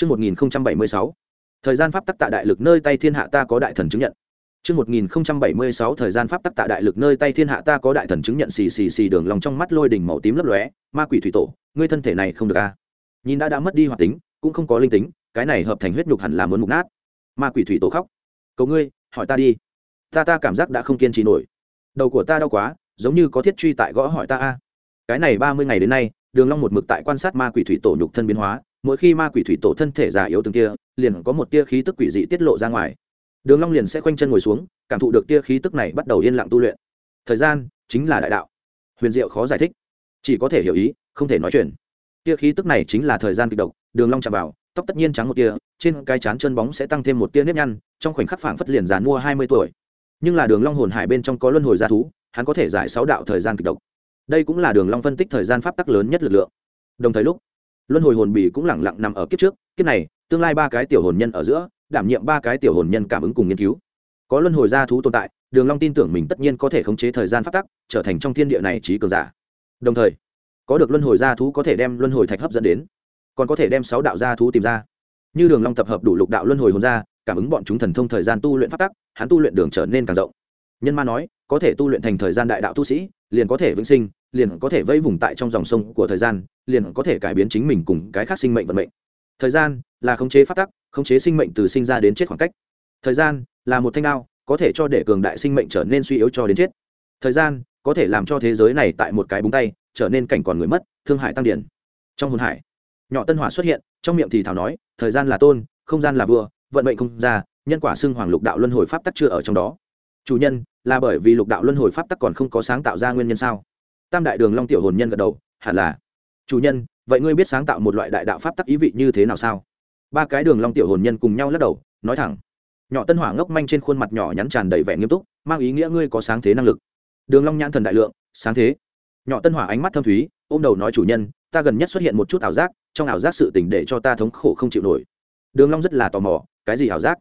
Trước 1076, thời gian pháp tắc tại đại lực nơi tay thiên hạ ta có đại thần chứng nhận. Trước 1076 thời gian pháp tắc tại đại lực nơi tay thiên hạ ta có đại thần chứng nhận xì xì xì đường lòng trong mắt lôi đỉnh màu tím lấp lóe, ma quỷ thủy tổ, ngươi thân thể này không được a. Nhìn đã đã mất đi hoạt tính, cũng không có linh tính, cái này hợp thành huyết nhục hẳn là muốn mục nát. Ma quỷ thủy tổ khóc. Cầu ngươi, hỏi ta đi. Ta ta cảm giác đã không kiên trì nổi. Đầu của ta đau quá, giống như có thiết truy tại gõ hỏi ta a. Cái này 30 ngày đến nay, Đường Long một mực tại quan sát ma quỷ thủy tổ nhục thân biến hóa, mỗi khi ma quỷ thủy tổ thân thể già yếu từng tia, liền có một tia khí tức quỷ dị tiết lộ ra ngoài. Đường long liền sẽ khoanh chân ngồi xuống cảm thụ được tia khí tức này bắt đầu yên lặng tu luyện. Thời gian chính là đại đạo. Huyền diệu khó giải thích. Chỉ có thể hiểu ý không thể nói chuyện. Tia khí tức này chính là thời gian kịch độc đường long chạm vào tóc tất nhiên trắng một tia trên cái chán chân bóng sẽ tăng thêm một tia nếp nhăn trong khoảnh khắc phảng phất liền giàn mua hai mươi tuổi. Nhưng là đường long hồn hải bên trong có luân hồi gia thú hắn có thể giải sáu đạo thời gian kịch độc. Đây cũng là đường long phân tích thời gian pháp tắc lớn nhất lực lượng. Đồng thời lúc luân hồi hồn bì cũng lẳng lặng nằm ở kiếp trước, kiếp này, tương lai ba cái tiểu hồn nhân ở giữa, đảm nhiệm ba cái tiểu hồn nhân cảm ứng cùng nghiên cứu. Có luân hồi gia thú tồn tại, đường long tin tưởng mình tất nhiên có thể khống chế thời gian phát tắc, trở thành trong thiên địa này trí cường giả. Đồng thời, có được luân hồi gia thú có thể đem luân hồi thạch hấp dẫn đến, còn có thể đem sáu đạo gia thú tìm ra. Như đường long tập hợp đủ lục đạo luân hồi hồn ra, cảm ứng bọn chúng thần thông thời gian tu luyện phát tắc, hắn tu luyện đường trở nên càng rộng. Nhân ma nói, có thể tu luyện thành thời gian đại đạo tu sĩ, liền có thể vĩnh sinh liền có thể vây vùng tại trong dòng sông của thời gian, liền có thể cải biến chính mình cùng cái khác sinh mệnh vận mệnh. Thời gian là khống chế phát tắc, khống chế sinh mệnh từ sinh ra đến chết khoảng cách. Thời gian là một thanh đao, có thể cho để cường đại sinh mệnh trở nên suy yếu cho đến chết. Thời gian có thể làm cho thế giới này tại một cái búng tay, trở nên cảnh còn người mất, thương hại tăng điển. Trong hồn hải, nhỏ tân hỏa xuất hiện, trong miệng thì thảo nói, thời gian là tôn, không gian là vua, vận mệnh không ra, nhân quả xưng hoàng lục đạo luân hồi pháp tắc chưa ở trong đó. Chủ nhân, là bởi vì lục đạo luân hồi pháp tắc còn không có sáng tạo ra nguyên nhân sao? Tam đại đường long tiểu hồn nhân gật đầu, hẳn là. Chủ nhân, vậy ngươi biết sáng tạo một loại đại đạo pháp tắc ý vị như thế nào sao? Ba cái đường long tiểu hồn nhân cùng nhau lắc đầu, nói thẳng. Nhỏ tân hỏa ngốc manh trên khuôn mặt nhỏ nhắn tràn đầy vẻ nghiêm túc, mang ý nghĩa ngươi có sáng thế năng lực. Đường long nhãn thần đại lượng, sáng thế. Nhỏ tân hỏa ánh mắt thâm thúy, ôm đầu nói chủ nhân, ta gần nhất xuất hiện một chút ảo giác, trong ảo giác sự tình để cho ta thống khổ không chịu nổi. Đường long rất là tò mò, cái gì ảo giác?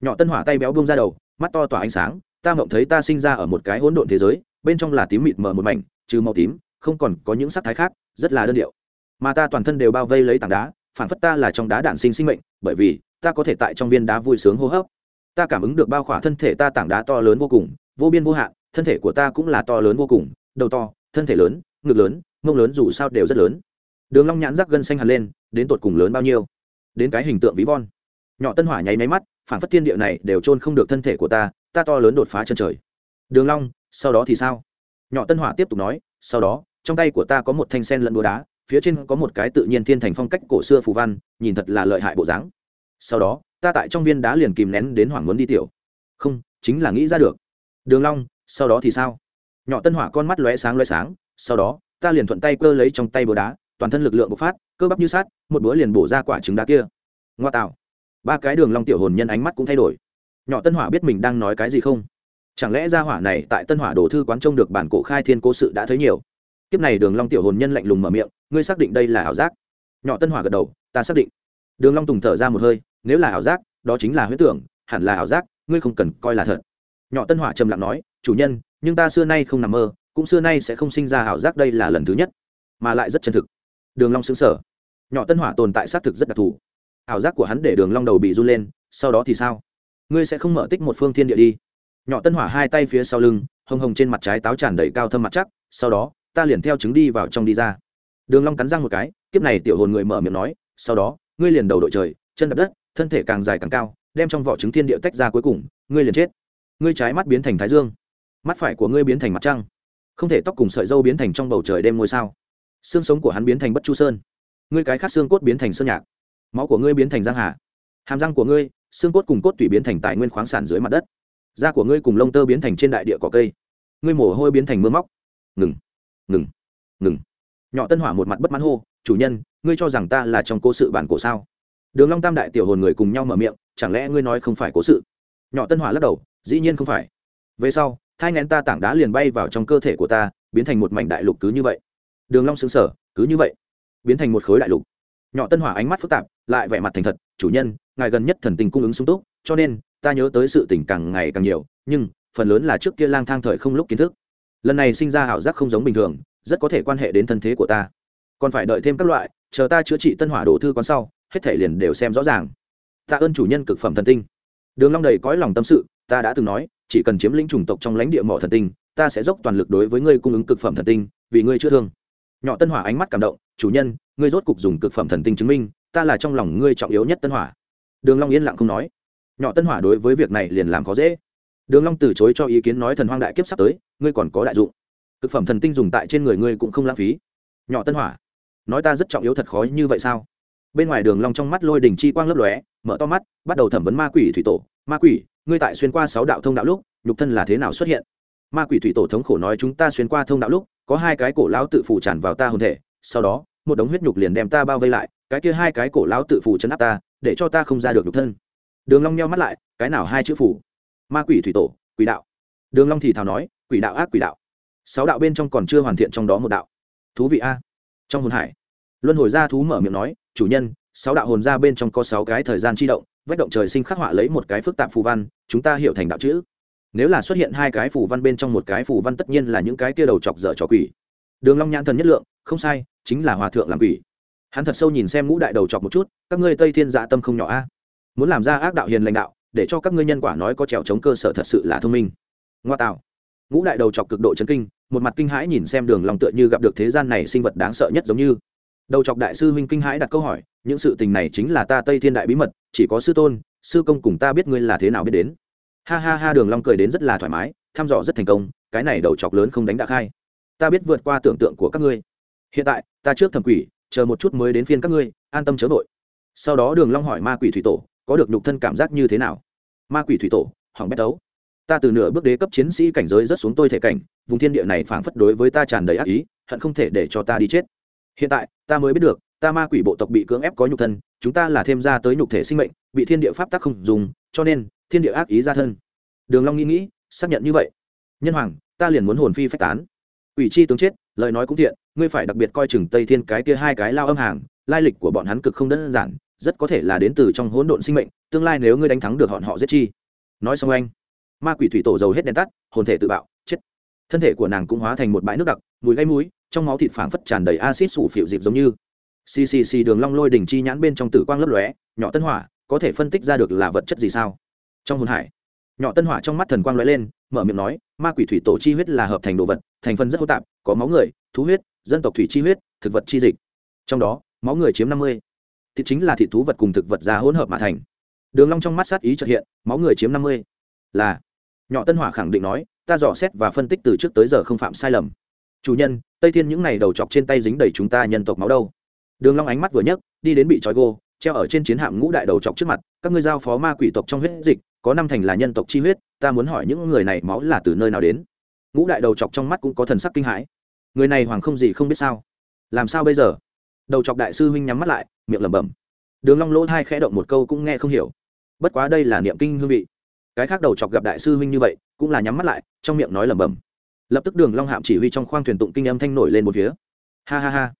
Nhỏ tân hỏa tay béo buông ra đầu, mắt to tỏa ánh sáng, ta mộng thấy ta sinh ra ở một cái hỗn độn thế giới, bên trong là tím mịt mờ một mảnh trừ màu tím, không còn có những sắc thái khác, rất là đơn điệu. Mà ta toàn thân đều bao vây lấy tảng đá phản phất ta là trong đá đạn sinh sinh mệnh, bởi vì, ta có thể tại trong viên đá vui sướng hô hấp. Ta cảm ứng được bao khỏa thân thể ta tảng đá to lớn vô cùng, vô biên vô hạn, thân thể của ta cũng là to lớn vô cùng, đầu to, thân thể lớn, ngực lớn, mông lớn dù sao đều rất lớn. Đường long nhãn rắc gân xanh hẳn lên, đến tột cùng lớn bao nhiêu? Đến cái hình tượng ví von. Nhỏ tân hỏa nháy máy mắt phản phất thiên địa này đều trôn không được thân thể của ta ta to lớn đột phá chân trời. Đường long, sau đó thì sao? Nhỏ tân hỏa tiếp tục nói, sau đó, trong tay của ta có một thanh sen lẫn đũa đá, phía trên có một cái tự nhiên thiên thành phong cách cổ xưa phù văn, nhìn thật là lợi hại bộ dáng. Sau đó, ta tại trong viên đá liền kìm nén đến hoảng muốn đi tiểu. Không, chính là nghĩ ra được. Đường long, sau đó thì sao? Nhỏ tân hỏa con mắt lóe sáng lóe sáng, sau đó, ta liền thuận tay cơ lấy trong tay búa đá, toàn thân lực lượng bộc phát, cơ bắp như sát một búa liền bổ ra quả trứng đá kia. Ngoa tạo. Ba cái đường long tiểu hồn nhân ánh mắt cũng thay đổi. Nhỏ tân hỏa biết mình đang nói cái gì không? Chẳng lẽ gia hỏa này tại tân hỏa đồ thư quán trông được bản cổ khai thiên cố sự đã thấy nhiều? Kiếp này đường long tiểu hồn nhân lạnh lùng mở miệng, ngươi xác định đây là ảo giác? Nhỏ tân hỏa gật đầu, ta xác định. Đường long tùng thở ra một hơi, nếu là ảo giác, đó chính là huyễn tưởng, hẳn là ảo giác, ngươi không cần coi là thật. Nhỏ tân hỏa trầm lặng nói, chủ nhân, nhưng ta xưa nay không nằm mơ, cũng xưa nay sẽ không sinh ra ảo giác đây là lần thứ nhất, mà lại rất chân thực. Đường long sững sờ. Nhỏ tân hỏa tồn tại xác thực rất đặc thù. Ảo giác của hắn để đường long đầu bị run lên, sau đó thì sao? Ngươi sẽ không mở tích một phương thiên địa đi nhỏ tân hỏa hai tay phía sau lưng, hồng hồng trên mặt trái táo tràn đầy cao thâm mặt chắc, sau đó, ta liền theo chứng đi vào trong đi ra. Đường long cắn răng một cái, kiếp này tiểu hồn người mở miệng nói, sau đó, ngươi liền đầu đội trời, chân đập đất, thân thể càng dài càng cao, đem trong vỏ trứng thiên địa tách ra cuối cùng, ngươi liền chết. Ngươi trái mắt biến thành thái dương, mắt phải của ngươi biến thành mặt trăng, không thể tóc cùng sợi dâu biến thành trong bầu trời đêm ngôi sao. Xương sống của hắn biến thành bất chu sơn, ngươi cái khác xương cốt biến thành sơn nhạc, máu của ngươi biến thành giang hà, hàm răng của ngươi, xương cốt cùng cốt tủy biến thành tài nguyên khoáng sản dưới mặt đất da của ngươi cùng lông tơ biến thành trên đại địa cỏ cây. Ngươi mồ hôi biến thành mưa móc. Ngừng ngừng ngừng. Nhỏ tân hỏa một mặt bất mãn hô, chủ nhân, ngươi cho rằng ta là trong cố sự bản cổ sao? Đường long tam đại tiểu hồn người cùng nhau mở miệng, chẳng lẽ ngươi nói không phải cố sự? Nhỏ tân hỏa lắc đầu, dĩ nhiên không phải. Về sau, thai ngén ta tảng đá liền bay vào trong cơ thể của ta, biến thành một mảnh đại lục cứ như vậy. Đường long sững sờ, cứ như vậy, biến thành một khối đại lục. Nhỏ tân hỏa ánh mắt phức tạp, lại vẻ mặt thành thật, chủ nhân, ngài gần nhất thần tình cung ứng sung túc, cho nên ta nhớ tới sự tình càng ngày càng nhiều, nhưng, phần lớn là trước kia lang thang thời không lúc kiến thức. Lần này sinh ra ảo giác không giống bình thường, rất có thể quan hệ đến thân thế của ta. Còn phải đợi thêm các loại, chờ ta chữa trị tân hỏa đổ thư quán sau, hết thể liền đều xem rõ ràng. Tạ ơn chủ nhân cực phẩm thần tinh. Đường long đầy cõi lòng tâm sự, ta đã từng nói, chỉ cần chiếm lĩnh chủng tộc trong lãnh địa mỏ thần tinh, ta sẽ dốc toàn lực đối với ngươi cung ứng cực phẩm thần tinh, vì ngươi chưa thương. Nhỏ tân hỏa ánh mắt cảm động, chủ nhân, ngươi rốt cục dùng cực phẩm thần tinh chứng minh, ta là trong lòng ngươi trọng yếu nhất tân hỏa. Đường long yên lặng không nói nhỏ tân hỏa đối với việc này liền làm khó dễ. Đường long từ chối cho ý kiến nói thần hoang đại kiếp sắp tới, ngươi còn có đại dụng. Cực phẩm thần tinh dùng tại trên người ngươi cũng không lãng phí. Nhỏ tân hỏa, nói ta rất trọng yếu thật khó như vậy sao? Bên ngoài đường long trong mắt lôi đỉnh chi quang lấp lóe, mở to mắt, bắt đầu thẩm vấn ma quỷ thủy tổ. Ma quỷ, ngươi tại xuyên qua sáu đạo thông đạo lúc, nhục thân là thế nào xuất hiện? Ma quỷ thủy tổ thống khổ nói chúng ta xuyên qua thông đạo lúc, có hai cái cổ lão tự phủ tràn vào ta hồn thể, sau đó, một đống huyết nhục liền đem ta bao vây lại, cái kia hai cái cổ lão tự phủ chấn áp ta, để cho ta không ra được nhục thân đường long nheo mắt lại, cái nào hai chữ phủ? Ma quỷ thủy tổ, quỷ đạo. Đường long thì thào nói, quỷ đạo ác quỷ đạo. Sáu đạo bên trong còn chưa hoàn thiện trong đó một đạo. Thú vị a. Trong hồn hải, luân hồi gia thú mở miệng nói, chủ nhân, sáu đạo hồn gia bên trong có sáu cái thời gian chi động, vách động trời sinh khắc họa lấy một cái phức tạp phù văn, chúng ta hiểu thành đạo chữ. Nếu là xuất hiện hai cái phù văn bên trong một cái phù văn tất nhiên là những cái kia đầu chọc dở trò quỷ. Đường long nhãn thần nhất lượng, không sai, chính là hòa thượng làm quỷ. Hắn thật sâu nhìn xem ngũ đại đầu chọc một chút, các ngươi tây thiên dạ tâm không nhỏ a muốn làm ra ác đạo hiền lãnh đạo, để cho các ngươi nhân quả nói có trèo chống cơ sở thật sự là thông minh. Ngoa tạo. Ngũ đại đầu chọc cực độ chấn kinh, một mặt kinh hãi nhìn xem đường long tựa như gặp được thế gian này sinh vật đáng sợ nhất giống như. Đầu chọc đại sư huynh kinh hãi đặt câu hỏi, những sự tình này chính là ta tây thiên đại bí mật, chỉ có sư tôn, sư công cùng ta biết ngươi là thế nào biết đến. Ha ha ha, đường long cười đến rất là thoải mái, thăm dò rất thành công, cái này đầu chọc lớn không đánh đã khai. Ta biết vượt qua tưởng tượng của các ngươi. Hiện tại, ta trước thẩm quỷ, chờ một chút mới đến phiên các ngươi, an tâm chớ vội. Sau đó đường long hỏi ma quỷ thủy tổ có được nhục thân cảm giác như thế nào? Ma quỷ thủy tổ, hỏng bét đấu. Ta từ nửa bước đế cấp chiến sĩ cảnh giới rất xuống tôi thể cảnh, vùng thiên địa này phảng phất đối với ta tràn đầy ác ý, hận không thể để cho ta đi chết. Hiện tại, ta mới biết được, ta ma quỷ bộ tộc bị cưỡng ép có nhục thân, chúng ta là thêm ra tới nhục thể sinh mệnh, bị thiên địa pháp tắc không dùng, cho nên, thiên địa ác ý ra thân. Đường long nghĩ nghĩ, xác nhận như vậy. Nhân hoàng, ta liền muốn hồn phi phách tán. Ủy chi tướng chết, lời nói cũng thiện, ngươi phải đặc biệt coi chừng tây thiên cái kia hai cái lao âm hàng, lai lịch của bọn hắn cực không đơn giản rất có thể là đến từ trong hỗn độn sinh mệnh tương lai nếu ngươi đánh thắng được họ, họ giết chi. Nói xong anh ma quỷ thủy tổ dầu hết đèn tắt hồn thể tự bạo chết. Thân thể của nàng cũng hóa thành một bãi nước đặc mùi gây mũi trong máu thịt phảng phất tràn đầy acid sủ phịu dịp giống như. Ccc đường long lôi đỉnh chi nhãn bên trong tử quang lấp lóe nhỏ tân hỏa có thể phân tích ra được là vật chất gì sao? Trong hồn hải nhỏ tân hỏa trong mắt thần quang lóe lên mở miệng nói ma quỷ thủy tổ chi huyết là hợp thành đồ vật thành phần rất hỗn tạp có máu người thú huyết dân tộc thủy chi huyết thực vật chi dịch. Trong đó máu người chiếm năm mươi thịt chính là thịt thú vật cùng thực vật ra hỗn hợp mà thành. Đường long trong mắt sát ý chợt hiện, máu người chiếm năm mươi. Là, nhỏ tân hỏa khẳng định nói, ta dò xét và phân tích từ trước tới giờ không phạm sai lầm. Chủ nhân, tây thiên những này đầu chọc trên tay dính đầy chúng ta nhân tộc máu đâu? Đường long ánh mắt vừa nhấc, đi đến bị trói gô, treo ở trên chiến hạm ngũ đại đầu chọc trước mặt, các ngươi giao phó ma quỷ tộc trong huyết dịch, có năm thành là nhân tộc chi huyết, ta muốn hỏi những người này máu là từ nơi nào đến? Ngũ đại đầu chọc trong mắt cũng có thần sắc kinh hãi. Người này hoàng không gì không biết sao. Làm sao bây giờ? Đầu chọc đại sư huynh nhắm mắt lại miệng lẩm bẩm. Đường long lỗ thai khẽ động một câu cũng nghe không hiểu. Bất quá đây là niệm kinh hương vị. Cái khác đầu chọc gặp đại sư huynh như vậy, cũng là nhắm mắt lại, trong miệng nói lẩm bẩm. Lập tức đường long hạm chỉ huy trong khoang thuyền tụng kinh âm thanh nổi lên một phía. Ha ha ha.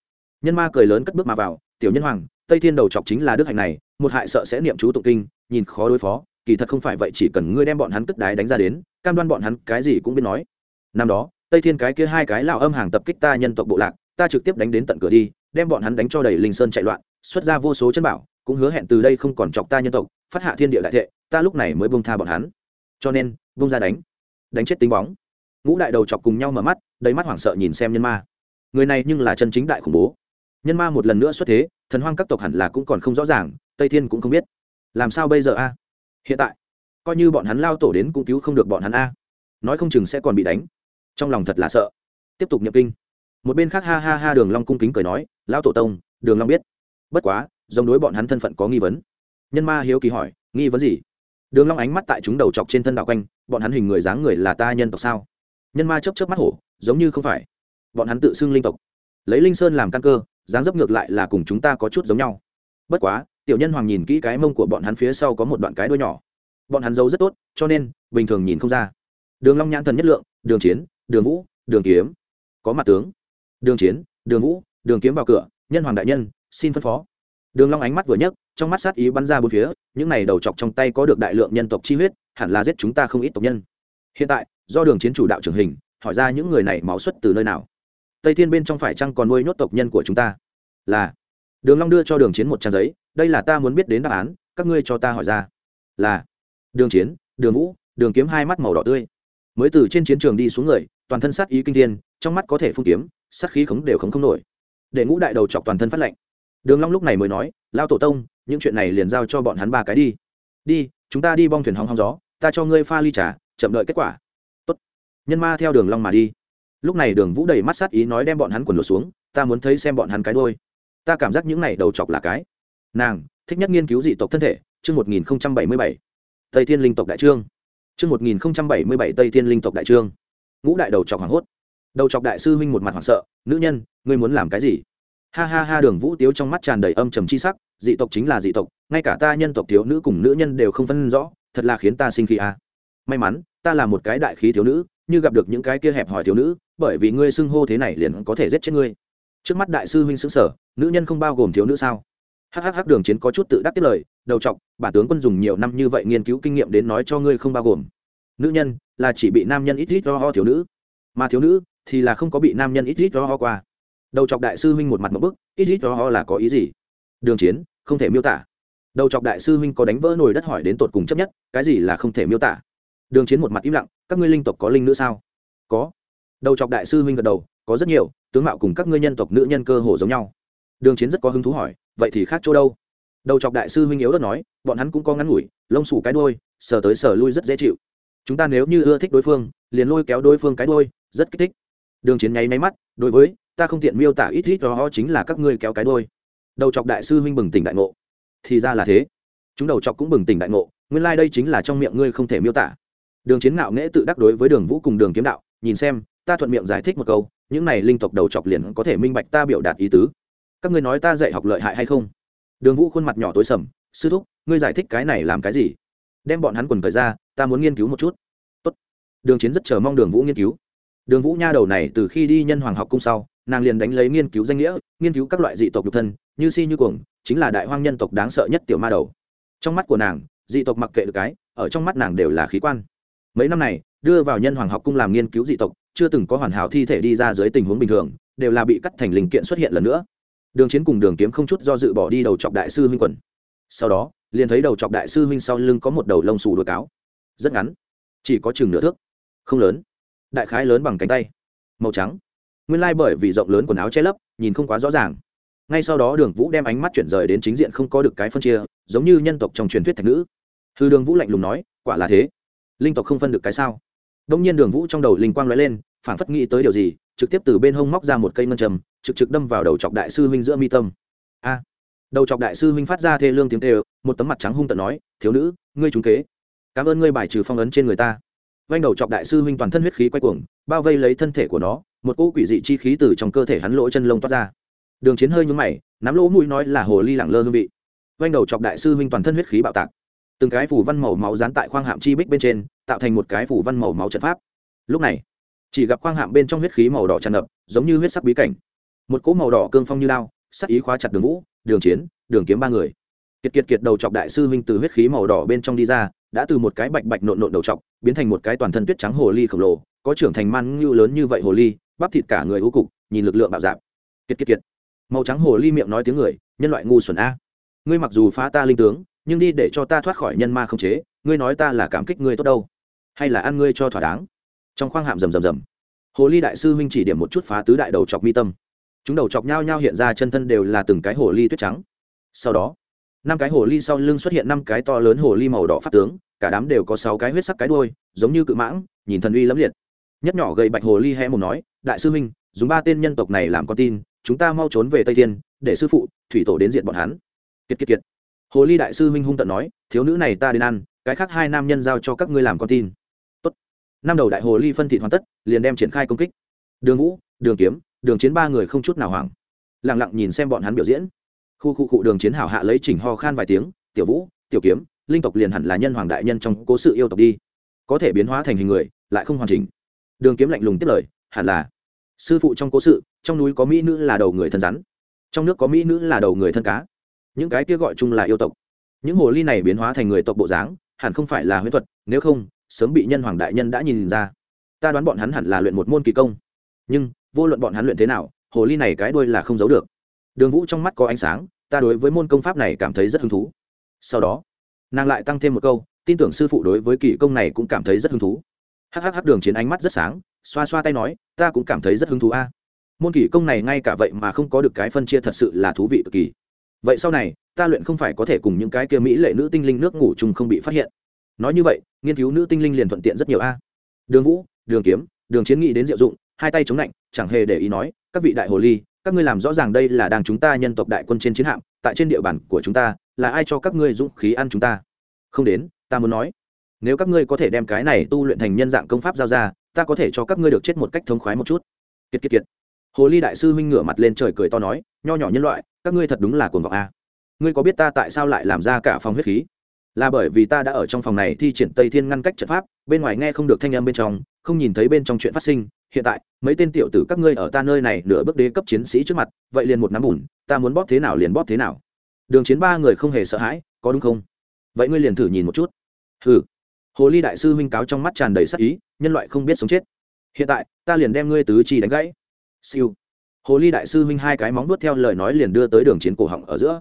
Nhân ma cười lớn cất bước mà vào, tiểu nhân hoàng, tây thiên đầu chọc chính là đức hạnh này, một hại sợ sẽ niệm chú tụng kinh, nhìn khó đối phó, kỳ thật không phải vậy, chỉ cần ngươi đem bọn hắn cất đái đánh ra đến, cam đoan bọn hắn cái gì cũng biết nói. Năm đó, tây thiên cái kia hai cái lão âm hàng tập kích ta nhân tộc bộ lạc, ta trực tiếp đánh đến tận cửa đi, đem bọn hắn đánh cho đầy linh sơn chạy loạn xuất ra vô số chân bảo, cũng hứa hẹn từ đây không còn chọc ta nhân tộc, phát hạ thiên địa đại thệ, ta lúc này mới bông tha bọn hắn. Cho nên bông ra đánh. Đánh chết tính bóng. Ngũ đại đầu chọc cùng nhau mở mắt, đầy mắt hoảng sợ nhìn xem nhân ma. Người này nhưng là chân chính đại khủng bố. Nhân ma một lần nữa xuất thế, thần hoang các tộc hẳn là cũng còn không rõ ràng, tây thiên cũng không biết. Làm sao bây giờ a? Hiện tại, coi như bọn hắn lao tổ đến cũng cứu không được bọn hắn a. Nói không chừng sẽ còn bị đánh. Trong lòng thật là sợ. Tiếp tục nhập kinh. Một bên khác ha ha ha đường long cung kính cười nói, lão tổ tông, đường long biết bất quá, giống đối bọn hắn thân phận có nghi vấn. Nhân ma hiếu kỳ hỏi, nghi vấn gì? Đường long ánh mắt tại chúng đầu chọc trên thân đạo quanh, bọn hắn hình người dáng người là ta nhân tộc sao? Nhân ma chớp chớp mắt hổ, giống như không phải. Bọn hắn tự xưng linh tộc. Lấy linh sơn làm căn cơ, dáng dấp ngược lại là cùng chúng ta có chút giống nhau. Bất quá, tiểu nhân hoàng nhìn kỹ cái mông của bọn hắn phía sau có một đoạn cái đuôi nhỏ. Bọn hắn giấu rất tốt, cho nên, bình thường nhìn không ra. Đường long nhãn thần nhất lượng, đường chiến, đường vũ, đường kiếm. Có mặt tướng. Đường chiến, đường vũ, đường kiếm vào cửa, nhân hoàng đại nhân xin phân phó. Đường long ánh mắt vừa nhấc, trong mắt sát ý bắn ra bốn phía, những này đầu chọc trong tay có được đại lượng nhân tộc chi huyết, hẳn là giết chúng ta không ít tộc nhân. Hiện tại, do đường chiến chủ đạo trưởng hình, hỏi ra những người này máu xuất từ nơi nào. Tây thiên bên trong phải chăng còn nuôi nhốt tộc nhân của chúng ta? Là. Đường long đưa cho đường chiến một trang giấy, đây là ta muốn biết đến đáp án, các ngươi cho ta hỏi ra. Là. Đường chiến, đường vũ, đường kiếm hai mắt màu đỏ tươi. Mới từ trên chiến trường đi xuống người, toàn thân sát ý kinh thiên, trong mắt có thể phun kiếm, sát khí khống đều khống không nổi. Để ngũ đại đầu chọc toàn thân phát lệnh đường long lúc này mới nói lao tổ tông, những chuyện này liền giao cho bọn hắn ba cái đi. Đi, chúng ta đi bong thuyền hóng hóng gió, ta cho ngươi pha ly trà, chậm đợi kết quả. Tốt. Nhân ma theo đường long mà đi. Lúc này đường vũ đầy mắt sát ý nói đem bọn hắn quần lột xuống, ta muốn thấy xem bọn hắn cái đôi ta cảm giác những này đầu chọc là cái. Nàng, thích nhất nghiên cứu dị tộc thân thể. Chương một nghìn bảy mươi bảy. Tây thiên linh tộc đại trương. Chương một nghìn bảy mươi bảy, tây thiên linh tộc đại trương. Ngũ đại đầu chọc hoảng hốt. Đầu chọc đại sư huynh một mặt hoảng sợ, nữ nhân, ngươi muốn làm cái gì? Ha ha ha, đường vũ tiếu trong mắt tràn đầy âm trầm chi sắc, dị tộc chính là dị tộc, ngay cả ta nhân tộc thiếu nữ cùng nữ nhân đều không phân rõ, thật là khiến ta sinh khí a. May mắn, ta là một cái đại khí thiếu nữ, như gặp được những cái kia hẹp hòi thiếu nữ, bởi vì ngươi xưng hô thế này liền có thể giết chết ngươi. Trước mắt đại sư huynh xứng sở nữ nhân không bao gồm thiếu nữ sao? Hhh đường chiến có chút tự đắc tiếp lời, đầu trọc, bản tướng quân dùng nhiều năm như vậy nghiên cứu kinh nghiệm đến nói cho ngươi không bao gồm. Nữ nhân là chỉ bị nam nhân ít ít cho ho thiếu nữ, mà thiếu nữ thì là không có bị nam nhân ít ít cho ho qua đầu chọc đại sư huynh một mặt một bức, ít ít cho ho là có ý gì? Đường chiến, không thể miêu tả. Đầu chọc đại sư huynh có đánh vỡ nồi đất hỏi đến tột cùng chấp nhất, cái gì là không thể miêu tả? Đường chiến một mặt im lặng, các ngươi linh tộc có linh nữ sao? Có. Đầu chọc đại sư huynh gật đầu, có rất nhiều, tướng mạo cùng các ngươi nhân tộc nữ nhân cơ hồ giống nhau. Đường chiến rất có hứng thú hỏi, vậy thì khác chỗ đâu? Đầu chọc đại sư huynh yếu đất nói, bọn hắn cũng có ngắn ngủi, lông xù cái đôi sờ tới sờ lui rất dễ chịu. Chúng ta nếu như ưa thích đối phương, liền lôi kéo đối phương cái đôi rất kích thích. Đường chiến nháy máy mắt, đối với ta không tiện miêu tả ít ít đó, chính là các ngươi kéo cái đôi. Đầu chọc đại sư huynh bừng tỉnh đại ngộ. Thì ra là thế. Chúng đầu chọc cũng bừng tỉnh đại ngộ, nguyên lai、like、đây chính là trong miệng ngươi không thể miêu tả. Đường chiến ngạo nghễ tự đắc đối với đường vũ cùng đường kiếm đạo, nhìn xem, ta thuận miệng giải thích một câu, những này linh tộc đầu chọc liền có thể minh bạch ta biểu đạt ý tứ. Các ngươi nói ta dạy học lợi hại hay không? Đường vũ khuôn mặt nhỏ tối sầm, sư thúc, ngươi giải thích cái này làm cái gì? Đem bọn hắn quần thời ra, ta muốn nghiên cứu một chút. Tốt. đường chiến rất chờ mong đường vũ nghiên cứu. Đường vũ nha đầu này từ khi đi nhân hoàng học cung sau nàng liền đánh lấy nghiên cứu danh nghĩa, nghiên cứu các loại dị tộc nhục thân, như si như cuồng, chính là đại hoang nhân tộc đáng sợ nhất tiểu ma đầu. Trong mắt của nàng, dị tộc mặc kệ được cái, ở trong mắt nàng đều là khí quan. Mấy năm này, đưa vào nhân hoàng học cung làm nghiên cứu dị tộc, chưa từng có hoàn hảo thi thể đi ra dưới tình huống bình thường, đều là bị cắt thành linh kiện xuất hiện lần nữa. Đường chiến cùng đường kiếm không chút do dự bỏ đi đầu chọc đại sư huynh quần. Sau đó, liền thấy đầu chọc đại sư huynh sau lưng có một đầu lông xù đuôi cáo. Rất ngắn, chỉ có chừng nửa thước. Không lớn. Đại khái lớn bằng cánh tay. Màu trắng nguyên lai bởi vì rộng lớn quần áo che lấp, nhìn không quá rõ ràng. Ngay sau đó đường vũ đem ánh mắt chuyển rời đến chính diện không có được cái phân chia, giống như nhân tộc trong truyền thuyết thạch nữ. Hư đường vũ lạnh lùng nói, quả là thế. Linh tộc không phân được cái sao? Đông nhiên đường vũ trong đầu linh quang lóe lên phản phất nghĩ tới điều gì, trực tiếp từ bên hông móc ra một cây ngân trầm, trực trực đâm vào đầu chọc đại sư huynh giữa mi tâm. A. Đầu chọc đại sư huynh phát ra thê lương tiếng tê một tấm mặt trắng hung tận nói, thiếu nữ, ngươi trúng kế. Cảm ơn ngươi bài trừ phong ấn trên người ta vanh đầu chọc đại sư huynh toàn thân huyết khí quay cuồng, bao vây lấy thân thể của nó, một cỗ quỷ dị chi khí từ trong cơ thể hắn lỗ chân lông toát ra. Đường chiến hơi nhúng mày, nắm lỗ mũi nói là hồ ly lẳng lơ hương vị. Vanh đầu chọc đại sư huynh toàn thân huyết khí bạo tạc. Từng cái phủ văn màu máu dán tại khoang hạm chi bích bên trên, tạo thành một cái phủ văn màu máu trận pháp. Lúc này, chỉ gặp khoang hạm bên trong huyết khí màu đỏ tràn ngập, giống như huyết sắc bí cảnh. Một cỗ màu đỏ cương phong như lao sắc ý khóa chặt đường vũ, đường chiến, đường kiếm ba người. Kiệt kiệt kiệt đầu chọc đại sư huynh từ huyết khí màu đỏ bên trong đi ra đã từ một cái bạch bạch nộn nộn đầu trọc, biến thành một cái toàn thân tuyết trắng hồ ly khổng lồ, có trưởng thành man ngưu lớn như vậy hồ ly, bắp thịt cả người u cục, nhìn lực lượng bạo dạp kiệt kiệt kiệt. Màu trắng hồ ly miệng nói tiếng người, nhân loại ngu xuẩn a. Ngươi mặc dù phá ta linh tướng, nhưng đi để cho ta thoát khỏi nhân ma không chế, ngươi nói ta là cảm kích ngươi tốt đâu? Hay là ăn ngươi cho thỏa đáng? Trong khoang hạm rầm rầm rầm. Hồ ly đại sư huynh chỉ điểm một chút phá tứ đại đầu chọc mi tâm. Chúng đầu chọc nhau nhau hiện ra chân thân đều là từng cái hồ ly tuyết trắng. Sau đó năm cái hồ ly sau lưng xuất hiện năm cái to lớn hồ ly màu đỏ phát tướng, cả đám đều có sáu cái huyết sắc cái đuôi, giống như cự mãng, nhìn thần uy lẫm liệt. Nhất nhỏ gầy bạch hồ ly hé mồm nói, đại sư huynh, dùng ba tên nhân tộc này làm con tin, chúng ta mau trốn về tây thiên, để sư phụ, thủy tổ đến diện bọn hắn. Kiệt kiệt kiệt. Hồ ly đại sư huynh hung tận nói, thiếu nữ này ta đến ăn, cái khác hai nam nhân giao cho các ngươi làm con tin. Tốt. năm đầu đại hồ ly phân thị hoàn tất, liền đem triển khai công kích. Đường vũ, đường kiếm, đường chiến ba người không chút nào hoảng. Lẳng lặng nhìn xem bọn hắn biểu diễn khu khu cụ đường chiến hảo hạ lấy chỉnh ho khan vài tiếng, tiểu vũ, tiểu kiếm, linh tộc liền hẳn là nhân hoàng đại nhân trong cố sự yêu tộc đi. Có thể biến hóa thành hình người, lại không hoàn chỉnh. Đường kiếm lạnh lùng tiếp lời, hẳn là. Sư phụ trong cố sự, trong núi có mỹ nữ là đầu người thân rắn, trong nước có mỹ nữ là đầu người thân cá. Những cái kia gọi chung là yêu tộc. Những hồ ly này biến hóa thành người tộc bộ dáng, hẳn không phải là huyễn thuật, nếu không, sớm bị nhân hoàng đại nhân đã nhìn ra. Ta đoán bọn hắn hẳn là luyện một môn kỳ công. Nhưng, vô luận bọn hắn luyện thế nào, hồ ly này cái đuôi là không giấu được đường vũ trong mắt có ánh sáng, ta đối với môn công pháp này cảm thấy rất hứng thú. Sau đó, nàng lại tăng thêm một câu, tin tưởng sư phụ đối với kỳ công này cũng cảm thấy rất hứng thú. Hhh đường chiến ánh mắt rất sáng, xoa xoa tay nói, ta cũng cảm thấy rất hứng thú a. Môn kỳ công này ngay cả vậy mà không có được cái phân chia thật sự là thú vị cực kỳ. Vậy sau này, ta luyện không phải có thể cùng những cái kia mỹ lệ nữ tinh linh nước ngủ chung không bị phát hiện. Nói như vậy, nghiên cứu nữ tinh linh liền thuận tiện rất nhiều a. Đường vũ, đường kiếm, đường chiến nghị đến diệu dụng, hai tay chống lạnh, chẳng hề để ý nói, các vị đại hồ ly các ngươi làm rõ ràng đây là đang chúng ta nhân tộc đại quân trên chiến hạm, tại trên địa bàn của chúng ta, là ai cho các ngươi dũng khí ăn chúng ta? Không đến, ta muốn nói, nếu các ngươi có thể đem cái này tu luyện thành nhân dạng công pháp giao ra, ta có thể cho các ngươi được chết một cách thống khoái một chút. Kiệt kiệt kiệt. Hồ ly đại sư huynh ngửa mặt lên trời cười to nói, nho nhỏ nhân loại, các ngươi thật đúng là cuồng vọng a. Ngươi có biết ta tại sao lại làm ra cả phòng huyết khí? Là bởi vì ta đã ở trong phòng này thi triển tây thiên ngăn cách trận pháp, bên ngoài nghe không được thanh âm bên trong, không nhìn thấy bên trong chuyện phát sinh hiện tại, mấy tên tiểu tử các ngươi ở ta nơi này nửa bước đế cấp chiến sĩ trước mặt, vậy liền một nắm bùn, ta muốn bóp thế nào liền bóp thế nào. Đường chiến ba người không hề sợ hãi, có đúng không? Vậy ngươi liền thử nhìn một chút. Hừ. Hồ ly đại sư huynh cáo trong mắt tràn đầy sắc ý, nhân loại không biết sống chết. Hiện tại, ta liền đem ngươi tứ chi đánh gãy. Siêu. Hồ ly đại sư huynh hai cái móng vuốt theo lời nói liền đưa tới đường chiến cổ họng ở giữa.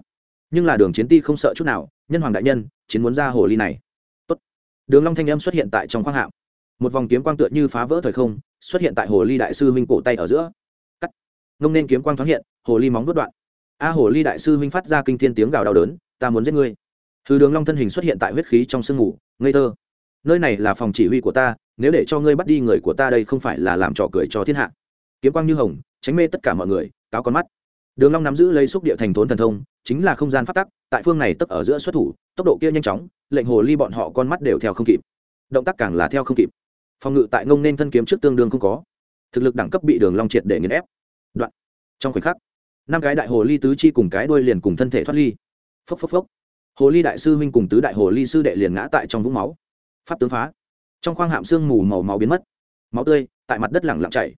Nhưng là đường chiến ti không sợ chút nào, nhân hoàng đại nhân, chiến muốn ra hồ ly này. Tốt. đường long thanh âm xuất hiện tại trong khoang hạm. Một vòng kiếm quang tựa như phá vỡ thời không xuất hiện tại hồ ly đại sư huynh cổ tay ở giữa. Cắt. Ngông nên kiếm quang thoáng hiện, hồ ly móng vớt đoạn. A hồ ly đại sư huynh phát ra kinh thiên tiếng gào đau đớn, ta muốn giết ngươi. Thứ đường long thân hình xuất hiện tại huyết khí trong sương ngủ ngây thơ. Nơi này là phòng chỉ huy của ta, nếu để cho ngươi bắt đi người của ta đây không phải là làm trò cười cho thiên hạ. Kiếm quang như hồng, tránh mê tất cả mọi người, cáo con mắt. Đường long nắm giữ lấy xúc địa thành thốn thần thông, chính là không gian phát tắc, tại phương này tức ở giữa xuất thủ, tốc độ kia nhanh chóng, lệnh hồ ly bọn họ con mắt đều theo không kịp. Động tác càng là theo không kịp phòng ngự tại ngông nên thân kiếm trước tương đương không có. Thực lực đẳng cấp bị đường long triệt để nghiền ép. Đoạn. Trong khoảnh khắc, năm cái đại hồ ly tứ chi cùng cái đuôi liền cùng thân thể thoát ly. Phốc phốc phốc. Hồ ly đại sư huynh cùng tứ đại hồ ly sư đệ liền ngã tại trong vũng máu. Pháp tướng phá. Trong khoang hạm xương mù màu máu biến mất. Máu tươi tại mặt đất lẳng lặng chảy.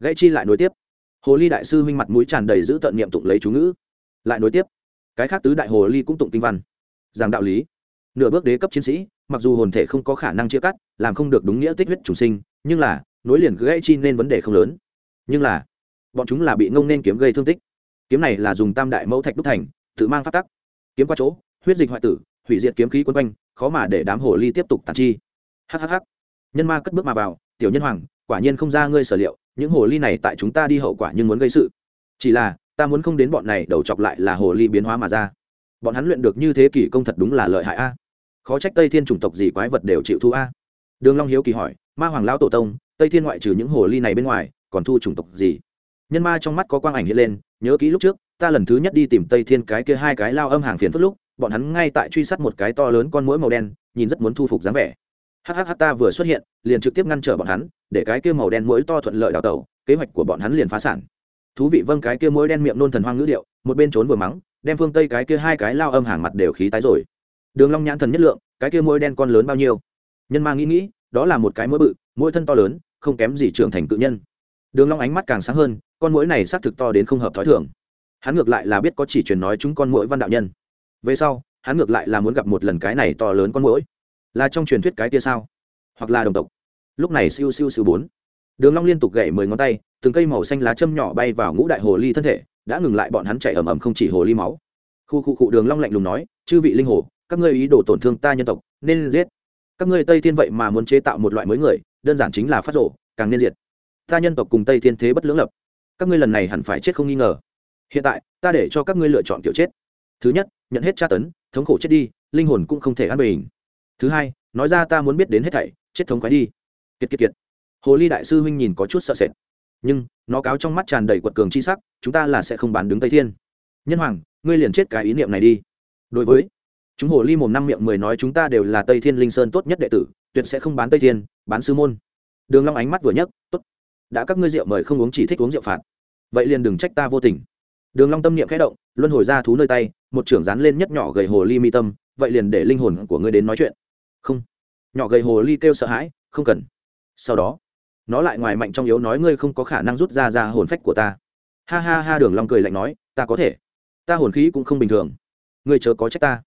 Gãy chi lại nối tiếp. Hồ ly đại sư huynh mặt mũi tràn đầy giữ tận niệm tụng lấy chú ngữ. Lại nối tiếp. Cái khác tứ đại hồ ly cũng tụng kinh văn. Giảng đạo lý nửa bước đế cấp chiến sĩ, mặc dù hồn thể không có khả năng chia cắt, làm không được đúng nghĩa tích huyết chủ sinh, nhưng là, nối liền gãy chi nên vấn đề không lớn. Nhưng là, bọn chúng là bị ngông nên kiếm gây thương tích. Kiếm này là dùng tam đại mẫu thạch đúc thành, tự mang phát tắc. Kiếm qua chỗ, huyết dịch hoại tử, hủy diệt kiếm khí quân quanh, khó mà để đám hồ ly tiếp tục tàn chi. Hhh nhân ma cất bước mà vào, tiểu nhân hoàng, quả nhiên không ra ngươi sở liệu, những hồ ly này tại chúng ta đi hậu quả nhưng muốn gây sự. Chỉ là, ta muốn không đến bọn này, đầu chọc lại là hồ ly biến hóa mà ra. Bọn hắn luyện được như thế kỷ công thật đúng là lợi hại a khó trách tây thiên chủng tộc gì quái vật đều chịu thu a đường long hiếu kỳ hỏi ma hoàng lão tổ tông tây thiên ngoại trừ những hồ ly này bên ngoài còn thu chủng tộc gì nhân ma trong mắt có quang ảnh hiện lên nhớ kỹ lúc trước ta lần thứ nhất đi tìm tây thiên cái kia hai cái lao âm hàng phiền phức lúc bọn hắn ngay tại truy sát một cái to lớn con mũi màu đen nhìn rất muốn thu phục dáng vẻ hhh ta vừa xuất hiện liền trực tiếp ngăn trở bọn hắn để cái kia màu đen mũi to thuận lợi đào tẩu kế hoạch của bọn hắn liền phá sản thú vị vâng cái kia mũi đen miệng nôn thần hoang ngữ điệu một bên trốn vừa mắng đem phương tây cái kia hai cái lao âm hàng mặt đều khí tái rồi đường long nhãn thần nhất lượng, cái kia mũi đen con lớn bao nhiêu? Nhân ma nghĩ nghĩ, đó là một cái mũi bự mũi thân to lớn, không kém gì trưởng thành cự nhân. Đường long ánh mắt càng sáng hơn, con mũi này xác thực to đến không hợp thói thường. Hắn ngược lại là biết có chỉ truyền nói chúng con mũi văn đạo nhân. Về sau, hắn ngược lại là muốn gặp một lần cái này to lớn con mũi là trong truyền thuyết cái kia sao? Hoặc là đồng tộc. Lúc này siêu siêu siêu bốn. Đường long liên tục gậy mười ngón tay, từng cây màu xanh lá châm nhỏ bay vào ngũ đại hồ ly thân thể, đã ngừng lại bọn hắn chạy ầm ầm không chỉ hồ ly máu. Khu khu cụ đường long lạnh lùng nói, chư vị linh hồ các ngươi ý đồ tổn thương ta nhân tộc, nên giết. Các ngươi tây thiên vậy mà muốn chế tạo một loại mới người, đơn giản chính là phát rộ, càng nên diệt. Ta nhân tộc cùng tây thiên thế bất lưỡng lập. Các ngươi lần này hẳn phải chết không nghi ngờ. Hiện tại, ta để cho các ngươi lựa chọn kiểu chết. Thứ nhất, nhận hết tra tấn, thống khổ chết đi, linh hồn cũng không thể an bình. Thứ hai, nói ra ta muốn biết đến hết thảy, chết thống khoái đi. Kiệt kiệt kiệt. Hồ ly đại sư huynh nhìn có chút sợ sệt. Nhưng, nó cáo trong mắt tràn đầy quật cường chi sắc, chúng ta là sẽ không bán đứng tây thiên. Nhân hoàng, ngươi liền chết cái ý niệm này đi. Đối với chúng hồ ly mồm năm miệng mười nói chúng ta đều là tây thiên linh sơn tốt nhất đệ tử, tuyệt sẽ không bán tây thiên, bán sư môn. Đường long ánh mắt vừa nhấc, tốt, đã các ngươi rượu mời không uống chỉ thích uống rượu phạt. Vậy liền đừng trách ta vô tình. Đường long tâm niệm khẽ động, luân hồi ra thú nơi tay, một trưởng dán lên nhất nhỏ gầy hồ ly mi tâm, vậy liền để linh hồn của ngươi đến nói chuyện. Không. Nhỏ gầy hồ ly kêu sợ hãi, không cần. Sau đó, nó lại ngoài mạnh trong yếu nói, ngươi không có khả năng rút ra ra hồn phách của ta. Ha ha ha, đường long cười lạnh nói, ta có thể. Ta hồn khí cũng không bình thường. Ngươi chớ có trách ta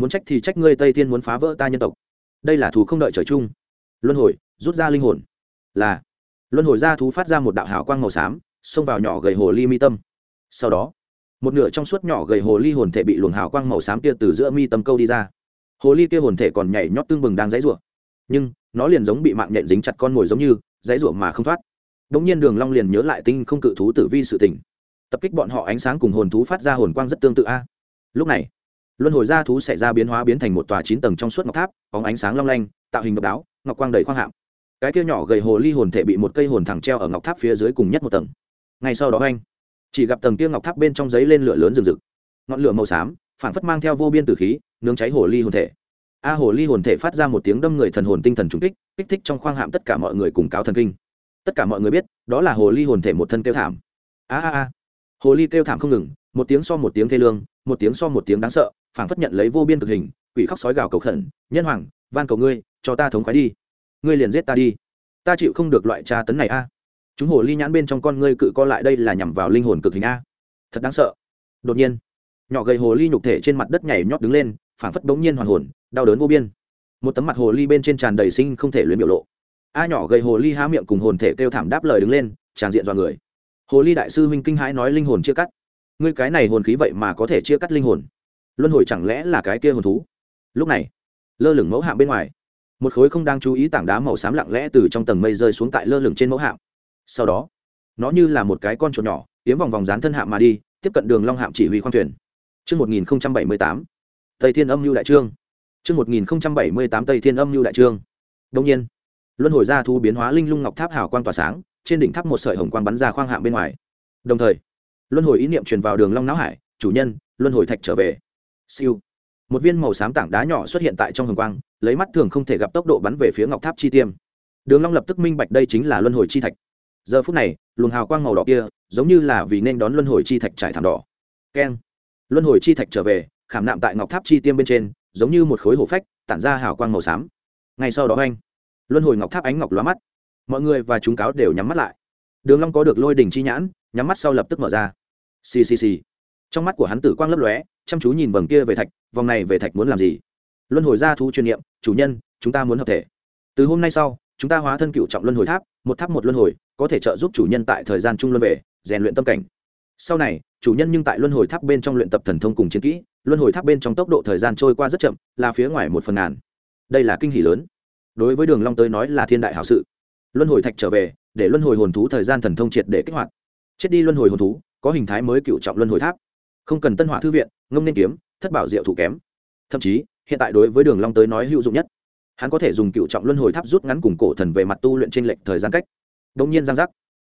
muốn trách thì trách ngươi tây thiên muốn phá vỡ ta nhân tộc đây là thù không đợi trời chung luân hồi rút ra linh hồn là luân hồi ra thú phát ra một đạo hào quang màu xám xông vào nhỏ gầy hồ ly mi tâm sau đó một nửa trong suốt nhỏ gầy hồ ly hồn thể bị luồng hào quang màu xám kia từ giữa mi tâm câu đi ra hồ ly kia hồn thể còn nhảy nhót tương bừng đang dãy rủa nhưng nó liền giống bị mạng nhện dính chặt con mồi giống như dãy rủa mà không thoát đống nhiên đường long liền nhớ lại tinh không cự thú tử vi sự tình tập kích bọn họ ánh sáng cùng hồn thú phát ra hồn quang rất tương tự a à. lúc này luân hồi gia thú xảy ra biến hóa biến thành một tòa chín tầng trong suốt ngọc tháp, bóng ánh sáng long lanh, tạo hình độc đáo, ngọc quang đầy khoang hạm cái kia nhỏ gầy hồ ly hồn thể bị một cây hồn thẳng treo ở ngọc tháp phía dưới cùng nhất một tầng. Ngay sau đó anh, chỉ gặp tầng kia ngọc tháp bên trong giấy lên lửa lớn rừng rực. Ngọn lửa màu xám phản phất mang theo vô biên tử khí, nướng cháy hồ ly hồn thể. A hồ ly hồn thể phát ra một tiếng đâm người thần hồn tinh thần trúng kích kích thích trong khoang hạm tất cả mọi người cùng cáo thần kinh. Tất cả mọi người biết, đó là hồ ly hồn thể một thân kêu thảm. A a a. Hồ ly kêu thảm không ngừng, một tiếng so một tiếng thê lương, một tiếng so một tiếng đáng sợ phảng phất nhận lấy vô biên cực hình, quỷ khóc sói gào cầu khẩn, nhân hoàng, van cầu ngươi, cho ta thống khoái đi. Ngươi liền giết ta đi. Ta chịu không được loại tra tấn này a. Chúng hồ ly nhãn bên trong con ngươi cự co lại đây là nhằm vào linh hồn cực hình a. Thật đáng sợ. Đột nhiên, nhỏ gầy hồ ly nhục thể trên mặt đất nhảy nhót đứng lên, phảng phất bỗng nhiên hoàn hồn, đau đớn vô biên. Một tấm mặt hồ ly bên trên tràn đầy sinh không thể luyện biểu lộ. A nhỏ gầy hồ ly há miệng cùng hồn thể kêu thảm đáp lời đứng lên, tràn diện dọa người. Hồ ly đại sư huynh kinh hãi nói linh hồn chia cắt. Ngươi cái này hồn khí vậy mà có thể chia cắt linh hồn? Luân hồi chẳng lẽ là cái kia hồn thú lúc này lơ lửng mẫu hạm bên ngoài một khối không đang chú ý tảng đá màu xám lặng lẽ từ trong tầng mây rơi xuống tại lơ lửng trên mẫu hạm sau đó nó như là một cái con chuột nhỏ tiến vòng vòng dán thân hạm mà đi tiếp cận đường long hạm chỉ huy khoang thuyền Trước 1078, Tây Thiên Âm Nhu Đại Trương. Trước 1078 Tây Thiên Âm Nhu Đại Trương. Đồng nhiên, luân hồi ra thu biến hóa linh lung ngọc tháp hào quang tỏa sáng, trên đỉnh tháp một sợi hồng quang bắn ra khoang hạm bên ngoài. Đồng thời, luân hồi ý niệm truyền vào đường long não hải, chủ nhân, luân hồi thạch trở về. Siêu. Một viên màu xám tảng đá nhỏ xuất hiện tại trong hồng quang, lấy mắt thường không thể gặp tốc độ bắn về phía ngọc tháp chi tiêm. Đường Long lập tức minh bạch đây chính là luân hồi chi thạch. Giờ phút này, luồng hào quang màu đỏ kia, giống như là vì nên đón luân hồi chi thạch trải thảm đỏ. Keng. Luân hồi chi thạch trở về, khảm nạm tại ngọc tháp chi tiêm bên trên, giống như một khối hổ phách, tản ra hào quang màu xám. Ngay sau đó anh, luân hồi ngọc tháp ánh ngọc lóa mắt. Mọi người và chúng cáo đều nhắm mắt lại. Đường Long có được lôi đỉnh chi nhãn, nhắm mắt sau lập tức mở ra. Xì xì xì. Trong mắt của hắn tử quang lấp lóe, chăm chú nhìn vầng kia về thạch, vòng này về thạch muốn làm gì? Luân hồi gia thu chuyên niệm, chủ nhân, chúng ta muốn hợp thể. Từ hôm nay sau, chúng ta hóa thân cựu trọng luân hồi tháp, một tháp một luân hồi, có thể trợ giúp chủ nhân tại thời gian trung luân về, rèn luyện tâm cảnh. Sau này, chủ nhân nhưng tại luân hồi tháp bên trong luyện tập thần thông cùng chiến kỹ, luân hồi tháp bên trong tốc độ thời gian trôi qua rất chậm, là phía ngoài một phần ngàn. Đây là kinh hỉ lớn. Đối với Đường Long tới nói là thiên đại hảo sự. Luân hồi thạch trở về, để luân hồi hồn thú thời gian thần thông triệt để kích hoạt. Chết đi luân hồi hồn thú, có hình thái mới cựu trọng luân hồi tháp. Không cần tân hỏa thư viện, ngông nên kiếm, thất bảo diệu thủ kém. Thậm chí, hiện tại đối với Đường Long tới nói hữu dụng nhất. Hắn có thể dùng cựu trọng luân hồi tháp rút ngắn cùng cổ thần về mặt tu luyện trên lệnh thời gian cách. Đống nhiên giang giác,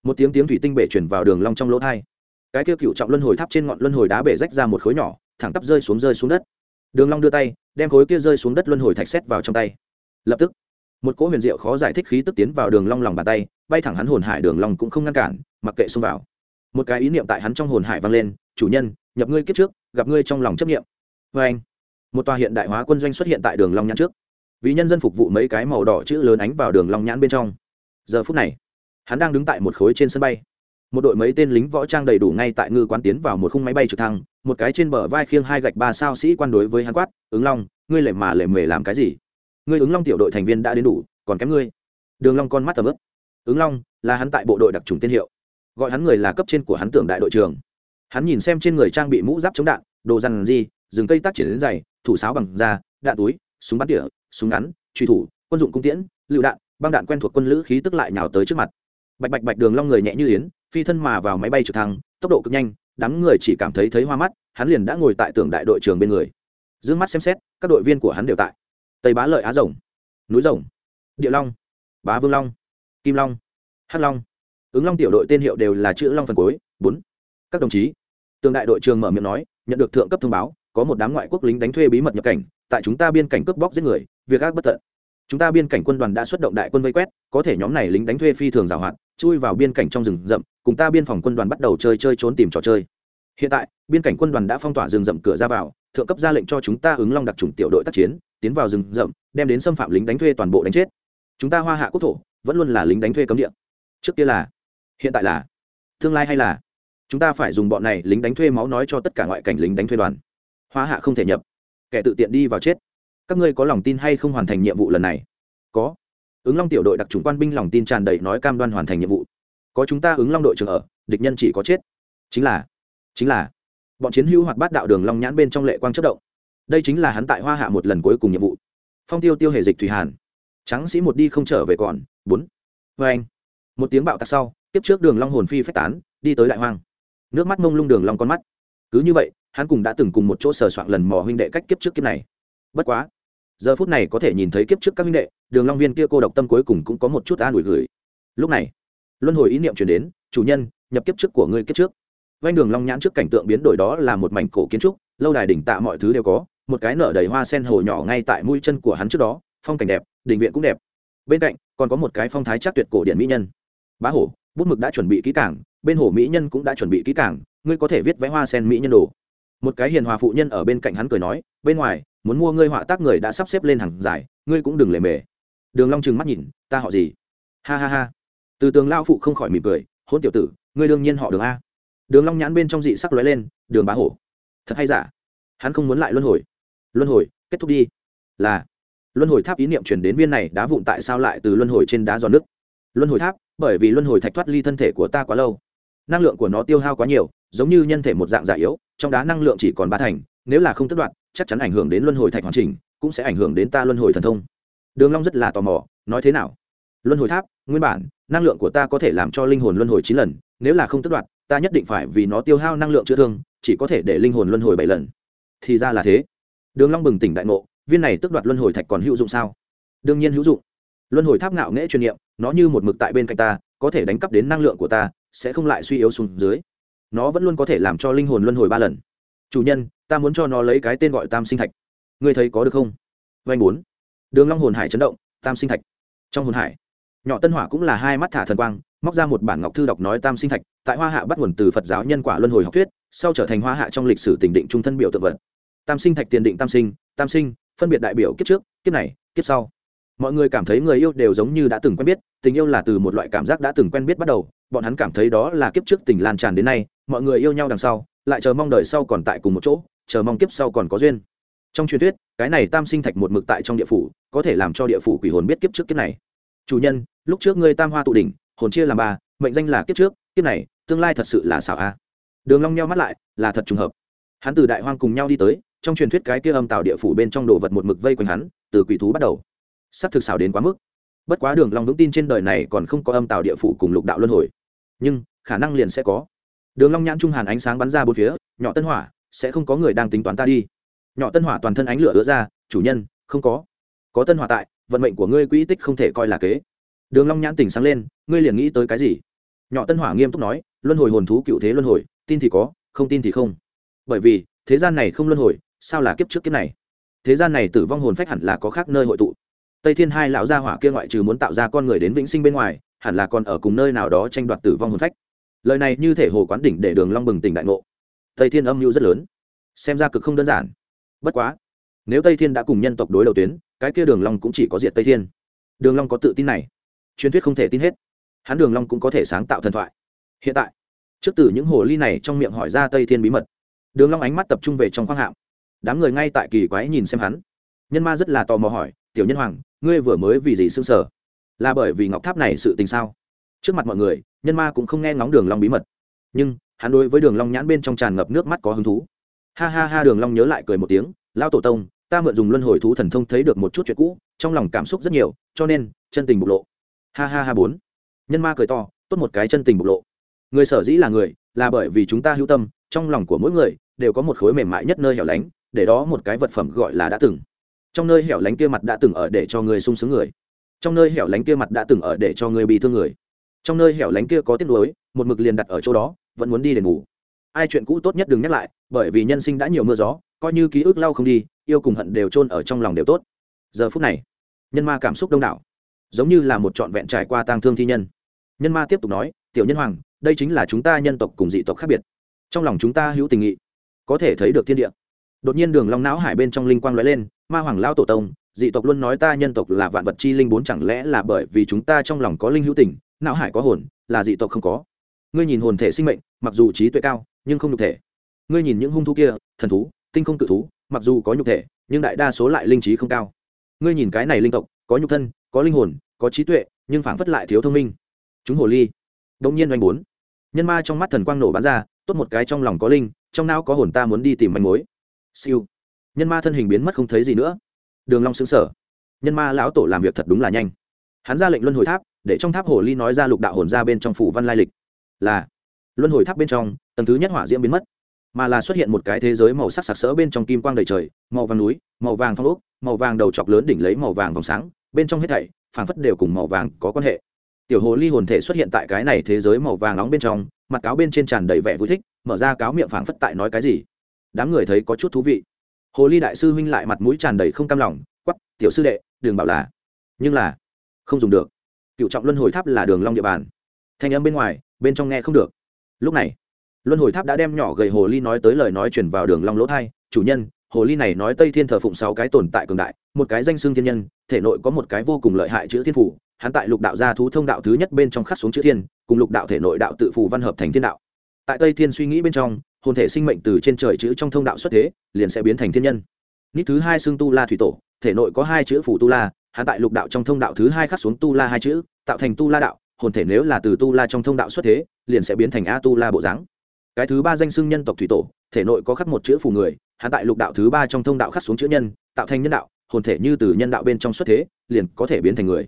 một tiếng tiếng thủy tinh bể truyền vào Đường Long trong lỗ tai. Cái kia cựu trọng luân hồi tháp trên ngọn luân hồi đá bể rách ra một khối nhỏ, thẳng tắp rơi xuống rơi xuống đất. Đường Long đưa tay, đem khối kia rơi xuống đất luân hồi thạch xét vào trong tay. Lập tức, một cỗ huyền diệu khó giải thích khí tức tiến vào Đường Long lòng bàn tay, bay thẳng hắn hồn hải Đường Long cũng không ngăn cản, mặc kệ xông vào. Một cái ý niệm tại hắn trong hồn hải vang lên, "Chủ nhân, nhập ngươi kiếp trước, gặp ngươi trong lòng chấp niệm." vê anh, một tòa hiện đại hóa quân doanh xuất hiện tại Đường Long nhãn trước. Vì nhân dân phục vụ mấy cái màu đỏ chữ lớn ánh vào Đường Long nhãn bên trong. Giờ phút này, hắn đang đứng tại một khối trên sân bay một đội mấy tên lính võ trang đầy đủ ngay tại ngư quán tiến vào một khung máy bay trực thăng một cái trên bờ vai khiêng hai gạch ba sao sĩ quan đối với hắn quát ứng long ngươi lệ mà lệ mề làm cái gì ngươi ứng long tiểu đội thành viên đã đến đủ còn kém ngươi đường long con mắt tầm ướp ứng long là hắn tại bộ đội đặc trùng tên hiệu gọi hắn người là cấp trên của hắn tưởng đại đội trưởng. Hắn nhìn xem trên người trang bị mũ giáp chống đạn, đồ rằn gì, rừng cây tác triển đến dày, thủ sáo bằng da, đạn túi, súng bắn tỉa, súng ngắn, truy thủ, quân dụng cung tiễn, lựu đạn, băng đạn quen thuộc quân lữ khí tức lại nhào tới trước mặt. Bạch bạch bạch đường long người nhẹ như yến, phi thân mà vào máy bay trực thăng, tốc độ cực nhanh, đám người chỉ cảm thấy thấy hoa mắt, hắn liền đã ngồi tại tưởng đại đội trưởng bên người. Dương mắt xem xét, các đội viên của hắn đều tại. Tây bá lợi á rồng, núi rồng, địa long, bá vương long, kim long, hắc long ứng long tiểu đội tên hiệu đều là chữ long phần cuối, bốn. Các đồng chí tương đại đội trường mở miệng nói, nhận được thượng cấp thông báo, có một đám ngoại quốc lính đánh thuê bí mật nhập cảnh, tại chúng ta biên cảnh cướp bóc giết người, việc ác bất tận. Chúng ta biên cảnh quân đoàn đã xuất động đại quân vây quét, có thể nhóm này lính đánh thuê phi thường giảo hoạt chui vào biên cảnh trong rừng rậm, cùng ta biên phòng quân đoàn bắt đầu chơi chơi trốn tìm trò chơi. Hiện tại, biên cảnh quân đoàn đã phong tỏa rừng rậm cửa ra vào, thượng cấp ra lệnh cho chúng ta ứng long đặc trùng tiểu đội tác chiến, tiến vào rừng rậm, đem đến xâm phạm lính đánh thuê toàn bộ đánh chết. Chúng ta hoa hạ quốc thổ, vẫn luôn là lính đánh thuê cấm địa. Trước kia là hiện tại là tương lai hay là chúng ta phải dùng bọn này lính đánh thuê máu nói cho tất cả ngoại cảnh lính đánh thuê đoàn. Hoa hạ không thể nhập. Kẻ tự tiện đi vào chết. Các ngươi có lòng tin hay không hoàn thành nhiệm vụ lần này? Có. Ứng long tiểu đội đặc trùng quan binh lòng tin tràn đầy nói cam đoan hoàn thành nhiệm vụ. Có chúng ta ứng long đội trưởng ở, địch nhân chỉ có chết. Chính là chính là, bọn chiến hữu hoạt bát đạo đường long nhãn bên trong lệ quang chất động. Đây chính là hắn tại hoa hạ một lần cuối cùng nhiệm vụ. Phong tiêu tiêu hề dịch thủy hàn. Trắng sĩ một đi không trở về còn. Bốn. Vê anh một tiếng bạo tạc sau tiếp trước đường long hồn phi phách tán, đi tới đại hoang. Nước mắt mông lung đường long con mắt. Cứ như vậy, hắn cùng đã từng cùng một chỗ sờ soạn lần mò huynh đệ cách kiếp trước kiếp này. Bất quá, giờ phút này có thể nhìn thấy kiếp trước các huynh đệ, đường long viên kia cô độc tâm cuối cùng cũng có một chút an ủi gửi. Lúc này, luân hồi ý niệm truyền đến, chủ nhân, nhập kiếp trước của ngươi kiếp trước. Ven đường long nhãn trước cảnh tượng biến đổi đó là một mảnh cổ kiến trúc, lâu đài đỉnh tạ mọi thứ đều có, một cái nở đầy hoa sen hồ nhỏ ngay tại mũi chân của hắn trước đó, phong cảnh đẹp, đình viện cũng đẹp. Bên cạnh còn có một cái phong thái chắc tuyệt cổ điển mỹ nhân. Bá hổ bút mực đã chuẩn bị kỹ cảng bên hồ mỹ nhân cũng đã chuẩn bị kỹ cảng ngươi có thể viết vẽ hoa sen mỹ nhân đồ. Một cái hiền hòa phụ nhân ở bên cạnh hắn cười nói, bên ngoài, muốn mua ngươi họa tác người đã sắp xếp lên hàng dài, ngươi cũng đừng lề mề. Đường long trừng mắt nhìn, ta họ gì? Ha ha ha. Từ tường lao phụ không khỏi mỉm cười, hôn tiểu tử, ngươi đương nhiên họ đường a. Đường long nhãn bên trong dị sắc lóe lên, đường bá hổ. Thật hay giả? Hắn không muốn lại luân hồi. Luân hồi, kết thúc đi. Là, luân hồi tháp ý niệm truyền đến viên này đá vụn tại sao lại từ luân hồi trên đá giòn nước luân hồi tháp, bởi vì luân hồi thạch thoát ly thân thể của ta quá lâu. Năng lượng của nó tiêu hao quá nhiều, giống như nhân thể một dạng giả yếu, trong đá năng lượng chỉ còn ba thành, nếu là không tất đoạn chắc chắn ảnh hưởng đến luân hồi thạch hoàn chỉnh, cũng sẽ ảnh hưởng đến ta luân hồi thần thông. Đường long rất là tò mò, nói thế nào? Luân hồi tháp, nguyên bản, năng lượng của ta có thể làm cho linh hồn luân hồi chín lần, nếu là không tất đoạn ta nhất định phải vì nó tiêu hao năng lượng chữa thương, chỉ có thể để linh hồn luân hồi bảy lần. Thì ra là thế. Đường long bừng tỉnh đại ngộ, viên này tức đoạt luân hồi thạch còn hữu dụng sao? Đương nhiên hữu dụng luân hồi tháp ngạo nghễ truyền niệm nó như một mực tại bên cạnh ta, có thể đánh cắp đến năng lượng của ta, sẽ không lại suy yếu xuống dưới. Nó vẫn luôn có thể làm cho linh hồn luân hồi ba lần. Chủ nhân, ta muốn cho nó lấy cái tên gọi tam sinh thạch. Ngươi thấy có được không? Vanh bốn. Đường long hồn hải chấn động, tam sinh thạch. Trong hồn hải, nhỏ tân hỏa cũng là hai mắt thả thần quang, móc ra một bản ngọc thư đọc nói tam sinh thạch, tại hoa hạ bắt nguồn từ phật giáo nhân quả luân hồi học thuyết, sau trở thành hoa hạ trong lịch sử tình định trung thân biểu tượng vật. Tam sinh thạch tiền định tam sinh tam sinh, phân biệt đại biểu kiếp trước, kiếp này, kiếp sau mọi người cảm thấy người yêu đều giống như đã từng quen biết, tình yêu là từ một loại cảm giác đã từng quen biết bắt đầu, bọn hắn cảm thấy đó là kiếp trước tình lan tràn đến nay, mọi người yêu nhau đằng sau, lại chờ mong đời sau còn tại cùng một chỗ, chờ mong kiếp sau còn có duyên. Trong truyền thuyết, cái này tam sinh thạch một mực tại trong địa phủ, có thể làm cho địa phủ quỷ hồn biết kiếp trước kiếp này. Chủ nhân, lúc trước ngươi tam hoa tụ đỉnh, hồn chia làm ba, mệnh danh là kiếp trước, kiếp này, tương lai thật sự là xảo a. Đường long nheo mắt lại, là thật trùng hợp. Hắn từ đại hoang cùng nhau đi tới, trong truyền thuyết cái kia âm tạo địa phủ bên trong đồ vật một mực vây quanh hắn, từ quỷ thú bắt đầu sắp thực xảo đến quá mức. Bất quá đường long vững tin trên đời này còn không có âm tạo địa phủ cùng lục đạo luân hồi. Nhưng, khả năng liền sẽ có. Đường long nhãn trung hàn ánh sáng bắn ra bốn phía, nhỏ tân hỏa, sẽ không có người đang tính toán ta đi. Nhỏ tân hỏa toàn thân ánh lửa ứa ra, chủ nhân, không có. Có tân hỏa tại, vận mệnh của ngươi quỹ tích không thể coi là kế. Đường long nhãn tỉnh sáng lên, ngươi liền nghĩ tới cái gì? Nhỏ tân hỏa nghiêm túc nói, luân hồi hồn thú cựu thế luân hồi, tin thì có, không tin thì không. Bởi vì, thế gian này không luân hồi, sao là kiếp trước kiếp này? Thế gian này tử vong hồn phách hẳn là có khác nơi hội tụ tây thiên hai lão gia hỏa kia ngoại trừ muốn tạo ra con người đến vĩnh sinh bên ngoài, hẳn là còn ở cùng nơi nào đó tranh đoạt tử vong hồn phách. Lời này như thể hồ quán đỉnh để đường long bừng tỉnh đại ngộ. Tây thiên âm mưu rất lớn, xem ra cực không đơn giản. Bất quá, nếu tây thiên đã cùng nhân tộc đối đầu tuyến, cái kia đường long cũng chỉ có diện tây thiên. Đường long có tự tin này, truyền thuyết không thể tin hết. Hắn đường long cũng có thể sáng tạo thần thoại. Hiện tại, trước từ những hồ ly này trong miệng hỏi ra tây thiên bí mật, đường long ánh mắt tập trung về trong khoang hạm. Đám người ngay tại kỳ quái nhìn xem hắn nhân ma rất là tò mò hỏi, tiểu nhân hoàng, ngươi vừa mới vì gì sương sở là bởi vì ngọc tháp này sự tình sao? Trước mặt mọi người, nhân ma cũng không nghe ngóng đường long bí mật. Nhưng, hắn đối với đường long nhãn bên trong tràn ngập nước mắt có hứng thú. Ha ha ha, đường long nhớ lại cười một tiếng, Lão tổ tông, ta mượn dùng luân hồi thú thần thông thấy được một chút chuyện cũ, trong lòng cảm xúc rất nhiều, cho nên, chân tình bộc lộ. Ha ha ha, bốn. Nhân ma cười to, tốt một cái chân tình bộc lộ. Người sở dĩ là người, là bởi vì chúng ta hữu tâm, trong lòng của mỗi người đều có một khối mềm mại nhất nơi hẻo lánh, để đó một cái vật phẩm gọi là đã từng trong nơi hẻo lánh kia mặt đã từng ở để cho người sung sướng người. Trong nơi hẻo lánh kia mặt đã từng ở để cho người bị thương người. Trong nơi hẻo lánh kia có tiếc nuối, một mực liền đặt ở chỗ đó, vẫn muốn đi để ngủ. Ai chuyện cũ tốt nhất đừng nhắc lại, bởi vì nhân sinh đã nhiều mưa gió, coi như ký ức lau không đi, yêu cùng hận đều chôn ở trong lòng đều tốt. Giờ phút này, nhân ma cảm xúc đông đảo, giống như là một trọn vẹn trải qua tang thương thi nhân. Nhân ma tiếp tục nói, tiểu nhân hoàng, đây chính là chúng ta nhân tộc cùng dị tộc khác biệt. Trong lòng chúng ta hữu tình nghị, có thể thấy được thiên địa đột nhiên đường long não hải bên trong linh quang lóe lên, ma hoàng lao tổ tông, dị tộc luôn nói ta nhân tộc là vạn vật chi linh bốn chẳng lẽ là bởi vì chúng ta trong lòng có linh hữu tình, não hải có hồn, là dị tộc không có. Ngươi nhìn hồn thể sinh mệnh, mặc dù trí tuệ cao, nhưng không nhục thể. Ngươi nhìn những hung thú kia, thần thú, tinh không cự thú, mặc dù có nhục thể, nhưng đại đa số lại linh trí không cao. Ngươi nhìn cái này linh tộc, có nhục thân, có linh hồn, có trí tuệ, nhưng phảng phất lại thiếu thông minh. Chúng hồ ly. Đông nhiên oanh bốn. Nhân ma trong mắt thần quang nổ bắn ra, tốt một cái trong lòng có linh, trong não có hồn ta muốn đi tìm manh mối siêu. Nhân ma thân hình biến mất không thấy gì nữa. Đường long sững sờ. Nhân ma lão tổ làm việc thật đúng là nhanh. Hắn ra lệnh luân hồi tháp, để trong tháp hồ ly nói ra lục đạo hồn ra bên trong phủ văn lai lịch. Là, luân hồi tháp bên trong, tầng thứ nhất hỏa diễm biến mất, mà là xuất hiện một cái thế giới màu sắc sặc sỡ bên trong kim quang đầy trời, màu vàng núi, màu vàng phong ốc, màu vàng đầu chọc lớn đỉnh lấy màu vàng vòng sáng, bên trong hết thảy, phảng phất đều cùng màu vàng có quan hệ. Tiểu hồ ly hồn thể xuất hiện tại cái này thế giới màu vàng nóng bên trong, mặt cáo bên trên tràn đầy vẻ vui thích, mở ra cáo miệng phảng phất tại nói cái gì đám người thấy có chút thú vị. Hồ ly đại sư huynh lại mặt mũi tràn đầy không cam lòng quắp tiểu sư đệ đường bảo là. Nhưng là, không dùng được. Cựu trọng luân hồi tháp là đường long địa bàn. Thanh âm bên ngoài, bên trong nghe không được. Lúc này, luân hồi tháp đã đem nhỏ gầy hồ ly nói tới lời nói chuyển vào đường long lỗ thay. chủ nhân, hồ ly này nói tây thiên thờ phụng sáu cái tồn tại cường đại, một cái danh xương thiên nhân, thể nội có một cái vô cùng lợi hại chữ thiên phủ hắn tại lục đạo gia thú thông đạo thứ nhất bên trong khắc xuống chữ thiên, cùng lục đạo thể nội đạo tự phù văn hợp thành thiên đạo. Tại tây thiên suy nghĩ bên trong hồn thể sinh mệnh từ trên trời chữ trong thông đạo xuất thế, liền sẽ biến thành thiên nhân. Nít thứ hai xương tu la thủy tổ, thể nội có hai chữ phủ tu la hạ tại lục đạo trong thông đạo thứ hai khắc xuống tu la hai chữ, tạo thành tu la đạo, hồn thể nếu là từ tu la trong thông đạo xuất thế, liền sẽ biến thành a tu la bộ dáng. Cái thứ ba danh xưng nhân tộc thủy tổ, thể nội có khắc một chữ phù người hạ tại lục đạo thứ ba trong thông đạo khắc xuống chữ nhân, tạo thành nhân đạo, hồn thể như từ nhân đạo bên trong xuất thế, liền có thể biến thành người.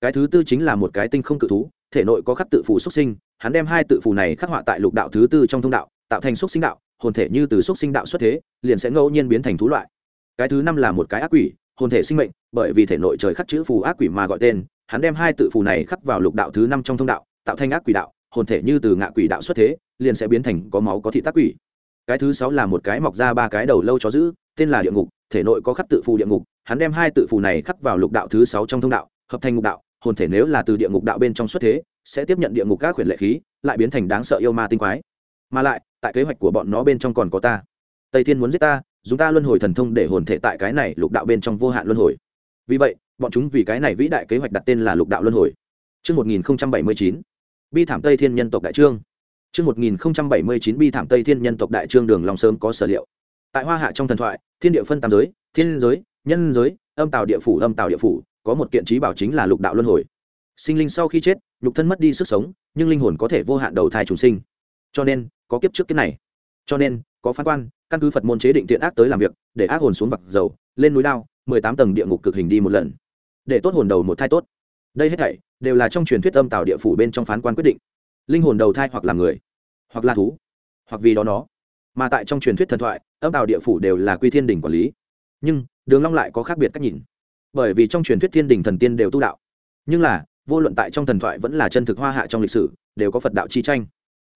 Cái thứ tư chính là một cái tinh không cự thú, thể nội có khắc tự phù xuất sinh, hắn đem hai tự phù này khắc họa tại lục đạo thứ tư trong thông đạo tạo thành xuất sinh đạo, hồn thể như từ xuất sinh đạo xuất thế, liền sẽ ngẫu nhiên biến thành thú loại. Cái thứ năm là một cái ác quỷ, hồn thể sinh mệnh, bởi vì thể nội trời khắc chữ phù ác quỷ mà gọi tên, hắn đem hai tự phù này khắc vào lục đạo thứ năm trong thông đạo, tạo thành ác quỷ đạo, hồn thể như từ ngạ quỷ đạo xuất thế, liền sẽ biến thành có máu có thị tác quỷ. Cái thứ sáu là một cái mọc ra ba cái đầu lâu chó giữ tên là địa ngục, thể nội có khắc tự phù địa ngục, hắn đem hai tự phù này khắc vào lục đạo thứ sáu trong thông đạo, hợp thành ngục đạo, hồn thể nếu là từ địa ngục đạo bên trong xuất thế, sẽ tiếp nhận địa ngục các quyền lệ khí, lại biến thành đáng sợ yêu ma tinh quái. Mà lại tại kế hoạch của bọn nó bên trong còn có ta tây thiên muốn giết ta dùng ta luân hồi thần thông để hồn thể tại cái này lục đạo bên trong vô hạn luân hồi vì vậy bọn chúng vì cái này vĩ đại kế hoạch đặt tên là lục đạo luân hồi Trước 1079, bi thảm tây thiên nhân tộc đại trương Trước 1079 bi thảm Tây Thiên nhân tộc đại trương đường long sớm có sở liệu. Tại Hoa Hạ trong thần thoại, thiên địa phân tam giới, thiên giới, nhân giới, âm tào địa phủ, âm tào địa phủ, có một kiện trí bảo chính là lục đạo luân hồi. Sinh linh sau khi chết, nhục thân mất đi sức sống, nhưng linh hồn có thể vô hạn đầu thai trùng sinh. Cho nên, có kiếp trước kiếp này. Cho nên, có phán quan, căn cứ Phật môn chế định tiện ác tới làm việc, để ác hồn xuống vực dầu, lên núi đao, mười tám tầng địa ngục cực hình đi một lần. Để tốt hồn đầu một thai tốt. Đây hết thảy đều là trong truyền thuyết âm tào địa phủ bên trong phán quan quyết định. Linh hồn đầu thai hoặc là người, hoặc là thú hoặc vì đó nó mà tại trong truyền thuyết thần thoại âm tào địa phủ đều là quy thiên đình quản lý nhưng đường long lại có khác biệt cách nhìn bởi vì trong truyền thuyết thiên đình thần tiên đều tu đạo nhưng là vô luận tại trong thần thoại vẫn là chân thực hoa hạ trong lịch sử đều có phật đạo chi tranh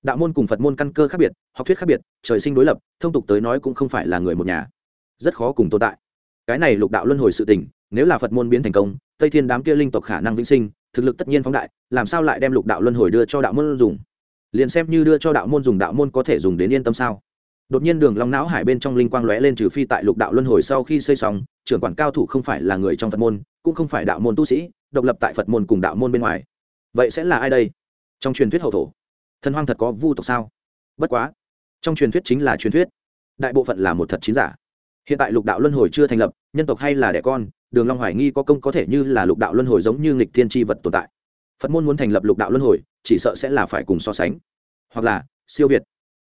đạo môn cùng phật môn căn cơ khác biệt, học thuyết khác biệt, trời sinh đối lập, thông tục tới nói cũng không phải là người một nhà. Rất khó cùng tồn tại. Cái này lục đạo luân hồi sự tình, nếu là phật môn biến thành công, tây thiên đám kia linh tộc khả năng vĩnh sinh, thực lực tất nhiên phóng đại, làm sao lại đem lục đạo luân hồi đưa cho đạo môn dùng? Liền xem như đưa cho đạo môn dùng, đạo môn có thể dùng đến yên tâm sao? Đột nhiên đường long não hải bên trong linh quang lóe lên trừ phi tại lục đạo luân hồi sau khi xây xong, trưởng quản cao thủ không phải là người trong phật môn, cũng không phải đạo môn tu sĩ, độc lập tại phật môn cùng đạo môn bên ngoài. Vậy sẽ là ai đây? Trong truyền thuyết hậu thổ thần hoang thật có vu tộc sao? Bất quá, trong truyền thuyết chính là truyền thuyết. Đại bộ phận là một thật chính giả. Hiện tại lục đạo luân hồi chưa thành lập, nhân tộc hay là đẻ con, đường long hoài nghi có công có thể như là lục đạo luân hồi giống như nghịch thiên tri vật tồn tại. Phật môn muốn thành lập lục đạo luân hồi, chỉ sợ sẽ là phải cùng so sánh. Hoặc là, siêu việt.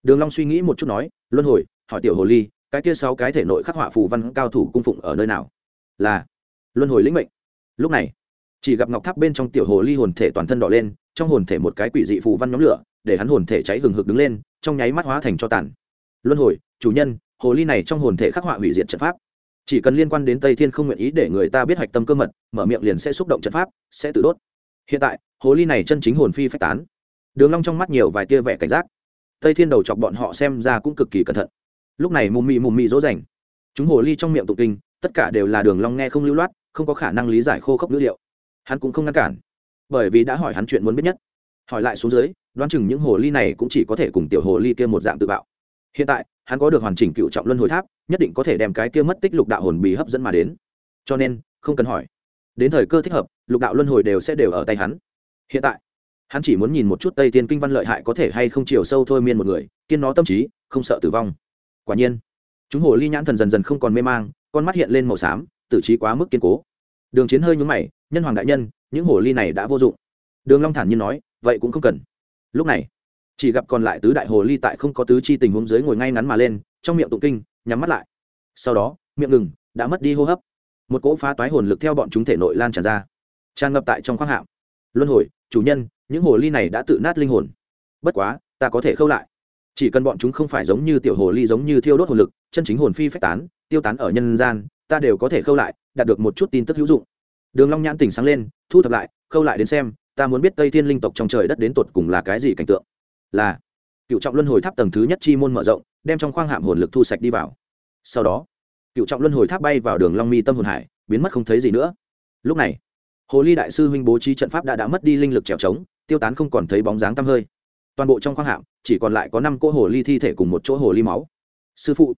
Đường long suy nghĩ một chút nói, luân hồi, hỏi tiểu hồ ly, cái kia sáu cái thể nội khắc họa phù văn cao thủ cung phụng ở nơi nào? Là, luân hồi lĩnh mệnh. Lúc này, chỉ gặp ngọc tháp bên trong tiểu hồ ly hồn thể toàn thân đỏ lên, trong hồn thể một cái quỷ dị phù văn nhóm lửa để hắn hồn thể cháy hừng hực đứng lên, trong nháy mắt hóa thành cho tàn. Luân hồi, chủ nhân, hồ ly này trong hồn thể khắc họa hủy diệt trận pháp. Chỉ cần liên quan đến tây thiên không nguyện ý để người ta biết hạch tâm cơ mật, mở miệng liền sẽ xúc động trận pháp, sẽ tự đốt. Hiện tại, hồ ly này chân chính hồn phi phách tán. Đường long trong mắt nhiều vài tia vẻ cảnh giác. Tây thiên đầu chọc bọn họ xem ra cũng cực kỳ cẩn thận. Lúc này mùm mị mùm mị dỗ dành chúng hồ ly trong miệng tụng kinh, tất cả đều là đường long nghe không lưu loát, không có khả năng lý giải khô khốc ngữ liệu. Hắn cũng không ngăn cản, bởi vì đã hỏi hắn chuyện muốn biết nhất. Hỏi lại xuống dưới đoán chừng những hồ ly này cũng chỉ có thể cùng tiểu hồ ly kia một dạng tự bạo. Hiện tại, hắn có được hoàn chỉnh cựu trọng luân hồi tháp, nhất định có thể đem cái kia mất tích lục đạo hồn bì hấp dẫn mà đến. Cho nên, không cần hỏi. Đến thời cơ thích hợp, lục đạo luân hồi đều sẽ đều ở tay hắn. Hiện tại, hắn chỉ muốn nhìn một chút tây tiên kinh văn lợi hại có thể hay không chiều sâu thôi miên một người, kiên nó tâm trí, không sợ tử vong. Quả nhiên, chúng hồ ly nhãn thần dần dần không còn mê mang, con mắt hiện lên màu xám, tử trí quá mức kiên cố. Đường chiến hơi nhúng mày, nhân hoàng đại nhân, những hồ ly này đã vô dụng. Đường long thản nhiên nói, vậy cũng không cần lúc này, chỉ gặp còn lại tứ đại hồ ly tại không có tứ chi tình huống dưới ngồi ngay ngắn mà lên, trong miệng tụng kinh, nhắm mắt lại. Sau đó, miệng ngừng, đã mất đi hô hấp. Một cỗ phá toái hồn lực theo bọn chúng thể nội lan tràn ra, tràn ngập tại trong khoang hạm. Luân hồi, chủ nhân, những hồ ly này đã tự nát linh hồn. Bất quá, ta có thể khâu lại. Chỉ cần bọn chúng không phải giống như tiểu hồ ly giống như thiêu đốt hồn lực, chân chính hồn phi phách tán, tiêu tán ở nhân gian, ta đều có thể khâu lại, đạt được một chút tin tức hữu dụng. Đường long nhãn tỉnh sáng lên, thu thập lại, khâu lại đến xem ta muốn biết tây thiên linh tộc trong trời đất đến tột cùng là cái gì cảnh tượng? Là, cựu trọng luân hồi tháp tầng thứ nhất chi môn mở rộng, đem trong khoang hạm hồn lực thu sạch đi vào. Sau đó, cựu trọng luân hồi tháp bay vào đường long mi tâm hồn hải, biến mất không thấy gì nữa. Lúc này, hồ ly đại sư huynh bố trí trận pháp đã đã mất đi linh lực trèo trống, tiêu tán không còn thấy bóng dáng tăm hơi. Toàn bộ trong khoang hạm, chỉ còn lại có năm cỗ hồ ly thi thể cùng một chỗ hồ ly máu. Sư phụ,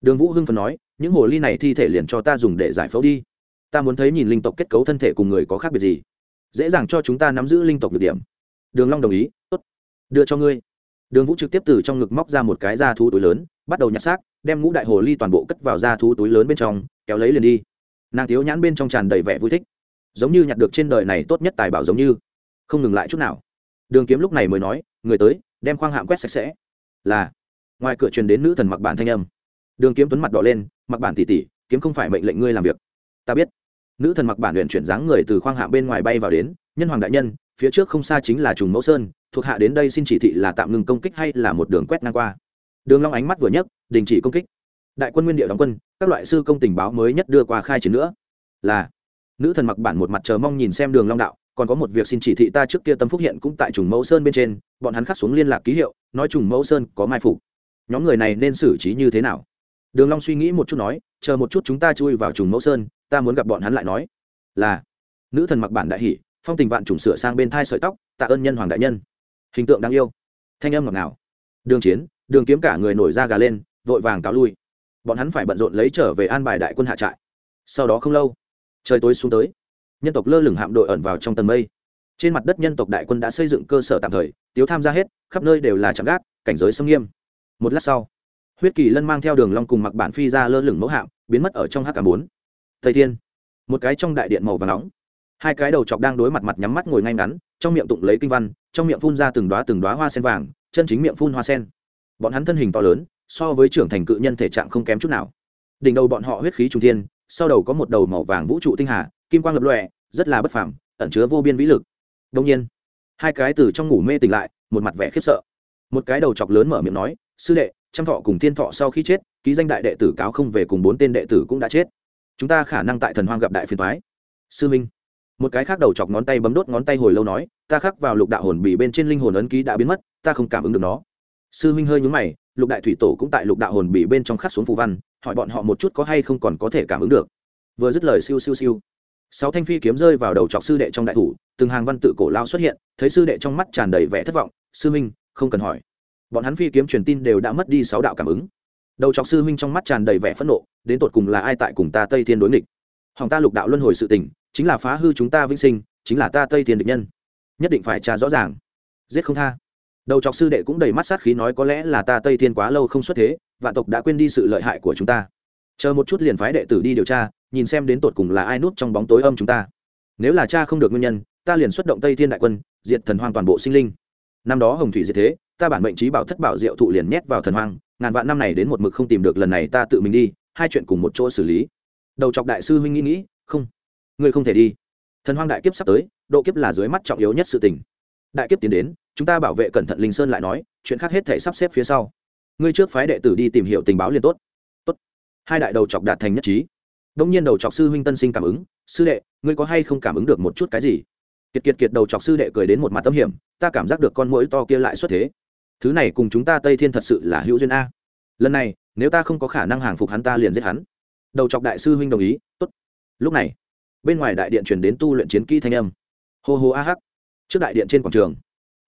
đường vũ hưng phần nói, những hồ ly này thi thể liền cho ta dùng để giải phẫu đi. Ta muốn thấy nhìn linh tộc kết cấu thân thể cùng người có khác biệt gì dễ dàng cho chúng ta nắm giữ linh tộc được điểm. Đường long đồng ý, tốt, đưa cho ngươi. Đường vũ trực tiếp từ trong ngực móc ra một cái da thú túi lớn, bắt đầu nhặt xác, đem ngũ đại hồ ly toàn bộ cất vào da thú túi lớn bên trong, kéo lấy liền đi. Nàng thiếu nhãn bên trong tràn đầy vẻ vui thích. Giống như nhặt được trên đời này tốt nhất tài bảo giống như. Không ngừng lại chút nào. Đường kiếm lúc này mới nói, người tới, đem khoang hạm quét sạch sẽ. Là, ngoài cửa truyền đến nữ thần mặc bản thanh âm. Đường kiếm tuấn mặt đỏ lên, mặc bản tỉ tỉ kiếm không phải mệnh lệnh ngươi làm việc. Ta biết nữ thần mặc bản luyện chuyển dáng người từ khoang hạ bên ngoài bay vào đến, nhân hoàng đại nhân, phía trước không xa chính là trùng mẫu sơn, thuộc hạ đến đây xin chỉ thị là tạm ngừng công kích hay là một đường quét ngang qua? Đường long ánh mắt vừa nhấc, đình chỉ công kích. Đại quân nguyên địa đóng quân, các loại sư công tình báo mới nhất đưa qua khai chiến nữa. Là, nữ thần mặc bản một mặt chờ mong nhìn xem đường long đạo, còn có một việc xin chỉ thị ta trước kia tâm phúc hiện cũng tại trùng mẫu sơn bên trên, bọn hắn khắc xuống liên lạc ký hiệu, nói trùng mẫu sơn có mai phục. Nhóm người này nên xử trí như thế nào? Đường long suy nghĩ một chút nói, chờ một chút chúng ta chui vào trùng mẫu sơn, ta muốn gặp bọn hắn lại nói. Là. Nữ thần mặc bản đại hỉ, phong tình vạn trùng sửa sang bên thai sợi tóc, tạ ơn nhân hoàng đại nhân. Hình tượng đáng yêu. Thanh âm ngọt ngào. Đường chiến, đường kiếm cả người nổi da gà lên, vội vàng cáo lui. Bọn hắn phải bận rộn lấy trở về an bài đại quân hạ trại. Sau đó không lâu, trời tối xuống tới, nhân tộc lơ lửng hạm đội ẩn vào trong tầng mây. Trên mặt đất nhân tộc đại quân đã xây dựng cơ sở tạm thời, tiếu tham gia hết, khắp nơi đều là trạm gác, cảnh giới sông nghiêm. Một lát sau huyết kỳ lân mang theo đường long cùng mặc bản phi ra lơ lửng mẫu hạm, biến mất ở trong hắc cả bốn. Thầy thiên. Một cái trong đại điện màu vàng nóng. Hai cái đầu chọc đang đối mặt mặt nhắm mắt ngồi ngay ngắn, trong miệng tụng lấy kinh văn, trong miệng phun ra từng đóa từng đóa hoa sen vàng, chân chính miệng phun hoa sen. Bọn hắn thân hình to lớn, so với trưởng thành cự nhân thể trạng không kém chút nào. Đỉnh đầu bọn họ huyết khí trung thiên, sau đầu có một đầu màu vàng vũ trụ tinh hà, kim quang lập lòe, rất là bất phẳng ẩn chứa vô biên vĩ lực. Đông nhiên, hai cái từ trong ngủ mê tỉnh lại, một mặt vẻ khiếp sợ. Một cái đầu chọc lớn mở miệng nói, sư đệ trăm thọ cùng thiên thọ sau khi chết, ký danh đại đệ tử cáo không về cùng bốn tên đệ tử cũng đã chết. Chúng ta khả năng tại thần hoang gặp đại phiền thoái sư minh. Một cái khác đầu chọc ngón tay bấm đốt ngón tay hồi lâu nói, ta khắc vào lục đạo hồn bị bên trên linh hồn ấn ký đã biến mất, ta không cảm ứng được nó. Sư minh hơi nhúng mày, lục đại thủy tổ cũng tại lục đạo hồn bị bên trong khắc xuống phù văn, hỏi bọn họ một chút có hay không còn có thể cảm ứng được. Vừa dứt lời siêu siêu siêu. Sáu thanh phi kiếm rơi vào đầu chọc sư đệ trong đại thủ, từng hàng văn tự cổ lao xuất hiện, thấy sư đệ trong mắt tràn đầy vẻ thất vọng. Sư minh, không cần hỏi bọn hắn phi kiếm truyền tin đều đã mất đi sáu đạo cảm ứng. Đầu chọc sư minh trong mắt tràn đầy vẻ phẫn nộ, đến tột cùng là ai tại cùng ta tây thiên đối nghịch? Hỏng ta lục đạo luân hồi sự tình, chính là phá hư chúng ta vĩnh sinh, chính là ta tây thiên địch nhân. Nhất định phải trả rõ ràng. Giết không tha. Đầu chọc sư đệ cũng đầy mắt sát khí nói có lẽ là ta tây thiên quá lâu không xuất thế, vạn tộc đã quên đi sự lợi hại của chúng ta. Chờ một chút liền phái đệ tử đi điều tra, nhìn xem đến tột cùng là ai núp trong bóng tối âm chúng ta. Nếu là cha không được nguyên nhân, ta liền xuất động tây thiên đại quân, diệt thần hoàn toàn bộ sinh linh. Năm đó hồng thủy diệt thế ta bản mệnh trí bảo thất bảo diệu thụ liền nhét vào thần hoang, ngàn vạn năm này đến một mực không tìm được lần này ta tự mình đi, hai chuyện cùng một chỗ xử lý. Đầu chọc đại sư huynh nghĩ nghĩ, không, ngươi không thể đi. Thần hoang đại kiếp sắp tới, độ kiếp là dưới mắt trọng yếu nhất sự tình. Đại kiếp tiến đến, chúng ta bảo vệ cẩn thận linh sơn lại nói, chuyện khác hết thể sắp xếp phía sau. Ngươi trước phái đệ tử đi tìm hiểu tình báo liền tốt. Tốt. Hai đại đầu chọc đạt thành nhất trí. Đông nhiên đầu chọc sư huynh tân sinh cảm ứng, sư đệ, ngươi có hay không cảm ứng được một chút cái gì? Kiệt kiệt kiệt đầu chọc sư đệ cười đến một mặt tâm hiểm, ta cảm giác được con mũi to kia lại xuất thế thứ này cùng chúng ta tây thiên thật sự là hữu duyên a. Lần này, nếu ta không có khả năng hàng phục hắn ta liền giết hắn. Đầu chọc đại sư huynh đồng ý, tốt. Lúc này, bên ngoài đại điện chuyển đến tu luyện chiến kỹ thanh âm. Hô hô a hắc. Trước đại điện trên quảng trường,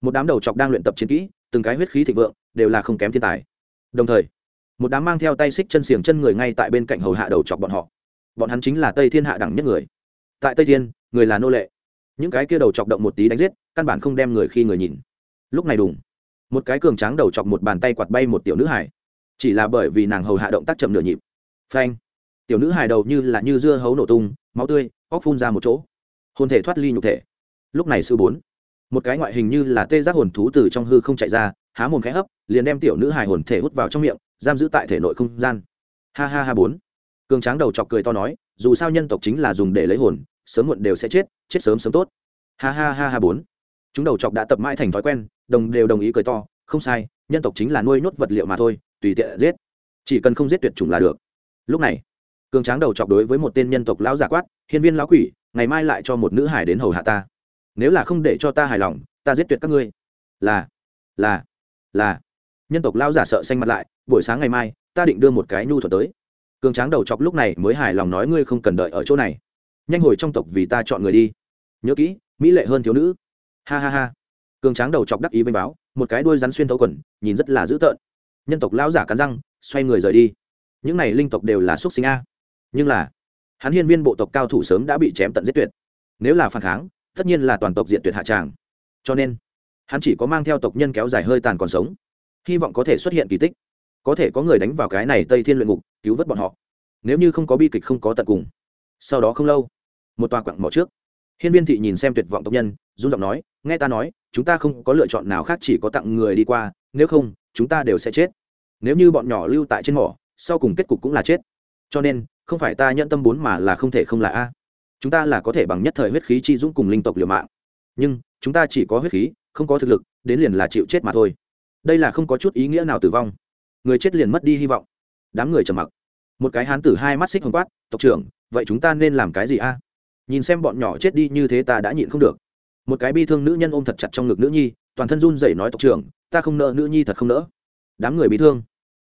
một đám đầu chọc đang luyện tập chiến kỹ, từng cái huyết khí thịnh vượng, đều là không kém thiên tài. Đồng thời, một đám mang theo tay xích chân xiềng chân người ngay tại bên cạnh hầu hạ đầu chọc bọn họ. Bọn hắn chính là tây thiên hạ đẳng nhất người. Tại tây thiên, người là nô lệ. Những cái kia đầu chọc động một tí đánh giết, căn bản không đem người khi người nhìn. Lúc này đùng một cái cường tráng đầu chọc một bàn tay quạt bay một tiểu nữ hải chỉ là bởi vì nàng hầu hạ động tác chậm nửa nhịp. Phanh. Tiểu nữ hải đầu như là như dưa hấu nổ tung, máu tươi, óc phun ra một chỗ. Hồn thể thoát ly nhục thể. Lúc này sư bốn, một cái ngoại hình như là tê giác hồn thú từ trong hư không chạy ra, há mồm khẽ hấp, liền đem tiểu nữ hài hồn thể hút vào trong miệng, giam giữ tại thể nội không gian. Ha ha ha bốn. Cường tráng đầu chọc cười to nói, dù sao nhân tộc chính là dùng để lấy hồn, sớm muộn đều sẽ chết chết sớm sớm tốt. Ha ha ha ha bốn. Chúng đầu chọc đã tập mãi thành thói quen đồng đều đồng ý cười to, không sai, nhân tộc chính là nuôi nhốt vật liệu mà thôi, tùy tiện giết. Chỉ cần không giết tuyệt chủng là được. Lúc này, cường tráng đầu chọc đối với một tên nhân tộc lão giả quát, hiên viên lão quỷ, ngày mai lại cho một nữ hải đến hầu hạ ta. Nếu là không để cho ta hài lòng, ta giết tuyệt các ngươi. Là là là. Nhân tộc lão giả sợ xanh mặt lại, buổi sáng ngày mai, ta định đưa một cái nhu thuật tới. Cường tráng đầu chọc lúc này mới hài lòng nói, ngươi không cần đợi ở chỗ này. Nhanh hồi trong tộc vì ta chọn người đi. Nhớ kỹ, mỹ lệ hơn thiếu nữ. Ha ha ha cường tráng đầu chọc đắc ý vênh báo, một cái đuôi rắn xuyên thấu quần, nhìn rất là dữ tợn. Nhân tộc lão giả cắn răng, xoay người rời đi. Những này linh tộc đều là xuất sinh a. Nhưng là, hắn hiên viên bộ tộc cao thủ sớm đã bị chém tận giết tuyệt. Nếu là phản kháng, tất nhiên là toàn tộc diện tuyệt hạ tràng. Cho nên, hắn chỉ có mang theo tộc nhân kéo dài hơi tàn còn sống. Hy vọng có thể xuất hiện kỳ tích. Có thể có người đánh vào cái này tây thiên luyện ngục, cứu vớt bọn họ. Nếu như không có bi kịch không có tận cùng. Sau đó không lâu, một tòa quặng mỏ trước hiên viên thị nhìn xem tuyệt vọng tộc nhân, run giọng nói, nghe ta nói, chúng ta không có lựa chọn nào khác chỉ có tặng người đi qua, nếu không, chúng ta đều sẽ chết. Nếu như bọn nhỏ lưu tại trên mỏ, sau cùng kết cục cũng là chết. Cho nên, không phải ta nhận tâm bốn mà là không thể không là a. Chúng ta là có thể bằng nhất thời huyết khí chi dũng cùng linh tộc liều mạng. Nhưng, chúng ta chỉ có huyết khí, không có thực lực, đến liền là chịu chết mà thôi. Đây là không có chút ý nghĩa nào tử vong. Người chết liền mất đi hy vọng. Đám người trầm mặc. Một cái hán tử hai mắt xích hồng quát, tộc trưởng, vậy chúng ta nên làm cái gì a? Nhìn xem bọn nhỏ chết đi như thế ta đã nhịn không được. Một cái bi thương nữ nhân ôm thật chặt trong ngực nữ nhi, toàn thân run rẩy nói tộc trưởng, ta không nợ nữ nhi thật không nỡ. Đám người bị thương.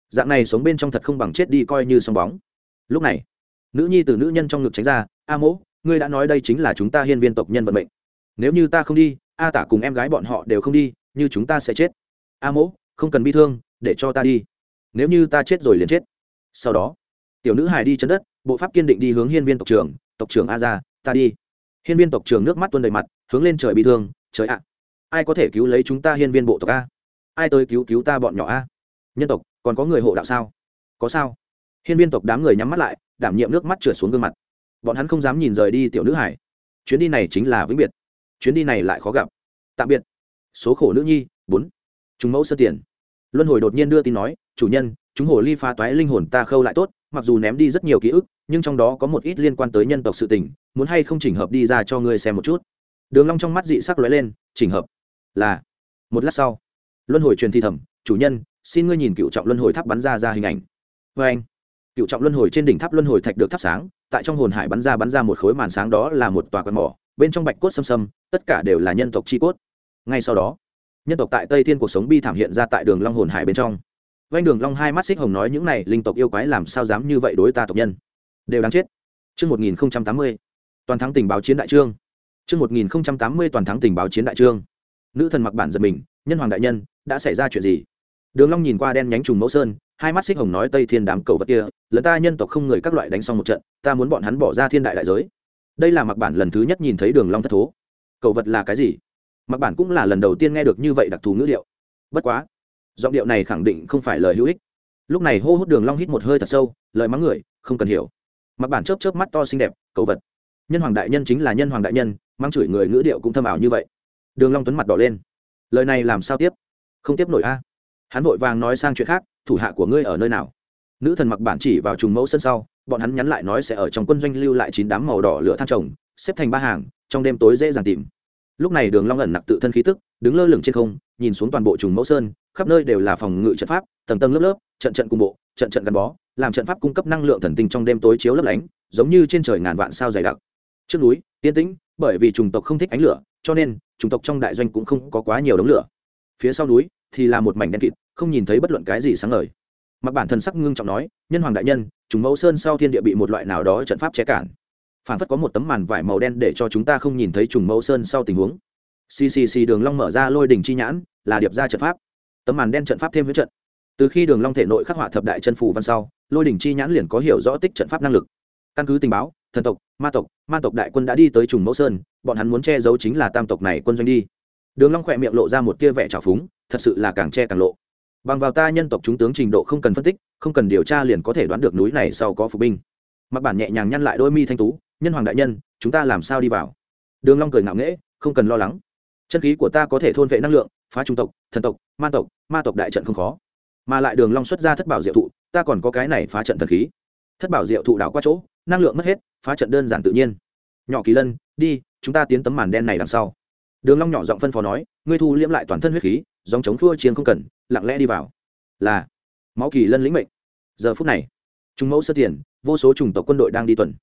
Dạng này sống bên trong thật không bằng chết đi coi như song bóng. Lúc này, nữ nhi từ nữ nhân trong ngực tránh ra, a mỗ, ngươi đã nói đây chính là chúng ta hiên viên tộc nhân vận mệnh. Nếu như ta không đi, a tả cùng em gái bọn họ đều không đi, như chúng ta sẽ chết. A mỗ, không cần bi thương, để cho ta đi. Nếu như ta chết rồi liền chết. Sau đó, tiểu nữ hải đi chân đất, bộ pháp kiên định đi hướng hiên viên tộc trưởng tộc trưởng a ra ta đi. Hiên viên tộc trường nước mắt tuôn đầy mặt, hướng lên trời bị thương, trời ạ, ai có thể cứu lấy chúng ta hiên viên bộ tộc a? Ai tới cứu cứu ta bọn nhỏ a? Nhân tộc, còn có người hộ đạo sao? Có sao? Hiên viên tộc đám người nhắm mắt lại, đảm nhiệm nước mắt trượt xuống gương mặt. Bọn hắn không dám nhìn rời đi tiểu nữ hải. Chuyến đi này chính là vĩnh biệt. Chuyến đi này lại khó gặp. Tạm biệt. Số khổ nữ nhi, bốn. Chúng mẫu sơ tiền. Luân hồi đột nhiên đưa tin nói, chủ nhân, chúng hồ ly phá toái linh hồn ta khâu lại tốt, mặc dù ném đi rất nhiều ký ức nhưng trong đó có một ít liên quan tới nhân tộc sự tình, muốn hay không chỉnh hợp đi ra cho ngươi xem một chút. Đường long trong mắt dị sắc lóe lên, chỉnh hợp. Là. Một lát sau, luân hồi truyền thi thẩm, chủ nhân, xin ngươi nhìn cựu trọng luân hồi tháp bắn ra ra hình ảnh. Với anh, cựu trọng luân hồi trên đỉnh tháp luân hồi thạch được thắp sáng, tại trong hồn hải bắn ra bắn ra một khối màn sáng đó là một tòa quan mỏ, bên trong bạch cốt xâm xâm, tất cả đều là nhân tộc chi cốt. Ngay sau đó, nhân tộc tại tây thiên cuộc sống bi thảm hiện ra tại đường long hồn hải bên trong. Vanh đường long hai mắt xích hồng nói, những này linh tộc yêu quái làm sao dám như vậy đối ta tộc nhân? Đều đáng chết Trước 1080, toàn thắng tình báo chiến đại trương. Trước 1080 toàn thắng tình báo chiến đại trương. Nữ thần mặc bản giật mình, nhân hoàng đại nhân, đã xảy ra chuyện gì? Đường Long nhìn qua đen nhánh trùng mẫu sơn, hai mắt xích hồng nói Tây Thiên đám cầu vật kia, lẫn ta nhân tộc không người các loại đánh xong một trận, ta muốn bọn hắn bỏ ra thiên đại đại giới. Đây là mặc bản lần thứ nhất nhìn thấy Đường Long thất thố. Cầu vật là cái gì? Mặc bản cũng là lần đầu tiên nghe được như vậy đặc thù ngữ liệu. Bất quá, giọng điệu này khẳng định không phải lời hữu ích. Lúc này hô hút Đường Long hít một hơi thật sâu, lời mắng người, không cần hiểu. Mặc bản chớp chớp mắt to xinh đẹp, cầu vật. Nhân hoàng đại nhân chính là nhân hoàng đại nhân, mang chửi người ngữ điệu cũng thâm ảo như vậy. Đường Long tuấn mặt đỏ lên. Lời này làm sao tiếp? Không tiếp nổi a hắn vội vàng nói sang chuyện khác thủ hạ của ngươi ở nơi nào nữ thần mặc bản chỉ vào trùng mẫu sân sau bọn hắn nhắn lại nói sẽ ở trong quân doanh lưu lại chín đám màu đỏ lửa than trồng xếp thành ba hàng trong đêm tối dễ dàng tìm lúc này đường long ẩn nặc tự thân khí tức đứng lơ lửng trên không nhìn xuống toàn bộ trùng mẫu sơn khắp nơi đều là phòng ngự trận pháp tầng tầng lớp lớp trận trận cùng bộ trận trận gắn bó làm trận pháp cung cấp năng lượng thần tinh trong đêm tối chiếu lấp lánh, giống như trên trời ngàn vạn sao dày đặc. Trước núi, yên tĩnh, bởi vì chủng tộc không thích ánh lửa, cho nên chủng tộc trong đại doanh cũng không có quá nhiều đống lửa. Phía sau núi thì là một mảnh đen kịt, không nhìn thấy bất luận cái gì sáng ngời. Mặc bản thân sắc ngưng trọng nói, nhân hoàng đại nhân chúng mẫu sơn sau thiên địa bị một loại nào đó trận pháp che cản. Phản phất có một tấm màn vải màu đen để cho chúng ta không nhìn thấy trùng mẫu sơn sau tình huống. Ccc đường long mở ra lôi đỉnh chi nhãn, là điệp ra trận pháp. Tấm màn đen trận pháp thêm với trận từ khi đường long thể nội khắc họa thập đại chân phủ văn sau, lôi đỉnh chi nhãn liền có hiểu rõ tích trận pháp năng lực. Căn cứ tình báo, thần tộc, ma tộc ma tộc đại quân đã đi tới trùng mẫu sơn, bọn hắn muốn che giấu chính là tam tộc này quân doanh đi. Đường long khoẹt miệng lộ ra một tia vẻ trào phúng, thật sự là càng che càng lộ. Bằng vào ta nhân tộc chúng tướng trình độ không cần phân tích, không cần điều tra liền có thể đoán được núi này sau có phục binh. Mặc bản nhẹ nhàng nhăn lại đôi mi thanh tú, nhân hoàng đại nhân, chúng ta làm sao đi vào? Đường long cười ngạo nghễ, không cần lo lắng. Chân khí của ta có thể thôn vệ năng lượng, phá trung tộc, thần tộc man tộc, ma tộc đại trận không khó mà lại đường long xuất ra thất bảo diệu thụ, ta còn có cái này phá trận thần khí. Thất bảo diệu thụ đảo qua chỗ, năng lượng mất hết, phá trận đơn giản tự nhiên. Nhỏ kỳ lân, đi, chúng ta tiến tấm màn đen này đằng sau. Đường long nhỏ giọng phân phó nói, ngươi thu liễm lại toàn thân huyết khí dòng chống thua chiến không cần, lặng lẽ đi vào. Là, máu kỳ lân lĩnh mệnh. Giờ phút này, chúng mẫu sơ tiền, vô số chủng tộc quân đội đang đi tuần.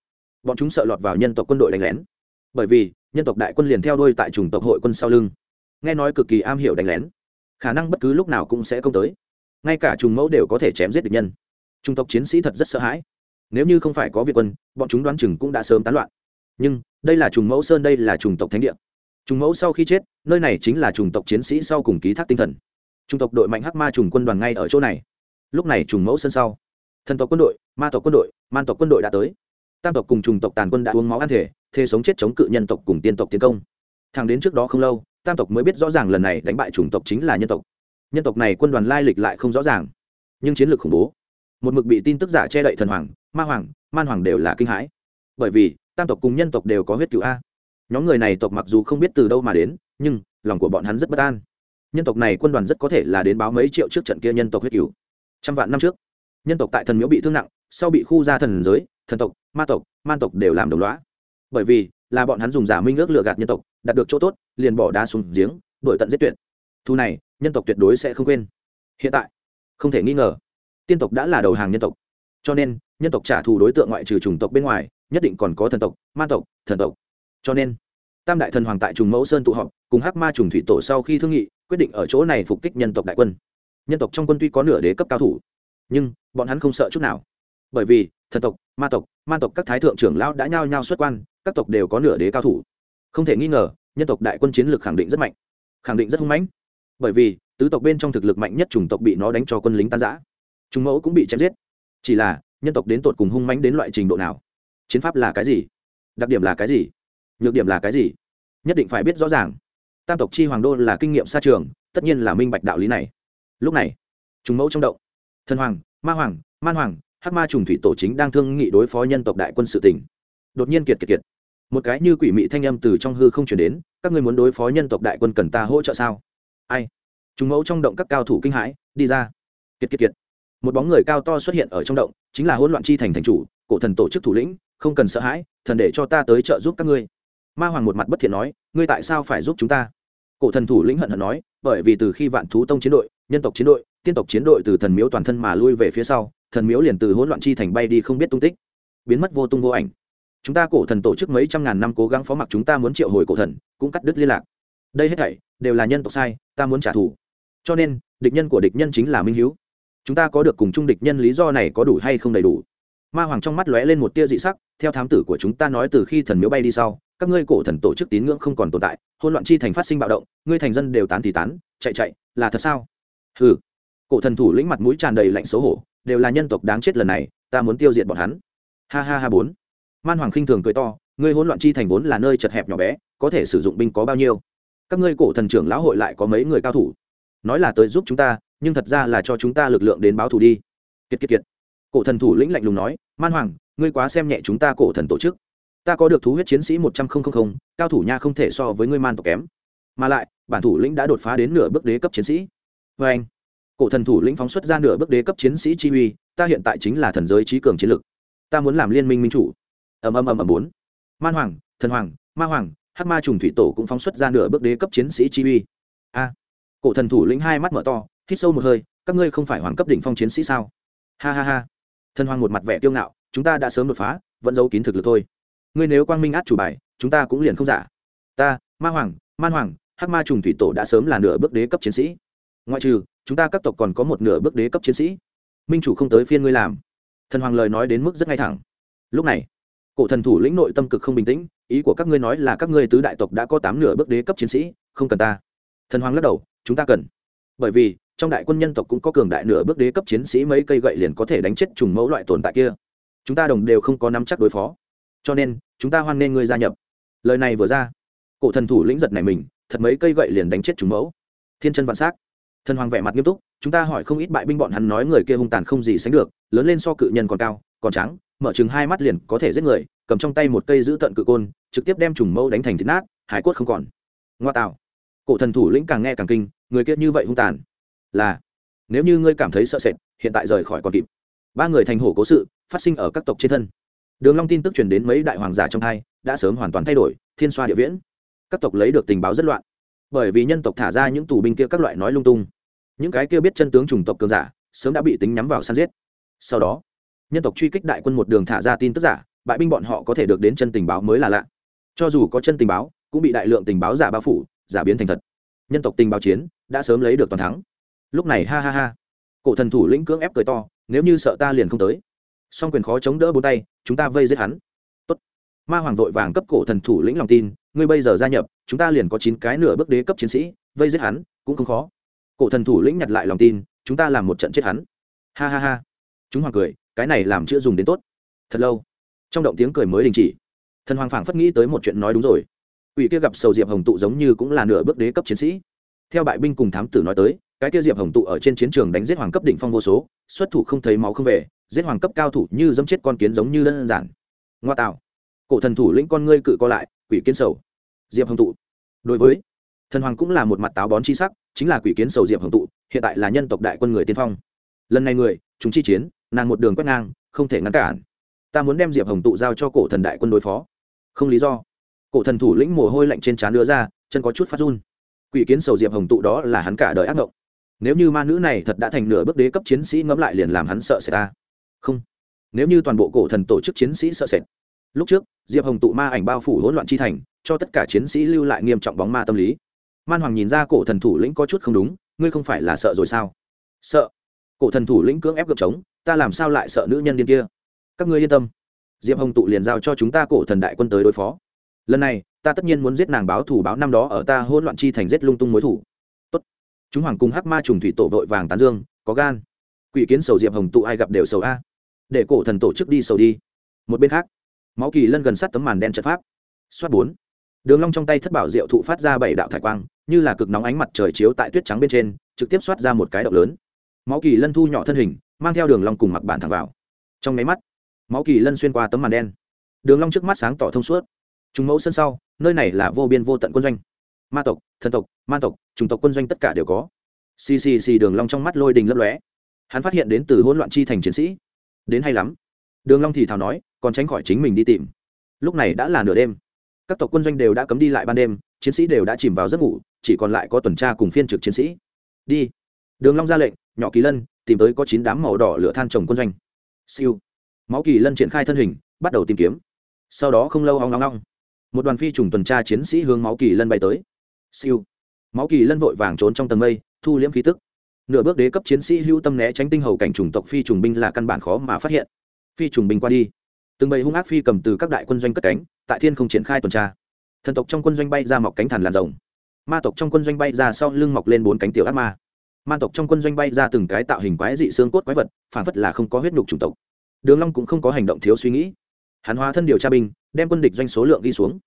Bọn chúng sợ lọt vào nhân tộc quân đội đánh lén. Bởi vì, nhân tộc đại quân liền theo đuôi tại chủng tộc hội quân sau lưng. Nghe nói cực kỳ am hiểu đánh lén, khả năng bất cứ lúc nào cũng sẽ công tới ngay cả trùng mẫu đều có thể chém giết địch nhân. Trung tộc chiến sĩ thật rất sợ hãi. Nếu như không phải có việt quân, bọn chúng đoán chừng cũng đã sớm tán loạn. Nhưng, đây là trùng mẫu sơn, đây là trùng tộc thánh địa. Trùng mẫu sau khi chết, nơi này chính là trùng tộc chiến sĩ sau cùng ký thác tinh thần. Trùng tộc đội mạnh hắc ma trùng quân đoàn ngay ở chỗ này. Lúc này trùng mẫu sơn sau, thần tộc quân đội, ma tộc quân đội, man tộc quân đội đã tới. Tam tộc cùng trùng tộc tàn quân đã uống máu ăn thể thê sống chết chống cự nhân tộc cùng tiên tộc tiến công. Thẳng đến trước đó không lâu, tam tộc mới biết rõ ràng lần này đánh bại chủng tộc chính là nhân tộc nhân tộc này quân đoàn lai lịch lại không rõ ràng. Nhưng chiến lược khủng bố. Một mực bị tin tức giả che đậy thần hoàng, ma hoàng, man hoàng đều là kinh hãi. Bởi vì, tam tộc cùng nhân tộc đều có huyết cựu a. Nhóm người này tộc mặc dù không biết từ đâu mà đến, nhưng lòng của bọn hắn rất bất an. Nhân tộc này quân đoàn rất có thể là đến báo mấy triệu trước trận kia nhân tộc huyết cựu trăm vạn năm trước, nhân tộc tại thần miếu bị thương nặng, sau bị khu ra thần giới, thần tộc, ma tộc, man tộc đều làm đồng loá bởi vì là bọn hắn dùng giả minh ước lừa gạt nhân tộc, đạt được chỗ tốt, liền bỏ đá xuống giếng đổi tận giết tuyệt thu này, nhân tộc tuyệt đối sẽ không quên. Hiện tại, không thể nghi ngờ, tiên tộc đã là đầu hàng nhân tộc. Cho nên, nhân tộc trả thù đối tượng ngoại trừ chủng tộc bên ngoài, nhất định còn có thần tộc, ma tộc, thần tộc. Cho nên, tam đại thần hoàng tại trùng mẫu sơn tụ họp, cùng hắc ma trùng thủy tổ sau khi thương nghị, quyết định ở chỗ này phục kích nhân tộc đại quân. Nhân tộc trong quân tuy có nửa đế cấp cao thủ, nhưng bọn hắn không sợ chút nào. Bởi vì, thần tộc, ma tộc man tộc các thái thượng trưởng lão đã nhao nhao xuất quan, các tộc đều có nửa đế cao thủ. Không thể nghi ngờ, nhân tộc đại quân chiến lược khẳng định rất mạnh, khẳng định rất hung mãnh bởi vì, tứ tộc bên trong thực lực mạnh nhất chủng tộc bị nó đánh cho quân lính tan giã chúng mẫu cũng bị chém giết. Chỉ là, nhân tộc đến tột cùng hung mãnh đến loại trình độ nào? Chiến pháp là cái gì? Đặc điểm là cái gì? Nhược điểm là cái gì? Nhất định phải biết rõ ràng. Tam tộc chi hoàng đô là kinh nghiệm xa trường, tất nhiên là minh bạch đạo lý này. Lúc này, chúng mẫu trong động. Thần hoàng, ma hoàng, man hoàng, hắc ma trùng thủy tổ chính đang thương nghị đối phó nhân tộc đại quân sự tỉnh đột nhiên kiệt kiệt kiệt. Một cái như quỷ mị thanh âm từ trong hư không chuyển đến, các ngươi muốn đối phó nhân tộc đại quân cần ta hỗ trợ sao? Ai? Chúng mẫu trong động các cao thủ kinh hãi, đi ra. Kiệt kiệt kiệt. Một bóng người cao to xuất hiện ở trong động, chính là hỗn loạn chi thành thành chủ, cổ thần tổ chức thủ lĩnh, không cần sợ hãi, thần để cho ta tới trợ giúp các ngươi. Ma hoàng một mặt bất thiện nói, ngươi tại sao phải giúp chúng ta? Cổ thần thủ lĩnh hận hận nói, bởi vì từ khi vạn thú tông chiến đội, nhân tộc chiến đội, tiên tộc chiến đội từ thần miếu toàn thân mà lui về phía sau, thần miếu liền từ hỗn loạn chi thành bay đi không biết tung tích. Biến mất vô tung vô ảnh. Chúng ta cổ thần tổ chức mấy trăm ngàn năm cố gắng phó mặc chúng ta muốn triệu hồi cổ thần, cũng cắt đứt liên lạc đây hết thảy đều là nhân tộc sai, ta muốn trả thù. Cho nên, địch nhân của địch nhân chính là minh hiếu. Chúng ta có được cùng chung địch nhân lý do này có đủ hay không đầy đủ? Ma hoàng trong mắt lóe lên một tia dị sắc, theo thám tử của chúng ta nói từ khi thần miếu bay đi sau, các ngươi cổ thần tổ chức tín ngưỡng không còn tồn tại hôn loạn chi thành phát sinh bạo động, ngươi thành dân đều tán thì tán, chạy chạy, là thật sao? Ừ cổ thần thủ lĩnh mặt mũi tràn đầy lạnh xấu hổ, đều là nhân tộc đáng chết lần này, ta muốn tiêu diệt bọn hắn. Ha ha ha bốn. Man hoàng khinh thường cười to, ngươi hỗn loạn chi thành vốn là nơi chật hẹp nhỏ bé, có thể sử dụng binh có bao nhiêu? Các ngươi cổ thần trưởng lão hội lại có mấy người cao thủ? Nói là tới giúp chúng ta, nhưng thật ra là cho chúng ta lực lượng đến báo thù đi. Kiệt kiệt kiệt. Cổ thần thủ lĩnh lạnh lùng nói, man hoàng, ngươi quá xem nhẹ chúng ta cổ thần tổ chức. Ta có được thú huyết chiến sĩ một trăm linh cao thủ nha không thể so với ngươi man tộc kém. Mà lại, bản thủ lĩnh đã đột phá đến nửa bước đế cấp chiến sĩ. Vê anh, cổ thần thủ lĩnh phóng xuất ra nửa bước đế cấp chiến sĩ chi uy, ta hiện tại chính là thần giới trí cường chiến lực. Ta muốn làm liên minh minh chủ. Ầm ầm ầm ầm bốn. Man hoàng, thần hoàng, ma hoàng hắc ma trùng thủy tổ cũng phóng xuất ra nửa bước đế cấp chiến sĩ chi uy. A, cổ thần thủ lĩnh hai mắt mở to, hít sâu một hơi, các ngươi không phải hoàng cấp đỉnh phong chiến sĩ sao? Ha ha ha. Thần hoàng một mặt vẻ kiêu ngạo, chúng ta đã sớm đột phá, vẫn giấu kín thực lực thôi. Ngươi nếu quang minh át chủ bài, chúng ta cũng liền không giả. Ta, ma hoàng, man hoàng, hắc ma trùng thủy tổ đã sớm là nửa bước đế cấp chiến sĩ. Ngoại trừ, chúng ta các tộc còn có một nửa bước đế cấp chiến sĩ. Minh chủ không tới phiên ngươi làm. Thần hoàng lời nói đến mức rất ngay thẳng. Lúc này, cổ thần thủ lĩnh nội tâm cực không bình tĩnh ý của các ngươi nói là các ngươi tứ đại tộc đã có tám nửa bước đế cấp chiến sĩ, không cần ta. Thần hoàng lắc đầu, chúng ta cần. Bởi vì, trong đại quân nhân tộc cũng có cường đại nửa bước đế cấp chiến sĩ mấy cây gậy liền có thể đánh chết trùng mẫu loại tồn tại kia. Chúng ta đồng đều không có nắm chắc đối phó. Cho nên, chúng ta hoan nghênh ngươi gia nhập. Lời này vừa ra, cổ thần thủ lĩnh giật này mình, thật mấy cây gậy liền đánh chết trùng mẫu. Thiên chân vạn s á c thần hoàng vẻ mặt nghiêm túc, chúng ta hỏi không ít bại binh bọn hắn nói người kia hung tàn không gì sánh được, lớn lên so cự nhân còn cao, còn trắng, mở chừng hai mắt liền có thể giết người cầm trong tay một cây giữ tận cự côn, trực tiếp đem trùng mẫu đánh thành thịt nát, hải quất không còn. Ngoa tạo. Cổ thần thủ lĩnh càng nghe càng kinh, người kia như vậy hung tàn. Là, nếu như ngươi cảm thấy sợ sệt, hiện tại rời khỏi còn kịp. Ba người thành hổ cố sự, phát sinh ở các tộc trên thân. Đường long tin tức truyền đến mấy đại hoàng giả trong hai, đã sớm hoàn toàn thay đổi, thiên xoa địa viễn. Các tộc lấy được tình báo rất loạn. Bởi vì nhân tộc thả ra những tù binh kia các loại nói lung tung. Những cái kia biết chân tướng trùng tộc cường giả, sớm đã bị tính nhắm vào săn giết. Sau đó, nhân tộc truy kích đại quân một đường thả ra tin tức giả bại binh bọn họ có thể được đến chân tình báo mới là lạ. Cho dù có chân tình báo, cũng bị đại lượng tình báo giả bao phủ, giả biến thành thật. Nhân tộc tình báo chiến, đã sớm lấy được toàn thắng. Lúc này, ha ha ha. Cổ thần thủ lĩnh cưỡng ép cười to, nếu như sợ ta liền không tới. Song quyền khó chống đỡ bốn tay, chúng ta vây giết hắn. Tốt. ma hoàng vội vàng cấp cổ thần thủ lĩnh lòng tin, ngươi bây giờ gia nhập, chúng ta liền có chín cái nửa bước đế cấp chiến sĩ, vây giết hắn, cũng không khó. Cổ thần thủ lĩnh nhặt lại lòng tin, chúng ta làm một trận chết hắn. Ha ha ha. Chúng hoàng cười, cái này làm chưa dùng đến tốt. Thật lâu trong động tiếng cười mới đình chỉ. Thần hoàng phảng phất nghĩ tới một chuyện nói đúng rồi. Ủy kia gặp sầu diệp hồng tụ giống như cũng là nửa bước đế cấp chiến sĩ. Theo bại binh cùng thám tử nói tới, cái kia diệp hồng tụ ở trên chiến trường đánh giết hoàng cấp đỉnh phong vô số, xuất thủ không thấy máu không về, giết hoàng cấp cao thủ như dẫm chết con kiến giống như đơn giản. Ngoa tạo. Cổ thần thủ lĩnh con ngươi cự co lại, quỷ kiến sầu. Diệp hồng tụ. Đối với, thần hoàng cũng là một mặt táo bón chi sắc, chính là quỷ kiến sầu diệp hồng tụ, hiện tại là nhân tộc đại quân người tiên phong. Lần này người, chúng chi chiến, nàng một đường quét ngang, không thể ngăn cản ta muốn đem diệp hồng tụ giao cho cổ thần đại quân đối phó. Không lý do. Cổ thần thủ lĩnh mồ hôi lạnh trên trán đưa ra, chân có chút phát run. Quỷ kiến sầu diệp hồng tụ đó là hắn cả đời ác mộng nếu như ma nữ này thật đã thành nửa bước đế cấp chiến sĩ ngẫm lại liền làm hắn sợ sệt ta. Không. Nếu như toàn bộ cổ thần tổ chức chiến sĩ sợ sệt. Lúc trước, diệp hồng tụ ma ảnh bao phủ hỗn loạn chi thành, cho tất cả chiến sĩ lưu lại nghiêm trọng bóng ma tâm lý. Man hoàng nhìn ra cổ thần thủ lĩnh có chút không đúng, ngươi không phải là sợ rồi sao? Sợ. Cổ thần thủ lĩnh cưỡng ép gợp trống, ta làm sao lại sợ nữ nhân điên kia? Các ngươi yên tâm. Diệp hồng tụ liền giao cho chúng ta cổ thần đại quân tới đối phó. Lần này, ta tất nhiên muốn giết nàng báo thủ báo năm đó ở ta hôn loạn chi thành giết lung tung mối thủ. Tốt. Chúng hoàng cùng hắc ma trùng thủy tổ vội vàng tán dương, có gan. Quỷ kiến sầu diệp hồng tụ ai gặp đều sầu a. Để cổ thần tổ chức đi sầu đi. Một bên khác, máu kỳ lân gần sát tấm màn đen trận pháp. Xoát bốn. Đường long trong tay thất bảo diệu thụ phát ra bảy đạo thải quang, như là cực nóng ánh mặt trời chiếu tại tuyết trắng bên trên, trực tiếp xoát ra một cái động lớn. Máu kỳ lân thu nhỏ thân hình, mang theo đường long cùng mặc bản thẳng vào. Trong máy mắt máu kỳ lân xuyên qua tấm màn đen. Đường long trước mắt sáng tỏ thông suốt. Trùng mẫu sân sau, nơi này là vô biên vô tận quân doanh. Ma tộc, thần tộc, man tộc trùng tộc quân doanh tất cả đều có. Xì xì xì đường long trong mắt lôi đình lấp lóe. Hắn phát hiện đến từ hỗn loạn chi thành chiến sĩ. Đến hay lắm. Đường long thì thào nói, còn tránh khỏi chính mình đi tìm. Lúc này đã là nửa đêm. Các tộc quân doanh đều đã cấm đi lại ban đêm, chiến sĩ đều đã chìm vào giấc ngủ, chỉ còn lại có tuần tra cùng phiên trực chiến sĩ. Đi. Đường long ra lệnh, nhỏ kỳ lân, tìm tới có chín đám màu đỏ lửa than trồng quân doanh. Siêu máu kỳ lân triển khai thân hình, bắt đầu tìm kiếm. Sau đó không lâu hoang long long một đoàn phi trùng tuần tra chiến sĩ hướng máu kỳ lân bay tới. Siêu. Máu kỳ lân vội vàng trốn trong tầng mây, thu liễm khí tức. Nửa bước đế cấp chiến sĩ hưu tâm né tránh tinh hầu cảnh chủng tộc phi trùng binh là căn bản khó mà phát hiện. Phi trùng binh qua đi. Từng bầy hung ác phi cầm từ các đại quân doanh cất cánh, tại thiên không triển khai tuần tra. Thần tộc trong quân doanh bay ra mọc cánh thần làn rồng. Ma tộc trong quân doanh bay ra sau lưng mọc lên bốn cánh tiểu ác ma. Man tộc trong quân doanh bay ra từng cái tạo hình quái dị xương cốt quái vật, phản phất là không có huyết nhục chủng tộc đường long cũng không có hành động thiếu suy nghĩ. Hắn hóa thân điều tra binh, đem quân địch doanh số lượng đi xuống.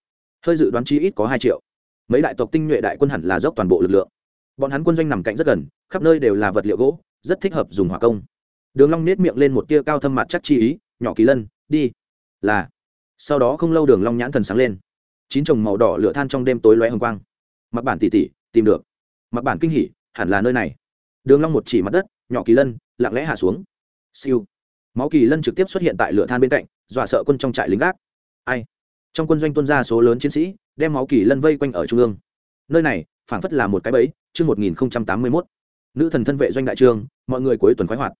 Hơi dự đoán chi ít có hai triệu. Mấy đại tộc tinh nhuệ đại quân hẳn là dốc toàn bộ lực lượng. Bọn hắn quân doanh nằm cạnh rất gần, khắp nơi đều là vật liệu gỗ, rất thích hợp dùng hỏa công. Đường long nét miệng lên một tia cao thâm mặt chắc chi ý, nhỏ kỳ lân, đi. Là. Sau đó không lâu đường long nhãn thần sáng lên. Chín chồng màu đỏ lửa than trong đêm tối lóe hồng quang. Mặc bản tỉ tỉ tìm được. Mặc bản kinh hỉ, hẳn là nơi này. Đường long một chỉ mặt đất, nhỏ kỳ lân, lặng lẽ hạ xuống. Siêu máu kỳ lân trực tiếp xuất hiện tại lửa than bên cạnh, dọa sợ quân trong trại lính gác. Ai? Trong quân doanh tuân ra số lớn chiến sĩ, đem máu kỳ lân vây quanh ở trung ương. Nơi này, phảng phất là một cái bẫy, chương một nghìn tám mươi mốt. Nữ thần thân vệ doanh đại trường mọi người cuối tuần khoái hoạt.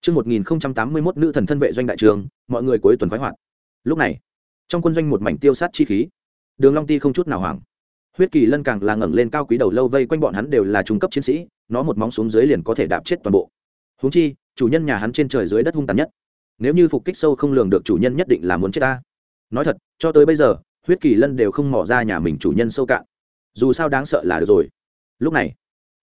Chương một nghìn tám mươi mốt, nữ thần thân vệ doanh đại trường mọi người cuối tuần khoái hoạt. Lúc này, trong quân doanh một mảnh tiêu sát chi khí. Đường long ti không chút nào hoảng. Huyết kỳ lân càng là ngẩng lên cao quý đầu lâu vây quanh bọn hắn đều là trung cấp chiến sĩ, nó một móng xuống dưới liền có thể đạp chết toàn bộ. Huống chi, chủ nhân nhà hắn trên trời dưới đất hung tàn nhất nếu như phục kích sâu không lường được chủ nhân nhất định là muốn chết ta. Nói thật, cho tới bây giờ, huyết kỳ lân đều không mò ra nhà mình chủ nhân sâu cạn. Dù sao đáng sợ là được rồi. Lúc này,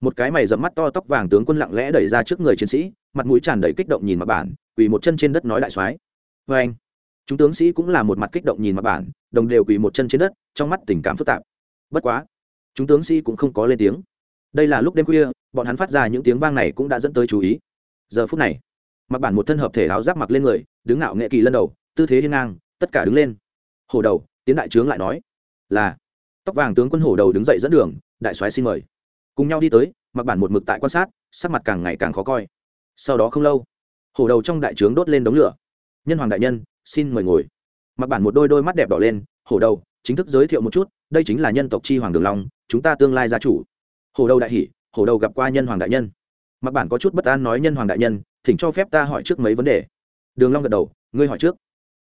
một cái mày dẫm mắt to tóc vàng tướng quân lặng lẽ đẩy ra trước người chiến sĩ, mặt mũi tràn đầy kích động nhìn mặt bản, quỳ một chân trên đất nói đại soái. Vê anh, chúng tướng sĩ cũng là một mặt kích động nhìn mặt bản, đồng đều quỳ một chân trên đất, trong mắt tình cảm phức tạp. Bất quá, chúng tướng sĩ cũng không có lên tiếng. Đây là lúc đêm khuya, bọn hắn phát ra những tiếng vang này cũng đã dẫn tới chú ý. Giờ phút này mặc bản một thân hợp thể áo giáp mặc lên người, đứng ngạo nghệ kỳ lân đầu, tư thế hiên ngang, tất cả đứng lên. Hổ đầu, tiến đại trướng lại nói, là. Tóc vàng tướng quân hổ đầu đứng dậy dẫn đường, đại soái xin mời. Cùng nhau đi tới, mặc bản một mực tại quan sát, sắc mặt càng ngày càng khó coi. Sau đó không lâu, hổ đầu trong đại trướng đốt lên đống lửa. Nhân hoàng đại nhân, xin mời ngồi. Mặc bản một đôi đôi mắt đẹp đỏ lên, hổ đầu, chính thức giới thiệu một chút, đây chính là nhân tộc chi hoàng đường long, chúng ta tương lai gia chủ. Hổ đầu đại hỷ hổ đầu gặp qua nhân hoàng đại nhân. Mặc bản có chút bất an nói, nhân hoàng đại nhân thỉnh cho phép ta hỏi trước mấy vấn đề. Đường long gật đầu, ngươi hỏi trước.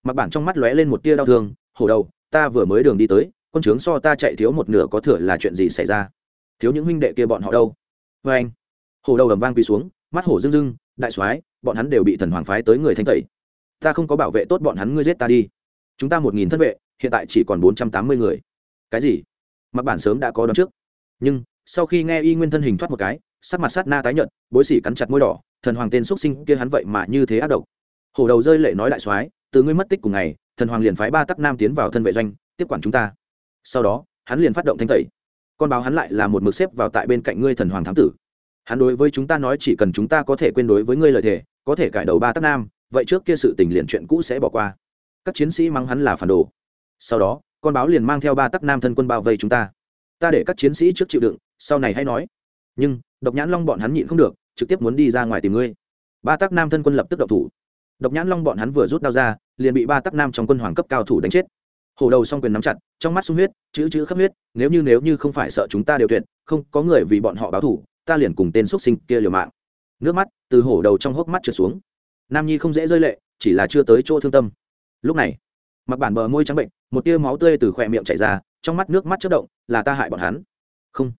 Mặc bản trong mắt lóe lên một tia đau thương, hổ đầu, ta vừa mới đường đi tới, quân trướng so ta chạy thiếu một nửa có thừa là chuyện gì xảy ra? Thiếu những huynh đệ kia bọn họ đâu? Với anh, hổ đầu ầm vang quỳ xuống, mắt hổ rưng rưng, đại soái, bọn hắn đều bị thần hoàng phái tới người thanh tẩy. Ta không có bảo vệ tốt bọn hắn, ngươi giết ta đi. Chúng ta một nghìn thân vệ, hiện tại chỉ còn bốn trăm tám mươi người. Cái gì? Mặc bản sớm đã có đón trước. Nhưng, sau khi nghe y nguyên thân hình thoát một cái, sắc mặt sát na tái nhợt, bối sỉ cắn chặt môi đỏ thần hoàng tên xuất sinh kia hắn vậy mà như thế ác độc. Hổ đầu rơi lệ nói đại soái từ ngươi mất tích cùng ngày thần hoàng liền phái ba tắc nam tiến vào thân vệ doanh tiếp quản chúng ta. Sau đó hắn liền phát động thanh tẩy. Con báo hắn lại là một mực xếp vào tại bên cạnh ngươi thần hoàng thám tử. Hắn đối với chúng ta nói chỉ cần chúng ta có thể quên đối với ngươi lời thề, có thể cải đầu ba tắc nam vậy trước kia sự tình liền chuyện cũ sẽ bỏ qua. Các chiến sĩ mắng hắn là phản đồ. Sau đó con báo liền mang theo ba tắc nam thân quân bao vây chúng ta. Ta để các chiến sĩ trước chịu đựng sau này hãy nói. Nhưng độc nhãn long bọn hắn nhịn không được trực tiếp muốn đi ra ngoài tìm ngươi. Ba tắc nam thân quân lập tức độc thủ. Độc nhãn long bọn hắn vừa rút đao ra, liền bị ba tắc nam trong quân hoàng cấp cao thủ đánh chết. Hổ đầu s quyền nắm chặt, trong mắt sung huyết, chữ chữ khắp huyết, nếu như nếu như không phải sợ chúng ta đều tuyệt, không có người vì bọn họ báo thủ ta liền cùng tên xuất sinh kia liều mạng. Nước mắt từ hổ đầu trong hốc mắt trượt xuống. Nam nhi không dễ rơi lệ, chỉ là chưa tới chỗ thương tâm. Lúc này, mặc bản bờ môi trắng bệnh, một tia máu tươi từ khỏe miệng chảy ra, trong mắt nước mắt chất động, là ta hại bọn hắn. Không.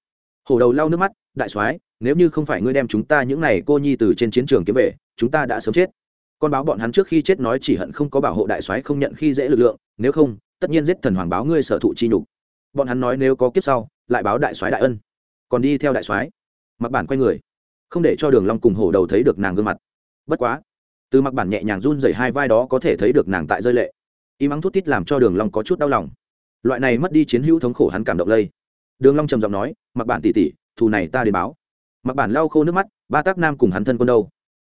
Hổ đầu lau nước mắt, đại soái nếu như không phải ngươi đem chúng ta những này cô nhi từ trên chiến trường kiếm về, chúng ta đã sớm chết. Con báo bọn hắn trước khi chết nói chỉ hận không có bảo hộ đại soái không nhận khi dễ lực lượng, nếu không, tất nhiên giết thần hoàng báo ngươi sở thụ chi nhục. Bọn hắn nói nếu có kiếp sau, lại báo đại soái đại ân. Còn đi theo đại soái. Mặc bản quay người. Không để cho đường long cùng hổ đầu thấy được nàng gương mặt. Bất quá, từ mặc bản nhẹ nhàng run rẩy hai vai đó có thể thấy được nàng tại rơi lệ. Y mắng thút tít làm cho đường long có chút đau lòng. Loại này mất đi chiến hữu thống khổ hắn cảm động lây. Đường long trầm giọng nói, mặc bản tỷ tỷ, thù này ta đến báo mặc bản lau khô nước mắt, ba tác nam cùng hắn thân quân đâu?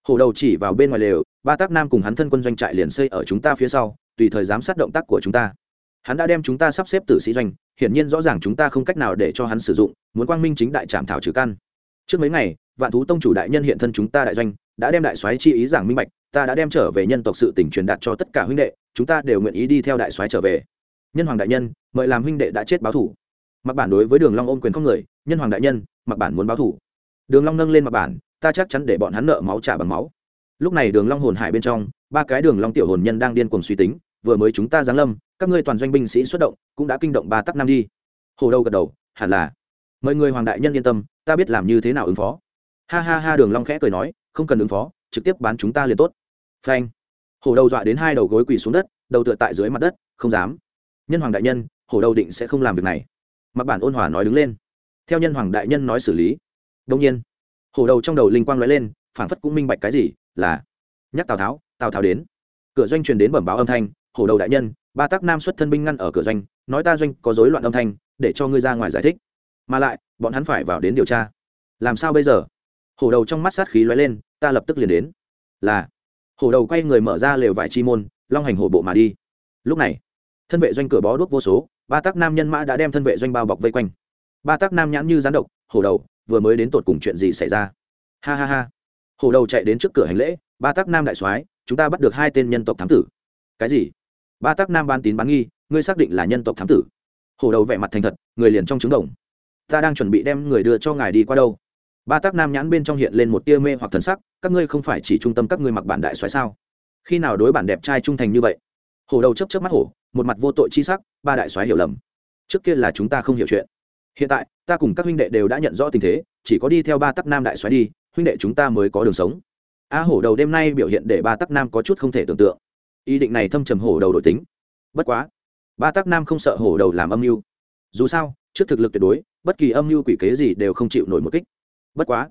Hồ đầu chỉ vào bên ngoài lều, ba tác nam cùng hắn thân quân doanh trại liền xây ở chúng ta phía sau, tùy thời giám sát động tác của chúng ta. Hắn đã đem chúng ta sắp xếp tử sĩ doanh, hiển nhiên rõ ràng chúng ta không cách nào để cho hắn sử dụng, muốn quang minh chính đại trạm thảo trừ căn. Trước mấy ngày, vạn thú tông chủ đại nhân hiện thân chúng ta đại doanh, đã đem đại soái chi ý giảng minh bạch, ta đã đem trở về nhân tộc sự tỉnh truyền đạt cho tất cả huynh đệ, chúng ta đều nguyện ý đi theo đại soái trở về. Nhân hoàng đại nhân, mời làm huynh đệ đã chết báo thủ. Mặc bản đối với đường long ôm quyền không người, nhân hoàng đại nhân, mặc bản muốn báo thủ đường long nâng lên mặt bản ta chắc chắn để bọn hắn nợ máu trả bằng máu. Lúc này đường long hồn hải bên trong, ba cái đường long tiểu hồn nhân đang điên cuồng suy tính, vừa mới chúng ta giáng lâm, các ngươi toàn doanh binh sĩ xuất động, cũng đã kinh động ba tắc năm đi. Hồ Đầu gật đầu, hẳn là. Mời người hoàng đại nhân yên tâm, ta biết làm như thế nào ứng phó. Ha ha ha, đường long khẽ cười nói, không cần ứng phó, trực tiếp bán chúng ta liền tốt. Phanh. Hổ đầu dọa đến hai đầu gối quỳ xuống đất, đầu tựa tại dưới mặt đất, không dám. Nhân hoàng đại nhân, hổ đầu định sẽ không làm việc này. Mặc bản ôn hòa nói đứng lên. Theo nhân hoàng đại nhân nói xử lý đông nhiên, hổ đầu trong đầu linh quang lóe lên, phảng phất cũng minh bạch cái gì, là, nhắc tào tháo tào tháo đến. Cửa doanh truyền đến bẩm báo âm thanh, hổ đầu đại nhân, ba tác nam xuất thân binh ngăn ở cửa doanh, nói ta doanh có rối loạn âm thanh, để cho ngươi ra ngoài giải thích. Mà lại, bọn hắn phải vào đến điều tra. Làm sao bây giờ? Hổ đầu trong mắt sát khí lóe lên, ta lập tức liền đến. Là, hổ đầu quay người mở ra lều vải chi môn, long hành hổ bộ mà đi. Lúc này, thân vệ doanh cửa bó đuốc vô số, ba tác nam nhân mã đã đem thân vệ doanh bao bọc vây quanh. Ba tác nam nhãn như rán độc, hổ đầu vừa mới đến tột cùng chuyện gì xảy ra. Ha ha ha. Hổ đầu chạy đến trước cửa hành lễ, ba tác nam đại soái, chúng ta bắt được hai tên nhân tộc thám tử. Cái gì? Ba tác nam ban tín bán nghi, ngươi xác định là nhân tộc thám tử? Hổ đầu vẻ mặt thành thật, người liền trong trứng đồng. Ta đang chuẩn bị đem người đưa cho ngài đi qua đâu. Ba tác nam nhãn bên trong hiện lên một tia mê hoặc thần sắc, các ngươi không phải chỉ trung tâm các ngươi mặc bản đại soái sao? Khi nào đối bản đẹp trai trung thành như vậy? Hổ đầu chấp chấp mắt hổ, một mặt vô tội chi sắc, ba đại soái hiểu lầm. Trước kia là chúng ta không hiểu chuyện hiện tại, ta cùng các huynh đệ đều đã nhận rõ tình thế, chỉ có đi theo ba tắc nam đại xoáy đi, huynh đệ chúng ta mới có đường sống. A hổ đầu đêm nay biểu hiện để ba tắc nam có chút không thể tưởng tượng. Ý định này thâm trầm hổ đầu đổi tính. Bất quá, ba tắc nam không sợ hổ đầu làm âm mưu. Dù sao, trước thực lực tuyệt đối, bất kỳ âm mưu quỷ kế gì đều không chịu nổi một kích. Bất quá,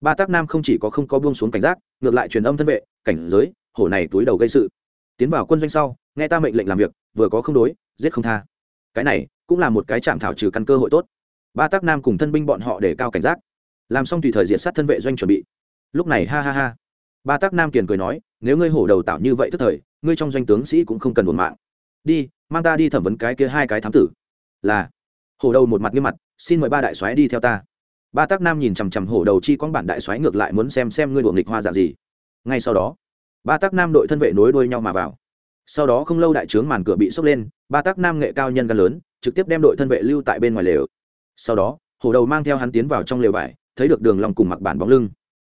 ba tác nam không chỉ có không có buông xuống cảnh giác, ngược lại truyền âm thân vệ, cảnh giới, hổ này túi đầu gây sự. Tiến vào quân doanh sau, nghe ta mệnh lệnh làm việc, vừa có không đối, giết không tha. Cái này cũng là một cái chạm thảo trừ căn cơ hội tốt ba tác nam cùng thân binh bọn họ để cao cảnh giác làm xong tùy thời diệt sát thân vệ doanh chuẩn bị lúc này ha ha ha ba tác nam kiền cười nói nếu ngươi hổ đầu tạo như vậy tức thời ngươi trong doanh tướng sĩ cũng không cần buồn mạng đi mang ta đi thẩm vấn cái kia hai cái thám tử là hổ đầu một mặt nghiêm mặt xin mời ba đại soái đi theo ta ba tác nam nhìn chằm chằm hổ đầu chi con bản đại soái ngược lại muốn xem xem ngươi đuổi nghịch hoa dạng gì ngay sau đó ba tác nam đội thân vệ nối đuôi nhau mà vào sau đó không lâu đại trướng màn cửa bị sốc lên ba tác nam nghệ cao nhân gan lớn trực tiếp đem đội thân vệ lưu tại bên ngoài lều sau đó, hổ đầu mang theo hắn tiến vào trong lều vải, thấy được đường lòng cùng mặc bản bóng lưng.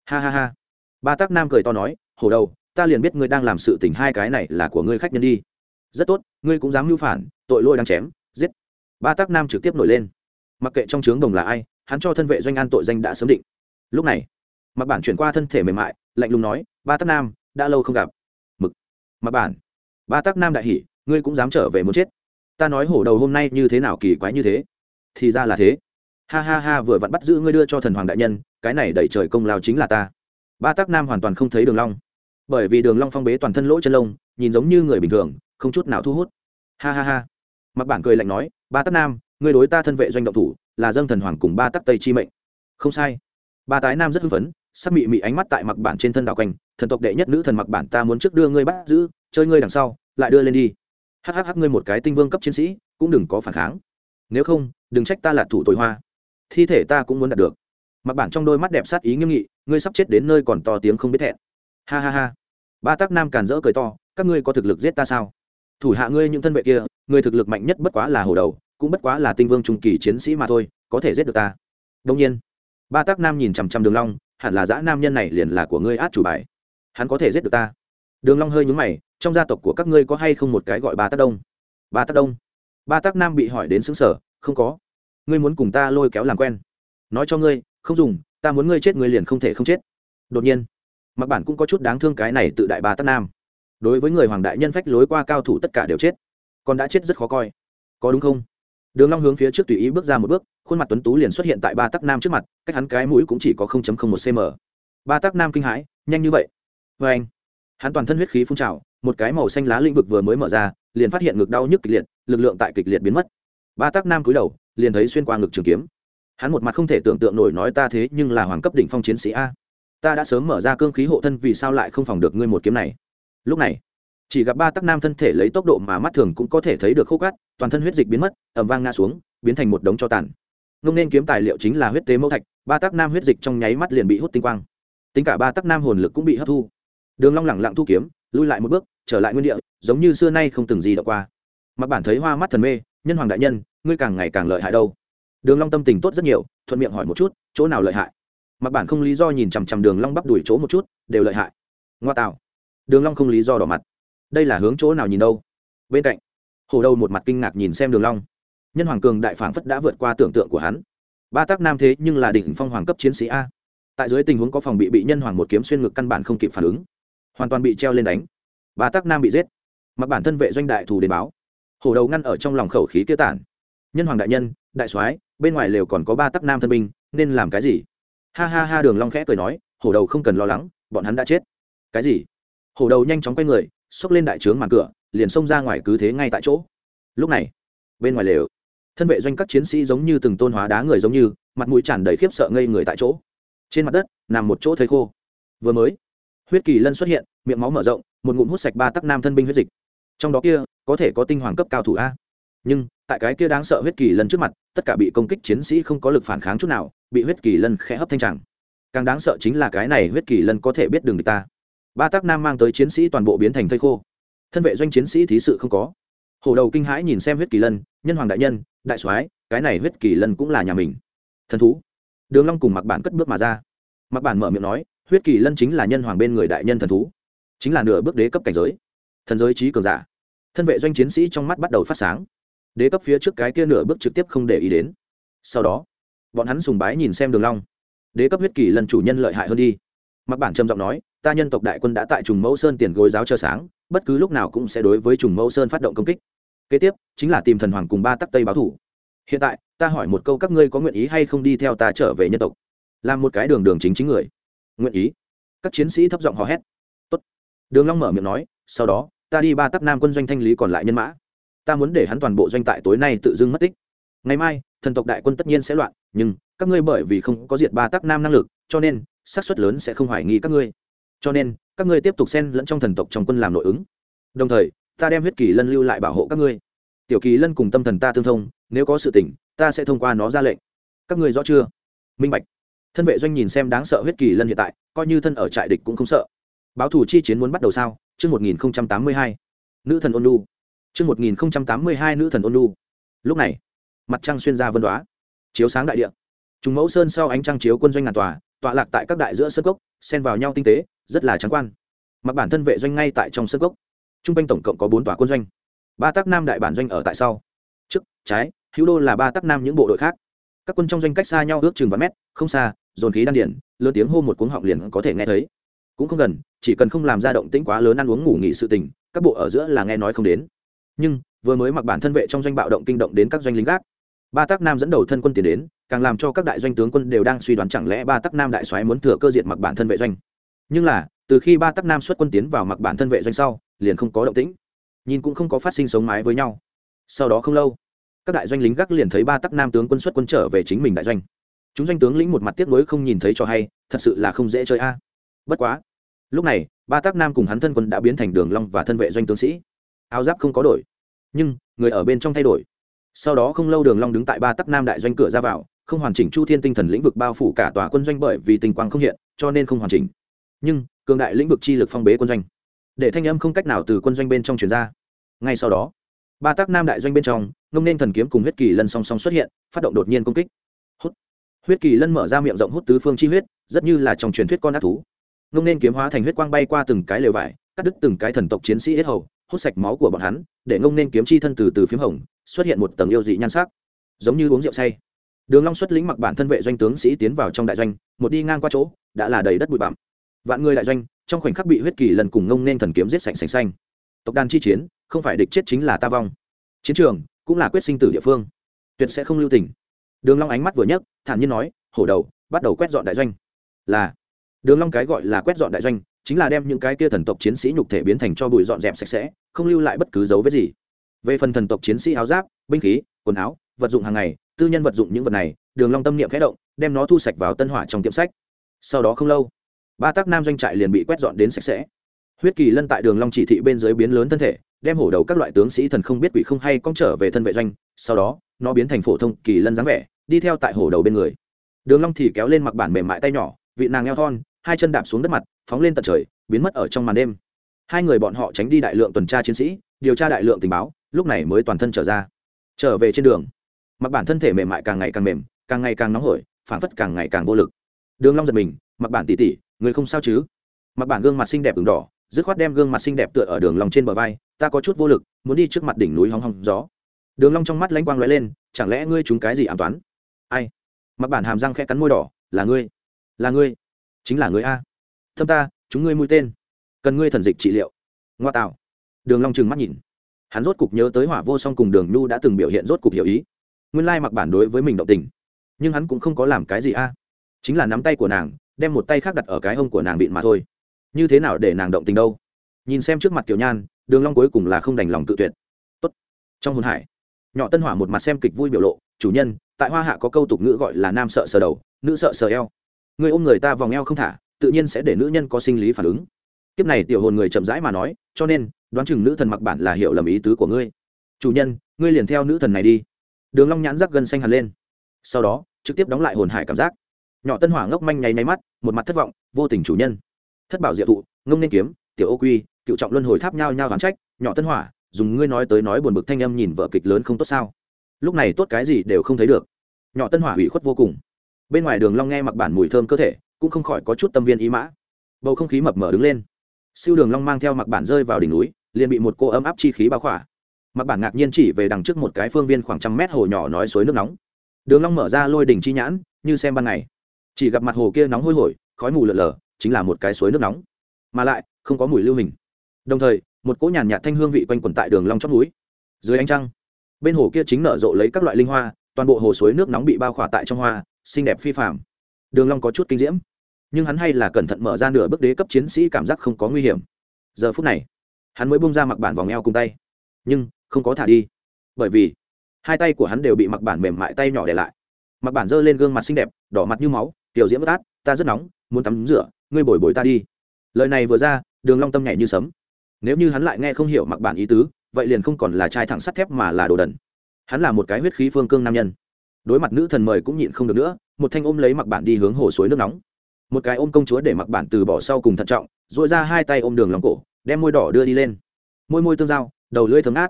Ha ha ha. Ba tác nam cười to nói, hổ đầu, ta liền biết ngươi đang làm sự tình hai cái này là của ngươi khách nhân đi. Rất tốt, ngươi cũng dám mưu phản, tội lôi đang chém, giết. Ba tác nam trực tiếp nổi lên. Mặc kệ trong trướng đồng là ai, hắn cho thân vệ doanh an tội danh đã sớm định. Lúc này, mặc bản chuyển qua thân thể mềm mại, lạnh lùng nói, ba tác nam, đã lâu không gặp. Mực. Mặc bản. Ba tác nam đại hỉ, ngươi cũng dám trở về muốn chết. Ta nói hổ đầu hôm nay như thế nào kỳ quái như thế thì ra là thế. Ha ha ha, vừa vặn bắt giữ ngươi đưa cho thần hoàng đại nhân, cái này đẩy trời công lao chính là ta. Ba tác nam hoàn toàn không thấy đường long. Bởi vì đường long phong bế toàn thân lỗ chân lông, nhìn giống như người bình thường, không chút nào thu hút. Ha ha ha. Mặc bản cười lạnh nói, ba tác nam, ngươi đối ta thân vệ doanh động thủ, là dâng thần hoàng cùng ba tác tây chi mệnh. Không sai. Ba tái nam rất hưng phấn, sắc mị mị ánh mắt tại mặc bản trên thân đảo quanh, thần tộc đệ nhất nữ thần mặc bản ta muốn trước đưa ngươi bắt giữ, chơi ngươi đằng sau, lại đưa lên đi. Hhh ngươi một cái tinh vương cấp chiến sĩ, cũng đừng có phản kháng nếu không, đừng trách ta là thủ tội hoa. Thi thể ta cũng muốn đạt được. Mặc bản trong đôi mắt đẹp sát ý nghiêm nghị, ngươi sắp chết đến nơi còn to tiếng không biết thẹn ha ha ha. Ba tác nam càn rỡ cười to, các ngươi có thực lực giết ta sao? Thủ hạ ngươi những thân vệ kia người thực lực mạnh nhất bất quá là hồ đầu, cũng bất quá là tinh vương trung kỳ chiến sĩ mà thôi, có thể giết được ta. Đông nhiên. Ba tác nam nhìn chằm chằm đường long, hẳn là dã nam nhân này liền là của ngươi át chủ bài. Hắn có thể giết được ta. Đường long hơi nhướng mày, trong gia tộc của các ngươi có hay không một cái gọi ba tác đông? Ba tác đông ba tác nam bị hỏi đến xứng sở không có. Ngươi muốn cùng ta lôi kéo làm quen. Nói cho ngươi, không dùng, ta muốn ngươi chết ngươi liền không thể không chết. Đột nhiên mặc bản cũng có chút đáng thương cái này tự đại ba tác nam. Đối với người hoàng đại nhân phách lối qua cao thủ tất cả đều chết. Còn đã chết rất khó coi. Có đúng không? Đường long hướng phía trước tùy ý bước ra một bước, khuôn mặt tuấn tú liền xuất hiện tại ba tắc nam trước mặt, cách hắn cái mũi cũng chỉ có 0.01 cm ba tắc nam kinh hãi, nhanh như vậy. Với anh hắn toàn thân huyết khí phun trào, một cái màu xanh lá lĩnh vực vừa mới mở ra liền phát hiện ngực đau nhức kịch liệt, lực lượng tại kịch liệt biến mất. Ba tắc nam cúi đầu, liền thấy xuyên qua ngực trường kiếm. Hắn một mặt không thể tưởng tượng nổi nói ta thế nhưng là hoàng cấp đỉnh phong chiến sĩ a. Ta đã sớm mở ra cương khí hộ thân vì sao lại không phòng được ngươi một kiếm này. Lúc này, chỉ gặp ba tắc nam thân thể lấy tốc độ mà mắt thường cũng có thể thấy được khúc cát toàn thân huyết dịch biến mất ẩm vang ngã xuống, biến thành một đống cho tàn. Ngông nên kiếm tài liệu chính là huyết tế mẫu thạch, ba tắc nam huyết dịch trong nháy mắt liền bị hút tinh quang. Tính cả ba tắc nam hồn lực cũng bị hấp thu. Đường long lẳng lặng thu kiếm lui lại một bước, trở lại nguyên địa, giống như xưa nay không từng gì đọc qua. Mặc bản thấy hoa mắt thần mê, nhân hoàng đại nhân, ngươi càng ngày càng lợi hại đâu. Đường long tâm tình tốt rất nhiều, thuận miệng hỏi một chút, chỗ nào lợi hại? Mặc bản không lý do nhìn chằm chằm đường long bắp đuổi chỗ một chút, đều lợi hại. Ngoa tạo. Đường long không lý do đỏ mặt. Đây là hướng chỗ nào nhìn đâu? Bên cạnh. Hồ đầu một mặt kinh ngạc nhìn xem đường long. Nhân hoàng cường đại phảng phất đã vượt qua tưởng tượng của hắn. Ba tác nam thế nhưng là đỉnh phong hoàng cấp chiến sĩ a. Tại dưới tình huống có phòng bị bị nhân hoàng một kiếm xuyên ngực căn bản không kịp phản ứng hoàn toàn bị treo lên đánh. Ba tắc nam bị giết. Mặc bản thân vệ doanh đại thù đến báo. Hổ đầu ngăn ở trong lòng khẩu khí kia tản. Nhân hoàng đại nhân, đại soái, bên ngoài lều còn có ba tắc nam thân binh, nên làm cái gì? Ha ha ha, đường long khẽ cười nói, hổ đầu không cần lo lắng, bọn hắn đã chết. Cái gì? Hổ đầu nhanh chóng quay người, xốc lên đại trướng màn cửa, liền xông ra ngoài cứ thế ngay tại chỗ. Lúc này, bên ngoài lều, thân vệ doanh các chiến sĩ giống như từng tôn hóa đá người giống như, mặt mũi tràn đầy khiếp sợ ngây người tại chỗ. Trên mặt đất nằm một chỗ thấy khô. Vừa mới huyết kỳ lân xuất hiện, miệng máu mở rộng, một ngụm hút sạch ba tắc nam thân binh huyết dịch. Trong đó kia, có thể có tinh hoàng cấp cao thủ a. Nhưng, tại cái kia đáng sợ huyết kỳ lân trước mặt, tất cả bị công kích chiến sĩ không có lực phản kháng chút nào, bị huyết kỳ lân khẽ hấp thanh tràng càng đáng sợ chính là cái này huyết kỳ lân có thể biết đường địch ta. Ba tác nam mang tới chiến sĩ toàn bộ biến thành thây khô. Thân vệ doanh chiến sĩ thí sự không có. Hổ đầu kinh hãi nhìn xem huyết kỳ lân, nhân hoàng đại nhân, đại soái, cái này huyết kỳ lân cũng là nhà mình. Thần thú. Đường long cùng mặc bản cất bước mà ra. Mặc bản mở miệng nói huyết kỳ lân chính là nhân hoàng bên người đại nhân thần thú, chính là nửa bước đế cấp cảnh giới. Thần giới trí cường giả. Thân vệ doanh chiến sĩ trong mắt bắt đầu phát sáng. Đế cấp phía trước cái kia nửa bước trực tiếp không để ý đến. Sau đó, bọn hắn sùng bái nhìn xem đường long. Đế cấp huyết kỳ lân chủ nhân lợi hại hơn đi. Mặc bản trầm giọng nói, ta nhân tộc đại quân đã tại trùng mẫu sơn tiền gối giáo chờ sáng, bất cứ lúc nào cũng sẽ đối với trùng mẫu sơn phát động công kích. Kế tiếp, chính là tìm thần hoàng cùng ba tắc tây báo thủ. Hiện tại, ta hỏi một câu các ngươi có nguyện ý hay không đi theo ta trở về nhân tộc? Làm một cái đường đường chính chính người nguyện ý. Các chiến sĩ thấp giọng hò hét. Tốt. đường long mở miệng nói, sau đó, ta đi ba tắc nam quân doanh thanh lý còn lại nhân mã. Ta muốn để hắn toàn bộ doanh tại tối nay tự dưng mất tích. Ngày mai, thần tộc đại quân tất nhiên sẽ loạn, nhưng các ngươi bởi vì không có diệt ba tắc nam năng lực, cho nên xác suất lớn sẽ không hoài nghi các ngươi. Cho nên, các ngươi tiếp tục xen lẫn trong thần tộc trong quân làm nội ứng. Đồng thời, ta đem huyết kỳ lân lưu lại bảo hộ các ngươi. Tiểu kỳ lân cùng tâm thần ta tương thông, nếu có sự tỉnh ta sẽ thông qua nó ra lệnh. Các ngươi rõ chưa? Minh bạch thân vệ doanh nhìn xem đáng sợ huyết kỳ lân hiện tại, coi như thân ở trại địch cũng không sợ. Báo thủ chi chiến muốn bắt đầu sao? Chương một nghìn tám mươi hai. Nữ thần ôn lu chương một nghìn tám mươi hai nữ thần ôn lu lúc này, mặt trăng xuyên ra vân đoá. Chiếu sáng đại địa. Chúng mẫu sơn sau ánh trăng chiếu quân doanh ngàn tòa, tọa lạc tại các đại giữa sân cốc, xen vào nhau tinh tế, rất là trắng quan. Mặc bản thân vệ doanh ngay tại trong sân cốc. T r u n g quanh tổng cộng có bốn tòa quân doanh. Ba tác nam đại bản doanh ở tại sau. Trước, trái, hữu đô là ba tác nam những bộ đội khác. Các quân trong doanh cách xa nhau ước chừng vài mét, không xa dồn khí đan điển, lớn tiếng hô một cuống họng liền có thể nghe thấy. Cũng không gần, chỉ cần không làm ra động tĩnh quá lớn ăn uống ngủ nghỉ sự tình, các bộ ở giữa là nghe nói không đến. Nhưng, vừa mới mặc bản thân vệ trong doanh bạo động kinh động đến các doanh lính gác, ba tắc nam dẫn đầu thân quân tiến đến, càng làm cho các đại doanh tướng quân đều đang suy đoán chẳng lẽ ba tắc nam đại soái muốn thừa cơ diệt mặc bản thân vệ doanh. Nhưng là, từ khi ba tắc nam xuất quân tiến vào mặc bản thân vệ doanh sau, liền không có động tĩnh. Nhìn cũng không có phát sinh sống mái với nhau. Sau đó không lâu, các đại doanh lính gác liền thấy ba tắc nam tướng quân xuất quân trở về chính mình đại doanh chúng doanh tướng lĩnh một mặt tiếc nuối không nhìn thấy cho hay, thật sự là không dễ chơi a. Bất quá, lúc này, ba tác nam cùng hắn thân quân đã biến thành đường long và thân vệ doanh tướng sĩ. Áo giáp không có đổi, nhưng người ở bên trong thay đổi. Sau đó không lâu đường long đứng tại ba tác nam đại doanh cửa ra vào, không hoàn chỉnh chu thiên tinh thần lĩnh vực bao phủ cả tòa quân doanh bởi vì tình quang không hiện, cho nên không hoàn chỉnh. Nhưng, cường đại lĩnh vực chi lực phong bế quân doanh. Để thanh âm không cách nào từ quân doanh bên trong truyền ra. Ngay sau đó, ba tác nam đại doanh bên trong, ngông nên thần kiếm cùng huyết kỳ lần song song xuất hiện, phát động đột nhiên công kích huyết kỳ lân mở ra miệng rộng hút tứ phương chi huyết, rất như là trong truyền thuyết con ác thú. Ngông nên kiếm hóa thành huyết quang bay qua từng cái lều vải, cắt đứt từng cái thần tộc chiến sĩ hết hầu, hút sạch máu của bọn hắn, để ngông nên kiếm chi thân từ từ p h í m hồng, xuất hiện một tầng yêu dị nhan sắc. Giống như uống rượu say. Đường long xuất lĩnh mặc bản thân vệ doanh tướng sĩ tiến vào trong đại doanh, một đi ngang qua chỗ, đã là đầy đất bụi bặm. Vạn người đại doanh, trong khoảnh khắc bị huyết kỳ lần cùng ngông nên thần kiếm giết sạch sành xanh. Tộc đàn chi chiến, không phải địch chết chính là ta vong. Chiến trường, cũng là quyết sinh tử địa phương. Tuyệt sẽ không lưu tình đường long ánh mắt vừa nhấc, thản nhiên nói, hổ đầu, bắt đầu quét dọn đại doanh. Là, đường long cái gọi là quét dọn đại doanh, chính là đem những cái kia thần tộc chiến sĩ nhục thể biến thành cho bụi dọn dẹp sạch sẽ, không lưu lại bất cứ dấu vết gì. Về phần thần tộc chiến sĩ áo giáp, binh khí, quần áo, vật dụng hàng ngày, tư nhân vật dụng những vật này, đường long tâm niệm khẽ động, đem nó thu sạch vào tân hỏa trong tiệm sách. Sau đó không lâu, ba tác nam doanh trại liền bị quét dọn đến sạch sẽ. Huyết kỳ lân tại đường long chỉ thị bên dưới biến lớn thân thể, đem hổ đầu các loại tướng sĩ thần không biết quỷ không hay cong trở về thân vệ doanh, sau đó, nó biến thành phổ thông kỳ lân dáng vẻ đi theo tại hổ đầu bên người. Đường long thì kéo lên mặc bản mềm mại tay nhỏ, vị nàng eo thon, hai chân đạp xuống đất mặt, phóng lên tận trời, biến mất ở trong màn đêm. Hai người bọn họ tránh đi đại lượng tuần tra chiến sĩ, điều tra đại lượng tình báo, lúc này mới toàn thân trở ra. Trở về trên đường, mặc bản thân thể mềm mại càng ngày càng mềm, càng ngày càng nóng hổi phản phất càng ngày càng vô lực. Đường long giật mình, mặc bản tỉ tỉ, người không sao chứ? Mặc bản gương mặt xinh đẹp ửng đỏ, dứt khoát đem gương mặt xinh đẹp tựa ở đường long trên bờ vai, ta có chút vô lực, muốn đi trước mặt đỉnh núi hóng hóng gió. Đường long trong mắt lánh quang lóe lên, chẳng lẽ ngươi chúng cái gì ám toán? Ai? Mặc bản hàm răng khẽ cắn môi đỏ, là ngươi là ngươi, chính là ngươi a. Thâm ta, chúng ngươi mũi tên, cần ngươi thần dịch trị liệu. Ngoa tạo. Đường long trừng mắt nhìn. Hắn rốt cục nhớ tới hỏa vô song cùng đường nhu đã từng biểu hiện rốt cục hiểu ý. Nguyên lai mặc bản đối với mình động tình, nhưng hắn cũng không có làm cái gì a. Chính là nắm tay của nàng, đem một tay khác đặt ở cái hông của nàng vịn mà thôi. Như thế nào để nàng động tình đâu? Nhìn xem trước mặt kiểu nhan, đường long cuối cùng là không đành lòng tự tuyệt. Tốt. Trong hồn hải, nhỏ tân hỏa một mặt xem kịch vui biểu lộ, chủ nhân tại hoa hạ có câu tục ngữ gọi là nam sợ sờ đầu, nữ sợ sờ eo. Người ôm người ta vòng eo không thả, tự nhiên sẽ để nữ nhân có sinh lý phản ứng. Kiếp này tiểu hồn người chậm rãi mà nói, cho nên, đoán chừng nữ thần mặc bản là hiểu lầm ý tứ của ngươi. Chủ nhân, ngươi liền theo nữ thần này đi. Đường long nhãn rắc gần xanh hẳn lên. Sau đó, trực tiếp đóng lại hồn hải cảm giác. Nhỏ tân hỏa ngốc manh nháy nháy mắt, một mặt thất vọng, vô tình chủ nhân. Thất bảo diệu thụ, ngông nên kiếm, tiểu ô quy, cựu trọng luân hồi tháp nhau nhau gắn trách, nhỏ tân hỏa, dùng ngươi nói tới nói buồn bực thanh âm nhìn vợ kịch lớn không tốt sao? Lúc này tốt cái gì đều không thấy được nhỏ tân hỏa hủy khuất vô cùng. Bên ngoài đường long nghe mặc bản mùi thơm cơ thể, cũng không khỏi có chút tâm viên ý mã. Bầu không khí mập mờ đứng lên. Siêu đường long mang theo mặc bản rơi vào đỉnh núi, liền bị một cô ấm áp chi khí bao khỏa. Mặc bản ngạc nhiên chỉ về đằng trước một cái phương viên khoảng trăm mét hồ nhỏ nói suối nước nóng. Đường long mở ra lôi đỉnh chi nhãn, như xem ban ngày. Chỉ gặp mặt hồ kia nóng hôi hổi, khói mù lờ lờ chính là một cái suối nước nóng. Mà lại, không có mùi lưu hình. Đồng thời, một cỗ nhàn nhạt thanh hương vị quanh quẩn tại đường long trong núi. Dưới ánh trăng, bên hồ kia chính nở rộ lấy các loại linh hoa toàn bộ hồ suối nước nóng bị bao khỏa tại trong hoa, xinh đẹp phi phàm. Đường long có chút kinh diễm, nhưng hắn hay là cẩn thận mở ra nửa bước đế cấp chiến sĩ cảm giác không có nguy hiểm. Giờ phút này, hắn mới bung ra mặc bản vòng eo cùng tay, nhưng không có thả đi, bởi vì hai tay của hắn đều bị mặc bản mềm mại tay nhỏ để lại. Mặc bản giơ lên gương mặt xinh đẹp, đỏ mặt như máu, tiểu diễm bất át ta rất nóng, muốn tắm rửa, ngươi bồi bồi ta đi. Lời này vừa ra, đường long tâm nhảy như sấm. Nếu như hắn lại nghe không hiểu mặc bản ý tứ, vậy liền không còn là trai thẳng sắt thép mà là đồ đần hắn là một cái huyết khí phương cương nam nhân. Đối mặt nữ thần mời cũng nhịn không được nữa, một thanh ôm lấy mặc bản đi hướng hồ suối nước nóng. Một cái ôm công chúa để mặc bản từ bỏ sau cùng thận trọng dội ra hai tay ôm đường lòng cổ, đem môi đỏ đưa đi lên. Môi môi tương giao, đầu lưỡi thấm át.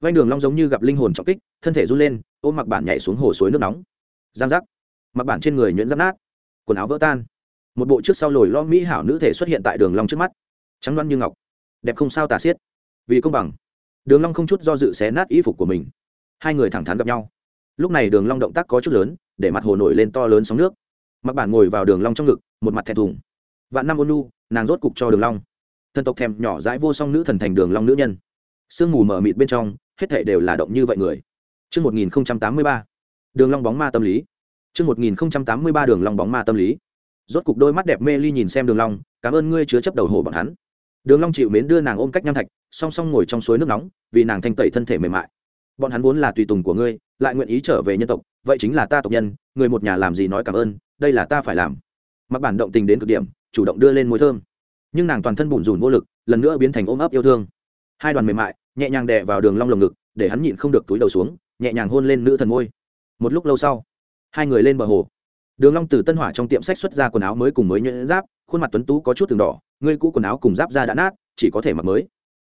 Vanh đường long giống như gặp linh hồn trọng kích, thân thể run lên, ôm mặc bản nhảy xuống hồ suối nước nóng. Giang giác. Mặc bản trên người nhuyễn giáp nát, quần áo vỡ tan. Một bộ trước sau lồi lo mỹ hảo nữ thể xuất hiện tại đường long trước mắt. Trắng đoan như ngọc. Đẹp không sao tả xiết. Vì công bằng. Đường long không chút do dự xé nát y phục của mình hai người thẳng thắn gặp nhau lúc này đường long động tác có chút lớn để mặt hồ nổi lên to lớn sóng nước mặc bản ngồi vào đường long trong ngực một mặt thẹn thùng vạn năm ôn nhu nàng rốt cục cho đường long thần tộc thèm nhỏ dãi vô song nữ thần thành đường long nữ nhân sương mù mờ mịt bên trong hết thảy đều là động như vậy người Trước 1083, đường long bóng ma tâm lý. Trước 1083 đường long bóng ma tâm lý. Rốt cục đôi mắt đẹp mê ly nhìn xem đường long, cảm ơn ngươi chứa chấp đầu hồ bọn hắn. Đường long chịu mến đưa nàng ôm cách nham thạch, song song ngồi trong suối nước nóng, vì nàng thanh tẩy thân thể mềm mại. Bọn hắn vốn là tùy tùng của ngươi, lại nguyện ý trở về nhân tộc, vậy chính là ta tộc nhân, người một nhà làm gì nói cảm ơn, đây là ta phải làm. Mặc bản động tình đến cực điểm, chủ động đưa lên môi thơm. Nhưng nàng toàn thân bủn rủn vô lực, lần nữa biến thành ôm ấp yêu thương. Hai đoàn mềm mại, nhẹ nhàng đè vào đường long lồng ngực, để hắn nhịn không được túi đầu xuống nhẹ nhàng hôn lên nữ thần môi một lúc lâu sau hai người lên bờ hồ đường long từ tân hỏa trong tiệm sách xuất ra quần áo mới cùng mới nhuyễn giáp khuôn mặt tuấn tú có chút từng đỏ ngươi cũ quần áo cùng giáp da đã nát chỉ có thể mặc mới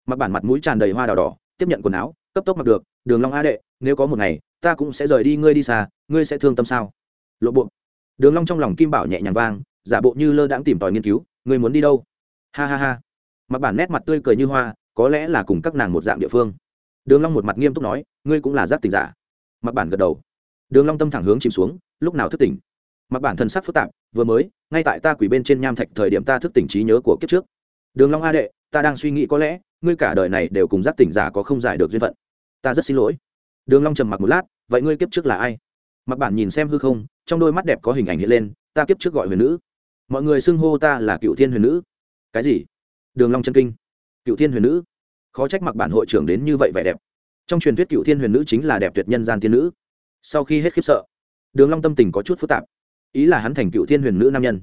mặc bản mặt mũi tràn đầy hoa đào đỏ tiếp nhận quần áo cấp tốc mặc được đường long a đệ, nếu có một ngày, ta cũng sẽ rời đi ngươi đi xa, ngươi sẽ thương tâm sao? Lộ bộ. Đường long trong lòng kim bảo nhẹ nhàng vang, giả bộ như lơ đãng tìm tòi nghiên cứu, ngươi muốn đi đâu? Ha ha ha. Mặc bản nét mặt tươi cười như hoa, có lẽ là cùng các nàng một dạng địa phương. Đường long một mặt nghiêm túc nói, ngươi cũng là giáp tình giả. Mặc bản gật đầu. Đường long tâm thẳng hướng chìm xuống, lúc nào thức tỉnh? Mặc bản thần sắc phức tạp, vừa mới, ngay tại ta quỷ bên trên nham thạch thời điểm ta thức tỉnh trí nhớ của kiếp trước. Đường long a đệ, ta đang suy nghĩ có lẽ, ngươi cả đời này đều cùng giáp tỉnh giả có không giải được duyên phận ta rất xin lỗi. Đường long trầm mặc một lát, vậy ngươi kiếp trước là ai? Mặc bản nhìn xem hư không, trong đôi mắt đẹp có hình ảnh hiện lên, ta kiếp trước gọi huyền nữ. Mọi người xưng hô ta là cựu thiên huyền nữ. Cái gì? Đường long chân kinh. Cựu thiên huyền nữ. Khó trách mặc bản hội trưởng đến như vậy vẻ đẹp. Trong truyền thuyết cựu thiên huyền nữ chính là đẹp tuyệt nhân gian thiên nữ. Sau khi hết khiếp sợ, đường long tâm tình có chút phức tạp. Ý là hắn thành cựu thiên huyền nữ nam nhân.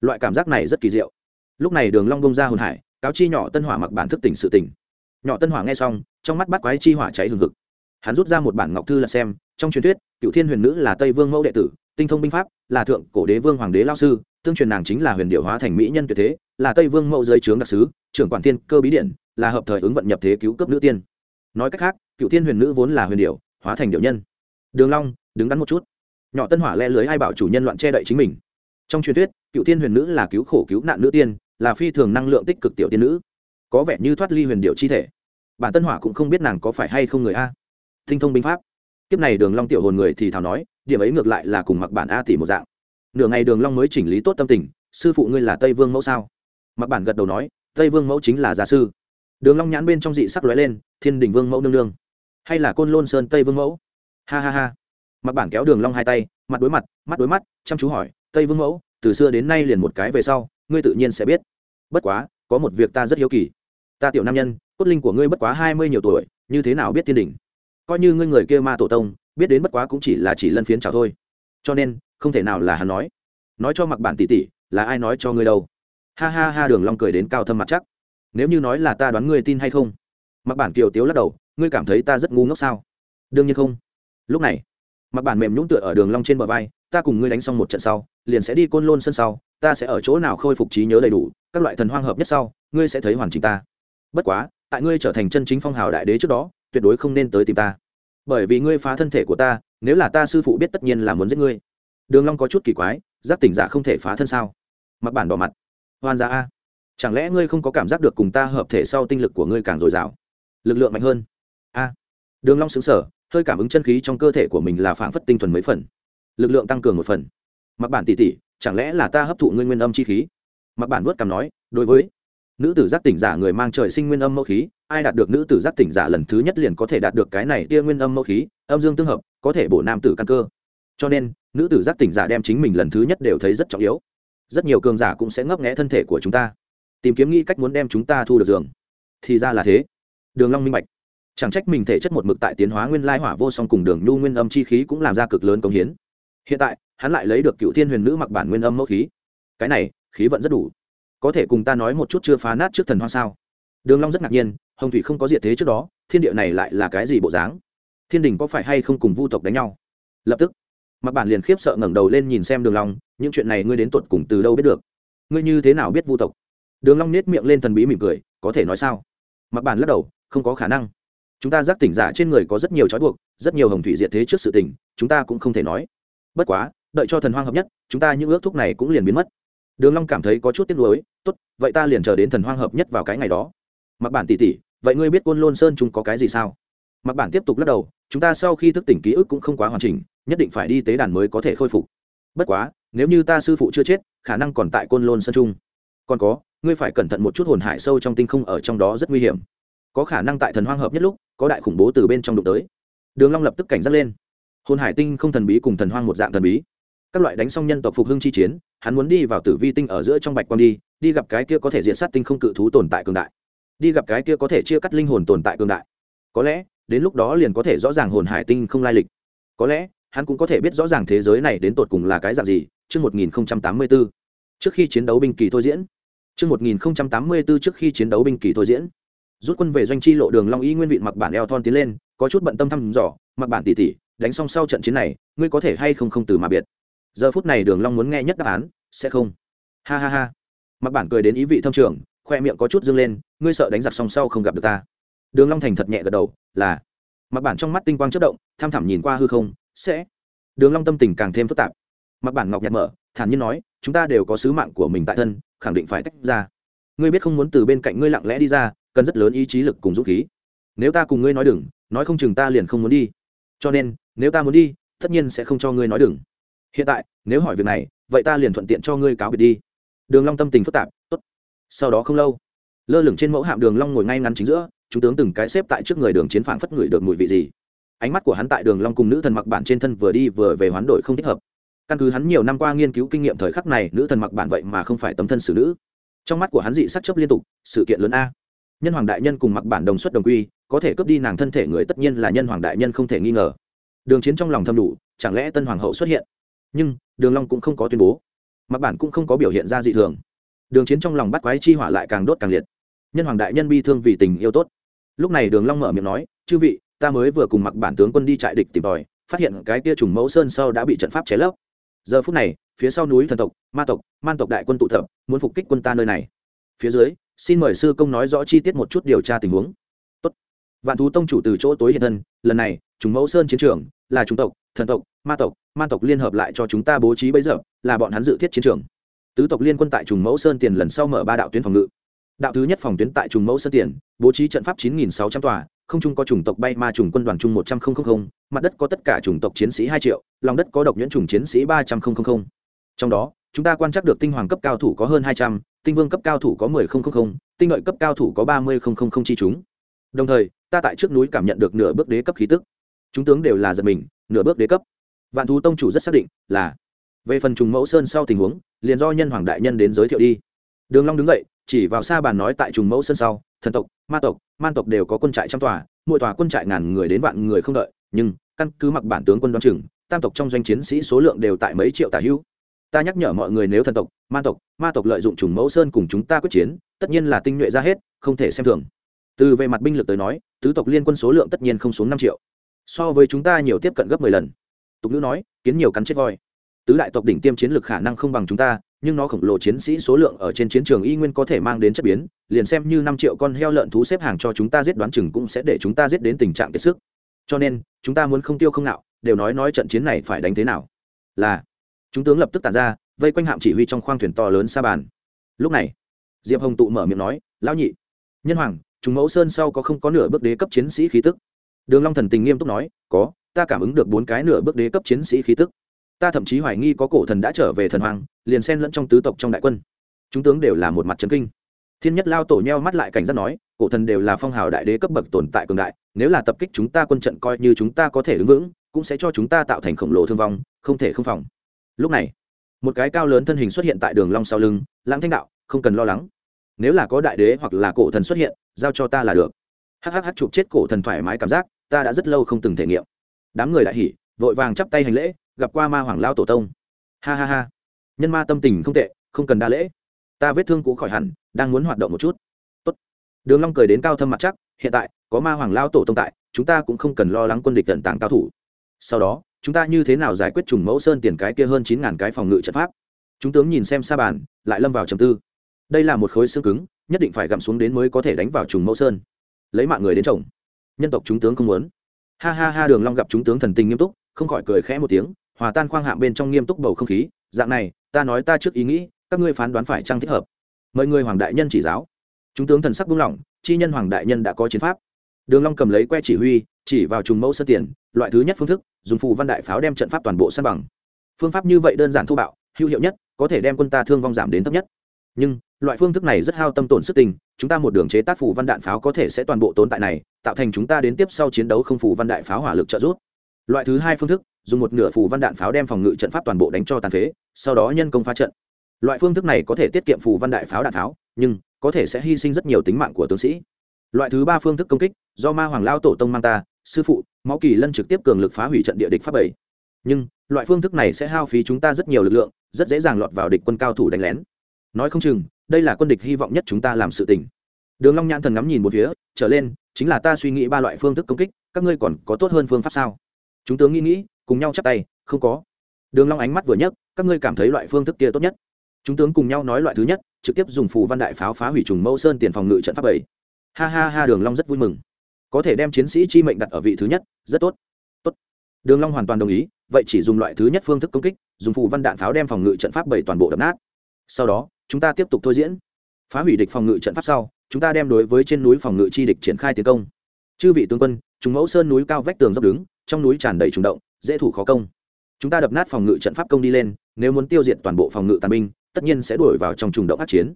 Loại cảm giác này rất kỳ diệu. Lúc này đường long bông ra hồn hải, cáo chi nhỏ tân hỏa mặc bản thức tỉnh sự tỉnh nhỏ tân hỏa nghe xong, trong mắt bắt quái chi hỏa cháy hừng hực. Hắn rút ra một bản ngọc thư là xem, trong truyền thuyết, cựu thiên huyền nữ là tây vương mẫu đệ tử, tinh thông binh pháp, là thượng cổ đế vương hoàng đế lao sư, tương truyền nàng chính là huyền điệu hóa thành mỹ nhân tuyệt thế, là tây vương mẫu dưới trướng đặc sứ, trưởng quản thiên cơ bí điện, là hợp thời ứng vận nhập thế cứu cấp nữ tiên. Nói cách khác, cựu thiên huyền nữ vốn là huyền điệu hóa thành điệu nhân. Đường long, đứng đắn một chút. Nhỏ tân hỏa le lưới ai bảo chủ nhân loạn che đậy chính mình. Trong truyền thuyết, cựu thiên huyền nữ là cứu khổ cứu nạn nữ tiên, là phi thường năng lượng tích cực tiểu tiên nữ có vẻ như thoát ly huyền điệu chi thể. Bản tân hỏa cũng không biết nàng có phải hay không người a. Tinh thông binh pháp. Kiếp này đường long tiểu hồn người thì thảo nói, điểm ấy ngược lại là cùng mặc bản a tỷ một dạng. Nửa ngày đường long mới chỉnh lý tốt tâm tình, sư phụ ngươi là tây vương mẫu sao? Mặc bản gật đầu nói, tây vương mẫu chính là gia sư. Đường long nhãn bên trong dị sắc lóe lên, thiên đình vương mẫu nương nương. Hay là côn lôn sơn tây vương mẫu? Ha ha ha. Mặc bản kéo đường long hai tay, mặt đối mặt, mắt đối mắt, chăm chú hỏi, tây vương mẫu, từ xưa đến nay liền một cái về sau, ngươi tự nhiên sẽ biết. Bất quá, có một việc ta rất hiếu kỳ ta tiểu nam nhân, cốt linh của ngươi bất quá hai mươi nhiều tuổi, như thế nào biết thiên đình coi như ngươi người kia ma tổ tông, biết đến bất quá cũng chỉ là chỉ lân phiến chào thôi. Cho nên, không thể nào là hắn nói. Nói cho mặc bản tỷ tỷ, là ai nói cho ngươi đâu? Ha ha ha, đường long cười đến cao thâm mặt chắc. Nếu như nói là ta đoán ngươi tin hay không? Mặc bản kiều tiếu lắc đầu, ngươi cảm thấy ta rất ngu ngốc sao? Đương nhiên không. Lúc này, mặc bản mềm nhũng tựa ở đường long trên bờ vai, ta cùng ngươi đánh xong một trận sau, liền sẽ đi côn lôn sân sau, ta sẽ ở chỗ nào khôi phục trí nhớ đầy đủ, các loại thần hoang hợp nhất sau, ngươi sẽ thấy hoàn chỉnh ta bất quá, tại ngươi trở thành chân chính phong hào đại đế trước đó, tuyệt đối không nên tới tìm ta. Bởi vì ngươi phá thân thể của ta, nếu là ta sư phụ biết tất nhiên là muốn giết ngươi. Đường long có chút kỳ quái giáp tỉnh giả không thể phá thân sao? Mặc bản bỏ mặt. Hoan gia a. Chẳng lẽ ngươi không có cảm giác được cùng ta hợp thể sau tinh lực của ngươi càng dồi dào? Lực lượng mạnh hơn. A. Đường long sững sờ, hơi cảm ứng chân khí trong cơ thể của mình là phảng phất tinh thuần mấy phần. Lực lượng tăng cường một phần. Mặc bản tỷ tỷ, chẳng lẽ là ta hấp thụ ngươi nguyên âm chi khí? Mặc bản vớt cằm nói, đối với nữ tử giác tỉnh giả người mang trời sinh nguyên âm mẫu khí, ai đạt được nữ tử giác tỉnh giả lần thứ nhất liền có thể đạt được cái này tia nguyên âm mẫu khí, âm dương tương hợp, có thể bổ nam tử căn cơ. Cho nên, nữ tử giác tỉnh giả đem chính mình lần thứ nhất đều thấy rất trọng yếu. Rất nhiều cường giả cũng sẽ ngấp nghẽ thân thể của chúng ta, tìm kiếm nghĩ cách muốn đem chúng ta thu được giường. Thì ra là thế. Đường long minh bạch. Chẳng trách mình thể chất một mực tại tiến hóa nguyên lai hỏa vô song cùng đường nhu nguyên âm chi khí cũng làm ra cực lớn công hiến. Hiện tại, hắn lại lấy được cựu thiên huyền nữ mặc bản nguyên âm mẫu khí. Cái này, khí vận rất đủ có thể cùng ta nói một chút chưa phá nát trước thần hoa sao? Đường long rất ngạc nhiên, hồng thủy không có diệt thế trước đó, thiên địa này lại là cái gì bộ dáng? Thiên đình có phải hay không cùng vu tộc đánh nhau? Lập tức mặc bản liền khiếp sợ ngẩng đầu lên nhìn xem đường long, những chuyện này ngươi đến tuột cùng từ đâu biết được? Ngươi như thế nào biết vu tộc? Đường long nét miệng lên thần bí mỉm cười, có thể nói sao? Mặc bản lắc đầu, không có khả năng. Chúng ta giác tỉnh giả trên người có rất nhiều trói buộc, rất nhiều hồng thủy diệt thế trước sự tình, chúng ta cũng không thể nói. Bất quá, đợi cho thần hoang hợp nhất, chúng ta những ước thúc này cũng liền biến mất đường long cảm thấy có chút tiếc nuối, tốt, vậy ta liền chờ đến thần hoang hợp nhất vào cái ngày đó. Mặc bản tỷ tỷ, vậy ngươi biết côn lôn sơn chúng có cái gì sao? Mặc bản tiếp tục lắc đầu, chúng ta sau khi thức tỉnh ký ức cũng không quá hoàn chỉnh, nhất định phải đi tế đàn mới có thể khôi phục. Bất quá, nếu như ta sư phụ chưa chết, khả năng còn tại côn lôn sơn trung còn có, ngươi phải cẩn thận một chút hồn hải sâu trong tinh không ở trong đó rất nguy hiểm. Có khả năng tại thần hoang hợp nhất lúc, có đại khủng bố từ bên trong đụng tới. Đường long lập tức cảnh giác lên. Hồn hải tinh không thần bí cùng thần hoang một dạng thần bí các loại đánh xong nhân tộc phục hưng chi chiến, hắn muốn đi vào tử vi tinh ở giữa trong bạch quang đi đi gặp cái kia có thể diện sát tinh không cự thú tồn tại cường đại. Đi gặp cái kia có thể chia cắt linh hồn tồn tại cường đại. Có lẽ, đến lúc đó liền có thể rõ ràng hồn hải tinh không lai lịch. Có lẽ, hắn cũng có thể biết rõ ràng thế giới này đến tột cùng là cái dạng gì. Trước 1084 trước khi chiến đấu binh kỳ thôi diễn. Trước 1084 trước khi chiến đấu binh kỳ thôi diễn. Rút quân về doanh chi lộ đường long y nguyên vị mặc bản eo thon tiến lên, có chút bận tâm thăm dò. Mặc bản tỷ tỷ đánh xong sau trận chiến này, ngươi có thể hay không không từ mà biệt? Giờ phút này đường long muốn nghe nhất đáp án, sẽ không. Ha ha ha. Mặc bản cười đến ý vị thâm trường, khoe miệng có chút dương lên, ngươi sợ đánh giặc xong sau không gặp được ta. Đường long thành thật nhẹ gật đầu, là. Mặc bản trong mắt tinh quang chớp động, tham thẳm nhìn qua hư không, sẽ. Đường long tâm tình càng thêm phức tạp. Mặc bản ngọc nhạt mở, thản nhiên nói, chúng ta đều có sứ mạng của mình tại thân, khẳng định phải tách ra. Ngươi biết không muốn từ bên cạnh ngươi lặng lẽ đi ra, cần rất lớn ý chí lực cùng dũng khí. Nếu ta cùng ngươi nói đừng, nói không chừng ta liền không muốn đi. Cho nên, nếu ta muốn đi, tất nhiên sẽ không cho ngươi nói đừng hiện tại, nếu hỏi việc này, vậy ta liền thuận tiện cho ngươi cáo biệt đi. Đường long tâm tình phức tạp, tốt. Sau đó không lâu, lơ lửng trên mẫu hạm đường long ngồi ngay ngắn chính giữa, chúng tướng từng cái xếp tại trước người đường chiến phảng phất ngửi được mùi vị gì. Ánh mắt của hắn tại đường long cùng nữ thần mặc bản trên thân vừa đi vừa về hoán đổi không thích hợp. Căn cứ hắn nhiều năm qua nghiên cứu kinh nghiệm thời khắc này, nữ thần mặc bản vậy mà không phải tấm thân xử nữ. Trong mắt của hắn dị sắc chớp liên tục, sự kiện lớn a. Nhân hoàng đại nhân cùng mặc bản đồng xuất đồng quy, có thể cướp đi nàng thân thể người tất nhiên là nhân hoàng đại nhân không thể nghi ngờ. Đường chiến trong lòng thâm đủ, chẳng lẽ tân hoàng hậu xuất hiện? Nhưng đường long cũng không có tuyên bố mặc bản cũng không có biểu hiện ra dị thường đường chiến trong lòng bắt quái chi hỏa lại càng đốt càng liệt nhân hoàng đại nhân bi thương vì tình yêu tốt lúc này đường long mở miệng nói chư vị ta mới vừa cùng mặc bản tướng quân đi trại địch tìm tòi phát hiện cái kia trùng mẫu sơn sau đã bị trận pháp chế lấp giờ phút này phía sau núi thần tộc ma tộc man tộc đại quân tụ tập muốn phục kích quân ta nơi này phía dưới xin mời sư công nói rõ chi tiết một chút điều tra tình huống Tốt. vạn thú tông chủ từ chỗ tối hiện thân lần này trùng mẫu sơn chiến trường là trùng tộc thần tộc, ma tộc, man tộc liên hợp lại cho chúng ta bố trí bấy giờ, là bọn hắn dự thiết chiến trường. Tứ tộc liên quân tại trùng mẫu sơn tiền lần sau mở ba đạo tuyến phòng ngự. Đạo thứ nhất phòng tuyến tại trùng mẫu sơn tiền, bố trí trận pháp chín nghìn sáu trăm tòa, không trung có chủng tộc bay ma trùng quân đoàn chung một trăm linh mặt đất có tất cả chủng tộc chiến sĩ hai triệu, lòng đất có độc nhuyễn trùng chiến sĩ ba trăm linh trong đó, chúng ta quan trắc được tinh hoàng cấp cao thủ có hơn hai trăm, tinh vương cấp cao thủ có mười tinh lợi cấp cao thủ có ba mươi chi chúng. Đồng thời, ta tại trước núi cảm nhận được nửa bước đế cấp khí tức. Chúng tướng đều là giật mình nửa bước đế cấp. Vạn thú tông chủ rất xác định là, về phần trùng mẫu sơn sau tình huống, liền do nhân hoàng đại nhân đến giới thiệu đi. Đường long đứng dậy, chỉ vào xa bàn nói tại trùng mẫu sơn sau, thần tộc, ma tộc, man tộc đều có quân trại trăm tòa, mỗi tòa quân trại ngàn người đến vạn người không đợi, nhưng, căn cứ mặc bản tướng quân đoan chừng, tam tộc trong doanh chiến sĩ số lượng đều tại mấy triệu tả hữu ta nhắc nhở mọi người nếu thần tộc man tộc, ma tộc lợi dụng trùng mẫu sơn cùng chúng ta quyết chiến, tất nhiên là tinh nhuệ ra hết, không thể xem thường. Từ về mặt binh lực tới nói, tứ tộc liên quân số lượng tất nhiên không xuống năm triệu so với chúng ta nhiều tiếp cận gấp mười lần. Tục ngữ nói, kiến nhiều cắn chết voi. Tứ đại tộc đỉnh tiêm chiến lược khả năng không bằng chúng ta, nhưng nó khổng lồ chiến sĩ số lượng ở trên chiến trường y nguyên có thể mang đến chất biến, liền xem như năm triệu con heo lợn thú xếp hàng cho chúng ta giết đoán chừng cũng sẽ để chúng ta giết đến tình trạng kiệt sức. Cho nên, chúng ta muốn không tiêu không nạo, đều nói nói trận chiến này phải đánh thế nào. Là, chúng tướng lập tức tản ra, vây quanh hạm chỉ huy trong khoang thuyền to lớn xa bàn. Lúc này, diệp hồng tụ mở miệng nói, lão nhị, nhân hoàng chúng mẫu sơn sau có không có nửa bước đế cấp chiến sĩ khí tức? Đường long thần tình nghiêm túc nói, có, ta cảm ứng được bốn cái nửa bước đế cấp chiến sĩ khí tức. Ta thậm chí hoài nghi có cổ thần đã trở về thần hoàng, liền xen lẫn trong tứ tộc trong đại quân. Chúng tướng đều là một mặt trấn kinh. Thiên nhất lao tổ nheo mắt lại cảnh giác nói, cổ thần đều là phong hào đại đế cấp bậc tồn tại cường đại, nếu là tập kích chúng ta quân trận coi như chúng ta có thể đứng vững, cũng sẽ cho chúng ta tạo thành khổng lồ thương vong, không thể không phòng. Lúc này, một cái cao lớn thân hình xuất hiện tại đường long sau lưng, lãng thanh đạo, không cần lo lắng. Nếu là có đại đế hoặc là cổ thần xuất hiện, giao cho ta là được. Hhh chụp chết cổ thần thoải mái cảm giác ta đã rất lâu không từng thể nghiệm. Đám người đại hỉ, vội vàng chắp tay hành lễ, gặp qua ma hoàng lao tổ tông. Ha ha ha. Nhân ma tâm tình không tệ, không cần đa lễ. Ta vết thương cũ khỏi hẳn, đang muốn hoạt động một chút. Tốt. đường long cười đến cao thâm mặt chắc, hiện tại, có ma hoàng lao tổ tông tại, chúng ta cũng không cần lo lắng quân địch tận tàng cao thủ. Sau đó, chúng ta như thế nào giải quyết trùng mẫu sơn tiền cái kia hơn chín ngàn cái phòng ngự trận pháp? Chúng tướng nhìn xem xa bàn, lại lâm vào trầm tư. Đây là một khối xương cứng, nhất định phải gặm xuống đến mới có thể đánh vào trùng mẫu sơn. Lấy mạng người đến chồng nhân tộc chúng tướng không muốn. Ha ha ha, đường long gặp chúng tướng thần tình nghiêm túc, không khỏi cười khẽ một tiếng, hòa tan khoang hạng bên trong nghiêm túc bầu không khí, dạng này, ta nói ta trước ý nghĩ, các ngươi phán đoán phải chăng thích hợp? Mời người hoàng đại nhân chỉ giáo. Chúng tướng thần sắc buông lỏng, chi nhân hoàng đại nhân đã có chiến pháp. Đường long cầm lấy que chỉ huy, chỉ vào trùng mẫu sơ tiền, loại thứ nhất phương thức, dùng phù văn đại pháo đem trận pháp toàn bộ san bằng. Phương pháp như vậy đơn giản thô bạo, hữu hiệu nhất, có thể đem quân ta thương vong giảm đến thấp nhất. Nhưng, loại phương thức này rất hao tâm tổn sức tình chúng ta một đường chế tác phù văn đạn pháo có thể sẽ toàn bộ tồn tại này, tạo thành chúng ta đến tiếp sau chiến đấu không phù văn đại pháo hỏa lực trợ giúp. Loại thứ hai phương thức, dùng một nửa phù văn đạn pháo đem phòng ngự trận pháp toàn bộ đánh cho tàn phế, sau đó nhân công phá trận. Loại phương thức này có thể tiết kiệm phù văn đại pháo đạn pháo, nhưng có thể sẽ hy sinh rất nhiều tính mạng của tướng sĩ. Loại thứ ba phương thức công kích, do ma hoàng lao tổ tông mang ta, sư phụ, máu kỳ lân trực tiếp cường lực phá hủy trận địa địch pháp bảy. Nhưng, loại phương thức này sẽ hao phí chúng ta rất nhiều lực lượng, rất dễ dàng lọt vào địch quân cao thủ đánh lén. Nói không chừng đây là quân địch hy vọng nhất chúng ta làm sự tình. Đường long nhãn thần ngắm nhìn một phía, trở lên, chính là ta suy nghĩ ba loại phương thức công kích, các ngươi còn có tốt hơn phương pháp sao? Chúng tướng nghĩ nghĩ, cùng nhau chắp tay, không có. Đường long ánh mắt vừa nhấc, các ngươi cảm thấy loại phương thức kia tốt nhất. Chúng tướng cùng nhau nói loại thứ nhất, trực tiếp dùng phù văn đại pháo phá hủy trùng mẫu sơn tiền phòng ngự trận pháp bảy. Ha ha ha, đường long rất vui mừng. Có thể đem chiến sĩ chi mệnh đặt ở vị thứ nhất, rất tốt. Tốt. Đường long hoàn toàn đồng ý, vậy chỉ dùng loại thứ nhất phương thức công kích, dùng phù văn đạn pháo đem phòng ngự trận pháp bảy toàn bộ đập nát. Sau đó chúng ta tiếp tục thôi diễn. Phá hủy địch phòng ngự trận pháp sau chúng ta đem đối với trên núi phòng ngự chi địch triển khai tiến công. Chư vị tướng quân chúng mẫu sơn núi cao vách tường dốc đứng trong núi tràn đầy trùng động dễ thủ khó công. Chúng ta đập nát phòng ngự trận pháp công đi lên nếu muốn tiêu diệt toàn bộ phòng ngự tàn binh tất nhiên sẽ đuổi vào trong trùng động át chiến.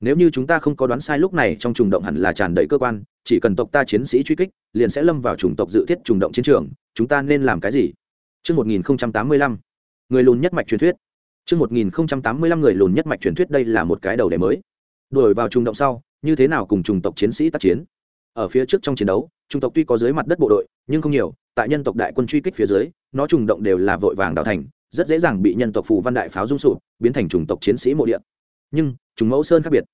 Nếu như chúng ta không có đoán sai lúc này trong trùng động hẳn là tràn đầy cơ quan chỉ cần tộc ta chiến sĩ truy kích liền sẽ lâm vào chủng tộc dự thiết trùng động chiến trường chúng ta nên làm cái gì? Trước 1085, người lùn nhất mạch truyền thuyết. Trước 1085 người lùn nhất mạch truyền thuyết đây là một cái đầu đề mới. Đuổi vào trung động sau, như thế nào cùng chủng tộc chiến sĩ tác chiến? Ở phía trước trong chiến đấu, chủng tộc tuy có dưới mặt đất bộ đội, nhưng không nhiều, tại nhân tộc đại quân truy kích phía dưới, nó trùng động đều là vội vàng đào thành, rất dễ dàng bị nhân tộc phù văn đại pháo dung sụp, biến thành chủng tộc chiến sĩ mộ địa. Nhưng, trùng mẫu sơn khác biệt.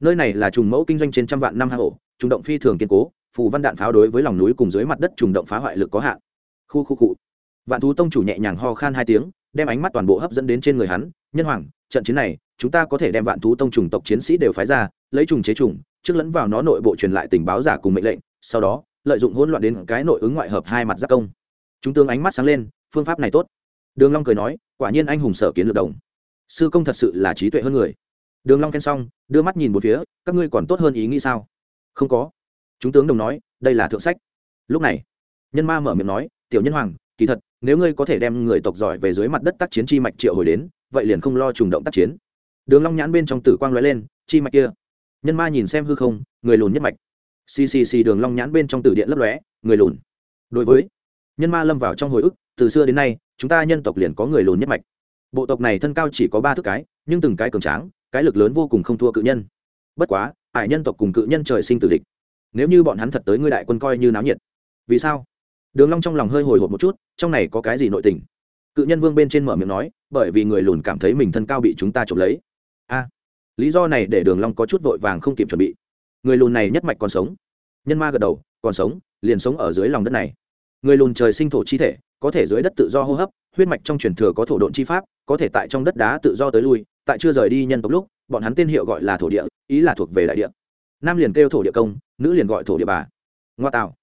Nơi này là trùng mẫu kinh doanh trên trăm vạn năm hang ổ, trùng động phi thường kiên cố, phù văn đạn pháo đối với lòng núi cùng dưới mặt đất trùng động phá hoại lực có hạn. Khu khu cụ. Vạn thú tông chủ nhẹ nhàng ho khan hai tiếng, đem ánh mắt toàn bộ hấp dẫn đến trên người hắn, nhân hoàng, trận chiến này, chúng ta có thể đem vạn thú tông trùng tộc chiến sĩ đều phái ra, lấy trùng chế trùng, trước lẫn vào nó nội bộ truyền lại tình báo giả cùng mệnh lệnh, sau đó, lợi dụng hỗn loạn đến cái nội ứng ngoại hợp hai mặt giác công. Chúng tướng ánh mắt sáng lên, phương pháp này tốt. Đường Long cười nói, quả nhiên anh hùng sở kiến lược đồng. Sư công thật sự là trí tuệ hơn người. Đường Long khen xong, đưa mắt nhìn một phía, các ngươi còn tốt hơn ý nghĩ sao? Không có. Chúng tướng đồng nói, đây là thượng sách. Lúc này, Nhân Ma mở miệng nói, tiểu nhân hoàng, kỳ thật, nếu ngươi có thể đem người tộc giỏi về dưới mặt đất tác chiến chi mạch triệu hồi đến, vậy liền không lo trùng động tác chiến. Đường Long nhãn bên trong tử quang lóe lên, chi mạch kia. Nhân Ma nhìn xem hư không, người lùn nhất mạch. Xì xì xì đường Long nhãn bên trong tử điện lấp lóe, người lùn. Đối với Nhân Ma lâm vào trong hồi ức, từ xưa đến nay, chúng ta nhân tộc liền có người lùn nhất mạch. Bộ tộc này thân cao chỉ có ba thước cái, nhưng từng cái cường tráng, cái lực lớn vô cùng không thua cự nhân. Bất quá, ải nhân tộc cùng cự nhân trời sinh tử địch. Nếu như bọn hắn thật tới ngươi đại quân coi như náo nhiệt. Vì sao? Đường Long trong lòng hơi hồi hộp một chút, trong này có cái gì nội tình? Cự nhân vương bên trên mở miệng nói, bởi vì người lùn cảm thấy mình thân cao bị chúng ta chụp lấy. A, lý do này để Đường Long có chút vội vàng không kịp chuẩn bị. Người lùn này nhất mạch còn sống. Nhân ma gật đầu, còn sống, liền sống ở dưới lòng đất này. Người lùn trời sinh thổ chi thể, có thể dưới đất tự do hô hấp, huyết mạch trong truyền thừa có thổ độn chi pháp, có thể tại trong đất đá tự do tới lui, tại chưa rời đi nhân tộc lúc, bọn hắn tên hiệu gọi là thổ địa, ý là thuộc về đại địa. Nam liền kêu thổ địa công, nữ liền gọi thổ địa bà. Ngoa tạo.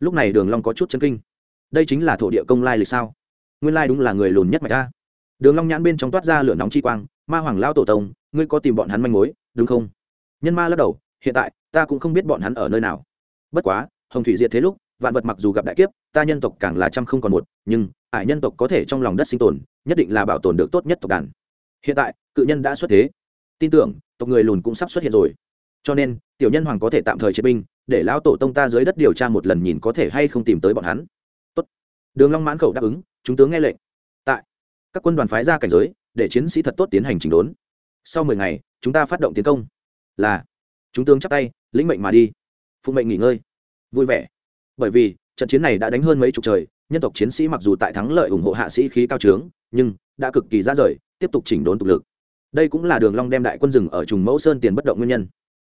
Lúc này Đường Long có chút chấn kinh. Đây chính là thổ địa công lai lịch sao? Nguyên lai đúng là người lùn nhất mạch a. Đường Long nhãn bên trong toát ra lửa nóng chi quang, Ma Hoàng lão tổ tông, ngươi có tìm bọn hắn manh mối, đúng không? Nhân Ma lắc đầu, hiện tại ta cũng không biết bọn hắn ở nơi nào. Bất quá, Hồng Thủy diệt thế lúc, vạn vật mặc dù gặp đại kiếp, ta nhân tộc càng là trăm không còn một, nhưng ải nhân tộc có thể trong lòng đất sinh tồn, nhất định là bảo tồn được tốt nhất tộc đàn. Hiện tại, cự nhân đã xuất thế, tin tưởng tộc người lùn cũng sắp xuất hiện rồi. Cho nên, tiểu nhân hoàng có thể tạm thời chế binh, để lão tổ tông ta dưới đất điều tra một lần nhìn có thể hay không tìm tới bọn hắn. Tốt. Đường Long mãn khẩu đáp ứng, chúng tướng nghe lệnh. Tại các quân đoàn phái ra cảnh giới, để chiến sĩ thật tốt tiến hành chỉnh đốn. Sau mười ngày, chúng ta phát động tiến công. Là. Chúng tướng chắp tay, lĩnh mệnh mà đi. Phụ mệnh nghỉ ngơi. Vui vẻ bởi vì trận chiến này đã đánh hơn mấy chục trời nhân tộc chiến sĩ mặc dù tại thắng lợi ủng hộ hạ sĩ khí cao trướng nhưng đã cực kỳ ra rời tiếp tục chỉnh đốn tục lực đây cũng là đường long đem đại quân rừng ở trùng mẫu sơn tiền bất động nguyên nhân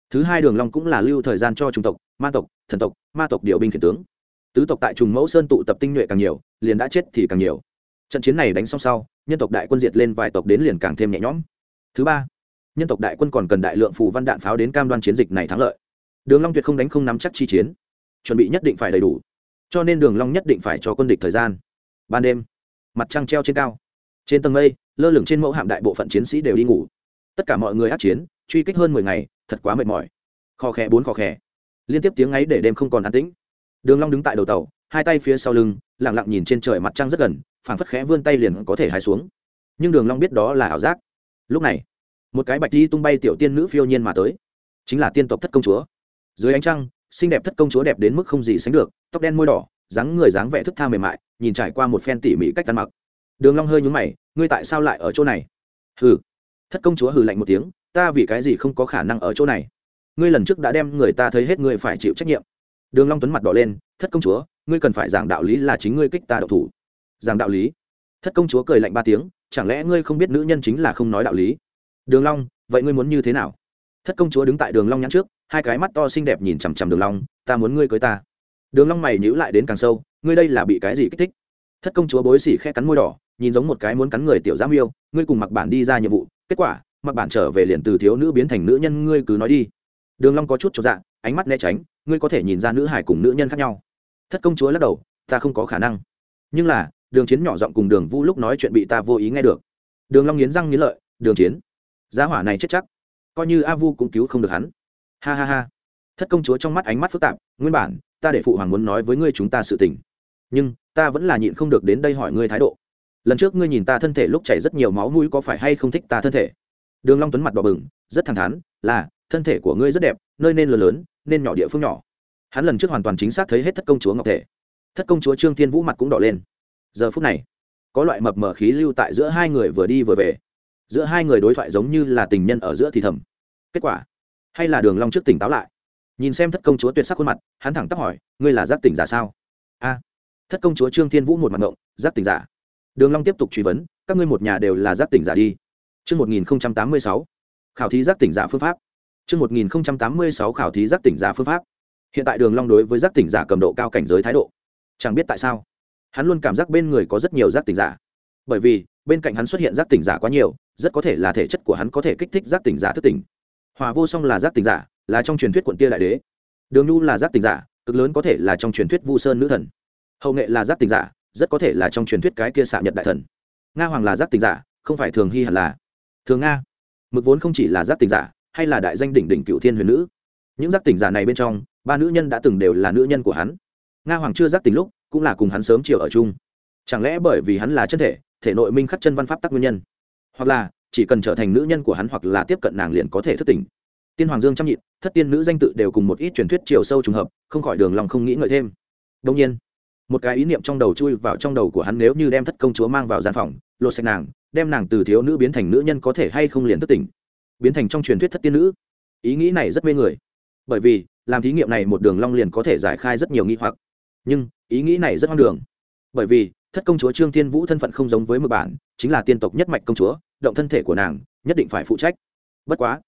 thứ hai đường long cũng là lưu thời gian cho trùng tộc, ma tộc, thần tộc, ma tộc điều binh khiển tướng. Tứ tộc tại trùng mẫu sơn tụ tập tinh nhuệ càng nhiều, liền đã chết thì càng nhiều. Trận chiến này đánh xong sau, nhân tộc đại quân diệt lên vài tộc đến liền càng thêm nhẹ nhõm. Thứ ba, nhân tộc đại quân còn cần đại lượng phù văn đạn pháo đến cam đoan chiến dịch này thắng lợi. Đường long tuyệt không đánh không nắm chắc chi chiến, chuẩn bị nhất định phải đầy đủ. Cho nên đường long nhất định phải cho quân địch thời gian. Ban đêm, mặt trăng treo trên cao. Trên tầng mây, lơ lửng trên mẫu hạm đại bộ phận chiến sĩ đều đi ngủ. Tất cả mọi người át chiến truy kích hơn mười ngày, thật quá mệt mỏi. Kho khe bốn kho khe. liên tiếp tiếng ấy để đêm không còn an tĩnh. Đường long đứng tại đầu tàu, hai tay phía sau lưng, lặng lặng nhìn trên trời mặt trăng rất gần, phảng phất khẽ vươn tay liền có thể hái xuống. Nhưng đường long biết đó là ảo giác. Lúc này, một cái bạch di tung bay tiểu tiên nữ phiêu nhiên mà tới. Chính là tiên tộc thất công chúa. Dưới ánh trăng, xinh đẹp thất công chúa đẹp đến mức không gì sánh được, tóc đen môi đỏ, dáng người dáng vẻ thức tha mềm mại, nhìn trải qua một phen tỉ mỉ cách ăn mặc. Đường long hơi nhún mày, ngươi tại sao lại ở chỗ này? Hừ. Thất công chúa hừ lạnh một tiếng ta vì cái gì không có khả năng ở chỗ này? Ngươi lần trước đã đem người ta thấy hết ngươi phải chịu trách nhiệm. Đường long tuấn mặt đỏ lên, thất công chúa, ngươi cần phải giảng đạo lý là chính ngươi kích ta độc thủ. Giảng đạo lý? Thất công chúa cười lạnh ba tiếng, chẳng lẽ ngươi không biết nữ nhân chính là không nói đạo lý? Đường long, vậy ngươi muốn như thế nào? Thất công chúa đứng tại đường long nhãn trước, hai cái mắt to xinh đẹp nhìn chằm chằm đường long, ta muốn ngươi cưới ta. Đường long mày nhíu lại đến càng sâu, ngươi đây là bị cái gì kích thích? Thất công chúa bối xỉ khẽ cắn môi đỏ, nhìn giống một cái muốn cắn người tiểu giám yêu, ngươi cùng mặc bản đi ra nhiệm vụ, kết quả mặc bản trở về liền từ thiếu nữ biến thành nữ nhân, ngươi cứ nói đi. Đường long có chút cho dạ ánh mắt né tránh, ngươi có thể nhìn ra nữ hải cùng nữ nhân khác nhau. Thất công chúa lắc đầu, ta không có khả năng. Nhưng là, đường chiến nhỏ giọng cùng đường vũ lúc nói chuyện bị ta vô ý nghe được. Đường long nghiến răng nghiến lợi, đường chiến. Giá hỏa này chết chắc. Coi như a vu cũng cứu không được hắn. Ha ha ha. Thất công chúa trong mắt ánh mắt phức tạp, nguyên bản, ta để phụ hoàng muốn nói với ngươi chúng ta sự tình. Nhưng, ta vẫn là nhịn không được đến đây hỏi ngươi thái độ. Lần trước ngươi nhìn ta thân thể lúc chảy rất nhiều máu mũi có phải hay không thích ta thân thể? Đường long tuấn mặt đỏ bừng, rất thẳng thắn, là, thân thể của ngươi rất đẹp, nơi nên lớn lớn, nên nhỏ địa phương nhỏ. Hắn lần trước hoàn toàn chính xác thấy hết thất công chúa ngọc thể. Thất công chúa trương thiên vũ mặt cũng đỏ lên. Giờ phút này, có loại mập mờ khí lưu tại giữa hai người vừa đi vừa về. Giữa hai người đối thoại giống như là tình nhân ở giữa thì thầm. Kết quả, hay là đường long trước tỉnh táo lại. Nhìn xem thất công chúa tuyệt sắc khuôn mặt, hắn thẳng tắp hỏi, ngươi là giác tỉnh giả sao? A. Thất công chúa trương thiên vũ một mặt ngộng, giác tỉnh giả. Đường long tiếp tục truy vấn, các ngươi một nhà đều là giác tỉnh giả đi chương một nghìn tám mươi sáu khảo thí giác tỉnh giả phương pháp chương một nghìn tám mươi sáu khảo thí giác tỉnh giả phương pháp hiện tại đường long đối với giác tỉnh giả cầm độ cao cảnh giới thái độ chẳng biết tại sao hắn luôn cảm giác bên người có rất nhiều giác tỉnh giả bởi vì bên cạnh hắn xuất hiện giác tỉnh giả quá nhiều rất có thể là thể chất của hắn có thể kích thích giác tỉnh giả thức tỉnh hòa vô song là giác tỉnh giả là trong truyền thuyết quận tia đại đế đường nhu là giác tỉnh giả cực lớn có thể là trong truyền thuyết vu sơn nữ thần hậu nghệ là giác tỉnh giả rất có thể là trong truyền thuyết cái kia xạ nhật đại thần nga hoàng là giác tỉnh giả không phải thường hy hẳn là thường nga mực vốn không chỉ là giác tỉnh giả hay là đại danh đỉnh đỉnh cựu thiên huyền nữ những giác tỉnh giả này bên trong ba nữ nhân đã từng đều là nữ nhân của hắn nga hoàng chưa giác tỉnh lúc cũng là cùng hắn sớm chiều ở chung chẳng lẽ bởi vì hắn là chân thể thể nội minh khắc chân văn pháp tắc nguyên nhân hoặc là chỉ cần trở thành nữ nhân của hắn hoặc là tiếp cận nàng liền có thể thức tỉnh tiên hoàng dương trăm nhịn thất tiên nữ danh tự đều cùng một ít truyền thuyết chiều sâu trùng hợp không khỏi đường lòng không nghĩ ngợi thêm đông nhiên một cái ý niệm trong đầu chui vào trong đầu của hắn nếu như đem thất công chúa mang vào gian phòng lột sạch nàng đem nàng từ thiếu nữ biến thành nữ nhân có thể hay không liền thức tỉnh biến thành trong truyền thuyết thất tiên nữ. Ý nghĩ này rất mê người. Bởi vì, làm thí nghiệm này một đường long liền có thể giải khai rất nhiều nghi hoặc. Nhưng, ý nghĩ này rất hoang đường. Bởi vì, thất công chúa trương thiên vũ thân phận không giống với mực bản, chính là tiên tộc nhất mạch công chúa, động thân thể của nàng, nhất định phải phụ trách. Bất quá,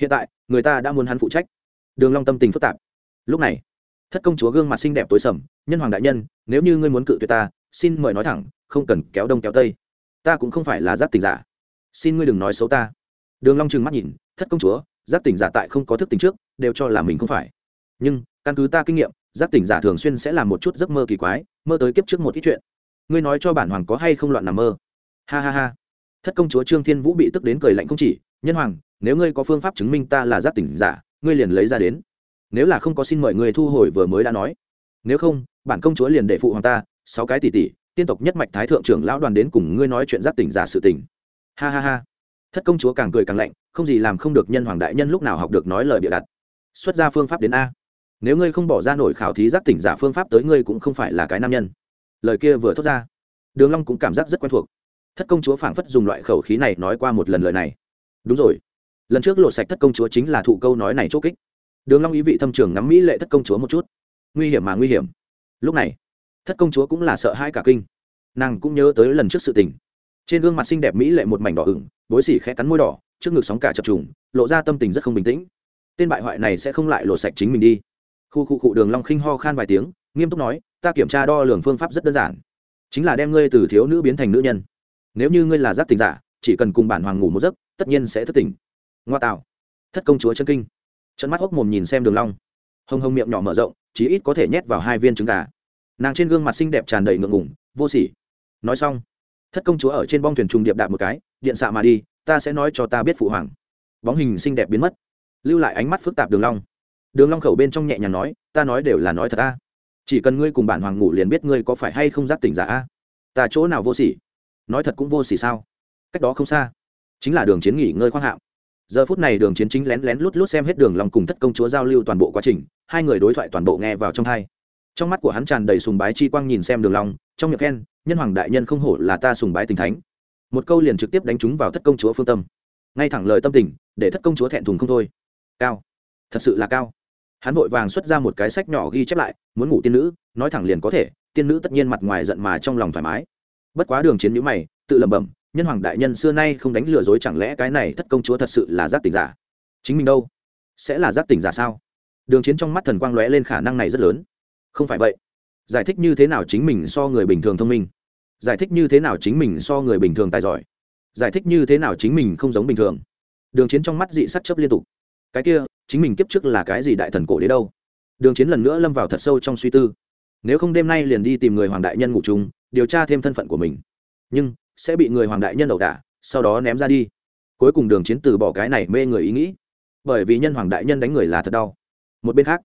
hiện tại, người ta đã muốn hắn phụ trách. Đường long tâm tình phức tạp. Lúc này, thất công chúa gương mặt xinh đẹp tối sầm, nhân hoàng đại nhân, nếu như ngươi muốn cự tuyệt ta, xin mời nói thẳng, không cần kéo đông kéo tây ta cũng không phải là giác tình giả. Xin ngươi đừng nói xấu ta. Đường long trừng mắt nhìn, thất công chúa giác tỉnh giả tại không có thức tỉnh trước, đều cho là mình không phải. Nhưng, căn cứ ta kinh nghiệm giác tỉnh giả thường xuyên sẽ làm một chút giấc mơ kỳ quái, mơ tới kiếp trước một ít chuyện. Ngươi nói cho bản hoàng có hay không loạn nằm mơ? Ha ha ha. Thất công chúa trương thiên vũ bị tức đến cười lạnh không chỉ, nhân hoàng, nếu ngươi có phương pháp chứng minh ta là giác tỉnh giả, ngươi liền lấy ra đến. Nếu là không có xin mời người thu hồi vừa mới đã nói. Nếu không, bản công chúa liền để phụ hoàng ta, sáu cái tỷ tỷ tiên tộc nhất mạch thái thượng trưởng lão đoàn đến cùng ngươi nói chuyện giác tỉnh giả sự tỉnh ha ha ha. Thất công chúa càng cười càng lạnh, không gì làm không được nhân hoàng đại nhân lúc nào học được nói lời bịa đặt. Xuất ra phương pháp đến a. Nếu ngươi không bỏ ra nổi khảo thí giác tỉnh giả phương pháp tới ngươi cũng không phải là cái nam nhân. Lời kia vừa thốt ra, đường long cũng cảm giác rất quen thuộc. Thất công chúa phảng phất dùng loại khẩu khí này nói qua một lần lời này. Đúng rồi. Lần trước lột sạch thất công chúa chính là thụ câu nói này chốt kích. Đường long ý vị thâm trường ngắm mỹ lệ thất công chúa một chút. Nguy hiểm mà nguy hiểm. Lúc này thất công chúa cũng là sợ hãi cả kinh. Nàng cũng nhớ tới lần trước sự tình. Trên gương mặt xinh đẹp mỹ lệ một mảnh đỏ ửng, bối xỉ khẽ cắn môi đỏ, trước ngực sóng cả chập trùng, lộ ra tâm tình rất không bình tĩnh. Tên bại hoại này sẽ không lại lột sạch chính mình đi. Khu khu cụ đường long khinh ho khan vài tiếng, nghiêm túc nói, ta kiểm tra đo lường phương pháp rất đơn giản. Chính là đem ngươi từ thiếu nữ biến thành nữ nhân. Nếu như ngươi là giáp tình giả, chỉ cần cùng bản hoàng ngủ một giấc, tất nhiên sẽ thất tỉnh. Ngoa tạo. Thất công chúa chân kinh. Trận mắt hốc mồm nhìn xem đường long. Hông hông miệng nhỏ mở rộng, chí ít có thể nhét vào hai viên trứng gà nàng trên gương mặt xinh đẹp tràn đầy ngượng ngùng vô sỉ. Nói xong thất công chúa ở trên bong thuyền trùng điệp đạp một cái điện xạ mà đi ta sẽ nói cho ta biết phụ hoàng. Bóng hình xinh đẹp biến mất. Lưu lại ánh mắt phức tạp đường long. Đường long khẩu bên trong nhẹ nhàng nói ta nói đều là nói thật a. Chỉ cần ngươi cùng bản hoàng ngủ liền biết ngươi có phải hay không giác tỉnh giả a. Ta chỗ nào vô sỉ? Nói thật cũng vô sỉ sao? Cách đó không xa. Chính là đường chiến nghỉ ngơi khoang hạo, giờ phút này đường chiến chính lén lén lút lút xem hết đường long cùng thất công chúa giao lưu toàn bộ quá trình hai người đối thoại toàn bộ nghe vào trong hai trong mắt của hắn tràn đầy sùng bái chi quang nhìn xem đường long, trong miệng khen, nhân hoàng đại nhân không hổ là ta sùng bái tình thánh. Một câu liền trực tiếp đánh trúng vào thất công chúa phương tâm. Ngay thẳng lời tâm tình, để thất công chúa thẹn thùng không thôi. Cao. Thật sự là cao. Hắn vội vàng xuất ra một cái sách nhỏ ghi chép lại, muốn ngủ tiên nữ, nói thẳng liền có thể, tiên nữ tất nhiên mặt ngoài giận mà trong lòng thoải mái. Bất quá đường chiến nhữ mày, tự lẩm bẩm, nhân hoàng đại nhân xưa nay không đánh lừa dối chẳng lẽ cái này thất công chúa thật sự là giác tỉnh giả? Chính mình đâu? Sẽ là giác tỉnh giả sao? Đường chiến trong mắt thần quang lóe lên khả năng này rất lớn không phải vậy. Giải thích như thế nào chính mình so người bình thường thông minh? Giải thích như thế nào chính mình so người bình thường tài giỏi? Giải thích như thế nào chính mình không giống bình thường? Đường chiến trong mắt dị sắc chấp liên tục. Cái kia, chính mình kiếp trước là cái gì đại thần cổ đế đâu? Đường chiến lần nữa lâm vào thật sâu trong suy tư. Nếu không đêm nay liền đi tìm người hoàng đại nhân ngủ chung, điều tra thêm thân phận của mình. Nhưng, sẽ bị người hoàng đại nhân ẩu đả, sau đó ném ra đi. Cuối cùng đường chiến từ bỏ cái này mê người ý nghĩ. Bởi vì nhân hoàng đại nhân đánh người là thật đau. Một bên khác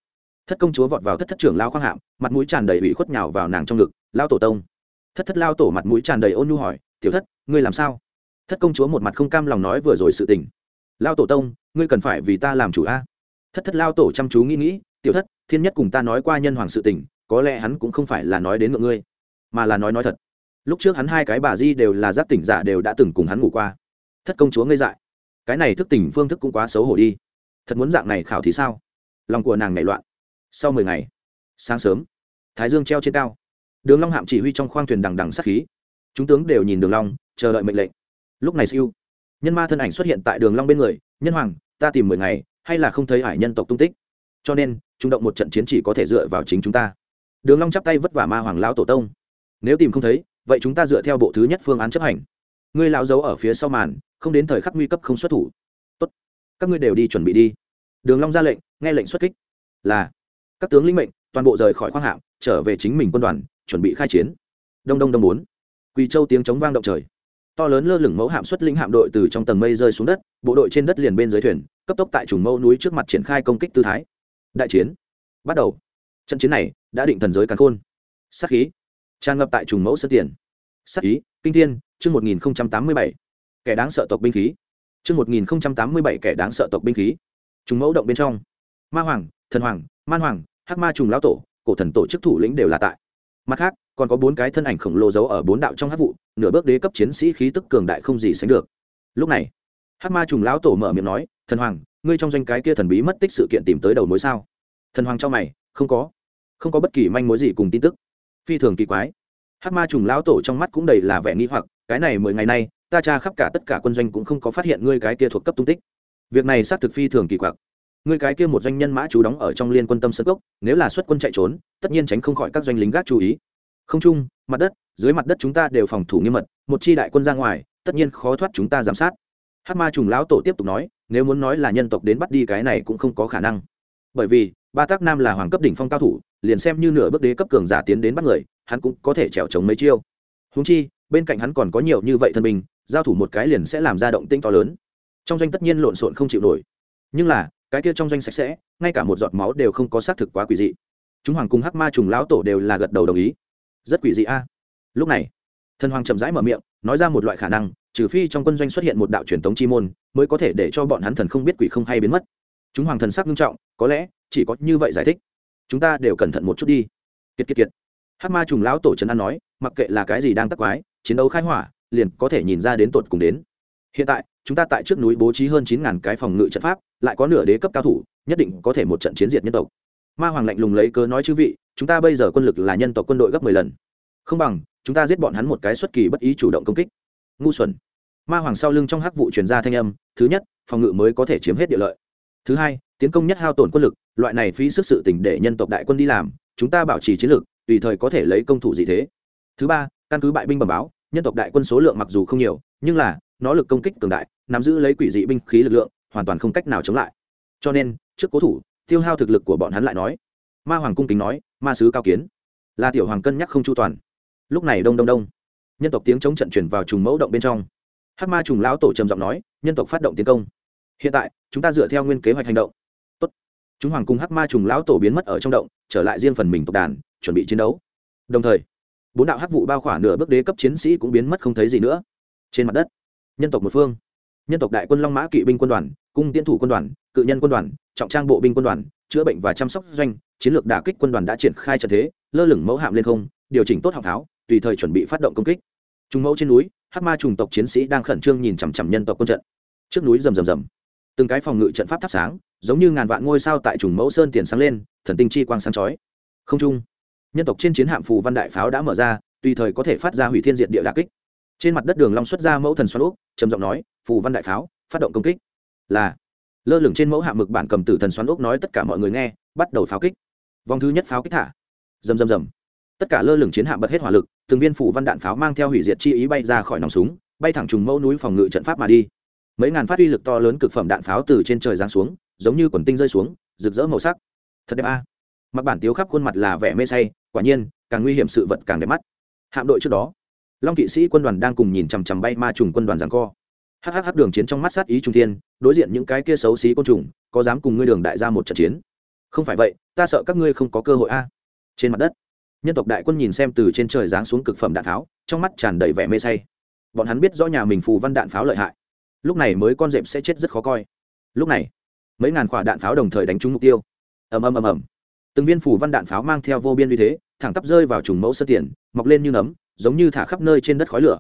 thất công chúa vọt vào thất thất trưởng lao khoang hạm, mặt mũi tràn đầy ủy khuất nhào vào nàng trong ngực, lao tổ tông. Thất thất lao tổ mặt mũi tràn đầy ôn nhu hỏi, tiểu thất, ngươi làm sao? Thất công chúa một mặt không cam lòng nói vừa rồi sự tình. Lao tổ tông, ngươi cần phải vì ta làm chủ a. Thất thất lao tổ chăm chú nghĩ nghĩ, tiểu thất, thiên nhất cùng ta nói qua nhân hoàng sự tình, có lẽ hắn cũng không phải là nói đến ngựa ngươi, mà là nói nói thật. Lúc trước hắn hai cái bà di đều là giác tỉnh giả đều đã từng cùng hắn ngủ qua. Thất công chúa ngây dại. Cái này thức tỉnh phương thức cũng quá xấu hổ đi. Thật muốn dạng này khảo thì sao? Lòng của nàng nảy loạn sau mười ngày, sáng sớm, thái dương treo trên cao. Đường long hạm chỉ huy trong khoang thuyền đằng đằng sát khí. Chúng tướng đều nhìn đường long, chờ đợi mệnh lệnh. Lúc này siêu, nhân ma thân ảnh xuất hiện tại đường long bên người, nhân hoàng, ta tìm mười ngày, hay là không thấy hải nhân tộc tung tích? Cho nên trung động một trận chiến chỉ có thể dựa vào chính chúng ta. Đường long chắp tay vất vả ma hoàng lão tổ tông. Nếu tìm không thấy, vậy chúng ta dựa theo bộ thứ nhất phương án chấp hành. Ngươi lão giấu ở phía sau màn, không đến thời khắc nguy cấp không xuất thủ. Tốt, các ngươi đều đi chuẩn bị đi. Đường long ra lệnh, nghe lệnh xuất kích. Là các tướng lĩnh mệnh, toàn bộ rời khỏi khoang hạm, trở về chính mình quân đoàn, chuẩn bị khai chiến. Đông đông đông bốn. Quỳ châu tiếng chống vang động trời. To lớn lơ lửng mẫu hạm xuất linh hạm đội từ trong tầng mây rơi xuống đất, bộ đội trên đất liền bên dưới thuyền, cấp tốc tại trùng mẫu núi trước mặt triển khai công kích tư thái. Đại chiến bắt đầu. Trận chiến này đã định thần giới càn khôn. Sắc khí tràn ngập tại trùng mẫu sân tiền. Sắc ý, kinh thiên, chương một nghìn tám mươi bảy. Kẻ đáng sợ tộc binh khí. Chương một nghìn tám mươi bảy kẻ đáng sợ tộc binh khí. Trùng mẫu động bên trong. Ma hoàng thần hoàng, man hoàng, hắc ma trùng lão tổ, cổ thần tổ chức thủ lĩnh đều là tại. Mặt khác, còn có bốn cái thân ảnh khổng lồ giấu ở bốn đạo trong hát vụ, nửa bước đế cấp chiến sĩ khí tức cường đại không gì sánh được. Lúc này, hắc ma trùng lão tổ mở miệng nói, thần hoàng, ngươi trong doanh cái kia thần bí mất tích sự kiện tìm tới đầu mối sao? Thần hoàng cho mày, không có. Không có bất kỳ manh mối gì cùng tin tức. Phi thường kỳ quái. Hắc ma trùng lão tổ trong mắt cũng đầy là vẻ nghi hoặc, cái này mười ngày nay, ta tra khắp cả tất cả quân doanh cũng không có phát hiện ngươi cái kia thuộc cấp tung tích. Việc này xác thực phi thường kỳ quặc người cái kia một doanh nhân mã chú đóng ở trong liên quân tâm sân cốc, nếu là xuất quân chạy trốn, tất nhiên tránh không khỏi các doanh lính gác chú ý. Không chung, mặt đất, dưới mặt đất chúng ta đều phòng thủ nghiêm mật, một chi đại quân ra ngoài, tất nhiên khó thoát chúng ta giám sát. Hát ma trùng lão tổ tiếp tục nói, nếu muốn nói là nhân tộc đến bắt đi cái này cũng không có khả năng. Bởi vì, ba tác nam là hoàng cấp đỉnh phong cao thủ, liền xem như nửa bước đế cấp cường giả tiến đến bắt người, hắn cũng có thể trèo chống mấy chiêu. Húng chi, bên cạnh hắn còn có nhiều như vậy thân mình giao thủ một cái liền sẽ làm ra động tinh to lớn. Trong doanh tất nhiên lộn xộn không chịu nổi. Nhưng là cái kia trong doanh sạch sẽ, ngay cả một giọt máu đều không có xác thực quá quỷ dị. Chúng hoàng cùng hắc ma trùng lão tổ đều là gật đầu đồng ý. Rất quỷ dị a. Lúc này, thần hoàng chậm rãi mở miệng, nói ra một loại khả năng, trừ phi trong quân doanh xuất hiện một đạo truyền thống chi môn, mới có thể để cho bọn hắn thần không biết quỷ không hay biến mất. Chúng hoàng thần sắc nghiêm trọng, có lẽ, chỉ có như vậy giải thích. Chúng ta đều cẩn thận một chút đi. Kiệt kiệt kiệt. Hắc ma trùng lão tổ trấn an nói, mặc kệ là cái gì đang tắc quái, chiến đấu khai hỏa, liền có thể nhìn ra đến tột cùng đến hiện tại, chúng ta tại trước núi bố trí hơn chín ngàn cái phòng ngự trận pháp, lại có nửa đế cấp cao thủ, nhất định có thể một trận chiến diệt nhân tộc. Ma hoàng lạnh lùng lấy cớ nói chư vị, chúng ta bây giờ quân lực là nhân tộc quân đội gấp mười lần. Không bằng, chúng ta giết bọn hắn một cái xuất kỳ bất ý chủ động công kích. Ngu xuẩn. Ma hoàng sau lưng trong hắc vụ truyền ra thanh âm, thứ nhất, phòng ngự mới có thể chiếm hết địa lợi. Thứ hai, tiến công nhất hao tổn quân lực, loại này phí sức sự tỉnh để nhân tộc đại quân đi làm, chúng ta bảo trì chiến lược, tùy thời có thể lấy công thủ gì thế. Thứ ba, căn cứ bại binh bẩm báo, nhân tộc đại quân số lượng mặc dù không nhiều, nhưng là nó lực công kích cường đại, nắm giữ lấy quỷ dị binh khí lực lượng, hoàn toàn không cách nào chống lại. Cho nên, trước cố thủ, tiêu hao thực lực của bọn hắn lại nói. Ma hoàng cung kính nói, ma sứ cao kiến. Là tiểu hoàng cân nhắc không chu toàn. Lúc này đông đông đông, nhân tộc tiếng chống trận chuyển vào trùng mẫu động bên trong. Hắc ma trùng lão tổ trầm giọng nói, nhân tộc phát động tiến công. Hiện tại, chúng ta dựa theo nguyên kế hoạch hành động. Tốt. chúng hoàng cung hắc ma trùng lão tổ biến mất ở trong động, trở lại riêng phần mình tộc đàn, chuẩn bị chiến đấu. Đồng thời, bốn đạo hắc vụ bao khỏa nửa bước đế cấp chiến sĩ cũng biến mất không thấy gì nữa. Trên mặt đất nhân tộc một phương, nhân tộc đại quân long mã kỵ binh quân đoàn, cung tiến thủ quân đoàn, cự nhân quân đoàn, trọng trang bộ binh quân đoàn, chữa bệnh và chăm sóc doanh, chiến lược đả kích quân đoàn đã triển khai trận thế, lơ lửng mẫu hạm lên không, điều chỉnh tốt học tháo, tùy thời chuẩn bị phát động công kích. Trùng mẫu trên núi hát ma trùng tộc chiến sĩ đang khẩn trương nhìn chằm chằm nhân tộc quân trận. Trước núi rầm rầm rầm, từng cái phòng ngự trận pháp thắp sáng, giống như ngàn vạn ngôi sao tại trùng mẫu sơn tiền sáng lên, thần tinh chi quang sáng chói. Không trung, nhân tộc trên chiến hạm phù văn đại pháo đã mở ra, tùy thời có thể phát ra hủy thiên diệt địa đà kích trên mặt đất đường long xuất ra mẫu thần xoắn ốc trầm giọng nói, phù văn đại pháo, phát động công kích. Là, lơ lửng trên mẫu hạ mực bản cầm tử thần xoắn ốc nói tất cả mọi người nghe, bắt đầu pháo kích. Vòng thứ nhất pháo kích thả. Rầm rầm rầm. Tất cả lơ lửng chiến hạm bật hết hỏa lực, từng viên phủ văn đạn pháo mang theo hủy diệt chi ý bay ra khỏi nòng súng, bay thẳng trùng mẫu núi phòng ngự trận pháp mà đi. Mấy ngàn phát uy lực to lớn cực phẩm đạn pháo từ trên trời giáng xuống, giống như quần tinh rơi xuống, rực rỡ màu sắc. Thật đẹp a. Mặc bản tiếu khắp khuôn mặt là vẻ mê say, quả nhiên, càng nguy hiểm sự vật càng đẹp mắt. Hạm đội trước đó long kỵ sĩ quân đoàn đang cùng nhìn chằm chằm bay ma trùng quân đoàn giằng co. Hhh đường chiến trong mắt sát ý trung thiên, đối diện những cái kia xấu xí côn trùng, có dám cùng ngươi đường đại ra một trận chiến? Không phải vậy, ta sợ các ngươi không có cơ hội a. Trên mặt đất, nhân tộc đại quân nhìn xem từ trên trời giáng xuống cực phẩm đạn pháo, trong mắt tràn đầy vẻ mê say. Bọn hắn biết rõ nhà mình phù văn đạn pháo lợi hại. Lúc này mới con rệp sẽ chết rất khó coi. Lúc này, mấy ngàn quả đạn pháo đồng thời đánh trúng mục tiêu. Ầm ầm ầm ầm. Từng viên phù văn đạn pháo mang theo vô biên uy thế, thẳng tắp rơi vào trùng mẫu sơ tiền, mọc lên như nấm giống như thả khắp nơi trên đất khói lửa.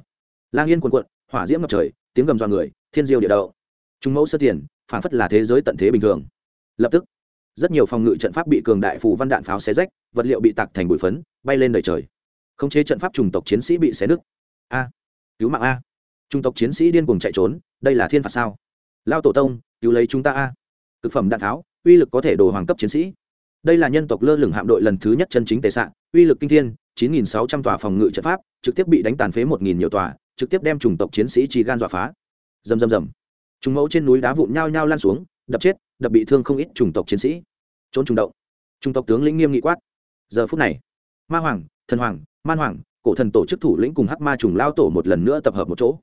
Lang yên quần quận hỏa diễm ngập trời, tiếng gầm dọa người, thiên diêu địa đậu trùng mẫu sơ tiền, phản phất là thế giới tận thế bình thường. Lập tức, rất nhiều phòng ngự trận pháp bị cường đại phù văn đạn pháo xé rách, vật liệu bị tạc thành bụi phấn, bay lên đời trời. Khống chế trận pháp trùng tộc chiến sĩ bị xé nứt. A, cứu mạng a. Trung tộc chiến sĩ điên cuồng chạy trốn, đây là thiên phạt sao? Lao tổ tông, cứu lấy chúng ta a. Thực phẩm đạn pháo, uy lực có thể đồ hoàng cấp chiến sĩ. Đây là nhân tộc lơ lửng hạm đội lần thứ nhất chân chính tệ sạn uy lực kinh thiên 9.600 tòa phòng ngự trận pháp trực tiếp bị đánh tàn phế 1.000 nhiều tòa, trực tiếp đem chủng tộc chiến sĩ chỉ gan dọa phá. Rầm rầm rầm. Chúng mẫu trên núi đá vụn nhao nhao lan xuống, đập chết, đập bị thương không ít chủng tộc chiến sĩ. Trốn trùng động. Chủng tộc tướng lĩnh nghiêm nghị quát. Giờ phút này, ma hoàng, thần hoàng, man hoàng, cổ thần tổ chức thủ lĩnh cùng hắc ma trùng lao tổ một lần nữa tập hợp một chỗ.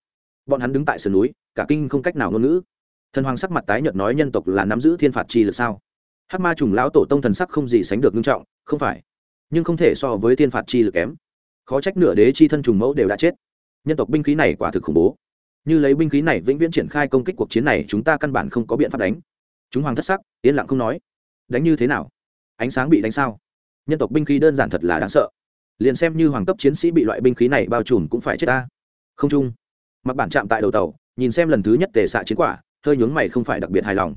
Bọn hắn đứng tại sườn núi, cả kinh không cách nào ngôn ngữ. Thần hoàng sắc mặt tái nhợt nói nhân tộc là nắm giữ thiên phạt chi lực sao? Hắc ma trùng lão tổ tông thần sắc không gì sánh được nghiêm trọng, không phải. Nhưng không thể so với thiên phạt chi lực kém khó trách nửa đế chi thân trùng mẫu đều đã chết. Nhân tộc binh khí này quả thực khủng bố. Như lấy binh khí này vĩnh viễn triển khai công kích cuộc chiến này, chúng ta căn bản không có biện pháp đánh. Chúng hoàng thất sắc, yên lặng không nói. Đánh như thế nào? Ánh sáng bị đánh sao? Nhân tộc binh khí đơn giản thật là đáng sợ. Liền xem như hoàng cấp chiến sĩ bị loại binh khí này bao trùm cũng phải chết ta. Không chung. Mặc bản chạm tại đầu tàu, nhìn xem lần thứ nhất tề xạ chiến quả, hơi nhướng mày không phải đặc biệt hài lòng.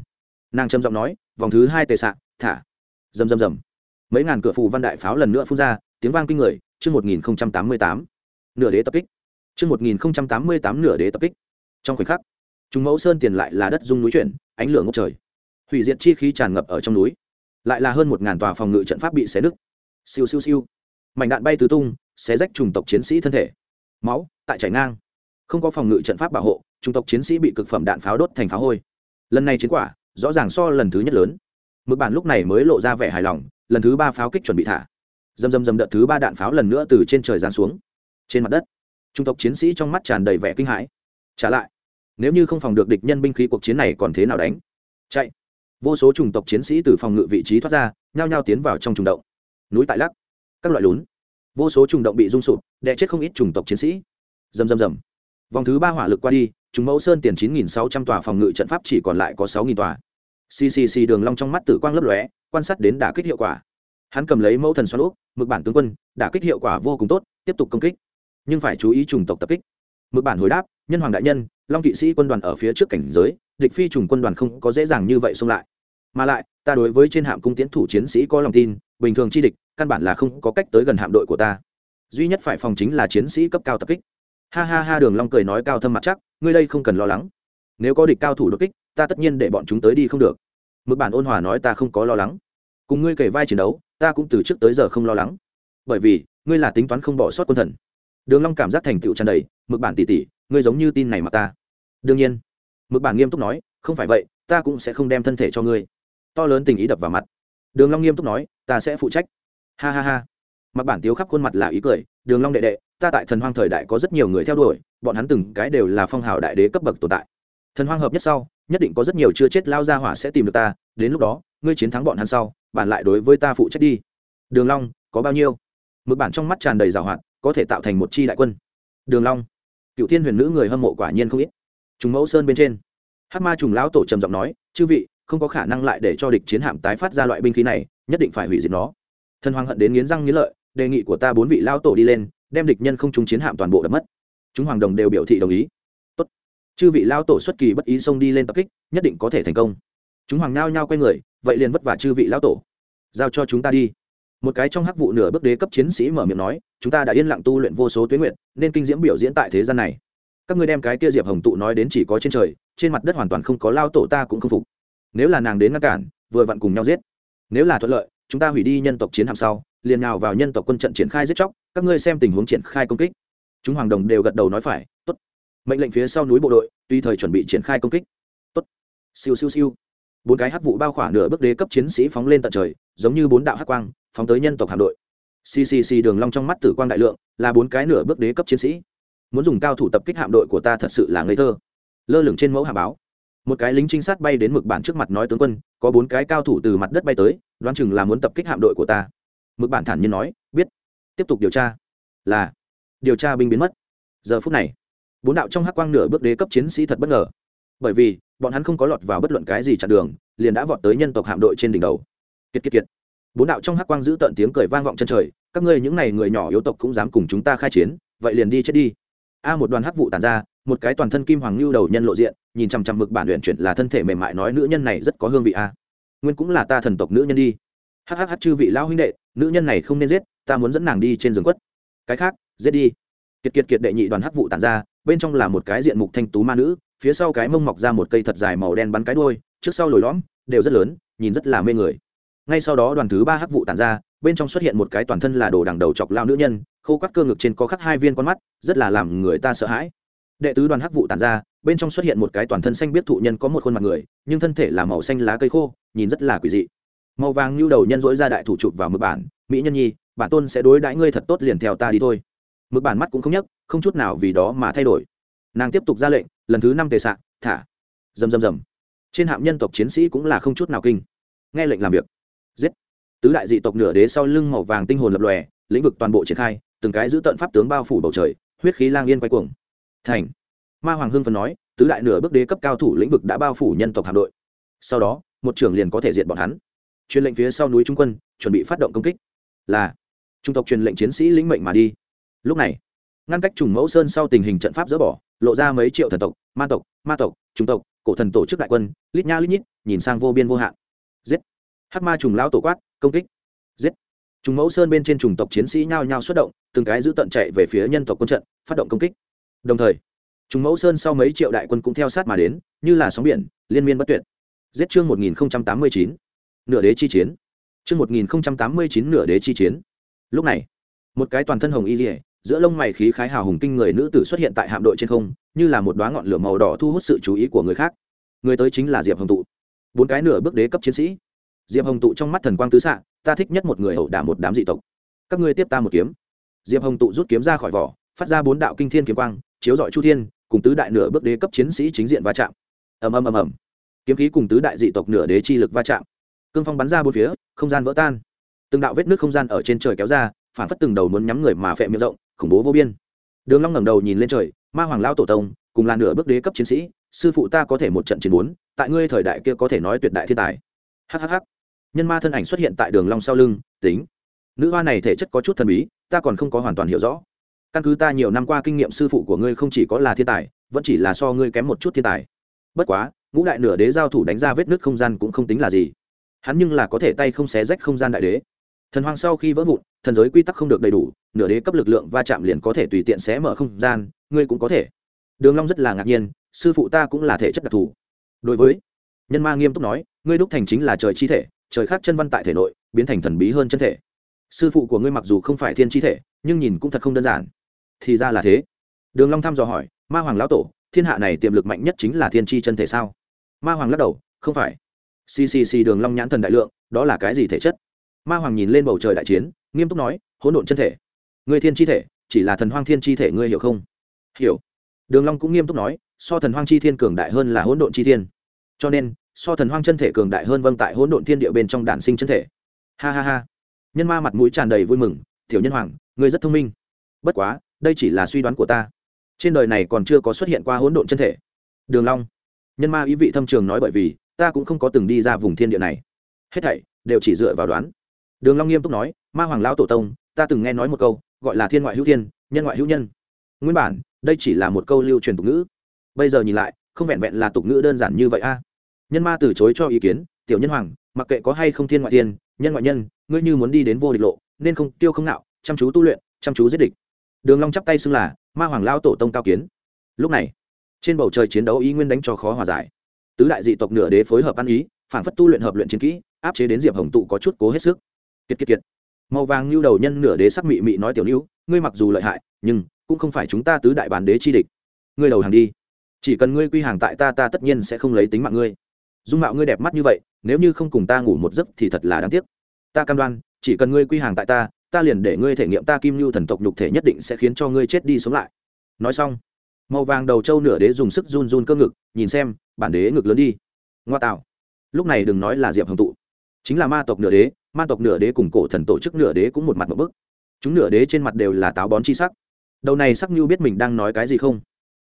Nàng trầm giọng nói, vòng thứ hai tề xạ, thả. Rầm rầm rầm. Mấy ngàn cửa phù văn đại pháo lần nữa phun ra, tiếng vang kinh người chương một nghìn tám mươi tám, nửa đế tập kích. Chương một nghìn tám mươi tám, nửa đế tập kích. Trong khoảnh khắc chúng mẫu sơn tiền lại là đất dung núi chuyển, ánh lửa ngút trời. Hủy diệt chi khí tràn ngập ở trong núi. Lại là hơn một ngàn tòa phòng ngự trận pháp bị xé nứt. Siêu siêu siêu. Mảnh đạn bay tứ tung, xé rách trùng tộc chiến sĩ thân thể. Máu tại chảy ngang. Không có phòng ngự trận pháp bảo hộ trùng tộc chiến sĩ bị cực phẩm đạn pháo đốt thành pháo hôi. Lần này chiến quả, rõ ràng so lần thứ nhất lớn. Mực bản lúc này mới lộ ra vẻ hài lòng, lần thứ ba pháo kích chuẩn bị thả dầm dầm dầm đợt thứ ba đạn pháo lần nữa từ trên trời giáng xuống. Trên mặt đất, trung tộc chiến sĩ trong mắt tràn đầy vẻ kinh hãi. Trả lại, nếu như không phòng được địch nhân binh khí cuộc chiến này còn thế nào đánh? Chạy. Vô số chủng tộc chiến sĩ từ phòng ngự vị trí thoát ra, nhao nhao tiến vào trong trùng động. Núi tại lắc, các loại lún. Vô số trùng động bị rung sụp đẻ chết không ít chủng tộc chiến sĩ. Dầm dầm dầm. Vòng thứ ba hỏa lực qua đi, chúng mẫu sơn tiền chín nghìn sáu trăm tòa phòng ngự trận pháp chỉ còn lại có sáu nghìn tòa. Ccc đường long trong mắt tử quang lấp lóe, quan sát đến đả kích hiệu quả hắn cầm lấy mẫu thần xoắn úp mực bản tướng quân đã kích hiệu quả vô cùng tốt, tiếp tục công kích. Nhưng phải chú ý chủng tộc tập kích. Mực bản hồi đáp, nhân hoàng đại nhân, long kỵ sĩ quân đoàn ở phía trước cảnh giới, địch phi trùng quân đoàn không có dễ dàng như vậy xông lại. Mà lại, ta đối với trên hạm cung tiến thủ chiến sĩ có lòng tin, bình thường chi địch, căn bản là không có cách tới gần hạm đội của ta. Duy nhất phải phòng chính là chiến sĩ cấp cao tập kích. Ha ha ha, đường long cười nói cao thâm mặt chắc, ngươi đây không cần lo lắng. Nếu có địch cao thủ đột kích, ta tất nhiên để bọn chúng tới đi không được. Mực bản ôn hòa nói, ta không có lo lắng. Cùng ngươi kể vai chiến đấu ta cũng từ trước tới giờ không lo lắng. Bởi vì, ngươi là tính toán không bỏ sót quân thần. Đường long cảm giác thành tựu tràn đầy, mực bản tỷ tỷ ngươi giống như tin này mà ta. Đương nhiên, mực bản nghiêm túc nói, không phải vậy, ta cũng sẽ không đem thân thể cho ngươi. To lớn tình ý đập vào mặt. Đường long nghiêm túc nói, ta sẽ phụ trách. Ha ha ha. Mặc bản tiếu khắp khuôn mặt là ý cười, đường long đệ đệ, ta tại thần hoang thời đại có rất nhiều người theo đuổi, bọn hắn từng cái đều là phong hào đại đế cấp bậc tồn tại. Thần hoang hợp nhất sau, nhất định có rất nhiều chưa chết lao ra hỏa sẽ tìm được ta, đến lúc đó, ngươi chiến thắng bọn hắn sau bản lại đối với ta phụ trách đi. Đường long, có bao nhiêu? Mực bản trong mắt tràn đầy giảo hoạt, có thể tạo thành một chi đại quân. Đường long cựu thiên huyền nữ người hâm mộ quả nhiên không ít. Trùng mẫu sơn bên trên, hắc ma trùng lão tổ trầm giọng nói, chư vị, không có khả năng lại để cho địch chiến hạm tái phát ra loại binh khí này, nhất định phải hủy diệt nó. Thần hoàng hận đến nghiến răng nghiến lợi, đề nghị của ta bốn vị lão tổ đi lên, đem địch nhân không trúng chiến hạm toàn bộ đập mất. Chúng hoàng đồng đều biểu thị đồng ý. Tốt, chư vị lão tổ xuất kỳ bất ý xông đi lên tập kích, nhất định có thể thành công. Chúng hoàng nao nhao quay người vậy liền vất vả chư vị lão tổ. Giao cho chúng ta đi. Một cái trong hắc vụ nửa bước đế cấp chiến sĩ mở miệng nói, chúng ta đã yên lặng tu luyện vô số tuyến nguyện nên kinh diễm biểu diễn tại thế gian này. Các ngươi đem cái kia diệp hồng tụ nói đến chỉ có trên trời, trên mặt đất hoàn toàn không có lao tổ ta cũng không phục. Nếu là nàng đến ngăn cản, vừa vặn cùng nhau giết. Nếu là thuận lợi, chúng ta hủy đi nhân tộc chiến hạm sau, liền nào vào nhân tộc quân trận triển khai giết chóc, các ngươi xem tình huống triển khai công kích. Chúng hoàng đồng đều gật đầu nói phải, tốt. Mệnh lệnh phía sau núi bộ đội, tùy thời chuẩn bị triển khai công kích. Tốt. Siêu siêu siêu bốn cái hắc vụ bao khỏa nửa bước đế cấp chiến sĩ phóng lên tận trời, giống như bốn đạo hắc quang, phóng tới nhân tộc hạm đội. Ccc đường long trong mắt tử quang đại lượng, là bốn cái nửa bước đế cấp chiến sĩ. Muốn dùng cao thủ tập kích hạm đội của ta thật sự là ngây thơ. Lơ lửng trên mẫu hạ báo. Một cái lính trinh sát bay đến mực bản trước mặt nói tướng quân, có bốn cái cao thủ từ mặt đất bay tới, đoán chừng là muốn tập kích hạm đội của ta. Mực bản thản nhiên nói, biết. Tiếp tục điều tra. Là. Điều tra binh biến mất. Giờ phút này, bốn đạo trong hắc quang nửa bước đế cấp chiến sĩ thật bất ngờ. Bởi vì bọn hắn không có lọt vào bất luận cái gì chặn đường, liền đã vọt tới nhân tộc hạm đội trên đỉnh đầu. Kiệt kiệt kiệt. Bốn đạo trong hắc quang giữ tận tiếng cười vang vọng chân trời, các ngươi những này người nhỏ yếu tộc cũng dám cùng chúng ta khai chiến, vậy liền đi chết đi. A một đoàn hắc vụ tàn ra, một cái toàn thân kim hoàng lưu đầu nhân lộ diện, nhìn chằm chằm mực bản luyện chuyển là thân thể mềm mại nói nữ nhân này rất có hương vị a. Nguyên cũng là ta thần tộc nữ nhân đi. Hhh chư vị lão huynh đệ, nữ nhân này không nên giết, ta muốn dẫn nàng đi trên giường quất. Cái khác, giết đi. Kiệt kiệt kiệt đệ nhị đoàn hắc vụ tàn ra, bên trong là một cái diện mục thanh tú ma nữ phía sau cái mông mọc ra một cây thật dài màu đen bắn cái đuôi, trước sau lồi lõm, đều rất lớn, nhìn rất là mê người. Ngay sau đó đoàn thứ ba hắc vụ tàn ra, bên trong xuất hiện một cái toàn thân là đồ đằng đầu chọc lao nữ nhân, khô cắt cơ ngực trên có khắc hai viên con mắt, rất là làm người ta sợ hãi. Đệ tứ đoàn hắc vụ tàn ra, bên trong xuất hiện một cái toàn thân xanh biết thụ nhân có một khuôn mặt người, nhưng thân thể là màu xanh lá cây khô, nhìn rất là quỷ dị. Màu vàng như đầu nhân dỗi ra đại thủ chụp vào mực bản, mỹ nhân nhi, bản tôn sẽ đối đãi ngươi thật tốt liền theo ta đi thôi. Mực bản mắt cũng không nhấc, không chút nào vì đó mà thay đổi. Nàng tiếp tục ra lệnh lần thứ năm tề sạn thả. Rầm rầm rầm trên hạm nhân tộc chiến sĩ cũng là không chút nào kinh. Nghe lệnh làm việc. Giết. Tứ đại dị tộc nửa đế sau lưng màu vàng tinh hồn lập lòe, lĩnh vực toàn bộ triển khai, từng cái giữ tận pháp tướng bao phủ bầu trời, huyết khí lang yên quay cuồng. Thành. Ma hoàng hưng phần nói, tứ đại nửa bước đế cấp cao thủ lĩnh vực đã bao phủ nhân tộc hạm đội. Sau đó, một trưởng liền có thể diệt bọn hắn. Truyền lệnh phía sau núi trung quân, chuẩn bị phát động công kích. Là. Trung tộc truyền lệnh chiến sĩ lĩnh mệnh mà đi. Lúc này, ngăn cách trùng mẫu sơn sau tình hình trận pháp dỡ bỏ lộ ra mấy triệu thần tộc, ma tộc ma tộc trung tộc, cổ thần tổ chức đại quân, lít nha lít nhít, nhìn sang vô biên vô hạn. Giết! Hắc ma trùng lão tổ quát, công kích! Giết! Trùng mẫu sơn bên trên trùng tộc chiến sĩ nhao nhao xuất động, từng cái giữ tận chạy về phía nhân tộc quân trận, phát động công kích. Đồng thời, trùng mẫu sơn sau mấy triệu đại quân cũng theo sát mà đến, như là sóng biển, liên miên bất tuyệt. Giết chương một nghìn tám mươi chín. Nửa đế chi chiến. Chương một nghìn tám mươi chín nửa đế chi chiến. Lúc này, một cái toàn thân hồng y dỉa giữa lông mày khí khái hào hùng kinh người nữ tử xuất hiện tại hạm đội trên không, như là một đoá ngọn lửa màu đỏ thu hút sự chú ý của người khác. Người tới chính là diệp hồng tụ. Bốn cái nửa bước đế cấp chiến sĩ. Diệp hồng tụ trong mắt thần quang tứ xạ, ta thích nhất một người ẩu đả một đám dị tộc. Các ngươi tiếp ta một kiếm. Diệp hồng tụ rút kiếm ra khỏi vỏ, phát ra bốn đạo kinh thiên kiếm quang, chiếu dọi chu thiên, cùng tứ đại nửa bước đế cấp chiến sĩ chính diện va chạm. Ầm ầm ầm ầm. Kiếm khí cùng tứ đại dị tộc nửa đế chi lực va chạm. Cương phong bắn ra bốn phía, không gian vỡ tan. Từng đạo vết nước không gian ở trên trời kéo ra, phản phất từng đầu muốn nhắm người mà phệ miệng rộng khủng bố vô biên. Đường long ngẩng đầu nhìn lên trời, ma hoàng Lão tổ tông, cùng là nửa bước đế cấp chiến sĩ, sư phụ ta có thể một trận chiến bốn, tại ngươi thời đại kia có thể nói tuyệt đại thiên tài. Hhh nhân ma thân ảnh xuất hiện tại đường long sau lưng, tính. Nữ hoa này thể chất có chút thần bí, ta còn không có hoàn toàn hiểu rõ. Căn cứ ta nhiều năm qua kinh nghiệm sư phụ của ngươi không chỉ có là thiên tài, vẫn chỉ là so ngươi kém một chút thiên tài. Bất quá, ngũ đại nửa đế giao thủ đánh ra vết nứt không gian cũng không tính là gì. Hắn nhưng là có thể tay không xé rách không gian đại đế thần hoàng sau khi vỡ vụn, thần giới quy tắc không được đầy đủ, nửa đế cấp lực lượng va chạm liền có thể tùy tiện xé mở không gian, ngươi cũng có thể. Đường long rất là ngạc nhiên, sư phụ ta cũng là thể chất đặc thù. Đối với, nhân ma nghiêm túc nói, ngươi đúc thành chính là trời chi thể, trời khác chân văn tại thể nội, biến thành thần bí hơn chân thể. Sư phụ của ngươi mặc dù không phải thiên chi thể, nhưng nhìn cũng thật không đơn giản. Thì ra là thế. Đường long thăm dò hỏi, ma hoàng lão tổ, thiên hạ này tiềm lực mạnh nhất chính là thiên chi chân thể sao? Ma hoàng lắc đầu, không phải. Ccc đường long nhãn thần đại lượng, đó là cái gì thể chất? Ma hoàng nhìn lên bầu trời đại chiến, nghiêm túc nói, hỗn độn chân thể người thiên chi thể, chỉ là thần hoang thiên chi thể ngươi hiểu không? Hiểu. Đường long cũng nghiêm túc nói, so thần hoang chi thiên cường đại hơn là hỗn độn chi thiên. Cho nên, so thần hoang chân thể cường đại hơn vâng tại hỗn độn thiên địa bên trong đản sinh chân thể. Ha ha ha. Nhân ma mặt mũi tràn đầy vui mừng, tiểu nhân hoàng, ngươi rất thông minh. Bất quá, đây chỉ là suy đoán của ta. Trên đời này còn chưa có xuất hiện qua hỗn độn chân thể. Đường long. Nhân ma ý vị thâm trường nói bởi vì, ta cũng không có từng đi ra vùng thiên địa này. Hết thảy đều chỉ dựa vào đoán đường long nghiêm túc nói, ma hoàng lão tổ tông, ta từng nghe nói một câu, gọi là thiên ngoại hữu thiên, nhân ngoại hữu nhân. Nguyên bản, đây chỉ là một câu lưu truyền tục ngữ. Bây giờ nhìn lại, không vẹn vẹn là tục ngữ đơn giản như vậy a. Nhân ma từ chối cho ý kiến, tiểu nhân hoàng, mặc kệ có hay không thiên ngoại thiên, nhân ngoại nhân, ngươi như muốn đi đến vô địch lộ, nên không tiêu không nạo, chăm chú tu luyện, chăm chú giết địch. Đường long chắp tay xưng là, ma hoàng lao tổ tông cao kiến. Lúc này, trên bầu trời chiến đấu ý nguyên đánh cho khó hòa giải. Tứ đại dị tộc nửa đế phối hợp ăn ý phản phất tu luyện hợp luyện chiến kỹ, áp chế đến diệp hồng tụ có chút cố hết sức kiệt kiệt kiệt. Màu vàng lưu đầu nhân nửa đế sắc mị mị nói tiểu lưu ngươi mặc dù lợi hại, nhưng cũng không phải chúng ta tứ đại bản đế chi địch. Ngươi đầu hàng đi. Chỉ cần ngươi quy hàng tại ta ta tất nhiên sẽ không lấy tính mạng ngươi. Dung mạo ngươi đẹp mắt như vậy, nếu như không cùng ta ngủ một giấc thì thật là đáng tiếc. Ta cam đoan, chỉ cần ngươi quy hàng tại ta ta liền để ngươi thể nghiệm ta kim lưu thần tộc nhục thể nhất định sẽ khiến cho ngươi chết đi sống lại. Nói xong, màu vàng đầu trâu nửa đế dùng sức run run cơ ngực, nhìn xem, bản đế ngực lớn đi. Ngoa tạo. Lúc này đừng nói là diệp hồng tụ, chính là ma tộc nửa đế ma tộc nửa đế cùng cổ thần tổ chức nửa đế cũng một mặt một bức. Chúng nửa đế trên mặt đều là táo bón chi sắc. Đầu này sắc như biết mình đang nói cái gì không?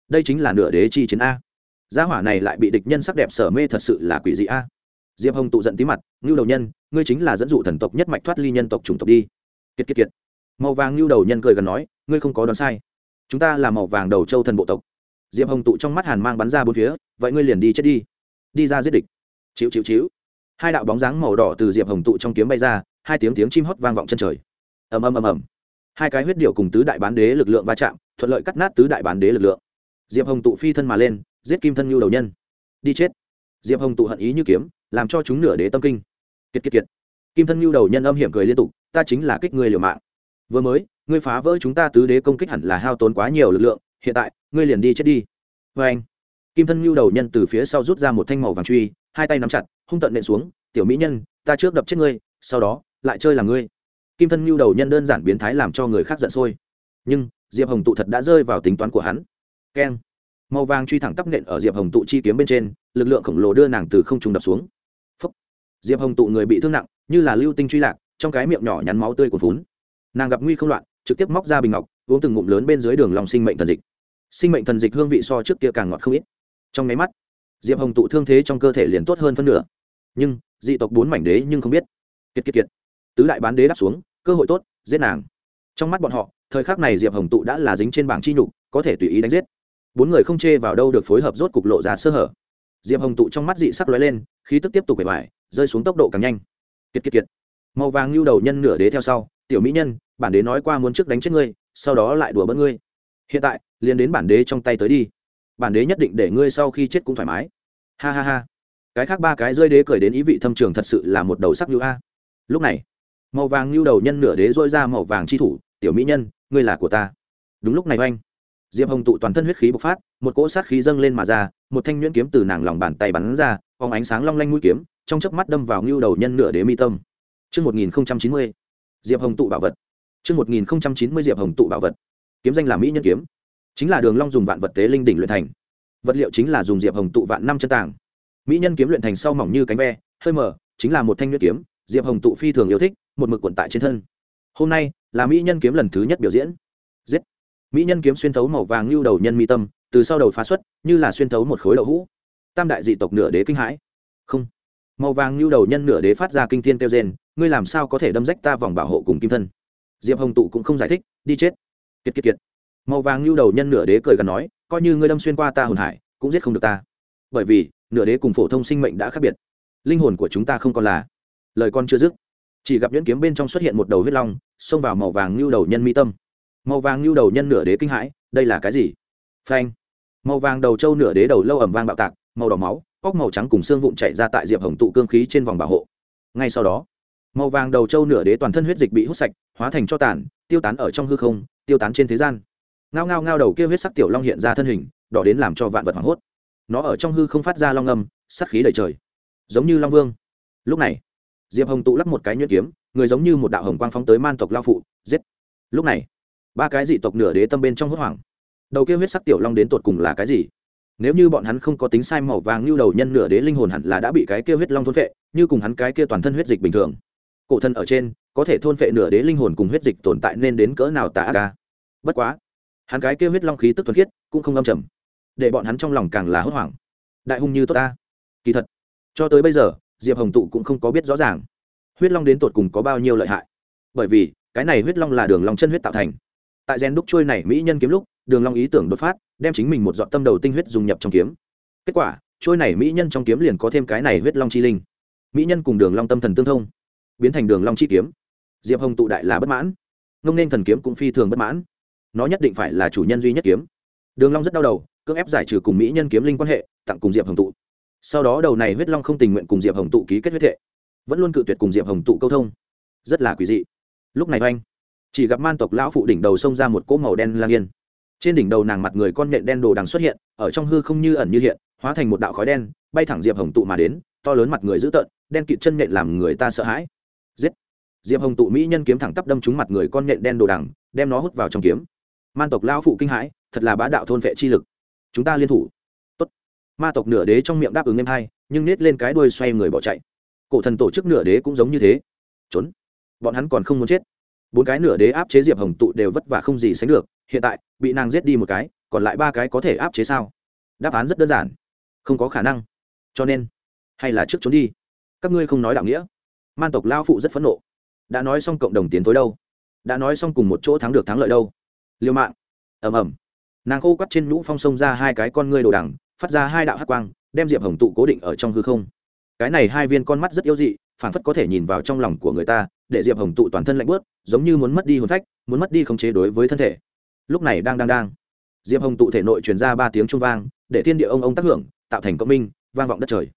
Đây chính là nửa đế chi chiến a. Gia hỏa này lại bị địch nhân sắc đẹp sở mê thật sự là quỷ dị a. Diệp hồng tụ giận tí mặt, ngưu đầu nhân, ngươi chính là dẫn dụ thần tộc nhất mạch thoát ly nhân tộc chủng tộc đi. Kiệt kiệt kiệt. Màu vàng ngưu đầu nhân cười gần nói, ngươi không có đoán sai. Chúng ta là màu vàng đầu châu thần bộ tộc. Diệp hồng tụ trong mắt hàn mang bắn ra bốn phía, vậy ngươi liền đi chết đi. Đi ra giết địch. Chịu chịu chịu hai đạo bóng dáng màu đỏ từ diệp hồng tụ trong kiếm bay ra, hai tiếng tiếng chim hót vang vọng chân trời. Ầm ầm ầm ầm. Hai cái huyết điệu cùng tứ đại bán đế lực lượng va chạm, thuận lợi cắt nát tứ đại bán đế lực lượng. Diệp hồng tụ phi thân mà lên, giết kim thân nhu đầu nhân. Đi chết. Diệp hồng tụ hận ý như kiếm, làm cho chúng nửa đế tâm kinh. Kiệt kiệt kiệt. Kim thân nhu đầu nhân âm hiểm cười liên tục, ta chính là kích ngươi liều mạng. Vừa mới, ngươi phá vỡ chúng ta tứ đế công kích hẳn là hao tốn quá nhiều lực lượng, hiện tại, ngươi liền đi chết đi. Vê anh kim thân nhu đầu nhân từ phía sau rút ra một thanh màu vàng truy, hai tay nắm chặt hung tận nện xuống, tiểu mỹ nhân, ta trước đập chết ngươi, sau đó, lại chơi làm ngươi. Kim thân nhu đầu nhân đơn giản biến thái làm cho người khác giận sôi. Nhưng, diệp hồng tụ thật đã rơi vào tính toán của hắn. Keng. Màu vàng truy thẳng tắp nện ở diệp hồng tụ chi kiếm bên trên, lực lượng khổng lồ đưa nàng từ không trung đập xuống. Phúc. diệp hồng tụ người bị thương nặng, như là lưu tinh truy lạc, trong cái miệng nhỏ nhắn máu tươi của vốn nàng gặp nguy không loạn, trực tiếp móc ra bình ngọc, uống từng ngụm lớn bên dưới đường lòng sinh mệnh thần dịch. Sinh mệnh thần dịch hương vị so trước kia càng ngọt không ít. Trong máy mắt diệp hồng tụ thương thế trong cơ thể liền tốt hơn phân nửa. Nhưng, dị tộc bốn mảnh đế nhưng không biết. Kiệt kiệt kiệt. Tứ đại bán đế đáp xuống, cơ hội tốt, giết nàng. Trong mắt bọn họ, thời khắc này diệp hồng tụ đã là dính trên bảng chi nhục, có thể tùy ý đánh giết. Bốn người không chê vào đâu được phối hợp rốt cục lộ ra sơ hở. Diệp hồng tụ trong mắt dị sắc lóe lên, khí tức tiếp tục bể bài rơi xuống tốc độ càng nhanh. Kiệt kiệt kiệt. Màu vàng lưu đầu nhân nửa đế theo sau, tiểu mỹ nhân, bản đế nói qua muốn trước đánh chết ngươi, sau đó lại đùa bỡn ngươi. Hiện tại, liền đến bản đế trong tay tới đi bản đế nhất định để ngươi sau khi chết cũng thoải mái. Ha ha ha. Cái khác ba cái rơi đế cười đến ý vị thâm trường thật sự là một đầu sắc như a. Lúc này màu vàng như đầu nhân nửa đế dôi ra màu vàng chi thủ tiểu mỹ nhân ngươi là của ta. Đúng lúc này oanh diệp hồng tụ toàn thân huyết khí bộc phát một cỗ sát khí dâng lên mà ra một thanh nhuyễn kiếm từ nàng lòng bàn tay bắn ra phóng ánh sáng long lanh mũi kiếm trong chớp mắt đâm vào ngưu đầu nhân nửa đế mi tâm. Trước 1090, Diệp Hồng tụ bảo vật. Trước 1090 Diệp Hồng tụ bảo vật. Kiếm danh là Mỹ nhân kiếm, chính là Đường Long dùng vạn vật tế linh đỉnh luyện thành. Vật liệu chính là dùng Diệp Hồng tụ vạn năm chân tàng. Mỹ nhân kiếm luyện thành sau mỏng như cánh ve, hơi mở, chính là một thanh nhuyễn kiếm, Diệp Hồng tụ phi thường yêu thích, một mực cuộn tại trên thân. Hôm nay là Mỹ nhân kiếm lần thứ nhất biểu diễn. Giết mỹ nhân kiếm xuyên thấu màu vàng lưu đầu nhân mi tâm từ sau đầu phá xuất như là xuyên thấu một khối đậu hũ tam đại dị tộc nửa đế kinh hãi không màu vàng lưu đầu nhân nửa đế phát ra kinh thiên kêu gen ngươi làm sao có thể đâm rách ta vòng bảo hộ cùng kim thân diệp hồng tụ cũng không giải thích đi chết kiệt kiệt kiệt màu vàng lưu đầu nhân nửa đế cười gần nói, coi như ngươi đâm xuyên qua ta hồn hải, cũng giết không được ta. Bởi vì, nửa đế cùng phổ thông sinh mệnh đã khác biệt. Linh hồn của chúng ta không còn là. Lời con chưa dứt, chỉ gặp nhuyễn kiếm bên trong xuất hiện một đầu huyết long, xông vào màu vàng lưu đầu nhân mi tâm. Màu vàng lưu đầu nhân nửa đế kinh hãi, đây là cái gì? Phanh. Màu vàng đầu trâu nửa đế đầu lâu ẩm vang bạo tạc, màu đỏ máu cóc màu trắng cùng xương vụn chảy ra tại diệp hồng tụ cương khí trên vòng bảo hộ. Ngay sau đó, màu vàng đầu trâu nửa đế toàn thân huyết dịch bị hút sạch, hóa thành cho tàn, tiêu tán ở trong hư không, tiêu tán trên thế gian ngao ngao ngao đầu kia huyết sắc tiểu long hiện ra thân hình, đỏ đến làm cho vạn vật hoảng hốt. Nó ở trong hư không phát ra long âm sắc khí đầy trời. Giống như long vương. Lúc này, diệp hồng tụ lắp một cái nhuyễn kiếm, người giống như một đạo hồng quang phóng tới man tộc lao phụ, giết. Lúc này, ba cái dị tộc nửa đế tâm bên trong hốt hoảng. Đầu kia huyết sắc tiểu long đến tột cùng là cái gì? Nếu như bọn hắn không có tính sai màu vàng như đầu nhân nửa đế linh hồn hẳn là đã bị cái kia huyết long thôn phệ, như cùng hắn cái kia toàn thân huyết dịch bình thường. Cổ thân ở trên, có thể thôn phệ nửa đế linh hồn cùng huyết dịch tồn tại nên đến cỡ nào tả ca bất quá hắn cái kia huyết long khí tức thuần khiết, cũng không âm trầm. Để bọn hắn trong lòng càng là hốt hoảng. Đại hung như tốt ta. Kỳ thật, cho tới bây giờ, diệp hồng tụ cũng không có biết rõ ràng, huyết long đến tột cùng có bao nhiêu lợi hại. Bởi vì, cái này huyết long là đường long chân huyết tạo thành. Tại gen đúc trôi này mỹ nhân kiếm lúc, đường long ý tưởng đột phát, đem chính mình một dọn tâm đầu tinh huyết dùng nhập trong kiếm. Kết quả, trôi này mỹ nhân trong kiếm liền có thêm cái này huyết long chi linh. Mỹ nhân cùng đường long tâm thần tương thông, biến thành đường long chi kiếm. Diệp hồng tụ đại là bất mãn. Ngông nên thần kiếm cũng phi thường bất mãn nó nhất định phải là chủ nhân duy nhất kiếm. Đường long rất đau đầu, cưỡng ép giải trừ cùng mỹ nhân kiếm linh quan hệ, tặng cùng diệp hồng tụ. Sau đó đầu này huyết long không tình nguyện cùng diệp hồng tụ ký kết huyết thệ vẫn luôn cự tuyệt cùng diệp hồng tụ câu thông. Rất là quỷ dị. Lúc này oanh, chỉ gặp man tộc lão phụ đỉnh đầu xông ra một cỗ màu đen lang yên. Trên đỉnh đầu nàng mặt người con nhện đen đồ đằng xuất hiện, ở trong hư không như ẩn như hiện, hóa thành một đạo khói đen, bay thẳng diệp hồng tụ mà đến, to lớn mặt người dữ tợn, đen kịt chân nhện làm người ta sợ hãi. Giết! Diệp hồng tụ mỹ nhân kiếm thẳng tắp đâm trúng mặt người con nhện đen đồ đằng, đem nó hút vào trong kiếm man tộc lão phụ kinh hãi, thật là bá đạo thôn vệ chi lực. Chúng ta liên thủ. Tốt. ma tộc nửa đế trong miệng đáp ứng em hai, nhưng nết lên cái đuôi xoay người bỏ chạy. Cổ thần tổ chức nửa đế cũng giống như thế. Trốn. Bọn hắn còn không muốn chết. Bốn cái nửa đế áp chế diệp hồng tụ đều vất vả không gì sánh được. Hiện tại, bị nàng giết đi một cái, còn lại ba cái có thể áp chế sao? Đáp án rất đơn giản. Không có khả năng. Cho nên, hay là trước trốn đi. Các ngươi không nói đạo nghĩa. Man tộc lao phụ rất phẫn nộ. Đã nói xong cộng đồng tiến tối đâu? Đã nói xong cùng một chỗ thắng được thắng lợi đâu? Liêu mạng. Ầm ầm. Nàng khô quắt trên nhũ phong sông ra hai cái con ngươi đồ đằng, phát ra hai đạo hắc quang, đem diệp hồng tụ cố định ở trong hư không. Cái này hai viên con mắt rất yếu dị phản phất có thể nhìn vào trong lòng của người ta, để diệp hồng tụ toàn thân lạnh bớt giống như muốn mất đi hồn phách, muốn mất đi khống chế đối với thân thể. Lúc này đang đang đang. Diệp hồng tụ thể nội truyền ra ba tiếng trung vang, để thiên địa ông ông tác hưởng, tạo thành cộng minh, vang vọng đất trời.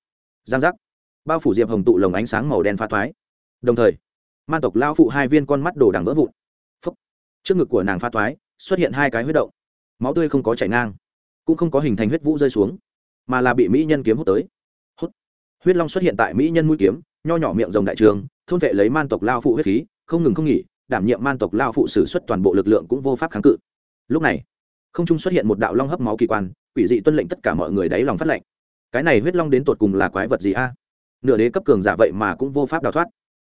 Giang giác. Bao phủ diệp hồng tụ lồng ánh sáng màu đen pha thoái. Đồng thời man tộc lao phụ hai viên con mắt đổ đằng vỡ vụn. Phấp trước ngực của nàng pha thoái xuất hiện hai cái huyết động. Máu tươi không có chảy ngang, cũng không có hình thành huyết vũ rơi xuống, mà là bị mỹ nhân kiếm hút tới. Hút. Huyết long xuất hiện tại mỹ nhân mũi kiếm, nho nhỏ miệng rồng đại trường, thôn vệ lấy man tộc lao phụ huyết khí, không ngừng không nghỉ, đảm nhiệm man tộc lao phụ sử xuất toàn bộ lực lượng cũng vô pháp kháng cự. Lúc này, không trung xuất hiện một đạo long hấp máu kỳ quan, quỷ dị tuân lệnh tất cả mọi người đáy lòng phát lệnh. Cái này huyết long đến tột cùng là quái vật gì a? Nửa đế cấp cường giả vậy mà cũng vô pháp đào thoát.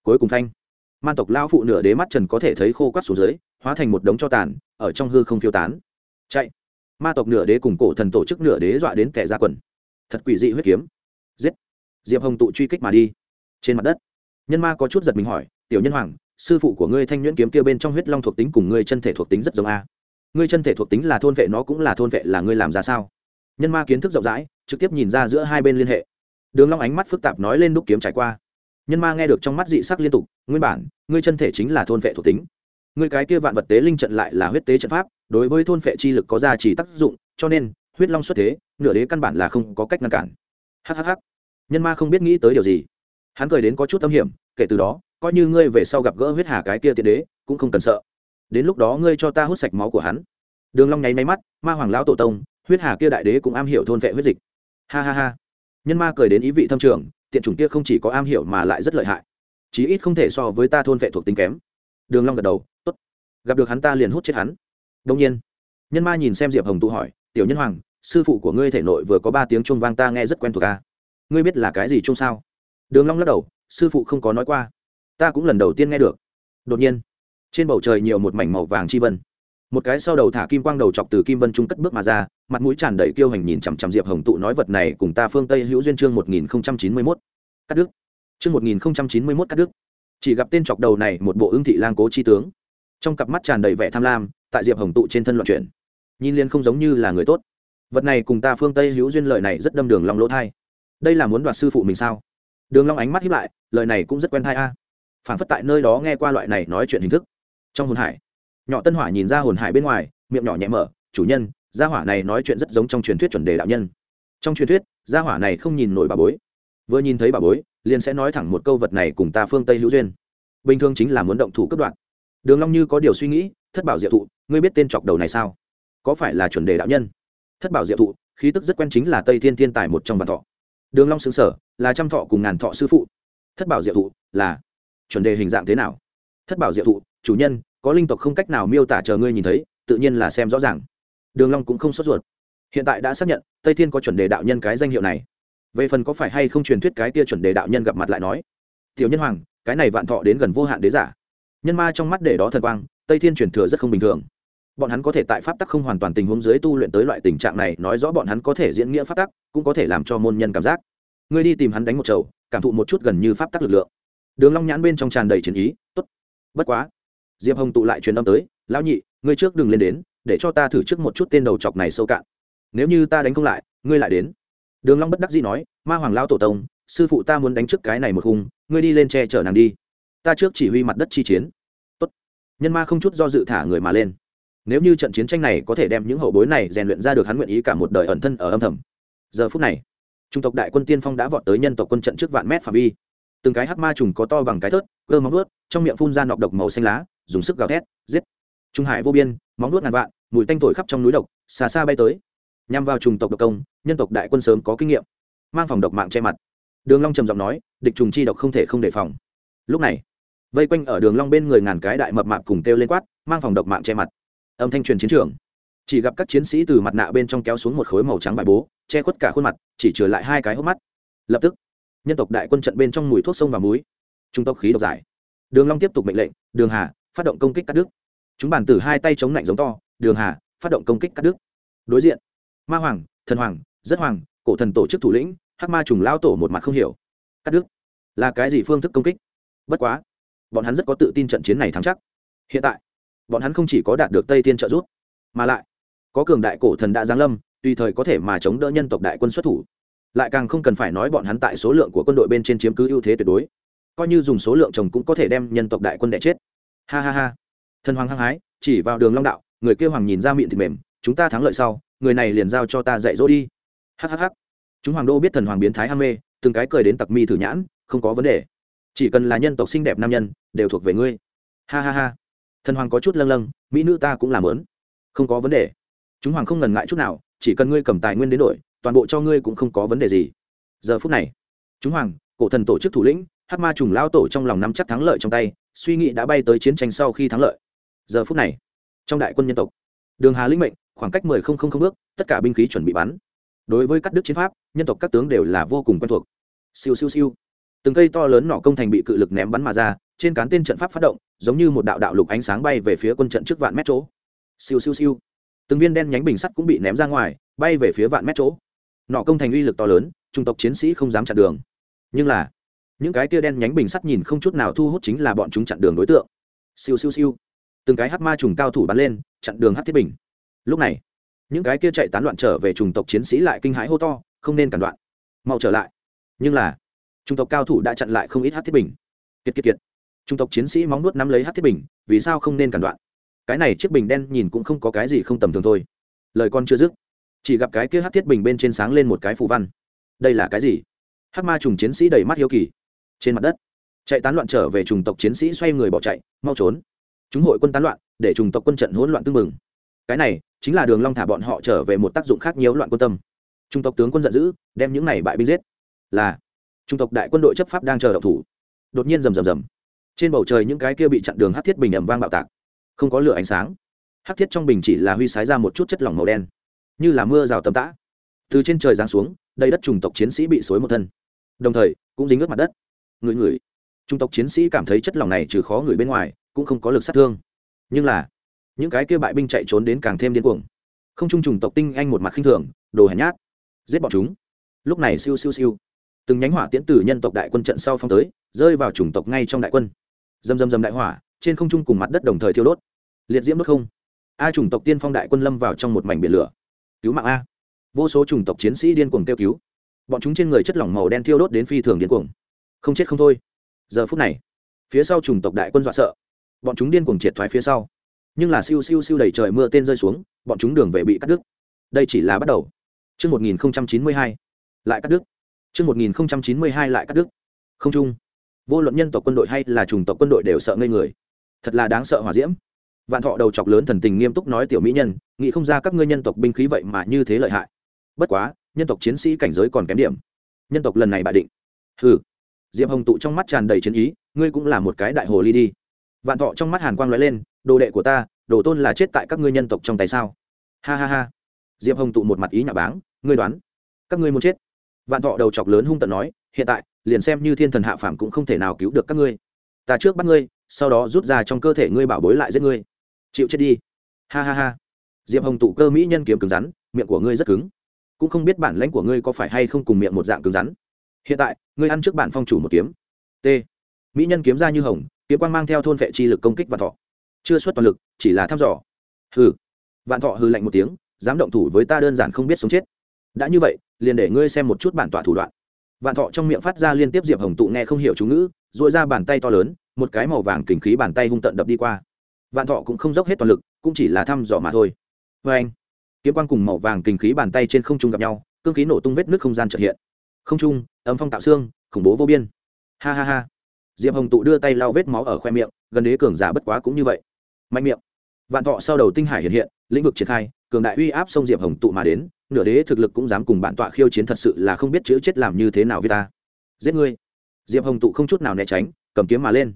Cuối cùng thanh man tộc lao phụ nửa đế mắt trần có thể thấy khô quát xuống dưới hóa thành một đống cho tàn, ở trong hư không phiêu tán. Chạy! Ma tộc nửa đế cùng cổ thần tổ chức nửa đế dọa đến kẻ ra quần. Thật quỷ dị huyết kiếm. Giết! Diệp hồng tụ truy kích mà đi. Trên mặt đất, nhân ma có chút giật mình hỏi, tiểu nhân hoàng, sư phụ của ngươi thanh nhuyễn kiếm kia bên trong huyết long thuộc tính cùng ngươi chân thể thuộc tính rất giống a? Ngươi chân thể thuộc tính là thôn vệ nó cũng là thôn vệ là ngươi làm ra sao? Nhân ma kiến thức rộng rãi, trực tiếp nhìn ra giữa hai bên liên hệ. Đường long ánh mắt phức tạp nói lên đúc kiếm trải qua. Nhân ma nghe được trong mắt dị sắc liên tục, nguyên bản, ngươi chân thể chính là thôn vệ thuộc tính ngươi cái kia vạn vật tế linh trận lại là huyết tế trận pháp, đối với thôn vệ chi lực có gia trì tác dụng, cho nên, huyết long xuất thế, nửa đế căn bản là không có cách ngăn cản. Hhh nhân ma không biết nghĩ tới điều gì. Hắn cười đến có chút tâm hiểm, kể từ đó, coi như ngươi về sau gặp gỡ huyết hà cái kia tiện đế, cũng không cần sợ. Đến lúc đó ngươi cho ta hút sạch máu của hắn. Đường long nháy máy mắt, ma hoàng lão tổ tông, huyết hà kia đại đế cũng am hiểu thôn vệ huyết dịch. Ha ha ha. Nhân ma cười đến ý vị thâm trường, tiện chủng kia không chỉ có am hiểu mà lại rất lợi hại. Chí ít không thể so với ta thôn vệ thuộc tính kém đường long gật đầu, tốt, gặp được hắn ta liền hút chết hắn. Đông nhiên. Nhân ma nhìn xem diệp hồng tụ hỏi, tiểu nhân hoàng, sư phụ của ngươi thể nội vừa có ba tiếng chuông vang ta nghe rất quen thuộc a ngươi biết là cái gì chuông sao? Đường long lắc đầu, sư phụ không có nói qua. Ta cũng lần đầu tiên nghe được. Đột nhiên, trên bầu trời nhiều một mảnh màu vàng chi vân. Một cái sau đầu thả kim quang đầu chọc từ kim vân trung cất bước mà ra, mặt mũi tràn đầy kiêu hành nhìn chằm chằm diệp hồng tụ nói vật này cùng ta phương tây hữu duyên chương một nghìn chín mươi mốt. Cắt đức chương một nghìn chín mươi mốt cắt đức chỉ gặp tên chọc đầu này một bộ ưng thị lang cố chi tướng. Trong cặp mắt tràn đầy vẻ tham lam, tại diệp hồng tụ trên thân loạn chuyển. Nhìn liên không giống như là người tốt. Vật này cùng ta phương tây hữu duyên lợi này rất đâm đường long lỗ thai. Đây là muốn đoạt sư phụ mình sao? Đường long ánh mắt hiếp lại, lời này cũng rất quen thai a. Phản phất tại nơi đó nghe qua loại này nói chuyện hình thức. Trong hồn hải, nhỏ tân hỏa nhìn ra hồn hải bên ngoài, miệng nhỏ nhẹ mở, chủ nhân, gia hỏa này nói chuyện rất giống trong truyền thuyết chuẩn đề đạo nhân. Trong truyền thuyết, gia hỏa này không nhìn nổi bà bối. Vừa nhìn thấy bà bối liền sẽ nói thẳng một câu vật này cùng ta phương tây hữu duyên. Bình thường chính là muốn động thủ cấp đoạn đường long như có điều suy nghĩ, thất bảo diệu thụ, ngươi biết tên chọc đầu này sao? Có phải là chuẩn đề đạo nhân? Thất bảo diệu thụ, khí tức rất quen chính là tây thiên thiên tài một trong vạn thọ. Đường long xứng sở là trăm thọ cùng ngàn thọ sư phụ. Thất bảo diệu thụ, là chuẩn đề hình dạng thế nào? Thất bảo diệu thụ, chủ nhân, có linh tộc không cách nào miêu tả chờ ngươi nhìn thấy, tự nhiên là xem rõ ràng. Đường long cũng không sốt ruột. Hiện tại đã xác nhận, tây thiên có chuẩn đề đạo nhân cái danh hiệu này về phần có phải hay không truyền thuyết cái kia chuẩn đề đạo nhân gặp mặt lại nói, tiểu nhân hoàng, cái này vạn thọ đến gần vô hạn đế giả. Nhân ma trong mắt để đó thần quang, tây thiên truyền thừa rất không bình thường. Bọn hắn có thể tại pháp tắc không hoàn toàn tình huống dưới tu luyện tới loại tình trạng này, nói rõ bọn hắn có thể diễn nghĩa pháp tắc, cũng có thể làm cho môn nhân cảm giác. Ngươi đi tìm hắn đánh một chầu, cảm thụ một chút gần như pháp tắc lực lượng. Đường long nhãn bên trong tràn đầy chiến ý, tốt, bất quá. Diệp hồng tụ lại truyền âm tới, lão nhị, ngươi trước đừng lên đến, để cho ta thử trước một chút tên đầu chọc này sâu cạn. Nếu như ta đánh không lại, ngươi lại đến đường long bất đắc dĩ nói, ma hoàng lão tổ tông, sư phụ ta muốn đánh trước cái này một khung, ngươi đi lên che chở nàng đi. Ta trước chỉ huy mặt đất chi chiến. Tốt. Nhân ma không chút do dự thả người mà lên. Nếu như trận chiến tranh này có thể đem những hậu bối này rèn luyện ra được hắn nguyện ý cả một đời ẩn thân ở âm thầm. Giờ phút này, trung tộc đại quân tiên phong đã vọt tới nhân tộc quân trận trước vạn mét phạm vi. Từng cái hắc ma trùng có to bằng cái thớt, cơ móng vuốt, trong miệng phun ra nọc độc màu xanh lá, dùng sức gào thét, giết. Trung hải vô biên, móng vuốt ngàn vạn, mùi tanh thổi khắp trong núi độc, xa xa bay tới nhằm vào trùng tộc độc công, nhân tộc đại quân sớm có kinh nghiệm. Mang phòng độc mạng che mặt. Đường long trầm giọng nói, địch trùng chi độc không thể không đề phòng. Lúc này, vây quanh ở đường long bên người ngàn cái đại mập mạp cùng kêu lên quát, mang phòng độc mạng che mặt. Âm thanh truyền chiến trường. Chỉ gặp các chiến sĩ từ mặt nạ bên trong kéo xuống một khối màu trắng vải bố, che khuất cả khuôn mặt, chỉ trừ lại hai cái hốc mắt. Lập tức, nhân tộc đại quân trận bên trong mùi thuốc sông và muối. Trung tộc khí độc giải. Đường long tiếp tục mệnh lệnh, đường hà, phát động công kích cắt đứt. Chúng bản tử hai tay chống lạnh giống to, đường hà, phát động công kích cắt đứt. Đối diện ma hoàng, thần hoàng, rất hoàng, cổ thần tổ chức thủ lĩnh, hắc ma trùng lao tổ một mặt không hiểu. Cắt đứt. Là cái gì phương thức công kích? Bất quá, bọn hắn rất có tự tin trận chiến này thắng chắc. Hiện tại, bọn hắn không chỉ có đạt được tây tiên trợ giúp, mà lại có cường đại cổ thần đã giáng lâm, tùy thời có thể mà chống đỡ nhân tộc đại quân xuất thủ. Lại càng không cần phải nói bọn hắn tại số lượng của quân đội bên trên chiếm cứ ưu thế tuyệt đối. Coi như dùng số lượng chồng cũng có thể đem nhân tộc đại quân đẻ chết. Ha ha ha. Thần hoàng hăng hái, chỉ vào đường long đạo, người kêu hoàng nhìn ra miệng thì mềm, chúng ta thắng lợi sau người này liền giao cho ta dạy dỗ đi. Hhh chúng hoàng đô biết thần hoàng biến thái ham mê, từng cái cười đến tặc mi thử nhãn, không có vấn đề. Chỉ cần là nhân tộc xinh đẹp nam nhân, đều thuộc về ngươi. Ha ha ha. Thần hoàng có chút lâng lâng, mỹ nữ ta cũng làm lớn không có vấn đề. Chúng hoàng không ngần ngại chút nào, chỉ cần ngươi cầm tài nguyên đến đổi, toàn bộ cho ngươi cũng không có vấn đề gì. Giờ phút này, chúng hoàng, cổ thần tổ chức thủ lĩnh hát ma trùng lao tổ trong lòng nắm chắc thắng lợi trong tay, suy nghĩ đã bay tới chiến tranh sau khi thắng lợi. Giờ phút này, trong đại quân nhân tộc, đường hà linh mệnh khoảng cách mười không không không bước, tất cả binh khí chuẩn bị bắn. Đối với các đức chiến pháp, nhân tộc các tướng đều là vô cùng quen thuộc. Siêu siêu siêu. Từng cây to lớn nỏ công thành bị cự lực ném bắn mà ra, trên cán tên trận pháp phát động, giống như một đạo đạo lục ánh sáng bay về phía quân trận trước vạn mét chỗ. Siêu siêu siêu. Từng viên đen nhánh bình sắt cũng bị ném ra ngoài, bay về phía vạn mét chỗ. Nọ công thành uy lực to lớn trung tộc chiến sĩ không dám chặn đường. Nhưng là, những cái kia đen nhánh bình sắt nhìn không chút nào thu hút chính là bọn chúng chặn đường đối tượng. Siêu siêu siêu. Từng cái hát ma trùng cao thủ bắn lên, chặn đường hát thiết bình lúc này, những cái kia chạy tán loạn trở về chủng tộc chiến sĩ lại kinh hãi hô to, không nên cản đoạn, mau trở lại. Nhưng là, chủng tộc cao thủ đã chặn lại không ít hát thiết bình. Kiệt kiệt kiệt. Chủng tộc chiến sĩ móng nuốt nắm lấy hát thiết bình, vì sao không nên cản đoạn? Cái này chiếc bình đen nhìn cũng không có cái gì không tầm thường thôi. Lời con chưa dứt, chỉ gặp cái kia hát thiết bình bên trên sáng lên một cái phù văn. Đây là cái gì? Hát ma trùng chiến sĩ đầy mắt hiếu kỳ. Trên mặt đất, chạy tán loạn trở về trùng tộc chiến sĩ xoay người bỏ chạy, mau trốn. Chúng hội quân tán loạn, để trùng tộc quân trận hỗn loạn tương mừng cái này chính là đường long thả bọn họ trở về một tác dụng khác nhiễu loạn quân tâm. Trung tộc tướng quân giận dữ, đem những này bại binh giết. Là, trung tộc đại quân đội chấp pháp đang chờ động thủ. Đột nhiên rầm rầm rầm. Trên bầu trời những cái kia bị chặn đường hắc thiết bình ầm vang bạo tạc. Không có lửa ánh sáng. Hắc thiết trong bình chỉ là huy sái ra một chút chất lỏng màu đen. Như là mưa rào tầm tã. Từ trên trời giáng xuống, đầy đất trùng tộc chiến sĩ bị xối một thân. Đồng thời, cũng dính ướt mặt đất. Người người. Trung tộc chiến sĩ cảm thấy chất lỏng này trừ khó người bên ngoài, cũng không có lực sát thương. Nhưng là những cái kia bại binh chạy trốn đến càng thêm điên cuồng. Không trung trùng tộc tinh anh một mặt khinh thường, đồ hèn nhát, giết bọn chúng. Lúc này siêu siêu siêu, từng nhánh hỏa tiễn tử nhân tộc đại quân trận sau phong tới, rơi vào chủng tộc ngay trong đại quân. Dầm dầm dầm đại hỏa, trên không trung cùng mặt đất đồng thời thiêu đốt. Liệt diễm đốt không. A chủng tộc tiên phong đại quân lâm vào trong một mảnh biển lửa. Cứu mạng a. Vô số chủng tộc chiến sĩ điên cuồng kêu cứu. Bọn chúng trên người chất lỏng màu đen thiêu đốt đến phi thường điên cuồng. Không chết không thôi. Giờ phút này, phía sau chủng tộc đại quân dọa sợ. Bọn chúng điên cuồng triệt thoái phía sau nhưng là siêu siêu siêu đầy trời mưa tên rơi xuống, bọn chúng đường về bị cắt đứt đây chỉ là bắt đầu chương một nghìn chín mươi hai, lại cắt đứt. chương một nghìn chín mươi hai lại cắt đứt. Không chung. Vô luận nhân tộc quân đội hay là trùng tộc quân đội đều sợ ngây người. Thật là đáng sợ hỏa diễm. vạn thọ đầu chọc lớn thần tình nghiêm túc nói tiểu mỹ nhân, nghĩ không ra các ngươi nhân tộc binh khí vậy mà như thế lợi hại bất quá, nhân tộc chiến sĩ cảnh giới còn kém điểm nhân tộc lần này bại định hừ diệp hồng tụ trong mắt tràn đầy chiến ý, ngươi cũng là một cái đại hồ ly đi vạn thọ trong mắt hàn quang l ó e lên đồ đệ của ta, đồ tôn là chết tại các ngươi nhân tộc trong tay sao? Ha ha ha. Diệp hồng tụ một mặt ý nhà báng, ngươi đoán, các ngươi muốn chết? Vạn thọ đầu chọc lớn hung tận nói, hiện tại, liền xem như thiên thần hạ phàm cũng không thể nào cứu được các ngươi. Ta trước bắt ngươi, sau đó rút ra trong cơ thể ngươi bảo bối lại giết ngươi. Chịu chết đi. Ha ha ha. Diệp hồng tụ cơ mỹ nhân kiếm cứng rắn, miệng của ngươi rất cứng. Cũng không biết bản lãnh của ngươi có phải hay không cùng miệng một dạng cứng rắn. Hiện tại, ngươi ăn trước bản phong chủ một kiếm. T. Mỹ nhân kiếm ra như hồng, kiếm quang mang theo thôn vệ chi lực công kích vạn thọ chưa xuất toàn lực, chỉ là thăm dò. Hừ. Vạn thọ hừ lạnh một tiếng, dám động thủ với ta đơn giản không biết sống chết. Đã như vậy, liền để ngươi xem một chút bản tọa thủ đoạn. Vạn thọ trong miệng phát ra liên tiếp diệp hồng tụ nghe không hiểu chú ngữ dội ra bàn tay to lớn, một cái màu vàng kình khí bàn tay hung tận đập đi qua. Vạn thọ cũng không dốc hết toàn lực, cũng chỉ là thăm dò mà thôi. Vê anh, kiếm quang cùng màu vàng kình khí bàn tay trên không trung gặp nhau, cương khí nổ tung vết nước không gian trợ hiện. Không trung, âm phong tạo xương, khủng bố vô biên. Ha ha ha. Diệp hồng tụ đưa tay lau vết máu ở khoe miệng, gần đế cường giả bất quá cũng như vậy mạnh miệng. Vạn thọ sau đầu tinh hải hiện hiện, lĩnh vực triển khai, cường đại uy áp sông diệp hồng tụ mà đến, nửa đế thực lực cũng dám cùng bản tọa khiêu chiến thật sự là không biết chữ chết làm như thế nào với ta. Giết ngươi. Diệp hồng tụ không chút nào né tránh, cầm kiếm mà lên.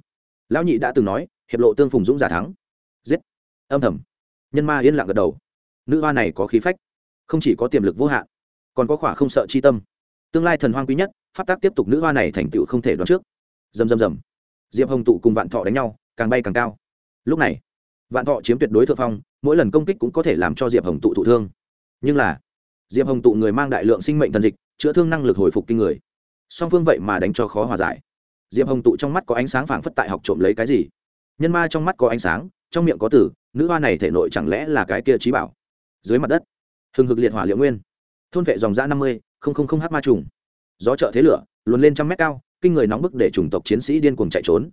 Lão nhị đã từng nói, hiệp lộ tương phùng dũng giả thắng. Giết. Âm thầm. Nhân ma yên lặng gật đầu. Nữ hoa này có khí phách. Không chỉ có tiềm lực vô hạn, còn có khỏa không sợ chi tâm. Tương lai thần hoang quý nhất phát tác tiếp tục nữ hoa này thành tựu không thể đoán trước. Dầm dầm dầm. Diệp hồng tụ cùng vạn thọ đánh nhau, càng bay càng cao. Lúc này vạn thọ chiếm tuyệt đối thượng phong, mỗi lần công kích cũng có thể làm cho diệp hồng tụ thụ thương. Nhưng là, diệp hồng tụ người mang đại lượng sinh mệnh thần dịch, chữa thương năng lực hồi phục kinh người. Song phương vậy mà đánh cho khó hòa giải. Diệp hồng tụ trong mắt có ánh sáng phảng phất tại học trộm lấy cái gì. Nhân ma trong mắt có ánh sáng, trong miệng có tử, nữ hoa này thể nội chẳng lẽ là cái kia trí bảo? Dưới mặt đất, hừng hực liệt hỏa liệu nguyên. Thôn vệ dòng giã năm mươi, không không không h ma trùng. Gió trợ thế lửa, luồn lên trăm mét cao, kinh người nóng bức để chủng tộc chiến sĩ điên cuồng chạy trốn.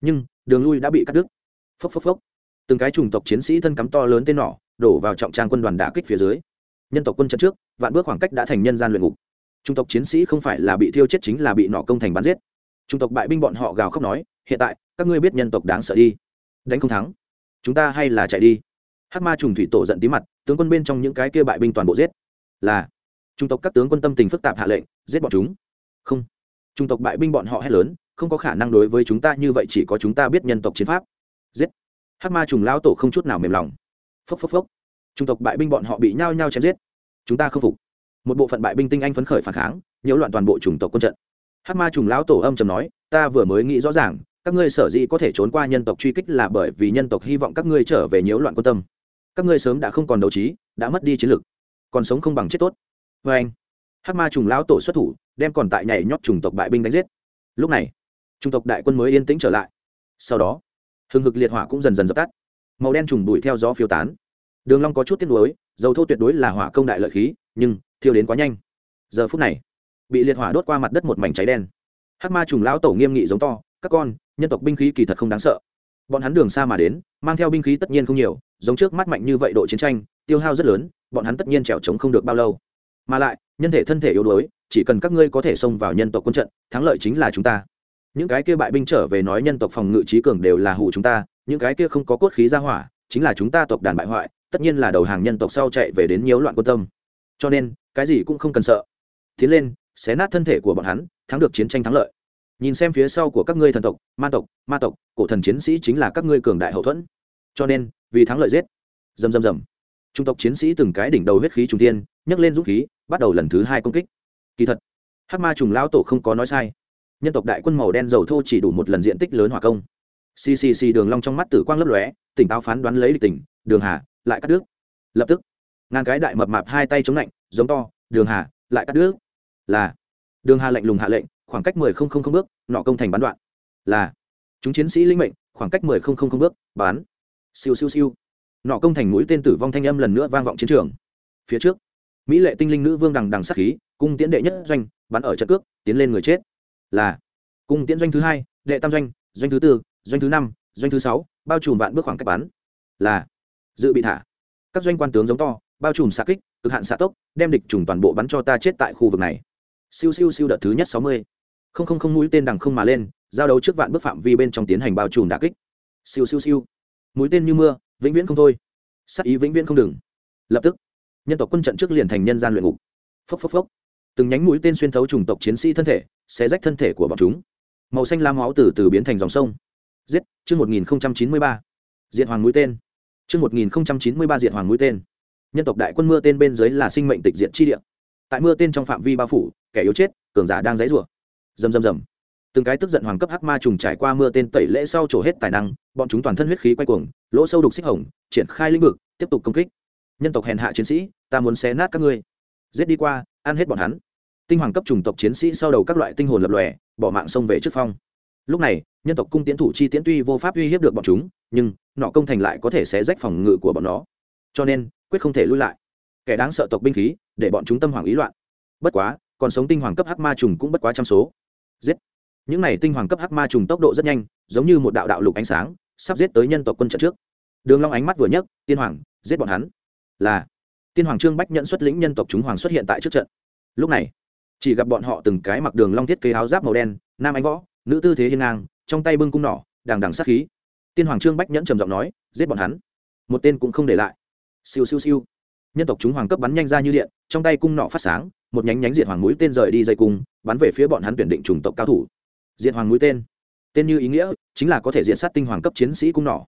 Nhưng, đường lui đã bị cắt đứt. Phốc phốc phốc từng cái chủng tộc chiến sĩ thân cắm to lớn tên nỏ, đổ vào trọng trang quân đoàn đả kích phía dưới. Nhân tộc quân trận trước, vạn bước khoảng cách đã thành nhân gian luyện ngục. Chủng tộc chiến sĩ không phải là bị thiêu chết chính là bị nỏ công thành bắn giết. Chủng tộc bại binh bọn họ gào khóc nói, hiện tại, các ngươi biết nhân tộc đáng sợ đi. Đánh không thắng. Chúng ta hay là chạy đi. Hắc ma trùng thủy tổ giận tí mặt, tướng quân bên trong những cái kia bại binh toàn bộ giết. Là trung tộc các tướng quân tâm tình phức tạp hạ lệnh, giết bọn chúng. Không. Trung tộc bại binh bọn họ hét lớn, không có khả năng đối với chúng ta như vậy, chỉ có chúng ta biết nhân tộc chiến pháp. Giết hắc ma trùng lão tổ không chút nào mềm lòng. Phốc phốc phốc. Trung tộc bại binh bọn họ bị nhao nhao chém giết. Chúng ta không phục. Một bộ phận bại binh tinh anh phấn khởi phản kháng, nhiễu loạn toàn bộ chủng tộc quân trận. Hắc ma trùng lão tổ âm trầm nói, ta vừa mới nghĩ rõ ràng, các ngươi sở dĩ có thể trốn qua nhân tộc truy kích là bởi vì nhân tộc hy vọng các ngươi trở về nhiễu loạn quân tâm. Các ngươi sớm đã không còn đấu trí, đã mất đi chiến lực. Còn sống không bằng chết tốt. Vê anh hắc ma trùng lão tổ xuất thủ, đem còn tại nhảy nhót trùng tộc bại binh đánh giết. Lúc này trung tộc đại quân mới yên tĩnh trở lại. Sau đó hừng hực liệt hỏa cũng dần dần dập tắt. Màu đen trùng bụi theo gió phiêu tán. Đường long có chút tiếc nuối, dầu thô tuyệt đối là hỏa công đại lợi khí, nhưng thiêu đến quá nhanh. Giờ phút này, bị liệt hỏa đốt qua mặt đất một mảnh cháy đen. Hắc ma trùng lão tổ nghiêm nghị giống to, các con, nhân tộc binh khí kỳ thật không đáng sợ. Bọn hắn đường xa mà đến, mang theo binh khí tất nhiên không nhiều, giống trước mắt mạnh như vậy độ chiến tranh, tiêu hao rất lớn, bọn hắn tất nhiên trèo trống không được bao lâu. Mà lại, nhân thể thân thể yếu đuối, chỉ cần các ngươi có thể xông vào nhân tộc quân trận, thắng lợi chính là chúng ta những cái kia bại binh trở về nói nhân tộc phòng ngự trí cường đều là hủ chúng ta, những cái kia không có cốt khí ra hỏa, chính là chúng ta tộc đàn bại hoại, tất nhiên là đầu hàng nhân tộc sau chạy về đến nhiễu loạn quân tâm. Cho nên, cái gì cũng không cần sợ. Tiến lên, xé nát thân thể của bọn hắn, thắng được chiến tranh thắng lợi. Nhìn xem phía sau của các ngươi thần tộc, ma tộc ma tộc, cổ thần chiến sĩ chính là các ngươi cường đại hậu thuẫn. Cho nên, vì thắng lợi giết. Dầm dầm dầm trung tộc chiến sĩ từng cái đỉnh đầu huyết khí trung tiên nhấc lên dũng khí, bắt đầu lần thứ hai công kích. Kỳ thật, hắc ma trùng lão tổ không có nói sai nhân tộc đại quân màu đen dầu thô chỉ đủ một lần diện tích lớn hỏa công. Ccc đường long trong mắt tử quang lấp lóe, tỉnh táo phán đoán lấy địch tỉnh, đường hà, lại cắt đứt. Lập tức, ngàn cái đại mập mạp hai tay chống lạnh, giống to, đường hà, lại cắt đứt. Là, đường hà lạnh lùng hạ lệnh, khoảng cách mười không không không bước, nọ công thành bắn đoạn. Là, chúng chiến sĩ linh mệnh, khoảng cách mười không không không bước, bán. Siêu siêu siêu. Nọ công thành mũi tên tử vong thanh âm lần nữa vang vọng chiến trường. Phía trước, mỹ lệ tinh linh nữ vương đằng đằng sát khí, cung tiễn đệ nhất doanh, bắn ở trận cước, tiến lên người chết là cung tiễn doanh thứ hai, đệ tam doanh doanh thứ tư, doanh thứ năm, doanh thứ sáu, bao trùm vạn bước khoảng cách bắn là dự bị thả. Các doanh quan tướng giống to, bao trùm xạ kích, cực hạn xạ tốc, đem địch trùng toàn bộ bắn cho ta chết tại khu vực này. Siêu siêu siêu đợt thứ nhất sáu mươi. Không không không mũi tên đằng không mà lên, giao đấu trước vạn bước phạm vi bên trong tiến hành bao trùm đà kích. Siêu siêu siêu. Mũi tên như mưa, vĩnh viễn không thôi. Sắc ý vĩnh viễn không đừng. Lập tức, nhân tộc quân trận trước liền thành nhân gian luyện ngục. Phốc phốc phốc từng nhánh mũi tên xuyên thấu chủng tộc chiến sĩ thân thể, xé rách thân thể của bọn chúng. Màu xanh lam máu từ từ biến thành dòng sông. Giết, chương một nghìn chín mươi ba. Diện hoàng mũi tên. Chương một nghìn chín mươi ba diện hoàng mũi tên. Nhân tộc đại quân mưa tên bên dưới là sinh mệnh tịch diện chi địa. Tại mưa tên trong phạm vi bao phủ, kẻ yếu chết, cường giả đang dãy rủa. Rầm rầm rầm. Từng cái tức giận hoàng cấp hắc ma trùng trải qua mưa tên tẩy lễ sau trổ hết tài năng, bọn chúng toàn thân huyết khí quay cuồng, lỗ sâu đục xích hồng, triển khai lĩnh vực, tiếp tục công kích. Nhân tộc hèn hạ chiến sĩ, ta muốn xé nát các ngươi. Giết đi qua, ăn hết bọn hắn tinh hoàng cấp chủng tộc chiến sĩ sau đầu các loại tinh hồn lập lòe, bỏ mạng sông về trước phong. Lúc này, nhân tộc cung tiến thủ chi tiễn tuy vô pháp uy hiếp được bọn chúng, nhưng nọ công thành lại có thể xé rách phòng ngự của bọn nó. Cho nên, quyết không thể lui lại. Kẻ đáng sợ tộc binh khí, để bọn chúng tâm hoàng ý loạn. Bất quá, còn sống tinh hoàng cấp hắc ma trùng cũng bất quá trăm số. Giết! Những này tinh hoàng cấp hắc ma trùng tốc độ rất nhanh, giống như một đạo đạo lục ánh sáng, sắp giết tới nhân tộc quân trận trước. Đường long ánh mắt vừa nhấc, tiên hoàng, giết bọn hắn. Là, tiên hoàng trương bách nhận xuất lĩnh nhân tộc chúng hoàng xuất hiện tại trước trận. Lúc này chỉ gặp bọn họ từng cái mặc đường long thiết kế áo giáp màu đen, nam anh võ, nữ tư thế hiên ngang, trong tay bưng cung nỏ, đằng đằng sát khí. Tiên hoàng trương bách nhẫn trầm giọng nói, giết bọn hắn. Một tên cũng không để lại. Siêu siêu siêu. Nhân tộc chúng hoàng cấp bắn nhanh ra như điện, trong tay cung nỏ phát sáng, một nhánh nhánh diệt hoàng mũi tên rời đi dây cung, bắn về phía bọn hắn tuyển định chủng tộc cao thủ. Diệt hoàng mũi tên. Tên như ý nghĩa, chính là có thể diệt sát tinh hoàng cấp chiến sĩ cung nỏ.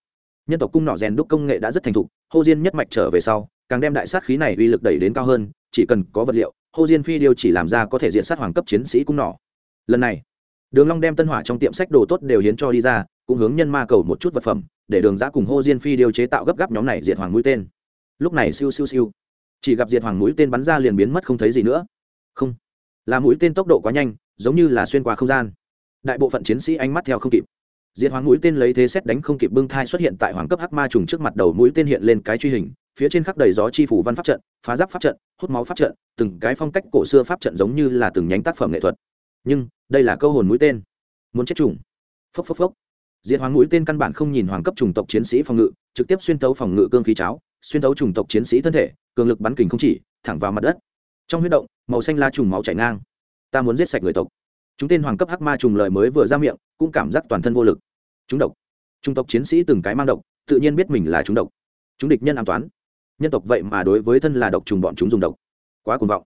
Nhân tộc cung nỏ rèn đúc công nghệ đã rất thành thục, hô diên nhất mạch trở về sau, càng đem đại sát khí này uy lực đẩy đến cao hơn, chỉ cần có vật liệu hô diên phi điêu chỉ làm ra có thể diện sát hoàng cấp chiến sĩ cung nỏ. Lần này, đường long đem tân hỏa trong tiệm sách đồ tốt đều hiến cho đi ra, cũng hướng nhân ma cầu một chút vật phẩm, để đường giã cùng hô diên phi điêu chế tạo gấp gáp nhóm này diệt hoàng mũi tên. Lúc này siêu siêu siêu. Chỉ gặp diệt hoàng mũi tên bắn ra liền biến mất không thấy gì nữa. Không. Là mũi tên tốc độ quá nhanh, giống như là xuyên qua không gian. Đại bộ phận chiến sĩ ánh mắt theo không kịp diệt hoàng mũi tên lấy thế xét đánh không kịp bưng thai xuất hiện tại hoàng cấp hắc ma trùng trước mặt đầu mũi tên hiện lên cái truy hình, phía trên khắc đầy gió chi phủ văn pháp trận, phá giáp pháp trận, hút máu pháp trận, từng cái phong cách cổ xưa pháp trận giống như là từng nhánh tác phẩm nghệ thuật. Nhưng, đây là câu hồn mũi tên. Muốn chết trùng phốc phốc phốc. Diệt hoàng mũi tên căn bản không nhìn hoàng cấp chủng tộc chiến sĩ phòng ngự, trực tiếp xuyên tấu phòng ngự cương khí cháo, xuyên tấu chủng tộc chiến sĩ thân thể, cường lực bắn kình không chỉ, thẳng vào mặt đất. Trong huyết động, màu xanh la trùng máu chảy ngang. Ta muốn giết sạch người tộc. Chúng tên hoàng cấp hắc ma trùng lời mới vừa ra miệng, cũng cảm giác toàn thân vô lực chúng độc. Trung tộc chiến sĩ từng cái mang độc, tự nhiên biết mình là chúng độc. Chúng địch nhân an toán nhân tộc vậy mà đối với thân là độc trùng bọn chúng dùng độc. Quá cuồng vọng.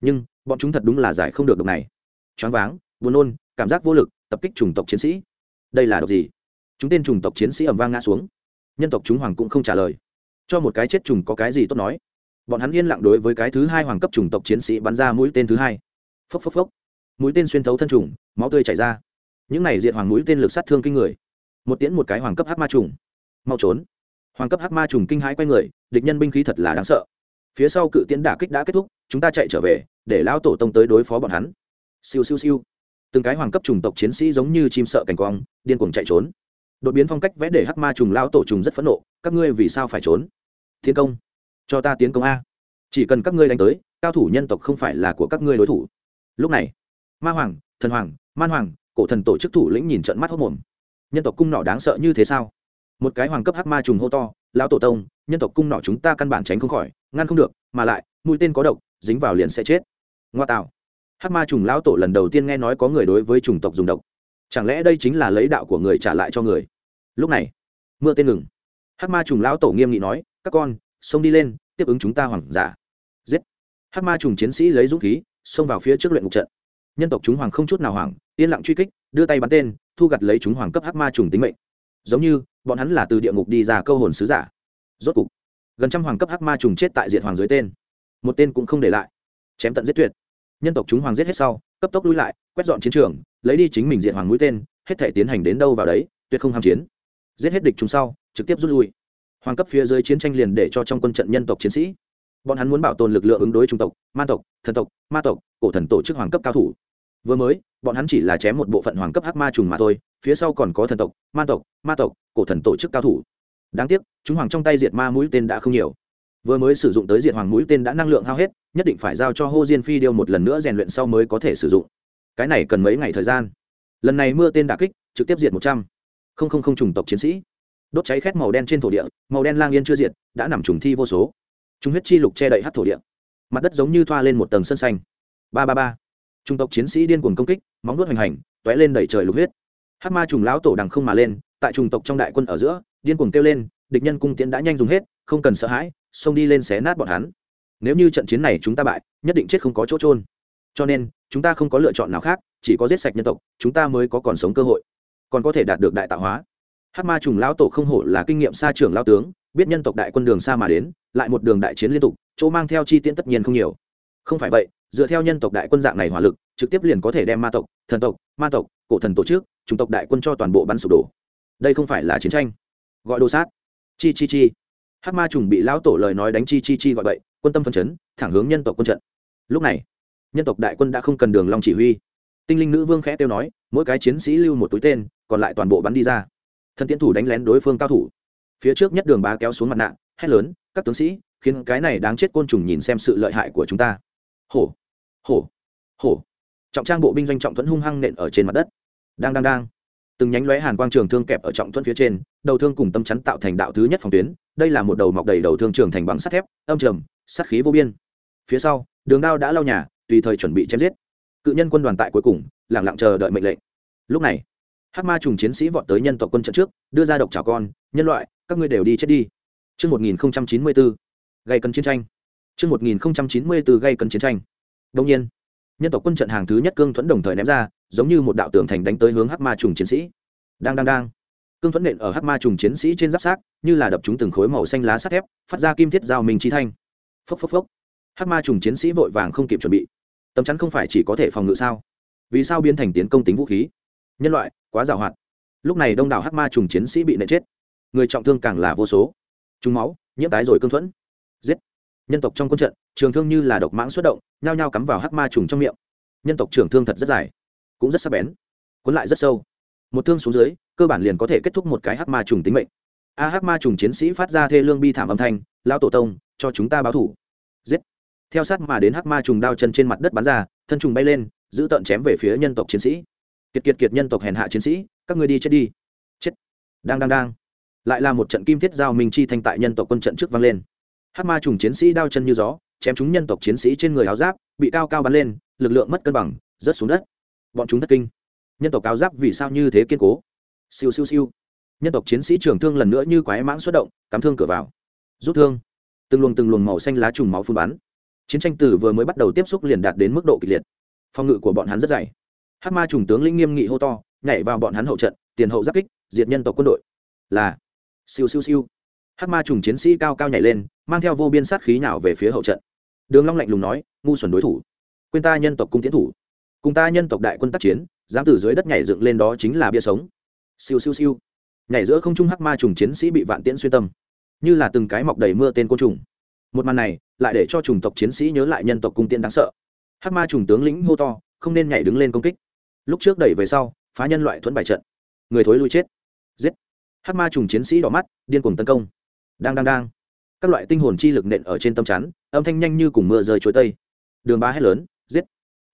Nhưng, bọn chúng thật đúng là giải không được độc này. Choáng váng, buồn nôn, cảm giác vô lực, tập kích chủng tộc chiến sĩ. Đây là độc gì? Chúng tên chủng tộc chiến sĩ ẩm vang ngã xuống. Nhân tộc chúng hoàng cũng không trả lời. Cho một cái chết trùng có cái gì tốt nói. Bọn hắn yên lặng đối với cái thứ hai hoàng cấp chủng tộc chiến sĩ bắn ra mũi tên thứ hai. Phốc phốc phốc. Mũi tên xuyên thấu thân trùng máu tươi chảy ra. Những này diệt hoàng mũi tên lực sát thương kinh người một tiễn một cái hoàng cấp hắc ma trùng. Mau trốn. Hoàng cấp hắc ma trùng kinh hãi quay người, địch nhân binh khí thật là đáng sợ. Phía sau cự tiễn đả kích đã kết thúc, chúng ta chạy trở về, để lão tổ tông tới đối phó bọn hắn. Siêu siêu siêu. Từng cái hoàng cấp trùng tộc chiến sĩ giống như chim sợ cảnh quang, điên cuồng chạy trốn. Đột biến phong cách vẽ để hắc ma trùng lão tổ trùng rất phẫn nộ, các ngươi vì sao phải trốn? Thiên công. Cho ta tiến công a. Chỉ cần các ngươi đánh tới, cao thủ nhân tộc không phải là của các ngươi đối thủ. Lúc này, ma hoàng, thần hoàng, man hoàng, cổ thần tổ chức thủ lĩnh nhìn trận mắt hốc mồm nhân tộc cung nỏ đáng sợ như thế sao? Một cái hoàng cấp hắc ma trùng hô to, lão tổ tông, nhân tộc cung nỏ chúng ta căn bản tránh không khỏi, ngăn không được, mà lại, mũi tên có độc, dính vào liền sẽ chết. Ngoa tạo. Hắc ma trùng lão tổ lần đầu tiên nghe nói có người đối với chủng tộc dùng độc. Chẳng lẽ đây chính là lấy đạo của người trả lại cho người? Lúc này, mưa tên ngừng. Hắc ma trùng lão tổ nghiêm nghị nói, các con, xông đi lên, tiếp ứng chúng ta hoàng giả. Giết. Hắc ma trùng chiến sĩ lấy dũng khí, xông vào phía trước luyện ngục trận. Nhân tộc chúng hoàng không chút nào hoảng yên lặng truy kích, đưa tay bắn tên, thu gặt lấy chúng hoàng cấp hắc ma trùng tính mệnh. Giống như, bọn hắn là từ địa ngục đi ra câu hồn sứ giả. Rốt cục, gần trăm hoàng cấp hắc ma trùng chết tại diệt hoàng dưới tên. Một tên cũng không để lại. Chém tận giết tuyệt. Nhân tộc chúng hoàng giết hết sau, cấp tốc lui lại, quét dọn chiến trường, lấy đi chính mình diệt hoàng mũi tên, hết thể tiến hành đến đâu vào đấy, tuyệt không ham chiến. Giết hết địch chúng sau, trực tiếp rút lui. Hoàng cấp phía dưới chiến tranh liền để cho trong quân trận nhân tộc chiến sĩ. Bọn hắn muốn bảo tồn lực lượng ứng đối trung tộc man tộc, thần tộc, ma tộc, cổ thần tổ chức hoàng cấp cao thủ. Vừa mới bọn hắn chỉ là chém một bộ phận hoàng cấp hắc ma trùng mà thôi, phía sau còn có thần tộc, ma tộc ma tộc, cổ thần tổ chức cao thủ. Đáng tiếc, chúng hoàng trong tay diệt ma mũi tên đã không nhiều. Vừa mới sử dụng tới diệt hoàng mũi tên đã năng lượng hao hết, nhất định phải giao cho hô diên phi điêu một lần nữa rèn luyện sau mới có thể sử dụng. Cái này cần mấy ngày thời gian. Lần này mưa tên đà kích, trực tiếp diệt một trăm. Không không không trùng tộc chiến sĩ. Đốt cháy khét màu đen trên thổ địa, màu đen lang yên chưa diệt, đã nằm trùng thi vô số. Chúng huyết chi lục che đậy hát thổ địa. Mặt đất giống như thoa lên một tầng sân xanh. Ba ba ba trung tộc chiến sĩ điên cuồng công kích, móng vuốt hoành hành t ó é lên đẩy trời lục huyết. Hát ma trùng lão tổ đằng không mà lên, tại trùng tộc trong đại quân ở giữa, điên cuồng kêu lên, địch nhân cung tiễn đã nhanh dùng hết, không cần sợ hãi, xông đi lên xé nát bọn hắn. Nếu như trận chiến này chúng ta bại, nhất định chết không có chỗ trôn cho nên, chúng ta không có lựa chọn nào khác, chỉ có giết sạch nhân tộc, chúng ta mới có còn sống cơ hội, còn có thể đạt được đại tạo hóa. Hát ma trùng lão tổ không hổ là kinh nghiệm xa trường lao tướng, biết nhân tộc đại quân đường xa mà đến, lại một đường đại chiến liên tục, chỗ mang theo chi tiễn tất nhiên không nhiều. Không phải vậy dựa theo nhân tộc đại quân dạng này hỏa lực, trực tiếp liền có thể đem ma tộc, thần tộc, ma tộc, cổ thần tổ chức, chủng tộc đại quân cho toàn bộ bắn sụp đổ. Đây không phải là chiến tranh. Gọi đồ sát. Chi chi chi. Hát ma trùng bị lão tổ lời nói đánh chi chi chi gọi vậy quân tâm phân chấn, thẳng hướng nhân tộc quân trận. Lúc này, nhân tộc đại quân đã không cần đường long chỉ huy. Tinh linh nữ vương khẽ tiêu nói, mỗi cái chiến sĩ lưu một túi tên, còn lại toàn bộ bắn đi ra. Thân tiến thủ đánh lén đối phương cao thủ. Phía trước nhất đường bá kéo xuống mặt nạ, hét lớn, các tướng sĩ, khiến cái này đáng chết côn trùng nhìn xem sự lợi hại của chúng ta hổ hổ hổ. Trọng trang bộ binh doanh trọng thuẫn hung hăng nện ở trên mặt đất. Đang đang đang. Từng nhánh lóe hàn quang trường thương kẹp ở trọng thuẫn phía trên đầu thương cùng tâm chắn tạo thành đạo thứ nhất phòng tuyến. Đây là một đầu mọc đầy đầu thương trường thành bằng sắt thép âm trầm sắt khí vô biên. Phía sau đường đao đã lau nhà tùy thời chuẩn bị chém giết. Cự nhân quân đoàn tại cuối cùng lẳng lặng chờ đợi mệnh lệnh. Lúc này hát ma trùng chiến sĩ vọt tới nhân tộc quân trận trước đưa ra độc chảo con nhân loại các ngươi đều đi chết đi. Trước 1094, gây cấn chiến tranh. Trước 1094 gây cấn chiến tranh. Đồng nhiên, nhân tộc quân trận hàng thứ nhất cương thuẫn đồng thời ném ra, giống như một đạo tường thành đánh tới hướng hắc ma trùng chiến sĩ. Đang đang đang. Cương thuẫn nện ở hắc ma trùng chiến sĩ trên giáp xác, như là đập chúng từng khối màu xanh lá sắt thép, phát ra kim thiết giao mình chi thanh. Phốc phốc phốc. Hắc ma trùng chiến sĩ vội vàng không kịp chuẩn bị. Tấm chắn không phải chỉ có thể phòng ngự sao? Vì sao biến thành tiến công tính vũ khí? Nhân loại, quá giàu hoạt. Lúc này đông đảo hắc ma trùng chiến sĩ bị nện chết người trọng thương càng là vô số trúng máu nhiễm tái rồi cương thuẫn giết nhân tộc trong quân trận, trường thương như là độc mãng xuất động, nhao nhao cắm vào hắc ma trùng trong miệng. Nhân tộc trưởng thương thật rất dài, cũng rất sắc bén, cuốn lại rất sâu. Một thương xuống dưới, cơ bản liền có thể kết thúc một cái hắc ma trùng tính mệnh. A hắc ma trùng chiến sĩ phát ra thê lương bi thảm âm thanh lao tổ tông, cho chúng ta báo thủ. Giết. Theo sát mà đến hắc ma trùng đao chân trên mặt đất bắn ra, thân trùng bay lên, giữ tợn chém về phía nhân tộc chiến sĩ. Kiệt kiệt kiệt nhân tộc hèn hạ chiến sĩ, các người đi chết đi. Chết. Đang đang đang. Lại là một trận kim thiết giao minh chi thanh tại nhân tộc quân trận trước vang lên hát ma trùng chiến sĩ đao chân như gió, chém chúng nhân tộc chiến sĩ trên người áo giáp, bị cao cao bắn lên, lực lượng mất cân bằng, rớt xuống đất. Bọn chúng thất kinh. Nhân tộc áo giáp vì sao như thế kiên cố? Siêu siêu siêu. Nhân tộc chiến sĩ trưởng thương lần nữa như quái mãng xuất động, cắm thương cửa vào. Rút thương. Từng luồng từng luồng màu xanh lá trùng máu phun bắn. Chiến tranh từ vừa mới bắt đầu tiếp xúc liền đạt đến mức độ kịch liệt. Phòng ngự của bọn hắn rất dày. Hát ma trùng tướng lĩnh nghiêm nghị hô to, nhảy vào bọn hắn hậu trận, tiền hậu giáp kích, diệt nhân tộc quân đội. Là. Siêu siêu siêu hắc ma trùng chiến sĩ cao cao nhảy lên, mang theo vô biên sát khí nào về phía hậu trận. Đường long lạnh lùng nói, ngu xuẩn đối thủ, quên ta nhân tộc cung tiến thủ, cùng ta nhân tộc đại quân tác chiến, dám từ dưới đất nhảy dựng lên đó chính là bia sống. Siêu siêu siêu. Nhảy giữa không trung hắc ma trùng chiến sĩ bị vạn tiễn xuyên tâm, như là từng cái mọc đầy mưa tên côn trùng. Một màn này, lại để cho trùng tộc chiến sĩ nhớ lại nhân tộc cung tiễn đáng sợ. Hắc ma trùng tướng lĩnh hô to, không nên nhảy đứng lên công kích. Lúc trước đẩy về sau, phá nhân loại thuẫn bài trận. Người thối lui chết. Giết. Hắc ma trùng chiến sĩ đỏ mắt, điên cuồng tấn công đang đang đang. Các loại tinh hồn chi lực nện ở trên tâm chắn, âm thanh nhanh như cùng mưa rơi chuối tây. Đường ba hét lớn, giết.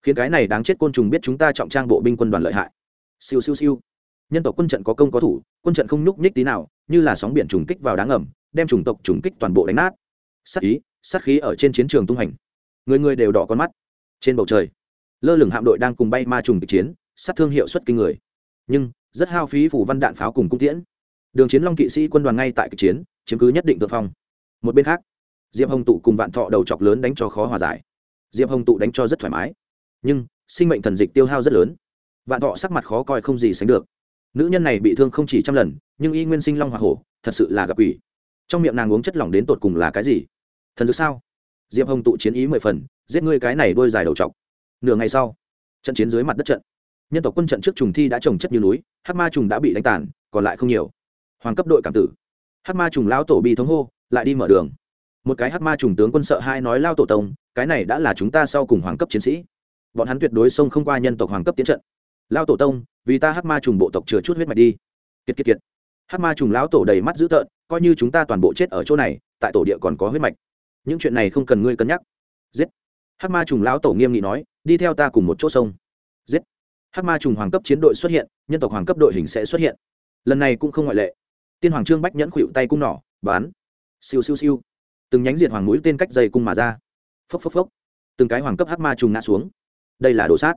Khiến cái này đáng chết côn trùng biết chúng ta trọng trang bộ binh quân đoàn lợi hại. Siêu siêu siêu. Nhân tộc quân trận có công có thủ, quân trận không nhúc nhích tí nào, như là sóng biển trùng kích vào đáng ẩm đem chủng tộc trùng kích toàn bộ đánh nát. Sát ý, sát khí ở trên chiến trường tung hành. Người người đều đỏ con mắt. Trên bầu trời, lơ lửng hạm đội đang cùng bay ma trùng kịch chiến, sát thương hiệu suất kinh người. Nhưng, rất hao phí phủ văn đạn pháo cùng cung tiễn đường chiến long kỵ sĩ quân đoàn ngay tại kịch chiến, chiếm cứ nhất định thượng phong. Một bên khác, diệp hồng tụ cùng vạn thọ đầu chọc lớn đánh cho khó hòa giải. Diệp hồng tụ đánh cho rất thoải mái, nhưng sinh mệnh thần dịch tiêu hao rất lớn. Vạn thọ sắc mặt khó coi không gì sánh được. Nữ nhân này bị thương không chỉ trăm lần, nhưng y nguyên sinh long hoa hổ, thật sự là gặp ủy trong miệng nàng uống chất lỏng đến tột cùng là cái gì? Thần dược sao? Diệp hồng tụ chiến ý mười phần, giết ngươi cái này đôi dài đầu t nửa ngày sau, trận chiến dưới mặt đất trận. Nhân tộc quân trận trước trùng thi đã trồng chất như núi hát ma trùng đã bị đánh tàn, còn lại không nhiều hoàng cấp đội cảm tử. Hát ma trùng lao tổ bị thống hô, lại đi mở đường. Một cái hát ma trùng tướng quân sợ hai nói lao tổ tông, cái này đã là chúng ta sau cùng hoàng cấp chiến sĩ. Bọn hắn tuyệt đối xông không qua nhân tộc hoàng cấp tiến trận. Lao tổ tông, vì ta hát ma trùng bộ tộc chừa chút huyết mạch đi. Kiệt kiệt kiệt. Hát ma trùng lão tổ đầy mắt dữ tợn, coi như chúng ta toàn bộ chết ở chỗ này, tại tổ địa còn có huyết mạch. Những chuyện này không cần ngươi cân nhắc. Giết. Hát ma trùng lão tổ nghiêm nghị nói, đi theo ta cùng một chỗ sông. Giết. Hát ma trùng hoàng cấp chiến đội xuất hiện, nhân tộc hoàng cấp đội hình sẽ xuất hiện. Lần này cũng không ngoại lệ tiên hoàng trương bách nhẫn khuỵu tay cung nỏ bán siêu siêu siêu. Từng nhánh diệt hoàng mũi tên cách dây cung mà ra. Phốc phốc phốc. Từng cái hoàng cấp hát ma trùng ngã xuống. Đây là đồ sát.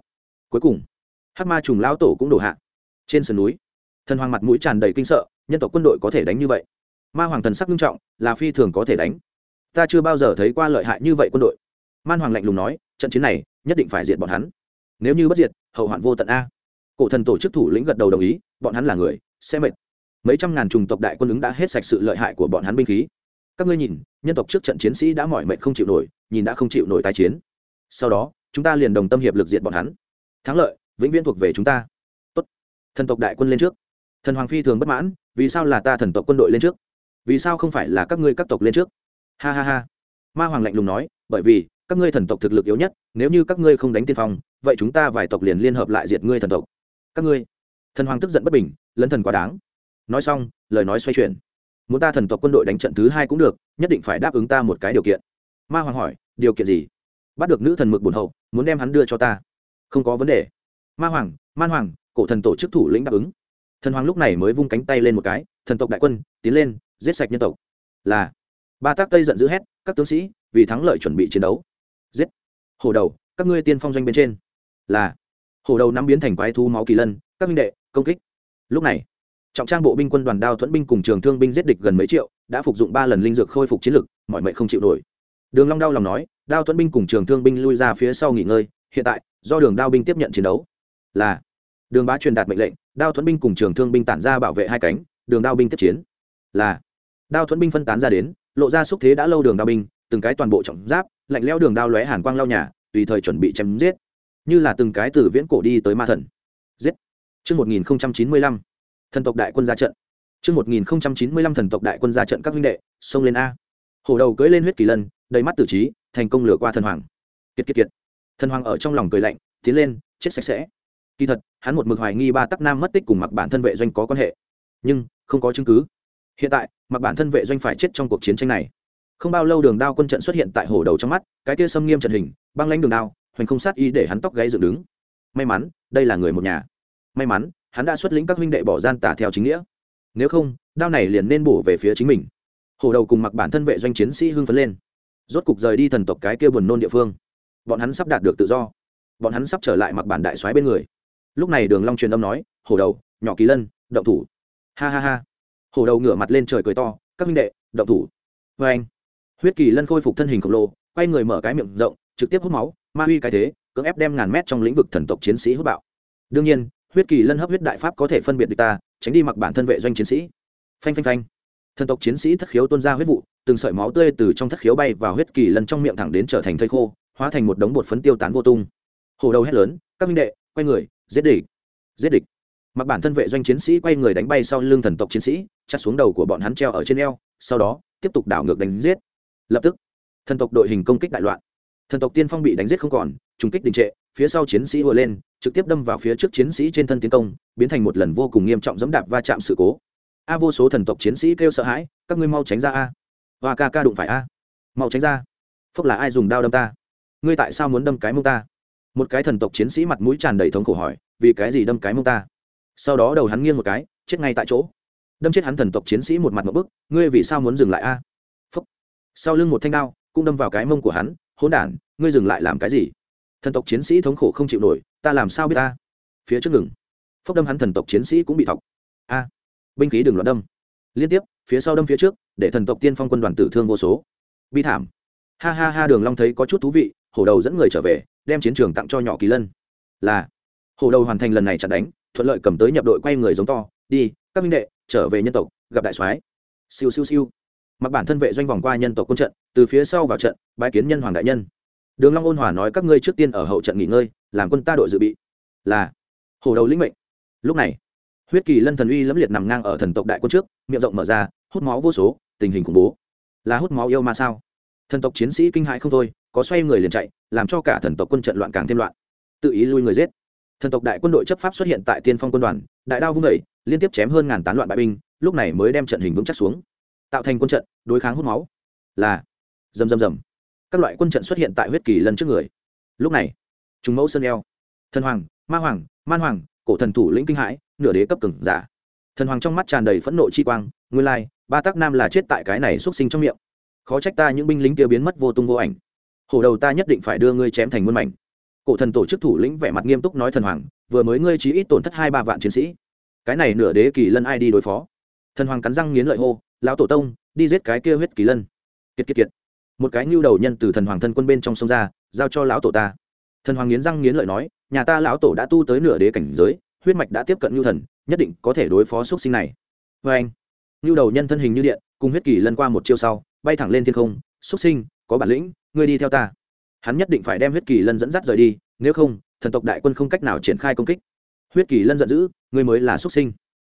Cuối cùng hát ma trùng lão tổ cũng đổ hạ. Trên sườn núi, thần hoàng mặt mũi tràn đầy kinh sợ, nhân tộc quân đội có thể đánh như vậy? Ma hoàng thần sắc nghiêm trọng, là phi thường có thể đánh. Ta chưa bao giờ thấy qua lợi hại như vậy quân đội. Man hoàng lạnh lùng nói, trận chiến này, nhất định phải diệt bọn hắn. Nếu như bất diệt, hậu hoạn vô tận a. Cổ thần tổ chức thủ lĩnh gật đầu đồng ý, bọn hắn là người, sẽ mệt mấy trăm ngàn trùng tộc đại quân ứng đã hết sạch sự lợi hại của bọn hắn binh khí. Các ngươi nhìn, nhân tộc trước trận chiến sĩ đã mỏi mệt không chịu nổi, nhìn đã không chịu nổi tái chiến. Sau đó, chúng ta liền đồng tâm hiệp lực diệt bọn hắn. Thắng lợi, vĩnh viễn thuộc về chúng ta. Tốt. thần tộc đại quân lên trước. Thần hoàng phi thường bất mãn, vì sao là ta thần tộc quân đội lên trước? Vì sao không phải là các ngươi các tộc lên trước? Ha ha ha. Ma hoàng lạnh lùng nói, bởi vì, các ngươi thần tộc thực lực yếu nhất, nếu như các ngươi không đánh tiên phong, vậy chúng ta vài tộc liền liên hợp lại diệt ngươi thần tộc. Các ngươi. Thần hoàng tức giận bất bình, lấn thần quá đáng nói xong, lời nói xoay chuyển. Muốn ta thần tộc quân đội đánh trận thứ hai cũng được, nhất định phải đáp ứng ta một cái điều kiện. Ma hoàng hỏi, điều kiện gì? Bắt được nữ thần mực bổn hậu, muốn đem hắn đưa cho ta? Không có vấn đề. Ma hoàng, man hoàng, cổ thần tổ chức thủ lĩnh đáp ứng. Thần hoàng lúc này mới vung cánh tay lên một cái, thần tộc đại quân, tiến lên, giết sạch nhân tộc. Là. Ba tác tây giận dữ hét, các tướng sĩ, vì thắng lợi chuẩn bị chiến đấu. Giết. Hổ đầu, các ngươi tiên phong doanh bên trên. Là. Hổ đầu nắm biến thành quái thú máu kỳ lân, các minh đệ, công kích. Lúc này trọng trang bộ binh quân đoàn đao thuẫn binh cùng trường thương binh giết địch gần mấy triệu, đã phục dụng ba lần linh dược khôi phục chiến lực, mọi mệnh không chịu nổi. Đường long đau lòng nói, đao thuẫn binh cùng trường thương binh lui ra phía sau nghỉ ngơi, hiện tại, do đường đao binh tiếp nhận chiến đấu. Là, đường bá truyền đạt mệnh lệnh, đao thuẫn binh cùng trường thương binh tản ra bảo vệ hai cánh, đường đao binh tiếp chiến. Là, đao thuẫn binh phân tán ra đến, lộ ra xúc thế đã lâu đường đao binh, từng cái toàn bộ trọng giáp, lạnh lẽo đường đao lóe hàn quang lao nhà, tùy thời chuẩn bị chém giết. Như là từng cái từ viễn cổ đi tới ma thần. Giết. Trước 1095 thần tộc đại quân ra trận. Chương một nghìn chín mươi lăm thần tộc đại quân ra trận các huynh đệ, xông lên a. Hổ đầu cưỡi lên huyết kỳ lân, đầy mắt tử trí, thành công lừa qua thần hoàng. Kiệt kiệt kiệt. Thần hoàng ở trong lòng cười lạnh, tiến lên, chết sạch sẽ. Kỳ thật, hắn một mực hoài nghi ba tắc nam mất tích cùng mặc bản thân vệ doanh có quan hệ. Nhưng, không có chứng cứ. Hiện tại, mặc bản thân vệ doanh phải chết trong cuộc chiến tranh này. Không bao lâu đường đao quân trận xuất hiện tại hổ đầu trong mắt, cái kia xâm nghiêm trận hình, băng lãnh đường đao, hoành không sát y để hắn tóc gáy dựng đứng. May mắn, đây là người một nhà. May mắn hắn đã xuất lĩnh các huynh đệ bỏ gian tả theo chính nghĩa. Nếu không, đao này liền nên bổ về phía chính mình. Hổ đầu cùng mặc bản thân vệ doanh chiến sĩ hưng phấn lên. Rốt cục rời đi thần tộc cái kia buồn nôn địa phương. Bọn hắn sắp đạt được tự do. Bọn hắn sắp trở lại mặc bản đại soái bên người. Lúc này đường long truyền âm nói, hổ đầu, nhỏ kỳ lân, động thủ. Ha ha ha. Hổ đầu ngửa mặt lên trời cười to, các huynh đệ, động thủ. Với anh, huyết kỳ lân khôi phục thân hình khổng lồ, quay người mở cái miệng rộng, trực tiếp hút máu, ma huy cái thế, cưỡng ép đem ngàn mét trong lĩnh vực thần tộc chiến sĩ hút bạo. Đương nhiên huyết kỳ lân hấp huyết đại pháp có thể phân biệt được ta, tránh đi mặc bản thân vệ doanh chiến sĩ. Phanh phanh phanh. Thần tộc chiến sĩ thất khiếu tuôn ra huyết vụ, từng sợi máu tươi từ trong thất khiếu bay vào huyết kỳ lân trong miệng thẳng đến trở thành thây khô, hóa thành một đống bột phấn tiêu tán vô tung. Hồ đầu hét lớn, các minh đệ, quay người, giết địch giết địch. Mặc bản thân vệ doanh chiến sĩ quay người đánh bay sau lưng thần tộc chiến sĩ, chặt xuống đầu của bọn hắn treo ở trên eo, sau đó, tiếp tục đảo ngược đánh giết. Lập tức, thần tộc đội hình công kích đại loạn. Thần tộc tiên phong bị đánh giết không còn, trùng kích đình trệ phía sau chiến sĩ vừa lên, trực tiếp đâm vào phía trước chiến sĩ trên thân tiến công, biến thành một lần vô cùng nghiêm trọng dẫm đạp va chạm sự cố. A vô số thần tộc chiến sĩ kêu sợ hãi, các ngươi mau tránh ra a. Và ca ca đụng phải a. Mau tránh ra. Phúc là ai dùng đao đâm ta? Ngươi tại sao muốn đâm cái mông ta? Một cái thần tộc chiến sĩ mặt mũi tràn đầy thống khổ hỏi, vì cái gì đâm cái mông ta? Sau đó đầu hắn nghiêng một cái, chết ngay tại chỗ. Đâm chết hắn thần tộc chiến sĩ một mặt một bức, ngươi vì sao muốn dừng lại a? Phúc. Sau lưng một thanh đao, cũng đâm vào cái mông của hắn, hỗn đản, ngươi dừng lại làm cái gì? Thần tộc chiến sĩ thống khổ không chịu nổi, ta làm sao biết ta? Phía trước ngừng. Phốc đâm hắn thần tộc chiến sĩ cũng bị thọc. A. Binh khí đừng loạn đâm. Liên tiếp, phía sau đâm phía trước, để thần tộc tiên phong quân đoàn tử thương vô số. Bi thảm. Ha ha ha, đường long thấy có chút thú vị, hổ đầu dẫn người trở về, đem chiến trường tặng cho nhỏ kỳ lân. Là. Hổ đầu hoàn thành lần này chặn đánh, thuận lợi cầm tới nhập đội quay người giống to. Đi, các minh đệ, trở về nhân tộc, gặp đại soái. Siêu siêu siêu. Mặc bản thân vệ doanh vòng qua nhân tộc quân trận, từ phía sau vào trận, bái kiến nhân hoàng đại nhân đường long ôn hòa nói các ngươi trước tiên ở hậu trận nghỉ ngơi, làm quân ta đội dự bị. Là, hổ đầu lĩnh mệnh. Lúc này, huyết kỳ lân thần uy lẫm liệt nằm ngang ở thần tộc đại quân trước, miệng rộng mở ra, hút máu vô số, tình hình khủng bố. Là hút máu yêu ma sao? Thần tộc chiến sĩ kinh hãi không thôi, có xoay người liền chạy, làm cho cả thần tộc quân trận loạn càng thêm loạn. Tự ý lui người giết. Thần tộc đại quân đội chấp pháp xuất hiện tại tiên phong quân đoàn, đại đao vung vẩy liên tiếp chém hơn ngàn tán loạn bại binh, lúc này mới đem trận hình vững chắc xuống. Tạo thành quân trận, đối kháng hút máu. Là, rầm rầm rầm các loại quân trận xuất hiện tại huyết kỳ lân trước người. Lúc này chúng mẫu sơn eo, thần hoàng, ma hoàng, man hoàng, cổ thần thủ lĩnh kinh hãi, nửa đế cấp cứng giả. Thần hoàng trong mắt tràn đầy phẫn nộ chi quang, nguyên lai, ba tác nam là chết tại cái này xuất sinh trong miệng. Khó trách ta những binh lính kia biến mất vô tung vô ảnh. Hổ đầu ta nhất định phải đưa ngươi chém thành muôn mảnh. Cổ thần tổ chức thủ lĩnh vẻ mặt nghiêm túc nói thần hoàng, vừa mới ngươi chỉ ít tổn thất hai ba vạn chiến sĩ. Cái này nửa đế kỳ lân ai đi đối phó? Thần hoàng cắn răng nghiến lợi hô, lão tổ tông, đi giết cái kia huyết kỳ lân. Kiệt kiệt kiệt một cái nhu đầu nhân từ thần hoàng thân quân bên trong sông ra, giao cho lão tổ ta. Thần hoàng nghiến răng nghiến lợi nói, nhà ta lão tổ đã tu tới nửa đế cảnh giới, huyết mạch đã tiếp cận nhu thần, nhất định có thể đối phó x sinh này. Vê anh nhu đầu nhân thân hình như điện, cùng huyết kỳ lân qua một chiêu sau, bay thẳng lên thiên không x sinh, có bản lĩnh, ngươi đi theo ta. Hắn nhất định phải đem huyết kỳ lân dẫn dắt rời đi, nếu không, thần tộc đại quân không cách nào triển khai công kích. Huyết kỳ lân giận dữ, ngươi mới là xuất sinh.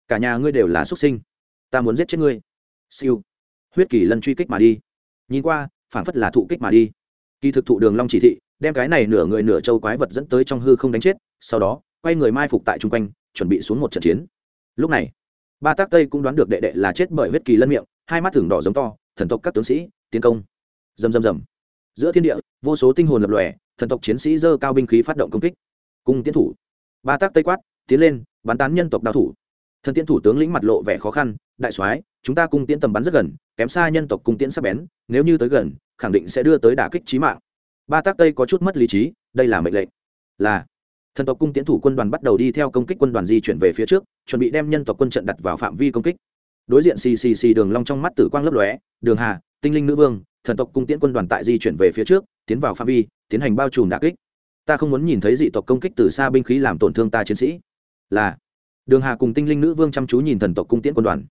Cả nhà ngươi đều là xuất sinh. Ta muốn giết chết ngươi. Siêu. Huyết kỳ lân truy kích mà đi. Nhìn qua phản phất là thụ kích mà đi. Kỳ thực thụ đường long chỉ thị, đem cái này nửa người nửa châu quái vật dẫn tới trong hư không đánh chết, sau đó, quay người mai phục tại trung quanh, chuẩn bị xuống một trận chiến. Lúc này, ba tác tây cũng đoán được đệ đệ là chết bởi huyết kỳ lân miệng, hai mắt thưởng đỏ giống to, thần tộc các tướng sĩ, tiến công. Rầm rầm rầm. Giữa thiên địa, vô số tinh hồn lập lòe, thần tộc chiến sĩ dơ cao binh khí phát động công kích. Cung tiến thủ. Ba tác tây quát, tiến lên, bắn tán nhân tộc đao thủ thần tiên thủ tướng lĩnh mặt lộ vẻ khó khăn, đại soái, chúng ta cung tiễn tầm bắn rất gần, kém xa nhân tộc cung tiễn sắp bén, nếu như tới gần, khẳng định sẽ đưa tới đả kích trí mạng. Ba tác tây có chút mất lý trí, đây là mệnh lệnh. Là. Thần tộc cung tiễn thủ quân đoàn bắt đầu đi theo công kích quân đoàn di chuyển về phía trước, chuẩn bị đem nhân tộc quân trận đặt vào phạm vi công kích. Đối diện xì xì xì đường long trong mắt tử quang lấp lóe, đường hà, tinh linh nữ vương, thần tộc cung tiễn quân đoàn tại di chuyển về phía trước, tiến vào phạm vi, tiến hành bao trùm đả kích. Ta không muốn nhìn thấy dị tộc công kích từ xa binh khí làm tổn thương ta chiến sĩ. Là đường hà cùng tinh linh nữ vương chăm chú nhìn thần tộc cung tiễn quân đoàn.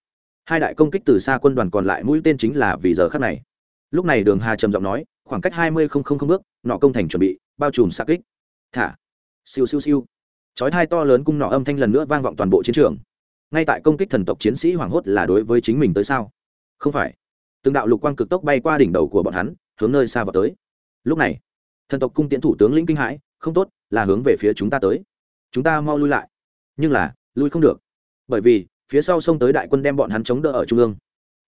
Hai đại công kích từ xa quân đoàn còn lại mũi tên chính là vì giờ khắc này. Lúc này đường hà trầm giọng nói, khoảng cách hai mươi bước, nọ công thành chuẩn bị, bao trùm xa kích. Thả. Siêu siêu siêu. Chói hai to lớn cung nọ âm thanh lần nữa vang vọng toàn bộ chiến trường. Ngay tại công kích thần tộc chiến sĩ hoảng hốt là đối với chính mình tới sao? Không phải. Từng đạo lục quang cực tốc bay qua đỉnh đầu của bọn hắn, hướng nơi xa vào tới. Lúc này, thần tộc cung tiễn thủ tướng lĩnh kinh hãi, không tốt, là hướng về phía chúng ta tới. Chúng ta mau lui lại. Nhưng là lui không được. Bởi vì, phía sau sông tới đại quân đem bọn hắn chống đỡ ở trung ương.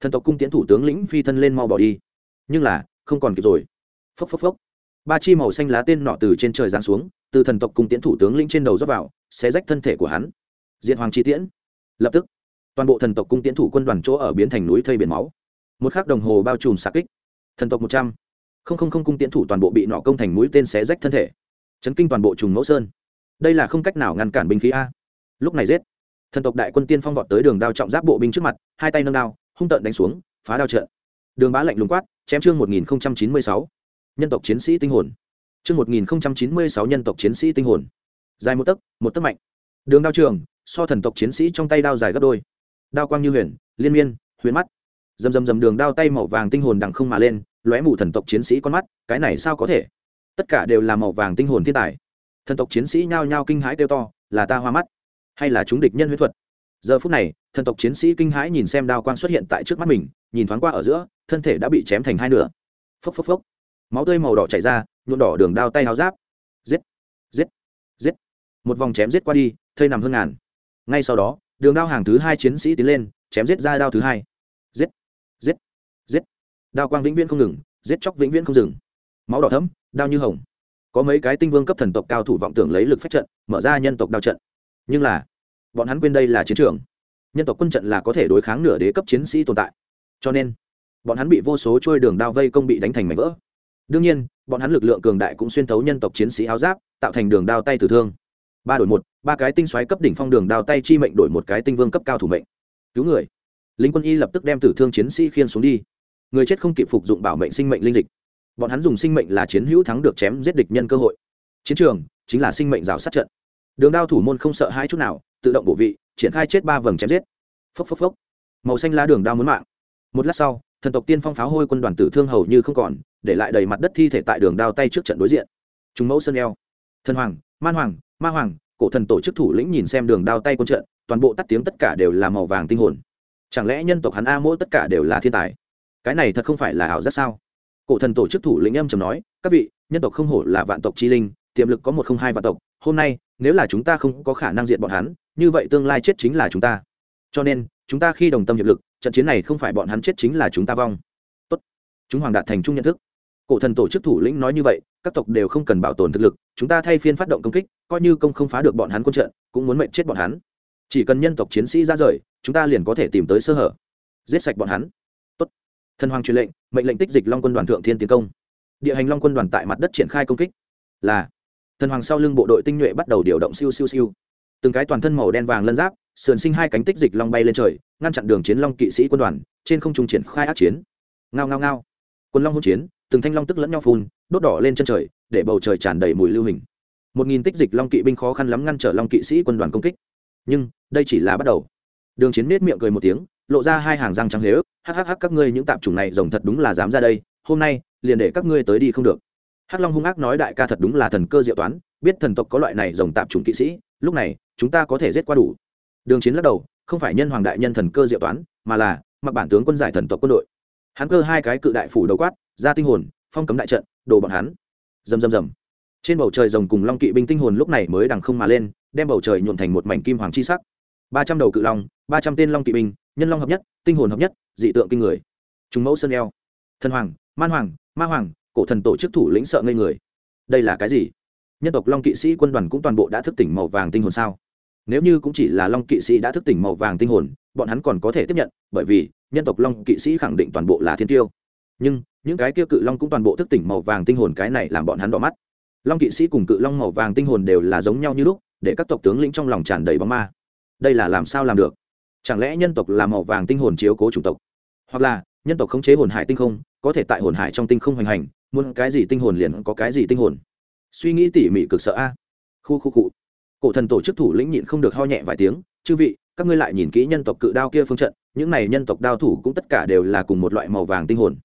Thần tộc cung tiễn thủ tướng lĩnh phi thân lên mau bỏ đi. Nhưng là, không còn kịp rồi. Phốc phốc phốc. Ba chi màu xanh lá tên nọ từ trên trời giáng xuống, từ thần tộc cung tiễn thủ tướng lĩnh trên đầu dốc vào, xé rách thân thể của hắn. Diện hoàng chi tiễn. Lập tức, toàn bộ thần tộc cung tiễn thủ quân đoàn chỗ ở biến thành núi thây biển máu. Một khắc đồng hồ bao trùm xạ kích. Thần tộc một trăm. Không không không cung tiễn thủ toàn bộ bị nọ công thành mũi tên xé rách thân thể. Chấn kinh toàn bộ trùng mẫu sơn. Đây là không cách nào ngăn cản binh khí a lúc này giết. Thần tộc đại quân tiên phong vọt tới đường đao trọng giáp bộ binh trước mặt, hai tay nâng đao, hung tợn đánh xuống, phá đao trận đường bá lạnh lùng quát, chém chương một nghìn chín mươi sáu. Nhân tộc chiến sĩ tinh hồn. Chương một nghìn chín mươi sáu nhân tộc chiến sĩ tinh hồn. Dài một tấc một tấc mạnh. Đường đao trường, so thần tộc chiến sĩ trong tay đao dài gấp đôi. Đao quang như huyền, liên miên, huyền mắt. Dầm dầm dầm đường đao tay màu vàng tinh hồn đằng không mà lên, lóe mù thần tộc chiến sĩ con mắt, cái này sao có thể? Tất cả đều là màu vàng tinh hồn thiên tài. Thần tộc chiến sĩ nhao nhao kinh hãi kêu to, là ta hoa mắt hay là chúng địch nhân huyết thuật. Giờ phút này, thần tộc chiến sĩ kinh hãi nhìn xem đao quang xuất hiện tại trước mắt mình, nhìn thoáng qua ở giữa, thân thể đã bị chém thành hai nửa. Phốc phốc phốc. Máu tươi màu đỏ chảy ra, nhuộm đỏ đường đao tay áo giáp. Giết giết giết. Một vòng chém giết qua đi, thây nằm hơn ngàn. Ngay sau đó, đường đao hàng thứ hai chiến sĩ tiến lên, chém giết ra đao thứ hai. Giết giết giết. Đao quang vĩnh viễn không ngừng, giết chóc vĩnh viễn không dừng. Máu đỏ thấm đao như hồng. Có mấy cái tinh vương cấp thần tộc cao thủ vọng tưởng lấy lực phách trận, mở ra nhân tộc đao trận nhưng là bọn hắn quên đây là chiến trường. Nhân tộc quân trận là có thể đối kháng nửa đế cấp chiến sĩ tồn tại. Cho nên, bọn hắn bị vô số trôi đường đao vây công bị đánh thành mảnh vỡ. Đương nhiên, bọn hắn lực lượng cường đại cũng xuyên thấu nhân tộc chiến sĩ áo giáp, tạo thành đường đao tay tử thương. Ba đổi một, ba cái tinh xoáy cấp đỉnh phong đường đao tay chi mệnh đổi một cái tinh vương cấp cao thủ mệnh. Cứu người. Lính quân y lập tức đem tử thương chiến sĩ khiên xuống đi. Người chết không kịp phục dụng bảo mệnh sinh mệnh linh dịch. Bọn hắn dùng sinh mệnh là chiến hữu thắng được chém giết địch nhân cơ hội. Chiến trường chính là sinh mệnh rào sát trận đường đao thủ môn không sợ hai chút nào, tự động bổ vị, triển khai chết ba vầng chém giết. Phốc phốc phốc. Màu xanh lá đường đao muốn mạng. Một lát sau, thần tộc tiên phong pháo hôi quân đoàn tử thương hầu như không còn, để lại đầy mặt đất thi thể tại đường đao tay trước trận đối diện. Chúng mẫu sơn eo. Thần hoàng, man hoàng, ma hoàng, cổ thần tổ chức thủ lĩnh nhìn xem đường đao tay quân trận, toàn bộ tắt tiếng tất cả đều là màu vàng tinh hồn. Chẳng lẽ nhân tộc hắn a mỗi tất cả đều là thiên tài? Cái này thật không phải là ảo giác sao? Cổ thần tổ chức thủ lĩnh âm trầm nói, các vị, nhân tộc không hổ là vạn tộc chi linh, tiềm lực có một không hai vạn tộc, hôm nay nếu là chúng ta không có khả năng diện bọn hắn, như vậy tương lai chết chính là chúng ta. Cho nên, chúng ta khi đồng tâm hiệp lực, trận chiến này không phải bọn hắn chết chính là chúng ta vong. Tốt. Chúng hoàng đạt thành chung nhận thức. Cổ thần tổ chức thủ lĩnh nói như vậy, các tộc đều không cần bảo tồn thực lực, chúng ta thay phiên phát động công kích, coi như công không phá được bọn hắn quân trận, cũng muốn mệnh chết bọn hắn. Chỉ cần nhân tộc chiến sĩ ra rời, chúng ta liền có thể tìm tới sơ hở. Giết sạch bọn hắn. Tốt. Thần hoàng truyền lệnh, mệnh lệnh tích dịch long quân đoàn thượng thiên tiến công. Địa hành long quân đoàn tại mặt đất triển khai công kích. Là thần hoàng sau lưng bộ đội tinh nhuệ bắt đầu điều động siêu siêu siêu. Từng cái toàn thân màu đen vàng lân giáp, sườn sinh hai cánh tích dịch long bay lên trời, ngăn chặn đường chiến long kỵ sĩ quân đoàn, trên không trung triển khai ác chiến. Ngao ngao ngao. Quân long hỗn chiến, từng thanh long tức lẫn nhau phun, đốt đỏ lên chân trời, để bầu trời tràn đầy mùi lưu hình. Một nghìn tích dịch long kỵ binh khó khăn lắm ngăn trở long kỵ sĩ quân đoàn công kích. Nhưng, đây chỉ là bắt đầu. Đường chiến nết miệng cười một tiếng, lộ ra hai hàng răng trắng lế ức hắc hắc hắc các ngươi những tạp chủng này rồng thật đúng là dám ra đây. Hôm nay, liền để các ngươi tới đi không được hắc long hung ác nói đại ca thật đúng là thần cơ diệu toán, biết thần tộc có loại này rồng tạp chủng kỵ sĩ, lúc này, chúng ta có thể giết qua đủ. Đường chiến lắc đầu, không phải nhân hoàng đại nhân thần cơ diệu toán, mà là, mặc bản tướng quân giải thần tộc quân đội. Hắn cơ hai cái cự đại phủ đầu quát, ra tinh hồn, phong cấm đại trận đồ bọn hắn. Rầm rầm rầm. Trên bầu trời rồng cùng long kỵ binh tinh hồn lúc này mới đằng không mà lên, đem bầu trời nhuộn thành một mảnh kim hoàng chi sắc. Ba trăm đầu cự long, ba trăm tên long kỵ binh, nhân long hợp nhất, tinh hồn hợp nhất, dị tượng kinh người. Chúng mẫu sơn eo. Thần hoàng, man hoàng, ma hoàng cổ thần tổ chức thủ lĩnh sợ ngây người. Đây là cái gì? Nhân tộc long kỵ sĩ quân đoàn cũng toàn bộ đã thức tỉnh màu vàng tinh hồn sao? Nếu như cũng chỉ là long kỵ sĩ đã thức tỉnh màu vàng tinh hồn, bọn hắn còn có thể tiếp nhận, bởi vì nhân tộc long kỵ sĩ khẳng định toàn bộ là thiên tiêu. Nhưng, những cái kia cự long cũng toàn bộ thức tỉnh màu vàng tinh hồn, cái này làm bọn hắn đỏ mắt. Long kỵ sĩ cùng cự long màu vàng tinh hồn đều là giống nhau như lúc, để các tộc tướng lĩnh trong lòng tràn đầy bóng ma. Đây là làm sao làm được? Chẳng lẽ nhân tộc là màu vàng tinh hồn chiếu cố chủng tộc? Hoặc là, nhân tộc khống chế hồn hải tinh không, có thể tại hồn hải trong tinh không hoành hành muốn cái gì tinh hồn liền có cái gì tinh hồn. Suy nghĩ tỉ mỉ cực sợ a. Khu khu cụ cổ thần tổ chức thủ lĩnh nhịn không được ho nhẹ vài tiếng, chư vị, các ngươi lại nhìn kỹ nhân tộc cự đao kia phương trận, những này nhân tộc đao thủ cũng tất cả đều là cùng một loại màu vàng tinh hồn.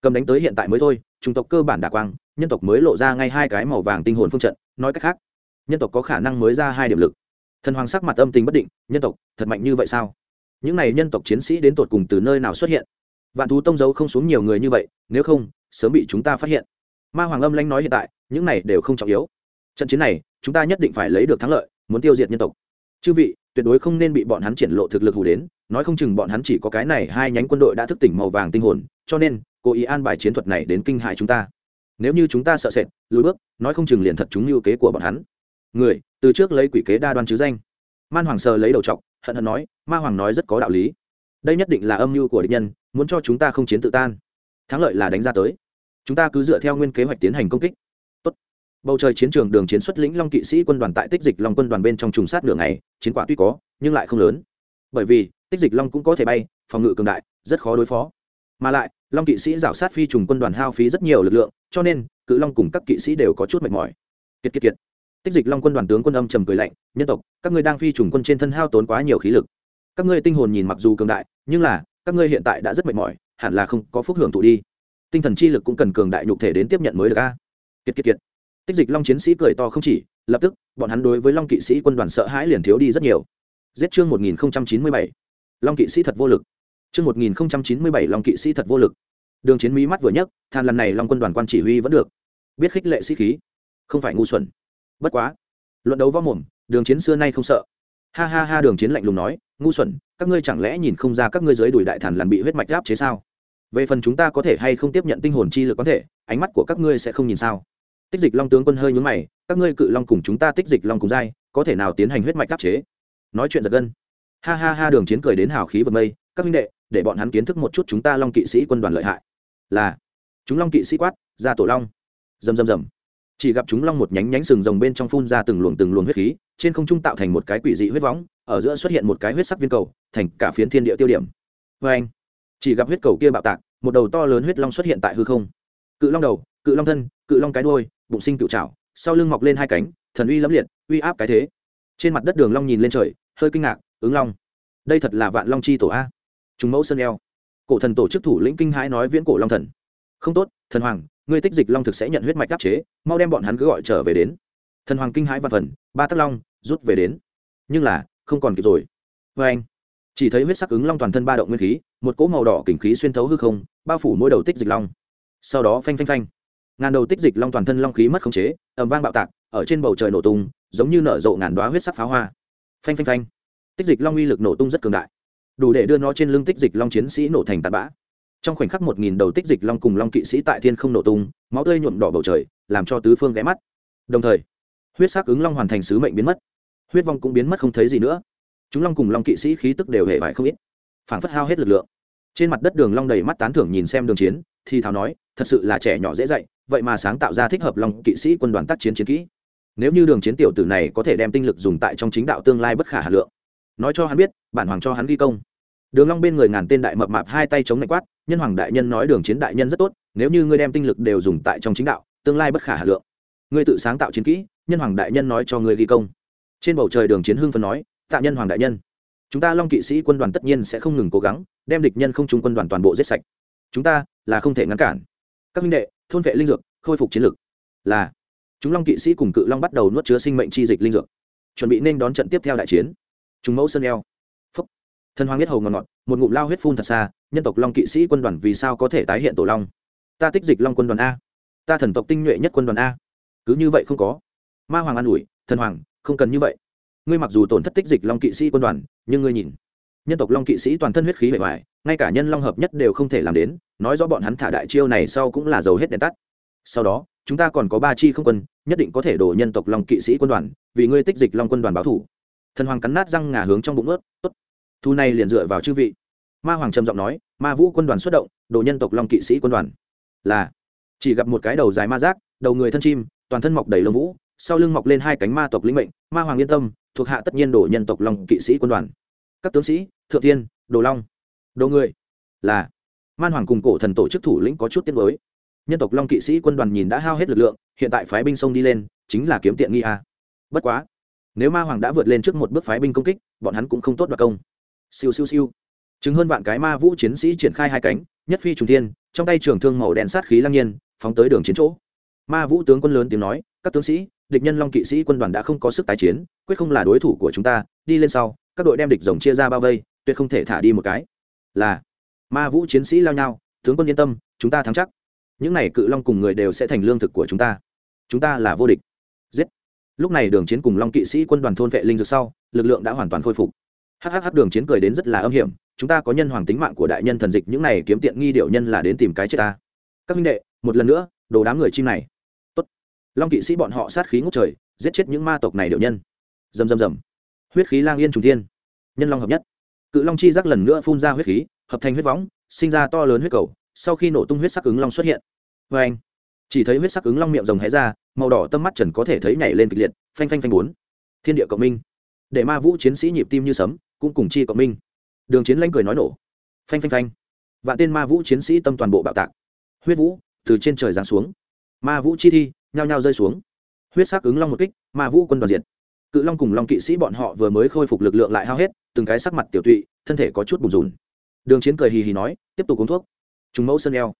Cầm đánh tới hiện tại mới thôi, chủng tộc cơ bản đà quang, nhân tộc mới lộ ra ngay hai cái màu vàng tinh hồn phương trận, nói cách khác, nhân tộc có khả năng mới ra hai điểm lực. Thần hoàng sắc mặt âm tình bất định, nhân tộc, thật mạnh như vậy sao? Những này nhân tộc chiến sĩ đến tột cùng từ nơi nào xuất hiện? Vạn thú tông giấu không xuống nhiều người như vậy, nếu không, sớm bị chúng ta phát hiện. Ma hoàng âm lanh nói hiện tại, những này đều không trọng yếu. Trận chiến này, chúng ta nhất định phải lấy được thắng lợi, muốn tiêu diệt nhân tộc. Chư vị, tuyệt đối không nên bị bọn hắn triển lộ thực lực hủ đến, nói không chừng bọn hắn chỉ có cái này hai nhánh quân đội đã thức tỉnh màu vàng tinh hồn, cho nên, cố ý an bài chiến thuật này đến kinh hại chúng ta. Nếu như chúng ta sợ sệt, lùi bước, nói không chừng liền thật chúng lưu kế của bọn hắn. Người, từ trước lấy quỷ kế đa đoan chứ danh. Man hoàng sờ lấy đầu trọc hận hận nói, ma hoàng nói rất có đạo lý. Đây nhất định là âm mưu của địch nhân muốn cho chúng ta không chiến tự tan. Thắng lợi là đánh ra tới. Chúng ta cứ dựa theo nguyên kế hoạch tiến hành công kích. Tốt. bầu trời chiến trường đường chiến xuất lĩnh long kỵ sĩ quân đoàn tại tích dịch long quân đoàn bên trong trùng sát nửa ngày, chiến quả tuy có, nhưng lại không lớn. Bởi vì, tích dịch long cũng có thể bay, phòng ngự cường đại, rất khó đối phó. Mà lại, long kỵ sĩ rảo sát phi trùng quân đoàn hao phí rất nhiều lực lượng, cho nên, cự long cùng các kỵ sĩ đều có chút mệt mỏi. Kiệt kiệt kiệt. Tích dịch long quân đoàn tướng quân âm trầm cười lạnh, nhân tộc, các ngươi đang phi trùng quân trên thân hao tốn quá nhiều khí lực. Các ngươi tinh hồn nhìn mặc dù cường đại, nhưng là các ngươi hiện tại đã rất mệt mỏi, hẳn là không có phúc hưởng thụ đi. Tinh thần chi lực cũng cần cường đại nhục thể đến tiếp nhận mới được a. Kiệt kiệt kiệt. Tích dịch long chiến sĩ cười to không chỉ, lập tức, bọn hắn đối với long kỵ sĩ quân đoàn sợ hãi liền thiếu đi rất nhiều. Giết chương một nghìn chín mươi bảy. Long kỵ sĩ thật vô lực. Chương một nghìn chín mươi bảy, long kỵ sĩ thật vô lực. Đường chiến mỹ mắt vừa nhấc, than lần này long quân đoàn quan chỉ huy vẫn được. Biết khích lệ sĩ khí, không phải ngu xuẩn. Bất quá, luận đấu võ mồm, đường chiến xưa nay không sợ ha ha ha, đường chiến lạnh lùng nói, ngu xuẩn, các ngươi chẳng lẽ nhìn không ra các ngươi dưới đùi đại thần lần bị huyết mạch áp chế sao? Về phần chúng ta có thể hay không tiếp nhận tinh hồn chi lực có thể, ánh mắt của các ngươi sẽ không nhìn sao? Tích dịch long tướng quân hơi nhúng mày, các ngươi cự long cùng chúng ta tích dịch long cùng dai có thể nào tiến hành huyết mạch áp chế? Nói chuyện giật gân. Ha ha ha, đường chiến cười đến hào khí vượt mây, các minh đệ, để bọn hắn kiến thức một chút chúng ta long kỵ sĩ quân đoàn lợi hại. Là. Chúng long kỵ sĩ quát, ra tổ long. Rầm rầm rầm. Chỉ gặp chúng long một nhánh nhánh sừng rồng bên trong phun ra từng luồng từng luồng huyết khí trên không trung tạo thành một cái quỷ dị huyết võng, ở giữa xuất hiện một cái huyết sắc viên cầu, thành cả phiến thiên địa tiêu điểm. Vê anh. Chỉ gặp huyết cầu kia bạo tạc, một đầu to lớn huyết long xuất hiện tại hư không. Cự long đầu, cự long thân, cự long cái đuôi, bụng sinh cự trảo, sau lưng mọc lên hai cánh, thần uy lẫm liệt, uy áp cái thế. Trên mặt đất đường long nhìn lên trời, hơi kinh ngạc, ứng long. Đây thật là vạn long chi tổ a. Trùng mẫu sơn eo. Cổ thần tổ chức thủ lĩnh kinh hãi nói viễn cổ long thần. Không tốt, thần hoàng, ngươi tích dịch long thực sẽ nhận huyết mạch đáp chế, mau đem bọn hắn cứ gọi trở về đến. Thần hoàng kinh hãi và phần, ba tắc long rút về đến. Nhưng là, không còn kịp rồi. Vê anh, chỉ thấy huyết sắc ứng long toàn thân ba động nguyên khí, một cỗ màu đỏ kình khí xuyên thấu hư không, bao phủ mỗi đầu tích dịch long. Sau đó phanh phanh phanh. Ngàn đầu tích dịch long toàn thân long khí mất khống chế ẩm vang bạo tạc, ở trên bầu trời nổ tung, giống như nở rộ ngàn đoá huyết sắc pháo hoa. Phanh phanh phanh. Tích dịch long uy lực nổ tung rất cường đại. Đủ để đưa nó trên lưng tích dịch long chiến sĩ nổ thành tạt bã. Trong khoảnh khắc một nghìn đầu tích dịch long cùng long kỵ sĩ tại thiên không nổ tung, máu tươi nhuộm đỏ bầu trời, làm cho tứ phương ghé mắt. Đồng thời, huyết sắc ứng long hoàn thành sứ mệnh biến mất huyết vong cũng biến mất không thấy gì nữa. Chúng long cùng long kỵ sĩ khí tức đều hề vải không ít, phảng phất hao hết lực lượng. Trên mặt đất đường long đầy mắt tán thưởng nhìn xem đường chiến, thì thào nói, thật sự là trẻ nhỏ dễ dạy, vậy mà sáng tạo ra thích hợp long kỵ sĩ quân đoàn tác chiến chiến kỹ. Nếu như đường chiến tiểu tử này có thể đem tinh lực dùng tại trong chính đạo tương lai bất khả hà lượng. Nói cho hắn biết, bản hoàng cho hắn ghi công. Đường long bên người ngàn tên đại mập mạp hai tay chống lạnh quát, nhân hoàng đại nhân nói đường chiến đại nhân rất tốt, nếu như ngươi đem tinh lực đều dùng tại trong chính đạo, tương lai bất khả hà lượng. Ngươi tự sáng tạo chiến kỹ, nhân hoàng đại nhân nói cho ngươi ghi công trên bầu trời đường chiến hưng phân nói, tạ nhân hoàng đại nhân, chúng ta long kỵ sĩ quân đoàn tất nhiên sẽ không ngừng cố gắng, đem địch nhân không trung quân đoàn toàn bộ giết sạch. Chúng ta là không thể ngăn cản. Các minh đệ, thôn vệ linh dược, khôi phục chiến lược là, chúng long kỵ sĩ cùng cự long bắt đầu nuốt chứa sinh mệnh chi dịch linh dược. Chuẩn bị nên đón trận tiếp theo đại chiến. Chúng mẫu sơn eo. Phúc. Thân hoàng biết hầu ngọt ngọt, một ngụm lao huyết phun thật xa, nhân tộc long kỵ sĩ quân đoàn vì sao có thể tái hiện tổ long? Ta tích dịch long quân đoàn a. Ta thần tộc tinh nhuệ nhất quân đoàn a. Cứ như vậy không có. Ma hoàng an ủi, thần hoàng không cần như vậy. Ngươi mặc dù tổn thất tích dịch long kỵ sĩ quân đoàn, nhưng ngươi nhìn, nhân tộc long kỵ sĩ toàn thân huyết khí bề ngoài, ngay cả nhân long hợp nhất đều không thể làm đến, nói rõ bọn hắn thả đại chiêu này sau cũng là dầu hết đèn tắt. Sau đó, chúng ta còn có ba chi không quân, nhất định có thể đổ nhân tộc long kỵ sĩ quân đoàn, vì ngươi tích dịch long quân đoàn báo thủ. Thần hoàng cắn nát răng ngà hướng trong bụng ướt, tốt, thu này liền dựa vào chư vị. Ma hoàng trầm giọng nói, ma vũ quân đoàn xuất động đồ nhân tộc long kỵ sĩ quân đoàn. Là, chỉ gặp một cái đầu dài ma giác, đầu người thân chim, toàn thân mọc đầy lông vũ sau lưng mọc lên hai cánh ma tộc lĩnh mệnh, ma hoàng yên tâm, thuộc hạ tất nhiên đổ nhân tộc long kỵ sĩ quân đoàn. Các tướng sĩ, thượng tiên đồ long, đồ người, là man hoàng cùng cổ thần tổ chức thủ lĩnh có chút tiết mới nhân tộc long kỵ sĩ quân đoàn nhìn đã hao hết lực lượng, hiện tại phái binh sông đi lên, chính là kiếm tiện nghi a. Bất quá, nếu ma hoàng đã vượt lên trước một bước phái binh công kích, bọn hắn cũng không tốt đoạt công. Siêu siêu siêu. Chứng hơn vạn cái ma vũ chiến sĩ triển khai hai cánh, nhất phi trùng thiên, trong tay trường thương màu đen sát khí lang nhiên, phóng tới đường chiến chỗ. Ma vũ tướng quân lớn tiếng nói, các tướng sĩ địch nhân long kỵ sĩ quân đoàn đã không có sức tái chiến, quyết không là đối thủ của chúng ta, đi lên sau, các đội đem địch rồng chia ra bao vây, tuyệt không thể thả đi một cái. Là, ma vũ chiến sĩ lao nhau, tướng quân yên tâm, chúng ta thắng chắc. Những này cự long cùng người đều sẽ thành lương thực của chúng ta. Chúng ta là vô địch. Giết. Lúc này đường chiến cùng long kỵ sĩ quân đoàn thôn vệ linh dược sau, lực lượng đã hoàn toàn khôi phục. Hhh, đường chiến cười đến rất là âm hiểm, chúng ta có nhân hoàng tính mạng của đại nhân thần dịch, những này kiếm tiện nghi điệu nhân là đến tìm cái chết ta. Các minh đệ, một lần nữa, đồ đám người chim này long kỵ sĩ bọn họ sát khí ngút trời, giết chết những ma tộc này điệu nhân. Rầm rầm rầm. Huyết khí lang yên trùng thiên. Nhân long hợp nhất. Cự long chi giác lần nữa phun ra huyết khí, hợp thành huyết võng, sinh ra to lớn huyết cầu, sau khi nổ tung huyết sắc ứng long xuất hiện. Vê anh chỉ thấy huyết sắc ứng long miệng rồng hé ra, màu đỏ tâm mắt trần có thể thấy nhảy lên kịch liệt, phanh phanh phanh bốn. Thiên địa cộng minh. Để ma vũ chiến sĩ nhịp tim như sấm, cũng cùng chi cộng minh. Đường chiến lanh cười nói nổ. Phanh phanh phanh. Vạn tên ma vũ chiến sĩ tâm toàn bộ bạo tạc. Huyết vũ từ trên trời giáng xuống. Ma vũ chi thi nhao nhao rơi xuống. Huyết sắc ứng long một kích, ma vũ quân đoàn diệt. Cự long cùng long kỵ sĩ bọn họ vừa mới khôi phục lực lượng lại hao hết, từng cái sắc mặt tiểu tụy, thân thể có chút bùn rùn. Đường chiến cười hì hì nói, tiếp tục uống thuốc. Chúng mẫu sơn eo.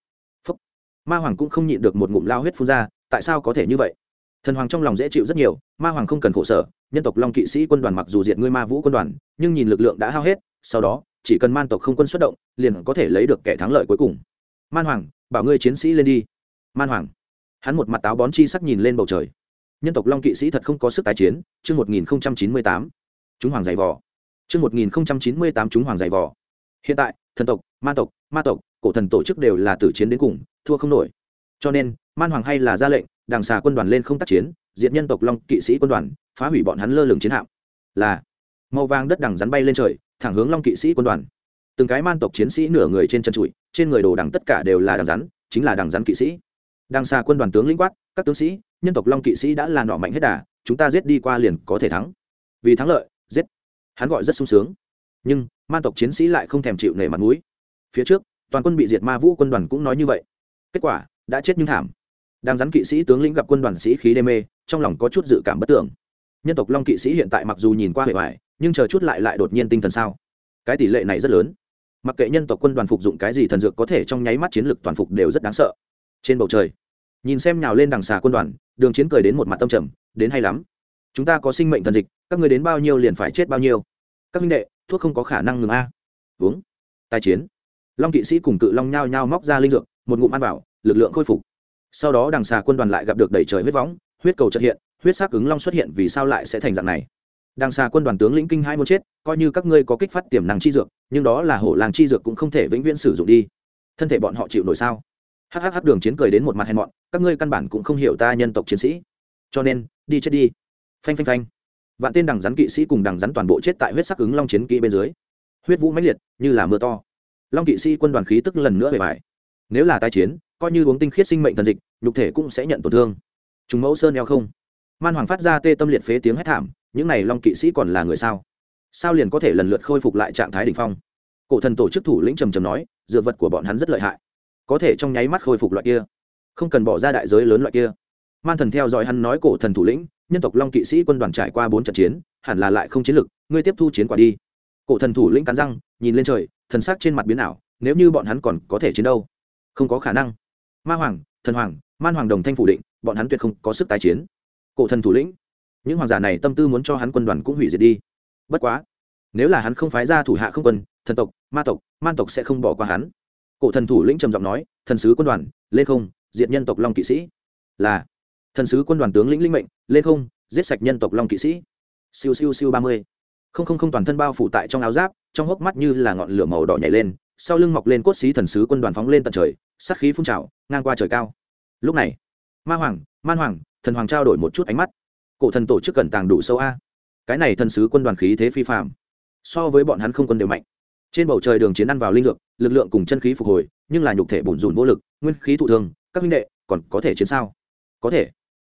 Phúc. Ma hoàng cũng không nhịn được một ngụm lao huyết phun ra, tại sao có thể như vậy? Thần hoàng trong lòng dễ chịu rất nhiều, ma hoàng không cần khổ sở, nhân tộc long kỵ sĩ quân đoàn mặc dù diệt ngươi ma vũ quân đoàn, nhưng nhìn lực lượng đã hao hết, sau đó, chỉ cần man tộc không quân xuất động, liền có thể lấy được kẻ thắng lợi cuối cùng. Man hoàng, bảo ngươi chiến sĩ lên đi. Man hoàng hắn một mặt táo bón chi sắc nhìn lên bầu trời. Nhân tộc long kỵ sĩ thật không có sức tái chiến, chương một nghìn chín mươi tám, chúng hoàng dày vò. Chương một nghìn chín mươi tám, chúng hoàng dày vò. Hiện tại, thần tộc, ma tộc ma tộc, cổ thần tổ chức đều là tử chiến đến cùng, thua không nổi. Cho nên, man hoàng hay là ra lệnh đàng xà quân đoàn lên không tác chiến diện nhân tộc long kỵ sĩ quân đoàn, phá hủy bọn hắn lơ lửng chiến hạm. Là, màu vàng đất đằng rắn bay lên trời, thẳng hướng long kỵ sĩ quân đoàn. Từng cái man tộc chiến sĩ nửa người trên chân trụi, trên người đồ đằng tất cả đều là đằng rắn, chính là đằng rắn kỵ sĩ đằng xà quân đoàn tướng lĩnh quát, các tướng sĩ, nhân tộc long kỵ sĩ đã là nọ mạnh hết đà, chúng ta giết đi qua liền có thể thắng. Vì thắng lợi, giết. Hắn gọi rất sung sướng. Nhưng, man tộc chiến sĩ lại không thèm chịu nể mặt mũi. Phía trước, toàn quân bị diệt ma vũ quân đoàn cũng nói như vậy. Kết quả, đã chết nhưng thảm. Đang rắn kỵ sĩ tướng lĩnh gặp quân đoàn sĩ khí đê mê, trong lòng có chút dự cảm bất tưởng. Nhân tộc long kỵ sĩ hiện tại mặc dù nhìn qua hệ hoại nhưng chờ chút lại lại đột nhiên tinh thần sao? Cái tỷ lệ này rất lớn. Mặc kệ nhân tộc quân đoàn phục dụng cái gì thần dược có thể trong nháy mắt chiến lược toàn phục đều rất đáng sợ trên bầu trời, nhìn xem nhào lên đằng xà quân đoàn, đường chiến cười đến một mặt tâm trầm, đến hay lắm. Chúng ta có sinh mệnh thần dịch, các người đến bao nhiêu liền phải chết bao nhiêu. Các minh đệ, thuốc không có khả năng ngừng a. Uống. Tài chiến. Long kỵ sĩ cùng cự long nhao nhao móc ra linh dược, một ngụm ăn vào, lực lượng khôi phục. Sau đó đằng xà quân đoàn lại gặp được đẩy trời huyết võng, huyết cầu trật hiện, huyết sắc ứng long xuất hiện vì sao lại sẽ thành dạng này. Đằng xà quân đoàn tướng lĩnh kinh hai muốn chết, coi như các ngươi có kích phát tiềm năng chi dược, nhưng đó là hổ làng chi dược cũng không thể vĩnh viễn sử dụng đi. Thân thể bọn họ chịu nổi sao? Hhh đường chiến cười đến một mặt hèn mọn, các ngươi căn bản cũng không hiểu ta nhân tộc chiến sĩ. Cho nên, đi chết đi. Phanh phanh phanh. Vạn tên đằng rắn kỵ sĩ cùng đằng rắn toàn bộ chết tại huyết sắc ứng long chiến kỹ bên dưới. Huyết vũ mãnh liệt, như là mưa to. Long kỵ sĩ quân đoàn khí tức lần nữa bề bài. Nếu là tai chiến, coi như uống tinh khiết sinh mệnh thần dịch, nhục thể cũng sẽ nhận tổn thương. Chúng mẫu sơn eo không. Man hoàng phát ra tê tâm liệt phế tiếng hét thảm, những này long kỵ sĩ còn là người sao? Sao liền có thể lần lượt khôi phục lại trạng thái đ ỉ n h phong? Cổ thần tổ chức thủ lĩnh trầm trầm nói dựa vật của bọn hắn rất lợi hại có thể trong nháy mắt khôi phục loại kia. Không cần bỏ ra đại giới lớn loại kia. Man thần theo dõi hắn nói cổ thần thủ lĩnh, nhân tộc long kỵ sĩ quân đoàn trải qua bốn trận chiến, hẳn là lại không chiến lực ngươi tiếp thu chiến quả đi. Cổ thần thủ lĩnh cắn răng, nhìn lên trời, thần sắc trên mặt biến ảo, nếu như bọn hắn còn có thể chiến đâu? Không có khả năng. Ma hoàng, thần hoàng, man hoàng đồng thanh phủ định, bọn hắn tuyệt không có sức tái chiến. Cổ thần thủ lĩnh, những hoàng giả này tâm tư muốn cho hắn quân đoàn cũng hủy diệt đi. Bất quá, nếu là hắn không phái ra thủ hạ không quân, thần tộc, ma tộc, man tộc sẽ không bỏ qua hắn cổ thần thủ lĩnh trầm giọng nói, thần sứ quân đoàn, lên không, diệt nhân tộc long kỵ sĩ. Là, thần sứ quân đoàn tướng lĩnh linh mệnh, lên không, giết sạch nhân tộc long kỵ sĩ. Siêu siêu siêu ba mươi. Không không không toàn thân bao phủ tại trong áo giáp, trong hốc mắt như là ngọn lửa màu đỏ nhảy lên, sau lưng mọc lên cốt xí thần sứ quân đoàn phóng lên tận trời, sát khí phun trào, ngang qua trời cao. Lúc này, ma hoàng, man hoàng, thần hoàng trao đổi một chút ánh mắt. Cổ thần tổ chức cẩn tàng đủ sâu a. Cái này thần sứ quân đoàn khí thế phi phạm so với bọn hắn không quân đều mạnh trên bầu trời đường chiến ăn vào linh dược, lực lượng cùng chân khí phục hồi, nhưng là nhục thể bùn rùn vô lực, nguyên khí thụ thương, các huynh đệ, còn có thể chiến sao? Có thể.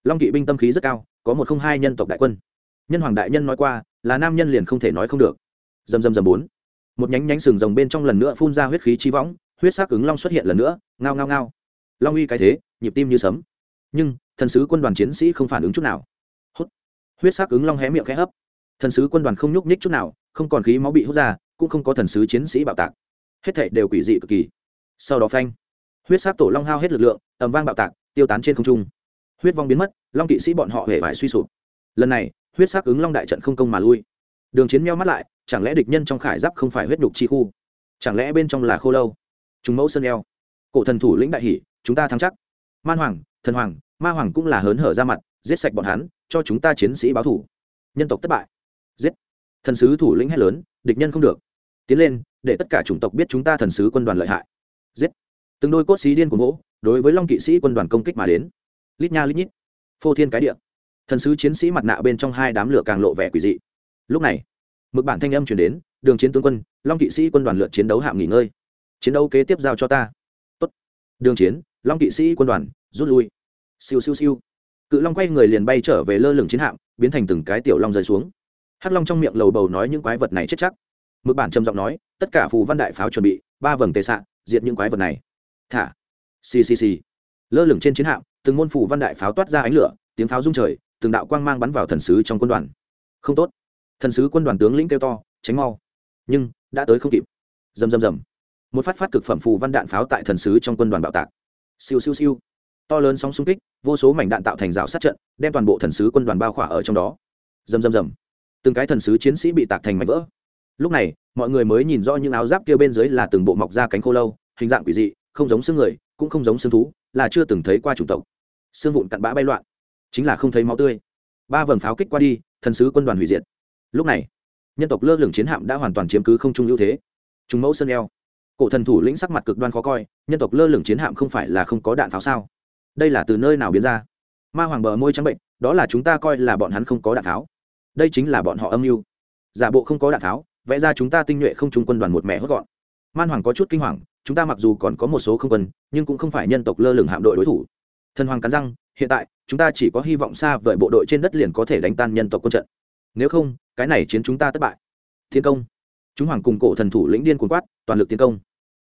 Long kỵ binh tâm khí rất cao, có một không hai nhân tộc đại quân. Nhân hoàng đại nhân nói qua, là nam nhân liền không thể nói không được. Dầm dầm dầm bốn. Một nhánh nhánh sừng rồng bên trong lần nữa phun ra huyết khí chi võng, huyết sắc ứng long xuất hiện lần nữa, ngao ngao ngao. Long uy cái thế, nhịp tim như sấm. Nhưng, thần sứ quân đoàn chiến sĩ không phản ứng chút nào. Hốt huyết sắc ứng long hé miệng khẽ hấp. Thần sứ quân đoàn không nhúc nhích chút nào, không còn khí máu bị hút ra cũng không có thần sứ chiến sĩ bạo tạc. Hết thệ đều quỷ dị cực kỳ. Sau đó phanh, huyết sắc tổ long hao hết lực lượng ẩm vang bạo tạc, tiêu tán trên không trung. Huyết vong biến mất, long kỵ sĩ bọn họ hề vải suy sụp. Lần này, huyết sắc ứng long đại trận không công mà lui. Đường chiến meo mắt lại, chẳng lẽ địch nhân trong khải giáp không phải huyết nhục chi khu? Chẳng lẽ bên trong là khô lâu? Chúng mẫu sơn eo. Cổ thần thủ lĩnh đại hỷ chúng ta thắng chắc. Man hoàng, thần hoàng, ma hoàng cũng là hớn hở ra mặt, giết sạch bọn hắn, cho chúng ta chiến sĩ báo thủ. Nhân tộc thất bại. Giết. Thần sứ thủ lĩnh hét lớn, địch nhân không được tiến lên, để tất cả chủng tộc biết chúng ta thần sứ quân đoàn lợi hại. Giết. Từng đôi cốt xí điên của gỗ đối với long kỵ sĩ quân đoàn công kích mà đến. Lít nha lít nhít. Phô thiên cái địa. Thần sứ chiến sĩ mặt nạ bên trong hai đám lửa càng lộ vẻ quỷ dị. Lúc này mực bản thanh âm chuyển đến, đường chiến tướng quân, long kỵ sĩ quân đoàn lượt chiến đấu hạm nghỉ ngơi. Chiến đấu kế tiếp giao cho ta. Tốt. đường chiến, long kỵ sĩ quân đoàn, rút lui. Siêu siêu siêu. Cự long quay người liền bay trở về lơ lửng chiến hạm, biến thành từng cái tiểu long rơi xuống. Hắc long trong miệng lầu bầu nói những quái vật này chết chắc mực bản trầm giọng nói, tất cả phù văn đại pháo chuẩn bị, ba vầng tề xạ diệt những quái vật này. Thả. Ccc lơ lửng trên chiến hạm, từng môn phù văn đại pháo toát ra ánh lửa, tiếng pháo rung trời, từng đạo quang mang bắn vào thần sứ trong quân đoàn. Không tốt. Thần sứ quân đoàn tướng lĩnh kêu to, tránh mau. Nhưng, đã tới không kịp. Rầm rầm rầm. Một phát phát cực phẩm phù văn đạn pháo tại thần sứ trong quân đoàn bạo tạc. Siêu siêu siêu. To lớn sóng xung kích, vô số mảnh đạn tạo thành rào sát trận, đem toàn bộ thần sứ quân đoàn bao khỏa ở trong đó. Rầm rầm rầm. Từng cái thần sứ chiến sĩ bị tạc thành mảnh vỡ lúc này, mọi người mới nhìn rõ những áo giáp kia bên dưới là từng bộ mọc ra cánh khô lâu, hình dạng quỷ dị, không giống xương người, cũng không giống xương thú, là chưa từng thấy qua chủng tộc. Xương vụn cặn bã bay loạn, chính là không thấy máu tươi. Ba vầng pháo kích qua đi, thần sứ quân đoàn hủy diệt. Lúc này, nhân tộc lơ lửng chiến hạm đã hoàn toàn chiếm cứ không trung ưu thế. Chúng mẫu sơn eo. Cổ thần thủ lĩnh sắc mặt cực đoan khó coi, nhân tộc lơ lửng chiến hạm không phải là không có đạn pháo sao? Đây là từ nơi nào biến ra? Ma hoàng bờ môi trắng bệnh, đó là chúng ta coi là bọn hắn không có đạn pháo. Đây chính là bọn họ âm mưu. Giả bộ không có đạn pháo vẽ ra chúng ta tinh nhuệ không trung quân đoàn một mẹ hốt gọn man hoàng có chút kinh hoàng chúng ta mặc dù còn có một số không quân nhưng cũng không phải nhân tộc lơ lửng hạm đội đối thủ thần hoàng cắn răng hiện tại chúng ta chỉ có hy vọng xa vời bộ đội trên đất liền có thể đánh tan nhân tộc quân trận nếu không cái này chiến chúng ta thất bại thiên công chúng hoàng cùng cổ thần thủ lĩnh điên cuồng quát toàn lực tiến công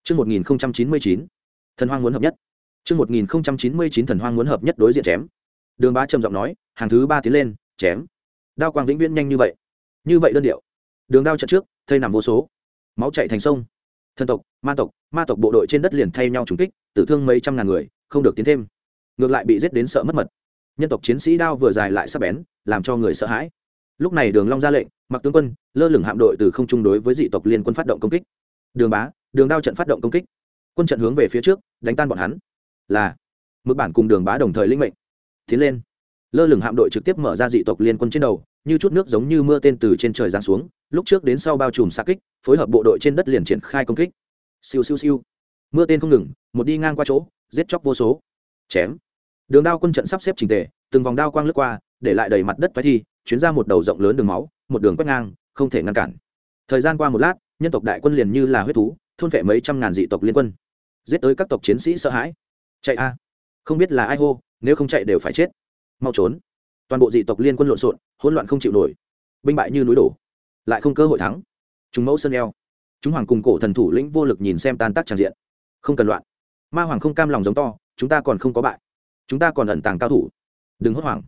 Trước 1099, thần hoang muốn hợp nhất. Trước 1099 thần hoang muốn hợp nhất đối diện chém. Đường Bá trầm giọng nói, hàng thứ ba tiến lên, chém. Đao quang vĩnh viễn nhanh như vậy. Như vậy đơn điệu. Đường đao trận trước, thây nằm vô số. Máu chảy thành sông. Thần tộc, ma tộc, ma tộc bộ đội trên đất liền thay nhau trúng kích, tử thương mấy trăm ngàn người, không được tiến thêm. Ngược lại bị giết đến sợ mất mật. Nhân tộc chiến sĩ đao vừa dài lại sắc bén, làm cho người sợ hãi lúc này đường long ra lệnh mặc tướng quân lơ lửng hạm đội từ không trung đối với dị tộc liên quân phát động công kích đường bá đường đao trận phát động công kích quân trận hướng về phía trước đánh tan bọn hắn là mực bản cùng đường bá đồng thời linh mệnh tiến lên lơ lửng hạm đội trực tiếp mở ra dị tộc liên quân trên đầu như chút nước giống như mưa tên từ trên trời giáng xuống, lúc trước đến sau bao trùm xa kích, phối hợp bộ đội trên đất liền triển khai công kích. Siêu siêu siêu. Mưa tên không ngừng, một đi ngang qua chỗ, giết chóc vô số. Chém. Đường đao quân trận sắp xếp trình tề, từng vòng đao quang lướt qua, để lại đầy mặt đất thoái thi, chuyến ra một đầu rộng lớn đường máu, một đường quét ngang, không thể ngăn cản. Thời gian qua một lát, nhân tộc đại quân liền như là huyết thú, thôn vệ mấy trăm ngàn dị tộc liên quân. Giết tới các tộc chiến sĩ sợ hãi. Chạy a. Không biết là ai hô, nếu không chạy đều phải chết. Mau trốn toàn bộ dị tộc liên quân lộn xộn, hỗn loạn không chịu nổi. Binh bại như núi đổ, lại không cơ hội thắng. Chúng mẫu sơn eo. Chúng hoàng cùng cổ thần thủ lĩnh vô lực nhìn xem tan tác tràn diện. Không cần loạn. Ma hoàng không cam lòng giống to, chúng ta còn không có bại. Chúng ta còn ẩn tàng cao thủ. Đừng hốt hoảng.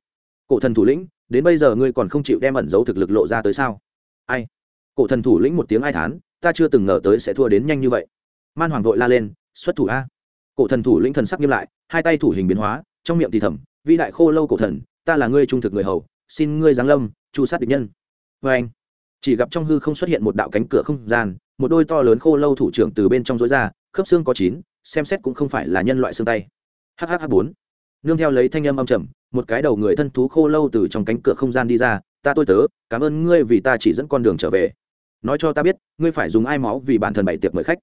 Cổ thần thủ lĩnh, đến bây giờ ngươi còn không chịu đem ẩn giấu thực lực lộ ra tới sao? Ai? Cổ thần thủ lĩnh một tiếng ai thán, ta chưa từng ngờ tới sẽ thua đến nhanh như vậy. Man hoàng vội la lên, xuất thủ a. Cổ thần thủ lĩnh thần sắc nghiêm lại, hai tay thủ hình biến hóa, trong miệng thì thầm, vĩ đại khô lâu cổ thần ta là ngươi trung thực người hầu, xin ngươi giáng lâm, chu sát địch nhân. Vê anh, chỉ gặp trong hư không xuất hiện một đạo cánh cửa không gian, một đôi to lớn khô lâu thủ trưởng từ bên trong rối ra, khớp xương có chín, xem xét cũng không phải là nhân loại xương tay. Hh bốn. Nương theo lấy thanh âm âm trầm, một cái đầu người thân thú khô lâu từ trong cánh cửa không gian đi ra, ta tôi tớ, cảm ơn ngươi vì ta chỉ dẫn con đường trở về. Nói cho ta biết, ngươi phải dùng ai máu vì bản thân bảy tiệc mời khách?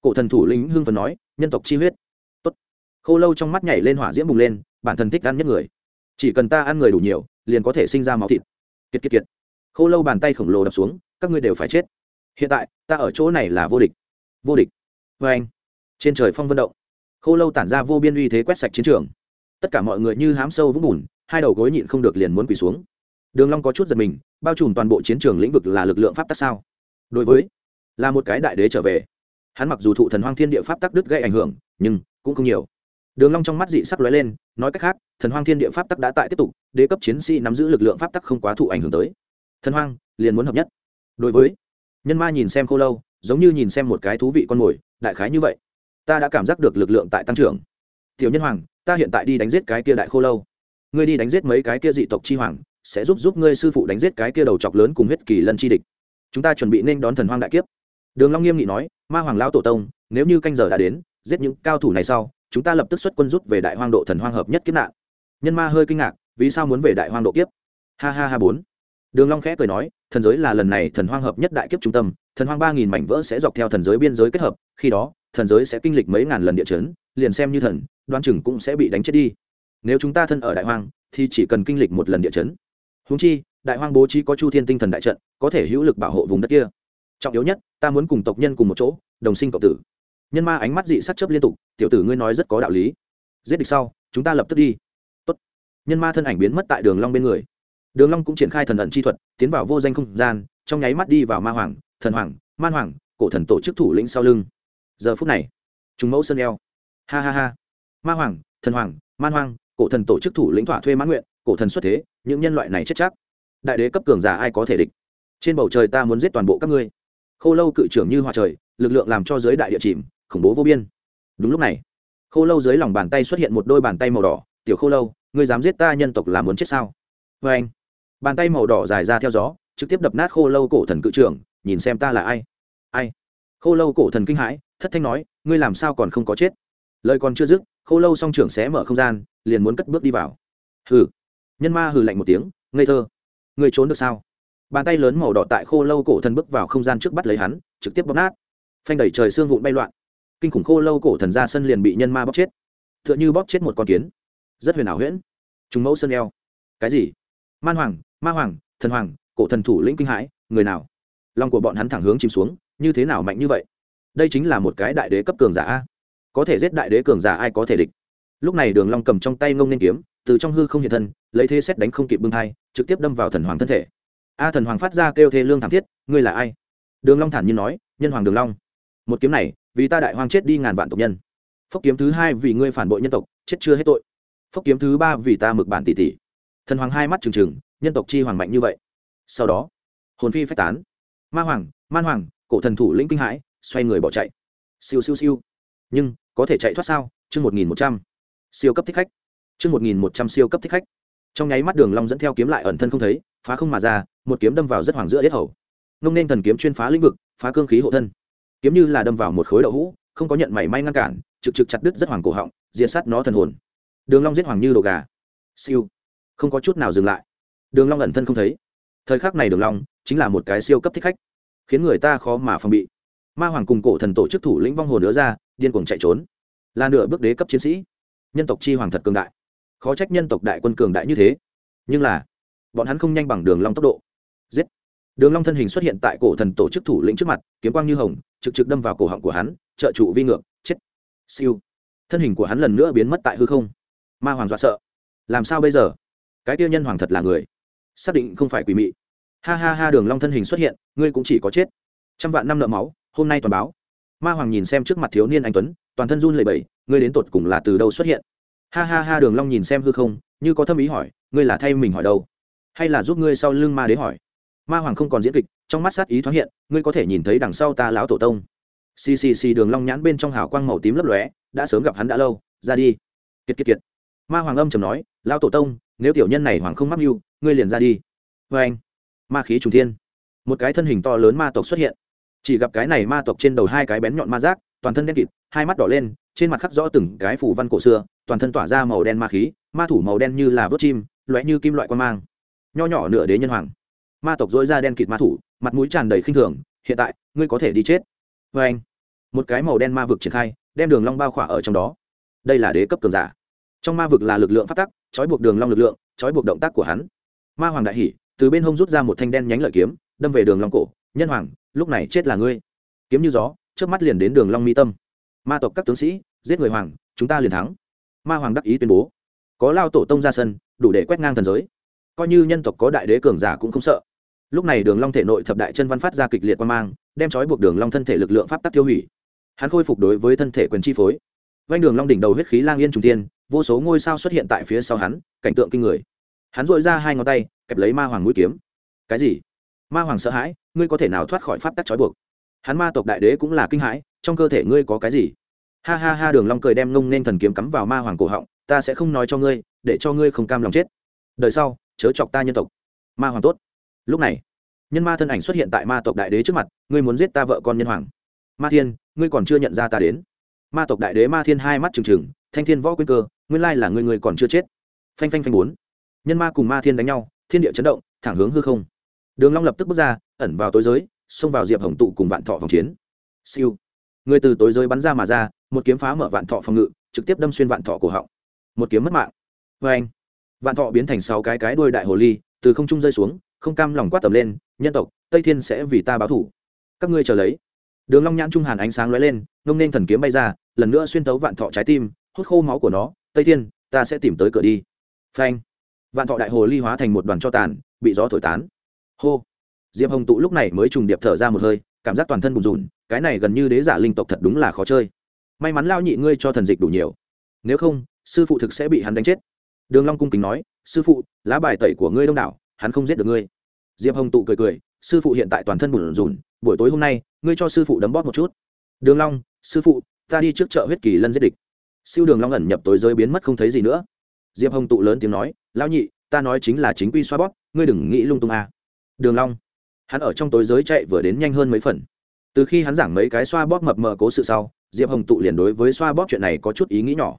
Cổ thần thủ lĩnh hưng phần nói, nhân tộc chi huyết. Tốt. khô lâu trong mắt nhảy lên hỏa diễm bùng lên, bản thân thích ăn nhất người chỉ cần ta ăn người đủ nhiều, liền có thể sinh ra máu thịt. Kiệt kiệt kiệt. Khô lâu bàn tay khổng lồ đập xuống, các ngươi đều phải chết. Hiện tại, ta ở chỗ này là vô địch. Vô địch. Vê anh, trên trời phong vân động. Khô lâu tản ra vô biên uy thế quét sạch chiến trường. Tất cả mọi người như hám sâu vũng bùn, hai đầu gối nhịn không được liền muốn quỳ xuống. Đường long có chút giật mình, bao trùm toàn bộ chiến trường lĩnh vực là lực lượng pháp tắc sao? Đối với, là một cái đại đế trở về. Hắn mặc dù thụ thần hoang thiên địa pháp tắc đứt gây ảnh hưởng, nhưng cũng không nhiều đường long trong mắt dị sắc lóe lên, nói cách khác, thần hoang thiên địa pháp tắc đã tại tiếp tục, đế cấp chiến sĩ nắm giữ lực lượng pháp tắc không quá thụ ảnh hưởng tới. Thần hoang, liền muốn hợp nhất. Đối với nhân ma nhìn xem khô lâu, giống như nhìn xem một cái thú vị con mồi, đại khái như vậy. Ta đã cảm giác được lực lượng tại tăng trưởng. Tiểu nhân hoàng, ta hiện tại đi đánh giết cái kia đại khô lâu. Ngươi đi đánh giết mấy cái kia dị tộc chi hoàng, sẽ giúp giúp ngươi sư phụ đánh giết cái kia đầu chọc lớn cùng huyết kỳ lân chi địch. Chúng ta chuẩn bị nên đón thần hoang đại kiếp. Đường long nghiêm nghị nói, ma hoàng lão tổ tông, nếu như canh giờ đã đến, giết những cao thủ này sau chúng ta lập tức xuất quân rút về đại hoang độ thần hoang hợp nhất kiếp nạn. Nhân ma hơi kinh ngạc, vì sao muốn về đại hoang độ kiếp? Ha ha ha bốn. Đường long khẽ cười nói, thần giới là lần này thần hoang hợp nhất đại kiếp trung tâm, thần hoang ba nghìn mảnh vỡ sẽ dọc theo thần giới biên giới kết hợp, khi đó, thần giới sẽ kinh lịch mấy ngàn lần địa chấn, liền xem như thần, đoan chừng cũng sẽ bị đánh chết đi. Nếu chúng ta thân ở đại hoang, thì chỉ cần kinh lịch một lần địa chấn. Huống chi, đại hoang bố trí có chu thiên tinh thần đại trận, có thể hữu lực bảo hộ vùng đất kia. Trọng yếu nhất, ta muốn cùng tộc nhân cùng một chỗ, đồng sinh cộng tử nhân ma ánh mắt dị sắc chớp liên tục, tiểu tử ngươi nói rất có đạo lý. Giết địch sau, chúng ta lập tức đi. Tốt. nhân ma thân ảnh biến mất tại đường long bên người. Đường long cũng triển khai thần ẩn chi thuật, tiến vào vô danh không gian, trong nháy mắt đi vào ma hoàng, thần hoàng, man hoàng, cổ thần tổ chức thủ lĩnh sau lưng. Giờ phút này chúng mẫu sơn eo. Ha ha ha. Ma hoàng, thần hoàng, man hoàng, cổ thần tổ chức thủ lĩnh thỏa thuê mãn nguyện, cổ thần xuất thế, những nhân loại này chết chắc. Đại đế cấp cường giả ai có thể địch? Trên bầu trời ta muốn giết toàn bộ các ngươi. Khô lâu cự trưởng như hòa trời, lực lượng làm cho giới đại địa chìm khủng bố vô biên. Đúng lúc này, khô lâu dưới lòng bàn tay xuất hiện một đôi bàn tay màu đỏ. Tiểu khô lâu, ngươi dám giết ta nhân tộc là muốn chết sao? Vê anh. Bàn tay màu đỏ dài ra theo gió, trực tiếp đập nát khô lâu cổ thần cự trưởng. Nhìn xem ta là ai? Ai? Khô lâu cổ thần kinh hãi, thất thanh nói, ngươi làm sao còn không có chết? Lời còn chưa dứt, khô lâu song trưởng xé mở không gian, liền muốn cất bước đi vào. Hừ. Nhân ma hừ lạnh một tiếng, ngây thơ, ngươi trốn được sao? Bàn tay lớn màu đỏ tại khô lâu cổ thần bước vào không gian trước bắt lấy hắn, trực tiếp bóp nát. Phanh đẩy trời xương vụn bay loạn kinh khủng khô lâu cổ thần ra sân liền bị nhân ma bóp chết. T h ư ợ n h ư bóp chết một con kiến. Rất huyền ảo huyễn. Trùng mẫu sơn eo. Cái gì? Man hoàng, ma hoàng, thần hoàng, cổ thần thủ lĩnh kinh hãi, người nào? Lòng của bọn hắn thẳng hướng chìm xuống, như thế nào mạnh như vậy? Đây chính là một cái đại đế cấp cường giả a. Có thể giết đại đế cường giả ai có thể địch? Lúc này đường long cầm trong tay ngông nên kiếm, từ trong hư không hiện thân, lấy thế xét đánh không kịp bưng thai, trực tiếp đâm vào thần hoàng thân thể. A thần hoàng phát ra kêu thê lương thảm thiết, ngươi là ai? Đường long thản nhiên nói, nhân hoàng đường long một kiếm này, vì ta đại hoang chết đi ngàn vạn tộc nhân. Phốc kiếm thứ hai vì ngươi phản bội nhân tộc, chết chưa hết tội. Phốc kiếm thứ ba vì ta mực bản tỷ tỷ thần hoàng hai mắt trừng trừng, nhân tộc chi hoàng mạnh như vậy. Sau đó, hồn phi phách tán. Ma hoàng, man hoàng, cổ thần thủ lĩnh kinh hãi, xoay người bỏ chạy. Siêu siêu siêu. Nhưng, có thể chạy thoát sao? Chương một nghìn một trăm. Siêu cấp thích khách. Chương một nghìn một trăm siêu cấp thích khách. Trong nháy mắt đường long dẫn theo kiếm lại ẩn thân không thấy, phá không mà ra, một kiếm đâm vào rất hoàng giữa yết hầu. Ngông nên thần kiếm chuyên phá lĩnh vực, phá cương khí hộ thân kiếm như là đâm vào một khối đậu hũ, không có nhận mảy may ngăn cản, trực trực chặt đứt rất hoàng cổ họng, diệt sát nó thần hồn. Đường long giết hoàng như đồ gà. Siêu. Không có chút nào dừng lại. Đường long ẩn thân không thấy. Thời khắc này đường long chính là một cái siêu cấp thích khách, khiến người ta khó mà phòng bị. Ma hoàng cùng cổ thần tổ chức thủ lĩnh vong hồn nữa ra, điên cuồng chạy trốn. Là nửa bước đế cấp chiến sĩ. Nhân tộc chi hoàng thật cường đại. Khó trách nhân tộc đại quân cường đại như thế. Nhưng là, bọn hắn không nhanh bằng đường long tốc độ đường long thân hình xuất hiện tại cổ thần tổ chức thủ lĩnh trước mặt, kiếm quang như hồng, trực trực đâm vào cổ họng của hắn, trợ trụ vi ngược, chết. Siêu. Thân hình của hắn lần nữa biến mất tại hư không. Ma hoàng dọa sợ. Làm sao bây giờ? Cái tiêu nhân hoàng thật là người. Xác định không phải quỷ mị. Ha ha ha, đường long thân hình xuất hiện, ngươi cũng chỉ có chết. Trăm vạn năm nợ máu, hôm nay toàn báo. Ma hoàng nhìn xem trước mặt thiếu niên anh tuấn, toàn thân run lẩy bẩy, ngươi đến tột cùng là từ đâu xuất hiện? Ha ha ha, đường long nhìn xem hư không, như có thâm ý hỏi, ngươi là thay mình hỏi đâu? Hay là giúp ngươi sau lưng ma đế hỏi? Ma hoàng không còn diễn kịch, trong mắt sát ý thoáng hiện, ngươi có thể nhìn thấy đằng sau ta lão tổ tông. Ccc đường long nhãn bên trong hào quang màu tím lấp lóe, đã sớm gặp hắn đã lâu, ra đi. Kiệt kiệt kiệt. Ma hoàng âm trầm nói, lão tổ tông, nếu tiểu nhân này hoàng không mắc mưu, ngươi liền ra đi. Vê anh, ma khí trùng thiên. Một cái thân hình to lớn ma tộc xuất hiện. Chỉ gặp cái này ma tộc trên đầu hai cái bén nhọn ma giác, toàn thân đen kịt, hai mắt đỏ lên, trên mặt khắc rõ từng cái phủ văn cổ xưa, toàn thân tỏa ra màu đen ma khí, ma thủ màu đen như là vớt chim, lóe như kim loại quan mang. Nho nhỏ nửa đế nhân hoàng ma tộc dỗi ra đen kịt ma thủ, mặt mũi tràn đầy khinh thường, hiện tại, ngươi có thể đi chết. Vê anh, một cái màu đen ma vực triển khai, đem đường long bao khỏa ở trong đó. Đây là đế cấp cường giả. Trong ma vực là lực lượng phát tắc, trói buộc đường long lực lượng, trói buộc động tác của hắn. Ma hoàng đại hỉ, từ bên hông rút ra một thanh đen nhánh lợi kiếm, đâm về đường long cổ. Nhân hoàng, lúc này chết là ngươi. Kiếm như gió trước mắt liền đến đường long mi tâm. Ma tộc các tướng sĩ, giết người hoàng, chúng ta liền thắng. Ma hoàng đắc ý tuyên bố. Có lao tổ tông ra sân, đủ để quét ngang thần giới. Coi như nhân tộc có đại đế cường giả cũng không sợ lúc này đường long thể nội thập đại chân văn phát ra kịch liệt quan mang, đem trói buộc đường long thân thể lực lượng pháp tắc tiêu hủy. Hắn khôi phục đối với thân thể quyền chi phối. Vanh đường long đỉnh đầu huyết khí lang yên trùng tiên vô số ngôi sao xuất hiện tại phía sau hắn, cảnh tượng kinh người. Hắn dội ra hai ngón tay, kẹp lấy ma hoàng mũi kiếm. Cái gì? Ma hoàng sợ hãi, ngươi có thể nào thoát khỏi pháp tắc trói buộc? Hắn ma tộc đại đế cũng là kinh hãi, trong cơ thể ngươi có cái gì? Ha ha ha, đường long cười đem ngông nên thần kiếm cắm vào ma hoàng cổ họng, ta sẽ không nói cho ngươi, để cho ngươi không cam lòng chết. Đời sau, chớ chọc ta nhân tộc. Ma hoàng tốt lúc này, nhân ma thân ảnh xuất hiện tại ma tộc đại đế trước mặt, ngươi muốn giết ta vợ con nhân hoàng. Ma thiên, ngươi còn chưa nhận ra ta đến. Ma tộc đại đế ma thiên hai mắt trừng trừng, thanh thiên võ quyên cơ, nguyên lai là ngươi người còn chưa chết. Phanh phanh phanh bốn. Nhân ma cùng ma thiên đánh nhau, thiên địa chấn động, thẳng hướng hư không. Đường long lập tức bước ra, ẩn vào tối giới, xông vào diệp hồng tụ cùng vạn thọ vòng chiến. Siêu. Người từ tối giới bắn ra mà ra, một kiếm phá mở vạn thọ phòng ngự, trực tiếp đâm xuyên vạn thọ cổ họng. Một kiếm mất mạng. Vê anh vạn thọ biến thành sáu cái cái đuôi đại hồ ly, từ không trung rơi xuống không cam lòng quát tầm lên, nhân tộc, tây thiên sẽ vì ta báo thủ. Các ngươi chờ lấy. Đường long nhãn trung hàn ánh sáng lóe lên, ngông nên thần kiếm bay ra, lần nữa xuyên tấu vạn thọ trái tim, hút khô máu của nó, tây thiên, ta sẽ tìm tới cửa đi. Phanh. Vạn thọ đại hồ ly hóa thành một đoàn cho tàn, bị gió thổi tán. Hô. Diệp hồng tụ lúc này mới trùng điệp thở ra một hơi, cảm giác toàn thân bùn rùn, cái này gần như đế giả linh tộc thật đúng là khó chơi. May mắn lao nhị ngươi cho thần dịch đủ nhiều. Nếu không, sư phụ thực sẽ bị hắn đánh chết. Đường long cung kính nói, sư phụ, lá bài tẩy của ngươi đông đảo, hắn không giết được ngươi diệp hồng tụ cười cười, sư phụ hiện tại toàn thân bùn rùn, buổi tối hôm nay, ngươi cho sư phụ đấm bóp một chút. Đường long, sư phụ, ta đi trước chợ huyết kỳ lân giết địch. Siêu đường long ẩn nhập tối giới biến mất không thấy gì nữa. Diệp hồng tụ lớn tiếng nói, lão nhị, ta nói chính là chính quy xoa bóp, ngươi đừng nghĩ lung tung à. đường long. Hắn ở trong tối giới chạy vừa đến nhanh hơn mấy phần. Từ khi hắn giảng mấy cái xoa bóp mập mờ cố sự sau, diệp hồng tụ liền đối với xoa bóp chuyện này có chút ý nghĩ nhỏ.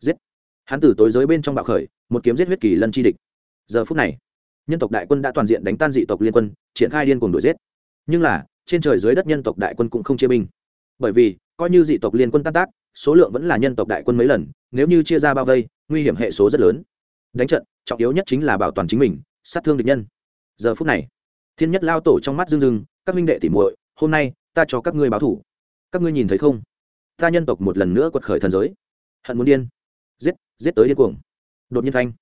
Giết. Hắn từ tối giới bên trong bạo khởi, một kiếm giết huyết kỳ lân chi địch. Giờ phút này nhân tộc đại quân đã toàn diện đánh tan dị tộc liên quân, triển khai điên cuồng đuổi giết. Nhưng là, trên trời dưới đất nhân tộc đại quân cũng không chia binh. Bởi vì, coi như dị tộc liên quân tan tác, số lượng vẫn là nhân tộc đại quân mấy lần, nếu như chia ra bao vây, nguy hiểm hệ số rất lớn. Đánh trận, trọng yếu nhất chính là bảo toàn chính mình, sát thương địch nhân. Giờ phút này, thiên nhất lao tổ trong mắt rưng rưng, các minh đệ tỉ muội, hôm nay ta cho các ngươi báo thủ. Các ngươi nhìn thấy không? Ta nhân tộc một lần nữa quật khởi thần giới. Hận muốn điên. Giết giết tới điên cuồng. Đột nhiên thanh,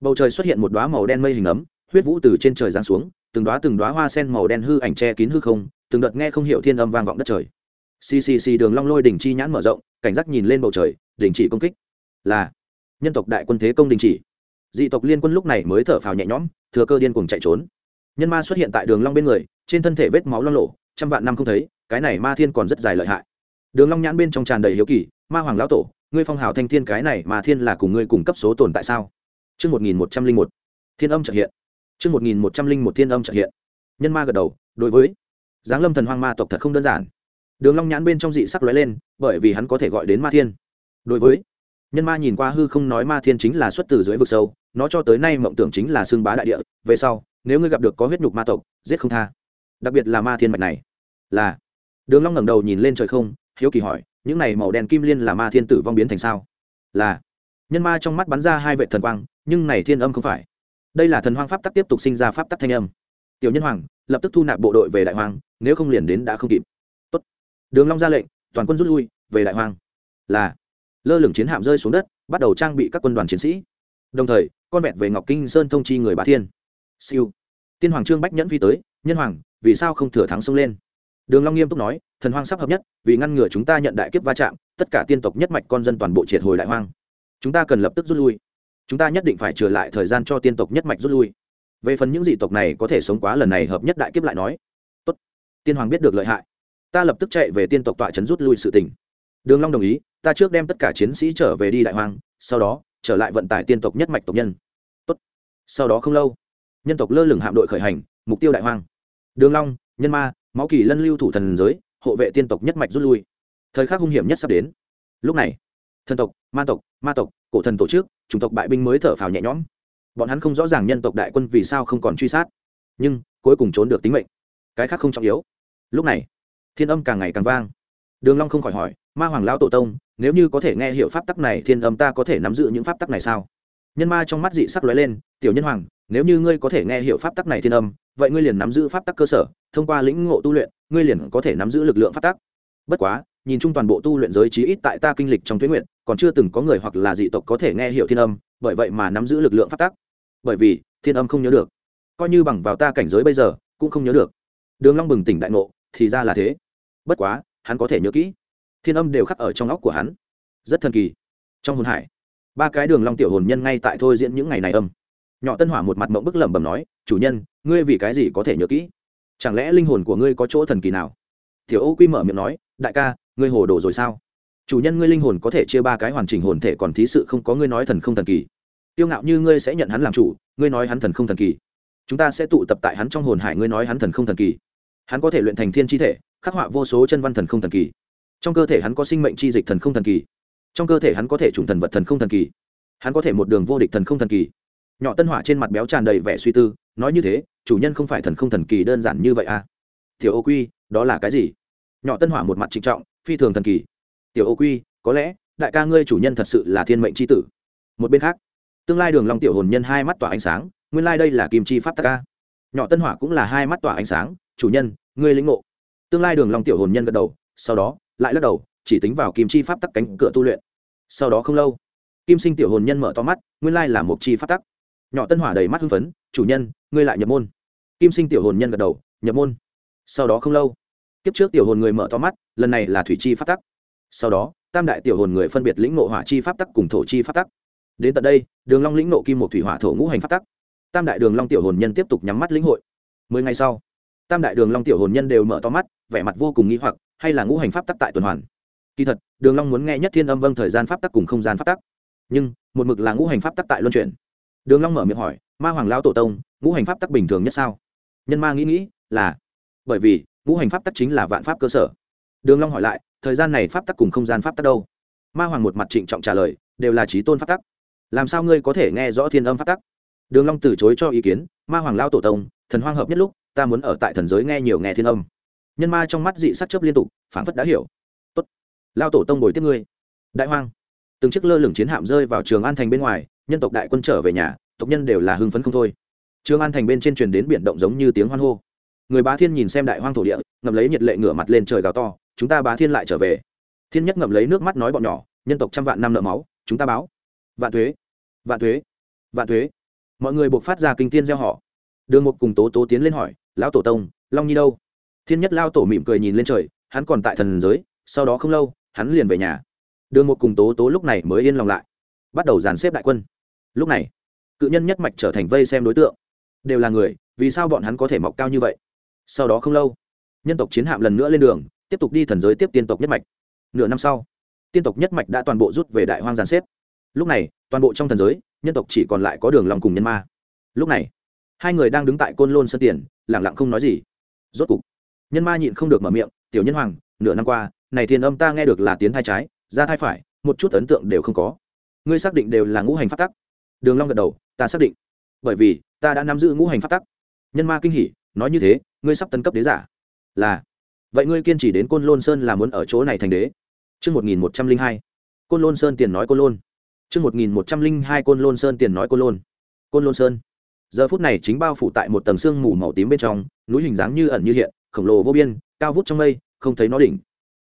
bầu trời xuất hiện một đoá màu đen mây hình ấm huyết vũ từ trên trời giáng xuống từng đoá từng đoá hoa sen màu đen hư ảnh che kín hư không từng đợt nghe không hiểu thiên âm vang vọng đất trời. Ccc đường long lôi đỉnh chi nhãn mở rộng cảnh giác nhìn lên bầu trời đình chỉ công kích. Là nhân tộc đại quân thế công đình chỉ. Dị tộc liên quân lúc này mới thở phào nhẹ nhõm thừa cơ điên cuồng chạy trốn. Nhân ma xuất hiện tại đường long bên người trên thân thể vết máu loang lổ, trăm vạn năm không thấy cái này ma thiên còn rất dài lợi hại. Đường long nhãn bên trong tràn đầy hiếu kỳ ma hoàng lão tổ ngươi phong hào thanh thiên cái này ma thiên là cùng ngươi cùng cấp số tồn tại sao? Chương một nghìn một trăm linh một thiên âm chợt hiện chương một nghìn một trăm linh một thiên âm trợ hiện. Nhân ma gật đầu, đối với giáng lâm thần hoang ma tộc thật không đơn giản. Đường long nhãn bên trong dị sắc lóe lên, bởi vì hắn có thể gọi đến ma thiên. Đối với nhân ma nhìn qua hư không nói ma thiên chính là xuất từ dưới vực sâu, nó cho tới nay mộng tưởng chính là xương bá đại địa, về sau, nếu ngươi gặp được có huyết nhục ma tộc, giết không tha. Đặc biệt là ma thiên mạch này. Là, đường long ngẩng đầu nhìn lên trời không, hiếu kỳ hỏi, những này màu đen kim liên là ma thiên tử vong biến thành sao? Là, nhân ma trong mắt bắn ra hai vệt thần quang, nhưng này thiên âm không phải đây là thần hoang pháp tắc tiếp tục sinh ra pháp tắc thanh âm. Tiểu nhân hoàng, lập tức thu nạp bộ đội về đại hoàng nếu không liền đến đã không kịp. Tốt. đường long ra lệnh, toàn quân rút lui, về đại hoàng là. Lơ lửng chiến hạm rơi xuống đất, bắt đầu trang bị các quân đoàn chiến sĩ. Đồng thời, con vẹt về ngọc kinh sơn thông chi người bá thiên. Siêu. Tiên hoàng trương bách nhẫn phi tới, nhân hoàng, vì sao không thừa thắng xông lên? Đường long nghiêm túc nói, thần hoang sắp hợp nhất, vì ngăn ngừa chúng ta nhận đại kiếp va chạm, tất cả tiên tộc nhất mạch con dân toàn bộ triệt hồi đại hoang. Chúng ta cần lập tức rút lui chúng ta nhất định phải trở lại thời gian cho tiên tộc nhất mạch rút lui. Về phần những dị tộc này có thể sống quá lần này hợp nhất đại kiếp lại nói. Tốt. Tiên hoàng biết được lợi hại. Ta lập tức chạy về tiên tộc tọa trấn rút lui sự tình. Đường long đồng ý, ta trước đem tất cả chiến sĩ trở về đi đại hoang, sau đó, trở lại vận tải tiên tộc nhất mạch tộc nhân. Tốt. Sau đó không lâu, nhân tộc lơ lửng hạm đội khởi hành, mục tiêu đại hoang. Đường long, nhân ma, máu kỳ lân lưu thủ thần giới, hộ vệ tiên tộc nhất mạch rút lui. Thời khắc hung hiểm nhất sắp đến. Lúc này thần tộc, ma tộc ma tộc, cổ thần tổ chức, chủng tộc bại binh mới thở phào nhẹ nhõm. Bọn hắn không rõ ràng nhân tộc đại quân vì sao không còn truy sát, nhưng cuối cùng trốn được tính mệnh. Cái khác không trọng yếu. Lúc này, thiên âm càng ngày càng vang. Đường long không khỏi hỏi, ma hoàng lão tổ tông, nếu như có thể nghe hiểu pháp tắc này, thiên âm ta có thể nắm giữ những pháp tắc này sao? Nhân ma trong mắt dị sắc lóe lên, tiểu nhân hoàng, nếu như ngươi có thể nghe hiểu pháp tắc này thiên âm, vậy ngươi liền nắm giữ pháp tắc cơ sở, thông qua lĩnh ngộ tu luyện, ngươi liền có thể nắm giữ lực lượng pháp tắc. Bất quá nhìn chung toàn bộ tu luyện giới trí ít tại ta kinh lịch trong tuyến nguyện, còn chưa từng có người hoặc là dị tộc có thể nghe hiểu thiên âm, bởi vậy mà nắm giữ lực lượng phát tắc. Bởi vì, thiên âm không nhớ được. Coi như bằng vào ta cảnh giới bây giờ, cũng không nhớ được. Đường long bừng tỉnh đại ngộ, thì ra là thế. Bất quá, hắn có thể nhớ kỹ. Thiên âm đều khắc ở trong óc của hắn. Rất thần kỳ. Trong hồn hải, ba cái đường long tiểu hồn nhân ngay tại thôi diễn những ngày này âm. Nhỏ tân hỏa một mặt mộng bức lẩm bẩm nói, chủ nhân, ngươi vì cái gì có thể nhớ kỹ? Chẳng lẽ linh hồn của ngươi có chỗ thần kỳ nào? Tiểu ô quy mở miệng nói, đại ca ngươi hồ đồ rồi sao? Chủ nhân ngươi linh hồn có thể chia ba cái hoàn chỉnh hồn thể còn thí sự không có ngươi nói thần không thần kỳ. Tiêu ngạo như ngươi sẽ nhận hắn làm chủ, ngươi nói hắn thần không thần kỳ. Chúng ta sẽ tụ tập tại hắn trong hồn hải, ngươi nói hắn thần không thần kỳ. Hắn có thể luyện thành thiên chi thể, khắc họa vô số chân văn thần không thần kỳ. Trong cơ thể hắn có sinh mệnh chi dịch thần không thần kỳ. Trong cơ thể hắn có thể trùng thần vật thần không thần kỳ. Hắn có thể một đường vô địch thần không thần kỳ. Nhỏ tân hỏa trên mặt béo tràn đầy vẻ suy tư, nói như thế, chủ nhân không phải thần không thần kỳ đơn giản như vậy à? Tiểu ô quy, đó là cái gì? Nhỏ tân hỏa một mặt trịnh trọng phi thường thần kỳ. Tiểu ô quy, có lẽ, đại ca ngươi chủ nhân thật sự là thiên mệnh c h i tử. Một bên khác, tương lai đường long tiểu hồn nhân hai mắt tỏa ánh sáng, nguyên lai đây là kim chi pháp tắc ca nhỏ tân hỏa cũng là hai mắt tỏa ánh sáng, chủ nhân, ngươi lĩnh ngộ. Tương lai đường long tiểu hồn nhân gật đầu, sau đó, lại lắc đầu, chỉ tính vào kim chi pháp tắc cánh cửa tu luyện. Sau đó không lâu, kim sinh tiểu hồn nhân mở to mắt, nguyên lai là một chi pháp tắc. Nhỏ tân hỏa đầy mắt hưng phấn, chủ nhân, ngươi lại nhập môn. Kim sinh tiểu hồn nhân gật đầu, nhập môn. Sau đó không lâu, kiếp trước tiểu hồn người mở to mắt lần này là thủy chi pháp tắc. Sau đó, tam đại tiểu hồn người phân biệt lĩnh nộ hỏa chi pháp tắc cùng thổ chi pháp tắc. Đến tận đây, đường long lĩnh nộ kim một thủy hỏa thổ ngũ hành pháp tắc. Tam đại đường long tiểu hồn nhân tiếp tục nhắm mắt lĩnh hội. Mười ngày sau, tam đại đường long tiểu hồn nhân đều mở to mắt, vẻ mặt vô cùng nghi hoặc, hay là ngũ hành pháp tắc tại tuần hoàn? Kỳ thật, đường long muốn nghe nhất thiên âm vâng thời gian pháp tắc cùng không gian pháp tắc. Nhưng, một mực là ngũ hành pháp tắc tại luân chuyển. Đường long mở miệng hỏi, ma hoàng lão tổ tông, ngũ hành pháp tắc bình thường nhất sao? Nhân ma nghĩ nghĩ, là, bởi vì, ngũ hành pháp tắc chính là vạn pháp cơ sở đường long hỏi lại, thời gian này pháp tắc cùng không gian pháp tắc đâu? Ma hoàng một mặt trịnh trọng trả lời, đều là trí tôn pháp tắc. Làm sao ngươi có thể nghe rõ thiên âm pháp tắc? Đường long từ chối cho ý kiến, ma hoàng lao tổ tông, thần hoang hợp nhất lúc, ta muốn ở tại thần giới nghe nhiều nghe thiên âm. Nhân ma trong mắt dị sắc chớp liên tục, phảng phất đã hiểu. Tốt Lao tổ tông bồi tiếp ngươi. Đại hoang. Từng chiếc lơ lửng chiến hạm rơi vào trường an thành bên ngoài, nhân tộc đại quân trở về nhà, tộc nhân đều là hưng phấn không thôi. Trường an thành bên trên truyền đến biển động giống như tiếng hoan hô. Người bá thiên nhìn xem đại hoang thổ địa, ngậm lấy nhiệt lệ ngửa mặt lên trời gào to chúng ta bá thiên lại trở về. Thiên nhất ngậm lấy nước mắt nói bọn nhỏ, nhân tộc trăm vạn năm nợ máu, chúng ta báo. Vạn thuế vạn thuế vạn thuế. Mọi người buộc phát ra kinh tiên gieo họ. Đường một cùng tố tố tiến lên hỏi, lão tổ tông, long nhi đâu? Thiên nhất lao tổ mỉm cười nhìn lên trời, hắn còn tại thần giới, sau đó không lâu, hắn liền về nhà. Đường một cùng tố tố lúc này mới yên lòng lại, bắt đầu dàn xếp đại quân. Lúc này, cự nhân nhất mạch trở thành vây xem đối tượng. Đều là người, vì sao bọn hắn có thể mọc cao như vậy? Sau đó không lâu, nhân tộc chiến hạm lần nữa lên đường tiếp tục đi thần giới tiếp tiên tộc nhất mạch. Nửa năm sau, tiên tộc nhất mạch đã toàn bộ rút về đại hoang giàn xếp. Lúc này, toàn bộ trong thần giới, nhân tộc chỉ còn lại có đường lòng cùng nhân ma. Lúc này, hai người đang đứng tại côn lôn sân tiền lẳng lặng không nói gì. Rốt cục, nhân ma nhịn không được mở miệng, tiểu nhân hoàng, nửa năm qua, này thiên âm ta nghe được là tiến thai trái, ra thai phải, một chút ấn tượng đều không có. Ngươi xác định đều là ngũ hành phát tắc. Đường long gật đầu, ta xác định. Bởi vì, ta đã nắm giữ ngũ hành phát tắc. Nhân ma kinh hỉ, nói như thế, ngươi sắp tấn cấp đế giả. Là vậy ngươi kiên trì đến côn lôn sơn là muốn ở chỗ này thành đế Trước 1102, côn lôn sơn tiền nói côn lôn. Trước 1102 côn lôn sơn tiền nói côn lôn. Côn lôn sơn. Giờ phút này chính bao phủ tại một tầng sương mù màu tím bên trong, núi hình dáng như ẩn như hiện, khổng lồ vô biên, cao vút trong mây, không thấy nó đỉnh.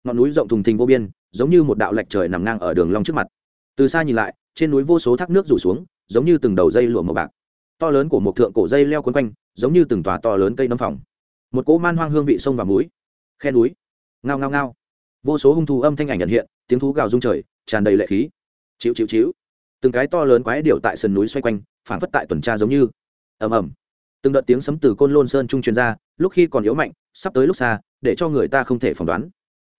Ngọn núi rộng thùng thình vô biên, giống như một đạo lệch trời nằm ngang ở đường long trước mặt. Từ xa nhìn lại, trên núi vô số thác nước rủ xuống, giống như từng đầu dây lụa màu bạc to lớn của một thượng cổ dây leo quấn quanh giống như từng tòa to lớn cây nấm phòng một cỗ man hoang hương vị sông và mũi khe núi. Ngao ngao ngao. Vô số hung thú âm thanh ảnh nhận hiện, tiếng thú gào rung trời, tràn đầy lệ khí. Chịu chịu chịu từng cái to lớn quái điệu tại sườn núi xoay quanh, phảng phất tại tuần tra giống như. Ầm ầm. Từng đợt tiếng sấm từ côn lôn sơn trung truyền ra, lúc khi còn yếu mạnh, sắp tới lúc xa, để cho người ta không thể phỏng đoán.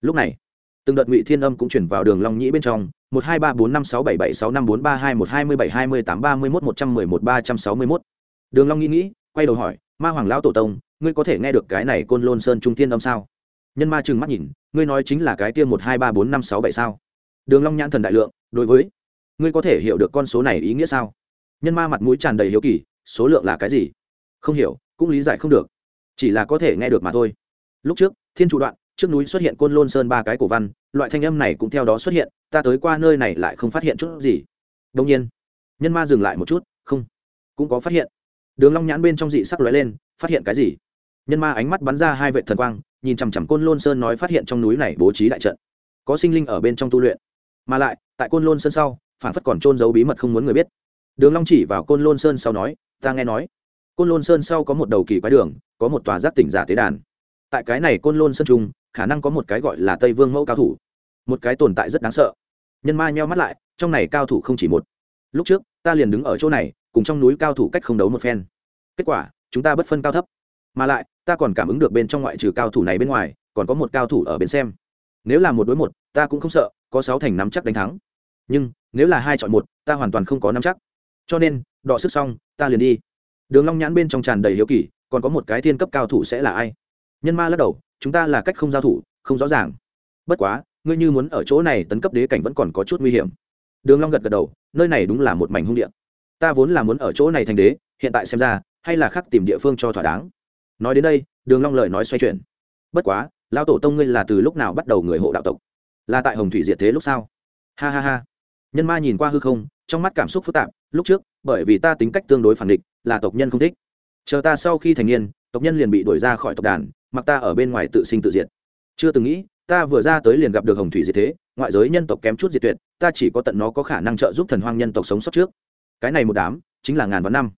Lúc này, từng đợt ngụy thiên âm cũng chuyển vào đường long nhĩ bên trong, một hai ba bốn năm sáu bảy bảy sáu năm bốn ba hai một hai mươi bảy hai mươi tám ba mươi một một trăm mười một ba trăm sáu mươi một đường long nghĩ nghĩ, quay đầu hỏi, ma hoàng lão tổ tông, ngươi có thể nghe được cái này côn lôn sơn trung thiên âm sao? Nhân ma trừng mắt nhìn, ngươi nói chính là cái kia một hai ba bốn năm sáu bảy sao? Đường long nhãn thần đại lượng, đối với, ngươi có thể hiểu được con số này ý nghĩa sao? Nhân ma mặt mũi tràn đầy hiếu kỳ, số lượng là cái gì? Không hiểu, cũng lý giải không được. Chỉ là có thể nghe được mà thôi. Lúc trước, thiên trụ đoạn, trước núi xuất hiện côn lôn sơn ba cái cổ văn, loại thanh âm này cũng theo đó xuất hiện, ta tới qua nơi này lại không phát hiện chút gì. Đông nhiên, nhân ma dừng lại một chút, không, cũng có phát hiện. Đường long nhãn bên trong dị sắc lóe lên, phát hiện cái gì? Nhân ma ánh mắt bắn ra hai vệ thần quang, nhìn chằm chằm côn lôn sơn nói phát hiện trong núi này bố trí đại trận. Có sinh linh ở bên trong tu luyện. Mà lại, tại côn lôn sơn sau, phản phất còn trôn giấu bí mật không muốn người biết. Đường long chỉ vào côn lôn sơn sau nói, ta nghe nói, côn lôn sơn sau có một đầu kỳ quái đường, có một tòa giác tỉnh giả tế đàn. Tại cái này côn lôn sơn trung, khả năng có một cái gọi là tây vương mẫu cao thủ. Một cái tồn tại rất đáng sợ. Nhân ma nheo mắt lại, trong này cao thủ không chỉ một. Lúc trước, ta liền đứng ở chỗ này, cùng trong núi cao thủ cách không đấu một phen. Kết quả, chúng ta bất phân cao thấp. Mà lại ta còn cảm ứng được bên trong ngoại trừ cao thủ này bên ngoài, còn có một cao thủ ở bên xem. Nếu là một đối một, ta cũng không sợ, có sáu thành nắm chắc đánh thắng. Nhưng, nếu là hai chọn một, ta hoàn toàn không có nắm chắc. Cho nên, đọ sức xong, ta liền đi. Đường long nhãn bên trong tràn đầy hiếu kỳ, còn có một cái thiên cấp cao thủ sẽ là ai? Nhân ma lắc đầu, chúng ta là cách không giao thủ, không rõ ràng. Bất quá, ngươi như muốn ở chỗ này tấn cấp đế cảnh vẫn còn có chút nguy hiểm. Đường long gật gật đầu, nơi này đúng là một mảnh hung địa. Ta vốn là muốn ở chỗ này thành đế, hiện tại xem ra, hay là khác tìm địa phương cho thỏa đáng nói đến đây, đường long lời nói xoay chuyển. Bất quá, lão tổ tông ngươi là từ lúc nào bắt đầu người hộ đạo tộc? Là tại hồng thủy diệt thế lúc sao? Ha ha ha. Nhân ma nhìn qua hư không, trong mắt cảm xúc phức tạp, lúc trước, bởi vì ta tính cách tương đối phản địch, là tộc nhân không thích. Chờ ta sau khi thành niên, tộc nhân liền bị đuổi ra khỏi tộc đàn, mặc ta ở bên ngoài tự sinh tự diệt. Chưa từng nghĩ, ta vừa ra tới liền gặp được hồng thủy diệt thế, ngoại giới nhân tộc kém chút diệt tuyệt, ta chỉ có tận nó có khả năng trợ giúp thần hoang nhân tộc sống sót trước. Cái này một đám, chính là ngàn vạn năm.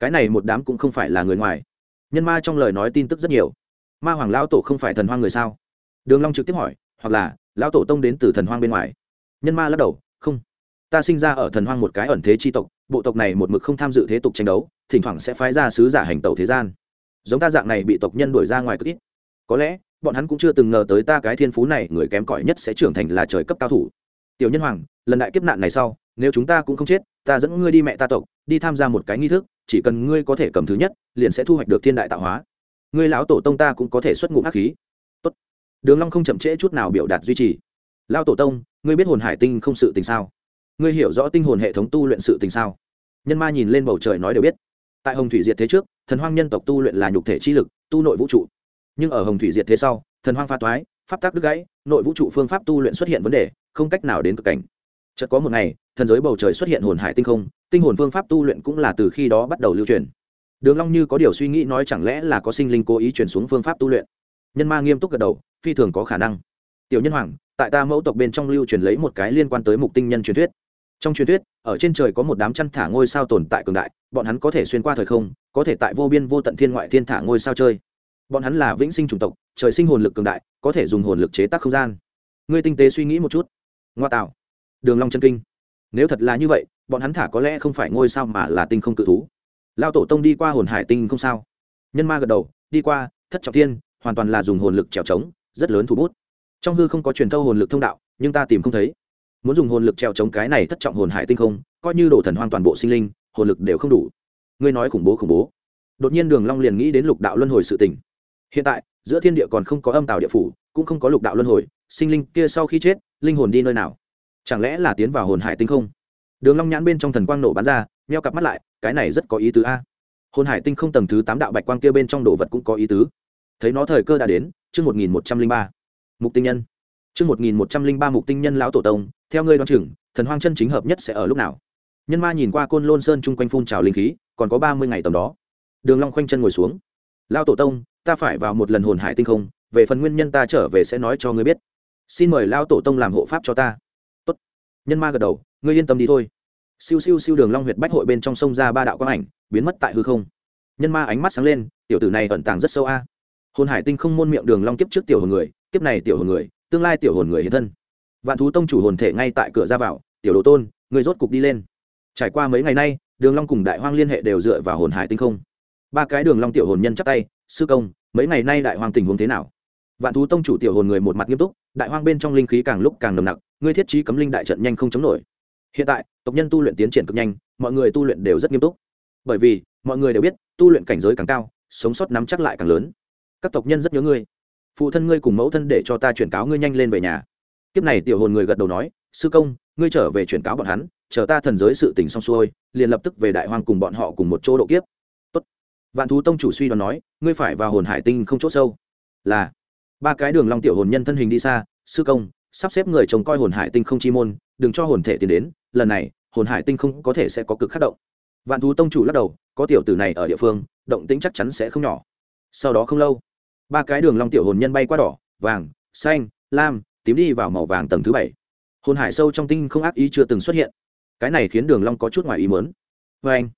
Cái này một đám cũng không phải là người ngoài nhân ma trong lời nói tin tức rất nhiều. Ma hoàng lão tổ không phải thần hoang người sao? Đường long trực tiếp hỏi, hoặc là, lão tổ tông đến từ thần hoang bên ngoài. Nhân ma lắc đầu, không. Ta sinh ra ở thần hoang một cái ẩn thế chi tộc, bộ tộc này một mực không tham dự thế tục tranh đấu, thỉnh thoảng sẽ phái ra sứ giả hành tẩu thế gian. Giống ta dạng này bị tộc nhân đuổi ra ngoài cực ít. Có lẽ, bọn hắn cũng chưa từng ngờ tới ta cái thiên phú này, người kém cỏi nhất sẽ trưởng thành là trời cấp cao thủ. Tiểu nhân hoàng, lần đại kiếp nạn này sau, nếu chúng ta cũng không chết, ta dẫn ngươi đi mẹ ta tộc, đi tham gia một cái nghi thức chỉ cần ngươi có thể cầm thứ nhất, liền sẽ thu hoạch được thiên đại tạo hóa. Ngươi lão tổ tông ta cũng có thể xuất ngụ hắc khí. Tốt. đường long không chậm trễ chút nào biểu đạt duy trì. Lão tổ tông, ngươi biết hồn hải tinh không sự tình sao? Ngươi hiểu rõ tinh hồn hệ thống tu luyện sự tình sao? Nhân ma nhìn lên bầu trời nói đều biết. Tại hồng thủy diệt thế trước, thần hoang nhân tộc tu luyện là nhục thể chi lực, tu nội vũ trụ. Nhưng ở hồng thủy diệt thế sau, thần hoang pha toái, pháp tác đứt gãy, nội vũ trụ phương pháp tu luyện xuất hiện vấn đề, không cách nào đến cực cảnh. Chợt có một ngày thần giới bầu trời xuất hiện hồn hải tinh không, tinh hồn phương pháp tu luyện cũng là từ khi đó bắt đầu lưu truyền. Đường long như có điều suy nghĩ nói chẳng lẽ là có sinh linh cố ý truyền xuống phương pháp tu luyện? Nhân ma nghiêm túc gật đầu, phi thường có khả năng. Tiểu nhân hoàng, tại ta mẫu tộc bên trong lưu truyền lấy một cái liên quan tới mục tinh nhân truyền thuyết. Trong truyền thuyết, ở trên trời có một đám chăn thả ngôi sao tồn tại cường đại, bọn hắn có thể xuyên qua thời không, có thể tại vô biên vô tận thiên ngoại thiên thả ngôi sao chơi. Bọn hắn là vĩnh sinh chủng tộc, trời sinh hồn lực cường đại, có thể dùng hồn lực chế tác không gian. Ngươi tinh tế suy nghĩ một chút. Ngoa tạo. Đường long chân kinh nếu thật là như vậy, bọn hắn thả có lẽ không phải ngôi sao mà là tinh không cự thú. Lao tổ tông đi qua hồn hải tinh không sao? Nhân ma gật đầu, đi qua, thất trọng thiên, hoàn toàn là dùng hồn lực trèo trống, rất lớn thủ bút. Trong hư không có truyền thâu hồn lực thông đạo, nhưng ta tìm không thấy. Muốn dùng hồn lực trèo trống cái này thất trọng hồn hải tinh không, coi như đổ thần hoang toàn bộ sinh linh, hồn lực đều không đủ. Ngươi nói khủng bố khủng bố. Đột nhiên đường long liền nghĩ đến lục đạo luân hồi sự tình. Hiện tại, giữa thiên địa còn không có âm tào địa phủ, cũng không có lục đạo luân hồi, sinh linh kia sau khi chết, linh hồn đi nơi nào? Chẳng lẽ là tiến vào hồn hải tinh không? Đường long nhãn bên trong thần quang nổ bắn ra meo cặp mắt lại, cái này rất có ý tứ a. Hồn hải tinh không tầng thứ tám đạo bạch quang kia bên trong đồ vật cũng có ý tứ. Thấy nó thời cơ đã đến, chương một nghìn một trăm linh ba. Mục tinh nhân. Chương một nghìn một trăm linh ba mục tinh nhân lão tổ tông, theo ngươi đoán chừng, thần hoang chân chính hợp nhất sẽ ở lúc nào? Nhân ma nhìn qua côn lôn sơn chung quanh phun trào linh khí, còn có ba mươi ngày tầm đó. Đường long khoanh chân ngồi xuống. Lão tổ tông, ta phải vào một lần hồn hải tinh không, về phần nguyên nhân ta trở về sẽ nói cho ngươi biết. Xin mời lão tổ tông làm hộ pháp cho ta nhân ma gật đầu, ngươi yên tâm đi thôi. Siêu siêu siêu đường long huyệt bách hội bên trong sông ra ba đạo quang ảnh, biến mất tại hư không. Nhân ma ánh mắt sáng lên, tiểu tử này ẩn tàng rất sâu a. Hồn hải tinh không môn miệng đường long kiếp trước tiểu hồn người, kiếp này tiểu hồn người, tương lai tiểu hồn người hiện thân. Vạn thú tông chủ hồn thể ngay tại cửa ra vào, tiểu đồ tôn người rốt cục đi lên. Trải qua mấy ngày nay, đường long cùng đại hoang liên hệ đều dựa vào hồn hải tinh không. Ba cái đường long tiểu hồn nhân chắp tay, sư công, mấy ngày nay đại hoang tình huống thế nào? Vạn thú tông chủ tiểu hồn người một mặt nghiêm túc, đại hoang bên trong linh khí càng lúc càng nồng nặc ngươi thiết trí cấm linh đại trận nhanh không chống nổi. Hiện tại, tộc nhân tu luyện tiến triển cực nhanh, mọi người tu luyện đều rất nghiêm túc. Bởi vì, mọi người đều biết, tu luyện cảnh giới càng cao, sống sót nắm chắc lại càng lớn. Các tộc nhân rất nhớ ngươi. Phụ thân ngươi cùng mẫu thân để cho ta chuyển cáo ngươi nhanh lên về nhà. Kiếp này tiểu hồn người gật đầu nói, sư công, ngươi trở về chuyển cáo bọn hắn, chờ ta thần giới sự tình xong xuôi, liền lập tức về đại hoang cùng bọn họ cùng một chỗ độ kiếp. Tốt. vạn thú tông chủ suy đoán nói, ngươi phải vào hồn hải tinh không chỗ sâu. Là. Ba cái đường long tiểu hồn nhân thân hình đi xa, sư công sắp xếp người trông coi hồn hải tinh không chi môn, đừng cho hồn thể tiến đến, lần này, hồn hải tinh không có thể sẽ có cực khắc động. Vạn thú tông chủ lắc đầu, có tiểu tử này ở địa phương, động tĩnh chắc chắn sẽ không nhỏ. Sau đó không lâu, ba cái đường long tiểu hồn nhân bay qua đỏ, vàng, xanh, lam, tím đi vào màu vàng tầng thứ bảy. Hồn hải sâu trong tinh không ác ý chưa từng xuất hiện. Cái này khiến đường long có chút ngoài ý muốn. Với anh,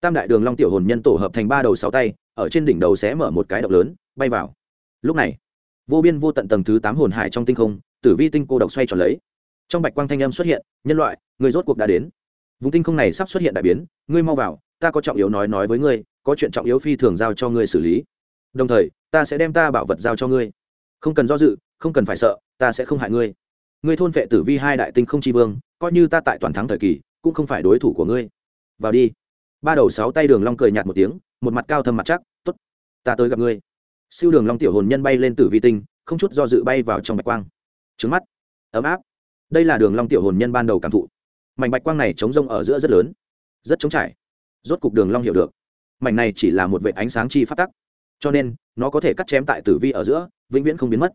tam đại đường long tiểu hồn nhân tổ hợp thành ba đầu sáu tay, ở trên đỉnh đầu sẽ mở một cái động lớn, bay vào. Lúc này, vô biên vô tận tầng thứ tám hồn hải trong tinh không tử vi tinh cô độc xoay tròn lấy. Trong bạch quang thanh âm xuất hiện, nhân loại, người rốt cuộc đã đến. Vùng tinh không này sắp xuất hiện đại biến, ngươi mau vào, ta có trọng yếu nói nói với ngươi, có chuyện trọng yếu phi thường giao cho ngươi xử lý. Đồng thời, ta sẽ đem ta bảo vật giao cho ngươi. Không cần do dự, không cần phải sợ, ta sẽ không hại ngươi. Ngươi thôn vệ tử vi hai đại tinh không tri vương, coi như ta tại toàn thắng thời kỳ, cũng không phải đối thủ của ngươi. Vào đi. Ba đầu sáu tay đường long cười nhạt một tiếng, một mặt cao thâm mặt chắc, tốt, ta tới gặp ngươi. Siêu đường long tiểu hồn nhân bay lên tử vi tinh, không chút do dự bay vào trong bạch quang trứng mắt, ấm áp. Đây là đường long tiểu hồn nhân ban đầu cảm thụ. Mảnh bạch quang này chống rông ở giữa rất lớn, rất chống trải. Rốt cục đường long hiểu được. Mảnh này chỉ là một vệ ánh sáng chi phát tắc. Cho nên, nó có thể cắt chém tại tử vi ở giữa, vĩnh viễn không biến mất.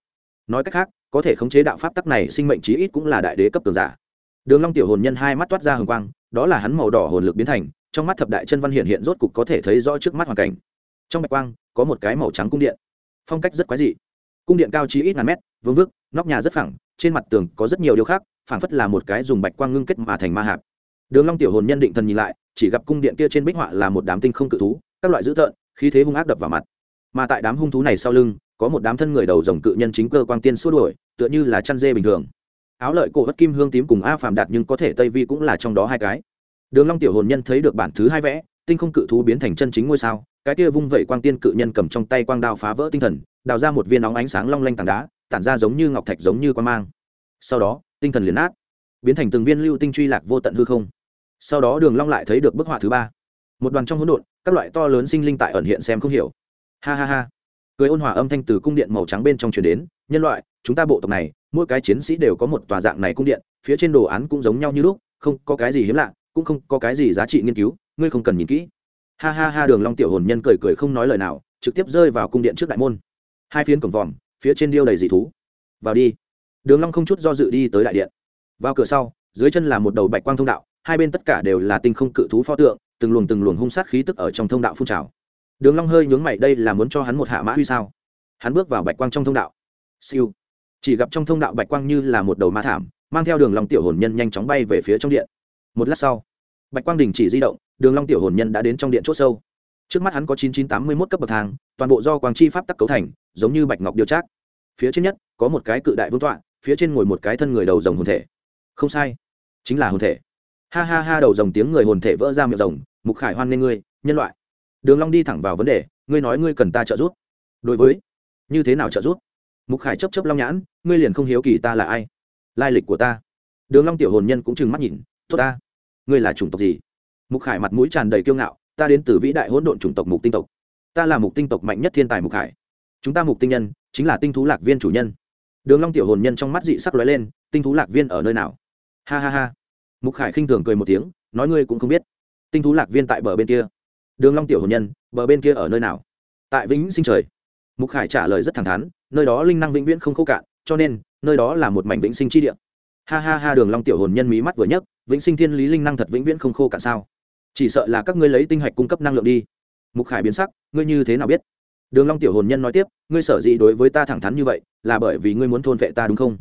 Nói cách khác, có thể khống chế đạo pháp tắc này sinh mệnh chí ít cũng là đại đế cấp cường giả. Đường long tiểu hồn nhân hai mắt toát ra hừng quang, đó là hắn màu đỏ hồn lực biến thành, trong mắt thập đại chân văn hiện hiện rốt cục có thể thấy rõ trước mắt hoàn cảnh. Trong bạch quang, có một cái màu trắng cung điện. Phong cách rất quái dị. Cung điện cao chí ít ngàn mét, vương vức nóc nhà rất phẳng, trên mặt tường có rất nhiều điều khác, phảng phất là một cái dùng bạch quang ngưng kết mà thành ma hạp. Đường long tiểu hồn nhân định thần nhìn lại, chỉ gặp cung điện kia trên bích họa là một đám tinh không cự thú, các loại dữ tợn, khí thế hung ác đập vào mặt. Mà tại đám hung thú này sau lưng, có một đám thân người đầu rồng cự nhân chính cơ quang tiên xua đuổi, tựa như là chăn dê bình thường. Áo lợi cổ vất kim hương tím cùng a phàm đạt nhưng có thể tây vi cũng là trong đó hai cái. Đường long tiểu hồn nhân thấy được bản thứ hai vẽ, tinh không cự thú biến thành chân chính ngôi sao, cái kia vung vẩy quang tiên cự nhân cầm trong tay quang đao phá vỡ tinh thần, đào ra một viên nóng ánh sáng long lanh tảng đá tản ra giống như ngọc thạch giống như quan mang. Sau đó, tinh thần liền nát, biến thành từng viên lưu tinh truy lạc vô tận hư không. Sau đó đường long lại thấy được bức họa thứ ba. Một đoàn trong hỗn độn, các loại to lớn sinh linh tại ẩn hiện xem không hiểu. Ha ha ha. Cười ôn hòa âm thanh từ cung điện màu trắng bên trong truyền đến, nhân loại, chúng ta bộ tộc này, mỗi cái chiến sĩ đều có một tòa dạng này cung điện, phía trên đồ án cũng giống nhau như lúc, không có cái gì hiếm lạ, cũng không có cái gì giá trị nghiên cứu, ngươi không cần nhìn kỹ. Ha ha ha, đường long tiểu hồn nhân cười cười không nói lời nào, trực tiếp rơi vào cung điện trước đại môn. Hai phiến cổng vòm phía trên điêu đầy dị thú. Vào đi. Đường long không chút do dự đi tới đại điện. Vào cửa sau, dưới chân là một đầu bạch quang thông đạo, hai bên tất cả đều là tinh không cự thú pho tượng, từng luồng từng luồng hung sát khí tức ở trong thông đạo phun trào. Đường long hơi nhướng mày, đây là muốn cho hắn một hạ mã huy sao? Hắn bước vào bạch quang trong thông đạo. Siêu. Chỉ gặp trong thông đạo bạch quang như là một đầu ma thảm, mang theo đường long tiểu hồn nhân nhanh chóng bay về phía trong điện. Một lát sau, bạch quang đình chỉ di động, đường long tiểu hồn nhân đã đến trong điện chốt sâu. Trước mắt hắn có chín chín tám mươi một cấp bậc thang, toàn bộ do quang chi pháp tắc cấu thành, giống như bạch ngọc điêu trác phía trên nhất có một cái cự đại vương tọa, phía trên ngồi một cái thân người đầu rồng hồn thể. Không sai, chính là hồn thể. Ha ha ha, đầu rồng tiếng người hồn thể vỡ ra miệng rồng, mục khải hoan nên ngươi, nhân loại. Đường long đi thẳng vào vấn đề, ngươi nói ngươi cần ta trợ giúp. Đối với, như thế nào trợ giúp? Mục khải chấp chấp long nhãn, ngươi liền không hiếu kỳ ta là ai? Lai lịch của ta. Đường long tiểu hồn nhân cũng chừng mắt nhìn, tốt ta, ngươi là chủng tộc gì? Mục khải mặt mũi tràn đầy kiêu ngạo, ta đến từ vĩ đại hỗn độn chủng tộc mục tinh tộc. Ta là mục tinh tộc mạnh nhất thiên tài mục khải. Chúng ta mục tinh nhân chính là tinh thú lạc viên chủ nhân. Đường long tiểu hồn nhân trong mắt dị sắc lóe lên, tinh thú lạc viên ở nơi nào? Ha ha ha. Mục khải khinh thường cười một tiếng, nói ngươi cũng không biết. Tinh thú lạc viên tại bờ bên kia. Đường long tiểu hồn nhân, bờ bên kia ở nơi nào? Tại vĩnh sinh trời. Mục khải trả lời rất thẳng thắn, nơi đó linh năng vĩnh viễn không khô cạn, cho nên, nơi đó là một mảnh vĩnh sinh chi địa. Ha ha ha, đường long tiểu hồn nhân mí mắt vừa nhấc, vĩnh sinh thiên lý linh năng thật vĩnh viễn không khô cạn sao? Chỉ sợ là các ngươi lấy tinh hạch cung cấp năng lượng đi. Mục khải biến sắc, ngươi như thế nào biết? Đường long tiểu hồn nhân nói tiếp ngươi sở dĩ đối với ta thẳng thắn như vậy là bởi vì ngươi muốn thôn vệ ta đúng không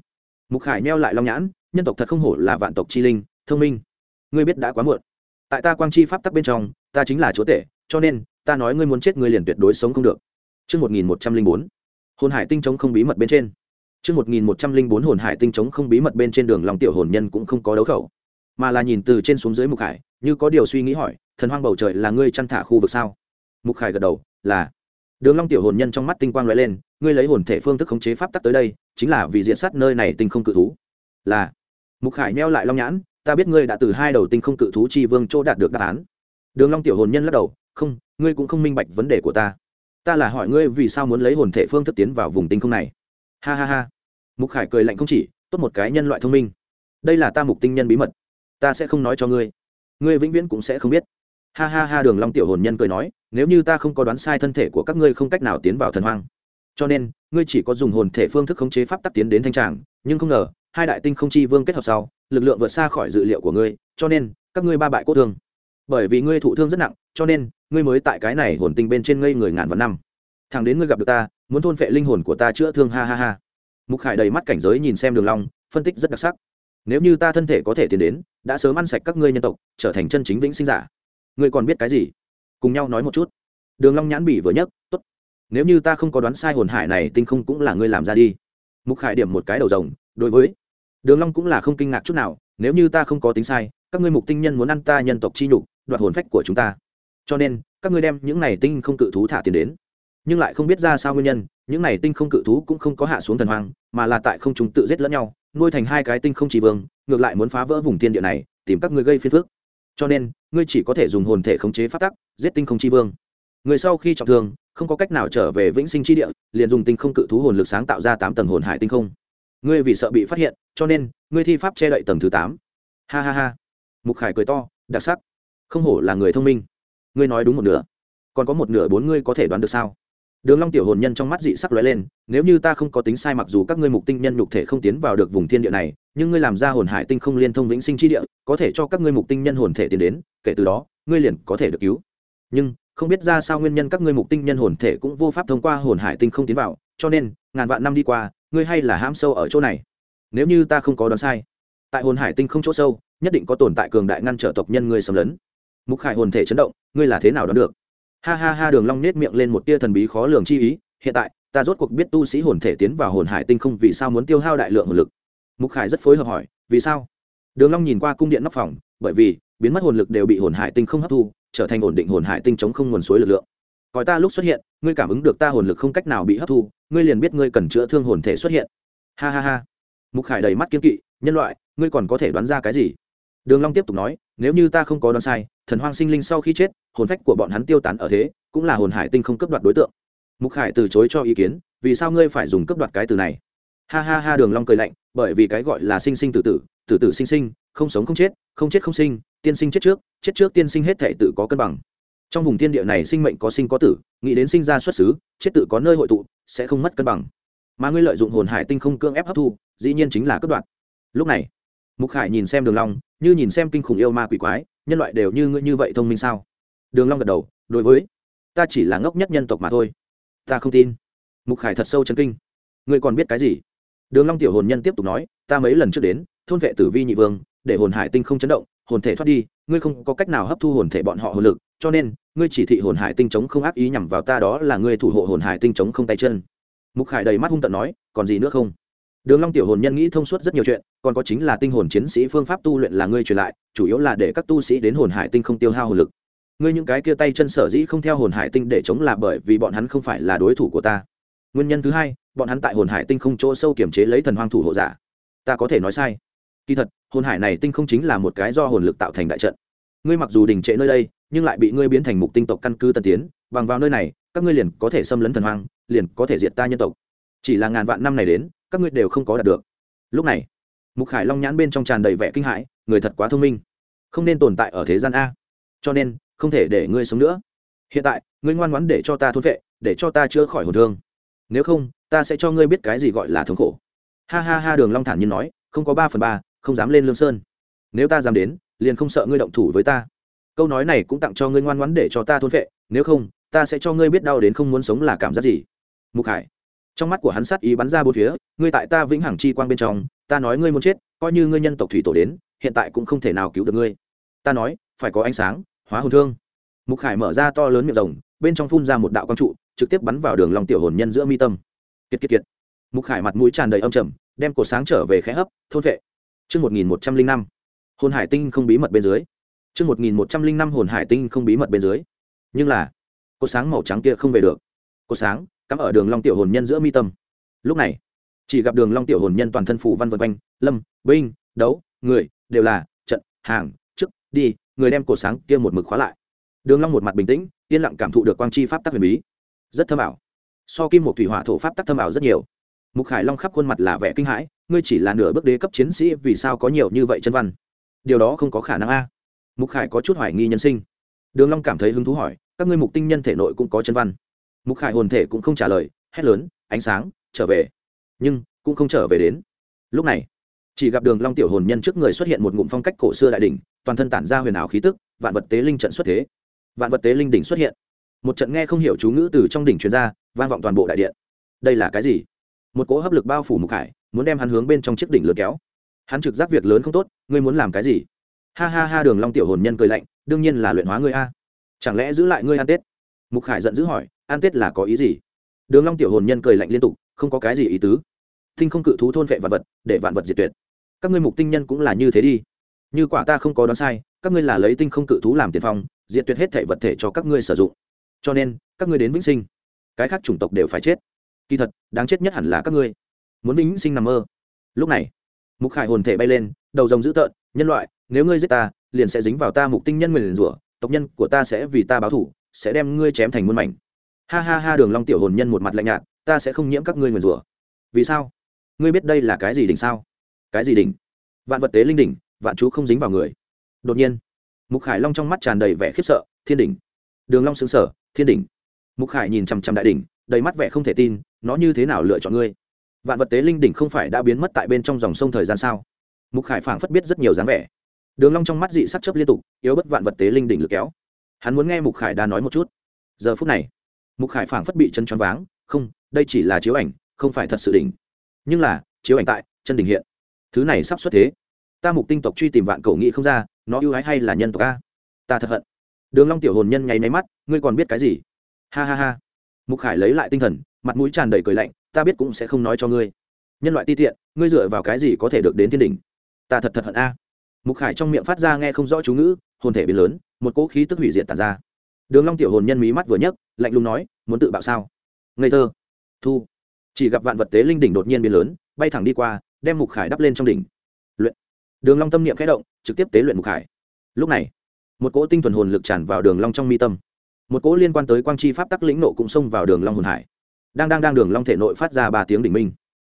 mục khải neo lại long nhãn nhân tộc thật không hổ là vạn tộc chi linh thông minh ngươi biết đã quá muộn tại ta quang chi pháp tắc bên trong ta chính là chúa tể cho nên ta nói ngươi muốn chết ngươi liền tuyệt đối sống không được Trước 1104, hồn hải tinh chống không bí mật bên trên. Trước 1104 hồn hải tinh chống không bí mật bên trên đường long tiểu hồn nhân cũng không có đấu khẩu, mà là nhìn từ trên xuống dưới Mục Khải, như có điều suy nghĩ hỏi, thần hoang bầu trời là ngươi chăn thả khu vực sao? Mục Khải gật đầu, là. Đường Long tiểu hồn nhân trong mắt tinh quang lóe lên, ngươi lấy hồn thể phương thức khống chế pháp tắc tới đây, chính là vì diện sát nơi này tinh không cự thú. Là. Mục Khải nheo lại long nhãn, ta biết ngươi đã từ hai đầu tinh không cự thú chi vương chỗ đạt được đáp án. Đường Long tiểu hồn nhân lắc đầu, không, ngươi cũng không minh bạch vấn đề của ta. Ta là hỏi ngươi vì sao muốn lấy hồn thể phương thức tiến vào vùng tinh không này. Ha ha ha. Mục Khải cười lạnh không chỉ, tốt một cái nhân loại thông minh. Đây là ta mục tinh nhân bí mật, ta sẽ không nói cho ngươi. Ngươi vĩnh viễn cũng sẽ không biết. Ha ha ha, Đường Long tiểu hồn nhân cười nói, nếu như ta không có đoán sai thân thể của các ngươi không cách nào tiến vào thần hoang. Cho nên ngươi chỉ có dùng hồn thể phương thức khống chế pháp tắc tiến đến thanh tràng nhưng không ngờ hai đại tinh không chi vương kết hợp sau lực lượng vượt xa khỏi dự liệu của ngươi cho nên các ngươi ba bại cốt thương. Bởi vì ngươi thụ thương rất nặng cho nên ngươi mới tại cái này hồn tinh bên trên ngây người ngàn vạn năm. Thằng đến ngươi gặp được ta muốn thôn phệ linh hồn của ta chữa thương ha ha ha. Mục khải đầy mắt cảnh giới nhìn xem đường long phân tích rất đặc sắc. Nếu như ta thân thể có thể tiến đến đã sớm ăn sạch các ngươi nhân tộc trở thành chân chính vĩnh sinh giả ngươi còn biết cái gì? Cùng nhau nói một chút. Đường long nhãn bỉ vừa nhấc, tốt, nếu như ta không có đoán sai hồn hải này, tinh không cũng là ngươi làm ra đi. Mục khải điểm một cái đầu rồng, đối với. Đường long cũng là không kinh ngạc chút nào, nếu như ta không có tính sai, các ngươi mục tinh nhân muốn ăn ta nhân tộc chi nhục, đoạt hồn phách của chúng ta. Cho nên, các ngươi đem những này tinh không cự thú thả tiền đến. Nhưng lại không biết ra sao nguyên nhân, những này tinh không cự thú cũng không có hạ xuống thần hoang, mà là tại không chúng tự giết lẫn nhau, nuôi thành hai cái tinh không chỉ vương, ngược lại muốn phá vỡ vùng thiên địa này, tìm các ngươi gây phiền phức cho nên, ngươi chỉ có thể dùng hồn thể khống chế phát tắc, giết tinh không chi vương. Người sau khi trọng thương, không có cách nào trở về vĩnh sinh chi địa, liền dùng tinh không cự thú hồn lực sáng tạo ra tám tầng hồn hải tinh không. Ngươi vì sợ bị phát hiện, cho nên, ngươi thi pháp che đậy tầng thứ tám. Ha ha ha. Mục khải cười to, đặc sắc. Không hổ là người thông minh. Ngươi nói đúng một nửa. Còn có một nửa bốn ngươi có thể đoán được sao? Đường long tiểu hồn nhân trong mắt dị sắc lóe lên, nếu như ta không có tính sai mặc dù các ngươi mục tinh nhân nhục thể không tiến vào được vùng thiên địa này, nhưng ngươi làm ra hồn hải tinh không liên thông vĩnh sinh chi địa, có thể cho các ngươi mục tinh nhân hồn thể tiến đến, kể từ đó, ngươi liền có thể được cứu. Nhưng, không biết ra sao nguyên nhân các ngươi mục tinh nhân hồn thể cũng vô pháp thông qua hồn hải tinh không tiến vào, cho nên, ngàn vạn năm đi qua, ngươi hay là ham sâu ở chỗ này. Nếu như ta không có đoán sai, tại hồn hải tinh không chỗ sâu, nhất định có tồn tại cường đại ngăn trở tộc nhân ngươi xâm lấn. Mục khải hồn thể chấn động, ngươi là thế nào đoán được? Ha ha ha, đường long nết miệng lên một tia thần bí khó lường chi ý, hiện tại, ta rốt cuộc biết tu sĩ hồn thể tiến vào hồn hải tinh không vì sao muốn tiêu hao đại lượng hồn lực. Mục khải rất phối hợp hỏi, vì sao? Đường long nhìn qua cung điện nóc phòng, bởi vì, biến mất hồn lực đều bị hồn hải tinh không hấp thu, trở thành ổn định hồn hải tinh chống không nguồn suối lực lượng. Coi ta lúc xuất hiện, ngươi cảm ứng được ta hồn lực không cách nào bị hấp thu, ngươi liền biết ngươi cần chữa thương hồn thể xuất hiện. Ha ha ha. Mục khải đầy mắt kiên kỵ, nhân loại, ngươi còn có thể đoán ra cái gì? Đường long tiếp tục nói, nếu như ta không có đoán sai, thần hoang sinh linh sau khi chết, hồn phách của bọn hắn tiêu tán ở thế, cũng là hồn hải tinh không cấp đoạt đối tượng. Mục khải từ chối cho ý kiến, vì sao ngươi phải dùng cấp đoạt cái từ này? Ha ha ha, đường long cười lạnh, bởi vì cái gọi là sinh sinh tử tử tử tử sinh sinh, không sống không chết không chết không sinh, tiên sinh chết trước chết trước tiên sinh hết thể tự có cân bằng. Trong vùng thiên địa này sinh mệnh có sinh có tử, nghĩ đến sinh ra xuất xứ, chết tự có nơi hội tụ, sẽ không mất cân bằng. Mà ngươi lợi dụng hồn hải tinh không cưỡng ép hấp thu, dĩ nhiên chính là cấp đoạt. Lúc này mục khải nhìn xem đường long, như nhìn xem kinh khủng yêu ma quỷ quái, nhân loại đều như ngươi như vậy thông minh sao? Đường long gật đầu, đối với, ta chỉ là ngốc nhất nhân tộc mà thôi. Ta không tin. Mục khải thật sâu chấn kinh. Ngươi còn biết cái gì? Đường long tiểu hồn nhân tiếp tục nói, ta mấy lần trước đến, thôn vệ tử vi nhị vương, để hồn hải tinh không chấn động, hồn thể thoát đi, ngươi không có cách nào hấp thu hồn thể bọn họ hồn lực, cho nên, ngươi chỉ thị hồn hải tinh chống không ác ý nhằm vào ta đó là ngươi thủ hộ hồn hải tinh chống không tay chân. Mục khải đầy mắt hung tận nói, còn gì nữa không? Đường long tiểu hồn nhân nghĩ thông suốt rất nhiều chuyện, còn có chính là tinh hồn chiến sĩ phương pháp tu luyện là ngươi truyền lại, chủ yếu là để các tu sĩ đến hồn hải tinh không tiêu hao hồn lực. Ngươi những cái kia tay chân sở dĩ không theo hồn hải tinh để chống là bởi vì bọn hắn không phải là đối thủ của ta. Nguyên nhân thứ hai, bọn hắn tại hồn hải tinh không chỗ sâu kiểm chế lấy thần hoang thủ hộ giả. Ta có thể nói sai. Kỳ thật, hồn hải này tinh không chính là một cái do hồn lực tạo thành đại trận. Ngươi mặc dù đình trệ nơi đây, nhưng lại bị ngươi biến thành mục tinh tộc căn cứ tân tiến, bằng vào nơi này, các ngươi liền có thể xâm lấn thần hoang, liền có thể diệt ta nhân tộc. Chỉ là ngàn vạn năm này đến các ngươi đều không có đạt được. Lúc này, mục khải long nhãn bên trong tràn đầy vẻ kinh hãi, người thật quá thông minh. Không nên tồn tại ở thế gian a. Cho nên, không thể để ngươi sống nữa. Hiện tại, ngươi ngoan ngoãn để cho ta thôn vệ, để cho ta chữa khỏi hồn thương. Nếu không, ta sẽ cho ngươi biết cái gì gọi là thống khổ. Ha ha ha, đường long thản nhiên nói, không có ba phần ba, không dám lên lương sơn. Nếu ta dám đến, liền không sợ ngươi động thủ với ta. Câu nói này cũng tặng cho ngươi ngoan ngoãn để cho ta thôn vệ, nếu không, ta sẽ cho ngươi biết đau đến không muốn sống là cảm giác gì. Mục hải trong mắt của hắn sát ý bắn ra bốn phía, ngươi tại ta vĩnh hằng chi quang bên trong, ta nói ngươi muốn chết, coi như ngươi nhân tộc thủy tổ đến, hiện tại cũng không thể nào cứu được ngươi. Ta nói, phải có ánh sáng, hóa hồn thương. Mục khải mở ra to lớn miệng rồng, bên trong phun ra một đạo quang trụ, trực tiếp bắn vào đường long tiểu hồn nhân giữa mi tâm. Kiệt kiệt kiệt. Mục khải mặt mũi tràn đầy âm trầm, đem cổ sáng trở về khẽ hấp, thôn vệ. Trước một nghìn một trăm linh năm. Hồn hải tinh không bí mật bên dưới. Trước một nghìn một trăm linh năm, hồn hải tinh không bí mật bên dưới. Nhưng là, cổ sáng màu trắng kia không về được. Cổ sáng cắm ở đường long tiểu hồn nhân giữa mi tâm. Lúc này, chỉ gặp đường long tiểu hồn nhân toàn thân phủ văn vân quanh, lâm, binh, đấu, người, đều là trận, hàng trước đi, người đem cổ sáng kia một mực khóa lại. Đường long một mặt bình tĩnh, yên lặng cảm thụ được quang chi pháp tắc huyền bí. Rất thâm ảo. So kim một thủy hỏa thổ pháp tắc thâm ảo rất nhiều. Mục khải long khắp khuôn mặt là vẻ kinh hãi, ngươi chỉ là nửa bước đế cấp chiến sĩ, vì sao có nhiều như vậy chân văn? Điều đó không có khả năng a. Mục khải có chút hoài nghi nhân sinh. Đường long cảm thấy hứng thú hỏi, các ngươi mục tinh nhân thể nội cũng có chân văn? Mục khải hồn thể cũng không trả lời, hét lớn, ánh sáng, trở về. Nhưng, cũng không trở về đến. Lúc này, chỉ gặp đường long tiểu hồn nhân trước người xuất hiện một ngụm phong cách cổ xưa đại đỉnh, toàn thân tản ra huyền ảo khí tức, vạn vật tế linh trận xuất thế. Vạn vật tế linh đỉnh xuất hiện. Một trận nghe không hiểu chú ngữ từ trong đỉnh truyền ra, vang vọng toàn bộ đại điện. Đây là cái gì? Một cỗ hấp lực bao phủ mục khải, muốn đem hắn hướng bên trong chiếc đỉnh lượt kéo. Hắn trực giác việc lớn không tốt, ngươi muốn làm cái gì? Ha ha ha, đường long tiểu hồn nhân cười lạnh, đương nhiên là luyện hóa ngươi a. Chẳng lẽ giữ lại ngươi ăn tết? Mục khải giận dữ hỏi ăn tết là có ý gì? Đường long tiểu hồn nhân cười lạnh liên tục, không có cái gì ý tứ. Tinh không cự thú thôn vệ vạn vật, để vạn vật diệt tuyệt. Các ngươi mục tinh nhân cũng là như thế đi. Như quả ta không có đoán sai, các ngươi là lấy tinh không cự thú làm tiền phong, diệt tuyệt hết thể vật thể cho các ngươi sử dụng. Cho nên, các ngươi đến vĩnh sinh. Cái khác chủng tộc đều phải chết. Kỳ thật, đáng chết nhất hẳn là các ngươi. Muốn vĩnh sinh nằm mơ. Lúc này, mục khải hồn thể bay lên, đầu rồng dữ tợn, nhân loại, nếu ngươi giết ta, liền sẽ dính vào ta mục tinh nhân nguyền rủa, tộc nhân của ta sẽ vì ta báo thủ sẽ đem ngươi chém thành muôn mảnh ha ha ha, đường long tiểu hồn nhân một mặt lạnh nhạt, ta sẽ không nhiễm các ngươi nguyền rủa. Vì sao? Ngươi biết đây là cái gì đỉnh sao? Cái gì đỉnh? Vạn vật tế linh đỉnh, vạn chú không dính vào người. Đột nhiên, mục khải long trong mắt tràn đầy vẻ khiếp sợ, thiên đỉnh. Đường long sững sờ. thiên đỉnh. Mục khải nhìn chằm chằm đại đỉnh, đầy mắt vẻ không thể tin, nó như thế nào lựa chọn ngươi? Vạn vật tế linh đỉnh không phải đã biến mất tại bên trong dòng sông thời gian sao? Mục khải phảng phất biết rất nhiều dáng vẻ. Đường long trong mắt dị sắc chớp liên tục, yếu bất vạn vật tế linh đỉnh lực kéo. Hắn muốn nghe mục khải đa nói một chút. Giờ phút này mục khải phảng phất bị chân choáng váng, không, đây chỉ là chiếu ảnh, không phải thật sự đỉnh. Nhưng là, chiếu ảnh tại, chân đỉnh hiện. Thứ này sắp xuất thế. Ta mục tinh tộc truy tìm vạn cầu nghị không ra, nó ưu ái hay là nhân tộc a? Ta thật hận. Đường long tiểu hồn nhân nháy máy mắt, ngươi còn biết cái gì? Ha ha ha. Mục khải lấy lại tinh thần, mặt mũi tràn đầy cười lạnh, ta biết cũng sẽ không nói cho ngươi. Nhân loại ti tiện, ngươi dựa vào cái gì có thể được đến thiên đỉnh? Ta thật thật hận a. Mục khải trong miệng phát ra nghe không rõ chú ngữ, hồn thể biến lớn, một cỗ khí tức hủy diệt tàn ra đường long tiểu hồn nhân mí mắt vừa nhấc, lạnh lùng nói, muốn tự bạo sao? Ngây thơ. Thu. Chỉ gặp vạn vật tế linh đỉnh đột nhiên biến lớn, bay thẳng đi qua, đem mục khải đắp lên trong đỉnh. Luyện. Đường long tâm niệm khẽ động, trực tiếp tế luyện mục khải. Lúc này, một cỗ tinh thuần hồn lực tràn vào đường long trong mi tâm. Một cỗ liên quan tới quang chi pháp tắc lĩnh nộ cũng xông vào đường long hồn hải. Đang đang đang đường long thể nội phát ra ba tiếng đỉnh minh.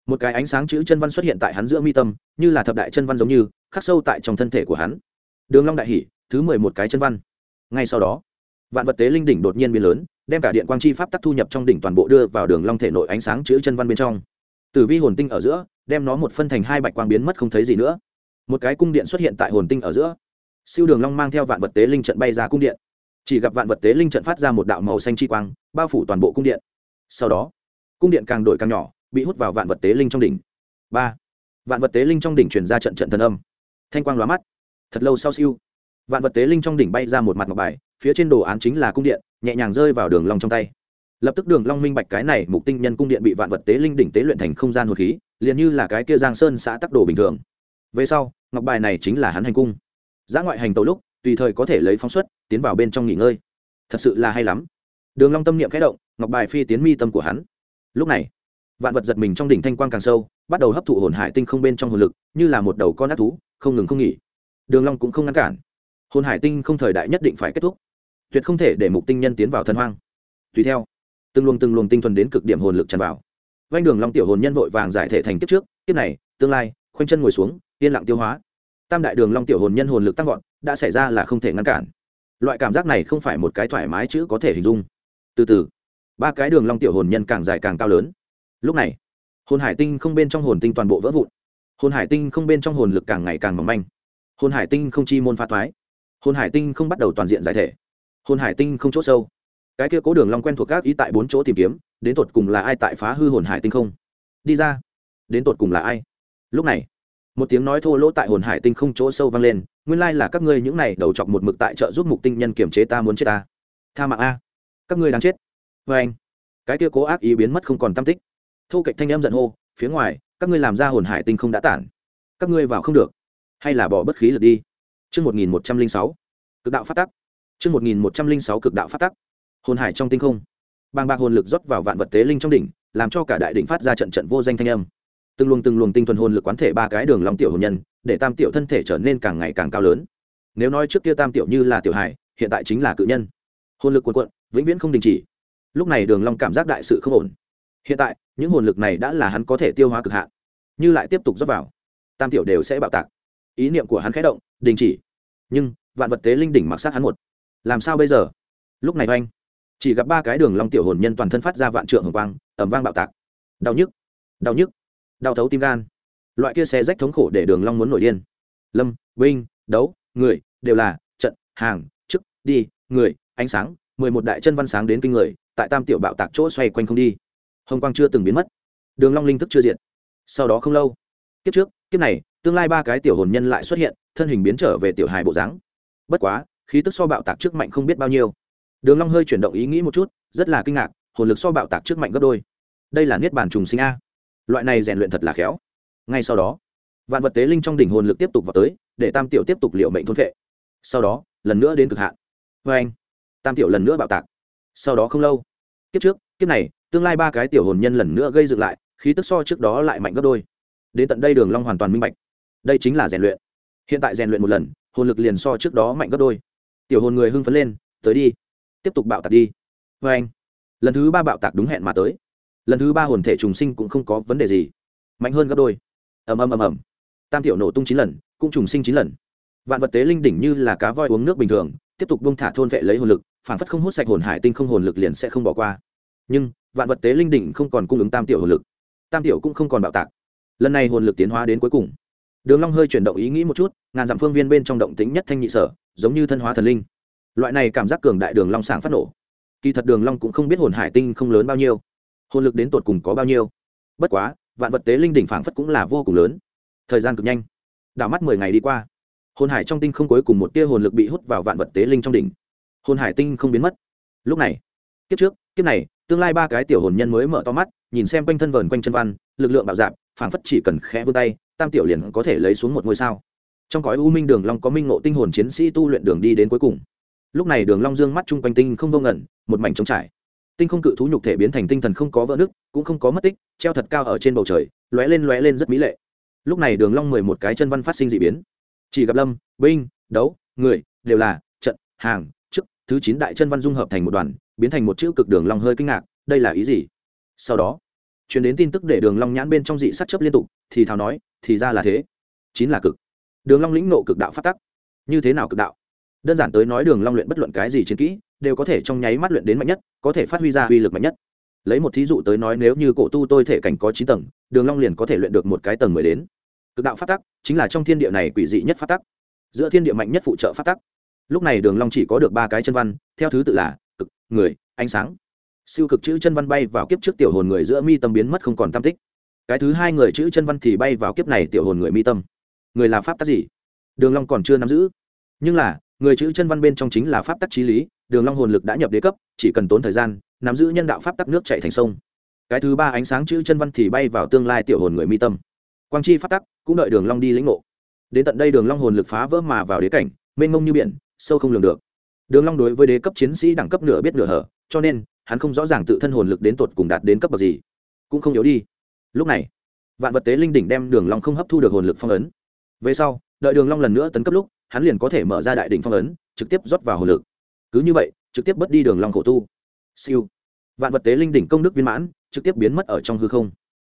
Một cái ánh sáng chữ chân văn xuất hiện tại hắn giữa mi tâm, như là thập đại chân văn giống như, khắc sâu tại trong thân thể của hắn. Đường long đại hỉ, thứ mười một cái chân văn. Ngay sau đó vạn vật tế linh đỉnh đột nhiên biến lớn, đem cả điện quang chi pháp tắc thu nhập trong đỉnh toàn bộ đưa vào đường long thể nội ánh sáng chữ chân văn bên trong. Tử vi hồn tinh ở giữa, đem nó một phân thành hai bạch quang biến mất không thấy gì nữa. Một cái cung điện xuất hiện tại hồn tinh ở giữa. Siêu đường long mang theo vạn vật tế linh trận bay ra cung điện. Chỉ gặp vạn vật tế linh trận phát ra một đạo màu xanh chi quang, bao phủ toàn bộ cung điện. Sau đó, cung điện càng đổi càng nhỏ, bị hút vào vạn vật tế linh trong đỉnh. Ba, vạn vật tế linh trong đỉnh truyền ra trận trận thần âm. Thanh quang lóa mắt. Thật lâu sau siêu, vạn vật tế linh trong đỉnh bay ra một mặt ngọc bài phía trên đồ án chính là cung điện, nhẹ nhàng rơi vào đường long trong tay. Lập tức đường long minh bạch cái này, mục tinh nhân cung điện bị vạn vật tế linh đỉnh tế luyện thành không gian hồn khí, liền như là cái kia giang sơn xã tắc đồ bình thường. Về sau, ngọc bài này chính là hắn hành cung. Giã ngoại hành tàu lúc, tùy thời có thể lấy phóng xuất, tiến vào bên trong nghỉ ngơi. Thật sự là hay lắm. Đường long tâm niệm khẽ động, ngọc bài phi tiến mi tâm của hắn. Lúc này, vạn vật giật mình trong đỉnh thanh quang càng sâu, bắt đầu hấp thụ hồn hải tinh không bên trong hồn lực, như là một đầu con ác thú, không ngừng không nghỉ. Đường long cũng không ngăn cản. Hồn hải tinh không thời đại nhất định phải kết thúc tuyệt không thể để mục tinh nhân tiến vào thân hoang. Tùy theo, từng luồng từng luồng tinh thuần đến cực điểm hồn lực tràn vào. Vanh đường long tiểu hồn nhân vội vàng giải thể thành kiếp trước, kiếp này, tương lai, khoanh chân ngồi xuống, yên lặng tiêu hóa. Tam đại đường long tiểu hồn nhân hồn lực tăng vọt, đã xảy ra là không thể ngăn cản. Loại cảm giác này không phải một cái thoải mái chữ có thể hình dung. Từ từ, ba cái đường long tiểu hồn nhân càng dài càng cao lớn. Lúc này, hồn hải tinh không bên trong hồn tinh toàn bộ vỡ vụn. Hồn hải tinh không bên trong hồn lực càng ngày càng mỏng manh. Hồn hải tinh không chi môn phá thoái. Hồn hải tinh không bắt đầu toàn diện giải thể hồn hải tinh không chỗ sâu. Cái kia cố đường long quen thuộc các ý tại bốn chỗ tìm kiếm đến tột cùng là ai tại phá hư hồn hải tinh không? Đi ra. Đến tột cùng là ai? Lúc này một tiếng nói thô lỗ tại hồn hải tinh không chỗ sâu vang lên nguyên lai là các ngươi những này đầu chọc một mực tại trợ giúp mục tinh nhân kiềm chế ta muốn chết ta. Tha mạng a. Các ngươi đang chết. Vê anh. Cái kia cố ác ý biến mất không còn tam tích. Thu kệch thanh em giận hô phía ngoài các ngươi làm ra hồn hải tinh không đã tản. Các ngươi vào không được. Hay là bỏ bất khí lực đi. Trước 1106, cực đạo phát tắc. Trước 1106 cực đạo pháp tắc. Hồn hải trong tinh không. Bàng bạc hồn lực rót vào vạn vật tế linh trong đỉnh, làm cho cả đại đỉnh phát ra trận trận vô danh thanh âm. Từng luồng từng luồng tinh thuần hồn lực quán thể ba cái đường long tiểu hồn nhân, để tam tiểu thân thể trở nên càng ngày càng cao lớn. Nếu nói trước kia tam tiểu như là tiểu hải, hiện tại chính là cự nhân. Hồn lực cuồn cuộn, vĩnh viễn không đình chỉ. Lúc này Đường Long cảm giác đại sự không ổn. Hiện tại, những hồn lực này đã là hắn có thể tiêu hóa cực hạn. Như lại tiếp tục rót vào, tam tiểu đều sẽ bạo tạc. Ý niệm của hắn khẽ động, đình chỉ. Nhưng, vạn vật tế linh đỉnh mặc sát hắn một. Làm sao bây giờ? Lúc này oanh, chỉ gặp ba cái đường long tiểu hồn nhân toàn thân phát ra vạn trượng hồng quang, ầm vang bạo tạc. Đau nhức, đau nhức, đau thấu tim gan. Loại kia xé rách thống khổ để đường long muốn nổi điên. Lâm, Vinh, đấu, người, đều là trận, hàng, chức, đi, người, ánh sáng, mười một đại chân văn sáng đến kinh người, tại tam tiểu bạo tạc chỗ xoay quanh không đi. Hồng quang chưa từng biến mất, đường long linh thức chưa diệt. Sau đó không lâu, kiếp trước, kiếp này, tương lai ba cái tiểu hồn nhân lại xuất hiện, thân hình biến trở về tiểu hài bộ dáng. Bất quá, khí tức so bạo tạc trước mạnh không biết bao nhiêu. Đường Long hơi chuyển động ý nghĩ một chút, rất là kinh ngạc, hồn lực so bạo tạc trước mạnh gấp đôi. Đây là niết bàn trùng sinh a. Loại này rèn luyện thật là khéo. Ngay sau đó, vạn vật tế linh trong đỉnh hồn lực tiếp tục vào tới, để Tam tiểu tiếp tục liệu mệnh thôn phệ. Sau đó, lần nữa đến cực hạn. Và anh, Tam tiểu lần nữa bạo tạc. Sau đó không lâu, kiếp trước, kiếp này, tương lai ba cái tiểu hồn nhân lần nữa gây dựng lại, khí tức so trước đó lại mạnh gấp đôi. Đến tận đây Đường Long hoàn toàn minh bạch, đây chính là rèn luyện. Hiện tại rèn luyện một lần, hồn lực liền so trước đó mạnh gấp đôi. Tiểu hồn người hưng phấn lên, tới đi tiếp tục bạo tạc đi. Vê anh lần thứ ba bạo tạc đúng hẹn mà tới. Lần thứ ba hồn thể trùng sinh cũng không có vấn đề gì. Mạnh hơn gấp đôi. Ầm ầm ầm ầm. Tam tiểu nổ tung chín lần cũng trùng sinh chín lần. Vạn vật tế linh đỉnh như là cá voi uống nước bình thường tiếp tục bông thả thôn vệ lấy hồn lực phản phất không hút sạch hồn hải tinh không hồn lực liền sẽ không bỏ qua. Nhưng vạn vật tế linh đỉnh không còn cung ứng tam tiểu hồn lực. Tam tiểu cũng không còn bạo tạc. Lần này hồn lực tiến hóa đến cuối cùng. Đường long hơi chuyển động ý nghĩ một chút ngàn dặm phương viên bên trong động tĩnh nhất thanh nhị sở giống như thân hóa thần linh. Loại này cảm giác cường đại đường long sảng phát nổ. Kỳ thật đường long cũng không biết hồn hải tinh không lớn bao nhiêu, hồn lực đến tột cùng có bao nhiêu. Bất quá, vạn vật tế linh đỉnh phảng phất cũng là vô cùng lớn. Thời gian cực nhanh, đảo mắt mười ngày đi qua, hồn hải trong tinh không cuối cùng một tia hồn lực bị hút vào vạn vật tế linh trong đỉnh. Hồn hải tinh không biến mất. Lúc này, kiếp trước, kiếp này, tương lai ba cái tiểu hồn nhân mới mở to mắt, nhìn xem quanh thân vờn quanh chân văn, lực lượng bạo dạp, phảng phất chỉ cần khẽ vươn tay, tam tiểu liền có thể lấy xuống một ngôi sao trong cõi u minh đường long có minh ngộ tinh hồn chiến sĩ tu luyện đường đi đến cuối cùng. Lúc này đường long dương mắt chung quanh tinh không vô ngẩn một mảnh trống trải. Tinh không cự thú nhục thể biến thành tinh thần không có vỡ nứt, cũng không có mất tích, treo thật cao ở trên bầu trời, lóe lên lóe lên rất mỹ lệ. Lúc này đường long mười một cái chân văn phát sinh dị biến. Chỉ gặp lâm binh đấu, người, đều là trận, hàng, chức, thứ chín đại chân văn dung hợp thành một đoàn, biến thành một chữ cực đường long hơi kinh ngạc, đây là ý gì? Sau đó, truyền đến tin tức để đường long nhãn bên trong dị sắc chớp liên tục, thì thào nói, thì ra là thế. Chín là cực đường long lĩnh nộ cực đạo phát tắc. Như thế nào cực đạo? Đơn giản tới nói đường long luyện bất luận cái gì chiến kỹ, đều có thể trong nháy mắt luyện đến mạnh nhất, có thể phát huy ra uy lực mạnh nhất. Lấy một thí dụ tới nói nếu như cổ tu tôi thể cảnh có chín tầng, đường long liền có thể luyện được một cái tầng mười đến. Cực đạo phát tắc chính là trong thiên địa này quỷ dị nhất phát tắc. Giữa thiên địa mạnh nhất phụ trợ phát tắc. Lúc này đường long chỉ có được ba cái chân văn, theo thứ tự là cực, người, ánh sáng. Siêu cực chữ chân văn bay vào kiếp trước tiểu hồn người giữa mi tâm biến mất không còn tam tích. Cái thứ hai người chữ chân văn thì bay vào kiếp này tiểu hồn người mi tâm người là pháp tắc gì? Đường long còn chưa nắm giữ. Nhưng là, người chữ chân văn bên trong chính là pháp tắc trí lý, đường long hồn lực đã nhập đế cấp, chỉ cần tốn thời gian, nắm giữ nhân đạo pháp tắc nước chảy thành sông. Cái thứ ba ánh sáng chữ chân văn thì bay vào tương lai tiểu hồn người mi tâm. Quang chi pháp tắc, cũng đợi đường long đi lĩnh ngộ. Đến tận đây đường long hồn lực phá vỡ mà vào đế cảnh, mênh mông như biển, sâu không lường được. Đường long đối với đế cấp chiến sĩ đẳng cấp nửa biết nửa hở, cho nên, hắn không rõ ràng tự thân hồn lực đến tột cùng đạt đến cấp bậc gì. Cũng không yếu đi. Lúc này, vạn vật tế linh đỉnh đem đường long không hấp thu được hồn lực phong ấn về sau, đợi đường long lần nữa tấn cấp lúc, hắn liền có thể mở ra đại đỉnh phong ấn, trực tiếp rót vào hồn lực. Cứ như vậy, trực tiếp bớt đi đường long khổ tu. Siêu. Vạn vật tế linh đỉnh công đức viên mãn, trực tiếp biến mất ở trong hư không.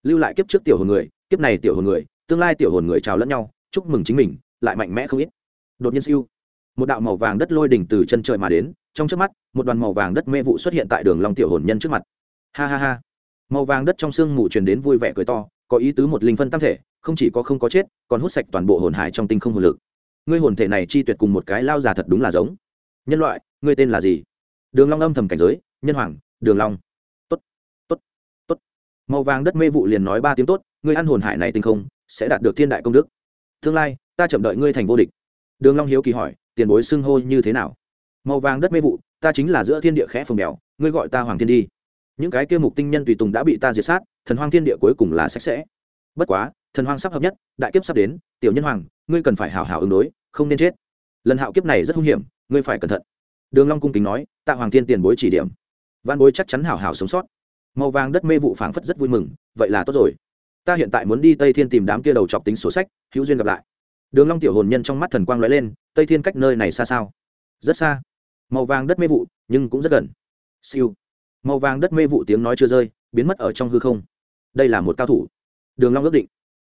Lưu lại kiếp trước tiểu hồn người, kiếp này tiểu hồn người, tương lai tiểu hồn người chào lẫn nhau, chúc mừng chính mình, lại mạnh mẽ không ít. Đột nhiên siêu. Một đạo màu vàng đất lôi đỉnh từ chân trời mà đến, trong trước mắt, một đoàn màu vàng đất mê vụ xuất hiện tại đường long tiểu hồn nhân trước mặt. Ha ha ha. Màu vàng đất trong xương mù truyền đến vui vẻ cười to, có ý tứ một linh phân tam thể không chỉ có không có chết, còn hút sạch toàn bộ hồn hải trong tinh không hồn lực. Ngươi hồn thể này chi tuyệt cùng một cái lao già thật đúng là giống. Nhân loại, ngươi tên là gì? Đường long âm thầm cảnh giới, nhân hoàng, đường long. Tốt tốt tốt. Màu vàng đất mê vụ liền nói ba tiếng tốt, ngươi ăn hồn hải này tinh không, sẽ đạt được thiên đại công đức. Tương lai, ta chậm đợi ngươi thành vô địch. Đường long hiếu kỳ hỏi, tiền bối xưng hô như thế nào? Màu vàng đất mê vụ, ta chính là giữa thiên địa khẽ phồng bèo, ngươi gọi ta hoàng thiên đi. Những cái kia mục tinh nhân tùy tùng đã bị ta diệt sát, thần hoang thiên địa cuối cùng là sạch sẽ. Bất quá thần hoang sắp hợp nhất, đại kiếp sắp đến, tiểu nhân hoàng, ngươi cần phải hảo hảo ứng đối, không nên chết. Lần hạo kiếp này rất hung hiểm, ngươi phải cẩn thận. Đường long cung kính nói, tạ hoàng thiên tiền bối chỉ điểm. Văn bối chắc chắn hảo hảo sống sót. Màu vàng đất mê vụ phảng phất rất vui mừng, vậy là tốt rồi. Ta hiện tại muốn đi tây thiên tìm đám kia đầu chọc tính sổ sách, hữu duyên gặp lại. Đường long tiểu hồn nhân trong mắt thần quang lóe lên, tây thiên cách nơi này xa sao? Rất xa. Màu vàng đất mê vụ, nhưng cũng rất gần. Siêu. Màu vàng đất mê vụ tiếng nói chưa rơi, biến mất ở trong hư không. Đây là một cao thủ. Đường long ước định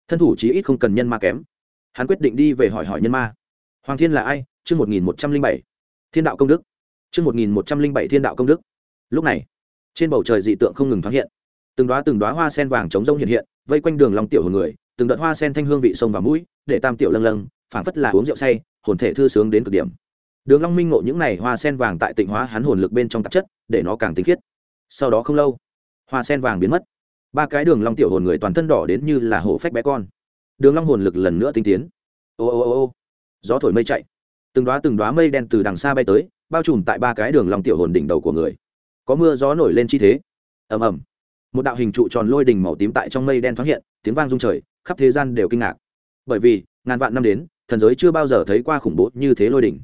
thân thủ chí ít không cần nhân ma kém. Hắn quyết định đi về hỏi hỏi nhân ma. Hoàng thiên là ai? Chương một nghìn một trăm linh bảy. Thiên đạo công đức. Chương một nghìn một trăm linh bảy thiên đạo công đức. Lúc này, trên bầu trời dị tượng không ngừng thoáng hiện. Từng đoá từng đoá hoa sen vàng trống rông hiện hiện, vây quanh đường lòng tiểu hồn người, từng đợt hoa sen thanh hương vị sông và mũi, để tam tiểu lâng lâng, phảng phất là uống rượu say, hồn thể thư sướng đến cực điểm. Đường long minh ngộ những này hoa sen vàng tại tịnh hóa hắn hồn lực bên trong tạp chất, để nó càng tinh khiết. Sau đó không lâu, hoa sen vàng biến mất ba cái đường long tiểu hồn người toàn thân đỏ đến như là hổ phách bé con. Đường long hồn lực lần nữa tinh tiến. Ô ô ô ô. Gió thổi mây chạy. Từng đóa từng đóa mây đen từ đằng xa bay tới, bao trùm tại ba cái đường long tiểu hồn đỉnh đầu của người. Có mưa gió nổi lên chi thế. Ầm ầm. Một đạo hình trụ tròn lôi đỉnh màu tím tại trong mây đen thoáng hiện, tiếng vang rung trời, khắp thế gian đều kinh ngạc. Bởi vì, ngàn vạn năm đến, thần giới chưa bao giờ thấy qua khủng bố như thế lôi đỉnh.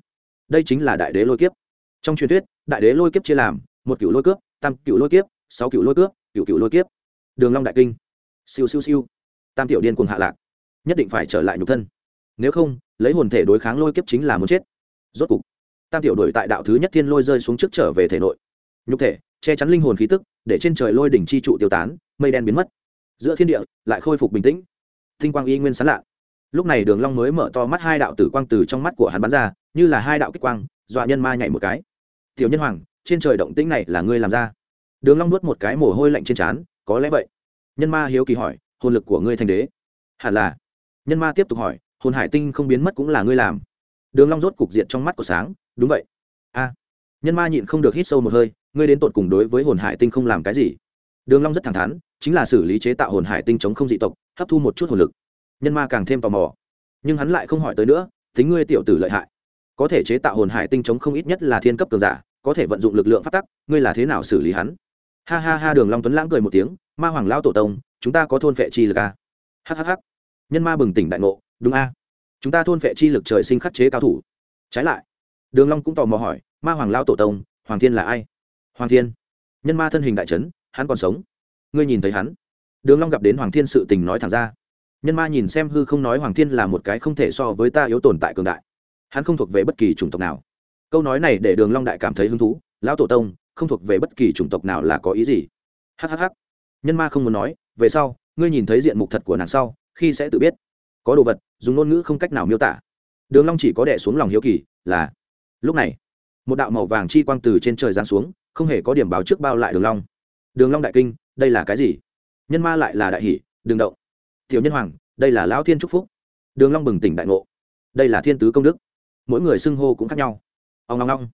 Đây chính là đại đế lôi kiếp. Trong truyền thuyết, đại đế lôi kiếp chia làm, một cựu lôi cướp, tam cựu lôi kiếp, sáu cựu lôi cướp cựu cựu lôi kiếp đường long đại kinh. Siêu siêu siêu. Tam tiểu điên cuồng hạ lạc. Nhất định phải trở lại nhục thân. Nếu không, lấy hồn thể đối kháng lôi kiếp chính là muốn chết. Rốt cục, tam tiểu đổi tại đạo thứ nhất thiên lôi rơi xuống trước trở về thể nội. Nhục thể, che chắn linh hồn khí tức, để trên trời lôi đỉnh chi trụ tiêu tán, mây đen biến mất. Giữa thiên địa, lại khôi phục bình tĩnh. Tinh quang y nguyên sán lạ. Lúc này đường long mới mở to mắt hai đạo tử quang từ trong mắt của hắn bắn ra, như là hai đạo kích quang, dọa nhân ma nhảy một cái. Tiểu nhân hoàng, trên trời động tĩnh này là ngươi làm ra? Đường long nuốt một cái mồ hôi lạnh trên trán có lẽ vậy. Nhân ma hiếu kỳ hỏi, hồn lực của ngươi thành đế? Hẳn là. Nhân ma tiếp tục hỏi, hồn hải tinh không biến mất cũng là ngươi làm. Đường long rốt cục diện trong mắt của sáng, đúng vậy. A. Nhân ma nhịn không được hít sâu một hơi, ngươi đến tột cùng đối với hồn hải tinh không làm cái gì? Đường long rất thẳng thắn, chính là xử lý chế tạo hồn hải tinh chống không dị tộc, hấp thu một chút hồn lực. Nhân ma càng thêm tò mò. Nhưng hắn lại không hỏi tới nữa, tính ngươi tiểu tử lợi hại. Có thể chế tạo hồn hải tinh chống không ít nhất là thiên cấp cường giả, có thể vận dụng lực lượng phát tắc, ngươi là thế nào xử lý hắn? Ha ha ha, đường long tuấn lãng cười một tiếng, ma hoàng lão tổ tông, chúng ta có thôn vệ chi lực a à? hhh nhân ma bừng tỉnh đại ngộ, đúng a. Chúng ta thôn vệ chi lực trời sinh khắc chế cao thủ. Trái lại, đường long cũng tò mò hỏi, ma hoàng lão tổ tông, hoàng thiên là ai? Hoàng thiên. Nhân ma thân hình đại chấn, hắn còn sống. Ngươi nhìn thấy hắn. Đường long gặp đến hoàng thiên sự tình nói thẳng ra. Nhân ma nhìn xem hư không nói hoàng thiên là một cái không thể so với ta yếu tồn tại cường đại. Hắn không thuộc về bất kỳ chủng tộc nào. Câu nói này để đường long đại cảm thấy hứng thú. Lão tổ tông không thuộc về bất kỳ chủng tộc nào là có ý gì. Hhh nhân ma không muốn nói, về sau, ngươi nhìn thấy diện mục thật của nàng sau, khi sẽ tự biết. Có đồ vật, dùng ngôn ngữ không cách nào miêu tả. Đường long chỉ có đè xuống lòng hiếu kỳ, là, lúc này, một đạo màu vàng chi quang từ trên trời giáng xuống, không hề có điểm báo trước bao lại đường long. Đường long đại kinh, đây là cái gì? Nhân ma lại là đại hỷ, đừng động. Tiểu nhân hoàng, đây là lão thiên trúc phúc. Đường long bừng tỉnh đại ngộ. Đây là thiên tứ công đức. Mỗi người xưng hô cũng khác nhau. Ông long long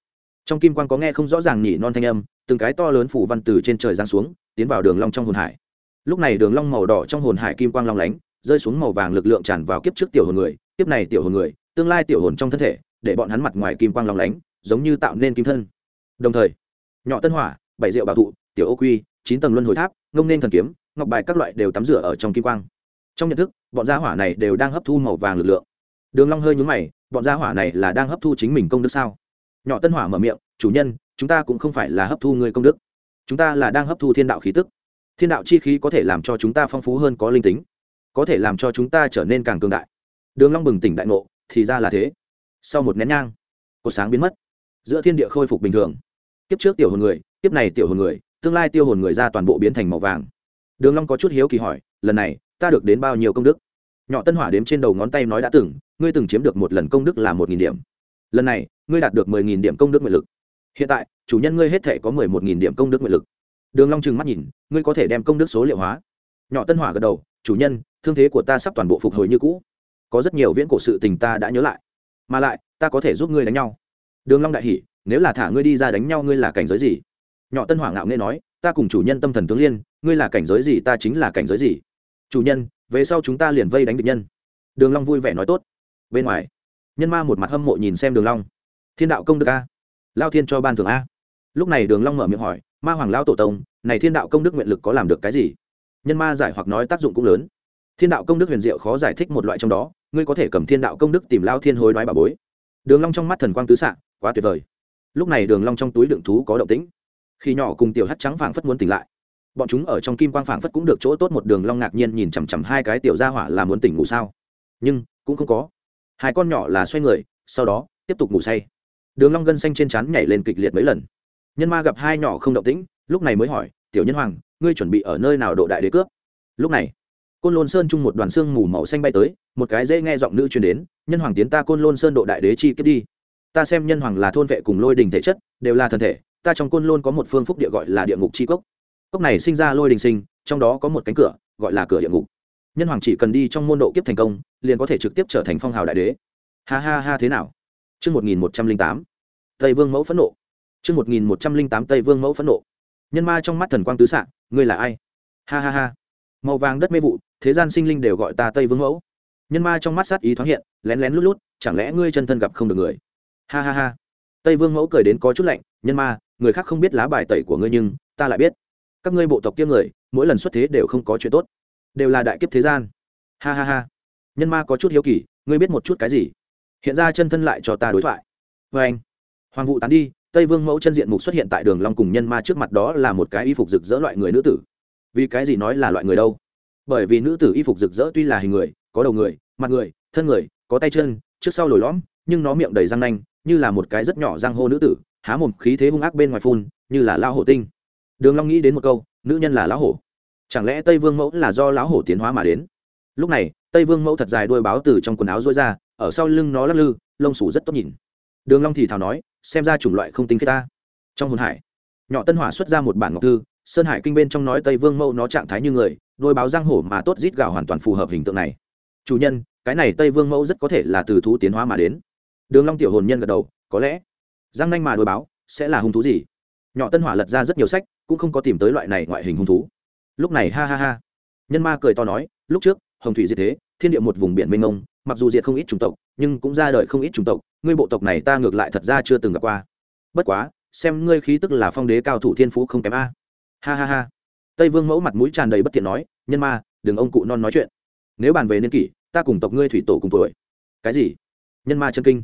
trong kim quang có nghe không rõ ràng nhỉ non thanh âm, từng cái to lớn phủ văn từ trên trời giáng xuống, tiến vào đường long trong hồn hải. Lúc này đường long màu đỏ trong hồn hải kim quang long lánh, rơi xuống màu vàng lực lượng tràn vào kiếp trước tiểu hồn người, kiếp này tiểu hồn người, tương lai tiểu hồn trong thân thể, để bọn hắn mặt ngoài kim quang long lánh, giống như tạo nên kim thân. Đồng thời, nhỏ tân hỏa, bảy rượu bảo thụ, tiểu ô quy, chín tầng luân hồi tháp, ngông nên thần kiếm, ngọc bài các loại đều tắm rửa ở trong kim quang. Trong nhận thức, bọn gia hỏa này đều đang hấp thu màu vàng lực lượng. Đường long hơi nhún mày, bọn gia hỏa này là đang hấp thu chính mình công đức sao? Nhỏ tân hỏa mở miệng, chủ nhân, chúng ta cũng không phải là hấp thu người công đức. Chúng ta là đang hấp thu thiên đạo khí tức. Thiên đạo chi khí có thể làm cho chúng ta phong phú hơn có linh tính, có thể làm cho chúng ta trở nên càng cường đại. Đường long bừng tỉnh đại ngộ, thì ra là thế. Sau một nén nhang, cột sáng biến mất. Giữa thiên địa khôi phục bình thường. Kiếp trước tiểu hồn người, kiếp này tiểu hồn người, tương lai tiêu hồn người ra toàn bộ biến thành màu vàng. Đường long có chút hiếu kỳ hỏi, lần này, ta được đến bao nhiêu công đức? Nhỏ tân hỏa đếm trên đầu ngón tay nói đã từng, ngươi từng chiếm được một lần công đức là một nghìn điểm. Lần này ngươi đạt được mười nghìn điểm công đức nguyện lực. Hiện tại, chủ nhân ngươi hết thể có mười một nghìn điểm công đức nguyện lực. Đường long trừng mắt nhìn, ngươi có thể đem công đức số liệu hóa. Nhỏ tân hỏa gật đầu, chủ nhân, thương thế của ta sắp toàn bộ phục hồi như cũ. Có rất nhiều viễn cổ sự tình ta đã nhớ lại. Mà lại, ta có thể giúp ngươi đánh nhau. Đường long đại hỉ, nếu là thả ngươi đi ra đánh nhau ngươi là cảnh giới gì? Nhỏ tân hỏa ngạo nghe nói, ta cùng chủ nhân tâm thần tướng liên, ngươi là cảnh giới gì ta chính là cảnh giới gì? Chủ nhân, về sau chúng ta liền vây đánh địch nhân. Đường long vui vẻ nói tốt. Bên ngoài, nhân ma một mặt hâm mộ nhìn xem đường long thiên đạo công đức a. Lao thiên cho ban thưởng a. Lúc này đường long mở miệng hỏi, ma hoàng lao tổ tông, này thiên đạo công đức nguyện lực có làm được cái gì? Nhân ma giải hoặc nói tác dụng cũng lớn. Thiên đạo công đức huyền diệu khó giải thích một loại trong đó, ngươi có thể cầm thiên đạo công đức tìm lao thiên hối đoái bà bối. Đường long trong mắt thần quang tứ xạ, quá tuyệt vời. Lúc này đường long trong túi đựng thú có động tĩnh. Khi nhỏ cùng tiểu hắt trắng phảng phất muốn tỉnh lại. Bọn chúng ở trong kim quang phảng phất cũng được chỗ tốt một đường long ngạc nhiên nhìn chằm chằm hai cái tiểu gia hỏa là muốn tỉnh ngủ sao. Nhưng, cũng không có. Hai con nhỏ là xoay người, sau đó, tiếp tục ngủ say đường long gân xanh trên trán nhảy lên kịch liệt mấy lần. Nhân ma gặp hai nhỏ không động tĩnh lúc này mới hỏi tiểu nhân hoàng ngươi chuẩn bị ở nơi nào độ đại đế cướp? Lúc này côn lôn sơn chung một đoàn xương mù màu xanh bay tới một cái dễ nghe giọng nữ truyền đến nhân hoàng tiến ta côn lôn sơn độ đại đế chi kiếp đi. Ta xem nhân hoàng là thôn vệ cùng lôi đình thể chất đều là thân thể ta trong côn lôn có một phương phúc địa gọi là địa ngục chi cốc. Cốc này sinh ra lôi đình sinh trong đó có một cánh cửa gọi là cửa địa ngục. Nhân hoàng chỉ cần đi trong môn độ kiếp thành công liền có thể trực tiếp trở thành phong hào đại đế. Ha ha ha thế nào? Trước 1108, Tây Vương mẫu phẫn nộ. Trước 1108 Tây Vương mẫu phẫn nộ. Nhân ma trong mắt thần quang tứ xạ, ngươi là ai? Ha ha ha. Màu vàng đất mê vụ, thế gian sinh linh đều gọi ta Tây Vương mẫu. Nhân ma trong mắt sát ý thoáng hiện, lén lén lút lút, chẳng lẽ ngươi chân thân gặp không được người? Ha ha ha. Tây Vương mẫu cười đến có chút lạnh, nhân ma, người khác không biết lá bài tẩy của ngươi nhưng ta lại biết. Các ngươi bộ tộc kia người, mỗi lần xuất thế đều không có chuyện tốt, đều là đại kiếp thế gian. Ha ha ha. Nhân ma có chút hiếu kỳ, ngươi biết một chút cái gì? Hiện ra chân thân lại cho ta đối thoại. Và anh hoàng vụ tán đi, tây vương mẫu chân diện mục xuất hiện tại đường long cùng nhân ma trước mặt đó là một cái y phục rực rỡ loại người nữ tử. Vì cái gì nói là loại người đâu? Bởi vì nữ tử y phục rực rỡ tuy là hình người, có đầu người, mặt người, thân người, có tay chân, trước sau lồi lõm, nhưng nó miệng đầy răng nanh, như là một cái rất nhỏ răng hô nữ tử, há mồm, khí thế hung ác bên ngoài phun, như là lao hổ tinh. Đường long nghĩ đến một câu, nữ nhân là lão hổ. Chẳng lẽ tây vương mẫu là do lão hổ tiến hóa mà đến? Lúc này, tây vương mẫu thật dài đuôi báo từ trong quần áo rối ra, ở sau lưng nó lắc lư, lông sủ rất tốt nhìn. Đường long thì thào nói xem ra chủng loại không tính khi ta. Trong hồn hải, nhỏ tân hỏa xuất ra một bản ngọc thư, sơn hải kinh bên trong nói tây vương mẫu nó trạng thái như người, đôi báo giang hổ mà tốt rít gào hoàn toàn phù hợp hình tượng này. Chủ nhân, cái này tây vương mẫu rất có thể là từ thú tiến hóa mà đến. Đường long tiểu hồn nhân gật đầu, có lẽ giang nhanh mà đôi báo sẽ là hung thú gì? Nhỏ tân hỏa lật ra rất nhiều sách, cũng không có tìm tới loại này ngoại hình hung thú. Lúc này ha ha ha, nhân ma cười to nói, lúc trước, hồng thủy diệt thế thiên địa một vùng biển mênh mông, mặc dù diệt không ít chủng tộc, nhưng cũng ra đời không ít chủng tộc, ngươi bộ tộc này ta ngược lại thật ra chưa từng gặp qua. Bất quá, xem ngươi khí tức là phong đế cao thủ thiên phú không kém a. Ha ha ha. Tây vương mẫu mặt mũi tràn đầy bất thiện nói, nhân ma, đừng ông cụ non nói chuyện. Nếu bàn về niên kỷ, ta cùng tộc ngươi thủy tổ cùng tuổi. Cái gì? Nhân ma chân kinh.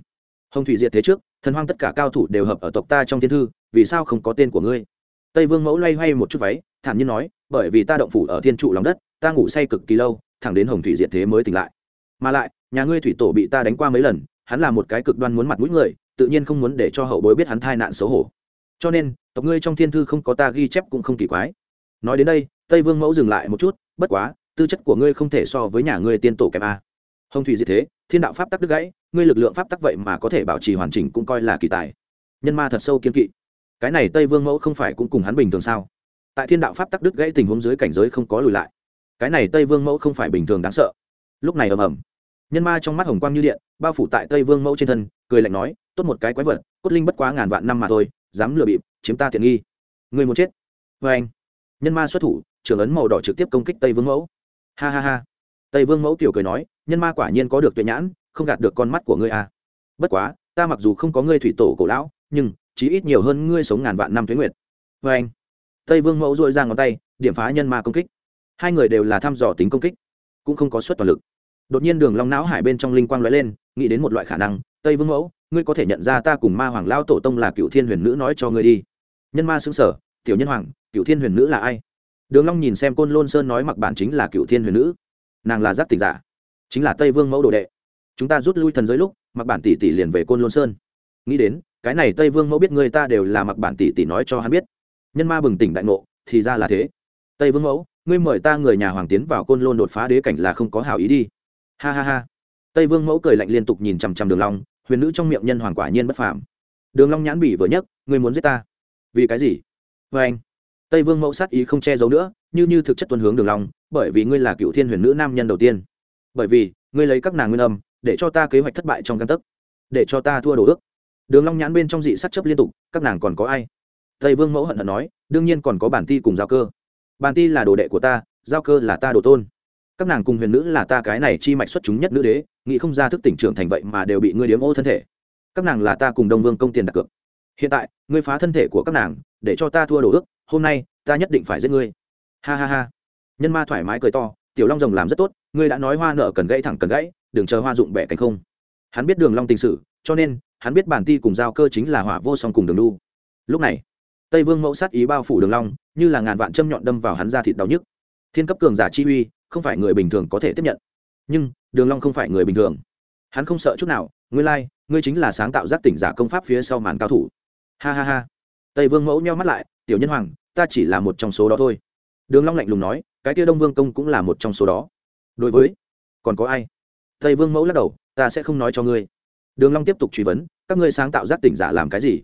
Hồng thủy diệt thế trước, thần hoang tất cả cao thủ đều hợp ở tộc ta trong thiên thư, vì sao không có tên của ngươi? Tây vương mẫu loay hoay một chút váy, thản nhiên nói, bởi vì ta động phủ ở thiên trụ lòng đất, ta ngủ say cực kỳ lâu thẳng đến hồng thủy diệt thế mới tỉnh lại. Mà lại, nhà ngươi thủy tổ bị ta đánh qua mấy lần, hắn là một cái cực đoan muốn mặt mũi người, tự nhiên không muốn để cho hậu bối biết hắn thai nạn xấu hổ. Cho nên, tộc ngươi trong thiên thư không có ta ghi chép cũng không kỳ quái. Nói đến đây, tây vương mẫu dừng lại một chút, bất quá, tư chất của ngươi không thể so với nhà ngươi tiên tổ kém a. Hồng thủy diệt thế, thiên đạo pháp tắc đứt gãy, ngươi lực lượng pháp tắc vậy mà có thể bảo trì hoàn chỉnh cũng coi là kỳ tài. Nhân ma thật sâu kiên kỵ. Cái này tây vương mẫu không phải cũng cùng hắn bình thường sao? Tại thiên đạo pháp tắc đứt gãy tình huống dưới cảnh giới không có lùi lại cái này tây vương mẫu không phải bình thường đáng sợ. Lúc này ầm ầm, nhân ma trong mắt hồng quang như điện, bao phủ tại tây vương mẫu trên thân, cười lạnh nói, tốt một cái quái vật, cốt linh bất quá ngàn vạn năm mà thôi, dám lừa bịp, chiếm ta tiện nghi. Người muốn chết. Vê anh, nhân ma xuất thủ, trưởng ấn màu đỏ trực tiếp công kích tây vương mẫu. Ha ha ha. Tây vương mẫu tiểu cười nói, nhân ma quả nhiên có được tuyệt nhãn, không gạt được con mắt của ngươi à. bất quá, ta mặc dù không có ngươi thủy tổ cổ lão, nhưng, chí ít nhiều hơn ngươi sống ngàn vạn năm tuế nguyệt. Vê anh, tây vương mẫu dội ra ngón tay, điểm phá nhân ma công kích hai người đều là thăm dò tính công kích, cũng không có suất toàn lực. Đột nhiên đường long não hải bên trong linh quang lóe lên, nghĩ đến một loại khả năng, tây vương mẫu, ngươi có thể nhận ra ta cùng ma hoàng lao tổ tông là cựu thiên huyền nữ nói cho ngươi đi. Nhân ma xứng sở, tiểu nhân hoàng cựu thiên huyền nữ là ai? Đường long nhìn xem côn lôn sơn nói mặc bản chính là cựu thiên huyền nữ. Nàng là giác tỉnh giả, chính là tây vương mẫu đồ đệ. Chúng ta rút lui thần giới lúc, mặc bản tỷ tỷ liền về côn lôn sơn. Nghĩ đến, cái này tây vương mẫu biết người ta đều là mặc bản tỷ tỷ nói cho hắn biết. Nhân ma bừng tỉnh đại ngộ, thì ra là thế. Tây vương mẫu ngươi mời ta người nhà hoàng tiến vào côn lôn đột phá đế cảnh là không có hảo ý đi. Ha ha ha. Tây vương mẫu cười lạnh liên tục nhìn chằm chằm đường long, huyền nữ trong miệng nhân hoàng quả nhiên bất phàm. Đường long nhãn bỉ vừa nhấc, ngươi muốn giết ta? Vì cái gì? Với anh. Tây vương mẫu sát ý không che giấu nữa, như như thực chất tuân hướng đường long, bởi vì ngươi là cựu thiên huyền nữ nam nhân đầu tiên. Bởi vì, ngươi lấy các nàng nguyên âm, để cho ta kế hoạch thất bại trong căn tức để cho ta thua đồ ước. Đường long nhãn bên trong dị sắc chấp liên tục, các nàng còn có ai? Tây vương mẫu hận hận nói, đương nhiên còn có bản ti cùng giao cơ. Bàn ti là đồ đệ của ta giao cơ là ta đồ tôn. Các nàng cùng huyền nữ là ta cái này chi mạch xuất chúng nhất nữ đế nghĩ không ra thức tỉnh trưởng thành vậy mà đều bị ngươi điếm ô thân thể. Các nàng là ta cùng đông vương công tiền đặt cược. Hiện tại ngươi phá thân thể của các nàng để cho ta thua đồ ước hôm nay ta nhất định phải giết ngươi. Ha ha ha. Nhân ma thoải mái cười to tiểu long rồng làm rất tốt ngươi đã nói hoa nợ cần gãy thẳng cần gãy đừng chờ hoa dụng bẻ cánh không. Hắn biết đường long tình sử, cho nên hắn biết bản ti cùng giao cơ chính là hỏa vô song cùng đường đu. Lúc này tây vương mẫu sát ý bao phủ đường long như là ngàn vạn châm nhọn đâm vào hắn ra thịt đau nhức. Thiên cấp cường giả chi uy không phải người bình thường có thể tiếp nhận. Nhưng đường long không phải người bình thường. Hắn không sợ chút nào ngươi lai like, ngươi chính là sáng tạo giác tỉnh giả công pháp phía sau màn cao thủ. Ha ha ha. Tây vương mẫu nheo mắt lại tiểu nhân hoàng ta chỉ là một trong số đó thôi. Đường long lạnh lùng nói cái kia đông vương công cũng là một trong số đó. Đối với còn có ai? Tây vương mẫu lắc đầu ta sẽ không nói cho ngươi. Đường long tiếp tục truy vấn các ngươi sáng tạo giác tỉnh giả làm cái gì?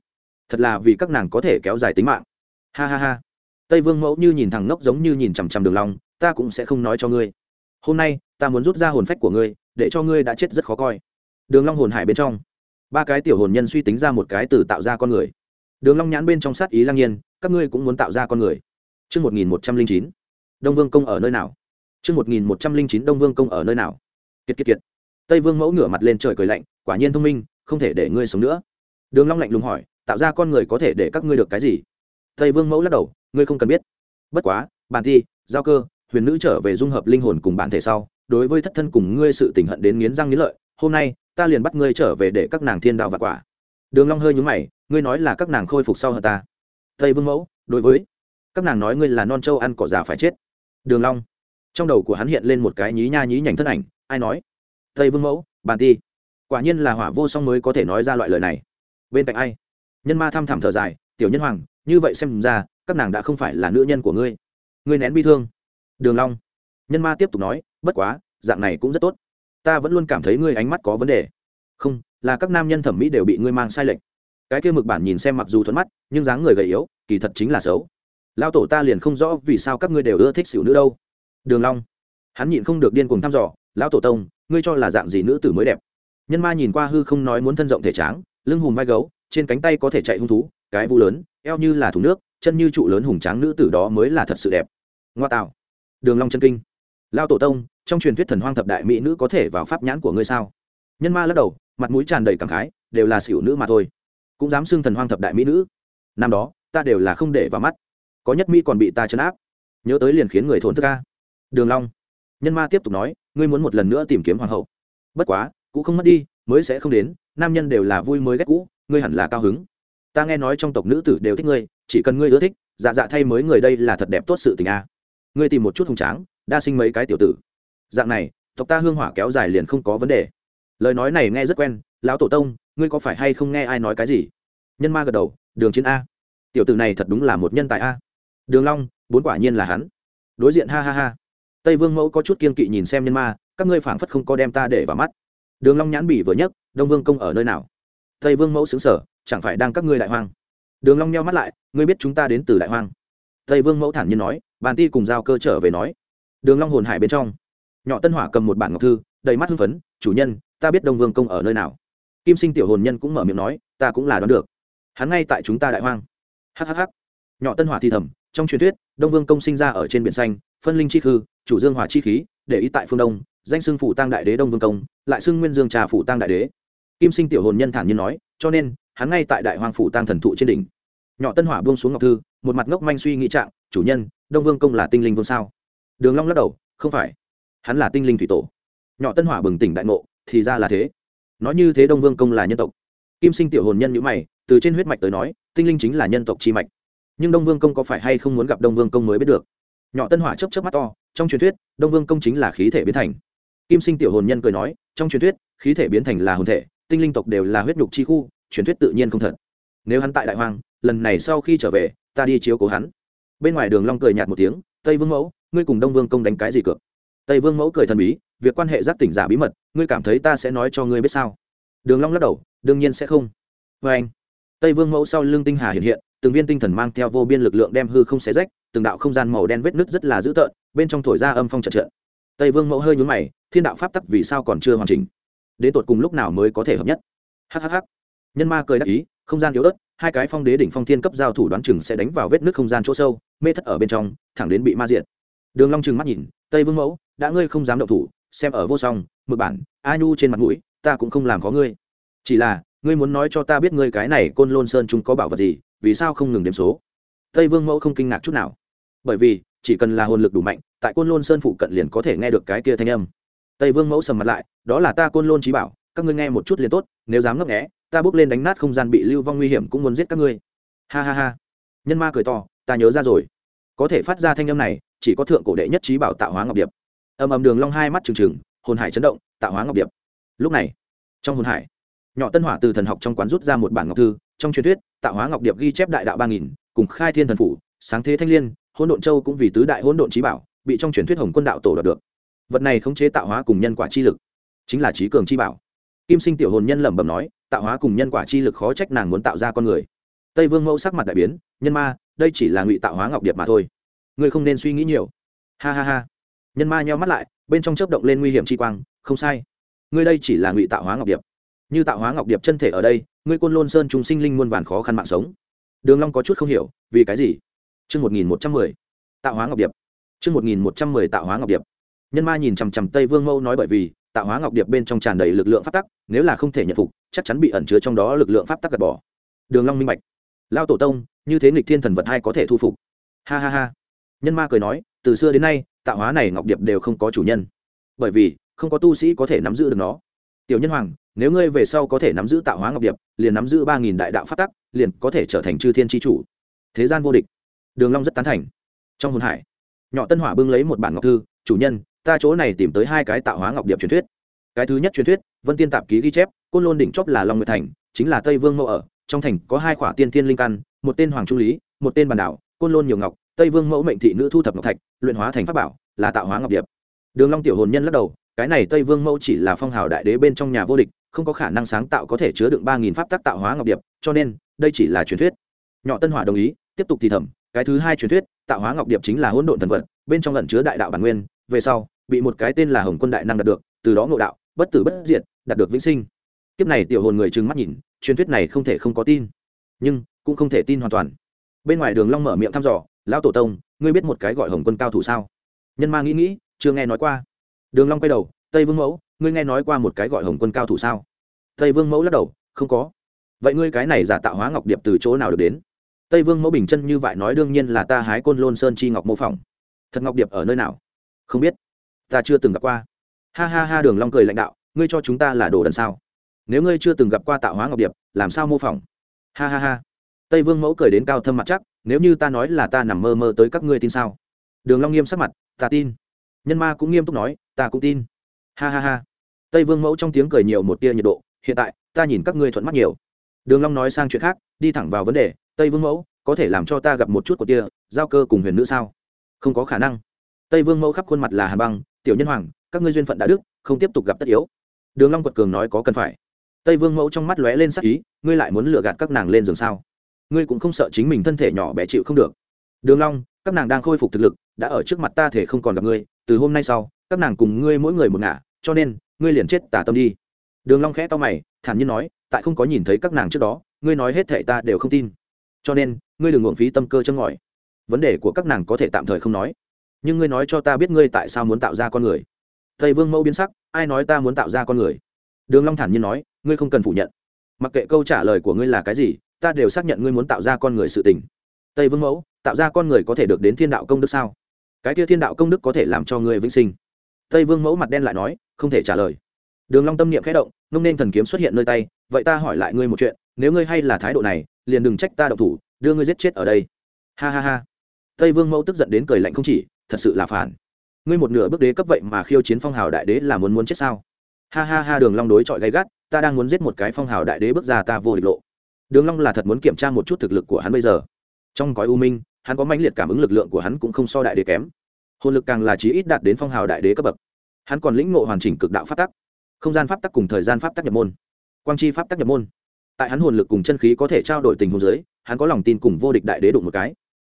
Thật là vì các nàng có thể kéo dài tính mạng. Ha ha ha tây vương mẫu như nhìn thằng ngốc giống như nhìn chằm chằm đường long, ta cũng sẽ không nói cho ngươi. Hôm nay, ta muốn rút ra hồn phách của ngươi, để cho ngươi đã chết rất khó coi. Đường long hồn hải bên trong. Ba cái tiểu hồn nhân suy tính ra một cái từ tạo ra con người. Đường long nhãn bên trong sát ý lang nhiên, các ngươi cũng muốn tạo ra con người. Chương một nghìn một trăm linh chín. Đông vương công ở nơi nào? Chương một nghìn một trăm linh chín đông vương công ở nơi nào? Kiệt kiệt kiệt. Tây vương mẫu ngửa mặt lên trời cười lạnh, quả nhiên thông minh, không thể để ngươi sống nữa. Đường long lạnh lùng hỏi, tạo ra con người có thể để các ngươi được cái gì? Tây vương mẫu lắc đầu ngươi không cần biết. Bất quá, bản thi, giao cơ, huyền nữ trở về dung hợp linh hồn cùng bản thể sau, đối với thất thân cùng ngươi sự tình hận đến nghiến răng nghiến lợi, hôm nay, ta liền bắt ngươi trở về để các nàng thiên đạo và quả. Đường long hơi nhướng mày, ngươi nói là các nàng khôi phục sau hận ta. Tây vương mẫu, đối với, các nàng nói ngươi là non Châu ăn cỏ già phải chết. Đường long, trong đầu của hắn hiện lên một cái nhí nha nhí nhảnh thân ảnh, ai nói? Tây vương mẫu bàn ti quả nhiên là hỏa vô song mới có thể nói ra loại lời này. Bên cạnh ai? Nhân ma thăm thẳm thở dài, tiểu nhân hoàng, như vậy xem ra các nàng đã không phải là nữ nhân của ngươi. Ngươi nén bi thương. Đường long. Nhân ma tiếp tục nói, bất quá, dạng này cũng rất tốt. Ta vẫn luôn cảm thấy ngươi ánh mắt có vấn đề. Không, là các nam nhân thẩm mỹ đều bị ngươi mang sai lệch. Cái kia mực bản nhìn xem mặc dù thuận mắt, nhưng dáng người gầy yếu, kỳ thật chính là xấu. Lao tổ ta liền không rõ vì sao các ngươi đều ưa thích xỉu nữ đâu. Đường long. Hắn nhịn không được điên cuồng thăm dò, lão tổ tông, ngươi cho là dạng gì nữ tử mới đẹp? Nhân ma nhìn qua hư không nói muốn thân rộng thể tráng, lưng hùm vai gấu, trên cánh tay có thể chạy hung thú, cái vu lớn, eo như là thùng nước chân như trụ lớn hùng tráng nữ tử đó mới là thật sự đẹp. Ngoa tạo. Đường long chân kinh. Lao tổ tông, trong truyền thuyết thần hoang thập đại mỹ nữ có thể vào pháp nhãn của ngươi sao? Nhân ma lắc đầu, mặt mũi tràn đầy cảm khái, đều là xỉu nữ mà thôi. Cũng dám xưng thần hoang thập đại mỹ nữ. Năm đó, ta đều là không để vào mắt. Có nhất mỹ còn bị ta chấn áp. Nhớ tới liền khiến người thốn thức ca đường long. Nhân ma tiếp tục nói, ngươi muốn một lần nữa tìm kiếm hoàng hậu. Bất quá cũng không mất đi, mới sẽ không đến. Nam nhân đều là vui mới ghét cũ, ngươi hẳn là cao hứng. Ta nghe nói trong tộc nữ tử đều thích ngươi chỉ cần ngươi ưa thích dạ dạ thay mới người đây là thật đẹp tốt sự tình a. Ngươi tìm một chút hùng tráng, đa sinh mấy cái tiểu tử. Dạng này, tộc ta hương hỏa kéo dài liền không có vấn đề. Lời nói này nghe rất quen, lão tổ tông, ngươi có phải hay không nghe ai nói cái gì? Nhân ma gật đầu, đường chiến a. Tiểu tử này thật đúng là một nhân tài a. Đường long, bốn quả nhiên là hắn. Đối diện ha ha ha. Tây vương mẫu có chút kiên kỵ nhìn xem nhân ma, các ngươi phảng phất không có đem ta để vào mắt. Đường long nhãn bỉ vừa nhất đông vương công ở nơi nào? Tây vương mẫu xứng sở chẳng phải đang các ngươi đại hoang đường long nheo mắt lại, ngươi biết chúng ta đến từ đại hoang? Tây vương mẫu thản nhiên nói, bàn ti cùng giao cơ trở về nói. Đường long hồn hải bên trong, nhỏ tân hỏa cầm một bản ngọc thư, đầy mắt hưng phấn, chủ nhân, ta biết đông vương công ở nơi nào. Kim sinh tiểu hồn nhân cũng mở miệng nói, ta cũng là đoán được. Hắn ngay tại chúng ta đại hoang. Hhh nhỏ tân hỏa thì thầm, trong truyền thuyết, đông vương công sinh ra ở trên biển xanh, phân linh chi khư, chủ dương hỏa chi khí, để ý tại phương đông, danh xưng phủ tăng đại đế đông vương công, lại xưng nguyên dương trà phủ tăng đại đế. Kim sinh tiểu hồn nhân thản nhiên nói, cho nên hắn ngay tại đại hoàng phủ tăng thần thụ trên đỉnh. Nhỏ tân hỏa buông xuống ngọc thư, một mặt ngốc manh suy nghĩ trạng, chủ nhân, đông vương công là tinh linh vương sao? Đường long lắc đầu, không phải, hắn là tinh linh thủy tổ. Nhỏ tân hỏa bừng tỉnh đại ngộ, thì ra là thế. Nói như thế đông vương công là nhân tộc. Kim sinh tiểu hồn nhân nhữ mày, từ trên huyết mạch tới nói, tinh linh chính là nhân tộc chi mạch. Nhưng đông vương công có phải hay không muốn gặp đông vương công mới biết được? Nhỏ tân hỏa chấp chấp mắt to, trong truyền thuyết, đông vương công chính là khí thể biến thành. Kim sinh tiểu hồn nhân cười nói, trong truyền thuyết, khí thể biến thành là hồn thể, tinh linh tộc đều là huyết nhục chi khu truyền thuyết tự nhiên không thật. Nếu hắn tại đại hoang, lần này sau khi trở về, ta đi chiếu cố hắn. Bên ngoài đường long cười nhạt một tiếng, tây vương mẫu, ngươi cùng đông vương công đánh cái gì cược? Tây vương mẫu cười thần bí, việc quan hệ giáp tỉnh giả bí mật, ngươi cảm thấy ta sẽ nói cho ngươi biết sao? Đường long lắc đầu, đương nhiên sẽ không. Với anh. Tây vương mẫu sau lưng tinh hà hiện hiện, từng viên tinh thần mang theo vô biên lực lượng đem hư không xé rách, từng đạo không gian màu đen vết nứt rất là dữ tợn, bên trong thổi ra âm phong trận trận. Tây vương mẫu hơi nhún mày, thiên đạo pháp tắc vì sao còn chưa hoàn chỉnh? Đến tột cùng lúc nào mới có thể hợp nhất? Hhh nhân ma cười đáp ý, không gian yếu ớt, hai cái phong đế đỉnh phong thiên cấp giao thủ đoán chừng sẽ đánh vào vết nứt không gian chỗ sâu, mê thất ở bên trong, thẳng đến bị ma diện đường long trừng mắt nhìn, tây vương mẫu, đã ngươi không dám động thủ, xem ở vô song, mực bản, a nhu trên mặt mũi, ta cũng không làm có ngươi. Chỉ là, ngươi muốn nói cho ta biết ngươi cái này côn lôn sơn chúng có bảo vật gì, vì sao không ngừng đếm số? Tây vương mẫu không kinh ngạc chút nào. Bởi vì, chỉ cần là hồn lực đủ mạnh, tại côn lôn sơn phụ cận liền có thể nghe được cái kia thanh âm. Tây vương mẫu sầm mặt lại, đó là ta côn lôn trí bảo, các ngươi nghe một chút liền tốt, nếu dám ngấp nghé ta bước lên đánh nát không gian bị lưu vong nguy hiểm cũng muốn giết các ngươi. Ha ha ha. Nhân ma cười to, ta nhớ ra rồi. Có thể phát ra thanh âm này, chỉ có thượng cổ đệ nhất trí bảo tạo hóa ngọc điệp. Ầm ầm đường long hai mắt trừng trừng, hồn hải chấn động, tạo hóa ngọc điệp. Lúc này, trong hồn hải, nhỏ tân hỏa từ thần học trong quán rút ra một bản ngọc thư, trong truyền thuyết, tạo hóa ngọc điệp ghi chép đại đạo ba nghìn, cùng khai thiên thần phủ, sáng thế thanh liên, hỗn độn châu cũng vì tứ đại hỗn độn trí bảo, bị trong truyền thuyết hồng quân đạo tổ đoạt được. Vật này khống chế tạo hóa cùng nhân quả chi lực, chính là trí cường chi bảo kim sinh tiểu hồn nhân lẩm bẩm nói, tạo hóa cùng nhân quả chi lực khó trách nàng muốn tạo ra con người. Tây vương mẫu sắc mặt đại biến, nhân ma, đây chỉ là ngụy tạo hóa ngọc điệp mà thôi. Ngươi không nên suy nghĩ nhiều. Ha ha ha. Nhân ma nheo mắt lại, bên trong chớp động lên nguy hiểm chi quang, không sai. Ngươi đây chỉ là ngụy tạo hóa ngọc điệp. Như tạo hóa ngọc điệp chân thể ở đây, ngươi côn lôn sơn chúng sinh linh muôn vàn khó khăn mạng sống. Đường long có chút không hiểu, vì cái gì? Chương một nghìn một trăm mười. Tạo hóa ngọc điệp. Chương một nghìn một trăm mười tạo hóa ngọc điệp nhân ma nhìn chằm chằm tây vương mẫu nói bởi vì, tạo hóa ngọc điệp bên trong tràn đầy lực lượng pháp tắc, nếu là không thể nhận phục, chắc chắn bị ẩn chứa trong đó lực lượng pháp tắc gạt bỏ. Đường long minh bạch. Lao tổ tông, như thế nghịch thiên thần vật hay có thể thu phục? Ha ha ha. Nhân ma cười nói, từ xưa đến nay, tạo hóa này ngọc điệp đều không có chủ nhân. Bởi vì, không có tu sĩ có thể nắm giữ được nó. Tiểu nhân hoàng, nếu ngươi về sau có thể nắm giữ tạo hóa ngọc điệp, liền nắm giữ ba nghìn đại đạo pháp tắc, liền có thể trở thành chư thiên tri chủ. Thế gian vô địch. Đường long rất tán thành. Trong hồn hải, nhỏ tân hỏa bưng lấy một bản ngọc thư, chủ nhân ta chỗ này tìm tới hai cái tạo hóa ngọc điệp truyền thuyết. Cái thứ nhất truyền thuyết, vân tiên tạp ký ghi chép, côn lôn đỉnh chóp là long nguyệt thành, chính là tây vương mẫu ở. Trong thành có hai khỏa tiên thiên linh căn, một tên hoàng trung lý, một tên bàn đảo, côn lôn nhiều ngọc, tây vương mẫu mệnh thị nữ thu thập ngọc thạch, luyện hóa thành pháp bảo, là tạo hóa ngọc điệp. Đường long tiểu hồn nhân lắc đầu, cái này tây vương mẫu chỉ là phong hào đại đế bên trong nhà vô địch, không có khả năng sáng tạo có thể chứa đựng ba nghìn pháp tác tạo hóa ngọc điệp, cho nên, đây chỉ là truyền thuyết. Nhỏ tân hỏa đồng ý, tiếp tục thì thầm, cái thứ hai truyền thuyết, tạo hóa ngọc điệp chính là hỗn độn thần vật, bên trong lẩn chứa đại đạo bản nguyên, về sau bị một cái tên là hồng quân đại năng đạt được, từ đó ngộ đạo, bất tử bất diệt, đạt được vĩnh sinh. Kiếp này tiểu hồn người trừng mắt nhìn, truyền thuyết này không thể không có tin, nhưng cũng không thể tin hoàn toàn. Bên ngoài đường long mở miệng thăm dò, lão tổ tông, ngươi biết một cái gọi hồng quân cao thủ sao? Nhân ma nghĩ nghĩ, chưa nghe nói qua. Đường long quay đầu, tây vương mẫu, ngươi nghe nói qua một cái gọi hồng quân cao thủ sao? Tây vương mẫu lắc đầu, không có. Vậy ngươi cái này giả tạo hóa ngọc điệp từ chỗ nào được đến? Tây vương mẫu bình chân như vậy nói, đương nhiên là ta hái côn lôn sơn chi ngọc mô phỏng. Thật ngọc điệp ở nơi nào? Không biết ta chưa từng gặp qua. Ha ha ha, đường long cười lãnh đạo, ngươi cho chúng ta là đồ đần sao? Nếu ngươi chưa từng gặp qua tạo hóa ngọc điệp, làm sao mô phỏng? Ha ha ha. Tây vương mẫu cười đến cao thâm mặt chắc, nếu như ta nói là ta nằm mơ mơ tới các ngươi tin sao? Đường long nghiêm sắc mặt, ta tin. Nhân ma cũng nghiêm túc nói, ta cũng tin. Ha ha ha. Tây vương mẫu trong tiếng cười nhiều một tia nhiệt độ, hiện tại, ta nhìn các ngươi thuận mắt nhiều. Đường long nói sang chuyện khác, đi thẳng vào vấn đề, tây vương mẫu, có thể làm cho ta gặp một chút của tia, giao cơ cùng huyền nữ sao? Không có khả năng. Tây vương mẫu khắp khuôn mặt là hà băng tiểu nhân hoàng, các ngươi duyên phận đã đức, không tiếp tục gặp tất yếu. Đường long quật cường nói có cần phải. Tây vương mẫu trong mắt lóe lên sắc ý, ngươi lại muốn lừa gạt các nàng lên giường sao? Ngươi cũng không sợ chính mình thân thể nhỏ bé chịu không được. Đường long, các nàng đang khôi phục thực lực, đã ở trước mặt ta thể không còn gặp ngươi, từ hôm nay sau, các nàng cùng ngươi mỗi người một ngả, cho nên, ngươi liền chết tả tâm đi. Đường long khẽ to mày, thản nhiên nói, tại không có nhìn thấy các nàng trước đó, ngươi nói hết thể ta đều không tin. Cho nên, ngươi đừng uổng phí tâm cơ châm ngòi. Vấn đề của các nàng có thể tạm thời không nói nhưng ngươi nói cho ta biết ngươi tại sao muốn tạo ra con người. Tây vương mẫu biến sắc, ai nói ta muốn tạo ra con người? Đường long thản nhiên nói, ngươi không cần phủ nhận. Mặc kệ câu trả lời của ngươi là cái gì, ta đều xác nhận ngươi muốn tạo ra con người sự tình. Tây vương mẫu, tạo ra con người có thể được đến thiên đạo công đức sao? Cái kia thiên đạo công đức có thể làm cho ngươi vĩnh sinh. Tây vương mẫu mặt đen lại nói, không thể trả lời. Đường long tâm niệm khẽ động nông nên thần kiếm xuất hiện nơi tay, vậy ta hỏi lại ngươi một chuyện, nếu ngươi hay là thái độ này, liền đừng trách ta động thủ, đưa ngươi giết chết ở đây. Ha ha ha. Tây vương mẫu tức giận đến cười lạnh không chỉ thật sự là phản. Ngươi một nửa bước đế cấp vậy mà khiêu chiến phong hào đại đế là muốn muốn chết sao? Ha ha ha, đường long đối chọi gay gắt, ta đang muốn giết một cái phong hào đại đế bước ra ta vô địch lộ. Đường long là thật muốn kiểm tra một chút thực lực của hắn bây giờ. Trong cõi u minh, hắn có mãnh liệt cảm ứng lực lượng của hắn cũng không so đại đế kém. Hồn lực càng là chí ít đạt đến phong hào đại đế cấp bậc. Hắn còn lĩnh ngộ hoàn chỉnh cực đạo pháp tắc. Không gian pháp tắc cùng thời gian pháp tắc nhập môn. Quang chi pháp tắc nhập môn. Tại hắn hồn lực cùng chân khí có thể trao đổi tình huống dưới, hắn có lòng tin cùng vô địch đại đế đụng một cái.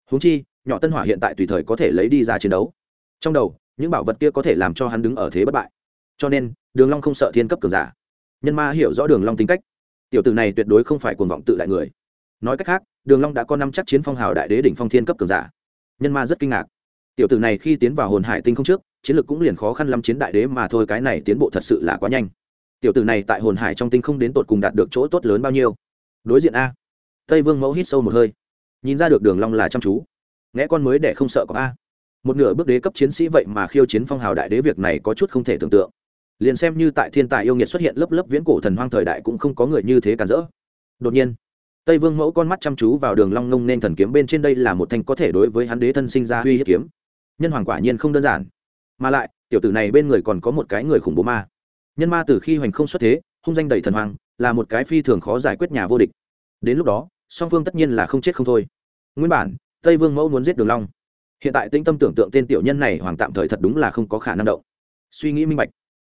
Huống chi nhỏ tân hỏa hiện tại tùy thời có thể lấy đi ra chiến đấu. Trong đầu, những bảo vật kia có thể làm cho hắn đứng ở thế bất bại. Cho nên, đường long không sợ thiên cấp cường giả. Nhân ma hiểu rõ đường long tính cách. Tiểu tử này tuyệt đối không phải cuồng vọng tự đại người. Nói cách khác, đường long đã có năm chắc chiến phong hào đại đế đỉnh phong thiên cấp cường giả. Nhân ma rất kinh ngạc. Tiểu tử này khi tiến vào hồn hải tinh không trước, chiến lược cũng liền khó khăn lắm chiến đại đế mà thôi, cái này tiến bộ thật sự là quá nhanh. Tiểu tử này tại hồn hải trong tinh không đến tột cùng đạt được chỗ tốt lớn bao nhiêu? Đối diện a. Tây vương mẫu hít sâu một hơi. Nhìn ra được đường long là chăm chú nghe con mới để không sợ có a. Một nửa bước đế cấp chiến sĩ vậy mà khiêu chiến phong hào đại đế việc này có chút không thể tưởng tượng. Liền xem như tại thiên tài yêu nghiệt xuất hiện lớp lớp viễn cổ thần hoang thời đại cũng không có người như thế cản rỡ. Đột nhiên, tây vương mẫu con mắt chăm chú vào đường long ngông nên thần kiếm bên trên đây là một thanh có thể đối với hắn đế thân sinh ra uy hiếp kiếm. Nhân hoàng quả nhiên không đơn giản. Mà lại, tiểu tử này bên người còn có một cái người khủng bố ma. Nhân ma từ khi hoành không xuất thế, hung danh đầy thần hoàng là một cái phi thường khó giải quyết nhà vô địch. Đến lúc đó, song phương tất nhiên là không chết không thôi. Nguyên bản tây vương mẫu muốn giết đường long. Hiện tại tinh tâm tưởng tượng tên tiểu nhân này hoàng tạm thời thật đúng là không có khả năng động. Suy nghĩ minh bạch.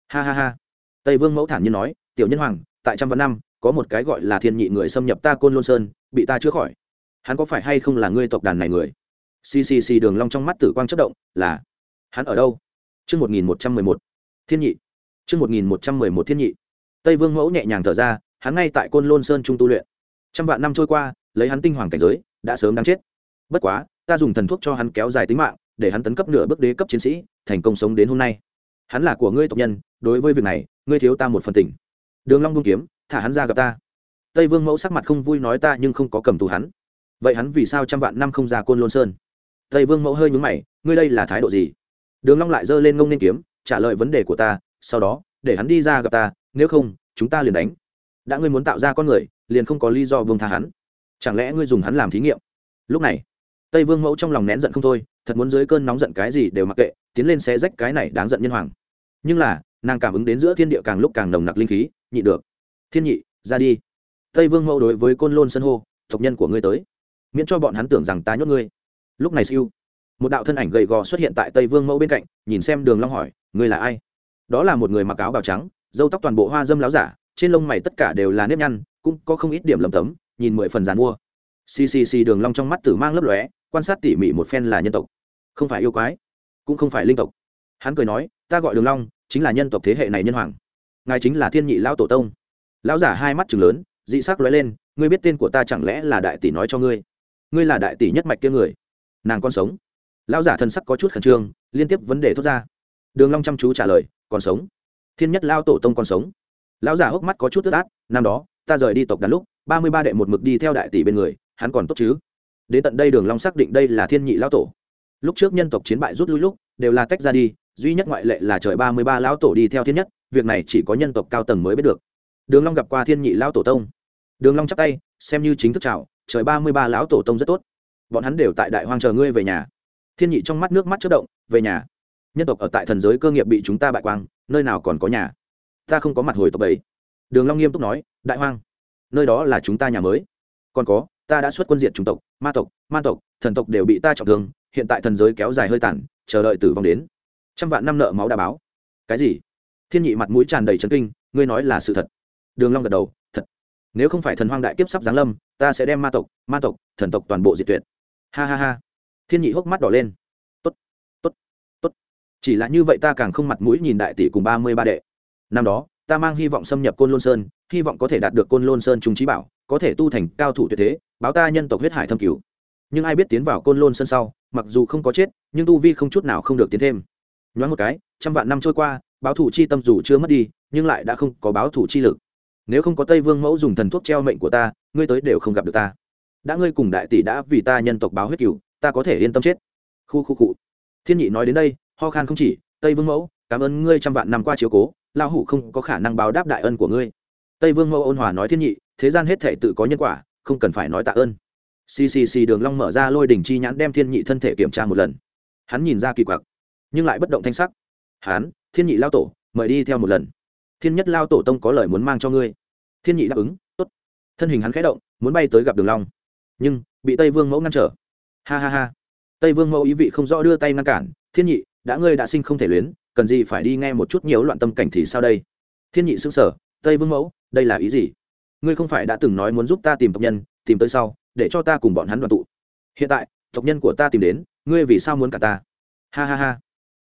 Ha ha ha. Tây vương mẫu thản nhiên nói, tiểu nhân hoàng, tại trăm vạn năm, có một cái gọi là thiên nhị người xâm nhập ta côn lôn sơn, bị ta chữa khỏi. Hắn có phải hay không là ngươi tộc đàn này người? Ccc đường long trong mắt tử quang chớp động, là, hắn ở đâu? Chương một nghìn một trăm mười một. Thiên nhị. Chương một nghìn một trăm mười một thiên nhị. Tây vương mẫu nhẹ nhàng thở ra, hắn ngay tại côn lôn sơn trung tu luyện. Trăm vạn năm trôi qua, lấy hắn tinh hoàng cảnh giới, đã sớm đáng chết bất quá, ta dùng thần thuốc cho hắn kéo dài tính mạng, để hắn tấn cấp nửa bước đế cấp chiến sĩ, thành công sống đến hôm nay. Hắn là của ngươi tộc nhân, đối với việc này, ngươi thiếu ta một phần tình. Đường long buông kiếm, thả hắn ra gặp ta. Tây vương mẫu sắc mặt không vui nói ta nhưng không có cầm tù hắn. Vậy hắn vì sao trăm vạn năm không ra côn lôn sơn? Tây vương mẫu hơi nhướng mày, ngươi đây là thái độ gì? Đường long lại giơ lên ngông nên kiếm, trả lời vấn đề của ta, sau đó, để hắn đi ra gặp ta, nếu không, chúng ta liền đánh. Đã ngươi muốn tạo ra con người, liền không có lý do buông tha hắn. Chẳng lẽ ngươi dùng hắn làm thí nghiệm? Lúc này tây vương mẫu trong lòng nén giận không thôi, thật muốn dưới cơn nóng giận cái gì đều mặc kệ, tiến lên xé rách cái này đáng giận nhân hoàng. Nhưng là, nàng cảm ứng đến giữa thiên địa càng lúc càng nồng nặc linh khí, nhị được. Thiên nhị, ra đi. Tây vương mẫu đối với côn lôn sân hô, tộc nhân của ngươi tới. Miễn cho bọn hắn tưởng rằng ta nhốt ngươi. Lúc này siêu, một đạo thân ảnh gầy gò xuất hiện tại tây vương mẫu bên cạnh, nhìn xem đường long hỏi, ngươi là ai? Đó là một người mặc áo bào trắng, râu tóc toàn bộ hoa dâm láo giả, trên lông mày tất cả đều là nếp nhăn, cũng có không ít điểm lầm tấm, nhìn mười phần giàn mua ccc đường long trong mắt tử mang lấp lóe, quan sát tỉ mỉ một phen là nhân tộc. Không phải yêu quái, cũng không phải linh tộc. Hắn cười nói, ta gọi đường long, chính là nhân tộc thế hệ này nhân hoàng. Ngài chính là thiên nhị lão tổ tông. Lão giả hai mắt trừng lớn, dị sắc lóe lên, ngươi biết tên của ta chẳng lẽ là đại tỷ nói cho ngươi? Ngươi là đại tỷ nhất mạch kia người. Nàng còn sống. Lão giả thân sắc có chút khẩn trương, liên tiếp vấn đề thốt ra. Đường long chăm chú trả lời, còn sống. Thiên nhất lao tổ tông còn sống. Lão giả hốc mắt có chút tức át, năm đó, ta rời đi tộc đàn lúc, ba mươi ba đệ một mực đi theo đại tỷ bên người hắn còn tốt chứ? Đến tận đây đường long xác định đây là thiên nhị lão tổ. Lúc trước nhân tộc chiến bại rút lui lúc, đều là tách ra đi, duy nhất ngoại lệ là trời ba mươi ba lão tổ đi theo thiên nhất, việc này chỉ có nhân tộc cao tầng mới biết được. Đường long gặp qua thiên nhị lão tổ tông. Đường long chắp tay, xem như chính thức chào, trời ba mươi ba lão tổ tông rất tốt. Bọn hắn đều tại đại hoang chờ ngươi về nhà. Thiên nhị trong mắt nước mắt chớp động, về nhà. Nhân tộc ở tại thần giới cơ nghiệp bị chúng ta bại quang, nơi nào còn có nhà? Ta không có mặt hồi tộc bảy đường long nghiêm túc nói, đại hoang, nơi đó là chúng ta nhà mới. Còn có ta đã xuất quân diệt chủng tộc, ma tộc, man tộc, thần tộc đều bị ta trọng thương, hiện tại thần giới kéo dài hơi tàn, chờ đợi tử vong đến. Trăm vạn năm nợ máu đã báo. Cái gì? Thiên nhị mặt mũi tràn đầy trấn kinh, ngươi nói là sự thật. Đường long gật đầu, thật. Nếu không phải thần hoang đại kiếp sắp giáng lâm, ta sẽ đem ma tộc ma tộc, thần tộc toàn bộ diệt tuyệt. Ha ha ha. Thiên nhị hốc mắt đỏ lên. Tốt tốt tốt. Chỉ là như vậy ta càng không mặt mũi nhìn đại tỷ cùng ba mươi ba đệ. Năm đó, ta mang hy vọng xâm nhập côn lôn sơn, hy vọng có thể đạt được côn lôn sơn trung trí bảo, có thể tu thành cao thủ tuyệt thế báo ta nhân tộc huyết hải thâm cứu. Nhưng ai biết tiến vào côn lôn sân sau, mặc dù không có chết, nhưng tu vi không chút nào không được tiến thêm. Nhoáng một cái, trăm vạn năm trôi qua, báo thủ chi tâm dù chưa mất đi, nhưng lại đã không có báo thủ chi lực. Nếu không có tây vương mẫu dùng thần thuốc treo mệnh của ta, ngươi tới đều không gặp được ta. Đã ngươi cùng đại tỷ đã vì ta nhân tộc báo huyết cửu, ta có thể yên tâm chết. Khu khu cụ thiên nhị nói đến đây, ho khan không chỉ, tây vương mẫu, cảm ơn ngươi trăm vạn năm qua chiếu cố lao hủ không có khả năng báo đáp đại ân của ngươi. Tây vương mẫu ôn hòa nói thiên nhị, thế gian hết thể tự có nhân quả không cần phải nói tạ ơn. Ccc đường long mở ra lôi đỉnh chi nhãn đem thiên nhị thân thể kiểm tra một lần. Hắn nhìn ra kỳ quặc, nhưng lại bất động thanh sắc. Hắn, thiên nhị lao tổ, mời đi theo một lần. Thiên nhất lao tổ tông có lời muốn mang cho ngươi. Thiên nhị đáp ứng, tốt. Thân hình hắn khẽ động, muốn bay tới gặp đường long. Nhưng, bị tây vương mẫu ngăn trở. Ha ha ha. Tây vương mẫu ý vị không rõ đưa tay ngăn cản. Thiên nhị, đã ngươi đã sinh không thể luyến, cần gì phải đi nghe một chút nhiều loạn tâm cảnh thì sao đây? Thiên nhị sững sờ, tây vương mẫu, đây là ý gì? Ngươi không phải đã từng nói muốn giúp ta tìm tộc nhân, tìm tới sau, để cho ta cùng bọn hắn đoàn tụ. Hiện tại, tộc nhân của ta tìm đến, ngươi vì sao muốn cả ta? Ha ha ha.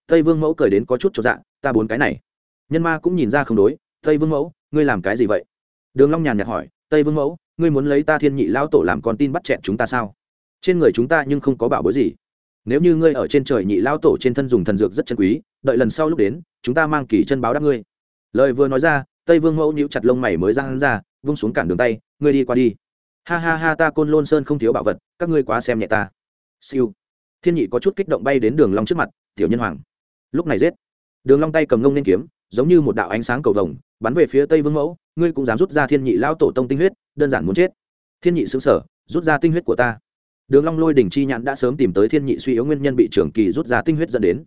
Tây vương mẫu cười đến có chút cho dạ ta bốn cái này. Nhân ma cũng nhìn ra không đối, tây vương mẫu, ngươi làm cái gì vậy? Đường long nhàn nhạt hỏi, tây vương mẫu, ngươi muốn lấy ta thiên nhị lão tổ làm con tin bắt chẹn chúng ta sao? Trên người chúng ta nhưng không có bảo bối gì. Nếu như ngươi ở trên trời nhị lão tổ trên thân dùng thần dược rất chân quý, đợi lần sau lúc đến, chúng ta mang kỳ chân báo đáp ngươi. Lời vừa nói ra, tây vương mẫu nhíu chặt lông mày mới ra hắn ra vung xuống cản đường tay ngươi đi qua đi. Ha ha ha ta côn lôn sơn không thiếu bảo vật các ngươi quá xem nhẹ ta. Siêu. Thiên nhị có chút kích động bay đến đường long trước mặt tiểu nhân hoàng. Lúc này giết. Đường long tay cầm ngông nên kiếm giống như một đạo ánh sáng cầu vồng bắn về phía tây vương mẫu ngươi cũng dám rút ra thiên nhị lão tổ tông tinh huyết đơn giản muốn chết. Thiên nhị sững sờ, rút ra tinh huyết của ta. Đường long lôi đỉnh chi nhãn đã sớm tìm tới thiên nhị suy yếu nguyên nhân bị trưởng kỳ rút ra tinh huyết dẫn đến.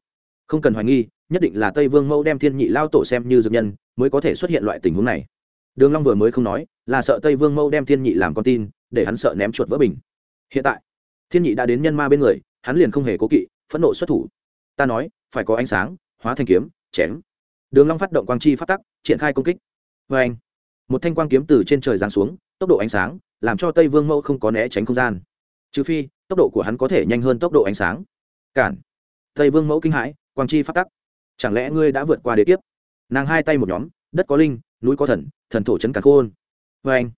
Không cần hoài nghi nhất định là tây vương mẫu đem thiên nhị lao tổ xem như dược nhân mới có thể xuất hiện loại tình huống này đường long vừa mới không nói, là sợ tây vương mẫu đem thiên nhị làm con tin, để hắn sợ ném chuột vỡ bình. Hiện tại, thiên nhị đã đến nhân ma bên người, hắn liền không hề cố kỵ, phẫn nộ xuất thủ. Ta nói, phải có ánh sáng, hóa thành kiếm, chém. Đường long phát động quang chi phát tắc, triển khai công kích. Với anh một thanh quang kiếm từ trên trời giáng xuống, tốc độ ánh sáng, làm cho tây vương mẫu không có né tránh không gian. Trừ phi, tốc độ của hắn có thể nhanh hơn tốc độ ánh sáng. Cản! Tây vương mẫu kinh hãi, quang chi phát tắc. Chẳng lẽ ngươi đã vượt qua đế kiếp? Nàng hai tay một nhóm, đất có linh núi có thần thần thổ chấn càn khôn. Vê anh,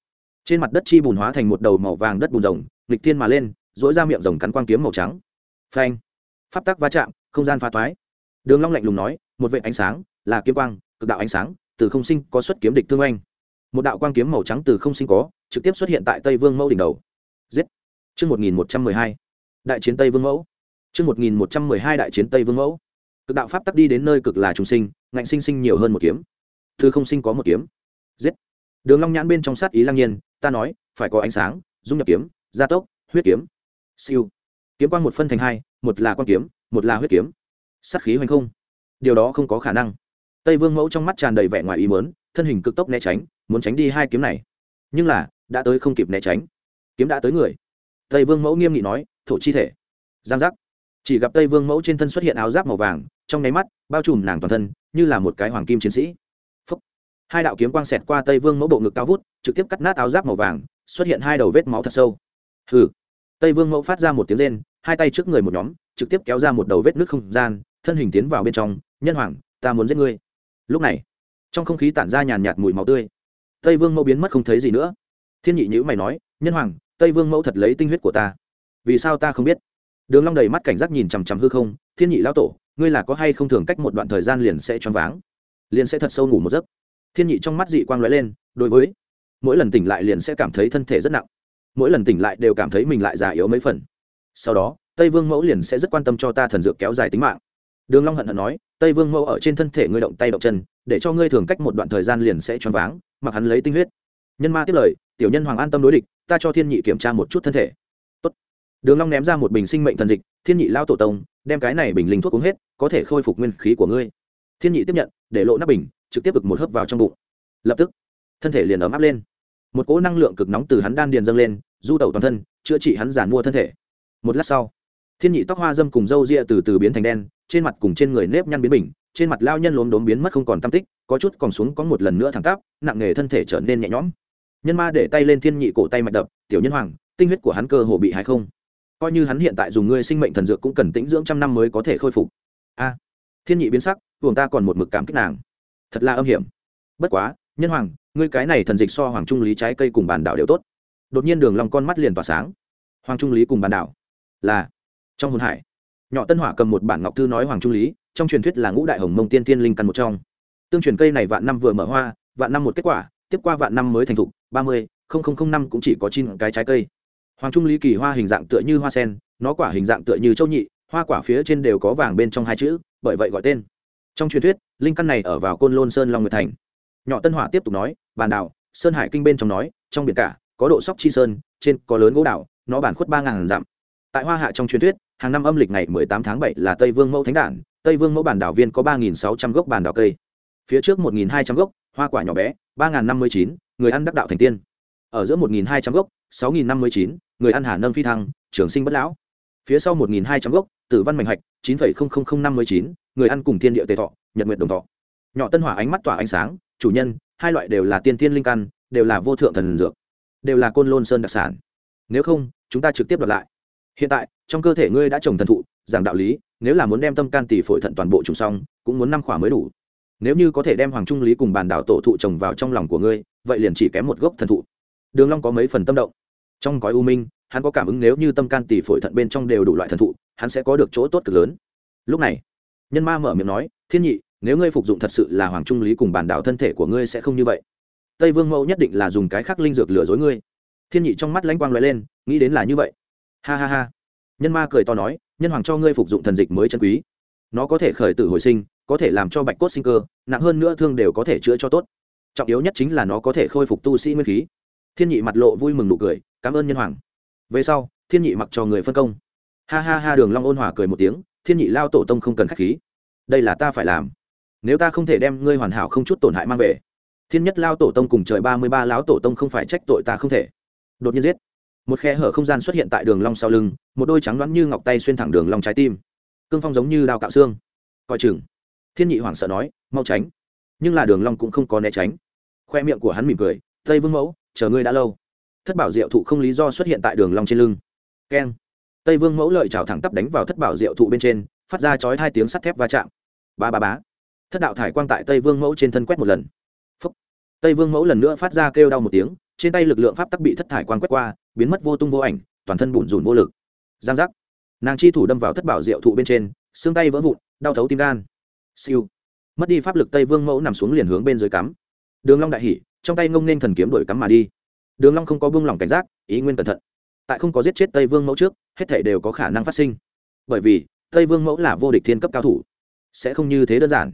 trên mặt đất chi bùn hóa thành một đầu màu vàng đất bùn rồng, nghịch thiên mà lên dỗi ra miệng rồng cắn quang kiếm màu trắng. Phanh pháp tắc va chạm, không gian phá toái. Đường long lạnh lùng nói, một vệ ánh sáng, là kiếm quang, cực đạo ánh sáng, từ không sinh có xuất kiếm địch thương anh. Một đạo quang kiếm màu trắng từ không sinh có, trực tiếp xuất hiện tại tây vương mẫu đỉnh đầu. Giết. Chương một nghìn một trăm mười hai. Đại chiến tây vương mẫu. Chương một nghìn một trăm mười hai đại chiến tây vương mẫu. Cực đạo pháp tắc đi đến nơi cực là trùng sinh, ngạnh sinh sinh nhiều hơn một kiếm thư không sinh có một kiếm. Giết. Đường long nhãn bên trong sát ý lăng nhiên, ta nói, phải có ánh sáng, dung nhập kiếm, gia tốc, huyết kiếm. Siêu. Kiếm quang một phân thành hai, một là quang kiếm, một là huyết kiếm. Sát khí hoành không. Điều đó không có khả năng. Tây vương mẫu trong mắt tràn đầy vẻ ngoài ý mớn thân hình cực tốc né tránh, muốn tránh đi hai kiếm này. Nhưng là, đã tới không kịp né tránh. Kiếm đã tới người. Tây vương mẫu nghiêm nghị nói, thổ chi thể. Giang giác. Chỉ gặp tây vương mẫu trên thân xuất hiện áo giáp màu vàng, trong nháy mắt, bao trùm nàng toàn thân, như là một cái hoàng kim chiến sĩ hai đạo kiếm quang xẹt qua tây vương mẫu bộ ngực cao vút, trực tiếp cắt nát áo giáp màu vàng, xuất hiện hai đầu vết máu thật sâu. Hừ. Tây vương mẫu phát ra một tiếng rên, hai tay trước người một nhóm, trực tiếp kéo ra một đầu vết nước không gian, thân hình tiến vào bên trong, nhân hoàng, ta muốn giết ngươi. Lúc này, trong không khí tản ra nhàn nhạt mùi máu tươi. Tây vương mẫu biến mất không thấy gì nữa. Thiên nhị nhữ mày nói, nhân hoàng, tây vương mẫu thật lấy tinh huyết của ta. Vì sao ta không biết? Đường long đầy mắt cảnh giác nhìn chằm chằm hư không, thiên nhị lão tổ, ngươi là có hay không thường cách một đoạn thời gian liền sẽ choáng váng? Liền sẽ thật sâu ngủ một giấc thiên nhị trong mắt dị quang lóe lên, đối với, mỗi lần tỉnh lại liền sẽ cảm thấy thân thể rất nặng. Mỗi lần tỉnh lại đều cảm thấy mình lại già yếu mấy phần. Sau đó, tây vương mẫu liền sẽ rất quan tâm cho ta thần dược kéo dài tính mạng. Đường long hận hận nói, tây vương mẫu ở trên thân thể ngươi động tay động chân, để cho ngươi thường cách một đoạn thời gian liền sẽ choáng váng, mặc hắn lấy tinh huyết. Nhân ma tiếp lời, tiểu nhân hoàng an tâm đối địch, ta cho thiên nhị kiểm tra một chút thân thể. Tốt. đường long ném ra một bình sinh mệnh thần dịch, thiên nhị lao tổ tông, đem cái này bình linh thuốc uống hết, có thể khôi phục nguyên khí của ngươi. Thiên nhị tiếp nhận, để lộ nắp bình trực tiếp ực một hớp vào trong bụng. Lập tức, thân thể liền ấm áp lên. Một cỗ năng lượng cực nóng từ hắn đan điền dâng lên, du tẩu toàn thân, chữa trị hắn giàn mua thân thể. Một lát sau, thiên nhị tóc hoa dâm cùng râu ria từ từ biến thành đen, trên mặt cùng trên người nếp nhăn biến bình, trên mặt lao nhân lốm đốm biến mất không còn tam tích, có chút còn xuống có một lần nữa thẳng tắp, nặng nghề thân thể trở nên nhẹ nhõm. Nhân ma để tay lên thiên nhị cổ tay mạch đập, tiểu nhân hoàng, tinh huyết của hắn cơ hồ bị hay không. Coi như hắn hiện tại dùng ngươi sinh mệnh thần dược cũng cần tĩnh dưỡng trăm năm mới có thể khôi phục. A, thiên nhị biến sắc, buồng ta còn một mực cảm kích nàng thật là âm hiểm. Bất quá, nhân hoàng, ngươi cái này thần dịch so hoàng trung lý trái cây cùng bàn đảo đều tốt. Đột nhiên đường lòng con mắt liền tỏa sáng. Hoàng trung lý cùng bàn đảo là trong hồn hải. Nhỏ tân hỏa cầm một bản ngọc thư nói hoàng trung lý, trong truyền thuyết là ngũ đại hồng mông tiên tiên linh căn một trong. Tương truyền cây này vạn năm vừa mở hoa, vạn năm một kết quả, tiếp qua vạn năm mới thành thục, ba mươi năm cũng chỉ có chín cái trái cây. Hoàng trung lý kỳ hoa hình dạng tựa như hoa sen, nó quả hình dạng tựa như châu nhị, hoa quả phía trên đều có vàng bên trong hai chữ, bởi vậy gọi tên trong truyền thuyết, linh căn này ở vào côn lôn sơn long nguyệt thành. Nhỏ tân hỏa tiếp tục nói bàn đảo, sơn hải kinh bên trong nói, trong biển cả, có độ sóc chi sơn, trên có lớn gỗ đảo, nó bản khuất ba ngàn dặm. Tại hoa hạ trong truyền thuyết, hàng năm âm lịch ngày mười tám tháng bảy là tây vương mẫu thánh đản, tây vương mẫu bản đảo viên có ba nghìn sáu trăm gốc bản đảo cây. Phía trước một nghìn hai trăm gốc, hoa quả nhỏ bé, ba nghìn năm mươi chín, người ăn đắc đạo thành tiên. Ở giữa một nghìn hai trăm gốc, sáu nghìn năm mươi chín, người ăn hà nâng phi thăng, trường sinh bất lão. Phía sau một nghìn hai trăm gốc, tử văn mạnh hạch, chín phẩy không không không năm mươi chín người ăn cùng thiên địa tề thọ, nhật nguyệt đồng thọ. Nhỏ tân hỏa ánh mắt tỏa ánh sáng, chủ nhân, hai loại đều là tiên tiên linh căn, đều là vô thượng thần dược, đều là côn lôn sơn đặc sản. Nếu không, chúng ta trực tiếp đọc lại. Hiện tại, trong cơ thể ngươi đã trồng thần thụ, giảng đạo lý, nếu là muốn đem tâm can tỷ phổi thận toàn bộ trùng xong, cũng muốn năm khỏa mới đủ. Nếu như có thể đem hoàng trung lý cùng bàn đảo tổ thụ trồng vào trong lòng của ngươi, vậy liền chỉ kém một gốc thần thụ. Đường long có mấy phần tâm động. Trong gói u minh, hắn có cảm ứng nếu như tâm can tỷ phổi thận bên trong đều đủ loại thần thụ, hắn sẽ có được chỗ tốt cực lớn. Lúc này nhân ma mở miệng nói, thiên nhị, nếu ngươi phục dụng thật sự là hoàng trung lý cùng bản đảo thân thể của ngươi sẽ không như vậy. Tây vương mẫu nhất định là dùng cái khắc linh dược lừa dối ngươi. Thiên nhị trong mắt lãnh quang l lên, nghĩ đến là như vậy. Ha ha ha. Nhân ma cười to nói, nhân hoàng cho ngươi phục dụng thần dịch mới chân quý. Nó có thể khởi tử hồi sinh, có thể làm cho bạch cốt sinh cơ, nặng hơn nữa thương đều có thể chữa cho tốt. Trọng yếu nhất chính là nó có thể khôi phục tu sĩ nguyên khí. Thiên nhị mặt lộ vui mừng nụ cười, cảm ơn nhân hoàng. Về sau, thiên nhị mặc cho người phân công. Ha ha ha, đường long ôn hòa cười một tiếng thiên nhị lao tổ tông không cần khách khí. Đây là ta phải làm. Nếu ta không thể đem ngươi hoàn hảo không chút tổn hại mang về, thiên nhất lao tổ tông cùng trời ba mươi ba lão tổ tông không phải trách tội ta không thể. Đột nhiên giết. Một khe hở không gian xuất hiện tại đường long sau lưng, một đôi trắng đoán như ngọc tay xuyên thẳng đường long trái tim. Cương phong giống như đao cạo xương. Coi chừng. Thiên nhị hoảng sợ nói, mau tránh. Nhưng là đường long cũng không có né tránh. Khoe miệng của hắn mỉm cười, tây vương mẫu, chờ ngươi đã lâu. Thất bảo diệu thụ không lý do xuất hiện tại đường long trên lưng. Keng tây vương mẫu lợi chảo thẳng tắp đánh vào thất bảo diệu thụ bên trên, phát ra chói hai tiếng sắt thép va chạm. Ba ba bá thất đạo thải quang tại tây vương mẫu trên thân quét một lần. Phúc. tây vương mẫu lần nữa phát ra kêu đau một tiếng, trên tay lực lượng pháp tắc bị thất thải quang quét qua, biến mất vô tung vô ảnh, toàn thân bủn rủn vô lực. Giang giác. Nàng chi thủ đâm vào thất bảo diệu thụ bên trên, xương tay vỡ vụn, đau thấu tim gan. Siêu. Mất đi pháp lực tây vương mẫu nằm xuống liền hướng bên dưới cắm. Đường long đại hỉ, trong tay ngông nên thần kiếm đổi cắm mà đi. Đường long không có buông lỏng cảnh giác, ý nguyên cẩn thận tại không có giết chết tây vương mẫu trước, hết thể đều có khả năng phát sinh. Bởi vì, tây vương mẫu là vô địch thiên cấp cao thủ. Sẽ không như thế đơn giản.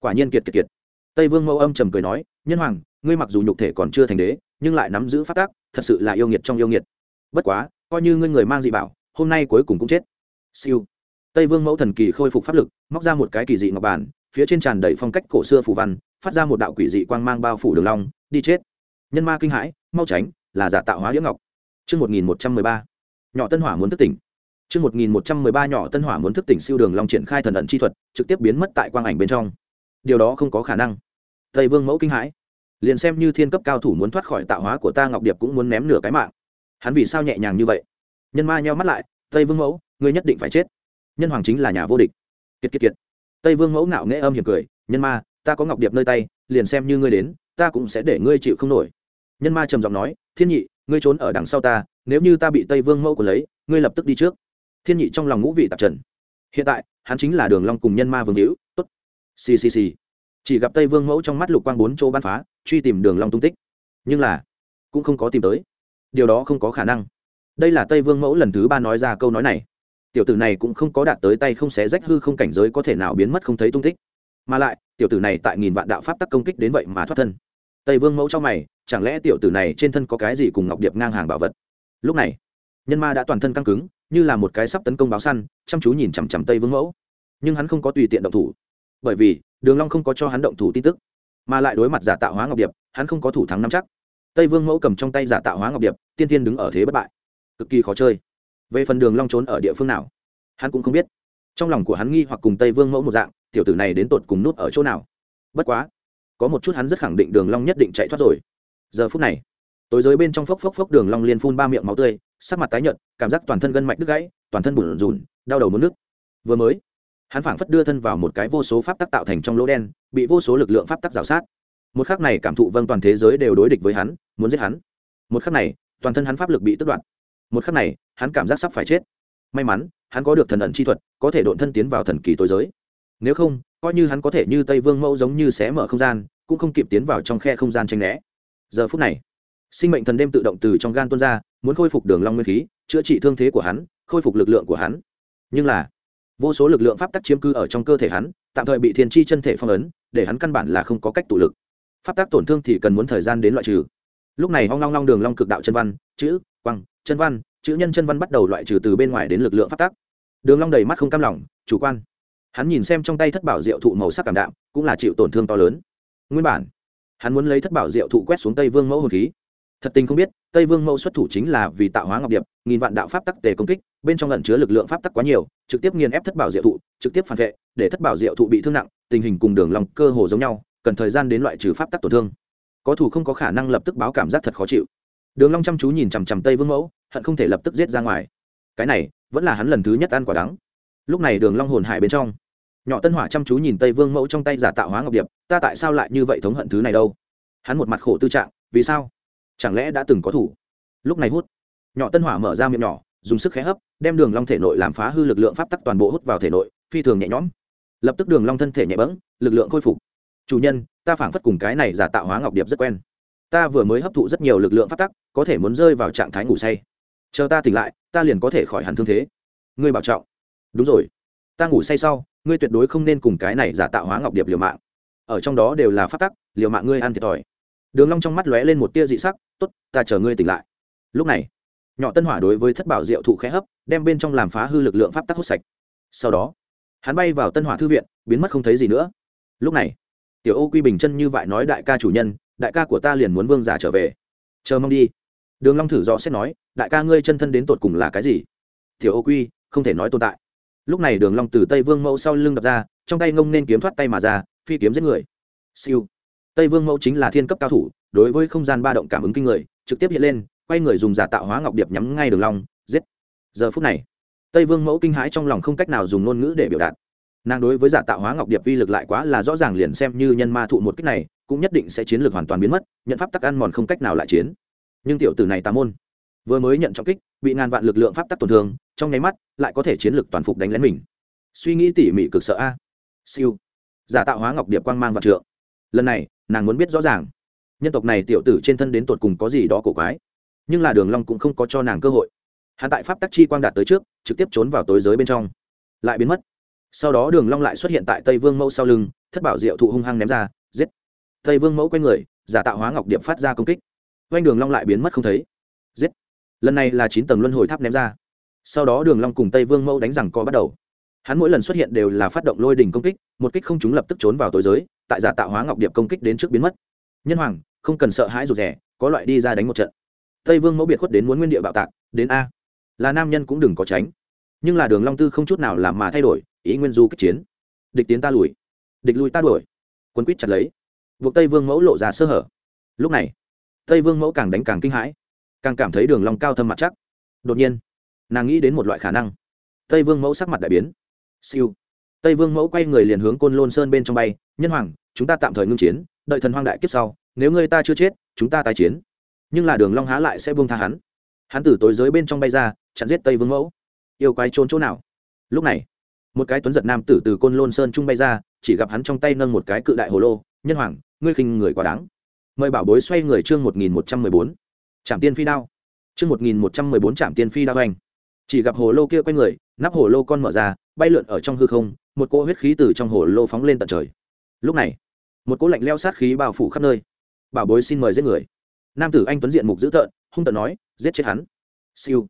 Quả nhiên kiệt kiệt kiệt. Tây vương mẫu âm trầm cười nói, nhân hoàng, ngươi mặc dù nhục thể còn chưa thành đế, nhưng lại nắm giữ phát tác thật sự là yêu nghiệt trong yêu nghiệt. Bất quá, coi như ngươi người mang dị bảo, hôm nay cuối cùng cũng chết. Siêu. Tây vương mẫu thần kỳ khôi phục pháp lực, móc ra một cái kỳ dị ngọc bản phía trên tràn đầy phong cách cổ xưa phù văn, phát ra một đạo quỷ dị quang mang bao phủ đường long, đi chết. Nhân ma kinh hãi, mau tránh, là giả tạo hóa đĩa ngọc chương một nghìn một trăm mười ba. Nhỏ tân hỏa muốn thức tỉnh. Chương một nghìn một trăm mười ba nhỏ tân hỏa muốn thức tỉnh siêu đường long triển khai thần ẩn chi thuật, trực tiếp biến mất tại quang ảnh bên trong. Điều đó không có khả năng. Tây vương mẫu kinh hãi. Liền xem như thiên cấp cao thủ muốn thoát khỏi tạo hóa của ta ngọc điệp cũng muốn ném nửa cái mạng. Hắn vì sao nhẹ nhàng như vậy? Nhân ma nheo mắt lại, tây vương mẫu, ngươi nhất định phải chết. Nhân hoàng chính là nhà vô địch. Kiệt kiệt kiệt. Tây vương mẫu ngạo nghễ âm hiểm cười, nhân ma, ta có ngọc điệp nơi tay, liền xem như ngươi đến, ta cũng sẽ để ngươi chịu không nổi. Nhân ma trầm giọng nói, thiên nhị ngươi trốn ở đằng sau ta, nếu như ta bị tây vương mẫu của lấy, ngươi lập tức đi trước. Thiên nhị trong lòng ngũ vị tạp trần. Hiện tại, hắn chính là đường long cùng nhân ma vương hữu, tốt. Xì xì xì. Chỉ gặp tây vương mẫu trong mắt lục quang bốn chỗ ban phá, truy tìm đường long tung tích. Nhưng là, cũng không có tìm tới. Điều đó không có khả năng. Đây là tây vương mẫu lần thứ ba nói ra câu nói này. Tiểu tử này cũng không có đạt tới tay không xé rách hư không cảnh giới có thể nào biến mất không thấy tung tích. Mà lại, tiểu tử này tại nghìn vạn đạo pháp tắc công kích đến vậy mà thoát thân tây vương mẫu cho mày, chẳng lẽ tiểu tử này trên thân có cái gì cùng ngọc điệp ngang hàng bảo vật? Lúc này, nhân ma đã toàn thân căng cứng, như là một cái sắp tấn công báo săn, chăm chú nhìn chằm chằm tây vương mẫu. Nhưng hắn không có tùy tiện động thủ, bởi vì đường long không có cho hắn động thủ tin tức, mà lại đối mặt giả tạo hóa ngọc điệp, hắn không có thủ thắng nắm chắc. Tây vương mẫu cầm trong tay giả tạo hóa ngọc điệp, tiên tiên đứng ở thế bất bại. Cực kỳ khó chơi. Về phần đường long trốn ở địa phương nào, hắn cũng không biết. Trong lòng của hắn nghi hoặc cùng tây vương mẫu một dạng, tiểu tử này đến tột cùng nút ở chỗ nào? Bất quá có một chút hắn rất khẳng định đường long nhất định chạy thoát rồi. Giờ phút này, tối giới bên trong phốc phốc phốc đường long liên phun ba miệng máu tươi, sắc mặt tái nhợt, cảm giác toàn thân gân mạch đứt gãy, toàn thân bủn rủn đau đầu muốn nước. Vừa mới, hắn phảng phất đưa thân vào một cái vô số pháp tắc tạo thành trong lỗ đen, bị vô số lực lượng pháp tắc rào sát. Một khắc này cảm thụ vâng toàn thế giới đều đối địch với hắn, muốn giết hắn. Một khắc này, toàn thân hắn pháp lực bị tước đoạt. Một khắc này, hắn cảm giác sắp phải chết. May mắn, hắn có được thần ẩn chi thuật, có thể độn thân tiến vào thần kỳ tối giới nếu không, coi như hắn có thể như tây vương mẫu giống như xé mở không gian, cũng không kịp tiến vào trong khe không gian tranh né. Giờ phút này, sinh mệnh thần đêm tự động từ trong gan tuôn ra, muốn khôi phục đường long nguyên khí, chữa trị thương thế của hắn, khôi phục lực lượng của hắn. Nhưng là, vô số lực lượng pháp tắc chiếm cư ở trong cơ thể hắn, tạm thời bị thiên chi chân thể phong ấn, để hắn căn bản là không có cách tụ lực. Pháp tắc tổn thương thì cần muốn thời gian đến loại trừ. Lúc này hoang long long đường long cực đạo chân văn, chữ quăng chân văn, chữ nhân chân văn bắt đầu loại trừ từ bên ngoài đến lực lượng pháp tắc. Đường long đầy mắt không cam lòng, chủ quan hắn nhìn xem trong tay thất bảo diệu thụ màu sắc cảm đạm, cũng là chịu tổn thương to lớn. Nguyên bản, hắn muốn lấy thất bảo diệu thụ quét xuống tây vương mẫu hồn khí. Thật tình không biết, tây vương mẫu xuất thủ chính là vì tạo hóa ngọc điệp, nghìn vạn đạo pháp tắc tề công kích, bên trong lẩn chứa lực lượng pháp tắc quá nhiều, trực tiếp nghiền ép thất bảo diệu thụ, trực tiếp phản vệ, để thất bảo diệu thụ bị thương nặng, tình hình cùng đường lòng cơ hồ giống nhau, cần thời gian đến loại trừ pháp tắc tổn thương. Có thủ không có khả năng lập tức báo cảm giác thật khó chịu. Đường long chăm chú nhìn chằm chằm tây vương mẫu, hận không thể lập tức giết ra ngoài. Cái này, vẫn là hắn lần thứ nhất ăn quả đắng lúc này đường long hồn hải bên trong. Nhỏ tân hỏa chăm chú nhìn tây vương mẫu trong tay giả tạo hóa ngọc điệp, ta tại sao lại như vậy thống hận thứ này đâu? Hắn một mặt khổ tư trạng, vì sao? Chẳng lẽ đã từng có thủ? Lúc này hút, nhỏ tân hỏa mở ra miệng nhỏ, dùng sức khé hấp, đem đường long thể nội làm phá hư lực lượng pháp tắc toàn bộ hút vào thể nội, phi thường nhẹ nhõm. Lập tức đường long thân thể nhẹ bẫng, lực lượng khôi phục. Chủ nhân, ta phảng phất cùng cái này giả tạo hóa ngọc điệp rất quen. Ta vừa mới hấp thụ rất nhiều lực lượng pháp tắc, có thể muốn rơi vào trạng thái ngủ say. Chờ ta tỉnh lại, ta liền có thể khỏi hẳn thương thế. Ngươi bảo trọng đúng rồi. Ta ngủ say sau, ngươi tuyệt đối không nên cùng cái này giả tạo hóa ngọc điệp liều mạng. Ở trong đó đều là phát tắc, liều mạng ngươi ăn thiệt thòi. Đường long trong mắt lóe lên một tia dị sắc, tốt, ta chờ ngươi tỉnh lại. Lúc này, nhỏ tân hỏa đối với thất bảo diệu thụ khẽ hấp, đem bên trong làm phá hư lực lượng pháp tắc hút sạch. Sau đó, hắn bay vào tân hỏa thư viện, biến mất không thấy gì nữa. Lúc này, tiểu ô quy bình chân như vậy nói đại ca chủ nhân, đại ca của ta liền muốn vương giả trở về. Chờ mong đi. Đường long thử rõ xét nói, đại ca ngươi chân thân đến tột cùng là cái gì? Tiểu ô quy không thể nói tồn tại lúc này đường long từ tây vương mẫu sau lưng đập ra, trong tay ngông nên kiếm thoát tay mà ra, phi kiếm giết người. Siêu. Tây vương mẫu chính là thiên cấp cao thủ, đối với không gian ba động cảm ứng kinh người, trực tiếp hiện lên, quay người dùng giả tạo hóa ngọc điệp nhắm ngay đường long, giết. Giờ phút này, tây vương mẫu kinh hãi trong lòng không cách nào dùng ngôn ngữ để biểu đạt. Nàng đối với giả tạo hóa ngọc điệp vi lực lại quá là rõ ràng liền xem như nhân ma thụ một cách này, cũng nhất định sẽ chiến lược hoàn toàn biến mất, nhận pháp tắc ăn mòn không cách nào lại chiến. Nhưng tiểu tử này tà môn, vừa mới nhận trọng kích bị ngàn vạn lực lượng pháp tắc tổn thương, trong nháy mắt lại có thể chiến lực toàn phục đánh lén mình. Suy nghĩ tỉ mỉ cực sợ a. Siêu. Giả tạo hóa ngọc điệp quang mang vạn trượng. Lần này, nàng muốn biết rõ ràng. Nhân tộc này tiểu tử trên thân đến tột cùng có gì đó cổ quái. Nhưng là đường long cũng không có cho nàng cơ hội. Hắn tại pháp tắc chi quang đạt tới trước, trực tiếp trốn vào tối giới bên trong. Lại biến mất. Sau đó đường long lại xuất hiện tại tây vương mẫu sau lưng, thất bảo diệu thụ hung hăng ném ra, giết. Tây vương mẫu quay người, giả tạo hóa ngọc điệp phát ra công kích. Quanh đường long lại biến mất không thấy. Giết lần này là chín tầng luân hồi tháp ném ra. Sau đó đường long cùng tây vương mẫu đánh rằng co bắt đầu. Hắn mỗi lần xuất hiện đều là phát động lôi đỉnh công kích, một kích không chúng lập tức trốn vào tối giới, tại giả tạo hóa ngọc điệp công kích đến trước biến mất. Nhân hoàng, không cần sợ hãi rụt rè, có loại đi ra đánh một trận. Tây vương mẫu biệt khuất đến muốn nguyên địa bạo tạc, đến a. Là nam nhân cũng đừng có tránh. Nhưng là đường long tư không chút nào làm mà thay đổi, ý nguyên du kích chiến. Địch tiến ta lùi, địch lui ta đuổi. Quân quýt chặt lấy. Buộc tây vương mẫu lộ ra sơ hở. Lúc này, tây vương mẫu càng đánh càng kinh hãi càng cảm thấy đường long cao thâm mặt chắc. Đột nhiên, nàng nghĩ đến một loại khả năng. Tây vương mẫu sắc mặt đại biến. Siêu. Tây vương mẫu quay người liền hướng côn lôn sơn bên trong bay. Nhân hoàng, chúng ta tạm thời ngưng chiến, đợi thần hoang đại kiếp sau, nếu ngươi ta chưa chết, chúng ta tái chiến. Nhưng là đường long há lại sẽ buông tha hắn. Hắn từ tối giới bên trong bay ra, chặn giết tây vương mẫu. Yêu quái trốn chỗ nào? Lúc này, một cái tuấn giật nam tử từ côn lôn sơn trung bay ra, chỉ gặp hắn trong tay nâng một cái cự đại hồ lô. Nhân hoàng, ngươi khinh người quá đáng. Mời bảo bối xoay người chương một nghìn một trăm mười bốn trạm tiên phi đao. Chương một nghìn một trăm mười bốn trạm tiên phi đao hoành. chỉ gặp hồ lô kia quay người, nắp hồ lô con mở ra, bay lượn ở trong hư không, một cỗ huyết khí từ trong hồ lô phóng lên tận trời. Lúc này, một cỗ lạnh leo sát khí bao phủ khắp nơi. Bảo bối xin mời giết người. Nam tử anh tuấn diện mục dữ tợn, hung tợn nói, giết chết hắn. Siêu.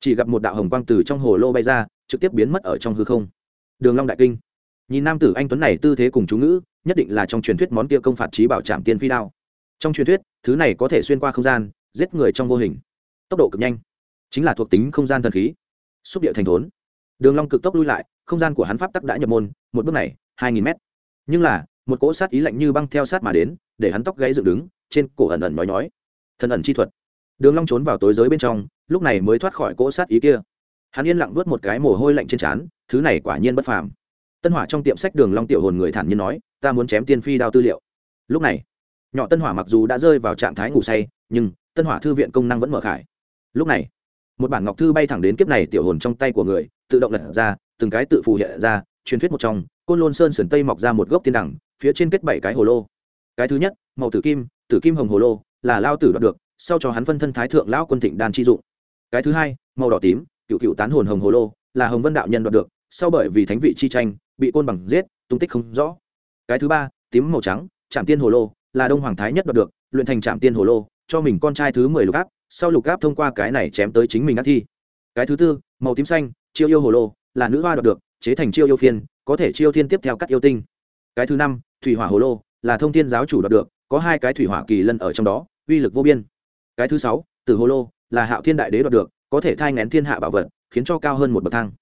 Chỉ gặp một đạo hồng quang từ trong hồ lô bay ra, trực tiếp biến mất ở trong hư không. Đường long đại kinh. Nhìn nam tử anh tuấn này tư thế cùng chú ngữ, nhất định là trong truyền thuyết món kia công phạt trí bảo trạm tiên phi đao. Trong truyền thuyết, thứ này có thể xuyên qua không gian giết người trong vô hình. Tốc độ cực nhanh, chính là thuộc tính không gian thần khí. Xúc địa thành thốn. Đường long cực tốc lui lại, không gian của hắn pháp tắc đã nhập môn, một bước này, hai nghìn mét. Nhưng là, một cỗ sát ý lạnh như băng theo sát mà đến, để hắn tóc gáy dựng đứng, trên cổ ẩn ẩn nói nói thần ẩn chi thuật. Đường long trốn vào tối giới bên trong, lúc này mới thoát khỏi cỗ sát ý kia. Hắn yên lặng vớt một cái mồ hôi lạnh trên trán, thứ này quả nhiên bất phàm. Tân hỏa trong tiệm sách đường long tiểu hồn người thản nhiên nói, ta muốn chém tiên phi đao tư liệu. Lúc này nhỏ tân hỏa mặc dù đã rơi vào trạng thái ngủ say, nhưng tân hỏa thư viện công năng vẫn mở khải. Lúc này, một bản ngọc thư bay thẳng đến kiếp này tiểu hồn trong tay của người, tự động lật ra, từng cái tự phù hiện ra, truyền thuyết một trong, côn lôn sơn sườn tây mọc ra một gốc tiên đẳng, phía trên kết bảy cái hồ lô. Cái thứ nhất, màu tử kim tử kim hồng hồ lô, là lao tử đoạt được, sau cho hắn phân thân thái thượng lão quân thịnh đan chi dụng. Cái thứ hai, màu đỏ tím, cựu cựu tán hồn hồng hồ lô, là hồng vân đạo nhân đoạt được, sau bởi vì thánh vị chi tranh, bị côn bằng giết, tung tích không rõ. Cái thứ ba, tím màu trắng trạm tiên hồ lô là đông hoàng thái nhất đoạt được, luyện thành trạm tiên hồ lô, cho mình con trai thứ mười lục áp, sau lục áp thông qua cái này chém tới chính mình ác thi. Cái thứ tư, màu tím xanh, chiêu yêu hồ lô, là nữ hoa đoạt được, chế thành chiêu yêu phiên, có thể chiêu thiên tiếp theo các yêu tinh. Cái thứ năm, thủy hỏa hồ lô, là thông thiên giáo chủ đoạt được, có hai cái thủy hỏa kỳ lân ở trong đó, uy lực vô biên. Cái thứ sáu từ hồ lô, là hạo thiên đại đế đoạt được, có thể thai ngén thiên hạ bảo vật, khiến cho cao hơn một bậc thang.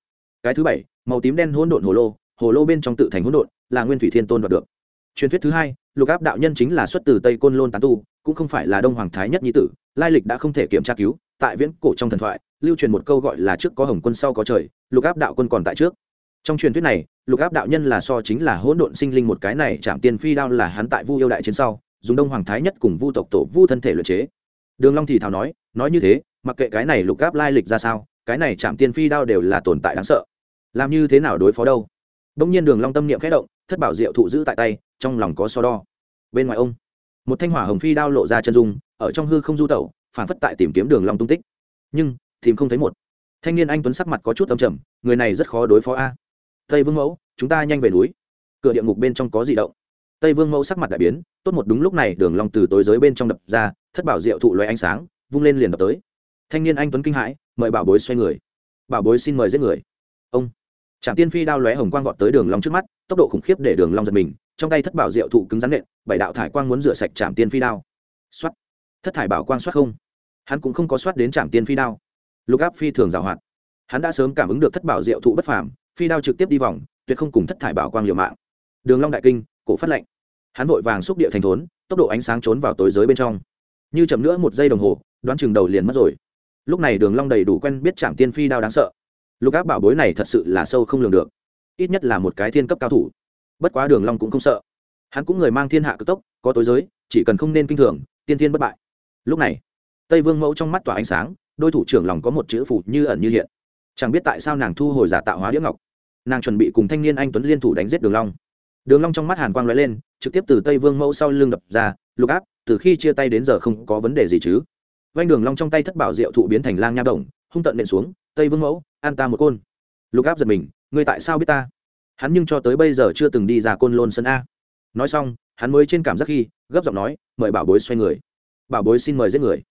Cái thứ bảy, màu tím đen hỗn độn hồ lô hồ lô bên trong tự thành hỗn độn, là nguyên thủy thiên tôn đoạt được truyền thuyết thứ hai, lục áp đạo nhân chính là xuất từ tây côn lôn tán tu, cũng không phải là đông hoàng thái nhất nhi tử, lai lịch đã không thể kiểm tra cứu, tại viễn cổ trong thần thoại, lưu truyền một câu gọi là trước có hồng quân sau có trời, lục áp đạo quân còn tại trước. Trong truyền thuyết này, lục áp đạo nhân là so chính là hỗn độn sinh linh một cái này chạm tiên phi đao là hắn tại vu yêu đại chiến sau, dùng đông hoàng thái nhất cùng vu tộc tổ vu thân thể luyện chế. Đường long thì thào nói nói như thế, mặc kệ cái này lục áp lai lịch ra sao, cái này chạm tiên phi đao đều là tồn tại đáng sợ. Làm như thế nào đối phó đâu? Đông nhiên đường long tâm niệm khẽ động, thất bảo diệu thụ giữ tại tay trong lòng có so đo. Bên ngoài ông, một thanh hỏa hồng phi đao lộ ra chân dung, ở trong hư không du tẩu, phản phất tại tìm kiếm đường long tung tích. Nhưng, tìm không thấy một. Thanh niên anh tuấn sắc mặt có chút âm trầm, người này rất khó đối phó a. Tây vương mẫu, chúng ta nhanh về núi. Cửa địa ngục bên trong có gì động. Tây vương mẫu sắc mặt đại biến, tốt một đúng lúc này đường long từ tối giới bên trong đập ra, thất bảo diệu thụ loé ánh sáng, vung lên liền đập tới. Thanh niên anh tuấn kinh hãi, mời bảo bối xoay người. Bảo bối xin mời giết người. Ông trạm tiên phi đao lóe hồng quang vọt tới đường long trước mắt, tốc độ khủng khiếp để đường long giật mình trong tay thất bảo diệu thụ cứng rắn nện, bảy đạo thải quang muốn rửa sạch trạm tiên phi đao. Xoát. Thất thải bảo quang xoát không. Hắn cũng không có xoát đến trạm tiên phi đao. Lục áp phi thường giảo hoạt hắn đã sớm cảm ứng được thất bảo diệu thụ bất phàm, phi đao trực tiếp đi vòng, tuyệt không cùng thất thải bảo quang liều mạng. Đường long đại kinh, cổ phát lệnh hắn vội vàng xúc địa thành thốn, tốc độ ánh sáng trốn vào tối giới bên trong. Như chậm nữa một giây đồng hồ, đoán chừng đầu liền mất rồi. Lúc này đường long đầy đủ quen biết trạm tiên phi đao đáng sợ. Lục áp bảo bối này thật sự là sâu không lường được. Ít nhất là một cái thiên cấp cao thủ bất quá đường long cũng không sợ. Hắn cũng người mang thiên hạ cực tốc, có tối giới, chỉ cần không nên kinh thường, tiên thiên bất bại. Lúc này, tây vương mẫu trong mắt tỏa ánh sáng, đôi thủ trưởng lòng có một chữ phủ như ẩn như hiện. Chẳng biết tại sao nàng thu hồi giả tạo hóa đĩa ngọc. Nàng chuẩn bị cùng thanh niên anh tuấn liên thủ đánh giết đường long. Đường long trong mắt hàn quang lóe lên, trực tiếp từ tây vương mẫu sau lưng đập ra, lục áp, từ khi chia tay đến giờ không có vấn đề gì chứ? Vanh đường long trong tay thất bảo diệu thụ biến thành lang nha động hung tận nện xuống, tây vương mẫu, an ta một côn. Lục áp giật mình, ngươi tại sao biết ta? Hắn nhưng cho tới bây giờ chưa từng đi ra côn lôn sân a. Nói xong, hắn mới trên cảm giác khi, gấp giọng nói, mời bảo bối xoay người. Bảo bối xin mời giết người.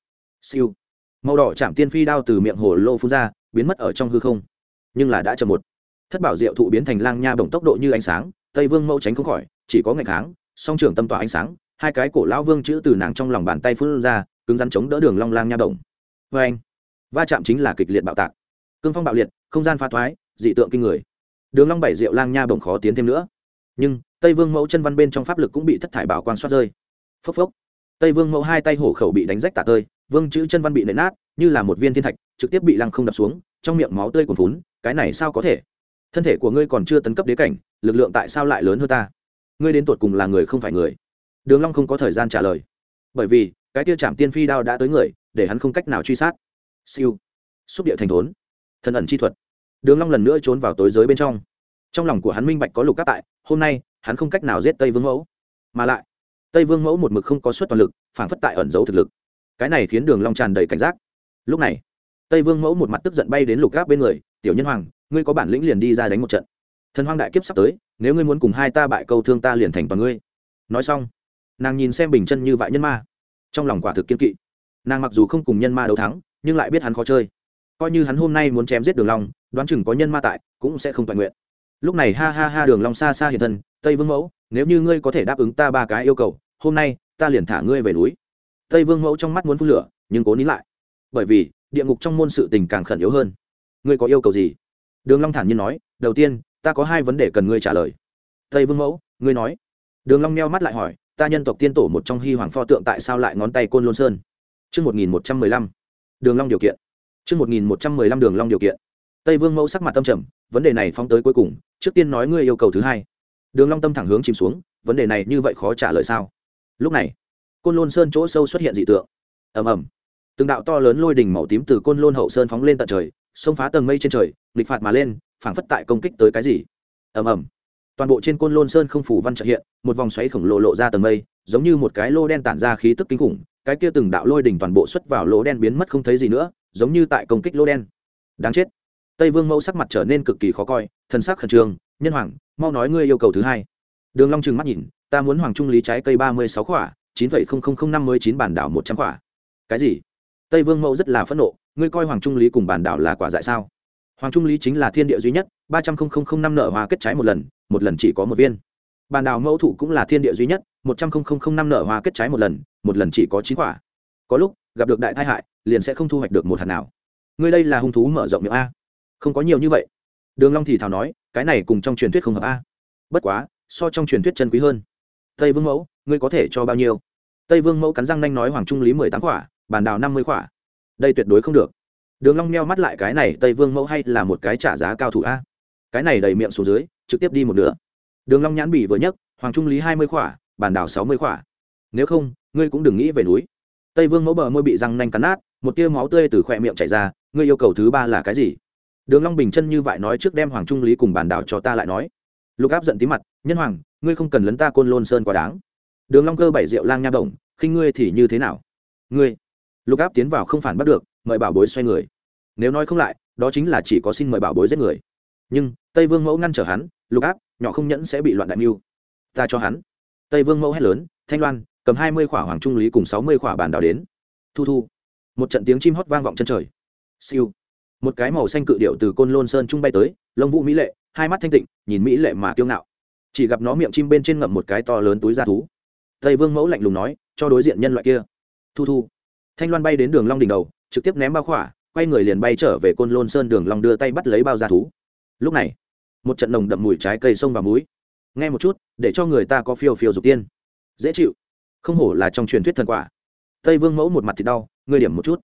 Siêu. Màu đỏ chạm tiên phi đao từ miệng hồ lô phun ra, biến mất ở trong hư không. Nhưng là đã chậm một. Thất bảo diệu thụ biến thành lang nha bổng tốc độ như ánh sáng, tây vương mẫu tránh không khỏi, chỉ có ngày tháng song trưởng tâm tỏa ánh sáng, hai cái cổ lão vương chữ từ nàng trong lòng bàn tay phun ra, cứng rắn chống đỡ đường long lang nha bổng. Vê anh va chạm chính là kịch liệt bạo tạc. Cương phong bạo liệt, không gian pha thoái, dị tượng kinh người đường long bảy diệu lang nha bổng khó tiến thêm nữa. Nhưng, tây vương mẫu chân văn bên trong pháp lực cũng bị thất thải bảo quang xoát rơi. Phốc phốc. Tây vương mẫu hai tay hổ khẩu bị đánh rách tả tơi, vương chữ chân văn bị nện nát, như là một viên thiên thạch, trực tiếp bị lăng không đập xuống, trong miệng máu tươi cuồn phún cái này sao có thể? Thân thể của ngươi còn chưa tấn cấp đế cảnh, lực lượng tại sao lại lớn hơn ta? Ngươi đến tột cùng là người không phải người. Đường long không có thời gian trả lời. Bởi vì, cái tiêu chạm tiên phi đao đã tới người, để hắn không cách nào truy sát. Siêu. Xúc địa thành thốn. Thần ẩn chi thuật đường long lần nữa trốn vào tối giới bên trong. Trong lòng của hắn minh bạch có lục các tại, hôm nay, hắn không cách nào giết tây vương mẫu. Mà lại, tây vương mẫu một mực không có suất toàn lực, phản phất tại ẩn giấu thực lực. Cái này khiến đường long tràn đầy cảnh giác. Lúc này, tây vương mẫu một mặt tức giận bay đến lục gáp bên người, tiểu nhân hoàng, ngươi có bản lĩnh liền đi ra đánh một trận. Thần hoang đại kiếp sắp tới, nếu ngươi muốn cùng hai ta bại câu thương ta liền thành toàn ngươi. Nói xong, nàng nhìn xem bình chân như vại nhân ma. Trong lòng quả thực kiên kỵ. Nàng mặc dù không cùng nhân ma đấu thắng, nhưng lại biết hắn khó chơi coi như hắn hôm nay muốn chém giết đường long, đoán chừng có nhân ma tại, cũng sẽ không toàn nguyện. Lúc này, ha ha ha, đường long xa xa hiện thân, tây vương mẫu, nếu như ngươi có thể đáp ứng ta ba cái yêu cầu, hôm nay, ta liền thả ngươi về núi. Tây vương mẫu trong mắt muốn phun lửa, nhưng cố nín lại. Bởi vì, địa ngục trong môn sự tình càng khẩn yếu hơn. Ngươi có yêu cầu gì? Đường long thản nhiên nói, đầu tiên, ta có hai vấn đề cần ngươi trả lời. Tây vương mẫu, ngươi nói. Đường long neo mắt lại hỏi, ta nhân tộc tiên tổ một trong hy hoàng pho tượng tại sao lại ngón tay côn lôn sơn? Trước một nghìn một trăm mười lăm. Đường long điều kiện chương một nghìn một trăm mười lăm đường long điều kiện. Tây vương mẫu sắc mặt tâm trầm, vấn đề này phóng tới cuối cùng, trước tiên nói ngươi yêu cầu thứ hai. Đường long tâm thẳng hướng chìm xuống, vấn đề này như vậy khó trả lời sao? Lúc này, côn lôn sơn chỗ sâu xuất hiện dị tượng. Ầm ầm. Từng đạo to lớn lôi đỉnh màu tím từ côn lôn hậu sơn phóng lên tận trời, xông phá tầng mây trên trời, nghịch phạt mà lên, phảng phất tại công kích tới cái gì. Ầm ầm. Toàn bộ trên côn lôn sơn không phủ văn trợ hiện, một vòng xoáy khổng lồ lộ ra tầng mây, giống như một cái lô đen tản ra khí tức kinh khủng cái kia từng đạo lôi đỉnh toàn bộ xuất vào lỗ đen biến mất không thấy gì nữa, giống như tại công kích lỗ đen. Đáng chết. Tây vương mẫu sắc mặt trở nên cực kỳ khó coi thân sắc khẩn trương, nhân hoàng, mau nói ngươi yêu cầu thứ hai. Đường long trừng mắt nhìn, ta muốn hoàng trung lý trái cây ba mươi sáu quả chín phẩy không không không năm mươi chín bản đảo một trăm quả cái gì? Tây vương mẫu rất là phẫn nộ, ngươi coi hoàng trung lý cùng bản đảo là quả dại sao? Hoàng trung lý chính là thiên địa duy nhất, ba trăm linh năm nở hoa kết trái một lần một lần chỉ có một viên bàn đào mẫu thụ cũng là thiên địa duy nhất, một trăm linh năm nở hoa kết trái một lần một lần chỉ có chín quả. Có lúc, gặp được đại tai hại, liền sẽ không thu hoạch được một hạt nào. Ngươi đây là hung thú mở rộng miệng a. Không có nhiều như vậy. Đường long thì thào nói, cái này cùng trong truyền thuyết không hợp a. Bất quá, so trong truyền thuyết chân quý hơn. Tây vương mẫu, ngươi có thể cho bao nhiêu? Tây vương mẫu cắn răng nhanh nói hoàng trung lý mười tám quả, bàn đào năm mươi quả. Đây tuyệt đối không được. Đường long meo mắt lại, cái này tây vương mẫu hay là một cái trả giá cao thủ a? Cái này đầy miệng xuống dưới, trực tiếp đi một nửa đường long nhãn bỉ vừa nhấc hoàng trung lý hai mươi khỏa, bản đảo sáu mươi khỏa. nếu không ngươi cũng đừng nghĩ về núi. Tây vương mẫu bờ môi bị răng nanh cắn nát một tia máu tươi từ khoe miệng chảy ra ngươi yêu cầu thứ ba là cái gì? Đường long bình chân như vậy nói trước đem hoàng trung lý cùng bản đảo cho ta lại nói. Lục áp giận tí mặt nhân hoàng ngươi không cần lấn ta côn lôn sơn quá đáng. Đường long cơ bảy rượu lang nha động, khinh ngươi thì như thế nào? Ngươi. Lục áp tiến vào không phản bắt được mời bảo bối xoay người. Nếu nói không lại đó chính là chỉ có xin mời bảo bối giết người. Nhưng tây vương mẫu ngăn trở hắn lục áp, nhỏ không nhẫn sẽ bị loạn đại mưu. Ta cho hắn. Tây vương mẫu hét lớn, thanh loan, cầm hai mươi khỏa hoàng trung lý cùng sáu mươi khỏa bàn đào đến. Thu thu. Một trận tiếng chim hót vang vọng chân trời. Siêu. Một cái màu xanh cự điệu từ côn lôn sơn trung bay tới, lông vũ mỹ lệ, hai mắt thanh tịnh, nhìn mỹ lệ mà kiêu ngạo. Chỉ gặp nó miệng chim bên trên ngậm một cái to lớn túi da thú. Tây vương mẫu lạnh lùng nói, cho đối diện nhân loại kia. Thu thu. Thanh loan bay đến đường long đỉnh đầu, trực tiếp ném bao khỏa, quay người liền bay trở về côn lôn sơn đường long đưa tay bắt lấy bao da thú. Lúc này một trận nồng đậm mùi trái cây sông và muối nghe một chút, để cho người ta có phiêu phiêu dục tiên. Dễ chịu. Không hổ là trong truyền thuyết thần quả. Tây vương mẫu một mặt thì đau, ngươi điểm một chút.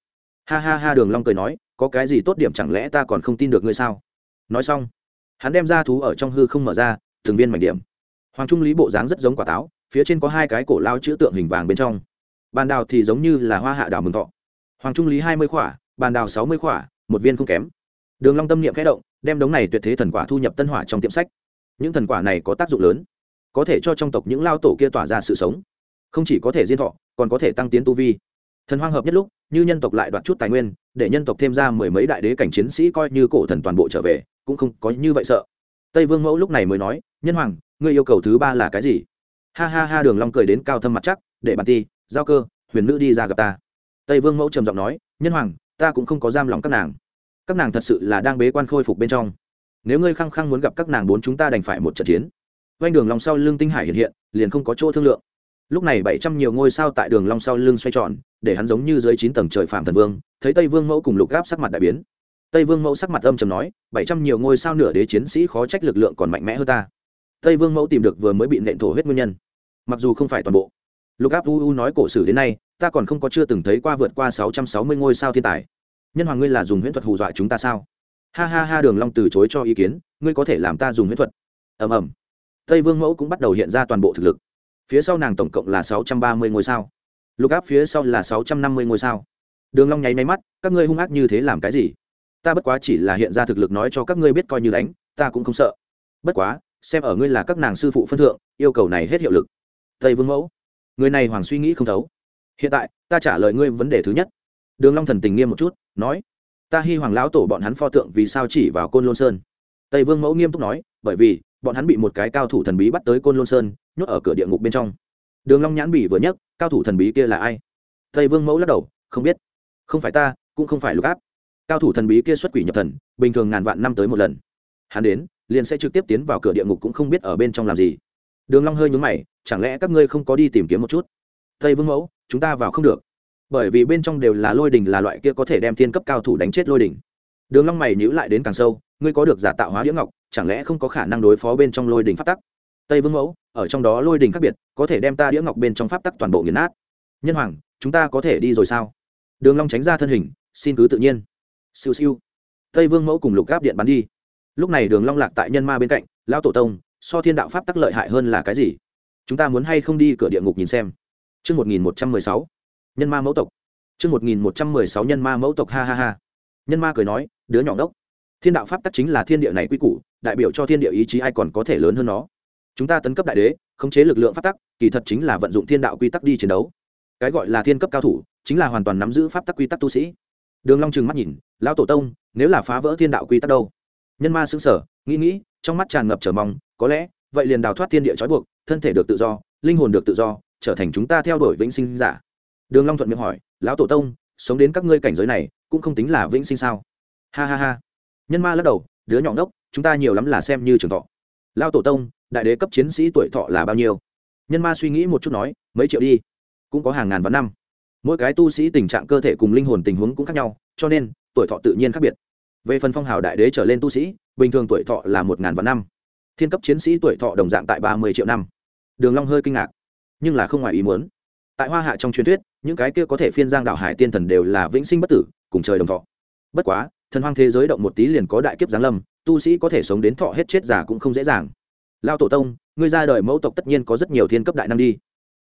Ha ha ha, đường long cười nói, có cái gì tốt điểm chẳng lẽ ta còn không tin được ngươi sao? Nói xong, hắn đem ra thú ở trong hư không mở ra, từng viên mảnh điểm. Hoàng trung lý bộ dáng rất giống quả táo, phía trên có hai cái cổ lao chữ tượng hình vàng bên trong. Bàn đào thì giống như là hoa hạ đào mừng thọ. Hoàng trung lý hai mươi khỏa, bàn đào sáu mươi khỏa, một viên không kém. Đường long tâm niệm khẽ động đem đống này tuyệt thế thần quả thu nhập tân hỏa trong tiệm sách. Những thần quả này có tác dụng lớn, có thể cho trong tộc những lao tổ kia tỏa ra sự sống. Không chỉ có thể diên thọ, còn có thể tăng tiến tu vi. Thần hoang hợp nhất lúc, như nhân tộc lại đoạt chút tài nguyên, để nhân tộc thêm ra mười mấy đại đế cảnh chiến sĩ coi như cổ thần toàn bộ trở về, cũng không có như vậy sợ. Tây vương mẫu lúc này mới nói, nhân hoàng, ngươi yêu cầu thứ ba là cái gì? Ha ha ha, đường long cười đến cao thâm mặt chắc, để bàn ti, giao cơ, huyền nữ đi ra gặp ta. Tây vương mẫu trầm giọng nói, nhân hoàng, ta cũng không có giam lòng các nàng các nàng thật sự là đang bế quan khôi phục bên trong. Nếu ngươi khăng khăng muốn gặp các nàng bốn chúng ta đành phải một trận chiến. Quanh đường long sau lưng tinh hải hiện hiện, liền không có chỗ thương lượng. Lúc này bảy trăm nhiều ngôi sao tại đường long sau lưng xoay tròn, để hắn giống như dưới chín tầng trời phạm thần vương, thấy tây vương mẫu cùng lục gáp sắc mặt đại biến. Tây vương mẫu sắc mặt âm trầm nói, bảy trăm nhiều ngôi sao nửa đế chiến sĩ khó trách lực lượng còn mạnh mẽ hơn ta. Tây vương mẫu tìm được vừa mới bị nện thổ huyết nguyên nhân. Mặc dù không phải toàn bộ. Lục áp u u nói cổ sử đến nay, ta còn không có chưa từng thấy qua vượt qua sáu trăm sáu mươi ngôi sao thiên tài nhân hoàng ngươi là dùng huyễn thuật hù dọa chúng ta sao? Ha ha ha, đường long từ chối cho ý kiến, ngươi có thể làm ta dùng huyễn thuật. Ầm ầm. Tây vương mẫu cũng bắt đầu hiện ra toàn bộ thực lực. Phía sau nàng tổng cộng là sáu trăm ba mươi ngôi sao. Lục áp phía sau là sáu trăm năm mươi ngôi sao. Đường long nháy máy mắt, các ngươi hung ác như thế làm cái gì? Ta bất quá chỉ là hiện ra thực lực nói cho các ngươi biết coi như đánh, ta cũng không sợ. Bất quá, xem ở ngươi là các nàng sư phụ phân thượng, yêu cầu này hết hiệu lực. Tây vương mẫu, người này hoàng suy nghĩ không thấu. Hiện tại, ta trả lời ngươi vấn đề thứ nhất đường long thần tình nghiêm một chút, nói, ta hy hoàng lão tổ bọn hắn pho tượng vì sao chỉ vào côn lôn sơn? Tây vương mẫu nghiêm túc nói, bởi vì, bọn hắn bị một cái cao thủ thần bí bắt tới côn lôn sơn, nhốt ở cửa địa ngục bên trong. Đường long nhãn bỉ vừa nhấc, cao thủ thần bí kia là ai? Tây vương mẫu lắc đầu, không biết. Không phải ta, cũng không phải lục áp. Cao thủ thần bí kia xuất quỷ nhập thần, bình thường ngàn vạn năm tới một lần. Hắn đến, liền sẽ trực tiếp tiến vào cửa địa ngục cũng không biết ở bên trong làm gì. Đường long hơi nhướng mày, chẳng lẽ các ngươi không có đi tìm kiếm một chút? Tây vương mẫu, chúng ta vào không được bởi vì bên trong đều là lôi đình là loại kia có thể đem thiên cấp cao thủ đánh chết lôi đình. Đường long mày nhíu lại đến càng sâu, ngươi có được giả tạo hóa đĩa ngọc, chẳng lẽ không có khả năng đối phó bên trong lôi đình pháp tắc? Tây vương mẫu, ở trong đó lôi đình khác biệt, có thể đem ta đĩa ngọc bên trong pháp tắc toàn bộ nghiền nát. Nhân hoàng, chúng ta có thể đi rồi sao? Đường long tránh ra thân hình, xin cứ tự nhiên. Siêu siêu. Tây vương mẫu cùng lục áp điện bắn đi. Lúc này đường long lạc tại nhân ma bên cạnh, lão tổ tông, so thiên đạo pháp tắc lợi hại hơn là cái gì? Chúng ta muốn hay không đi cửa địa ngục nhìn xem? Chương 1116 nhân ma mẫu tộc. Chương một nghìn một trăm mười sáu nhân ma mẫu tộc, ha ha ha. Nhân ma cười nói, đứa nhỏ đốc thiên đạo pháp tắc chính là thiên địa này quy củ, đại biểu cho thiên địa ý chí ai còn có thể lớn hơn nó. Chúng ta tấn cấp đại đế, khống chế lực lượng pháp tắc, kỳ thật chính là vận dụng thiên đạo quy tắc đi chiến đấu. Cái gọi là thiên cấp cao thủ, chính là hoàn toàn nắm giữ pháp tắc quy tắc tu sĩ. Đường long trừng mắt nhìn, lão tổ tông, nếu là phá vỡ thiên đạo quy tắc đâu? Nhân ma sững sờ, nghĩ nghĩ, trong mắt tràn ngập trở mong, có lẽ, vậy liền đào thoát thiên địa trói buộc, thân thể được tự do, linh hồn được tự do, trở thành chúng ta theo đuổi vĩnh sinh giả đường long thuận miệng hỏi, lão tổ tông, sống đến các ngươi cảnh giới này, cũng không tính là vĩnh sinh sao? Ha ha ha. Nhân ma lắc đầu, đứa nhỏ đốc chúng ta nhiều lắm là xem như trường thọ. Lão tổ tông, đại đế cấp chiến sĩ tuổi thọ là bao nhiêu? Nhân ma suy nghĩ một chút nói, mấy triệu đi, cũng có hàng ngàn vạn năm. Mỗi cái tu sĩ tình trạng cơ thể cùng linh hồn tình huống cũng khác nhau, cho nên, tuổi thọ tự nhiên khác biệt. Về phần phong hào đại đế trở lên tu sĩ, bình thường tuổi thọ là một ngàn vạn năm. Thiên cấp chiến sĩ tuổi thọ đồng dạng tại ba mươi triệu năm. Đường long hơi kinh ngạc, nhưng là không ngoài ý muốn tại hoa hạ trong truyền thuyết, những cái kia có thể phiên giang đạo hải tiên thần đều là vĩnh sinh bất tử, cùng trời đồng thọ. Bất quá, thần hoang thế giới động một tí liền có đại kiếp giáng lâm, tu sĩ có thể sống đến thọ hết chết già cũng không dễ dàng. Lao tổ tông, ngươi ra đời mẫu tộc tất nhiên có rất nhiều thiên cấp đại năng đi.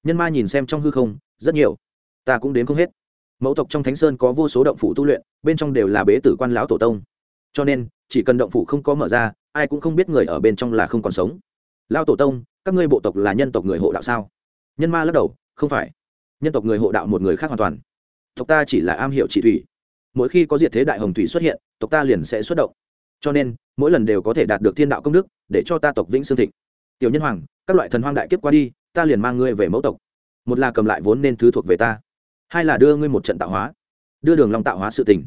Nhân ma nhìn xem trong hư không, rất nhiều. Ta cũng đến không hết. Mẫu tộc trong thánh sơn có vô số động phủ tu luyện, bên trong đều là bế tử quan lão tổ tông. Cho nên, chỉ cần động phủ không có mở ra, ai cũng không biết người ở bên trong là không còn sống. Lao tổ tông, các ngươi bộ tộc là nhân tộc người hộ đạo sao? Nhân ma lắc đầu, không phải nhân tộc người hộ đạo một người khác hoàn toàn. Tộc ta chỉ là am hiểu trị thủy. Mỗi khi có diệt thế đại hồng thủy xuất hiện, tộc ta liền sẽ xuất động. Cho nên, mỗi lần đều có thể đạt được thiên đạo công đức, để cho ta tộc vĩnh sương thịnh. Tiểu nhân hoàng, các loại thần hoang đại kiếp qua đi, ta liền mang ngươi về mẫu tộc. Một là cầm lại vốn nên thứ thuộc về ta, hai là đưa ngươi một trận tạo hóa, đưa đường long tạo hóa sự tình.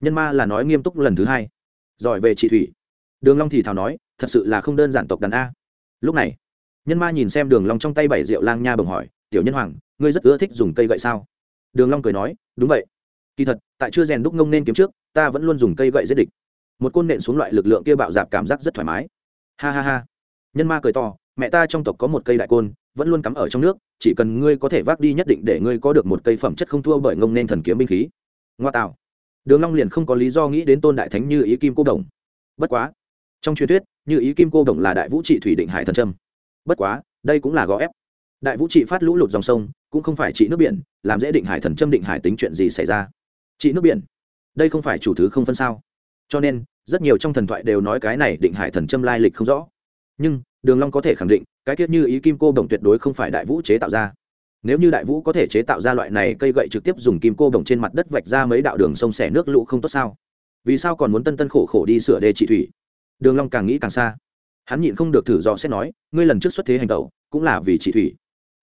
Nhân ma là nói nghiêm túc lần thứ hai. Giỏi về trị thủy. Đường long thì thào nói, thật sự là không đơn giản tộc đàn a. Lúc này, nhân ma nhìn xem đường long trong tay bảy rượu lang nha bồng hỏi, tiểu nhân hoàng ngươi rất ưa thích dùng cây gậy sao? Đường long cười nói, đúng vậy. Kỳ thật, tại chưa rèn đúc ngông nên kiếm trước, ta vẫn luôn dùng cây gậy giết địch. Một côn nện xuống loại lực lượng kia bạo dạp cảm giác rất thoải mái. Ha ha ha. Nhân ma cười to, mẹ ta trong tộc có một cây đại côn, vẫn luôn cắm ở trong nước, chỉ cần ngươi có thể vác đi nhất định để ngươi có được một cây phẩm chất không thua bởi ngông nên thần kiếm binh khí. Ngoa tạo. Đường long liền không có lý do nghĩ đến tôn đại thánh như ý kim cô đồng. Bất quá. Trong truyền thuyết, như ý kim cô đồng là đại vũ trị thủy định hải thần trâm bất quá, đây cũng là gò ép. Đại vũ trị phát lũ lụt dòng sông cũng không phải trị nước biển, làm dễ định hải thần châm định hải tính chuyện gì xảy ra. Trị nước biển? Đây không phải chủ thứ không phân sao? Cho nên, rất nhiều trong thần thoại đều nói cái này định hải thần châm lai lịch không rõ. Nhưng, đường long có thể khẳng định, cái kiết như ý kim cô đồng tuyệt đối không phải đại vũ chế tạo ra. Nếu như đại vũ có thể chế tạo ra loại này cây gậy trực tiếp dùng kim cô đồng trên mặt đất vạch ra mấy đạo đường sông xẻ nước lũ không tốt sao? Vì sao còn muốn tân tân khổ khổ đi sửa đê trị thủy? Đường long càng nghĩ càng xa. Hắn nhịn không được thử dò xét nói, ngươi lần trước xuất thế hành tẩu, cũng là vì trị thủy.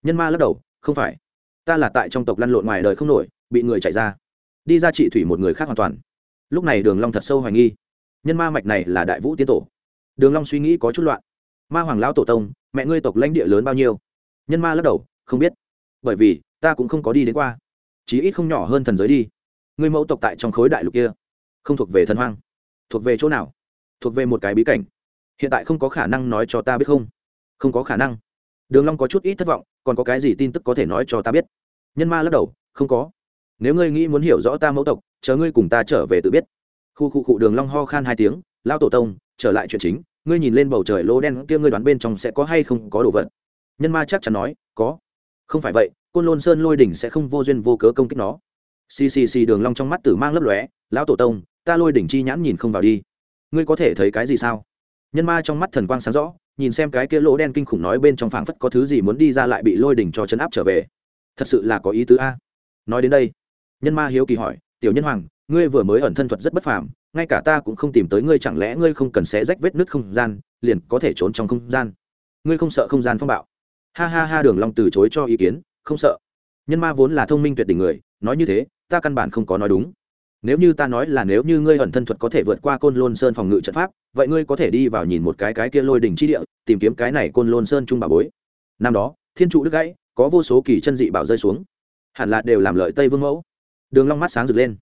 Nhân ma lắc đầu không phải. Ta là tại trong tộc lăn lộn ngoài đời không nổi, bị người chạy ra. Đi ra trị thủy một người khác hoàn toàn. Lúc này đường long thật sâu hoài nghi. Nhân ma mạch này là đại vũ tiên tổ. Đường long suy nghĩ có chút loạn. Ma hoàng lão tổ tông, mẹ ngươi tộc lãnh địa lớn bao nhiêu? Nhân ma lắc đầu, không biết. Bởi vì, ta cũng không có đi đến qua. Chí ít không nhỏ hơn thần giới đi. Ngươi mẫu tộc tại trong khối đại lục kia, không thuộc về thần hoang. Thuộc về chỗ nào? Thuộc về một cái bí cảnh. Hiện tại không có khả năng nói cho ta biết không? Không có khả năng đường long có chút ít thất vọng, còn có cái gì tin tức có thể nói cho ta biết? Nhân ma lắc đầu, không có. Nếu ngươi nghĩ muốn hiểu rõ ta mẫu tộc, chờ ngươi cùng ta trở về tự biết. Khu khu cụ đường long ho khan hai tiếng lao tổ tông, trở lại chuyện chính, ngươi nhìn lên bầu trời lỗ đen kia ngươi đoán bên trong sẽ có hay không có đồ vật? Nhân ma chắc chắn nói, có. Không phải vậy, côn lôn sơn lôi đỉnh sẽ không vô duyên vô cớ công kích nó. Xì xì xì, đường long trong mắt tử mang lấp lóe, lão tổ tông, ta lôi đỉnh chi nhãn nhìn không vào đi. Ngươi có thể thấy cái gì sao? Nhân ma trong mắt thần quang sáng rõ nhìn xem cái kia lỗ đen kinh khủng nói bên trong phảng phất có thứ gì muốn đi ra lại bị lôi đỉnh cho chấn áp trở về. Thật sự là có ý tứ a. Nói đến đây, nhân ma hiếu kỳ hỏi, tiểu nhân hoàng, ngươi vừa mới ẩn thân thuật rất bất phàm, ngay cả ta cũng không tìm tới ngươi, chẳng lẽ ngươi không cần xé rách vết nứt không gian, liền có thể trốn trong không gian? Ngươi không sợ không gian phong bạo? Ha ha ha, đường long từ chối cho ý kiến, không sợ. Nhân ma vốn là thông minh tuyệt đỉnh người, nói như thế, ta căn bản không có nói đúng nếu như ta nói là nếu như ngươi ẩn thân thuật có thể vượt qua côn lôn sơn phòng ngự trận pháp, vậy ngươi có thể đi vào nhìn một cái cái kia lôi đỉnh chi địa, tìm kiếm cái này côn lôn sơn trung bà bối. Năm đó, thiên trụ đứt gãy, có vô số kỳ chân dị bảo rơi xuống. Hẳn là đều làm lợi tây vương mẫu. Đường long mắt sáng rực lên.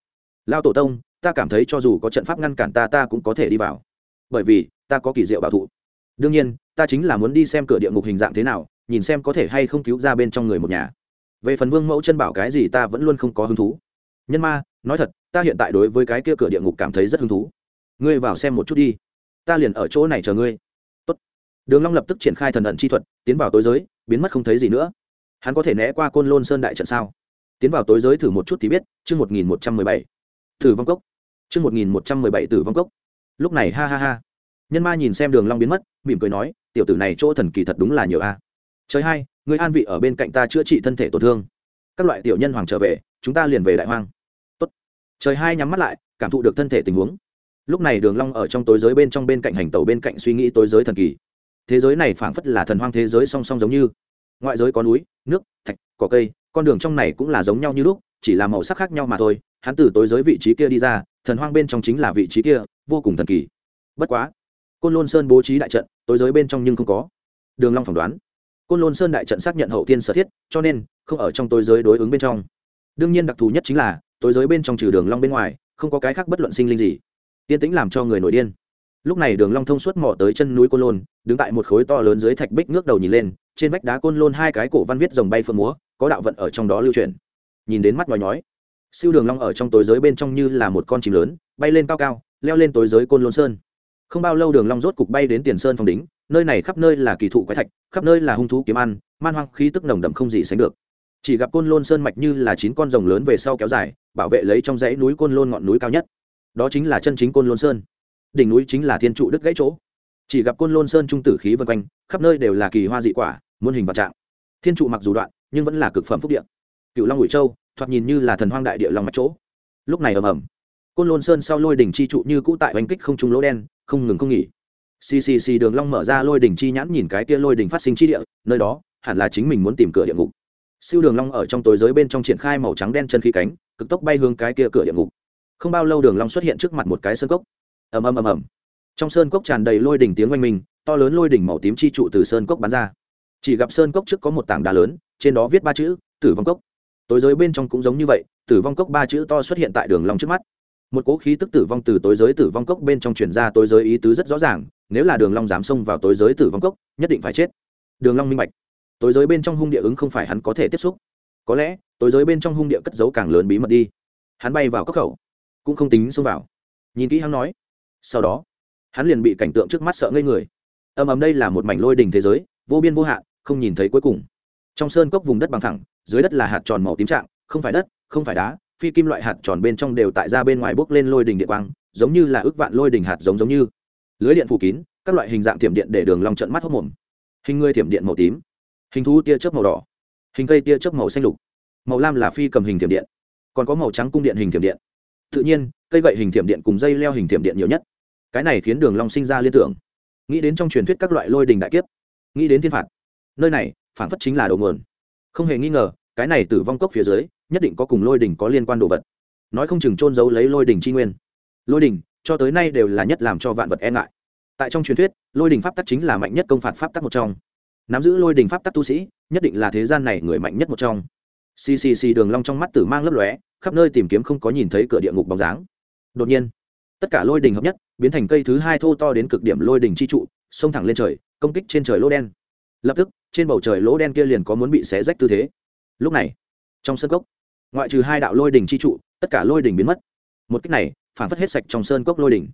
Lao tổ tông, ta cảm thấy cho dù có trận pháp ngăn cản ta ta cũng có thể đi vào. Bởi vì, ta có kỳ diệu bảo thụ. Đương nhiên, ta chính là muốn đi xem cửa địa ngục hình dạng thế nào, nhìn xem có thể hay không cứu ra bên trong người một nhà. Về phần vương mẫu chân bảo cái gì ta vẫn luôn không có hứng thú nhân ma, nói thật, ta hiện tại đối với cái kia cửa địa ngục cảm thấy rất hứng thú. Ngươi vào xem một chút đi. Ta liền ở chỗ này chờ ngươi. Tốt. đường long lập tức triển khai thần ẩn chi thuật, tiến vào tối giới, biến mất không thấy gì nữa. Hắn có thể né qua côn lôn sơn đại trận sao? Tiến vào tối giới thử một chút thì biết, chương một nghìn một trăm mười bảy. Thử vong cốc. Chương một nghìn một trăm mười bảy tử vong cốc. Lúc này ha ha ha. Nhân ma nhìn xem đường long biến mất, mỉm cười nói, tiểu tử này chỗ thần kỳ thật đúng là nhiều a. Trời hai người an vị ở bên cạnh ta chữa trị thân thể tổn thương. Các loại tiểu nhân hoàng trở về, chúng ta liền về đại hoang trời hai nhắm mắt lại, cảm thụ được thân thể tình huống. Lúc này đường long ở trong tối giới bên trong bên cạnh hành tẩu bên cạnh suy nghĩ tối giới thần kỳ. Thế giới này phảng phất là thần hoang thế giới song song giống như. Ngoại giới có núi, nước, thạch, cỏ cây, con đường trong này cũng là giống nhau như lúc, chỉ là màu sắc khác nhau mà thôi. Hắn từ tối giới vị trí kia đi ra, thần hoang bên trong chính là vị trí kia, vô cùng thần kỳ. Bất quá, côn lôn sơn bố trí đại trận, tối giới bên trong nhưng không có. Đường long phỏng đoán, côn lôn sơn đại trận xác nhận hậu thiên sở thiết, cho nên không ở trong tối giới đối ứng bên trong. Đương nhiên đặc thù nhất chính là tối giới bên trong trừ đường long bên ngoài, không có cái khác bất luận sinh linh gì. Tiên tĩnh làm cho người nổi điên. Lúc này đường long thông suốt mò tới chân núi côn lôn, đứng tại một khối to lớn dưới thạch bích ngước đầu nhìn lên, trên vách đá côn lôn hai cái cổ văn viết rồng bay phượng múa, có đạo vận ở trong đó lưu truyền nhìn đến mắt nhói nhói. Siêu đường long ở trong tối giới bên trong như là một con chim lớn, bay lên cao cao, leo lên tối giới côn lôn sơn. Không bao lâu đường long rốt cục bay đến tiền sơn phong đính, nơi này khắp nơi là kỳ thụ quái thạch, khắp nơi là hung thú kiếm ăn, man hoang khí tức nồng đậm không gì sánh được chỉ gặp côn lôn sơn mạch như là chín con rồng lớn về sau kéo dài, bảo vệ lấy trong dãy núi côn lôn ngọn núi cao nhất. Đó chính là chân chính côn lôn sơn. Đỉnh núi chính là thiên trụ đức gãy chỗ. Chỉ gặp côn lôn sơn trung tử khí vân quanh, khắp nơi đều là kỳ hoa dị quả, muôn hình vạn trạng. Thiên trụ mặc dù đoạn, nhưng vẫn là cực phẩm phúc điện cựu long ngụy châu, thoạt nhìn như là thần hoang đại địa long mạch chỗ. Lúc này ầm ầm, côn lôn sơn sau lôi đỉnh chi trụ như cũ tại oanh kích không trung lỗ đen, không ngừng không nghỉ. Ccc đường long mở ra lôi đỉnh chi nhãn nhìn cái kia lôi đỉnh phát sinh chi địa, nơi đó hẳn là chính mình muốn tìm cửa địa ngục siêu đường long ở trong tối giới bên trong triển khai màu trắng đen chân khí cánh, cực tốc bay hướng cái kia cửa địa ngục. Không bao lâu đường long xuất hiện trước mặt một cái sơn cốc. Ầm ầm ầm ầm. Trong sơn cốc tràn đầy lôi đỉnh tiếng oanh minh, to lớn lôi đỉnh màu tím chi trụ từ sơn cốc bắn ra. Chỉ gặp sơn cốc trước có một tảng đá lớn, trên đó viết ba chữ, tử vong cốc. Tối giới bên trong cũng giống như vậy, tử vong cốc ba chữ to xuất hiện tại đường long trước mắt. Một cỗ khí tức tử vong từ tối giới tử vong cốc bên trong truyền ra tối giới ý tứ rất rõ ràng, nếu là đường long dám xông vào tối giới tử vong cốc, nhất định phải chết. Đường long minh bạch tối giới bên trong hung địa ứng không phải hắn có thể tiếp xúc. Có lẽ, tối giới bên trong hung địa cất giấu càng lớn bí mật đi. Hắn bay vào cốc khẩu, cũng không tính xông vào. Nhìn kỹ hắn nói. Sau đó, hắn liền bị cảnh tượng trước mắt sợ ngây người. Ầm ầm đây là một mảnh lôi đỉnh thế giới, vô biên vô hạn, không nhìn thấy cuối cùng. Trong sơn cốc vùng đất bằng thẳng, dưới đất là hạt tròn màu tím trạng, không phải đất, không phải đá, phi kim loại hạt tròn bên trong đều tại ra bên ngoài bốc lên lôi đỉnh địa quang, giống như là ước vạn lôi đỉnh hạt giống giống như. Lưới điện phủ kín, các loại hình dạng thiểm điện để đường long trận mắt hốc mồm. Hình người thiểm điện màu tím hình thú tia chớp màu đỏ. Hình cây tia chớp màu xanh lục. Màu lam là phi cầm hình thiểm điện. Còn có màu trắng cung điện hình thiểm điện. Tự nhiên, cây gậy hình thiểm điện cùng dây leo hình thiểm điện nhiều nhất. Cái này khiến đường long sinh ra liên tưởng. Nghĩ đến trong truyền thuyết các loại lôi đình đại kiếp. Nghĩ đến thiên phạt. Nơi này, phản phất chính là đầu nguồn. Không hề nghi ngờ, cái này tử vong cốc phía dưới, nhất định có cùng lôi đình có liên quan đồ vật. Nói không chừng trôn giấu lấy lôi đình chi nguyên. Lôi đình, cho tới nay đều là nhất làm cho vạn vật e ngại. Tại trong truyền thuyết, lôi đình pháp tắc chính là mạnh nhất công phạt pháp tắc một trong nắm giữ lôi đình pháp tắc tu sĩ, nhất định là thế gian này người mạnh nhất một trong. Ccc đường long trong mắt tử mang lấp lóe, khắp nơi tìm kiếm không có nhìn thấy cửa địa ngục bóng dáng. Đột nhiên, tất cả lôi đình hợp nhất, biến thành cây thứ hai thô to đến cực điểm lôi đình chi trụ, xông thẳng lên trời, công kích trên trời lỗ đen. Lập tức, trên bầu trời lỗ đen kia liền có muốn bị xé rách tư thế. Lúc này, trong sân cốc, ngoại trừ hai đạo lôi đình chi trụ, tất cả lôi đình biến mất. Một cách này, phản phất hết sạch trong sơn cốc lôi đình.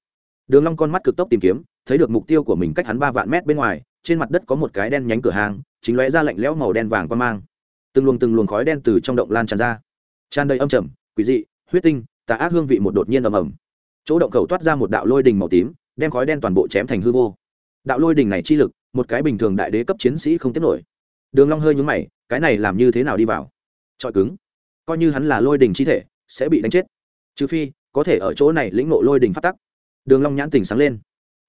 Đường long con mắt cực tốc tìm kiếm, thấy được mục tiêu của mình cách hắn ba vạn mét bên ngoài trên mặt đất có một cái đen nhánh cửa hàng, chính lóe ra lạnh lẽo màu đen vàng qua mang. Từng luồng từng luồng khói đen từ trong động lan tràn ra. Tràn đầy âm trầm, quỷ dị, huyết tinh, tà ác hương vị một đột nhiên ầm ầm. Chỗ động khẩu toát ra một đạo lôi đình màu tím, đem khói đen toàn bộ chém thành hư vô. Đạo lôi đình này chi lực, một cái bình thường đại đế cấp chiến sĩ không tiếp nổi. Đường long hơi nhướng mày, cái này làm như thế nào đi vào? Trọi cứng. Coi như hắn là lôi đình chi thể, sẽ bị đánh chết. Trừ phi, có thể ở chỗ này lĩnh ngộ lôi đình phát tắc. Đường long nhãn tình sáng lên.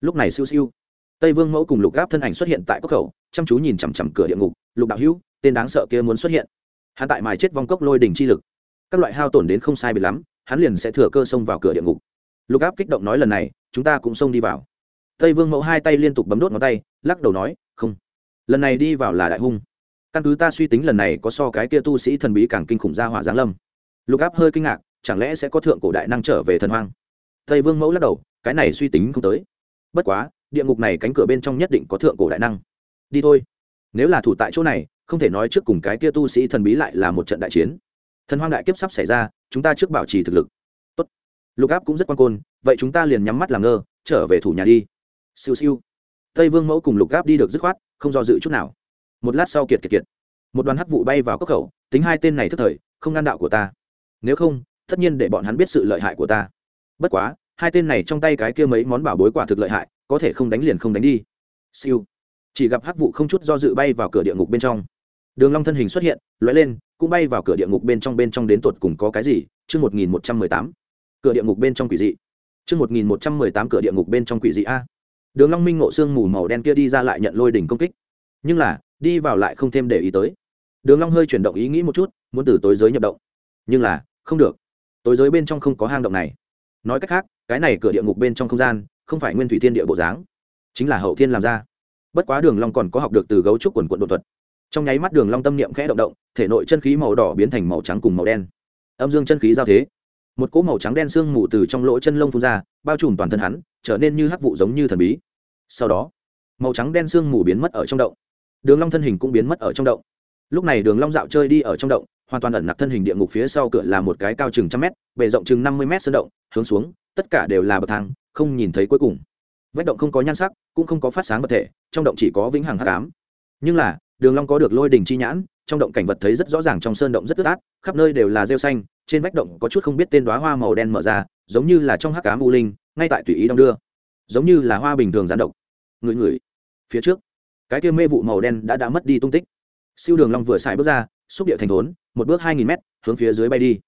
Lúc này siêu siêu tây vương mẫu cùng lục gáp thân ảnh xuất hiện tại cốc khẩu, chăm chú nhìn chằm chằm cửa địa ngục, lục đạo hữu, tên đáng sợ kia muốn xuất hiện. Hắn tại mài chết vong cốc lôi đình chi lực. Các loại hao tổn đến không sai biệt lắm, hắn liền sẽ thừa cơ xông vào cửa địa ngục. Lục áp kích động nói lần này, chúng ta cũng xông đi vào. Tây vương mẫu hai tay liên tục bấm đốt ngón tay, lắc đầu nói, không. Lần này đi vào là đại hung. Căn cứ ta suy tính lần này có so cái kia tu sĩ thần bí càng kinh khủng ra hỏa giáng lâm. Lục áp hơi kinh ngạc, chẳng lẽ sẽ có thượng cổ đại năng trở về thần hoang? Tây vương mẫu lắc đầu, cái này suy tính không tới. Bất quá địa ngục này cánh cửa bên trong nhất định có thượng cổ đại năng. Đi thôi. Nếu là thủ tại chỗ này, không thể nói trước cùng cái kia tu sĩ thần bí lại là một trận đại chiến. Thần hoang đại kiếp sắp xảy ra, chúng ta trước bảo trì thực lực. Tốt. lục áp cũng rất quan côn, vậy chúng ta liền nhắm mắt làm ngơ, trở về thủ nhà đi. Siêu siêu. Tây vương mẫu cùng lục áp đi được dứt khoát, không do dự chút nào. Một lát sau kiệt kiệt kiệt. Một đoàn hắc vụ bay vào cốc khẩu, tính hai tên này thức thời, không ngăn đạo của ta. Nếu không, tất nhiên để bọn hắn biết sự lợi hại của ta. Bất quá, hai tên này trong tay cái kia mấy món bảo bối quả thực lợi hại có thể không đánh liền không đánh đi. Siêu. Chỉ gặp hắc vụ không chút do dự bay vào cửa địa ngục bên trong. Đường long thân hình xuất hiện, lóe lên, cũng bay vào cửa địa ngục bên trong bên trong đến tột cùng có cái gì? Chương một nghìn một trăm mười tám. Cửa địa ngục bên trong quỷ dị. Chương một nghìn một trăm mười tám cửa địa ngục bên trong quỷ dị a. Đường long minh ngộ xương mù màu đen kia đi ra lại nhận lôi đỉnh công kích. Nhưng là, đi vào lại không thêm để ý tới. Đường long hơi chuyển động ý nghĩ một chút, muốn từ tối giới nhập động. Nhưng là, không được. Tối giới bên trong không có hang động này. Nói cách khác, cái này cửa địa ngục bên trong không gian không phải nguyên thủy thiên địa bộ dáng, chính là hậu thiên làm ra. Bất quá đường long còn có học được từ gấu trúc quần quận đột thuật. Trong nháy mắt đường long tâm niệm khẽ động động, thể nội chân khí màu đỏ biến thành màu trắng cùng màu đen. Âm dương chân khí giao thế. Một cỗ màu trắng đen xương mù từ trong lỗ chân lông phun ra, bao trùm toàn thân hắn, trở nên như hắc vụ giống như thần bí. Sau đó, màu trắng đen xương mù biến mất ở trong động. Đường long thân hình cũng biến mất ở trong động. Lúc này đường long dạo chơi đi ở trong động, hoàn toàn ẩn nặc thân hình địa ngục phía sau cửa là một cái cao chừng trăm mét, bề rộng chừng năm mươi mét sơn động, hướng xuống, tất cả đều là bậc thang không nhìn thấy cuối cùng. Vách động không có nhan sắc, cũng không có phát sáng vật thể, trong động chỉ có vĩnh hằng hắc ám. Nhưng là, đường long có được lôi đỉnh chi nhãn, trong động cảnh vật thấy rất rõ ràng trong sơn động rất ướt át, khắp nơi đều là rêu xanh, trên vách động có chút không biết tên đóa hoa màu đen mở ra, giống như là trong hắc ám u linh, ngay tại tùy ý đong đưa. Giống như là hoa bình thường gián động ngửi ngửi phía trước, cái kia mê vụ màu đen đã đã mất đi tung tích. Siêu đường long vừa xài bước ra, xúc địa thành thốn, một bước hai nghìn mét, hướng phía dưới bay đi.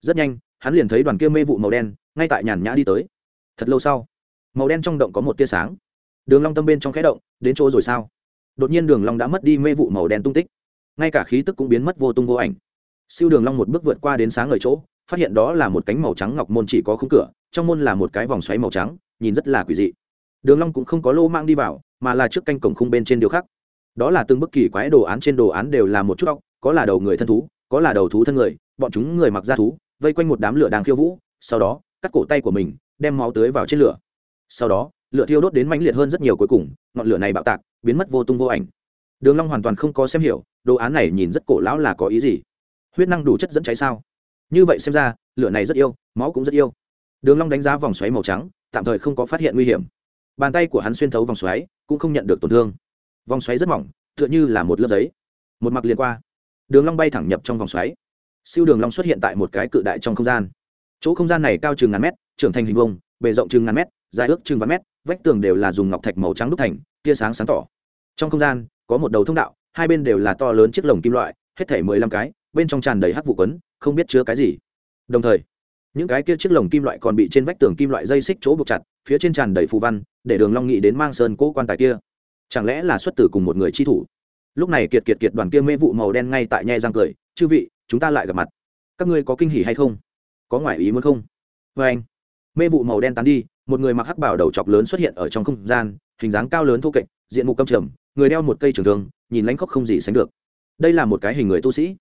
Rất nhanh, hắn liền thấy đoàn kia mê vụ màu đen, ngay tại nhàn nhã đi tới thật lâu sau, màu đen trong động có một tia sáng. Đường long tâm bên trong khẽ động, đến chỗ rồi sao? Đột nhiên đường long đã mất đi mê vụ màu đen tung tích. Ngay cả khí tức cũng biến mất vô tung vô ảnh. Siêu đường long một bước vượt qua đến sáng ở chỗ, phát hiện đó là một cánh màu trắng ngọc môn chỉ có khung cửa, trong môn là một cái vòng xoáy màu trắng, nhìn rất là quỷ dị. Đường long cũng không có lô mang đi vào, mà là trước canh cổng khung bên trên điều khác đó là từng bức kỳ quái đồ án trên đồ án đều là một chút óc, có là đầu người thân thú, có là đầu thú thân người, bọn chúng người mặc da thú, vây quanh một đám lửa đang khiêu vũ, sau đó, cắt cổ tay của mình đem máu tưới vào trên lửa. Sau đó, lửa thiêu đốt đến mãnh liệt hơn rất nhiều cuối cùng, ngọn lửa này bạo tạc, biến mất vô tung vô ảnh. Đường long hoàn toàn không có xem hiểu, đồ án này nhìn rất cổ lão là có ý gì? Huyết năng đủ chất dẫn cháy sao? Như vậy xem ra, lửa này rất yêu, máu cũng rất yêu. Đường long đánh giá vòng xoáy màu trắng, tạm thời không có phát hiện nguy hiểm. Bàn tay của hắn xuyên thấu vòng xoáy, cũng không nhận được tổn thương. Vòng xoáy rất mỏng, tựa như là một lớp giấy. Một mặt liền qua. Đường long bay thẳng nhập trong vòng xoáy. Siêu đường long xuất hiện tại một cái cự đại trong không gian chỗ không gian này cao chừng ngàn mét, trưởng thành hình vuông, bề rộng chừng ngàn mét, dài ước chừng vạn mét, vách tường đều là dùng ngọc thạch màu trắng đúc thành, tia sáng sáng tỏ. Trong không gian, có một đầu thông đạo, hai bên đều là to lớn chiếc lồng kim loại, hết thảy mười lăm cái, bên trong tràn đầy hắc vụ quấn, không biết chứa cái gì. Đồng thời, những cái kia chiếc lồng kim loại còn bị trên vách tường kim loại dây xích chỗ buộc chặt, phía trên tràn đầy phù văn, để đường long nghị đến mang sơn cố quan tài kia. Chẳng lẽ là xuất tử cùng một người chi thủ? Lúc này kiệt kiệt kiệt đoàn kia mê vụ màu đen ngay tại nhe răng cười, chư vị, chúng ta lại gặp mặt. Các ngươi có kinh hỉ hay không? Có ngoại ý muốn không? Vê anh, mê vụ màu đen tán đi, một người mặc hắc bảo đầu chọc lớn xuất hiện ở trong không gian, hình dáng cao lớn thô kệch, diện mục câm trầm, người đeo một cây trường thương, nhìn lãnh khốc không gì sánh được. Đây là một cái hình người tu sĩ.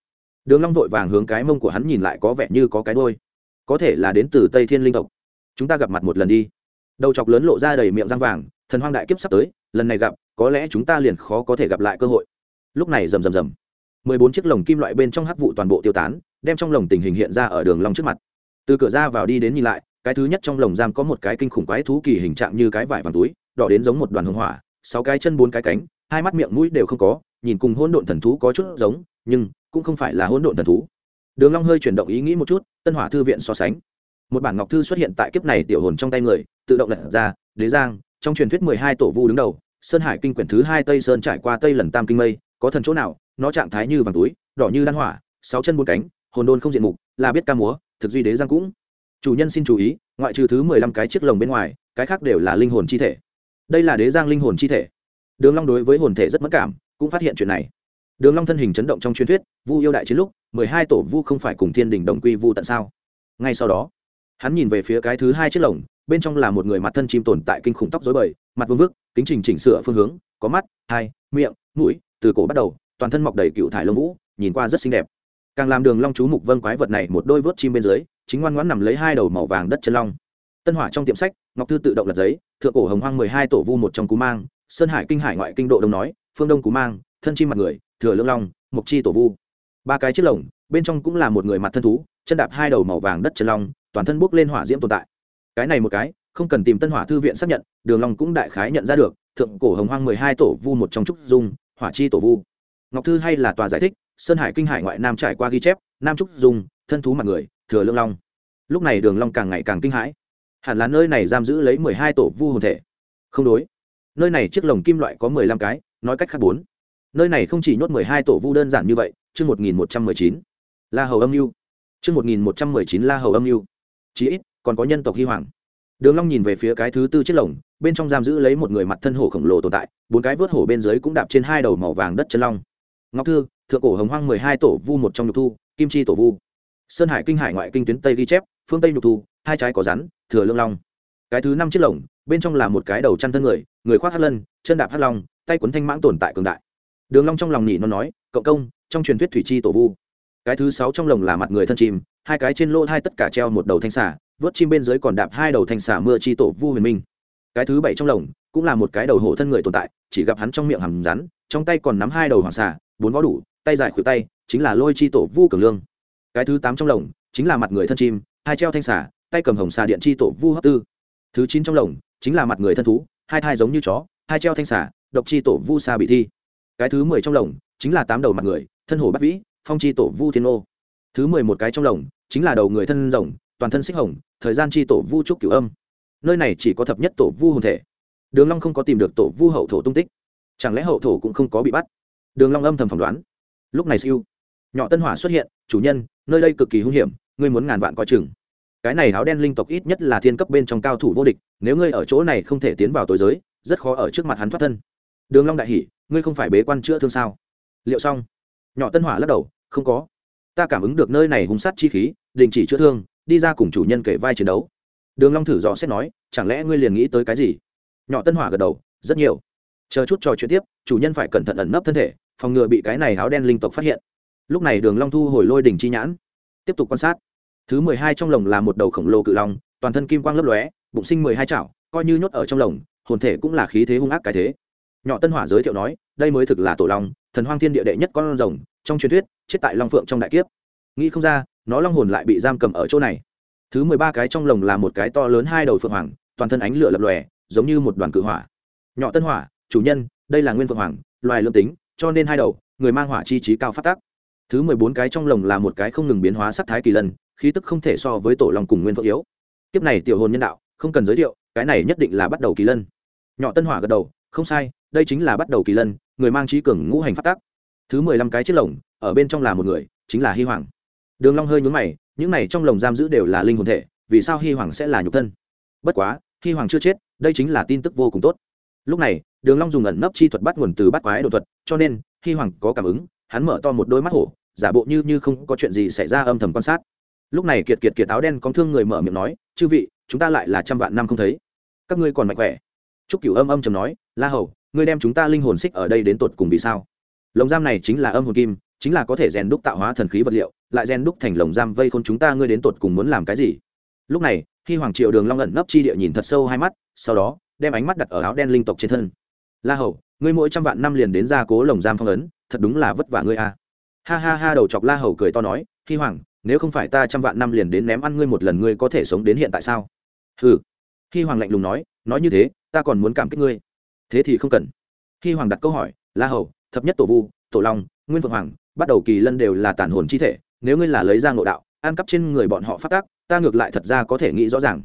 Đường long vội vàng hướng cái mông của hắn nhìn lại có vẻ như có cái đôi có thể là đến từ tây thiên linh tộc. Chúng ta gặp mặt một lần đi. Đầu chọc lớn lộ ra đầy miệng răng vàng, thần hoang đại kiếp sắp tới, lần này gặp, có lẽ chúng ta liền khó có thể gặp lại cơ hội. Lúc này rầm rầm rầm. Mười bốn chiếc lồng kim loại bên trong hắc vụ toàn bộ tiêu tán, đem trong lồng tình hình hiện ra ở đường long trước mặt từ cửa ra vào đi đến nhìn lại, cái thứ nhất trong lồng giam có một cái kinh khủng quái thú kỳ hình trạng như cái vải vàng túi, đỏ đến giống một đoàn hồng hỏa, sáu cái chân bốn cái cánh, hai mắt miệng mũi đều không có, nhìn cùng hỗn độn thần thú có chút giống, nhưng cũng không phải là hỗn độn thần thú. Đường long hơi chuyển động ý nghĩ một chút, tân hỏa thư viện so sánh. Một bản ngọc thư xuất hiện tại kiếp này tiểu hồn trong tay người, tự động lật ra, đế giang, trong truyền thuyết mười hai tổ vu đứng đầu, sơn hải kinh quyển thứ hai tây sơn trải qua tây lần tam kinh mây, có thần chỗ nào, nó trạng thái như vàng túi, đỏ như đan hỏa, sáu chân bốn cánh, hồn đôn không diện mục, là biết ca múa thực duy đế giang cũng. Chủ nhân xin chú ý, ngoại trừ thứ mười lăm cái chiếc lồng bên ngoài, cái khác đều là linh hồn chi thể. Đây là đế giang linh hồn chi thể. Đường long đối với hồn thể rất mất cảm, cũng phát hiện chuyện này. Đường long thân hình chấn động trong truyền thuyết, vu yêu đại chiến lúc, mười hai tổ vu không phải cùng thiên đình đồng quy vu tận sao? Ngay sau đó, hắn nhìn về phía cái thứ hai chiếc lồng, bên trong là một người mặt thân chim tồn tại kinh khủng tóc rối bời, mặt vương vức, kính trình chỉnh sửa phương hướng, có mắt, hai, miệng, mũi, từ cổ bắt đầu, toàn thân mọc đầy cựu thải lông vũ, nhìn qua rất xinh đẹp càng làm đường long chú mục vân quái vật này một đôi vớt chim bên dưới, chính ngoan ngoãn nằm lấy hai đầu màu vàng đất chân long. Tân hỏa trong tiệm sách, ngọc thư tự động lật giấy, thượng cổ hồng hoang mười hai tổ vu một trong cú mang, sơn hải kinh hải ngoại kinh độ đông nói, phương đông cú mang, thân chim mặt người, thừa lương long mục chi tổ vu. Ba cái chiếc lồng, bên trong cũng là một người mặt thân thú, chân đạp hai đầu màu vàng đất chân long, toàn thân bốc lên hỏa diễm tồn tại. Cái này một cái, không cần tìm tân hỏa thư viện xác nhận, đường long cũng đại khái nhận ra được, thượng cổ hồng hoang mười hai tổ vu một trong trúc dung, hỏa chi tổ vu. Ngọc thư hay là tòa giải thích sơn hải kinh hải ngoại nam trải qua ghi chép, nam trúc dùng, thân thú mặt người, thừa lương long. Lúc này đường long càng ngày càng kinh hãi. Hẳn là nơi này giam giữ lấy mười hai tổ vu hồn thể. Không đối. Nơi này chiếc lồng kim loại có mười lăm cái, nói cách khác bốn. Nơi này không chỉ nhốt mười hai tổ vu đơn giản như vậy, chương một nghìn một trăm mười chín. La hầu âm mưu chương một nghìn một trăm mười chín la hầu âm mưu chí ít, còn có nhân tộc hy hoàng. Đường long nhìn về phía cái thứ tư chiếc lồng, bên trong giam giữ lấy một người mặt thân hổ khổng lồ tồn tại, bốn cái vớt hổ bên dưới cũng đạp trên hai đầu màu vàng đất chân long. Ngọc thư thượng cổ hồng hoang mười hai tổ vu một trong nhục thu, kim chi tổ vu. Sơn hải kinh hải ngoại kinh tuyến tây ghi chép, phương tây nhục thu, hai trái có rắn, thừa lương long. Cái thứ năm chiếc lồng, bên trong là một cái đầu chăn thân người người khoác hất lân, chân đạp hất long, tay quấn thanh mãng tồn tại cường đại. Đường long trong lòng nhị nó nói cộng công, trong truyền thuyết thủy chi tổ vu. Cái thứ sáu trong lồng là mặt người thân chim, hai cái trên lỗ hai tất cả treo một đầu thanh xà, vớt chim bên dưới còn đạp hai đầu thanh xà mưa chi tổ vu huyền minh. Cái thứ bảy trong lồng cũng là một cái đầu hổ thân người tồn tại, chỉ gặp hắn trong miệng hầm rắn, trong tay còn nắm hai đầu hoàng xà, bốn vó đủ tay dài khuỷu tay chính là lôi chi tổ vu cường lương. Cái thứ tám trong lồng chính là mặt người thân chim hai treo thanh xả, tay cầm hồng xà điện chi tổ vu hấp tư. Thứ chín trong lồng chính là mặt người thân thú hai thai giống như chó hai treo thanh xả, độc chi tổ vu xa bị thi. Cái thứ mười trong lồng chính là tám đầu mặt người thân hổ bắt vĩ phong chi tổ vu thiên ô thứ mười một cái trong lồng chính là đầu người thân rồng toàn thân xích hồng thời gian chi tổ vu trúc cửu âm. Nơi này chỉ có thập nhất tổ vu hồn thể. Đường long không có tìm được tổ vu hậu thổ tung tích. Chẳng lẽ hậu thổ cũng không có bị bắt? Đường long âm thầm phỏng đoán lúc này siêu, nhỏ tân hỏa xuất hiện, chủ nhân, nơi đây cực kỳ hung hiểm, ngươi muốn ngàn vạn coi chừng. Cái này áo đen linh tộc ít nhất là thiên cấp bên trong cao thủ vô địch, nếu ngươi ở chỗ này không thể tiến vào tối giới, rất khó ở trước mặt hắn thoát thân. Đường long đại hỉ, ngươi không phải bế quan chữa thương sao? Liệu xong? Nhỏ tân hỏa lắc đầu, không có. Ta cảm ứng được nơi này hung sát chi khí, đình chỉ chữa thương, đi ra cùng chủ nhân kể vai chiến đấu. Đường long thử dò xét nói, chẳng lẽ ngươi liền nghĩ tới cái gì? Nhỏ tân hỏa gật đầu, rất nhiều chờ chút trò chuyện tiếp, chủ nhân phải cẩn thận ẩn nấp thân thể, phòng ngừa bị cái này áo đen linh tộc phát hiện. Lúc này đường long thu hồi lôi đỉnh chi nhãn, tiếp tục quan sát. Thứ mười hai trong lồng là một đầu khổng lồ cự long, toàn thân kim quang lấp lóe, bụng sinh mười hai chảo, coi như nhốt ở trong lồng, hồn thể cũng là khí thế hung ác cái thế. Nhỏ tân hỏa giới thiệu nói, đây mới thực là tổ long, thần hoang thiên địa đệ nhất con rồng, trong truyền thuyết, chết tại long phượng trong đại kiếp. Nghĩ không ra, nó long hồn lại bị giam cầm ở chỗ này. Thứ mười ba cái trong lồng là một cái to lớn hai đầu phượng hoàng, toàn thân ánh lửa lập lòe, giống như một đoàn cự hỏa. Nhỏ tân hỏa chủ nhân, đây là nguyên phượng hoàng, loài lương tính, cho nên hai đầu, người mang hỏa chi trí cao phát tác. Thứ mười bốn cái trong lồng là một cái không ngừng biến hóa sắc thái kỳ lân, khí tức không thể so với tổ long cùng nguyên phượng yếu. Tiếp này tiểu hồn nhân đạo, không cần giới thiệu, cái này nhất định là bắt đầu kỳ lân. Nhỏ tân hỏa gật đầu, không sai, đây chính là bắt đầu kỳ lân, người mang trí cường ngũ hành phát tác. Thứ mười lăm cái chiếc lồng, ở bên trong là một người, chính là hy hoàng. Đường long hơi nhún mày, những này trong lồng giam giữ đều là linh hồn thể, vì sao hy hoàng sẽ là nhục thân? Bất quá hy hoàng chưa chết, đây chính là tin tức vô cùng tốt lúc này, đường long dùng ẩn nấp chi thuật bắt nguồn từ bắt quái đồ thuật, cho nên, khi hoàng có cảm ứng, hắn mở to một đôi mắt hổ, giả bộ như như không có chuyện gì xảy ra âm thầm quan sát. Lúc này kiệt kiệt kiệt áo đen con thương người mở miệng nói, chư vị, chúng ta lại là trăm vạn năm không thấy. Các ngươi còn mạnh khỏe. Trúc cửu âm âm trầm nói, la hầu, ngươi đem chúng ta linh hồn xích ở đây đến tột cùng vì sao? Lồng giam này chính là âm hồn kim, chính là có thể rèn đúc tạo hóa thần khí vật liệu, lại rèn đúc thành lồng giam vây khôn chúng ta, ngươi đến tột cùng muốn làm cái gì? Lúc này, khi hoàng triệu đường long ẩn nấp chi địa nhìn thật sâu hai mắt, sau đó đem ánh mắt đặt ở áo đen linh tộc trên thân. La hầu, ngươi mỗi trăm vạn năm liền đến gia cố lồng giam phong ấn, thật đúng là vất vả ngươi a. Ha ha ha, đầu chọc la hầu cười to nói khi hoàng, nếu không phải ta trăm vạn năm liền đến ném ăn ngươi một lần, ngươi có thể sống đến hiện tại sao? Hừ. Khi hoàng lạnh lùng nói nói như thế, ta còn muốn cảm kích ngươi. Thế thì không cần. Khi hoàng đặt câu hỏi, la hầu, thập nhất tổ vu, tổ long, nguyên phượng hoàng, bắt đầu kỳ lân đều là tàn hồn chi thể, nếu ngươi là lấy ra ngộ đạo, ăn cắp trên người bọn họ phát tác ta ngược lại thật ra có thể nghĩ rõ ràng.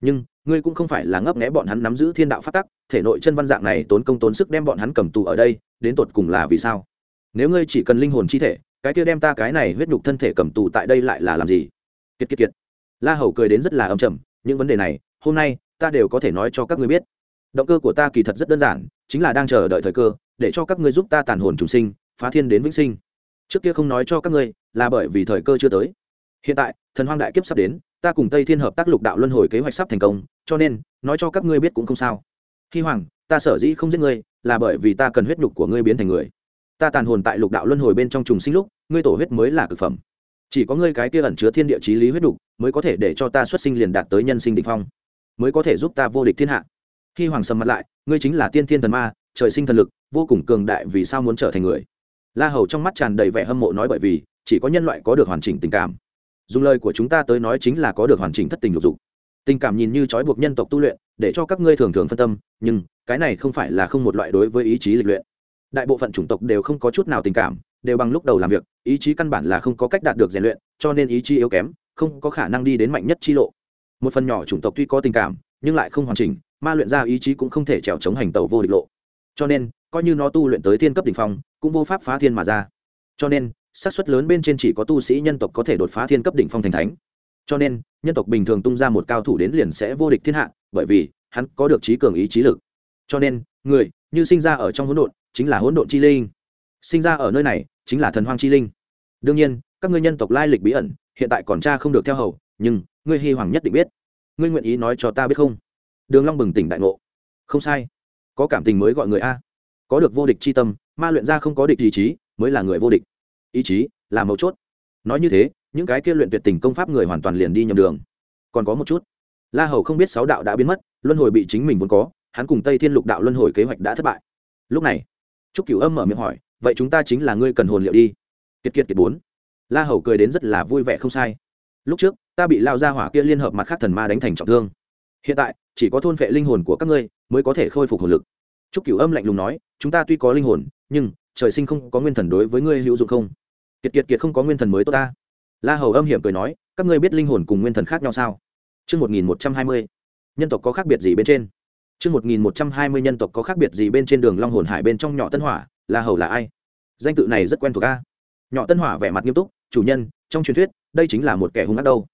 Nhưng ngươi cũng không phải là ngấp nghẽ bọn hắn nắm giữ thiên đạo phát tắc, thể nội chân văn dạng này tốn công tốn sức đem bọn hắn cầm tù ở đây, đến tột cùng là vì sao? Nếu ngươi chỉ cần linh hồn chi thể, cái kia đem ta cái này huyết nhục thân thể cầm tù tại đây lại là làm gì? Kiệt kiệt kiệt. La hầu cười đến rất là âm trầm, những vấn đề này, hôm nay, ta đều có thể nói cho các ngươi biết. Động cơ của ta kỳ thật rất đơn giản, chính là đang chờ đợi thời cơ, để cho các ngươi giúp ta tàn hồn trùng sinh, phá thiên đến vĩnh sinh. Trước kia không nói cho các ngươi, là bởi vì thời cơ chưa tới hiện tại, thần hoang đại kiếp sắp đến, ta cùng tây thiên hợp tác lục đạo luân hồi kế hoạch sắp thành công, cho nên, nói cho các ngươi biết cũng không sao. Khi hoàng, ta sở dĩ không giết ngươi, là bởi vì ta cần huyết nhục của ngươi biến thành người. Ta tàn hồn tại lục đạo luân hồi bên trong trùng sinh lúc, ngươi tổ huyết mới là cực phẩm. Chỉ có ngươi cái kia ẩn chứa thiên địa chí lý huyết nhục, mới có thể để cho ta xuất sinh liền đạt tới nhân sinh định phong, mới có thể giúp ta vô địch thiên hạ. Khi hoàng sầm mặt lại, ngươi chính là tiên thiên thần ma, trời sinh thần lực, vô cùng cường đại vì sao muốn trở thành người? La hầu trong mắt tràn đầy vẻ hâm mộ nói bởi vì, chỉ có nhân loại có được hoàn chỉnh tình cảm dùng lời của chúng ta tới nói chính là có được hoàn chỉnh thất tình lục dục. Tình cảm nhìn như trói buộc nhân tộc tu luyện, để cho các ngươi thường thường phân tâm, nhưng cái này không phải là không một loại đối với ý chí lịch luyện. Đại bộ phận chủng tộc đều không có chút nào tình cảm, đều bằng lúc đầu làm việc, ý chí căn bản là không có cách đạt được rèn luyện, cho nên ý chí yếu kém, không có khả năng đi đến mạnh nhất chi lộ. Một phần nhỏ chủng tộc tuy có tình cảm, nhưng lại không hoàn chỉnh, ma luyện ra ý chí cũng không thể trèo chống hành tàu vô địch lộ. Cho nên, coi như nó tu luyện tới thiên cấp đ ỉ n h phong, cũng vô pháp phá thiên mà ra. Cho nên xác suất lớn bên trên chỉ có tu sĩ nhân tộc có thể đột phá thiên cấp đỉnh phong thành thánh. Cho nên, nhân tộc bình thường tung ra một cao thủ đến liền sẽ vô địch thiên hạ, bởi vì, hắn có được trí cường ý trí lực. Cho nên, người, như sinh ra ở trong hỗn độn, chính là hỗn độn chi linh. Sinh ra ở nơi này, chính là thần hoang chi linh. Đương nhiên, các ngươi nhân tộc lai lịch bí ẩn, hiện tại còn cha không được theo hầu, nhưng, ngươi hy hoàng nhất định biết. Ngươi nguyện ý nói cho ta biết không? Đường long bừng tỉnh đại ngộ. Không sai. Có cảm tình mới gọi người a. Có được vô địch chi tâm, ma luyện ra không có địch ý chí, mới là người vô địch ý chí là mấu chốt. Nói như thế, những cái kia luyện tuyệt tình công pháp người hoàn toàn liền đi nhầm đường. Còn có một chút, la hầu không biết sáu đạo đã biến mất, luân hồi bị chính mình vốn có, hắn cùng tây thiên lục đạo luân hồi kế hoạch đã thất bại. Lúc này, trúc cửu âm mở miệng hỏi, vậy chúng ta chính là ngươi cần hồn liệu đi? Kiệt kiệt kiệt bốn. La hầu cười đến rất là vui vẻ không sai. Lúc trước, ta bị lao ra hỏa kia liên hợp mặt khác thần ma đánh thành trọng thương. Hiện tại, chỉ có thôn vệ linh hồn của các ngươi mới có thể khôi phục hồn lực. Trúc cửu âm lạnh lùng nói, chúng ta tuy có linh hồn, nhưng trời sinh không có nguyên thần đối với ngươi hữu dụng không? Kiệt kiệt kiệt không có nguyên thần mới tốt ta la hầu âm hiểm cười nói các ngươi biết linh hồn cùng nguyên thần khác nhau sao Trước 1120, nhân tộc có khác biệt gì bên trên? Chương 1120 nhân tộc có khác biệt gì bên trên đường Long Hồn Hải bên trong nhỏ Tân Hỏa, La Hầu là ai? Danh tự này rất quen thuộc a. Nhỏ Tân Hỏa vẻ mặt nghiêm túc, chủ nhân, trong truyền thuyết, đây chính là một kẻ hung ác đâu.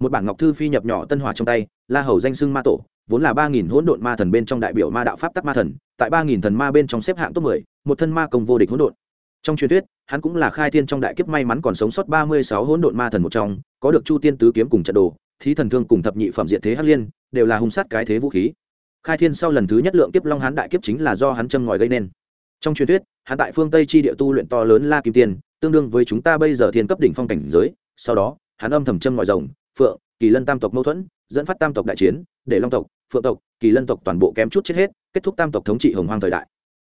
Một bản ngọc thư phi nhập nhỏ Tân Hỏa trong tay, La Hầu danh xưng ma tổ, vốn là ba nghìn hỗn độn ma thần bên trong đại biểu ma đạo pháp tắc ma thần, tại ba nghìn thần ma bên trong xếp hạng top 10, một thân ma công vô địch hỗn độn. Trong truyền thuyết, hắn cũng là khai thiên trong đại kiếp may mắn còn sống sót 36 hỗn độn ma thần một trong, có được Chu Tiên tứ kiếm cùng trận đồ, thí thần thương cùng thập nhị phẩm diện thế hắc liên, đều là hung sát cái thế vũ khí. Khai thiên sau lần thứ nhất lượng kiếp long hán đại kiếp chính là do hắn châm ngòi gây nên. Trong truyền thuyết hắn tại phương tây chi địa tu luyện to lớn la kim tiên tương đương với chúng ta bây giờ thiên cấp đỉnh phong cảnh giới. Sau đó hắn âm thầm châm ngòi rồng phượng kỳ lân tam tộc mâu thuẫn dẫn phát tam tộc đại chiến để long tộc phượng tộc kỳ lân tộc toàn bộ kém chút chết hết kết thúc tam tộc thống trị hồng hoang thời đại.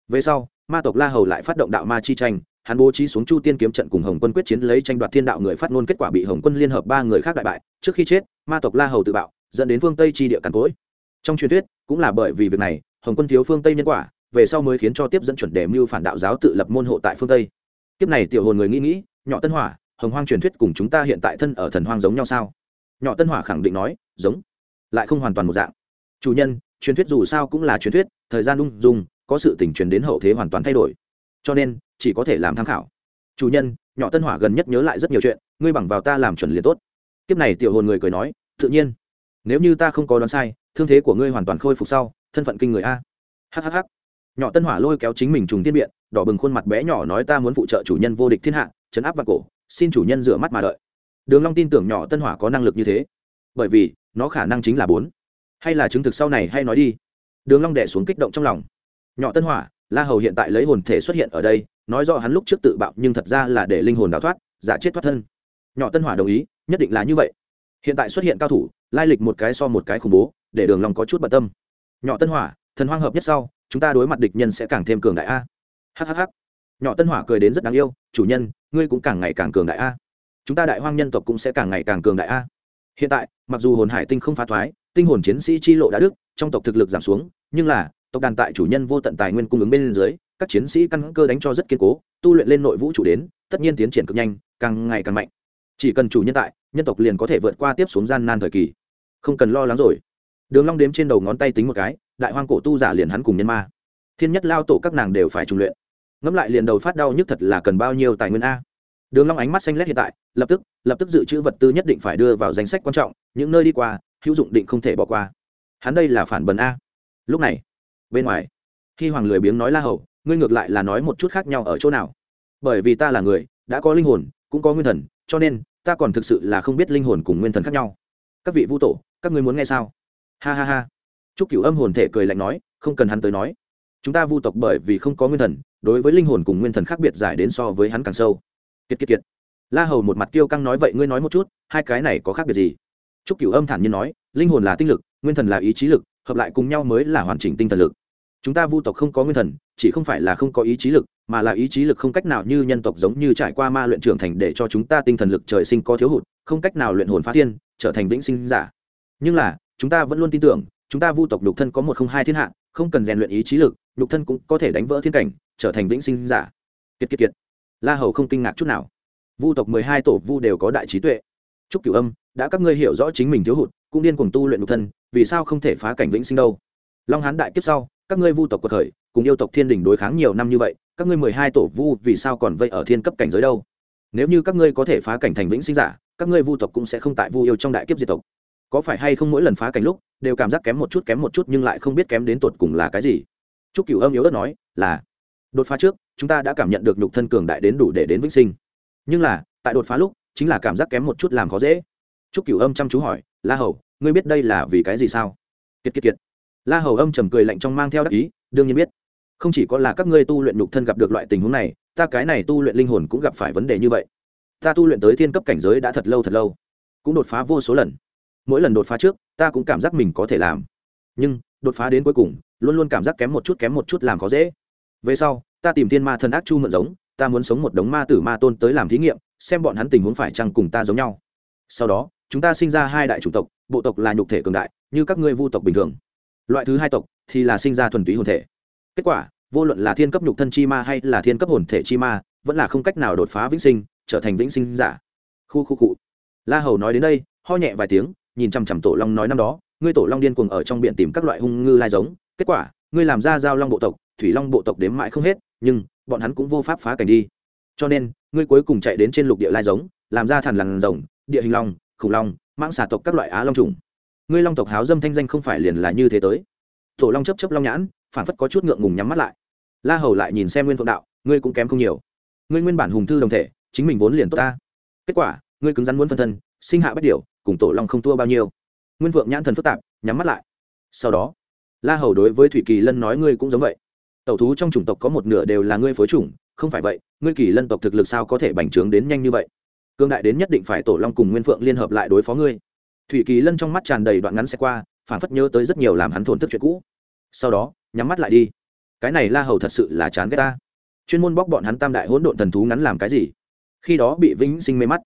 Về sau ma tộc la hầu lại phát động đạo ma chi tranh hắn bố trí xuống chu tiên kiếm trận cùng hồng quân quyết chiến lấy tranh đoạt thiên đạo người phát ngôn kết quả bị hồng quân liên hợp ba người khác đại bại, trước khi chết, ma tộc la hầu tự bạo, dẫn đến phương tây chi địa càn cối trong truyền thuyết, cũng là bởi vì việc này, hồng quân thiếu phương tây nhân quả, về sau mới khiến cho tiếp dẫn chuẩn đề mưu phản đạo giáo tự lập môn hộ tại phương tây. Kiếp này tiểu hồn người nghĩ nghĩ, nhỏ tân hỏa, hồng hoang truyền thuyết cùng chúng ta hiện tại thân ở thần hoang giống nhau sao? Nhỏ tân hỏa khẳng định nói, giống, lại không hoàn toàn một dạng. Chủ nhân, truyền thuyết dù sao cũng là truyền thuyết, thời gian ung dung, có sự tình truyền đến hậu thế hoàn toàn thay đổi cho nên, chỉ có thể làm tham khảo. Chủ nhân, nhỏ tân hỏa gần nhất nhớ lại rất nhiều chuyện, ngươi bằng vào ta làm chuẩn liền tốt. Kiếp này tiểu hồn người cười nói, tự nhiên. Nếu như ta không có đoán sai, thương thế của ngươi hoàn toàn khôi phục sau, thân phận kinh người a. Hhh nhỏ tân hỏa lôi kéo chính mình trùng tiên biện đỏ bừng khuôn mặt bé nhỏ nói ta muốn phụ trợ chủ nhân vô địch thiên hạ chấn áp và cổ, xin chủ nhân rửa mắt mà đợi. Đường long tin tưởng nhỏ tân hỏa có năng lực như thế, bởi vì, nó khả năng chính là bốn. Hay là chứng thực sau này hay nói đi. Đường long đè xuống kích động trong lòng. Nhỏ tân hỏa la hầu hiện tại lấy hồn thể xuất hiện ở đây, nói rõ hắn lúc trước tự bạo nhưng thật ra là để linh hồn đào thoát, giả chết thoát thân. Nhỏ tân hỏa đồng ý, nhất định là như vậy. Hiện tại xuất hiện cao thủ, lai lịch một cái so một cái khủng bố, để đường lòng có chút bận tâm. Nhỏ tân hỏa, thần hoang hợp nhất sau, chúng ta đối mặt địch nhân sẽ càng thêm cường đại a. Hhh nhỏ tân hỏa cười đến rất đáng yêu, chủ nhân, ngươi cũng càng ngày càng cường đại a. Chúng ta đại hoang nhân tộc cũng sẽ càng ngày càng cường đại a. Hiện tại, mặc dù hồn hải tinh không phá thoái, tinh hồn chiến sĩ chi lộ đã đức trong tộc thực lực giảm xuống, nhưng là tộc đàn tại chủ nhân vô tận tài nguyên cung ứng bên dưới, các chiến sĩ căn cơ đánh cho rất kiên cố, tu luyện lên nội vũ trụ đến, tất nhiên tiến triển cực nhanh, càng ngày càng mạnh. Chỉ cần chủ nhân tại, nhân tộc liền có thể vượt qua tiếp xuống gian nan thời kỳ. Không cần lo lắng rồi. Đường long đếm trên đầu ngón tay tính một cái, đại hoang cổ tu giả liền hắn cùng nhân ma. Thiên nhất lao tổ các nàng đều phải trùng luyện. Ngẫm lại liền đầu phát đau nhức thật là cần bao nhiêu tài nguyên a. Đường long ánh mắt xanh lét hiện tại, lập tức lập tức dự trữ vật tư nhất định phải đưa vào danh sách quan trọng, những nơi đi qua, hữu dụng định không thể bỏ qua. Hắn đây là phản bần a. Lúc này bên ngoài. Khi hoàng lười biếng nói la hầu, ngươi ngược lại là nói một chút khác nhau ở chỗ nào? Bởi vì ta là người, đã có linh hồn, cũng có nguyên thần, cho nên, ta còn thực sự là không biết linh hồn cùng nguyên thần khác nhau. Các vị vu tổ, các ngươi muốn nghe sao? Ha ha ha. Chúc cửu âm hồn thể cười lạnh nói, không cần hắn tới nói. Chúng ta vu tộc bởi vì không có nguyên thần, đối với linh hồn cùng nguyên thần khác biệt giải đến so với hắn càng sâu. Kiệt kiệt kiệt. La hầu một mặt kiêu căng nói, vậy ngươi nói một chút, hai cái này có khác biệt gì? Chúc cửu âm thản nhiên nói, linh hồn là tinh lực, nguyên thần là ý chí lực hợp lại cùng nhau mới là hoàn chỉnh tinh thần lực. Chúng ta vu tộc không có nguyên thần, chỉ không phải là không có ý chí lực, mà là ý chí lực không cách nào như nhân tộc giống như trải qua ma luyện trưởng thành để cho chúng ta tinh thần lực trời sinh có thiếu hụt, không cách nào luyện hồn phá thiên, trở thành vĩnh sinh giả. Nhưng là, chúng ta vẫn luôn tin tưởng, chúng ta vu tộc nhục thân có một không hai thiên hạ, không cần rèn luyện ý chí lực, nhục thân cũng có thể đánh vỡ thiên cảnh, trở thành vĩnh sinh giả. Kiệt kiệt kiệt. La hầu không kinh ngạc chút nào. Vu tộc mười hai tổ vu đều có đại trí tuệ. Chúc cửu âm, đã các ngươi hiểu rõ chính mình thiếu hụt, cũng điên cuồng tu luyện nhục thân vì sao không thể phá cảnh vĩnh sinh đâu? Long hán đại kiếp sau, các ngươi vu tộc cuộc khởi cùng yêu tộc thiên đình đối kháng nhiều năm như vậy, các ngươi mười hai tổ vu vì sao còn vây ở thiên cấp cảnh giới đâu? Nếu như các ngươi có thể phá cảnh thành vĩnh sinh giả, các ngươi vu tộc cũng sẽ không tại vu yêu trong đại kiếp diệt tộc. Có phải hay không mỗi lần phá cảnh lúc, đều cảm giác kém một chút, kém một chút nhưng lại không biết kém đến tột cùng là cái gì? Chúc cửu âm yếu ớt nói, là, đột phá trước, chúng ta đã cảm nhận được nhục thân cường đại đến đủ để đến vĩnh sinh. Nhưng là, tại đột phá lúc, chính là cảm giác kém một chút làm khó dễ. Chúc cửu âm chăm chú hỏi, la hầu ngươi biết đây là vì cái gì sao? Kiệt kiệt kiệt. La hầu âm trầm cười lạnh trong mang theo đắc ý, đương nhiên biết. Không chỉ có là các ngươi tu luyện nhục thân gặp được loại tình huống này, ta cái này tu luyện linh hồn cũng gặp phải vấn đề như vậy. Ta tu luyện tới thiên cấp cảnh giới đã thật lâu thật lâu, cũng đột phá vô số lần. Mỗi lần đột phá trước, ta cũng cảm giác mình có thể làm. Nhưng, đột phá đến cuối cùng, luôn luôn cảm giác kém một chút, kém một chút làm khó dễ. Về sau, ta tìm thiên ma thần ác chu mượn giống, ta muốn sống một đống ma tử ma tôn tới làm thí nghiệm, xem bọn hắn tình huống phải chăng cùng ta giống nhau. Sau đó chúng ta sinh ra hai đại chủng tộc, bộ tộc là nhục thể cường đại, như các ngươi vu tộc bình thường. Loại thứ hai tộc thì là sinh ra thuần túy hồn thể. Kết quả, vô luận là thiên cấp nhục thân chi ma hay là thiên cấp hồn thể chi ma, vẫn là không cách nào đột phá vĩnh sinh, trở thành vĩnh sinh giả. Khu khu cụ la hầu nói đến đây, ho nhẹ vài tiếng, nhìn chằm chằm tổ long nói năm đó, ngươi tổ long điên cuồng ở trong biển tìm các loại hung ngư lai giống, kết quả, ngươi làm ra giao long bộ tộc, thủy long bộ tộc đếm mãi không hết, nhưng, bọn hắn cũng vô pháp phá cảnh đi. Cho nên, ngươi cuối cùng chạy đến trên lục địa lai giống, làm ra thằn lằn rồng, địa hình long khủng long mang xà tộc các loại á long trùng. Ngươi long tộc háo dâm thanh danh không phải liền là như thế tới. Tổ long chấp chấp long nhãn, phản phất có chút ngượng ngùng nhắm mắt lại. La hầu lại nhìn xem nguyên phượng đạo, ngươi cũng kém không nhiều. Ngươi nguyên bản hùng thư đồng thể, chính mình vốn liền tốt ta. Kết quả, ngươi cứng rắn muốn phân thân, sinh hạ bất điều cùng tổ long không thua bao nhiêu. Nguyên phượng nhãn thần phức tạp, nhắm mắt lại. Sau đó, la hầu đối với thủy kỳ lân nói ngươi cũng giống vậy. Tẩu thú trong chủng tộc có một nửa đều là ngươi phối chủng, không phải vậy, ngươi kỳ lân tộc thực lực sao có thể bành trướng đến nhanh như vậy? Cương đại đến nhất định phải tổ long cùng nguyên phượng liên hợp lại đối phó ngươi. Thủy kỳ lân trong mắt tràn đầy đoạn ngắn xe qua, phản phất nhớ tới rất nhiều làm hắn thổn thức chuyện cũ. Sau đó, nhắm mắt lại đi. Cái này la hầu thật sự là chán ghét ta. Chuyên môn bóc bọn hắn tam đại hỗn độn thần thú ngắn làm cái gì? Khi đó bị vĩnh sinh mê mắt.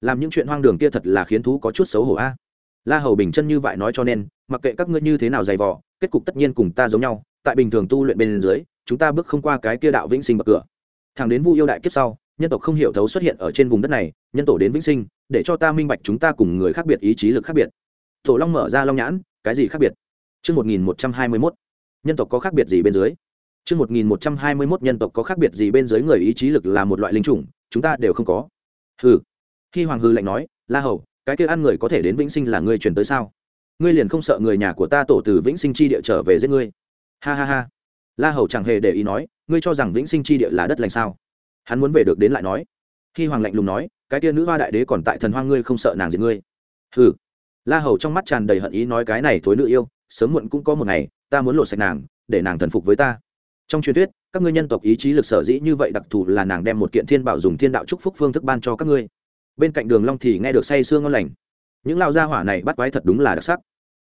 Làm những chuyện hoang đường kia thật là khiến thú có chút xấu hổ a. La hầu bình chân như vậy nói cho nên, mặc kệ các ngươi như thế nào dày vò, kết cục tất nhiên cùng ta giống nhau. Tại bình thường tu luyện bên dưới, chúng ta bước không qua cái kia đạo vĩnh sinh bậc cửa. Thằng đến vu yêu đại kiếp sau nhân tộc không hiểu thấu xuất hiện ở trên vùng đất này nhân tổ đến vĩnh sinh để cho ta minh bạch chúng ta cùng người khác biệt ý chí lực khác biệt tổ long mở ra long nhãn cái gì khác biệt Trước 1121, nhân tộc có khác biệt gì bên dưới? Trước 1121 nhân tộc có khác biệt gì bên dưới người ý chí lực là một loại linh chủng, chúng ta đều không có. Hừ. Khi Hoàng hư lạnh nói, La Hầu, cái kia ăn người có thể đến vĩnh sinh là ngươi truyền tới sao? Ngươi liền không sợ người nhà của ta tổ từ vĩnh sinh chi địa trở về giết ngươi? Ha ha ha. La Hầu chẳng hề để ý nói, ngươi cho rằng vĩnh sinh chi địa là đất lành sao? Hắn muốn về được đến lại nói. Khi Hoàng lạnh lùng nói, cái tia nữ hoa đại đế còn tại thần hoang ngươi không sợ nàng diệt ngươi? Hừ. La Hầu trong mắt tràn đầy hận ý nói cái này thối nữ yêu, sớm muộn cũng có một ngày, ta muốn lột sạch nàng, để nàng thần phục với ta. Trong truyền thuyết các ngươi nhân tộc ý chí lực sở dĩ như vậy đặc thù là nàng đem một kiện thiên bảo dùng thiên đạo chúc phúc phương thức ban cho các ngươi. Bên cạnh đường long thì nghe được say sương ngon lành. Những lao gia hỏa này bắt quái thật đúng là đặc sắc.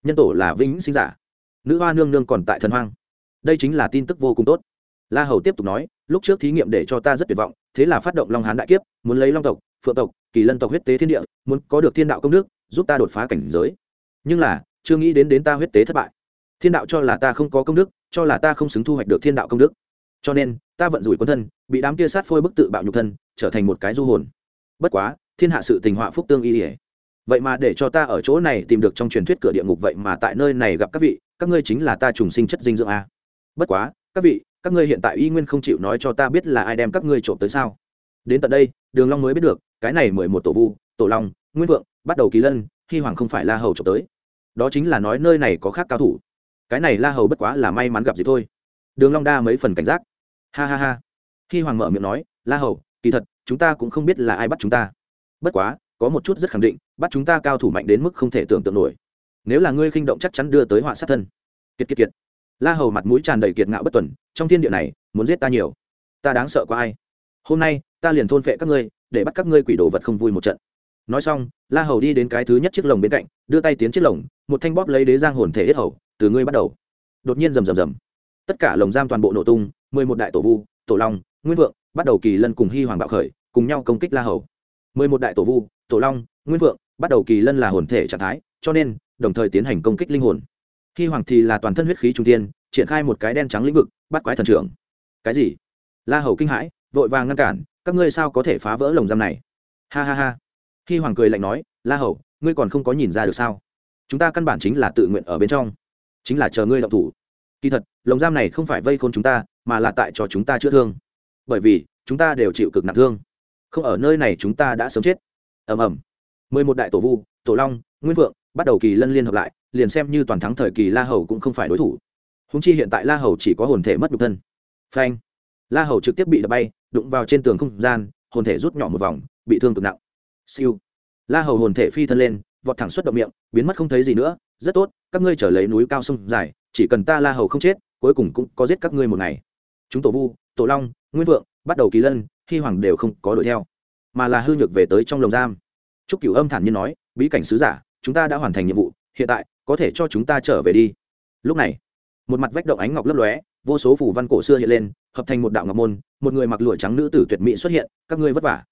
Nhân tổ là vĩnh sinh giả. Nữ hoa nương nương còn tại thần hoang. Đây chính là tin tức vô cùng tốt la hầu tiếp tục nói, lúc trước thí nghiệm để cho ta rất tuyệt vọng, thế là phát động long hán đại kiếp, muốn lấy long tộc, phượng tộc, kỳ lân tộc huyết tế thiên địa, muốn có được thiên đạo công đức, giúp ta đột phá cảnh giới. Nhưng là, chưa nghĩ đến đến ta huyết tế thất bại. Thiên đạo cho là ta không có công đức, cho là ta không xứng thu hoạch được thiên đạo công đức. Cho nên, ta vận rủi quân thân, bị đám kia sát phôi bức tự bạo nhục thân, trở thành một cái du hồn. Bất quá, thiên hạ sự tình họa phúc tương y ỉa vậy mà để cho ta ở chỗ này tìm được trong truyền thuyết cửa địa ngục vậy mà tại nơi này gặp các vị, các ngươi chính là ta trùng sinh chất dinh dưỡng a. Bất quá, các vị các ngươi hiện tại y nguyên không chịu nói cho ta biết là ai đem các ngươi trộm tới sao? Đến tận đây, đường long mới biết được, cái này mười một tổ vu, tổ long, nguyên vượng, bắt đầu kỳ lân khi hoàng không phải la hầu trộm tới. Đó chính là nói nơi này có khác cao thủ. Cái này la hầu bất quá là may mắn gặp gì thôi. Đường long đa mấy phần cảnh giác. Ha ha ha. Khi hoàng mở miệng nói, la hầu, kỳ thật, chúng ta cũng không biết là ai bắt chúng ta. Bất quá, có một chút rất khẳng định, bắt chúng ta cao thủ mạnh đến mức không thể tưởng tượng nổi. Nếu là ngươi khinh động chắc chắn đưa tới họa sát thân. Kiệt kiệt kiệt la hầu mặt mũi tràn đầy kiệt ngạo bất tuần, trong thiên địa này, muốn giết ta nhiều. Ta đáng sợ có ai. Hôm nay, ta liền thôn phệ các ngươi, để bắt các ngươi quỷ đồ vật không vui một trận. Nói xong, la hầu đi đến cái thứ nhất chiếc lồng bên cạnh, đưa tay tiến chiếc lồng, một thanh bóp lấy đế giang hồn thể hết hầu, từ ngươi bắt đầu. Đột nhiên rầm rầm rầm. Tất cả lồng giam toàn bộ nổ tung, mười một đại tổ vu, tổ long, nguyên vượng, bắt đầu kỳ lân cùng hy hoàng bạo khởi, cùng nhau công kích la hầu. mười một đại tổ vu, tổ long, nguyên vượng, bắt đầu kỳ lân là hồn thể trạng thái, cho nên, đồng thời tiến hành công kích linh hồn hy hoàng thì là toàn thân huyết khí trung tiên triển khai một cái đen trắng lĩnh vực, bắt quái thần trưởng. Cái gì? La hầu kinh hãi, vội vàng ngăn cản, các ngươi sao có thể phá vỡ lồng giam này? Ha ha ha. Hy hoàng cười lạnh nói, la hầu, ngươi còn không có nhìn ra được sao? Chúng ta căn bản chính là tự nguyện ở bên trong. Chính là chờ ngươi động thủ. Kỳ thật, lồng giam này không phải vây khôn chúng ta, mà là tại cho chúng ta chữa thương. Bởi vì, chúng ta đều chịu cực nặng thương. Không ở nơi này chúng ta đã sớm chết. Ầm ầm. Mười một đại tổ vu, tổ long, nguyên vượng bắt đầu kỳ lân liên hợp lại liền xem như toàn thắng thời kỳ la hầu cũng không phải đối thủ. Húng chi hiện tại la hầu chỉ có hồn thể mất nhục thân. Phanh. La hầu trực tiếp bị đập bay, đụng vào trên tường không gian, hồn thể rút nhỏ một vòng, bị thương cực nặng. Siêu. La hầu hồn thể phi thân lên, vọt thẳng xuất động miệng, biến mất không thấy gì nữa. Rất tốt, các ngươi trở lấy núi cao sông dài, chỉ cần ta la hầu không chết, cuối cùng cũng có giết các ngươi một ngày. Chúng tổ vu, tổ long, nguyên vượng, bắt đầu kỳ lân khi hoàng đều không có đuổi theo. Mà là hư nhược về tới trong lồng giam. Trúc cửu âm thản nhiên nói, bí cảnh sứ giả, chúng ta đã hoàn thành nhiệm vụ hiện tại, có thể cho chúng ta trở về đi. Lúc này, một mặt vách động ánh ngọc lấp lóe, vô số phủ văn cổ xưa hiện lên, hợp thành một đạo ngọc môn, một người mặc lụa trắng nữ tử tuyệt mỹ xuất hiện, các ngươi vất vả.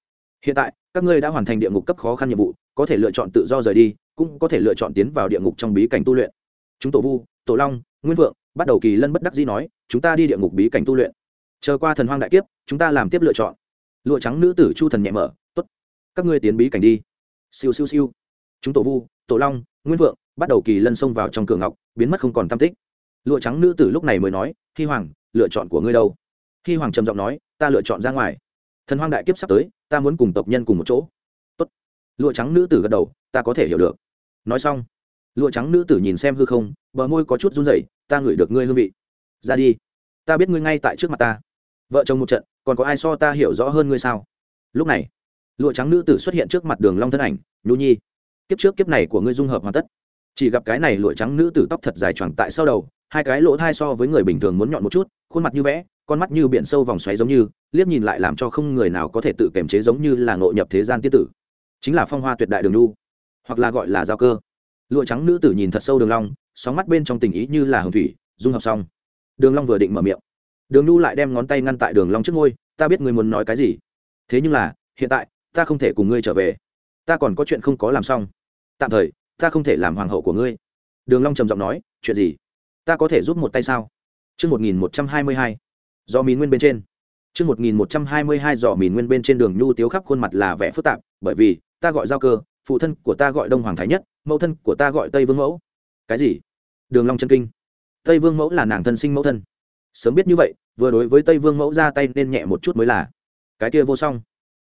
Hiện tại, các ngươi đã hoàn thành địa ngục cấp khó khăn nhiệm vụ, có thể lựa chọn tự do rời đi, cũng có thể lựa chọn tiến vào địa ngục trong bí cảnh tu luyện. Chúng tổ vu, tổ long, nguyên vượng, bắt đầu kỳ lân bất đắc dĩ nói, chúng ta đi địa ngục bí cảnh tu luyện. Chờ qua thần hoang đại kiếp, chúng ta làm tiếp lựa chọn. Lụa trắng nữ tử chu thần nhẹ mở, tốt, các ngươi tiến bí cảnh đi. Siêu siêu siêu. Chúng tổ vu, tổ long, nguyên vượng bắt đầu kỳ lân xông vào trong cửa ngọc, biến mất không còn tam tích. Lụa trắng nữ tử lúc này mới nói hy hoàng, lựa chọn của ngươi đâu? Hy hoàng trầm giọng nói, ta lựa chọn ra ngoài. Thần hoang đại kiếp sắp tới, ta muốn cùng tộc nhân cùng một chỗ. Tốt. lụa trắng nữ tử gật đầu, ta có thể hiểu được. Nói xong, lụa trắng nữ tử nhìn xem hư không, bờ môi có chút run rẩy, ta ngửi được ngươi hương vị. Ra đi. Ta biết ngươi ngay tại trước mặt ta. Vợ chồng một trận, còn có ai so ta hiểu rõ hơn ngươi sao? Lúc này, lụa trắng nữ tử xuất hiện trước mặt đường long thân ảnh, nhu nhi. Kiếp trước kiếp này của ngươi dung hợp hoàn tất chỉ gặp cái này lụa trắng nữ tử tóc thật dài choàng tại sau đầu, hai cái lỗ thai so với người bình thường muốn nhọn một chút, khuôn mặt như vẽ, con mắt như biển sâu vòng xoáy giống như, liếc nhìn lại làm cho không người nào có thể tự kiềm chế giống như là ngộ nhập thế gian tiết tử. Chính là phong hoa tuyệt đại đường nhu, hoặc là gọi là giao cơ. Lụa trắng nữ tử nhìn thật sâu đường long, sóng mắt bên trong tình ý như là hồng thủy, dung hợp xong. Đường long vừa định mở miệng. Đường nhu lại đem ngón tay ngăn tại đường long trước ngôi ta biết ngươi muốn nói cái gì. Thế nhưng là, hiện tại, ta không thể cùng ngươi trở về. Ta còn có chuyện không có làm xong. Tạm thời ta không thể làm hoàng hậu của ngươi. Đường long trầm giọng nói, chuyện gì? Ta có thể giúp một tay sao? Chương một nghìn một trăm hai mươi hai do mìn nguyên bên trên. Chương một nghìn một trăm hai mươi hai dò mìn nguyên bên trên đường nhu tiếu khắp khuôn mặt là vẻ phức tạp, bởi vì, ta gọi giao cơ, phụ thân của ta gọi đông hoàng thái nhất, mẫu thân của ta gọi tây vương mẫu. Cái gì? Đường long chân kinh. Tây vương mẫu là nàng thân sinh mẫu thân. Sớm biết như vậy, vừa đối với tây vương mẫu ra tay nên nhẹ một chút mới là. Cái kia vô song.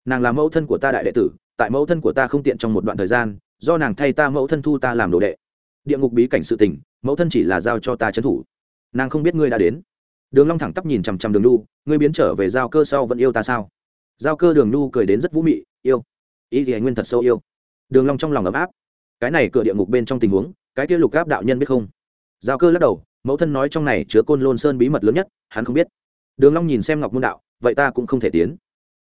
Nàng là mẫu thân của ta đại đệ tử, tại mẫu thân của ta không tiện trong một đoạn thời gian do nàng thay ta mẫu thân thu ta làm đồ đệ. Địa ngục bí cảnh sự tình, mẫu thân chỉ là giao cho ta trấn thủ. Nàng không biết ngươi đã đến. Đường long thẳng tắp nhìn chằm chằm đường nu ngươi biến trở về giao cơ sau vẫn yêu ta sao? Giao cơ đường nu cười đến rất vũ mị, yêu. Ý thì anh nguyên thật sâu yêu. Đường long trong lòng ấm áp. Cái này cửa địa ngục bên trong tình huống, cái kia lục áp đạo nhân biết không? Giao cơ lắc đầu, mẫu thân nói trong này chứa côn lôn sơn bí mật lớn nhất, hắn không biết. Đường long nhìn xem ngọc môn đạo, vậy ta cũng không thể tiến.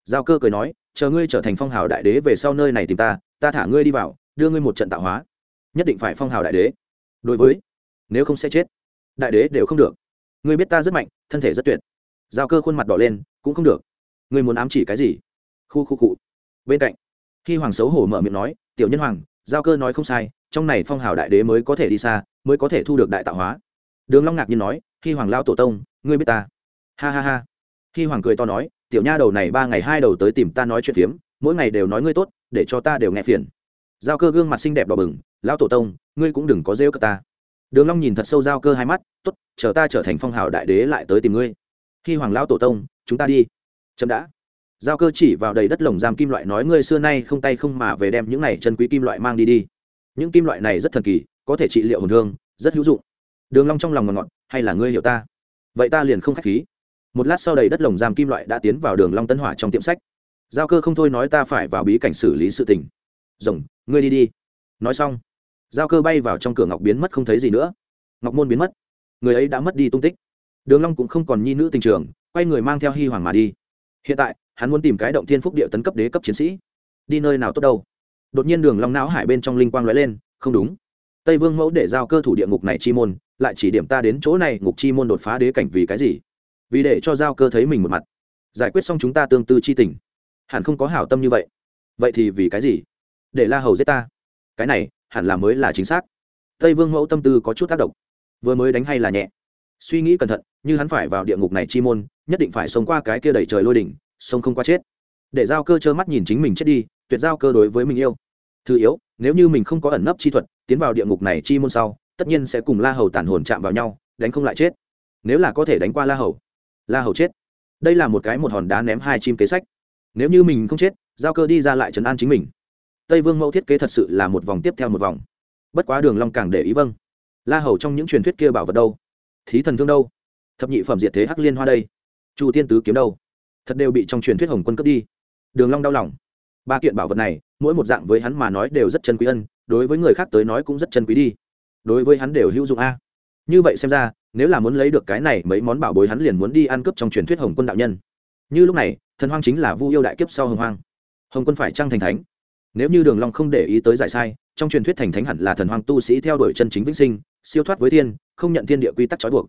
Giao cơ cười nói, chờ ngươi trở thành phong hào đại đế về sau nơi này tìm ta ta thả ngươi đi vào đưa ngươi một trận tạo hóa, nhất định phải phong hào đại đế. Đối với, nếu không sẽ chết, đại đế đều không được. Ngươi biết ta rất mạnh, thân thể rất tuyệt. Giao cơ khuôn mặt đỏ lên, cũng không được. Ngươi muốn ám chỉ cái gì? Khu khu cụ bên cạnh, khi hoàng xấu hổ mở miệng nói, tiểu nhân hoàng, giao cơ nói không sai, trong này phong hào đại đế mới có thể đi xa, mới có thể thu được đại tạo hóa. Đường long ngạc nhiên nói, khi hoàng lao tổ tông, ngươi biết ta? Ha ha ha. Khi hoàng cười to nói, tiểu nha đầu này ba ngày hai đầu tới tìm ta nói chuyện phiếm, mỗi ngày đều nói ngươi tốt, để cho ta đều nghe phiền giao cơ gương mặt xinh đẹp đỏ bừng, lão tổ tông, ngươi cũng đừng có rêu cơ ta. Đường long nhìn thật sâu giao cơ hai mắt, tốt, chờ ta trở thành phong hào đại đế lại tới tìm ngươi. Khi hoàng lão tổ tông, chúng ta đi. Chậm đã. Giao cơ chỉ vào đầy đất lồng giam kim loại nói, ngươi xưa nay không tay không mà về đem những này chân quý kim loại mang đi đi. Những kim loại này rất thần kỳ, có thể trị liệu hồn thương, rất hữu dụng. Đường long trong lòng ngọt ngọt, hay là ngươi hiểu ta? Vậy ta liền không khách khí. Một lát sau đầy đất lồng giam kim loại đã tiến vào đường long tân hỏa trong tiệm sách. Giao cơ không thôi nói ta phải vào bí cảnh xử lý sự tình rồng, ngươi đi đi. Nói xong, giao cơ bay vào trong cửa ngọc biến mất không thấy gì nữa. Ngọc môn biến mất. Người ấy đã mất đi tung tích. Đường long cũng không còn nhi nữ tình trường, quay người mang theo hy hoàng mà đi. Hiện tại, hắn muốn tìm cái động thiên phúc địa tấn cấp đế cấp chiến sĩ. Đi nơi nào tốt đâu. Đột nhiên đường long não hải bên trong linh quang lóe lên, không đúng. Tây vương mẫu để giao cơ thủ địa ngục này chi môn, lại chỉ điểm ta đến chỗ này, ngục chi môn đột phá đế cảnh vì cái gì? Vì để cho giao cơ thấy mình một mặt. Giải quyết xong chúng ta tương tư chi tình. Hẳn không có hảo tâm như vậy. Vậy thì vì cái gì? Để la hầu giết ta. Cái này hẳn là mới là chính xác. Tây vương mẫu tâm tư có chút tác động. Vừa mới đánh hay là nhẹ. Suy nghĩ cẩn thận, như hắn phải vào địa ngục này chi môn, nhất định phải sống qua cái kia đẩy trời lôi đỉnh, sống không qua chết. Để giao cơ trơ mắt nhìn chính mình chết đi, tuyệt giao cơ đối với mình yêu. Thứ yếu, nếu như mình không có ẩn nấp chi thuật, tiến vào địa ngục này chi môn sau, tất nhiên sẽ cùng la hầu tản hồn chạm vào nhau, đánh không lại chết. Nếu là có thể đánh qua la hầu la hầu chết. Đây là một cái một hòn đá ném hai chim kế sách. Nếu như mình không chết, giao cơ đi ra lại trấn an chính mình tây vương mẫu thiết kế thật sự là một vòng tiếp theo một vòng. Bất quá đường long càng để ý vâng. La hầu trong những truyền thuyết kia bảo vật đâu? Thí thần thương đâu? Thập nhị phẩm diệt thế hắc liên hoa đây? Chu tiên tứ kiếm đâu? Thật đều bị trong truyền thuyết hồng quân cướp đi. Đường long đau lòng. Ba kiện bảo vật này, mỗi một dạng với hắn mà nói đều rất chân quý ân, đối với người khác tới nói cũng rất chân quý đi. Đối với hắn đều hữu dụng a. Như vậy xem ra, nếu là muốn lấy được cái này, mấy món bảo bối hắn liền muốn đi ăn cướp trong truyền thuyết hồng quân đạo nhân. Như lúc này, thần hoang chính là vu yêu đại kiếp sau hồng hoang. Hồng quân phải trăng thành thánh nếu như đường long không để ý tới giải sai, trong truyền thuyết thành thánh hẳn là thần hoang tu sĩ theo đuổi chân chính vĩnh sinh, siêu thoát với thiên, không nhận thiên địa quy tắc trói buộc.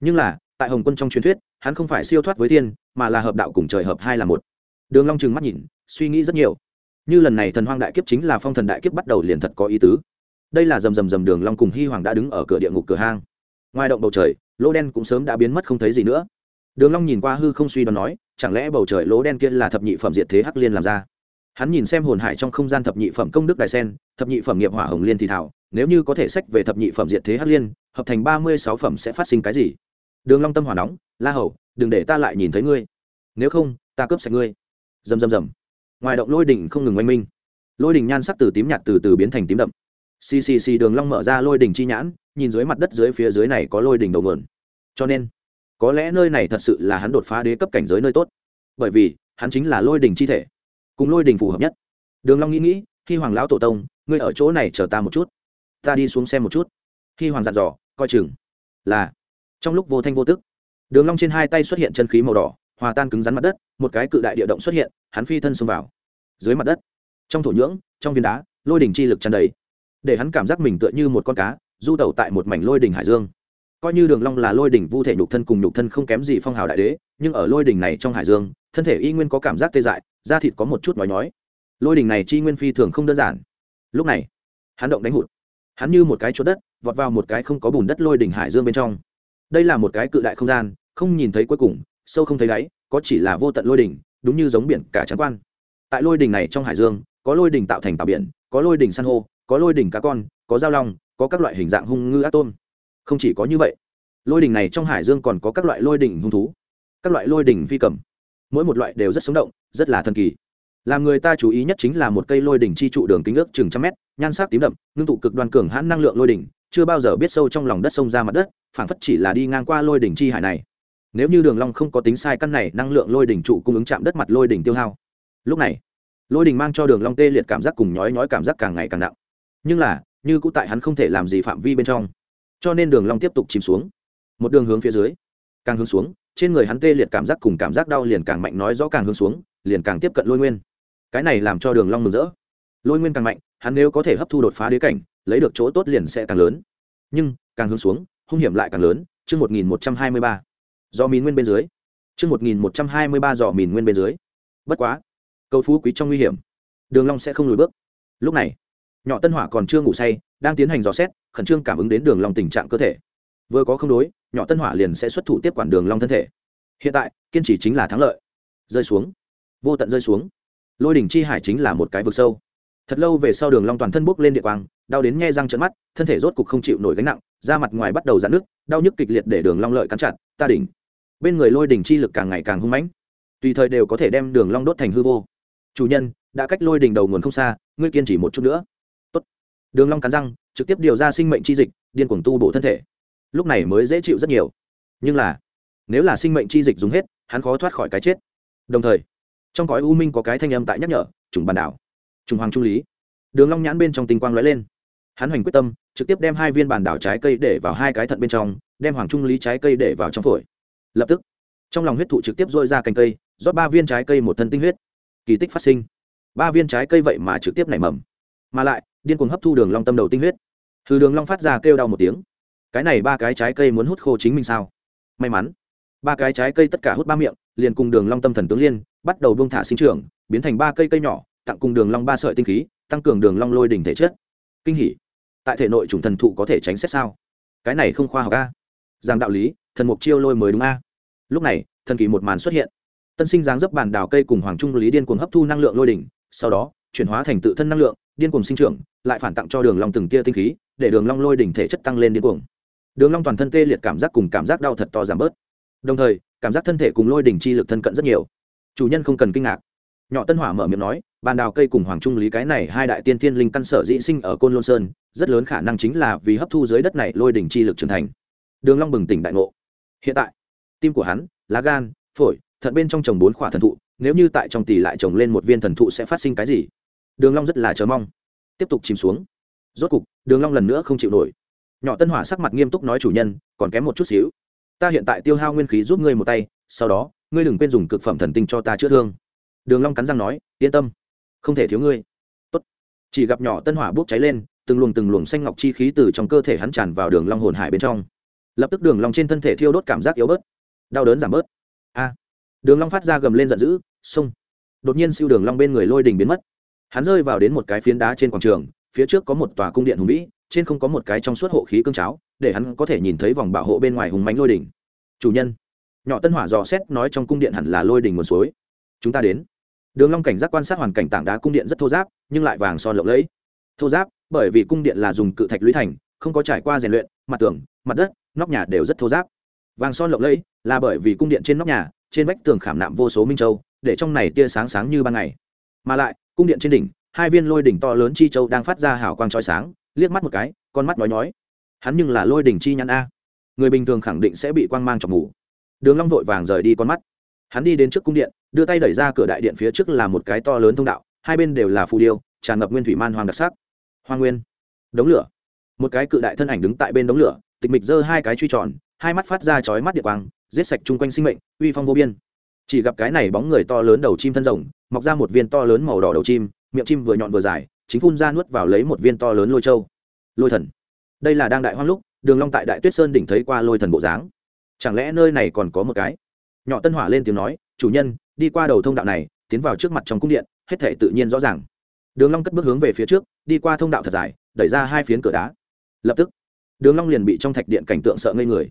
Nhưng là, tại hồng quân trong truyền thuyết, hắn không phải siêu thoát với thiên, mà là hợp đạo cùng trời hợp hai là một. Đường long trừng mắt nhìn, suy nghĩ rất nhiều. Như lần này thần hoang đại kiếp chính là phong thần đại kiếp bắt đầu liền thật có ý tứ. Đây là rầm rầm rầm đường long cùng hi hoàng đã đứng ở cửa địa ngục cửa hang. Ngoài động bầu trời, lỗ đen cũng sớm đã biến mất không thấy gì nữa. Đường long nhìn qua hư không suy đoán nói, chẳng lẽ bầu trời lỗ đen kia là thập nhị phẩm diệt thế hắc liên làm ra? Hắn nhìn xem hồn hải trong không gian thập nhị phẩm công đức đại sen, thập nhị phẩm nghiệp hỏa hồng liên thì thảo, nếu như có thể sách về thập nhị phẩm diện thế hắc liên, hợp thành ba mươi sáu phẩm sẽ phát sinh cái gì? Đường long tâm hỏa nóng, la hầu, đừng để ta lại nhìn thấy ngươi. Nếu không, ta cướp sạch ngươi. Rầm rầm rầm. Ngoài động lôi đỉnh không ngừng oanh minh. Lôi đỉnh nhan sắc từ tím nhạt từ từ biến thành tím đậm. Xì xì xì đường long mở ra lôi đỉnh chi nhãn, nhìn dưới mặt đất dưới phía dưới này có lôi đỉnh đầu nguồn. Cho nên, có lẽ nơi này thật sự là hắn đột phá đế cấp cảnh giới nơi tốt. Bởi vì, hắn chính là lôi đỉnh chi thể cùng lôi đỉnh phù hợp nhất. Đường long nghĩ nghĩ khi hoàng lão tổ tông, ngươi ở chỗ này chờ ta một chút. Ta đi xuống xem một chút. Khi hoàng dặn dò, coi chừng là. Trong lúc vô thanh vô tức, đường long trên hai tay xuất hiện chân khí màu đỏ, hòa tan cứng rắn mặt đất, một cái cự đại địa động xuất hiện, hắn phi thân xông vào. Dưới mặt đất, trong thổ nhưỡng, trong viên đá, lôi đỉnh chi lực tràn đầy, để hắn cảm giác mình tựa như một con cá, du tẩu tại một mảnh lôi đỉnh hải dương coi như đường long là lôi đỉnh vu thể nhục thân cùng nhục thân không kém gì phong hào đại đế, nhưng ở lôi đỉnh này trong hải dương, thân thể y nguyên có cảm giác tê dại, da thịt có một chút nói nhói. Lôi đỉnh này chi nguyên phi thường không đơn giản. Lúc này, hắn động đánh hụt. Hắn như một cái chỗ đất, vọt vào một cái không có bùn đất lôi đỉnh hải dương bên trong. Đây là một cái cự đại không gian, không nhìn thấy cuối cùng, sâu không thấy đáy, có chỉ là vô tận lôi đỉnh, đúng như giống biển cả trắng quan. Tại lôi đỉnh này trong hải dương, có lôi đỉnh tạo thành tạo biển, có lôi đỉnh san hô, có lôi đỉnh cá con, có dao long, có các loại hình dạng hung ngư ác tôm không chỉ có như vậy, lôi đỉnh này trong hải dương còn có các loại lôi đỉnh hung thú, các loại lôi đỉnh phi cầm. Mỗi một loại đều rất sống động, rất là thần kỳ. Làm người ta chú ý nhất chính là một cây lôi đỉnh chi trụ đường kính ước chừng trăm mét, nhan sắc tím đậm, ngưng tụ cực đoan cường hãn năng lượng lôi đỉnh chưa bao giờ biết sâu trong lòng đất sông ra mặt đất, phảng phất chỉ là đi ngang qua lôi đỉnh chi hải này. Nếu như đường long không có tính sai căn này, năng lượng lôi đỉnh trụ cung ứng chạm đất mặt lôi đỉnh tiêu hao. Lúc này, lôi đỉnh mang cho đường long tê liệt cảm giác cùng nhói nhói cảm giác càng ngày càng nặng. Nhưng là, như cũ tại hắn không thể làm gì phạm vi bên trong cho nên đường long tiếp tục chìm xuống. Một đường hướng phía dưới, càng hướng xuống, trên người hắn tê liệt cảm giác cùng cảm giác đau liền càng mạnh nói rõ càng hướng xuống, liền càng tiếp cận lôi nguyên. Cái này làm cho đường long mừng rỡ. Lôi nguyên càng mạnh, hắn nếu có thể hấp thu đột phá đế cảnh, lấy được chỗ tốt liền sẽ càng lớn. Nhưng, càng hướng xuống, hung hiểm lại càng lớn, chương một nghìn một trăm hai mươi ba. Do mìn nguyên bên dưới. Chương 1123 dọ mìn nguyên bên dưới. Bất quá, cầu phú quý trong nguy hiểm, đường long sẽ không lùi bước. Lúc này, nhỏ tân hỏa còn chưa ngủ say đang tiến hành dò xét, khẩn trương cảm ứng đến đường long tình trạng cơ thể. Vừa có không đối, nhỏ tân hỏa liền sẽ xuất thủ tiếp quản đường long thân thể. Hiện tại, kiên trì chính là thắng lợi. Rơi xuống. Vô tận rơi xuống. Lôi đỉnh chi hải chính là một cái vực sâu. Thật lâu về sau đường long toàn thân bốc lên địa quang, đau đến nghe răng trợn mắt, thân thể rốt cục không chịu nổi gánh nặng, da mặt ngoài bắt đầu giãn nước đau nhức kịch liệt để đường long lợi cắn chặt, ta đỉnh. Bên người lôi đỉnh chi lực càng ngày càng hung mãnh. Tùy thời đều có thể đem đường long đốt thành hư vô. Chủ nhân, đã cách lôi đỉnh đầu nguồn không xa, ngươi kiên trì một chút nữa đường long cắn răng, trực tiếp điều ra sinh mệnh chi dịch, điên cuồng tu bổ thân thể. Lúc này mới dễ chịu rất nhiều. Nhưng là, nếu là sinh mệnh chi dịch dùng hết, hắn khó thoát khỏi cái chết. Đồng thời, trong cõi u minh có cái thanh âm tại nhắc nhở, trùng bàn đảo, trùng hoàng trung lý. Đường long nhãn bên trong tinh quang lóe lên. Hắn hoành quyết tâm, trực tiếp đem hai viên bản đảo trái cây để vào hai cái thận bên trong, đem hoàng trung lý trái cây để vào trong phổi. Lập tức, trong lòng huyết thụ trực tiếp dội ra cành cây, rót ba viên trái cây một thân tinh huyết. Kỳ tích phát sinh. Ba viên trái cây vậy mà trực tiếp nảy mầm. Mà lại điên cuồng hấp thu đường long tâm đầu tinh huyết. Thứ đường long phát ra kêu đau một tiếng. Cái này ba cái trái cây muốn hút khô chính mình sao? May mắn. Ba cái trái cây tất cả hút ba miệng, liền cùng đường long tâm thần tướng liên, bắt đầu buông thả sinh trưởng, biến thành ba cây cây nhỏ, tặng cùng đường long ba sợi tinh khí, tăng cường đường long lôi đỉnh thể chất. Kinh hỉ. Tại thể nội chủng thần thụ có thể tránh xét sao? Cái này không khoa học a. Giảng đạo lý, thần mục chiêu lôi mới đúng a. Lúc này, thần kỳ một màn xuất hiện. Tân sinh dáng dấp bản đào cây cùng hoàng trung lý điên cuồng hấp thu năng lượng lôi đỉnh, sau đó, chuyển hóa thành tự thân năng lượng điên cuồng sinh trưởng, lại phản tặng cho đường long từng tia tinh khí, để đường long lôi đỉnh thể chất tăng lên điên cuồng. Đường long toàn thân tê liệt cảm giác cùng cảm giác đau thật to giảm bớt. Đồng thời, cảm giác thân thể cùng lôi đỉnh chi lực thân cận rất nhiều. Chủ nhân không cần kinh ngạc. Nhỏ tân hỏa mở miệng nói, bàn đào cây cùng hoàng trung lý cái này hai đại tiên thiên linh căn sở dĩ sinh ở côn lôn sơn, rất lớn khả năng chính là vì hấp thu dưới đất này lôi đỉnh chi lực trưởng thành. Đường long bừng tỉnh đại ngộ. Hiện tại, tim của hắn, lá gan, phổi, thận bên trong trồng bốn khỏa thần thụ, nếu như tại trong tỷ lại trồng lên một viên thần thụ sẽ phát sinh cái gì? Đường long rất là chờ mong. Tiếp tục chìm xuống. Rốt cục, đường long lần nữa không chịu nổi. Nhỏ tân hỏa sắc mặt nghiêm túc nói chủ nhân, còn kém một chút xíu. Ta hiện tại tiêu hao nguyên khí giúp ngươi một tay, sau đó, ngươi đừng quên dùng cực phẩm thần tinh cho ta chữa thương. Đường long cắn răng nói, yên tâm, không thể thiếu ngươi. Tốt. Chỉ gặp nhỏ tân hỏa bốc cháy lên, từng luồng từng luồng xanh ngọc chi khí từ trong cơ thể hắn tràn vào đường long hồn hải bên trong. Lập tức đường long trên thân thể thiêu đốt cảm giác yếu bớt, đau đớn giảm bớt. A. Đường long phát ra gầm lên giận dữ, xông. Đột nhiên siêu đường long bên người lôi đỉnh biến mất hắn rơi vào đến một cái phiến đá trên quảng trường, phía trước có một tòa cung điện hùng vĩ, trên không có một cái trong suốt hộ khí cương cháo, để hắn có thể nhìn thấy vòng bảo hộ bên ngoài hùng mãnh lôi đỉnh. Chủ nhân, nhỏ tân hỏa dò xét nói trong cung điện hẳn là lôi đỉnh nguồn suối. Chúng ta đến. Đường long cảnh giác quan sát hoàn cảnh tảng đá cung điện rất thô giáp, nhưng lại vàng son lộng lẫy. Thô giáp, bởi vì cung điện là dùng cự thạch lũy thành, không có trải qua rèn luyện, mặt tường, mặt đất, nóc nhà đều rất thô giáp. Vàng son lộng lẫy là bởi vì cung điện trên nóc nhà, trên vách tường khảm nạm vô số minh châu, để trong này tia sáng sáng như ban ngày. Mà lại cung điện trên đỉnh, hai viên lôi đỉnh to lớn chi châu đang phát ra hào quang trói sáng, liếc mắt một cái, con mắt nói nhói. Hắn nhưng là lôi đỉnh chi nhãn a. Người bình thường khẳng định sẽ bị quang mang chọc mù. Đường long vội vàng rời đi con mắt. Hắn đi đến trước cung điện, đưa tay đẩy ra cửa đại điện phía trước là một cái to lớn thông đạo, hai bên đều là phù điêu, tràn ngập nguyên thủy man hoàng đặc sắc. Hoa nguyên. Đống lửa. Một cái cự đại thân ảnh đứng tại bên đống lửa, tịch mịch giơ hai cái truy tròn, hai mắt phát ra chói mắt điện quang, giết sạch chung quanh sinh mệnh, uy phong vô biên chỉ gặp cái này bóng người to lớn đầu chim thân rồng, mọc ra một viên to lớn màu đỏ đầu chim, miệng chim vừa nhọn vừa dài, chính phun ra nuốt vào lấy một viên to lớn lôi châu. Lôi thần. Đây là đang đại hoang lúc, đường long tại đại tuyết sơn đỉnh thấy qua lôi thần bộ dáng. Chẳng lẽ nơi này còn có một cái? Nhỏ tân hỏa lên tiếng nói, chủ nhân, đi qua đầu thông đạo này, tiến vào trước mặt trong cung điện, hết thể tự nhiên rõ ràng. Đường long cất bước hướng về phía trước, đi qua thông đạo thật dài, đẩy ra hai phiến cửa đá. Lập tức, đường long liền bị trong thạch điện cảnh tượng sợ ngây người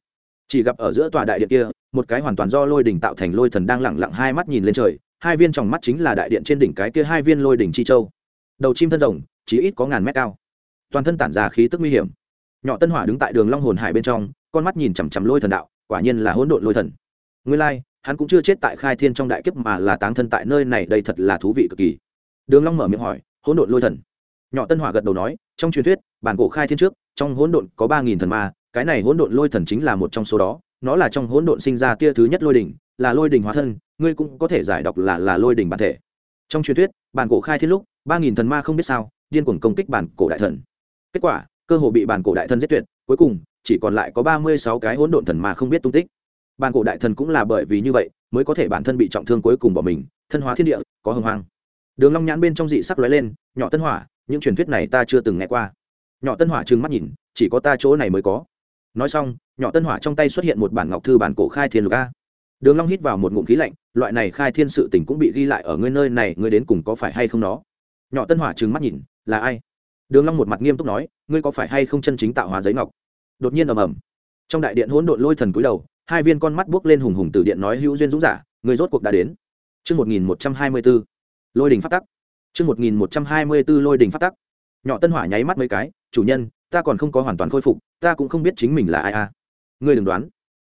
chỉ gặp ở giữa tòa đại điện kia một cái hoàn toàn do lôi đỉnh tạo thành lôi thần đang lẳng lặng hai mắt nhìn lên trời hai viên tròng mắt chính là đại điện trên đỉnh cái kia hai viên lôi đỉnh chi châu. Đầu chim thân rồng chỉ ít có ngàn mét cao. Toàn thân tản ra khí tức nguy hiểm. Nhỏ tân hỏa đứng tại đường long hồn hải bên trong con mắt nhìn chằm chằm lôi thần đạo quả nhiên là hỗn độn lôi thần. Nguyên lai like, hắn cũng chưa chết tại khai thiên trong đại kiếp mà là táng thân tại nơi này đây thật là thú vị cực kỳ. Đường long mở miệng hỏi hỗn độn lôi thần? Nhỏ tân hỏa gật đầu nói trong truyền thuyết bản cổ khai thiên trước trong hỗn độn có ba nghìn thần ma cái này hỗn độn lôi thần chính là một trong số đó, nó là trong hỗn độn sinh ra tia thứ nhất lôi đỉnh, là lôi đỉnh hóa thân, ngươi cũng có thể giải đọc là là lôi đỉnh bản thể. Trong truyền thuyết, bản cổ khai thiết lúc, ba nghìn thần ma không biết sao, điên cuồng công kích bản cổ đại thần. Kết quả, cơ hồ bị bản cổ đại thần giết tuyệt, cuối cùng, chỉ còn lại có ba mươi sáu cái hỗn độn thần ma không biết tung tích. Bản cổ đại thần cũng là bởi vì như vậy, mới có thể bản thân bị trọng thương cuối cùng bỏ mình, thân hóa thiên địa, có hưng hoang. Đường long nhãn bên trong dị sắc lóe lên, nhỏ tân hỏa, những truyền thuyết này ta chưa từng nghe qua. Nhỏ tân hỏa trừng mắt nhìn, chỉ có ta chỗ này mới có nói xong nhỏ tân hỏa trong tay xuất hiện một bản ngọc thư bản cổ khai thiên lục a. Đường long hít vào một ngụm khí lạnh loại này khai thiên sự tình cũng bị ghi lại ở ngươi nơi này ngươi đến cùng có phải hay không nó? Nhỏ tân hỏa trừng mắt nhìn là ai? Đường long một mặt nghiêm túc nói ngươi có phải hay không chân chính tạo hóa giấy ngọc? Đột nhiên ầm ầm. Trong đại điện hỗn độn lôi thần cúi đầu hai viên con mắt buốc lên hùng hùng từ điện nói hữu duyên dũng giả người rốt cuộc đã đến. Trước 1124, lôi đình phát tắc. Trước 1124 lôi đình phát tắc. Nhỏ Tân Hỏa nháy mắt mấy cái, chủ nhân, ta còn không có hoàn toàn khôi phục, ta cũng không biết chính mình là ai a. Ngươi đừng đoán.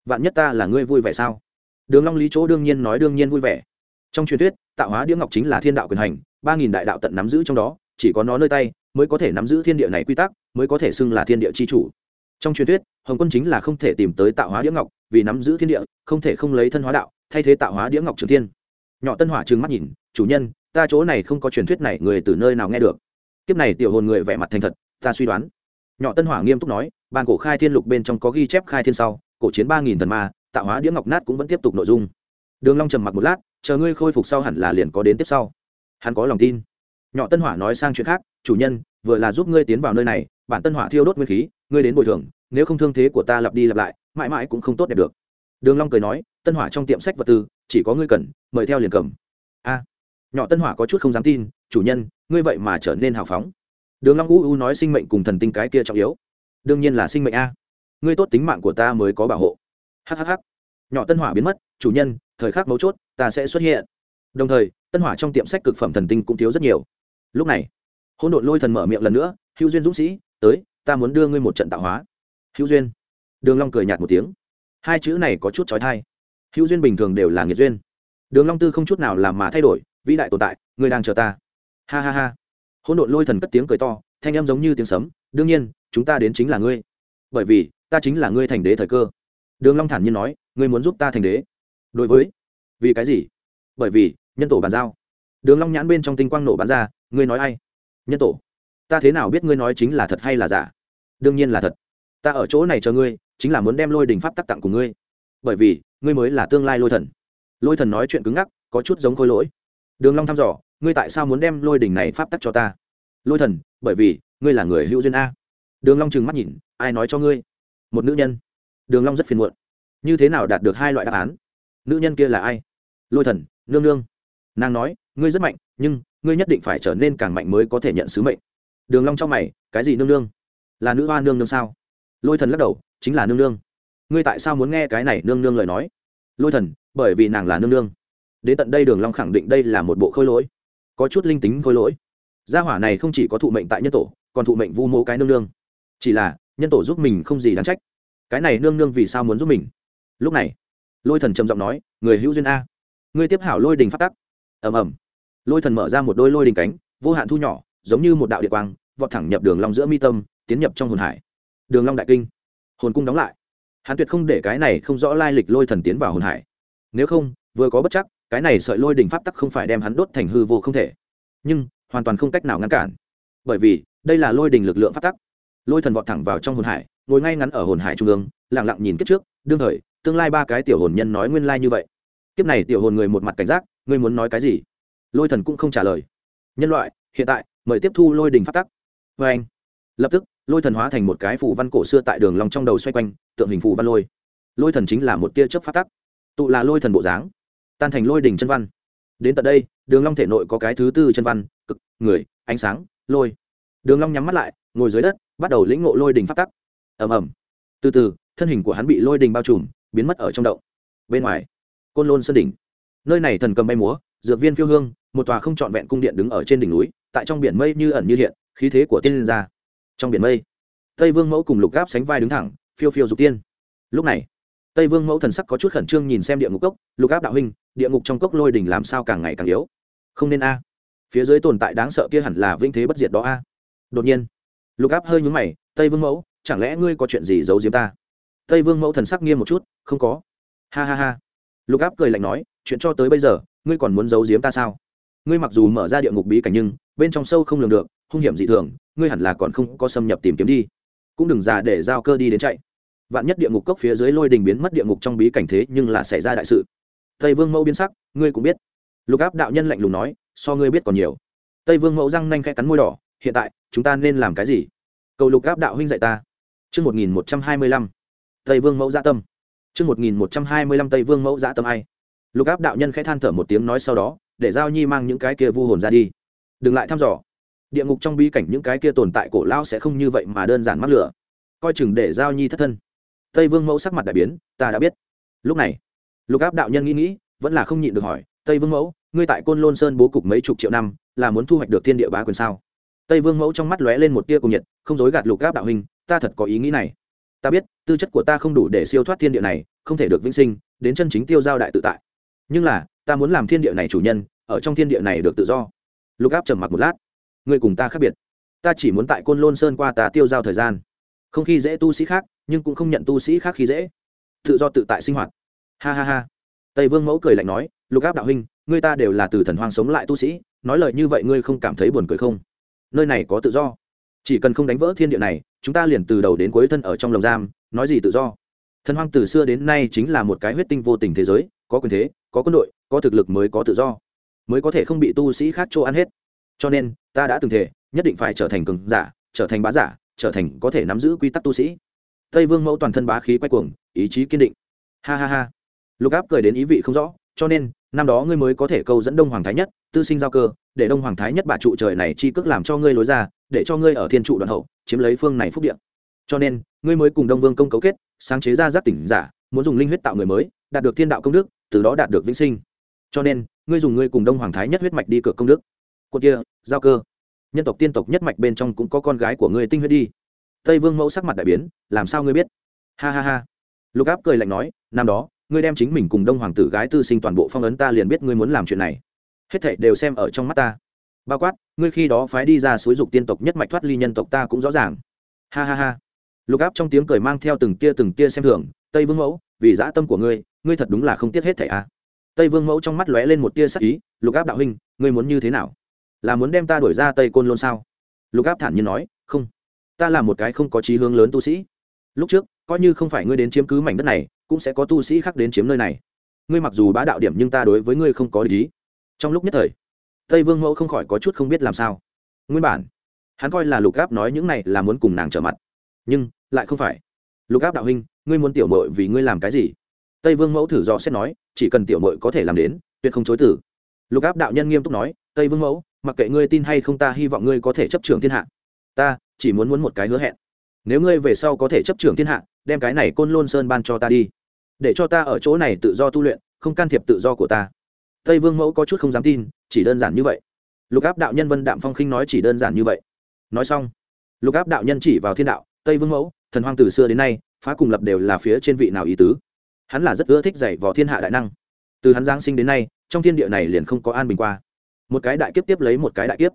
Vạn nhất ta là ngươi vui vẻ sao? Đường Long Lý chỗ đương nhiên nói đương nhiên vui vẻ. Trong truyền thuyết, tạo hóa đĩa ngọc chính là thiên đạo quyền hành, ba nghìn đại đạo tận nắm giữ trong đó, chỉ có nó nơi tay mới có thể nắm giữ thiên địa này quy tắc, mới có thể xưng là thiên địa chi chủ. Trong truyền thuyết, Hồng Quân chính là không thể tìm tới tạo hóa đĩa ngọc, vì nắm giữ thiên địa, không thể không lấy thân hóa đạo, thay thế tạo hóa đĩa ngọc trường thiên. Nhỏ Tân Hỏa trừng mắt nhìn, chủ nhân, ta chỗ này không có truyền thuyết này người từ nơi nào nghe được kiếp này tiểu hồn người vẻ mặt thành thật ta suy đoán nhỏ tân hỏa nghiêm túc nói, bàn cổ khai thiên lục bên trong có ghi chép khai thiên sau, cổ chiến ba nghìn thần ma, tạo hóa đĩa ngọc nát cũng vẫn tiếp tục nội dung. Đường long trầm mặc một lát, chờ ngươi khôi phục sau hẳn là liền có đến tiếp sau. Hắn có lòng tin. Nhỏ tân hỏa nói sang chuyện khác, chủ nhân, vừa là giúp ngươi tiến vào nơi này, bản tân hỏa thiêu đốt nguyên khí, ngươi đến bồi thường, nếu không thương thế của ta lặp đi lặp lại, mãi mãi cũng không tốt đẹp được. Đường long cười nói, tân hỏa trong tiệm sách vật tư, chỉ có ngươi cần, mời theo liền cầm. A. Nhỏ tân hỏa có chút không dám tin, chủ nhân, ngươi vậy mà trở nên hào phóng đường long u u nói sinh mệnh cùng thần tinh cái kia trọng yếu. Đương nhiên là sinh mệnh a. Ngươi tốt tính mạng của ta mới có bảo hộ. Hhh nhỏ tân hỏa biến mất, chủ nhân, thời khắc mấu chốt, ta sẽ xuất hiện. Đồng thời, tân hỏa trong tiệm sách cực phẩm thần tinh cũng thiếu rất nhiều. Lúc này, hỗn độn lôi thần mở miệng lần nữa, hữu duyên dũng sĩ, tới, ta muốn đưa ngươi một trận tạo hóa. Hữu duyên? Đường long cười nhạt một tiếng. Hai chữ này có chút chói tai. Hữu duyên bình thường đều là nghiệt duyên. Đường long tư không chút nào làm mà thay đổi, vĩ đại tồn tại, ngươi đang chờ ta. Ha ha ha hỗn độn lôi thần cất tiếng cười to, thanh âm giống như tiếng sấm, đương nhiên, chúng ta đến chính là ngươi. Bởi vì, ta chính là ngươi thành đế thời cơ. Đường long thản nhiên nói, ngươi muốn giúp ta thành đế? Đối với? Vì cái gì? Bởi vì, nhân tổ bàn giao. Đường long nhãn bên trong tinh quang nổ bắn ra, ngươi nói ai? Nhân tổ. Ta thế nào biết ngươi nói chính là thật hay là giả? Đương nhiên là thật. Ta ở chỗ này chờ ngươi, chính là muốn đem lôi đình pháp tắc tặng của ngươi. Bởi vì, ngươi mới là tương lai lôi thần. Lôi thần nói chuyện cứng ngắc, có chút giống khôi lỗi. Đường long thăm dò ngươi tại sao muốn đem lôi đỉnh này pháp tắc cho ta? Lôi thần, bởi vì, ngươi là người hữu duyên a. Đường long trừng mắt nhìn, ai nói cho ngươi? Một nữ nhân. Đường long rất phiền muộn. Như thế nào đạt được hai loại đáp án? Nữ nhân kia là ai? Lôi thần, nương nương. Nàng nói, ngươi rất mạnh, nhưng, ngươi nhất định phải trở nên càng mạnh mới có thể nhận sứ mệnh. Đường long cho mày, cái gì nương nương? Là nữ hoa nương nương sao? Lôi thần lắc đầu, chính là nương nương. Ngươi tại sao muốn nghe cái này nương nương lời nói? Lôi thần, bởi vì nàng là nương nương. Đến tận đây đường long khẳng định đây là một bộ khôi lỗi có chút linh tính khôi lỗi. Gia hỏa này không chỉ có thụ mệnh tại nhân tổ, còn thụ mệnh vu mô cái nương nương. Chỉ là, nhân tổ giúp mình không gì đáng trách. Cái này nương nương vì sao muốn giúp mình? Lúc này, lôi thần trầm giọng nói, người hữu duyên a, ngươi tiếp hảo lôi đình phát tắc. Ầm ầm. Lôi thần mở ra một đôi lôi đình cánh, vô hạn thu nhỏ, giống như một đạo địa quang, vọt thẳng nhập đường long giữa mi tâm, tiến nhập trong hồn hải. Đường long đại kinh. Hồn cung đóng lại. Hắn tuyệt không để cái này không rõ lai lịch lôi thần tiến vào hồn hải. Nếu không, vừa có bất chắc cái này sợi lôi đỉnh pháp tắc không phải đem hắn đốt thành hư vô không thể. Nhưng, hoàn toàn không cách nào ngăn cản. Bởi vì, đây là lôi đỉnh lực lượng pháp tắc. Lôi thần vọt thẳng vào trong hồn hải, ngồi ngay ngắn ở hồn hải trung ương, lặng lặng nhìn kiếp trước, đương thời, tương lai ba cái tiểu hồn nhân nói nguyên lai như vậy. Kiếp này tiểu hồn người một mặt cảnh giác, ngươi muốn nói cái gì? Lôi thần cũng không trả lời. Nhân loại, hiện tại, mời tiếp thu lôi đình pháp tắc. Vê anh, lập tức, lôi thần hóa thành một cái phù văn cổ xưa tại đường lòng trong đầu xoay quanh, tượng hình phù văn lôi. Lôi thần chính là một tia chớp pháp tắc. Tụ là lôi thần bộ dáng tan thành lôi đỉnh chân văn. Đến tận đây, đường long thể nội có cái thứ tư chân văn, cực, người, ánh sáng, lôi. Đường long nhắm mắt lại, ngồi dưới đất, bắt đầu lĩnh ngộ lôi đỉnh pháp tắc. Ầm ầm. Từ từ, thân hình của hắn bị lôi đỉnh bao trùm, biến mất ở trong động. Bên ngoài, côn lôn sơn đỉnh. Nơi này thần cầm bay múa, dược viên phiêu hương, một tòa không trọn vẹn cung điện đứng ở trên đỉnh núi, tại trong biển mây như ẩn như hiện, khí thế của tiên liên gia. Trong biển mây, tây vương mẫu cùng lục gáp sánh vai đứng thẳng, phiêu phiêu dục tiên. Lúc này, tây vương mẫu thần sắc có chút khẩn trương nhìn xem địa ngục cốc, lục áp đạo huynh địa ngục trong cốc lôi đỉnh làm sao càng ngày càng yếu? Không nên a. Phía dưới tồn tại đáng sợ kia hẳn là vinh thế bất diệt đó a. Đột nhiên, lục áp hơi nhúng mày, tây vương mẫu, chẳng lẽ ngươi có chuyện gì giấu giếm ta? Tây vương mẫu thần sắc nghiêm một chút, không có. Ha ha ha. Lục áp cười lạnh nói, chuyện cho tới bây giờ, ngươi còn muốn giấu giếm ta sao? Ngươi mặc dù mở ra địa ngục bí cảnh nhưng, bên trong sâu không lường được, hung hiểm dị thường, ngươi hẳn là còn không có xâm nhập tìm kiếm đi. Cũng đừng già để giao cơ đi đến chạy. Vạn nhất địa ngục cốc phía dưới lôi đình biến mất địa ngục trong bí cảnh thế nhưng là xảy ra đại sự tây vương mẫu biến sắc ngươi cũng biết lục áp đạo nhân lạnh lùng nói so ngươi biết còn nhiều tây vương mẫu răng nanh khẽ cắn môi đỏ hiện tại chúng ta nên làm cái gì cầu lục áp đạo huynh dạy ta Trước 1125, Tây Vương mẫu dạ tâm. Trước 1125 Tây Vương mẫu dạ tâm ai? Lục áp đạo nhân khẽ than thở một tiếng nói sau đó, để Giao Nhi mang những cái kia vu hồn ra đi. Đừng lại thăm dò. Địa ngục trong bí cảnh những cái kia tồn tại cổ lao sẽ không như vậy mà đơn giản mắc lửa. Coi chừng để Giao Nhi thất thân. Tây Vương mẫu sắc mặt đại biến, ta đã biết. Lúc này, Lục áp đạo nhân nghĩ nghĩ, vẫn là không nhịn được hỏi, Tây Vương mẫu, ngươi tại Côn Lôn Sơn bố cục mấy chục triệu năm, là muốn thu hoạch được thiên địa bá quyền sao? Tây Vương mẫu trong mắt lóe lên một tia cùng nhiệt, không dối gạt Lục áp đạo huynh, ta thật có ý nghĩ này. Ta biết tư chất của ta không đủ để siêu thoát thiên địa này không thể được vĩnh sinh đến chân chính tiêu giao đại tự tại. Nhưng là ta muốn làm thiên địa này chủ nhân ở trong thiên địa này được tự do. Lục áp trầm mặc một lát. Ngươi cùng ta khác biệt. Ta chỉ muốn tại côn lôn sơn qua ta tiêu giao thời gian. Không khi dễ tu sĩ khác nhưng cũng không nhận tu sĩ khác khi dễ. Tự do tự tại sinh hoạt ha ha ha. Tây vương mẫu cười lạnh nói, lục áp đạo huynh, ngươi ta đều là từ thần hoang sống lại tu sĩ, nói lời như vậy ngươi không cảm thấy buồn cười không? Nơi này có tự do. Chỉ cần không đánh vỡ thiên địa này, chúng ta liền từ đầu đến cuối thân ở trong lồng giam, nói gì tự do. Thần hoang từ xưa đến nay chính là một cái huyết tinh vô tình thế giới, có quyền thế, có quân đội, có thực lực mới có tự do. Mới có thể không bị tu sĩ khác chỗ ăn hết. Cho nên, ta đã từng thể nhất định phải trở thành cường giả, trở thành bá giả, trở thành có thể nắm giữ quy tắc tu sĩ. Tây vương mẫu toàn thân bá khí quay cuồng, ý chí kiên định. Ha ha ha lục áp cười đến ý vị không rõ, cho nên, năm đó ngươi mới có thể câu dẫn đông hoàng thái nhất, tư sinh giao cơ, để đông hoàng thái nhất bà trụ trời này chi cước làm cho ngươi lối ra, để cho ngươi ở thiên trụ đoạn hậu, chiếm lấy phương này phúc điện cho nên, ngươi mới cùng đông vương công cấu kết, sáng chế ra giác tỉnh giả, muốn dùng linh huyết tạo người mới, đạt được thiên đạo công đức, từ đó đạt được vĩnh sinh. Cho nên, ngươi dùng ngươi cùng đông hoàng thái nhất huyết mạch đi cược công đức. Quân kia, giao cơ. Nhân tộc tiên tộc nhất mạch bên trong cũng có con gái của ngươi tinh huyết đi. Tây vương mẫu sắc mặt đại biến, làm sao ngươi biết? Ha ha ha. Lục áp cười lạnh nói, năm đó ngươi đem chính mình cùng đông hoàng tử gái tư sinh toàn bộ phong ấn ta liền biết ngươi muốn làm chuyện này. Hết thảy đều xem ở trong mắt ta. Bao quát, ngươi khi đó phái đi ra suối dục tiên tộc nhất mạch thoát ly nhân tộc ta cũng rõ ràng. Ha ha ha. Lục áp trong tiếng cười mang theo từng tia từng tia xem thường, tây vương mẫu, vì dã tâm của ngươi ngươi thật đúng là không tiếc hết thảy a. À. tây vương mẫu trong mắt lóe lên một tia sắc ý, lục áp đạo huynh, ngươi muốn như thế nào? Là muốn đem ta đuổi ra tây côn lôn sao? Lục áp thản nhiên nói, không. Ta là một cái không có chí hướng lớn tu sĩ. Lúc trước, coi như không phải ngươi đến chiếm cứ mảnh đất này cũng sẽ có tu sĩ khác đến chiếm nơi này. Ngươi mặc dù bá đạo điểm nhưng ta đối với ngươi không có lý. Trong lúc nhất thời, tây vương mẫu không khỏi có chút không biết làm sao. Nguyên bản, hắn coi là lục gáp nói những này là muốn cùng nàng trở mặt. Nhưng, lại không phải. Lục gáp đạo huynh, ngươi muốn tiểu mội vì ngươi làm cái gì? Tây vương mẫu thử dò xét nói, chỉ cần tiểu mội có thể làm đến, tuyệt không chối tử lục áp đạo nhân nghiêm túc nói, tây vương mẫu, mặc kệ ngươi tin hay không ta hy vọng ngươi có thể chấp trường thiên hạ. Ta, chỉ muốn muốn một cái hứa hẹn. Nếu ngươi về sau có thể chấp trường thiên hạ, đem cái này côn lôn sơn ban cho ta đi để cho ta ở chỗ này tự do tu luyện, không can thiệp tự do của ta. Tây vương mẫu có chút không dám tin, chỉ đơn giản như vậy. Lục áp đạo nhân vân đạm phong khinh nói chỉ đơn giản như vậy. Nói xong, lục áp đạo nhân chỉ vào thiên đạo, tây vương mẫu, thần hoang từ xưa đến nay, phá cùng lập đều là phía trên vị nào ý tứ? Hắn là rất ưa thích dạy vò thiên hạ đại năng. Từ hắn giáng sinh đến nay, trong thiên địa này liền không có an bình qua. Một cái đại kiếp tiếp lấy một cái đại kiếp.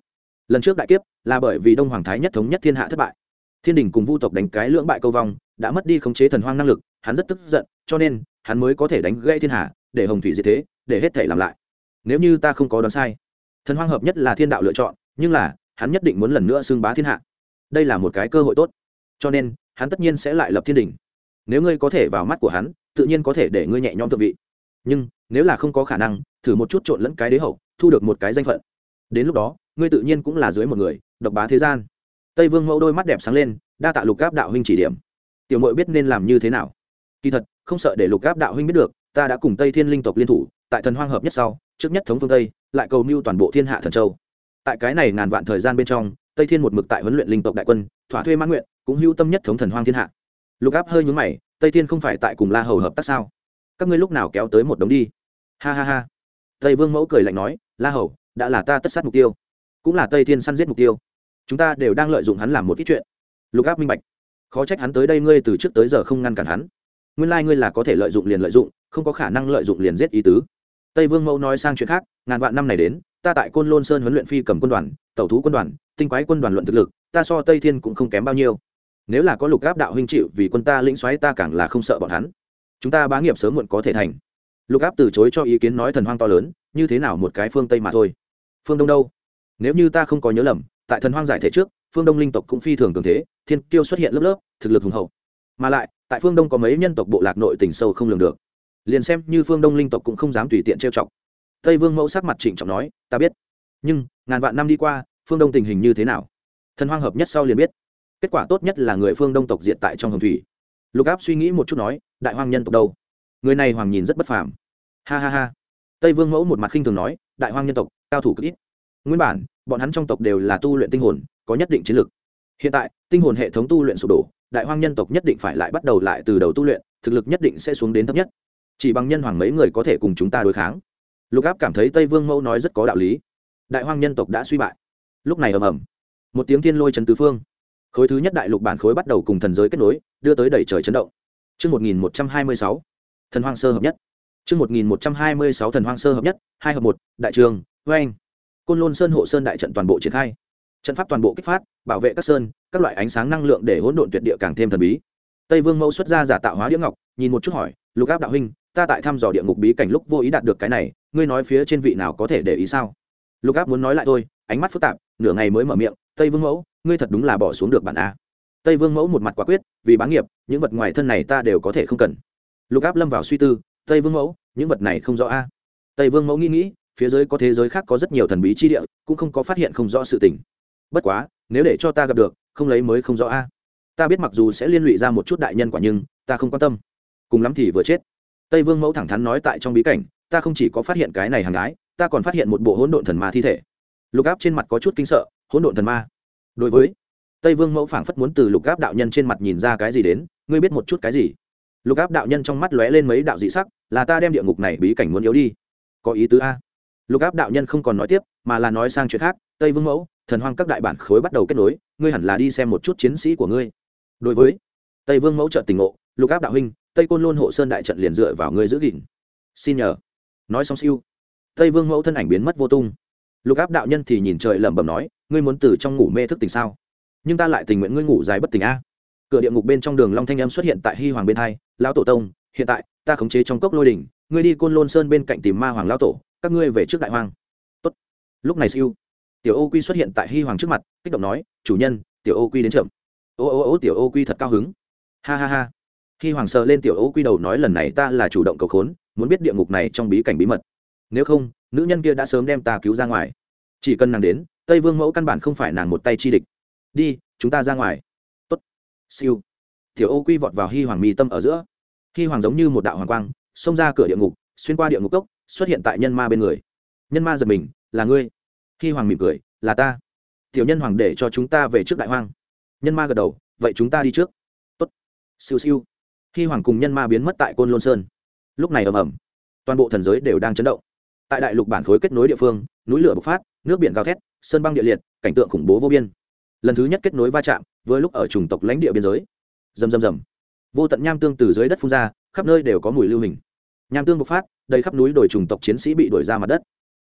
Lần trước đại kiếp là bởi vì đông hoàng thái nhất thống nhất thiên hạ thất bại thiên đình cùng vu tộc đánh cái lưỡng bại câu vong, đã mất đi khống chế thần hoang năng lực, hắn rất tức giận, cho nên, hắn mới có thể đánh gây thiên hạ để hồng thủy diệt thế, để hết thể làm lại. Nếu như ta không có đoán sai, thần hoang hợp nhất là thiên đạo lựa chọn, nhưng là, hắn nhất định muốn lần nữa xưng bá thiên hạ. Đây là một cái cơ hội tốt. Cho nên, hắn tất nhiên sẽ lại lập thiên đình. Nếu ngươi có thể vào mắt của hắn, tự nhiên có thể để ngươi nhẹ nhõm thượng vị. Nhưng, nếu là không có khả năng, thử một chút trộn lẫn cái đế hậu, thu được một cái danh phận. Đến lúc đó, ngươi tự nhiên cũng là dưới một người, độc bá thế gian tây vương mẫu đôi mắt đẹp sáng lên, đa tạ lục gáp đạo huynh chỉ điểm. Tiểu mội biết nên làm như thế nào? Kỳ thật, không sợ để lục gáp đạo huynh biết được, ta đã cùng tây thiên linh tộc liên thủ, tại thần hoang hợp nhất sau, trước nhất thống phương tây, lại cầu mưu toàn bộ thiên hạ thần châu. Tại cái này ngàn vạn thời gian bên trong, tây thiên một mực tại huấn luyện linh tộc đại quân, thỏa thuê mãn nguyện, cũng hưu tâm nhất thống thần hoang thiên hạ. Lục áp hơi nhúng mày, tây thiên không phải tại cùng la hầu hợp tác sao? Các ngươi lúc nào kéo tới một đống đi? Ha ha ha. Tây vương mẫu cười lạnh nói, la hầu, đã là ta tất sát mục tiêu. Cũng là tây thiên săn giết mục tiêu chúng ta đều đang lợi dụng hắn làm một ít chuyện. Lục áp minh bạch. Khó trách hắn tới đây ngươi từ trước tới giờ không ngăn cản hắn. Nguyên lai、like、ngươi là có thể lợi dụng liền lợi dụng, không có khả năng lợi dụng liền giết ý tứ. Tây vương mẫu nói sang chuyện khác, ngàn vạn năm này đến, ta tại côn lôn sơn huấn luyện phi cầm quân đoàn, tẩu thú quân đoàn, tinh quái quân đoàn luận thực lực, ta so tây thiên cũng không kém bao nhiêu. Nếu là có lục áp đạo huynh chịu vì quân ta lĩnh xoáy ta càng là không sợ bọn hắn. Chúng ta bá nghiệp sớm muộn có thể thành. Lục áp từ chối cho ý kiến nói thần hoang to lớn, như thế nào một cái phương tây mà thôi. Phương đông đâu? Nếu như ta không có nhớ lầm tại thần hoang giải thể trước, phương đông linh tộc cũng phi thường cường thế, thiên kiêu xuất hiện lớp lớp, thực lực hùng hậu. Mà lại, tại phương đông có mấy nhân tộc bộ lạc nội tỉnh sâu không lường được. Liền xem như phương đông linh tộc cũng không dám tùy tiện trêu chọc. Tây vương mẫu sắc mặt trịnh trọng nói, ta biết. Nhưng, ngàn vạn năm đi qua, phương đông tình hình như thế nào? Thần hoang hợp nhất sau liền biết. Kết quả tốt nhất là người phương đông tộc diện tại trong hồng thủy. Lục áp suy nghĩ một chút nói, đại hoang nhân tộc đâu? Người này hoàng nhìn rất bất phàm. Ha ha ha. Tây vương mẫu một mặt khinh thường nói, đại hoang nhân tộc, cao thủ cực ít nguyên bản bọn hắn trong tộc đều là tu luyện tinh hồn có nhất định chiến lược hiện tại tinh hồn hệ thống tu luyện sụp đổ đại hoang nhân tộc nhất định phải lại bắt đầu lại từ đầu tu luyện thực lực nhất định sẽ xuống đến thấp nhất. Chỉ bằng nhân hoàng mấy người có thể cùng chúng ta đối kháng. Lục áp cảm thấy tây vương mẫu nói rất có đạo lý. Đại hoang nhân tộc đã suy bại. Lúc này ầm ầm một tiếng thiên lôi chấn tứ phương. Khối thứ nhất đại lục bản khối bắt đầu cùng thần giới kết nối đưa tới đẩy trời chấn động. Trước 1126, thần hoang sơ hợp nhất. Trước 1126 thần hoang sơ hợp nhất, hai hợp một, đại trường, Oanh. Côn Lôn Sơn hộ sơn đại trận toàn bộ triển khai. Trận pháp toàn bộ kích phát, bảo vệ các sơn, các loại ánh sáng năng lượng để hỗn độn tuyệt địa càng thêm thần bí. Tây Vương Mẫu xuất ra giả tạo hóa đĩa ngọc, nhìn một chút hỏi, "Lục Áp đạo huynh, ta tại thăm dò địa ngục bí cảnh lúc vô ý đạt được cái này, ngươi nói phía trên vị nào có thể để ý sao?" Lục Áp muốn nói lại thôi, ánh mắt phức tạp, nửa ngày mới mở miệng, "Tây Vương Mẫu, ngươi thật đúng là bỏ xuống được bản a." À. Tây Vương Mẫu một mặt quả quyết, vì bá nghiệp, những vật ngoài thân này ta đều có thể không cần. Lục Áp lâm vào suy tư, Tây Vương Mẫu, những vật này không rõ a. Tây Vương Mẫu nghĩ nghĩ, phía dưới có thế giới khác có rất nhiều thần bí chi địa, cũng không có phát hiện không rõ sự tình. Bất quá, nếu để cho ta gặp được, không lấy mới không rõ a. Ta biết mặc dù sẽ liên lụy ra một chút đại nhân quả nhưng, ta không quan tâm. Cùng lắm thì vừa chết. Tây vương mẫu thẳng thắn nói tại trong bí cảnh, ta không chỉ có phát hiện cái này hàng gái ta còn phát hiện một bộ hỗn độn thần ma thi thể. Lục áp trên mặt có chút kinh sợ, hỗn độn thần ma. Đối với tây vương mẫu phảng phất muốn từ lục áp đạo nhân trên mặt nhìn ra cái gì đến, ngươi biết một chút cái gì? Lục áp đạo nhân trong mắt lóe lên mấy đạo dị sắc, là ta đem địa ngục này bí cảnh muốn yếu đi. Có ý tứ a lục áp đạo nhân không còn nói tiếp, mà là nói sang chuyện khác, tây vương mẫu, thần hoang các đại bản khối bắt đầu kết nối, ngươi hẳn là đi xem một chút chiến sĩ của ngươi. Đối với tây vương mẫu trợ tình ngộ, lục áp đạo huynh, tây côn lôn hộ sơn đại trận liền dựa vào ngươi giữ gìn. Xin nhờ. Nói xong siêu, tây vương mẫu thân ảnh biến mất vô tung. Lục áp đạo nhân thì nhìn trời lẩm bẩm nói, ngươi muốn từ trong ngủ mê thức tình sao? Nhưng ta lại tình nguyện ngươi ngủ dài bất tỉnh a. Cửa địa ngục bên trong đường long thanh âm xuất hiện tại Hi hoàng bên hai, lão tổ tông, hiện tại ta khống chế trong cốc lôi đỉnh, ngươi đi côn lôn sơn bên cạnh tìm ma hoàng lão tổ các ngươi về trước đại hoang. Tốt. lúc này siêu, tiểu ô quy xuất hiện tại hy hoàng trước mặt, kích động nói, chủ nhân, tiểu ô quy đến chậm. Ô ô ô, tiểu ô quy thật cao hứng. Ha ha ha. Hy hoàng sờ lên tiểu ô quy đầu nói, lần này ta là chủ động cầu khốn, muốn biết địa ngục này trong bí cảnh bí mật. Nếu không, nữ nhân kia đã sớm đem ta cứu ra ngoài. Chỉ cần nàng đến, tây vương mẫu căn bản không phải nàng một tay chi địch. Đi, chúng ta ra ngoài. Tốt. Siêu, tiểu ô quy vọt vào hy hoàng mi tâm ở giữa. Hy hoàng giống như một đạo hoàng quang, xông ra cửa địa ngục, xuyên qua địa ngục cốc xuất hiện tại nhân ma bên người. Nhân ma giật mình, là ngươi? Khi hoàng mỉm cười, là ta. Tiểu nhân hoàng để cho chúng ta về trước đại hoang. Nhân ma gật đầu, vậy chúng ta đi trước. Tốt. Siêu siêu. Khi hoàng cùng nhân ma biến mất tại côn lôn sơn, lúc này ầm ầm, toàn bộ thần giới đều đang chấn động. Tại đại lục bản khối kết nối địa phương, núi lửa bộc phát, nước biển gào thét, sơn băng địa liệt, cảnh tượng khủng bố vô biên. Lần thứ nhất kết nối va chạm với lúc ở chủng tộc lãnh địa biên giới. Rầm rầm rầm. Vô tận nham tương từ dưới đất phun ra, khắp nơi đều có mùi lưu hình nham tương bộc phát, đầy khắp núi đồi chủng tộc chiến sĩ bị đuổi ra mặt đất.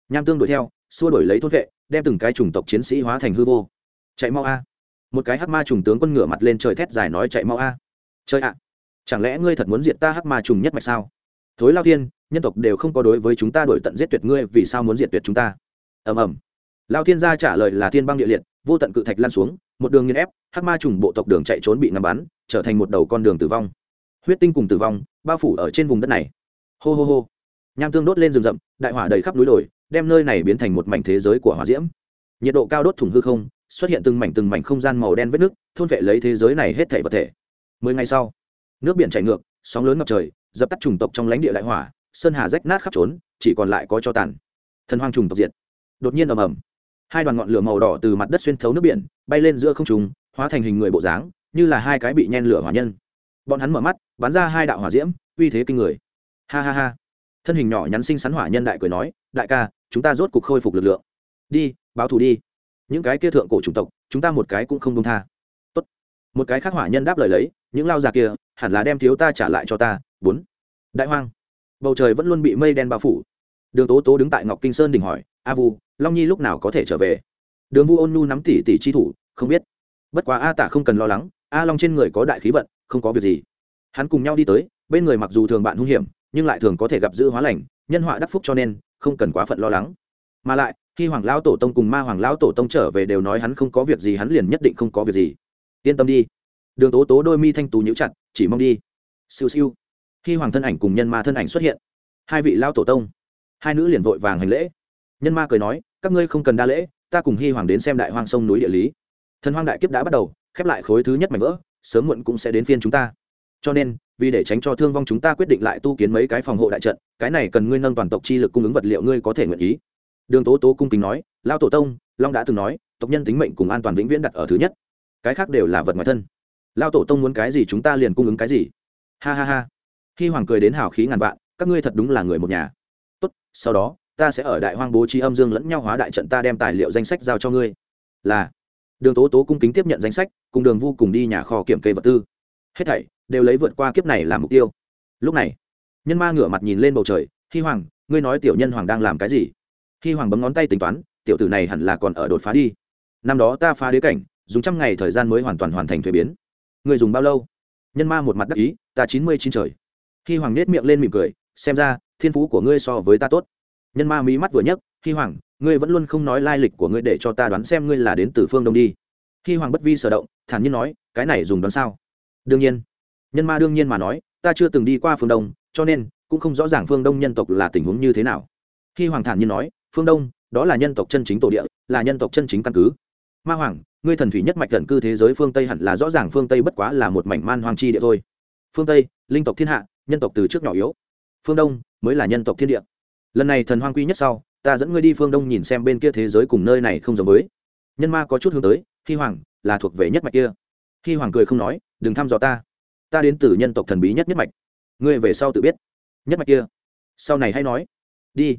Nham tương đuổi theo, xua đuổi lấy thôn vệ, đem từng cái chủng tộc chiến sĩ hóa thành hư vô. Chạy mau a. Một cái hắc ma trùng tướng quân ngửa mặt lên trời thét dài nói chạy mau a. Chơi ạ, chẳng lẽ ngươi thật muốn diệt ta hắc ma trùng nhất mạch sao? Thối lao thiên, nhân tộc đều không có đối với chúng ta đổi tận giết tuyệt ngươi, vì sao muốn diệt tuyệt chúng ta? Ầm ầm. Lao thiên gia trả lời là thiên băng địa liệt, vô tận cự thạch lan xuống, một đường nghiên ép, hắc ma trùng bộ tộc đường chạy trốn bị ngắm bắn, trở thành một đầu con đường tử vong. Huyết tinh cùng tử vong, bao phủ ở trên vùng đất này hô hô hô. Nham tương đốt lên rừng rậm, đại hỏa đầy khắp núi đồi, đem nơi này biến thành một mảnh thế giới của hỏa diễm. Nhiệt độ cao đốt thủng hư không, xuất hiện từng mảnh từng mảnh không gian màu đen vết nước thôn vệ lấy thế giới này hết thể vật thể. Mười ngày sau, nước biển chảy ngược, sóng lớn ngập trời, dập tắt chủng tộc trong lãnh địa đại hỏa, sơn hà rách nát khắp trốn, chỉ còn lại có cho tàn. Thần hoang trùng tộc diệt. Đột nhiên ầm ầm, hai đoàn ngọn lửa màu đỏ từ mặt đất xuyên thấu nước biển, bay lên giữa không trùng hóa thành hình người bộ dáng, như là hai cái bị nhen lửa hỏa nhân. Bọn hắn mở mắt, bắn ra hai đạo hỏa diễm, uy thế kinh người ha ha ha. Thân hình nhỏ nhắn sinh sắn hỏa nhân đại cười nói, đại ca, chúng ta rốt cục khôi phục lực lượng. Đi, báo thù đi. Những cái kia thượng cổ chủng tộc, chúng ta một cái cũng không đông tha. Tốt. một cái khác hỏa nhân đáp lời lấy, những lao già kia, hẳn là đem thiếu ta trả lại cho ta. Bốn. Đại hoang. Bầu trời vẫn luôn bị mây đen bao phủ. Đường tố tố đứng tại ngọc kinh sơn đỉnh hỏi, a vu, long nhi lúc nào có thể trở về? Đường vu ôn nhu nắm tỷ tỷ chi thủ, không biết. Bất quá a tả không cần lo lắng, a long trên người có đại khí vận, không có việc gì. Hắn cùng nhau đi tới bên người mặc dù thường bạn hung hiểm, nhưng lại thường có thể gặp giữ hóa lành, nhân họa đắc phúc cho nên không cần quá phận lo lắng. Mà lại, khi hoàng lão tổ tông cùng ma hoàng lão tổ tông trở về đều nói hắn không có việc gì, hắn liền nhất định không có việc gì. Yên tâm đi. Đường tố tố đôi mi thanh tú nhíu chặt, chỉ mong đi. Siêu siêu. Khi hoàng thân ảnh cùng nhân ma thân ảnh xuất hiện, hai vị lão tổ tông, hai nữ liền vội vàng hành lễ. Nhân ma cười nói, các ngươi không cần đa lễ, ta cùng hy hoàng đến xem đại hoang sông núi địa lý. Thần hoang đại kiếp đã bắt đầu, khép lại khối thứ nhất mảnh vỡ, sớm muộn cũng sẽ đến phiên chúng ta. Cho nên vì để tránh cho thương vong chúng ta quyết định lại tu kiến mấy cái phòng hộ đại trận, cái này cần ngươi nâng toàn tộc chi lực cung ứng vật liệu ngươi có thể nguyện ý. Đường tố tố cung kính nói lao tổ tông, long đã từng nói, tộc nhân tính mệnh cùng an toàn vĩnh viễn đặt ở thứ nhất. Cái khác đều là vật ngoài thân. Lao tổ tông muốn cái gì chúng ta liền cung ứng cái gì. Ha ha ha. Khi hoàng cười đến hào khí ngàn vạn, các ngươi thật đúng là người một nhà. Tốt, sau đó, ta sẽ ở đại hoang bố trí âm dương lẫn nhau hóa đại trận ta đem tài liệu danh sách giao cho ngươi. Là, đường tố tố cung kính tiếp nhận danh sách, cùng đường vu cùng đi nhà kho kiểm kê vật tư hết thảy đều lấy vượt qua kiếp này làm mục tiêu. Lúc này, nhân ma ngửa mặt nhìn lên bầu trời hy hoàng, ngươi nói tiểu nhân hoàng đang làm cái gì? Hy hoàng bấm ngón tay tính toán, tiểu tử này hẳn là còn ở đột phá đi. Năm đó ta phá đế cảnh, dùng trăm ngày thời gian mới hoàn toàn hoàn thành thuế biến. Người dùng bao lâu? Nhân ma một mặt đắc ý, ta chín mươi chín trời. Hy hoàng nết miệng lên mỉm cười, xem ra, thiên phú của ngươi so với ta tốt. Nhân ma mí mắt vừa nhấc hy hoàng, ngươi vẫn luôn không nói lai lịch của ngươi để cho ta đoán xem ngươi là đến từ phương đông đi. Hy hoàng bất vi sở động, thản nhiên nói, cái này dùng đoán sao? Đương nhiên. Nhân ma đương nhiên mà nói, ta chưa từng đi qua phương đông, cho nên cũng không rõ ràng phương đông nhân tộc là tình huống như thế nào. Khi hoàng thản nhiên nói, phương đông, đó là nhân tộc chân chính tổ địa, là nhân tộc chân chính căn cứ. Ma hoàng, ngươi thần thủy nhất mạch gần cư thế giới phương tây hẳn là rõ ràng phương tây bất quá là một mảnh man hoàng chi địa thôi. Phương tây, linh tộc thiên hạ, nhân tộc từ trước nhỏ yếu. Phương đông mới là nhân tộc thiên địa. Lần này thần hoang quy nhất sau, ta dẫn ngươi đi phương đông nhìn xem bên kia thế giới cùng nơi này không giống với. Nhân ma có chút hướng tới khi hoàng, là thuộc về nhất mạch kia hy hoàng cười không nói, đừng thăm dò ta. Ta đến từ nhân tộc thần bí nhất nhất mạch. Ngươi về sau tự biết. Nhất mạch kia. Sau này hay nói. Đi.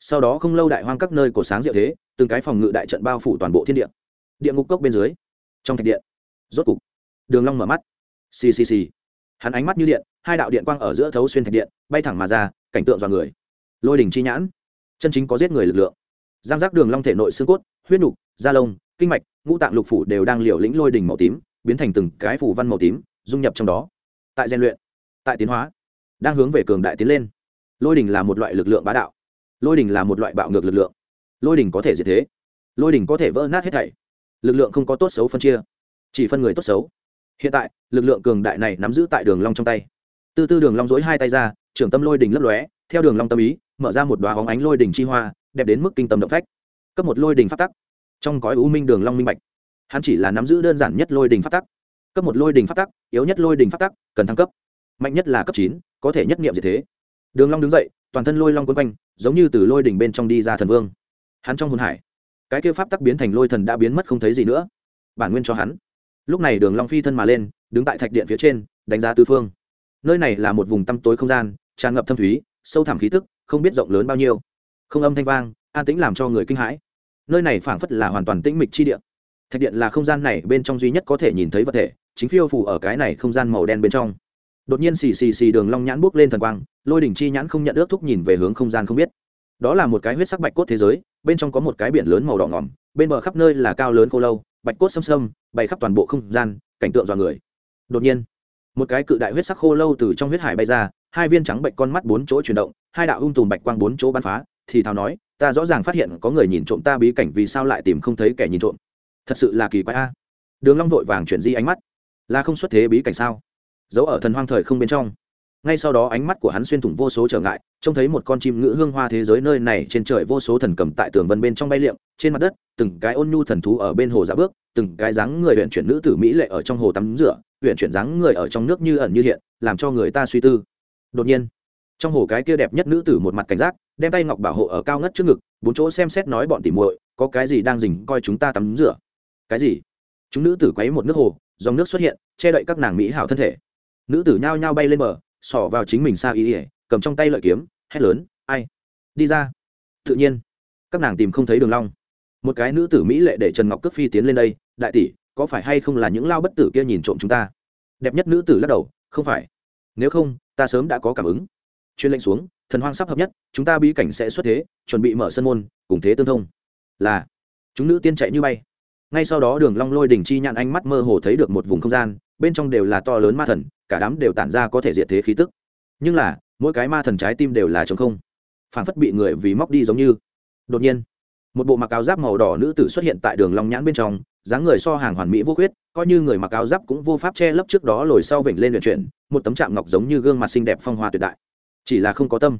Sau đó không lâu đại hoang các nơi cổ sáng diệu thế, từng cái phòng ngự đại trận bao phủ toàn bộ thiên địa. Địa ngục cốc bên dưới, trong thạch điện, rốt cục, đường long mở mắt. Xì xì xì. Hắn ánh mắt như điện, hai đạo điện quang ở giữa thấu xuyên thạch điện, bay thẳng mà ra, cảnh tượng dọa người. Lôi đỉnh chi nhãn. Chân chính có giết người lực lượng. Giang giác đường long thể nội xương cốt, huyết nục, da lông, kinh mạch, ngũ tạng lục phủ đều đang liều lĩnh lôi đỉnh màu tím biến thành từng cái phủ văn màu tím, dung nhập trong đó. Tại rèn luyện, tại tiến hóa, đang hướng về cường đại tiến lên. Lôi đỉnh là một loại lực lượng bá đạo. Lôi đỉnh là một loại bạo ngược lực lượng. Lôi đỉnh có thể diệt thế. Lôi đỉnh có thể vỡ nát hết thảy. Lực lượng không có tốt xấu phân chia, chỉ phân người tốt xấu. Hiện tại, lực lượng cường đại này nắm giữ tại đường long trong tay. Từ từ đường long dối hai tay ra, trưởng tâm lôi đỉnh lấp lóe, theo đường long tâm ý, mở ra một đóa hóng ánh lôi đỉnh chi hoa, đẹp đến mức kinh tâm động phách. Cấp một lôi đỉnh phát tắc. Trong cõi u minh đường long minh bạch hắn chỉ là nắm giữ đơn giản nhất lôi đỉnh phát tắc. Cấp một lôi đỉnh phát tắc, yếu nhất lôi đỉnh phát tắc, cần thăng cấp. Mạnh nhất là cấp chín, có thể nhất niệm gì thế. Đường long đứng dậy, toàn thân lôi long quấn quanh, giống như từ lôi đỉnh bên trong đi ra thần vương. Hắn trong hồn hải, cái kia pháp tắc biến thành lôi thần đã biến mất không thấy gì nữa. Bản nguyên cho hắn. Lúc này đường long phi thân mà lên, đứng tại thạch điện phía trên, đánh giá tứ phương. Nơi này là một vùng tăm tối không gian, tràn ngập thâm thúy, sâu thẳm khí tức, không biết rộng lớn bao nhiêu. Không âm thanh vang, an tĩnh làm cho người kinh hãi. Nơi này phảng phất là hoàn toàn tĩnh mịch chi địa thạch điện là không gian này bên trong duy nhất có thể nhìn thấy vật thể, chính phiêu phủ ở cái này không gian màu đen bên trong. Đột nhiên xì xì xì đường long nhãn bước lên thần quang, lôi đỉnh chi nhãn không nhận ước thúc nhìn về hướng không gian không biết. Đó là một cái huyết sắc bạch cốt thế giới, bên trong có một cái biển lớn màu đỏ ngỏm, bên bờ khắp nơi là cao lớn khô lâu, bạch cốt xâm xâm bày khắp toàn bộ không gian, cảnh tượng dọa người. Đột nhiên, một cái cự đại huyết sắc khô lâu từ trong huyết hải bay ra, hai viên trắng bệnh con mắt bốn chỗ chuyển động, hai đạo ung tùm bạch quang bốn chỗ bắn phá, thì thào nói, ta rõ ràng phát hiện có người nhìn trộm ta bí cảnh vì sao lại tìm không thấy kẻ nhìn trộm thật sự là kỳ quái a. Đường long vội vàng chuyển di ánh mắt. Là không xuất thế bí cảnh sao? Giấu ở thần hoang thời không bên trong. Ngay sau đó ánh mắt của hắn xuyên thủng vô số trở ngại, trông thấy một con chim ngữ hương hoa thế giới nơi này trên trời vô số thần cầm tại tường vân bên trong bay liệm trên mặt đất, từng cái ôn nhu thần thú ở bên hồ dạ bước, từng cái dáng người huyện chuyển nữ tử mỹ lệ ở trong hồ tắm rửa huyện chuyển dáng người ở trong nước như ẩn như hiện, làm cho người ta suy tư. Đột nhiên, trong hồ cái kia đẹp nhất nữ tử một mặt cảnh giác, đem tay ngọc bảo hộ ở cao ngất trước ngực, bốn chỗ xem xét nói bọn tỉ muội, có cái gì đang dình coi chúng ta tắm rửa cái gì? Chúng nữ tử quấy một nước hồ, dòng nước xuất hiện, che đậy các nàng mỹ hảo thân thể. Nữ tử nhao nhao bay lên bờ, xỏ vào chính mình xa ý ỉa cầm trong tay lợi kiếm, hét lớn, ai? Đi ra. Tự nhiên, các nàng tìm không thấy đường long. Một cái nữ tử mỹ lệ để trần ngọc cước phi tiến lên đây, đại tỷ, có phải hay không là những lao bất tử kia nhìn trộm chúng ta? Đẹp nhất nữ tử lắc đầu, không phải. Nếu không, ta sớm đã có cảm ứng. Chuyên lệnh xuống, thần hoang sắp hợp nhất, chúng ta bí cảnh sẽ xuất thế, chuẩn bị mở sân môn, cùng thế tương thông. Là, chúng nữ tiên chạy như bay ngay sau đó đường long lôi đỉnh chi nhạn ánh mắt mơ hồ thấy được một vùng không gian, bên trong đều là to lớn ma thần, cả đám đều tản ra có thể diệt thế khí tức. Nhưng là, mỗi cái ma thần trái tim đều là trống không. Phảng phất bị người vì móc đi giống như. Đột nhiên, một bộ mặc áo giáp màu đỏ nữ tử xuất hiện tại đường long nhãn bên trong, dáng người so hàng hoàn mỹ vô khuyết, coi như người mặc áo giáp cũng vô pháp che lấp trước đó lồi sau vểnh lên luyện chuyển, một tấm chạm ngọc giống như gương mặt xinh đẹp phong hoa tuyệt đại. Chỉ là không có tâm.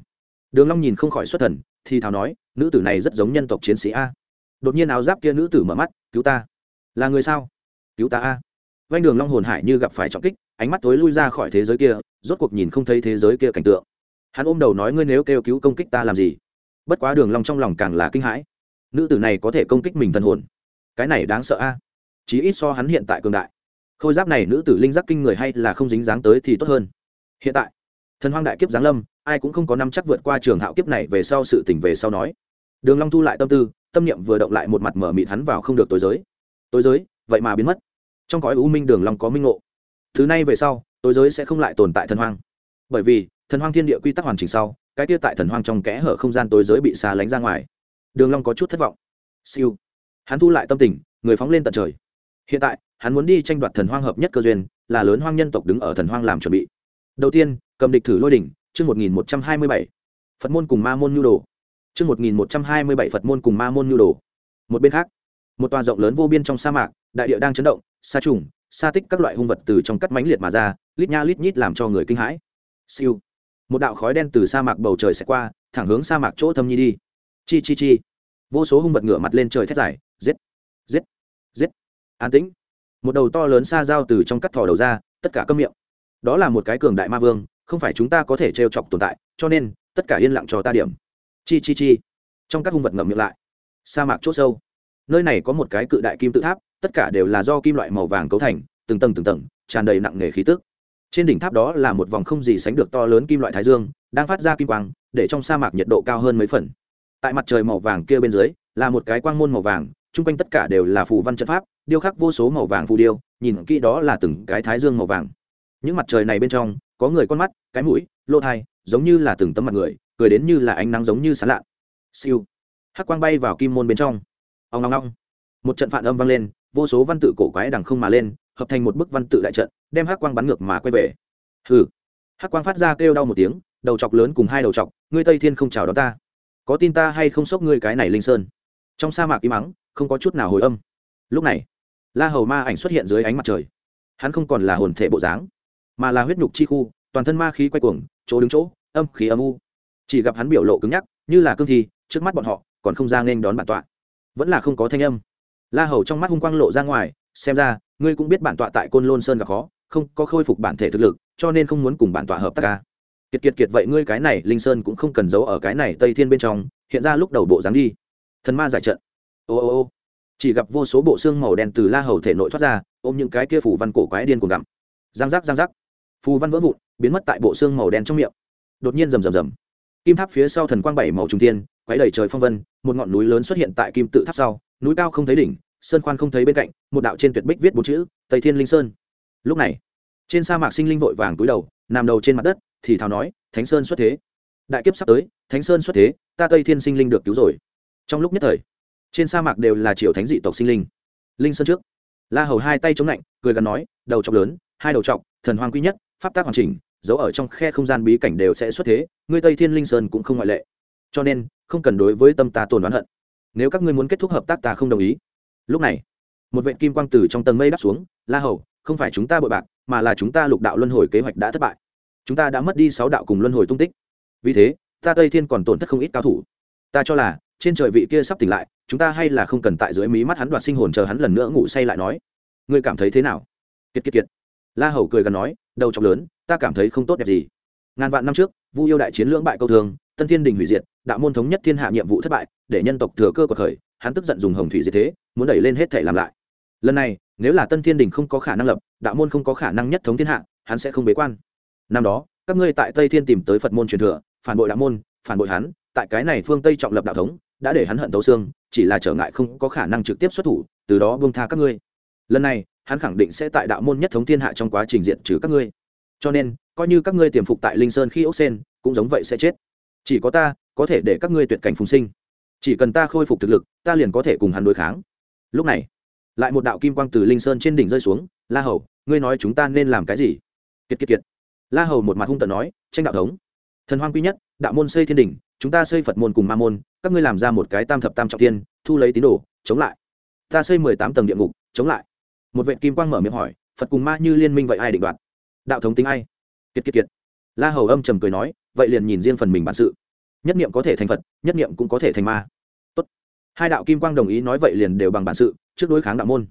Đường long nhìn không khỏi xuất thần, thì thào nói, nữ tử này rất giống nhân tộc chiến sĩ a đột nhiên áo giáp kia nữ tử mở mắt, cứu ta. Là người sao? Cứu ta a. Vanh đường long hồn hải như gặp phải trọng kích, ánh mắt tối lui ra khỏi thế giới kia, rốt cuộc nhìn không thấy thế giới kia cảnh tượng. Hắn ôm đầu nói, ngươi nếu kêu cứu công kích ta làm gì? Bất quá đường long trong lòng càng là kinh hãi. Nữ tử này có thể công kích mình thần hồn. Cái này đáng sợ a. Chí ít so hắn hiện tại cường đại. Khôi giáp này nữ tử linh giác kinh người hay là không dính dáng tới thì tốt hơn. Hiện tại, thần hoang đại kiếp giáng lâm, ai cũng không có năm chắc vượt qua trường hạo kiếp này về sau sự tỉnh về sau nói. Đường long thu lại tâm tư tâm niệm vừa động lại một mặt mở mịt hắn vào không được tối giới. Tối giới, vậy mà biến mất. Trong cõi u minh đường long có minh ngộ. Thứ này về sau, tối giới sẽ không lại tồn tại thần hoang. Bởi vì, thần hoang thiên địa quy tắc hoàn chỉnh sau, cái kia tại thần hoang trong kẽ hở không gian tối giới bị xa lánh ra ngoài. Đường long có chút thất vọng. Siêu. Hắn thu lại tâm tình, người phóng lên tận trời. Hiện tại, hắn muốn đi tranh đoạt thần hoang hợp nhất cơ duyên, là lớn hoang nhân tộc đứng ở thần hoang làm chuẩn bị. Đầu tiên, cầm địch thử lôi đỉnh, chương một nghìn một trăm hai mươi bảy. Phật môn cùng ma môn nhu đồ chương một nghìn một trăm hai mươi bảy phật môn cùng ma môn nhu đồ. Một bên khác, một tòa rộng lớn vô biên trong sa mạc, đại địa đang chấn động, sa trùng, sa tích các loại hung vật từ trong cắt mảnh liệt mà ra, lít nha lít nhít làm cho người kinh hãi. Siêu. Một đạo khói đen từ sa mạc bầu trời sẽ qua, thẳng hướng sa mạc chỗ thâm nhi đi. Chi chi chi. Vô số hung vật ngửa mặt lên trời thét dài, giết giết giết. An tĩnh. Một đầu to lớn xa dao từ trong cắt thò đầu ra, tất cả câm miệng. Đó là một cái cường đại ma vương, không phải chúng ta có thể trêu chọc tồn tại, cho nên, tất cả yên lặng cho ta điểm chi chi chi. Trong các hung vật ngậm miệng lại. Sa mạc c h ỗ sâu. Nơi này có một cái cự đại kim tự tháp, tất cả đều là do kim loại màu vàng cấu thành, từng tầng từng tầng, tràn đầy nặng nề khí tức. Trên đỉnh tháp đó là một vòng không gì sánh được to lớn kim loại thái dương, đang phát ra kim quang, để trong sa mạc nhiệt độ cao hơn mấy phần. Tại mặt trời màu vàng kia bên dưới, là một cái quang môn màu vàng, chung quanh tất cả đều là phù văn trận pháp, điêu khắc vô số màu vàng phù điêu, nhìn kỹ đó là từng cái thái dương màu vàng. Những mặt trời này bên trong, có người con mắt, cái mũi, lỗ thai giống như là từng tấm mặt người cười đến như là ánh nắng giống như sán lạ siêu. Hắc quang bay vào kim môn bên trong. Ông ngong ngong một trận phản âm vang lên, vô số văn tự cổ quái đằng không mà lên, hợp thành một bức văn tự đại trận, đem hắc quang bắn ngược mà quay về. Hừ. Hắc quang phát ra kêu đau một tiếng, đầu chọc lớn cùng hai đầu chọc, ngươi tây thiên không chào đón ta. Có tin ta hay không sốc ngươi cái này linh sơn? Trong sa mạc im mắng không có chút nào hồi âm. Lúc này, la hầu ma ảnh xuất hiện dưới ánh mặt trời. Hắn không còn là hồn thể bộ dáng, mà là huyết nhục chi khu, toàn thân ma khí quay cuồng, chỗ đứng chỗ, âm khí âm u chỉ gặp hắn biểu lộ cứng nhắc, như là cương thi, trước mắt bọn họ còn không ra nên đón bản tọa. Vẫn là không có thanh âm. La hầu trong mắt hung quang lộ ra ngoài, xem ra, ngươi cũng biết bản tọa tại côn lôn sơn gặp khó, không có khôi phục bản thể thực lực, cho nên không muốn cùng bản tọa hợp tác ca kiệt kiệt kiệt, vậy ngươi cái này linh sơn cũng không cần giấu ở cái này tây thiên bên trong, hiện ra lúc đầu bộ dáng đi. Thần ma giải trận. Ô ô ô. Chỉ gặp vô số bộ xương màu đen từ la hầu thể nội thoát ra, ôm những cái kia phủ văn cổ quái điên cuồng gặm. Giang giác giang giác. Phù văn vỡ vụn, biến mất tại bộ xương màu đen trong miệng. Đột nhiên rầm rầm rầm kim tháp phía sau thần quang bảy màu trung tiên quấy đầy trời phong vân, một ngọn núi lớn xuất hiện tại kim tự tháp sau, núi cao không thấy đỉnh, sơn khoan không thấy bên cạnh, một đạo trên tuyệt bích viết bốn chữ, tây thiên linh sơn. Lúc này, trên sa mạc sinh linh vội vàng túi đầu, nằm đầu trên mặt đất, thì thào nói, thánh sơn xuất thế. Đại kiếp sắp tới, thánh sơn xuất thế, ta tây thiên sinh linh được cứu rồi. Trong lúc nhất thời, trên sa mạc đều là triều thánh dị tộc sinh linh. Linh sơn trước, la hầu hai tay chống lạnh, cười gắn nói, đầu trọc lớn, hai đầu trọc, thần hoàng quy nhất, pháp tác hoàn chỉnh giấu ở trong khe không gian bí cảnh đều sẽ xuất thế, ngươi tây thiên linh sơn cũng không ngoại lệ. Cho nên, không cần đối với tâm ta tồn đoán hận. Nếu các ngươi muốn kết thúc hợp tác ta không đồng ý. Lúc này, một vệ kim quang từ trong tầng mây đắp xuống, la hầu, không phải chúng ta bội bạc, mà là chúng ta lục đạo luân hồi kế hoạch đã thất bại. Chúng ta đã mất đi sáu đạo cùng luân hồi tung tích. Vì thế, ta tây thiên còn tổn thất không ít cao thủ. Ta cho là, trên trời vị kia sắp tỉnh lại, chúng ta hay là không cần tại dưới mí mắt hắn đoạt sinh hồn chờ hắn lần nữa ngủ say lại nói. Ngươi cảm thấy thế nào? Kiệt kiệt kiệt. La hầu cười gần nói, đầu chọc lớn ta cảm thấy không tốt đẹp gì. Ngàn vạn năm trước, vu yêu đại chiến lưỡng bại câu thường, tân thiên đình hủy diệt, đạo môn thống nhất thiên hạ nhiệm vụ thất bại, để nhân tộc thừa cơ cuộc khởi, hắn tức giận dùng hồng thủy diệt thế, muốn đẩy lên hết thể làm lại. Lần này, nếu là tân thiên đình không có khả năng lập, đạo môn không có khả năng nhất thống thiên hạ, hắn sẽ không bế quan. Năm đó, các ngươi tại tây thiên tìm tới phật môn truyền thừa, phản bội đạo môn, phản bội hắn, tại cái này phương tây trọng lập đạo thống, đã để hắn hận tấu xương, chỉ là trở ngại không có khả năng trực tiếp xuất thủ, từ đó buông tha các ngươi. Lần này, hắn khẳng định sẽ tại đạo môn nhất thống thiên hạ trong quá trình diện trừ các ngươi cho nên, coi như các ngươi tiềm phục tại linh sơn khi ốc sen, cũng giống vậy sẽ chết. Chỉ có ta, có thể để các ngươi tuyệt cảnh phùng sinh. Chỉ cần ta khôi phục thực lực, ta liền có thể cùng hắn đối kháng. Lúc này, lại một đạo kim quang từ linh sơn trên đỉnh rơi xuống. La hầu, ngươi nói chúng ta nên làm cái gì? Kiệt kiệt kiệt. La hầu một mặt hung tận nói, tranh đạo thống. Thần hoang quy nhất, đạo môn xây thiên đỉnh, chúng ta xây phật môn cùng ma môn, các ngươi làm ra một cái tam thập tam trọng tiên thu lấy tín đồ, chống lại. Ta xây mười tám tầng địa ngục, chống lại. Một vệ kim quang mở miệng hỏi, phật cùng ma như liên minh vậy ai định đoạt? Đạo thống tính ai? Kiệt kiệt kiệt. La hầu âm trầm cười nói, vậy liền nhìn riêng phần mình bản sự. Nhất niệm có thể thành phật, nhất niệm cũng có thể thành ma. Tốt. hai đạo kim quang đồng ý nói vậy liền đều bằng bản sự, trước đối kháng đạo môn.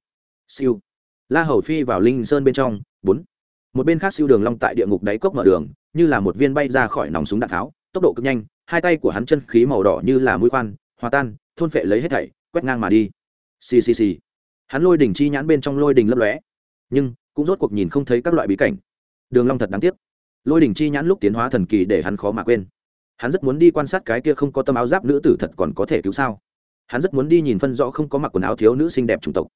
Siêu. La hầu phi vào linh sơn bên trong, bốn. Một bên khác siêu đường long tại địa ngục đáy cốc mở đường, như là một viên bay ra khỏi nòng súng đạn tháo, tốc độ cực nhanh, hai tay của hắn chân khí màu đỏ như là mũi khoan, hòa tan, thôn phệ lấy hết thảy, quét ngang mà đi. Xì xì xì. Hắn lôi đỉnh chi nhãn bên trong lôi đỉnh lấp lóe. Nhưng, cũng rốt cuộc nhìn không thấy các loại bí cảnh đường long thật đáng tiếc. Lôi đỉnh chi nhãn lúc tiến hóa thần kỳ để hắn khó mà quên. Hắn rất muốn đi quan sát cái kia không có tâm áo giáp nữ tử thật còn có thể cứu sao? Hắn rất muốn đi nhìn phân rõ không có mặc quần áo thiếu nữ xinh đẹp chủng tộc.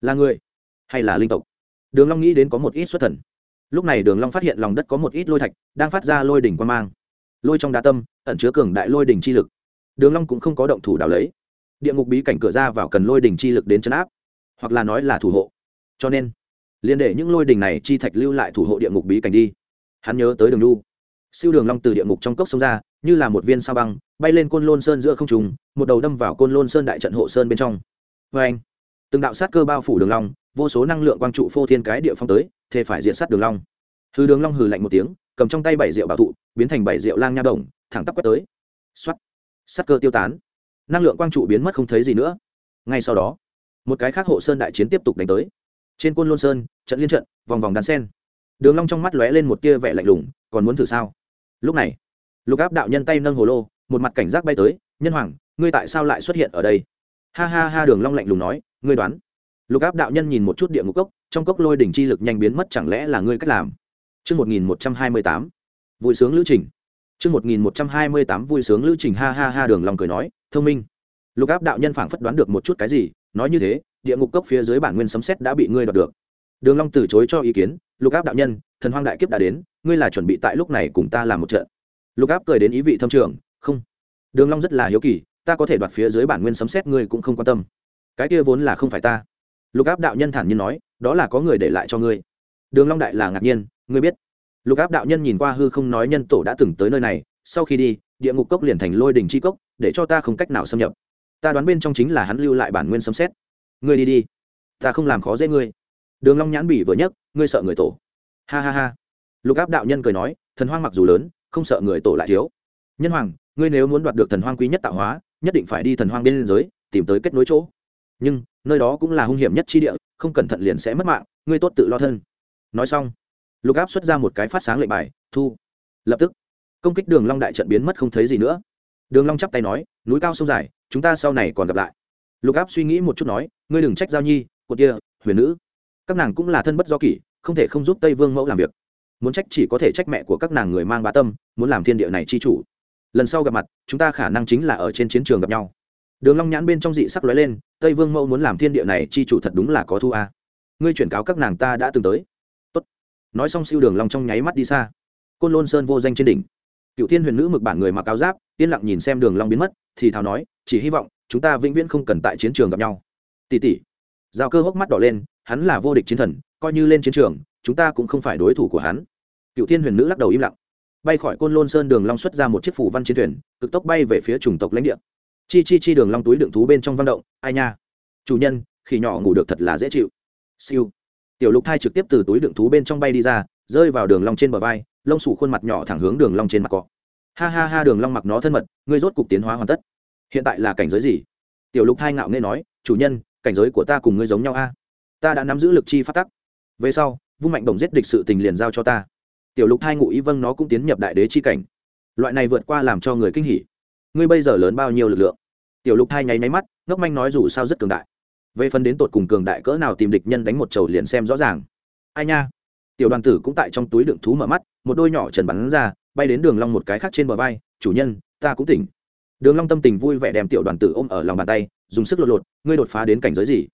Là người hay là linh tộc? Đường long nghĩ đến có một ít xuất thần. Lúc này đường long phát hiện lòng đất có một ít lôi thạch đang phát ra lôi đỉnh quan mang. Lôi trong đá tâm, ẩn chứa cường đại lôi đỉnh chi lực. Đường long cũng không có động thủ đào lấy. Địa ngục bí cảnh cửa ra vào cần lôi đỉnh chi lực đến chấn áp, hoặc là nói là thủ hộ. Cho nên liên để những lôi đỉnh này chi thạch lưu lại thủ hộ địa ngục bí cảnh đi. Hắn nhớ tới đường lu siêu đường long từ địa ngục trong cốc sông ra, như là một viên sao băng, bay lên côn lôn sơn giữa không trung, một đầu đâm vào côn lôn sơn đại trận hộ sơn bên trong. Với anh, từng đạo sát cơ bao phủ đường long, vô số năng lượng quang trụ phô thiên cái địa phong tới thế phải diện sát đường long. Hư đường long hừ lạnh một tiếng, cầm trong tay bảy rượu bảo thụ, biến thành bảy rượu lang nha đồng, thẳng tắp quét tới. Xoát. Sát cơ tiêu tán. Năng lượng quang trụ biến mất không thấy gì nữa. Ngay sau đó, một cái khác hộ sơn đại chiến tiếp tục đánh tới trên côn lôn sơn, trận liên trận, vòng vòng đàn sen. Đường long trong mắt lóe lên một tia vẻ lạnh lùng, còn muốn thử sao? Lúc này, lục áp đạo nhân tay nâng hồ lô, một mặt cảnh giác bay tới, nhân hoàng, ngươi tại sao lại xuất hiện ở đây? Ha ha ha, đường long lạnh lùng nói, ngươi đoán. Lục áp đạo nhân nhìn một chút địa ngục cốc, trong cốc lôi đỉnh chi lực nhanh biến mất chẳng lẽ là ngươi cách làm? Chương một nghìn một trăm hai mươi tám, vui sướng lữ trình. Chương một nghìn một trăm hai mươi tám, vui sướng lữ trình, ha ha ha, đường long cười nói, thông minh. Lục áp đạo nhân phảng phất đoán được một chút cái gì, nói như thế địa ngục cốc phía dưới bản nguyên sấm sét đã bị ngươi đoạt được. Đường long từ chối cho ý kiến, lục áp đạo nhân, thần hoang đại kiếp đã đến, ngươi là chuẩn bị tại lúc này cùng ta làm một trận. Lục áp cười đến ý vị thâm trường, không, đường long rất là hiếu kỳ, ta có thể đoạt phía dưới bản nguyên sấm xét ngươi cũng không quan tâm. Cái kia vốn là không phải ta. Lục áp đạo nhân thản nhiên nói, đó là có người để lại cho ngươi. Đường long đại là ngạc nhiên, ngươi biết, lục áp đạo nhân nhìn qua hư không nói nhân tổ đã từng tới nơi này, sau khi đi, địa ngục cốc liền thành lôi đỉnh chi cốc, để cho ta không cách nào xâm nhập. Ta đoán bên trong chính là hắn lưu lại bản nguyên sấm xét ngươi đi đi. Ta không làm khó dễ ngươi. Đường long nhãn bỉ vừa nhấc, ngươi sợ người tổ. Ha ha ha. Lục áp đạo nhân cười nói, thần hoang mặc dù lớn, không sợ người tổ lại thiếu. Nhân hoàng, ngươi nếu muốn đoạt được thần hoang quý nhất tạo hóa, nhất định phải đi thần hoang bên giới, tìm tới kết nối chỗ. Nhưng, nơi đó cũng là hung hiểm nhất chi địa, không cẩn thận liền sẽ mất mạng, ngươi tốt tự lo thân. Nói xong, lục áp xuất ra một cái phát sáng lệnh bài, thu. Lập tức, công kích đường long đại trận biến mất không thấy gì nữa. Đường long chắp tay nói, núi cao sông dài, chúng ta sau này còn gặp lại lục áp suy nghĩ một chút nói, ngươi đừng trách giao nhi của kia, huyền nữ. Các nàng cũng là thân bất do kỷ, không thể không giúp tây vương mẫu làm việc. Muốn trách chỉ có thể trách mẹ của các nàng người mang bá tâm, muốn làm thiên địa này chi chủ. Lần sau gặp mặt, chúng ta khả năng chính là ở trên chiến trường gặp nhau. Đường long nhãn bên trong dị sắc lóe lên, tây vương mẫu muốn làm thiên địa này chi chủ thật đúng là có thu a. Ngươi chuyển cáo các nàng ta đã từng tới. Tốt. Nói xong siêu đường long trong nháy mắt đi xa. Côn lôn sơn vô danh trên đỉnh. Cựu thiên huyền nữ mực bản người mặc áo giáp, yên lặng nhìn xem đường long biến mất, thì thào nói, chỉ hy vọng chúng ta vĩnh viễn không cần tại chiến trường gặp nhau. Tỷ tỷ giao cơ hốc mắt đỏ lên, hắn là vô địch chiến thần, coi như lên chiến trường, chúng ta cũng không phải đối thủ của hắn. Cựu thiên huyền nữ lắc đầu im lặng. Bay khỏi côn lôn sơn đường long xuất ra một chiếc phủ văn chiến thuyền, cực tốc bay về phía chủng tộc lãnh địa. Chi chi chi đường long túi đựng thú bên trong văn động, ai nha. Chủ nhân khi nhỏ ngủ được thật là dễ chịu. Siêu. Tiểu lục thai trực tiếp từ túi đựng thú bên trong bay đi ra, rơi vào đường long trên bờ vai, lông sủ khuôn mặt nhỏ thẳng hướng đường long trên mặt cọ. Ha ha ha, đường long mặc nó thân mật, ngươi rốt cục tiến hóa hoàn tất hiện tại là cảnh giới gì? Tiểu lục thai ngạo nghe nói, chủ nhân, cảnh giới của ta cùng ngươi giống nhau a. Ta đã nắm giữ lực chi phát tắc. Về sau, vung mạnh đồng giết địch sự tình liền giao cho ta. Tiểu lục thai ngụ ý vâng nó cũng tiến nhập đại đế chi cảnh. Loại này vượt qua làm cho người kinh hỉ. Ngươi bây giờ lớn bao nhiêu lực lượng? Tiểu lục thai nháy máy mắt, ngốc manh nói dù sao rất cường đại. Về phần đến tột cùng cường đại cỡ nào tìm địch nhân đánh một chầu liền xem rõ ràng. Ai nha. Tiểu đoàn tử cũng tại trong túi đựng thú mở mắt, một đôi nhỏ trần bắn ra, bay đến đường long một cái khác trên bờ vai, chủ nhân, ta cũng tỉnh đường long tâm tình vui vẻ đem tiểu đoàn tử ôm ở lòng bàn tay, dùng sức lột lột, ngươi đột phá đến cảnh giới gì?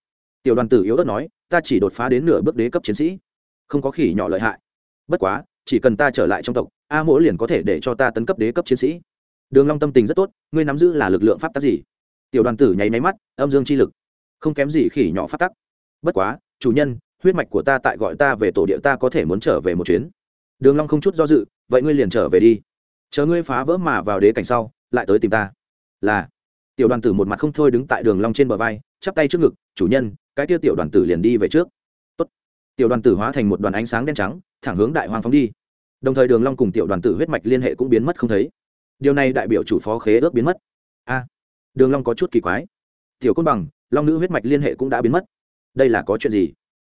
Tiểu đoàn tử yếu ớt nói, ta chỉ đột phá đến nửa bước đế cấp chiến sĩ, không có khỉ nhỏ lợi hại. Bất quá, chỉ cần ta trở lại trong tộc, a mỗ liền có thể để cho ta tấn cấp đế cấp chiến sĩ. Đường long tâm tình rất tốt, ngươi nắm giữ là lực lượng pháp tắc gì? Tiểu đoàn tử nháy máy mắt, âm dương chi lực, không kém gì khỉ nhỏ pháp tắc. Bất quá, chủ nhân, huyết mạch của ta tại gọi ta về tổ địa ta có thể muốn trở về một chuyến. Đường long không chút do dự, vậy ngươi liền trở về đi. Chờ ngươi phá vỡ mà vào đế cảnh sau lại tới tìm ta. Là. Tiểu đoàn tử một mặt không thôi đứng tại đường long trên bờ vai, chắp tay trước ngực, chủ nhân, cái kia tiểu đoàn tử liền đi về trước. Tốt. tiểu đoàn tử hóa thành một đoàn ánh sáng đen trắng, thẳng hướng đại hoang phóng đi. Đồng thời đường long cùng tiểu đoàn tử huyết mạch liên hệ cũng biến mất không thấy. Điều này đại biểu chủ phó khế ước biến mất. A. Đường long có chút kỳ quái. Tiểu côn bằng, long nữ huyết mạch liên hệ cũng đã biến mất. Đây là có chuyện gì?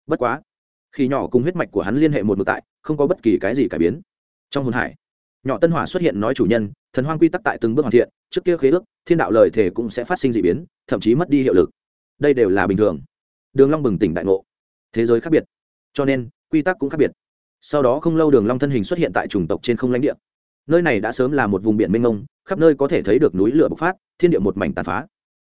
Bất quá. Khi nhỏ cùng huyết mạch của hắn liên hệ một mực tại, không có bất kỳ cái gì cải biến. Trong hồn hải nhỏ tân hỏa xuất hiện nói chủ nhân, thần hoang quy tắc tại từng bước hoàn thiện, trước kia khế ước, thiên đạo lời thể cũng sẽ phát sinh d ị biến, thậm chí mất đi hiệu lực. Đây đều là bình thường. Đường long bừng tỉnh đại ngộ. Thế giới khác biệt. Cho nên, quy tắc cũng khác biệt. Sau đó không lâu đường long thân hình xuất hiện tại chủng tộc trên không lãnh địa. Nơi này đã sớm là một vùng biển mênh mông, khắp nơi có thể thấy được núi lửa bộc phát, thiên địa một mảnh tàn phá.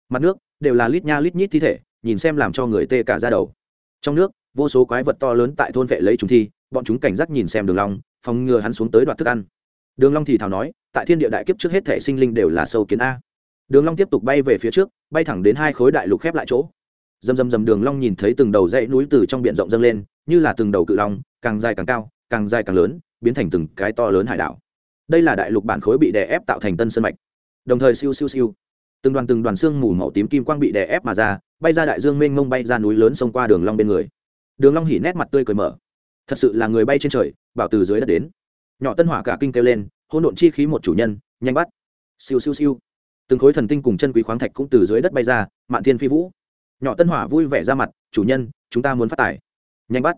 Mặt nước đều là lít nha lít nhít thi thể, nhìn xem làm cho người tê cả ra đầu. Trong nước, vô số quái vật to lớn tại thôn vệ lấy chúng thi, bọn chúng cảnh giác nhìn xem đường long, phòng ngừa hắn xuống tới đoạt thức ăn đường long thì thào nói, tại thiên địa đại kiếp trước hết thể sinh linh đều là sâu kiến a. Đường long tiếp tục bay về phía trước, bay thẳng đến hai khối đại lục khép lại chỗ. Dầm dầm dầm đường long nhìn thấy từng đầu dãy núi từ trong biển rộng dâng lên, như là từng đầu cự long, càng dài càng cao, càng dài càng lớn, biến thành từng cái to lớn hải đảo. Đây là đại lục bản khối bị đè ép tạo thành tân sơn mạch. Đồng thời siêu siêu siêu, từng đoàn từng đoàn xương mù màu tím kim quang bị đè ép mà ra, bay ra đại dương mênh mông bay ra núi lớn xông qua đường long bên người. Đường long hỉ nét mặt tươi cười mở. Thật sự là người bay trên trời, bảo từ dưới đất đến nhỏ tân hỏa cả kinh kêu lên, hỗn độn chi khí một chủ nhân, nhanh bắt. Siêu siêu siêu. Từng khối thần tinh cùng chân quý khoáng thạch cũng từ dưới đất bay ra, mạn thiên phi vũ. Nhỏ tân hỏa vui vẻ ra mặt, chủ nhân, chúng ta muốn phát tài. Nhanh bắt.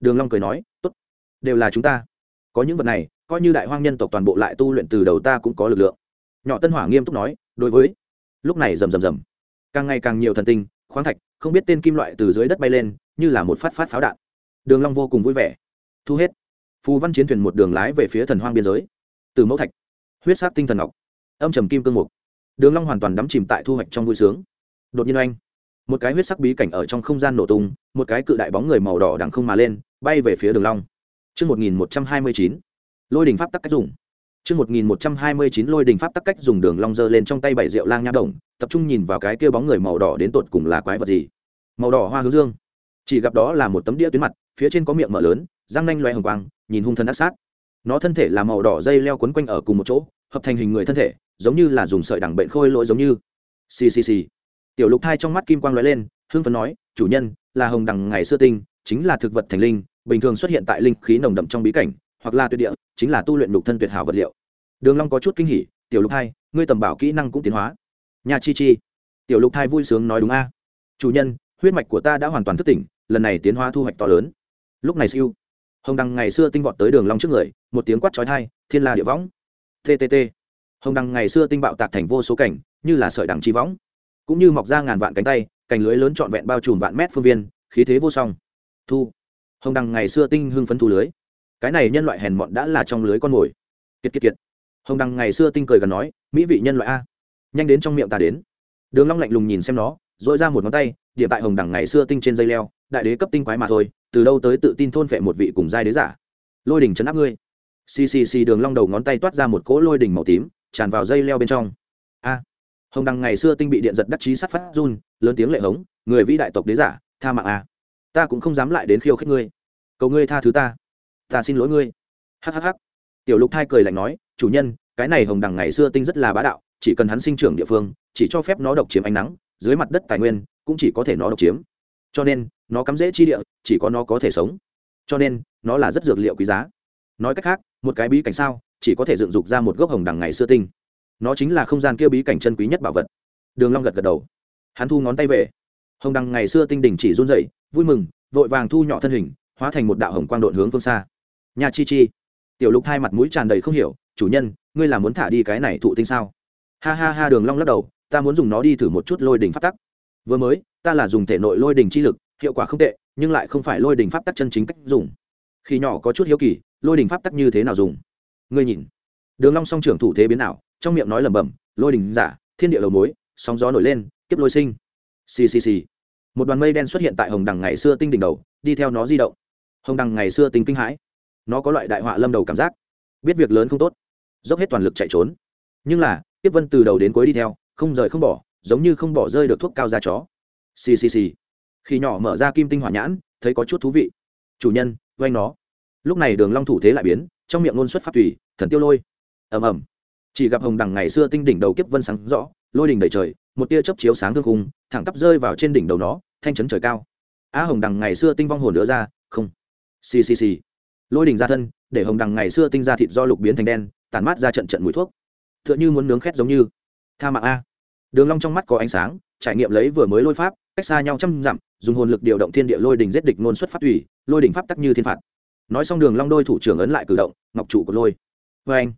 Đường long cười nói, tốt, đều là chúng ta. Có những vật này, coi như đại hoang nhân tộc toàn bộ lại tu luyện từ đầu ta cũng có lực lượng. Nhỏ tân hỏa nghiêm túc nói, đối với. Lúc này rầm rầm rầm. Càng ngày càng nhiều thần tinh, khoáng thạch, không biết tên kim loại từ dưới đất bay lên, như là một phát phát pháo đạn. Đường long vô cùng vui vẻ. Thu hết phù văn chiến thuyền một đường lái về phía thần hoang biên giới. Từ mẫu thạch huyết sắc tinh thần ngọc âm trầm kim cương mục. Đường long hoàn toàn đắm chìm tại thu hoạch trong vui sướng. Đột nhiên anh, một cái huyết sắc bí cảnh ở trong không gian nổ tung một cái cự đại bóng người màu đỏ đằng không mà lên bay về phía đường long. Chương một nghìn một trăm hai mươi chín lôi đỉnh pháp tắc cách dùng. Chương một nghìn một trăm hai mươi chín lôi đỉnh pháp tắc cách dùng đường long giơ lên trong tay bảy rượu lang nha đồng tập trung nhìn vào cái kia bóng người màu đỏ đến tột cùng là quái vật gì. Màu đỏ hoa hướng dương. Chỉ gặp đó là một tấm đĩa tuyến mặt phía trên có miệng mở lớn răng nanh loe hồng quang nhìn hung thần ác sát. Nó thân thể là màu đỏ dây leo quấn quanh ở cùng một chỗ, hợp thành hình người thân thể, giống như là dùng sợi đẳng bệnh khôi lỗi giống như. Ccc tiểu lục thai trong mắt kim quang lóe lên, hưng phấn nói, chủ nhân, là hồng đằng ngày xưa tinh, chính là thực vật thành linh, bình thường xuất hiện tại linh khí nồng đậm trong bí cảnh, hoặc là tuyệt địa, chính là tu luyện lục thân tuyệt hảo vật liệu. Đường long có chút kinh hỉ, tiểu lục thai, ngươi tầm bảo kỹ năng cũng tiến hóa. Nhà chi chi. Tiểu lục thai vui sướng nói đúng a. Chủ nhân, huyết mạch của ta đã hoàn toàn thức tỉnh, lần này tiến hóa thu hoạch to lớn. Lúc này siêu hồng đằng ngày xưa tinh vọt tới đường long trước người, một tiếng quát chói tai, thiên la địa võng. Ttt hồng đằng ngày xưa tinh bạo tạc thành vô số cảnh, như là sợi đằng chi võng. Cũng như mọc ra ngàn vạn cánh tay, cành lưới lớn trọn vẹn bao trùm vạn mét phương viên, khí thế vô song. Thu. Hồng đằng ngày xưa tinh hưng phấn thu lưới. Cái này nhân loại hèn mọn đã là trong lưới con mồi. Kiệt kiệt kiệt. Hồng đằng ngày xưa tinh cười gần nói, mỹ vị nhân loại a, nhanh đến trong miệng ta đến. Đường long lạnh lùng nhìn xem nó dội ra một ngón tay, điểm tại hồng đằng ngày xưa tinh trên dây leo, đại đế cấp tinh quái mà thôi từ đâu tới tự tin thôn vệ một vị cùng giai đế giả? Lôi đỉnh chấn áp ngươi. Xì xì xì đường long đầu ngón tay toát ra một cỗ lôi đỉnh màu tím, tràn vào dây leo bên trong. A! Hồng đăng ngày xưa tinh bị điện giật đắc chí sát phát run, lớn tiếng lệ hống, người vĩ đại tộc đế giả, tha mạng a. Ta cũng không dám lại đến khiêu khích ngươi. Cầu ngươi tha thứ ta. Ta xin lỗi ngươi. Hhh tiểu lục thai cười lạnh nói, chủ nhân, cái này hồng đằng ngày xưa tinh rất là bá đạo, chỉ cần hắn sinh trưởng địa phương, chỉ cho phép nó độc chiếm ánh nắng, dưới mặt đất tài nguyên, cũng chỉ có thể nó độc chiếm cho nên, nó cắm dễ chi địa, chỉ có nó có thể sống. Cho nên, nó là rất dược liệu quý giá. Nói cách khác, một cái bí cảnh sao, chỉ có thể dựng dục ra một gốc hồng đằng ngày xưa tinh. Nó chính là không gian kia bí cảnh chân quý nhất bảo vật. Đường long gật gật đầu. Hắn thu ngón tay về. Hồng đằng ngày xưa tinh đỉnh chỉ run rẩy, vui mừng, vội vàng thu nhỏ thân hình, hóa thành một đạo hồng quang đột hướng phương xa. Nhà chi chi. Tiểu lục hai mặt mũi tràn đầy không hiểu, chủ nhân, ngươi là muốn thả đi cái này thụ tinh sao? Ha ha ha, đường long lắc đầu, ta muốn dùng nó đi thử một chút lôi đỉnh phát tắc. Vừa mới ta là dùng thể nội lôi đỉnh chi lực, hiệu quả không tệ, nhưng lại không phải lôi đỉnh pháp tắc chân chính cách dùng. Khi nhỏ có chút hiếu kỳ, lôi đỉnh pháp tắc như thế nào dùng? Ngươi nhìn. Đường long song trưởng thủ thế biến ảo, trong miệng nói lẩm bẩm, lôi đỉnh giả, thiên địa đầu mối sóng gió nổi lên, kiếp lôi sinh. Xì xì xì. Một đoàn mây đen xuất hiện tại hồng đằng ngày xưa tinh đỉnh đầu, đi theo nó di động. Hồng đằng ngày xưa tinh kinh hãi. Nó có loại đại họa lâm đầu cảm giác. Biết việc lớn không tốt, dốc hết toàn lực chạy trốn. Nhưng là tiếp vân từ đầu đến cuối đi theo, không rời không bỏ, giống như không bỏ rơi được thuốc cao ra chó xì xì xì. Khi nhỏ mở ra kim tinh hỏa nhãn, thấy có chút thú vị. Chủ nhân, oanh nó. Lúc này đường long thủ thế lại biến, trong miệng ngôn xuất pháp tùy, thần tiêu lôi. Ầm ầm. Chỉ gặp hồng đằng ngày xưa tinh đỉnh đầu kiếp vân sáng rõ, lôi đỉnh đầy trời, một tia chớp chiếu sáng thương khung, thẳng tắp rơi vào trên đỉnh đầu nó, thanh chấn trời cao. Á hồng đằng ngày xưa tinh vong hồn nữa ra, không. Xì xì xì. Lôi đỉnh ra thân, để hồng đằng ngày xưa tinh ra thịt do lục biến thành đen tàn mát ra trận trận mùi thuốc. Tựa như muốn nướng khét giống như. Tha mạng a. Đường long trong mắt có ánh sáng, trải nghiệm lấy vừa mới lôi pháp cách xa nhau trăm dặm, dùng hồn lực điều động thiên địa lôi đỉnh giết địch ngôn xuất phát thủy lôi đỉnh pháp tắc như thiên phạt. Nói xong đường long đôi thủ trưởng ấn lại cử động, ngọc trụ của lôi. Với anh,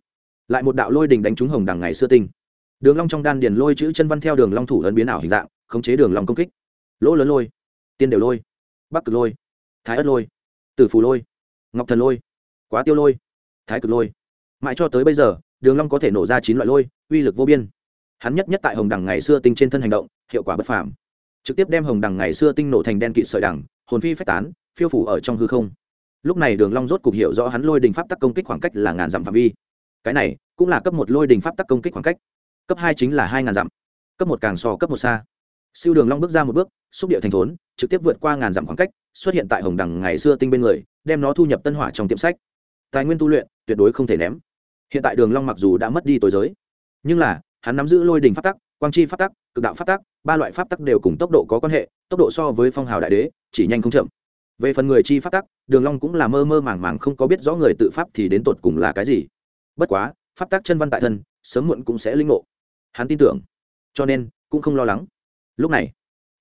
lại một đạo lôi đỉnh đánh trúng hồng đằng ngày xưa tinh. Đường long trong đan điền lôi chữ chân văn theo đường long thủ ấn biến ảo hình dạng, khống chế đường long công kích. Lỗ lớn lôi, tiên đều lôi, bắc cực lôi, thái ất lôi, tử phù lôi, ngọc thần lôi, quá tiêu lôi, thái cực lôi. Mãi cho tới bây giờ, đường long có thể nổ ra chín loại lôi, uy lực vô biên. Hắn nhất nhất tại hồng đằng ngày xưa tinh trên thân hành động, hiệu quả bất phàm trực tiếp đem hồng đằng ngày xưa tinh nổ thành đen kịt sợi đằng, hồn phi phách tán, phiêu phủ ở trong hư không. Lúc này đường long rốt cục hiểu rõ hắn lôi đình pháp tắc công kích khoảng cách là ngàn dặm phạm vi. Cái này cũng là cấp một lôi đình pháp tắc công kích khoảng cách. Cấp hai chính là hai ngàn dặm. Cấp một càng so cấp một xa. Siêu đường long bước ra một bước, xúc địa thành thốn, trực tiếp vượt qua ngàn dặm khoảng cách, xuất hiện tại hồng đằng ngày xưa tinh bên người, đem nó thu nhập tân hỏa trong tiệm sách. Tài nguyên tu luyện tuyệt đối không thể ném. Hiện tại đường long mặc dù đã mất đi tối giới, nhưng là, hắn nắm giữ lôi đình pháp tắc quang chi pháp tắc, cực đạo pháp tắc, ba loại pháp tắc đều cùng tốc độ có quan hệ, tốc độ so với phong hào đại đế, chỉ nhanh không chậm. Về phần người chi pháp tắc, đường long cũng là mơ mơ màng màng không có biết rõ người tự pháp thì đến tột cùng là cái gì. Bất quá, pháp tắc chân văn tại thân, sớm muộn cũng sẽ linh ngộ. Hắn tin tưởng. Cho nên, cũng không lo lắng. Lúc này,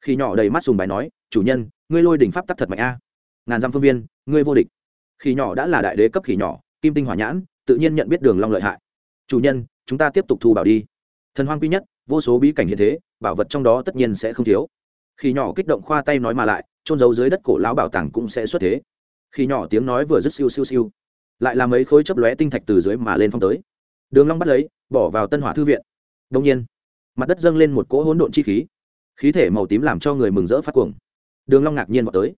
khi nhỏ đầy mắt sùng bài nói, chủ nhân, ngươi lôi đỉnh pháp tắc thật mạnh a. Ngàn dặm phương viên, ngươi vô địch. Khi nhỏ đã là đại đế cấp khỉ nhỏ, kim tinh hỏa nhãn, tự nhiên nhận biết đường long lợi hại. Chủ nhân, chúng ta tiếp tục thu bảo đi. Thần hoang quy nhất vô số bí cảnh hiện thế, bảo vật trong đó tất nhiên sẽ không thiếu. Khi nhỏ kích động khoa tay nói mà lại trôn giấu dưới đất cổ lão bảo tàng cũng sẽ xuất thế. Khi nhỏ tiếng nói vừa dứt siêu siêu siêu, lại làm mấy khối chấp lóe tinh thạch từ dưới mà lên phong tới. Đường long bắt lấy, bỏ vào tân hỏa thư viện. Đông nhiên, mặt đất dâng lên một cỗ hỗn độn chi khí. Khí thể màu tím làm cho người mừng rỡ phát cuồng. Đường long ngạc nhiên vọt tới.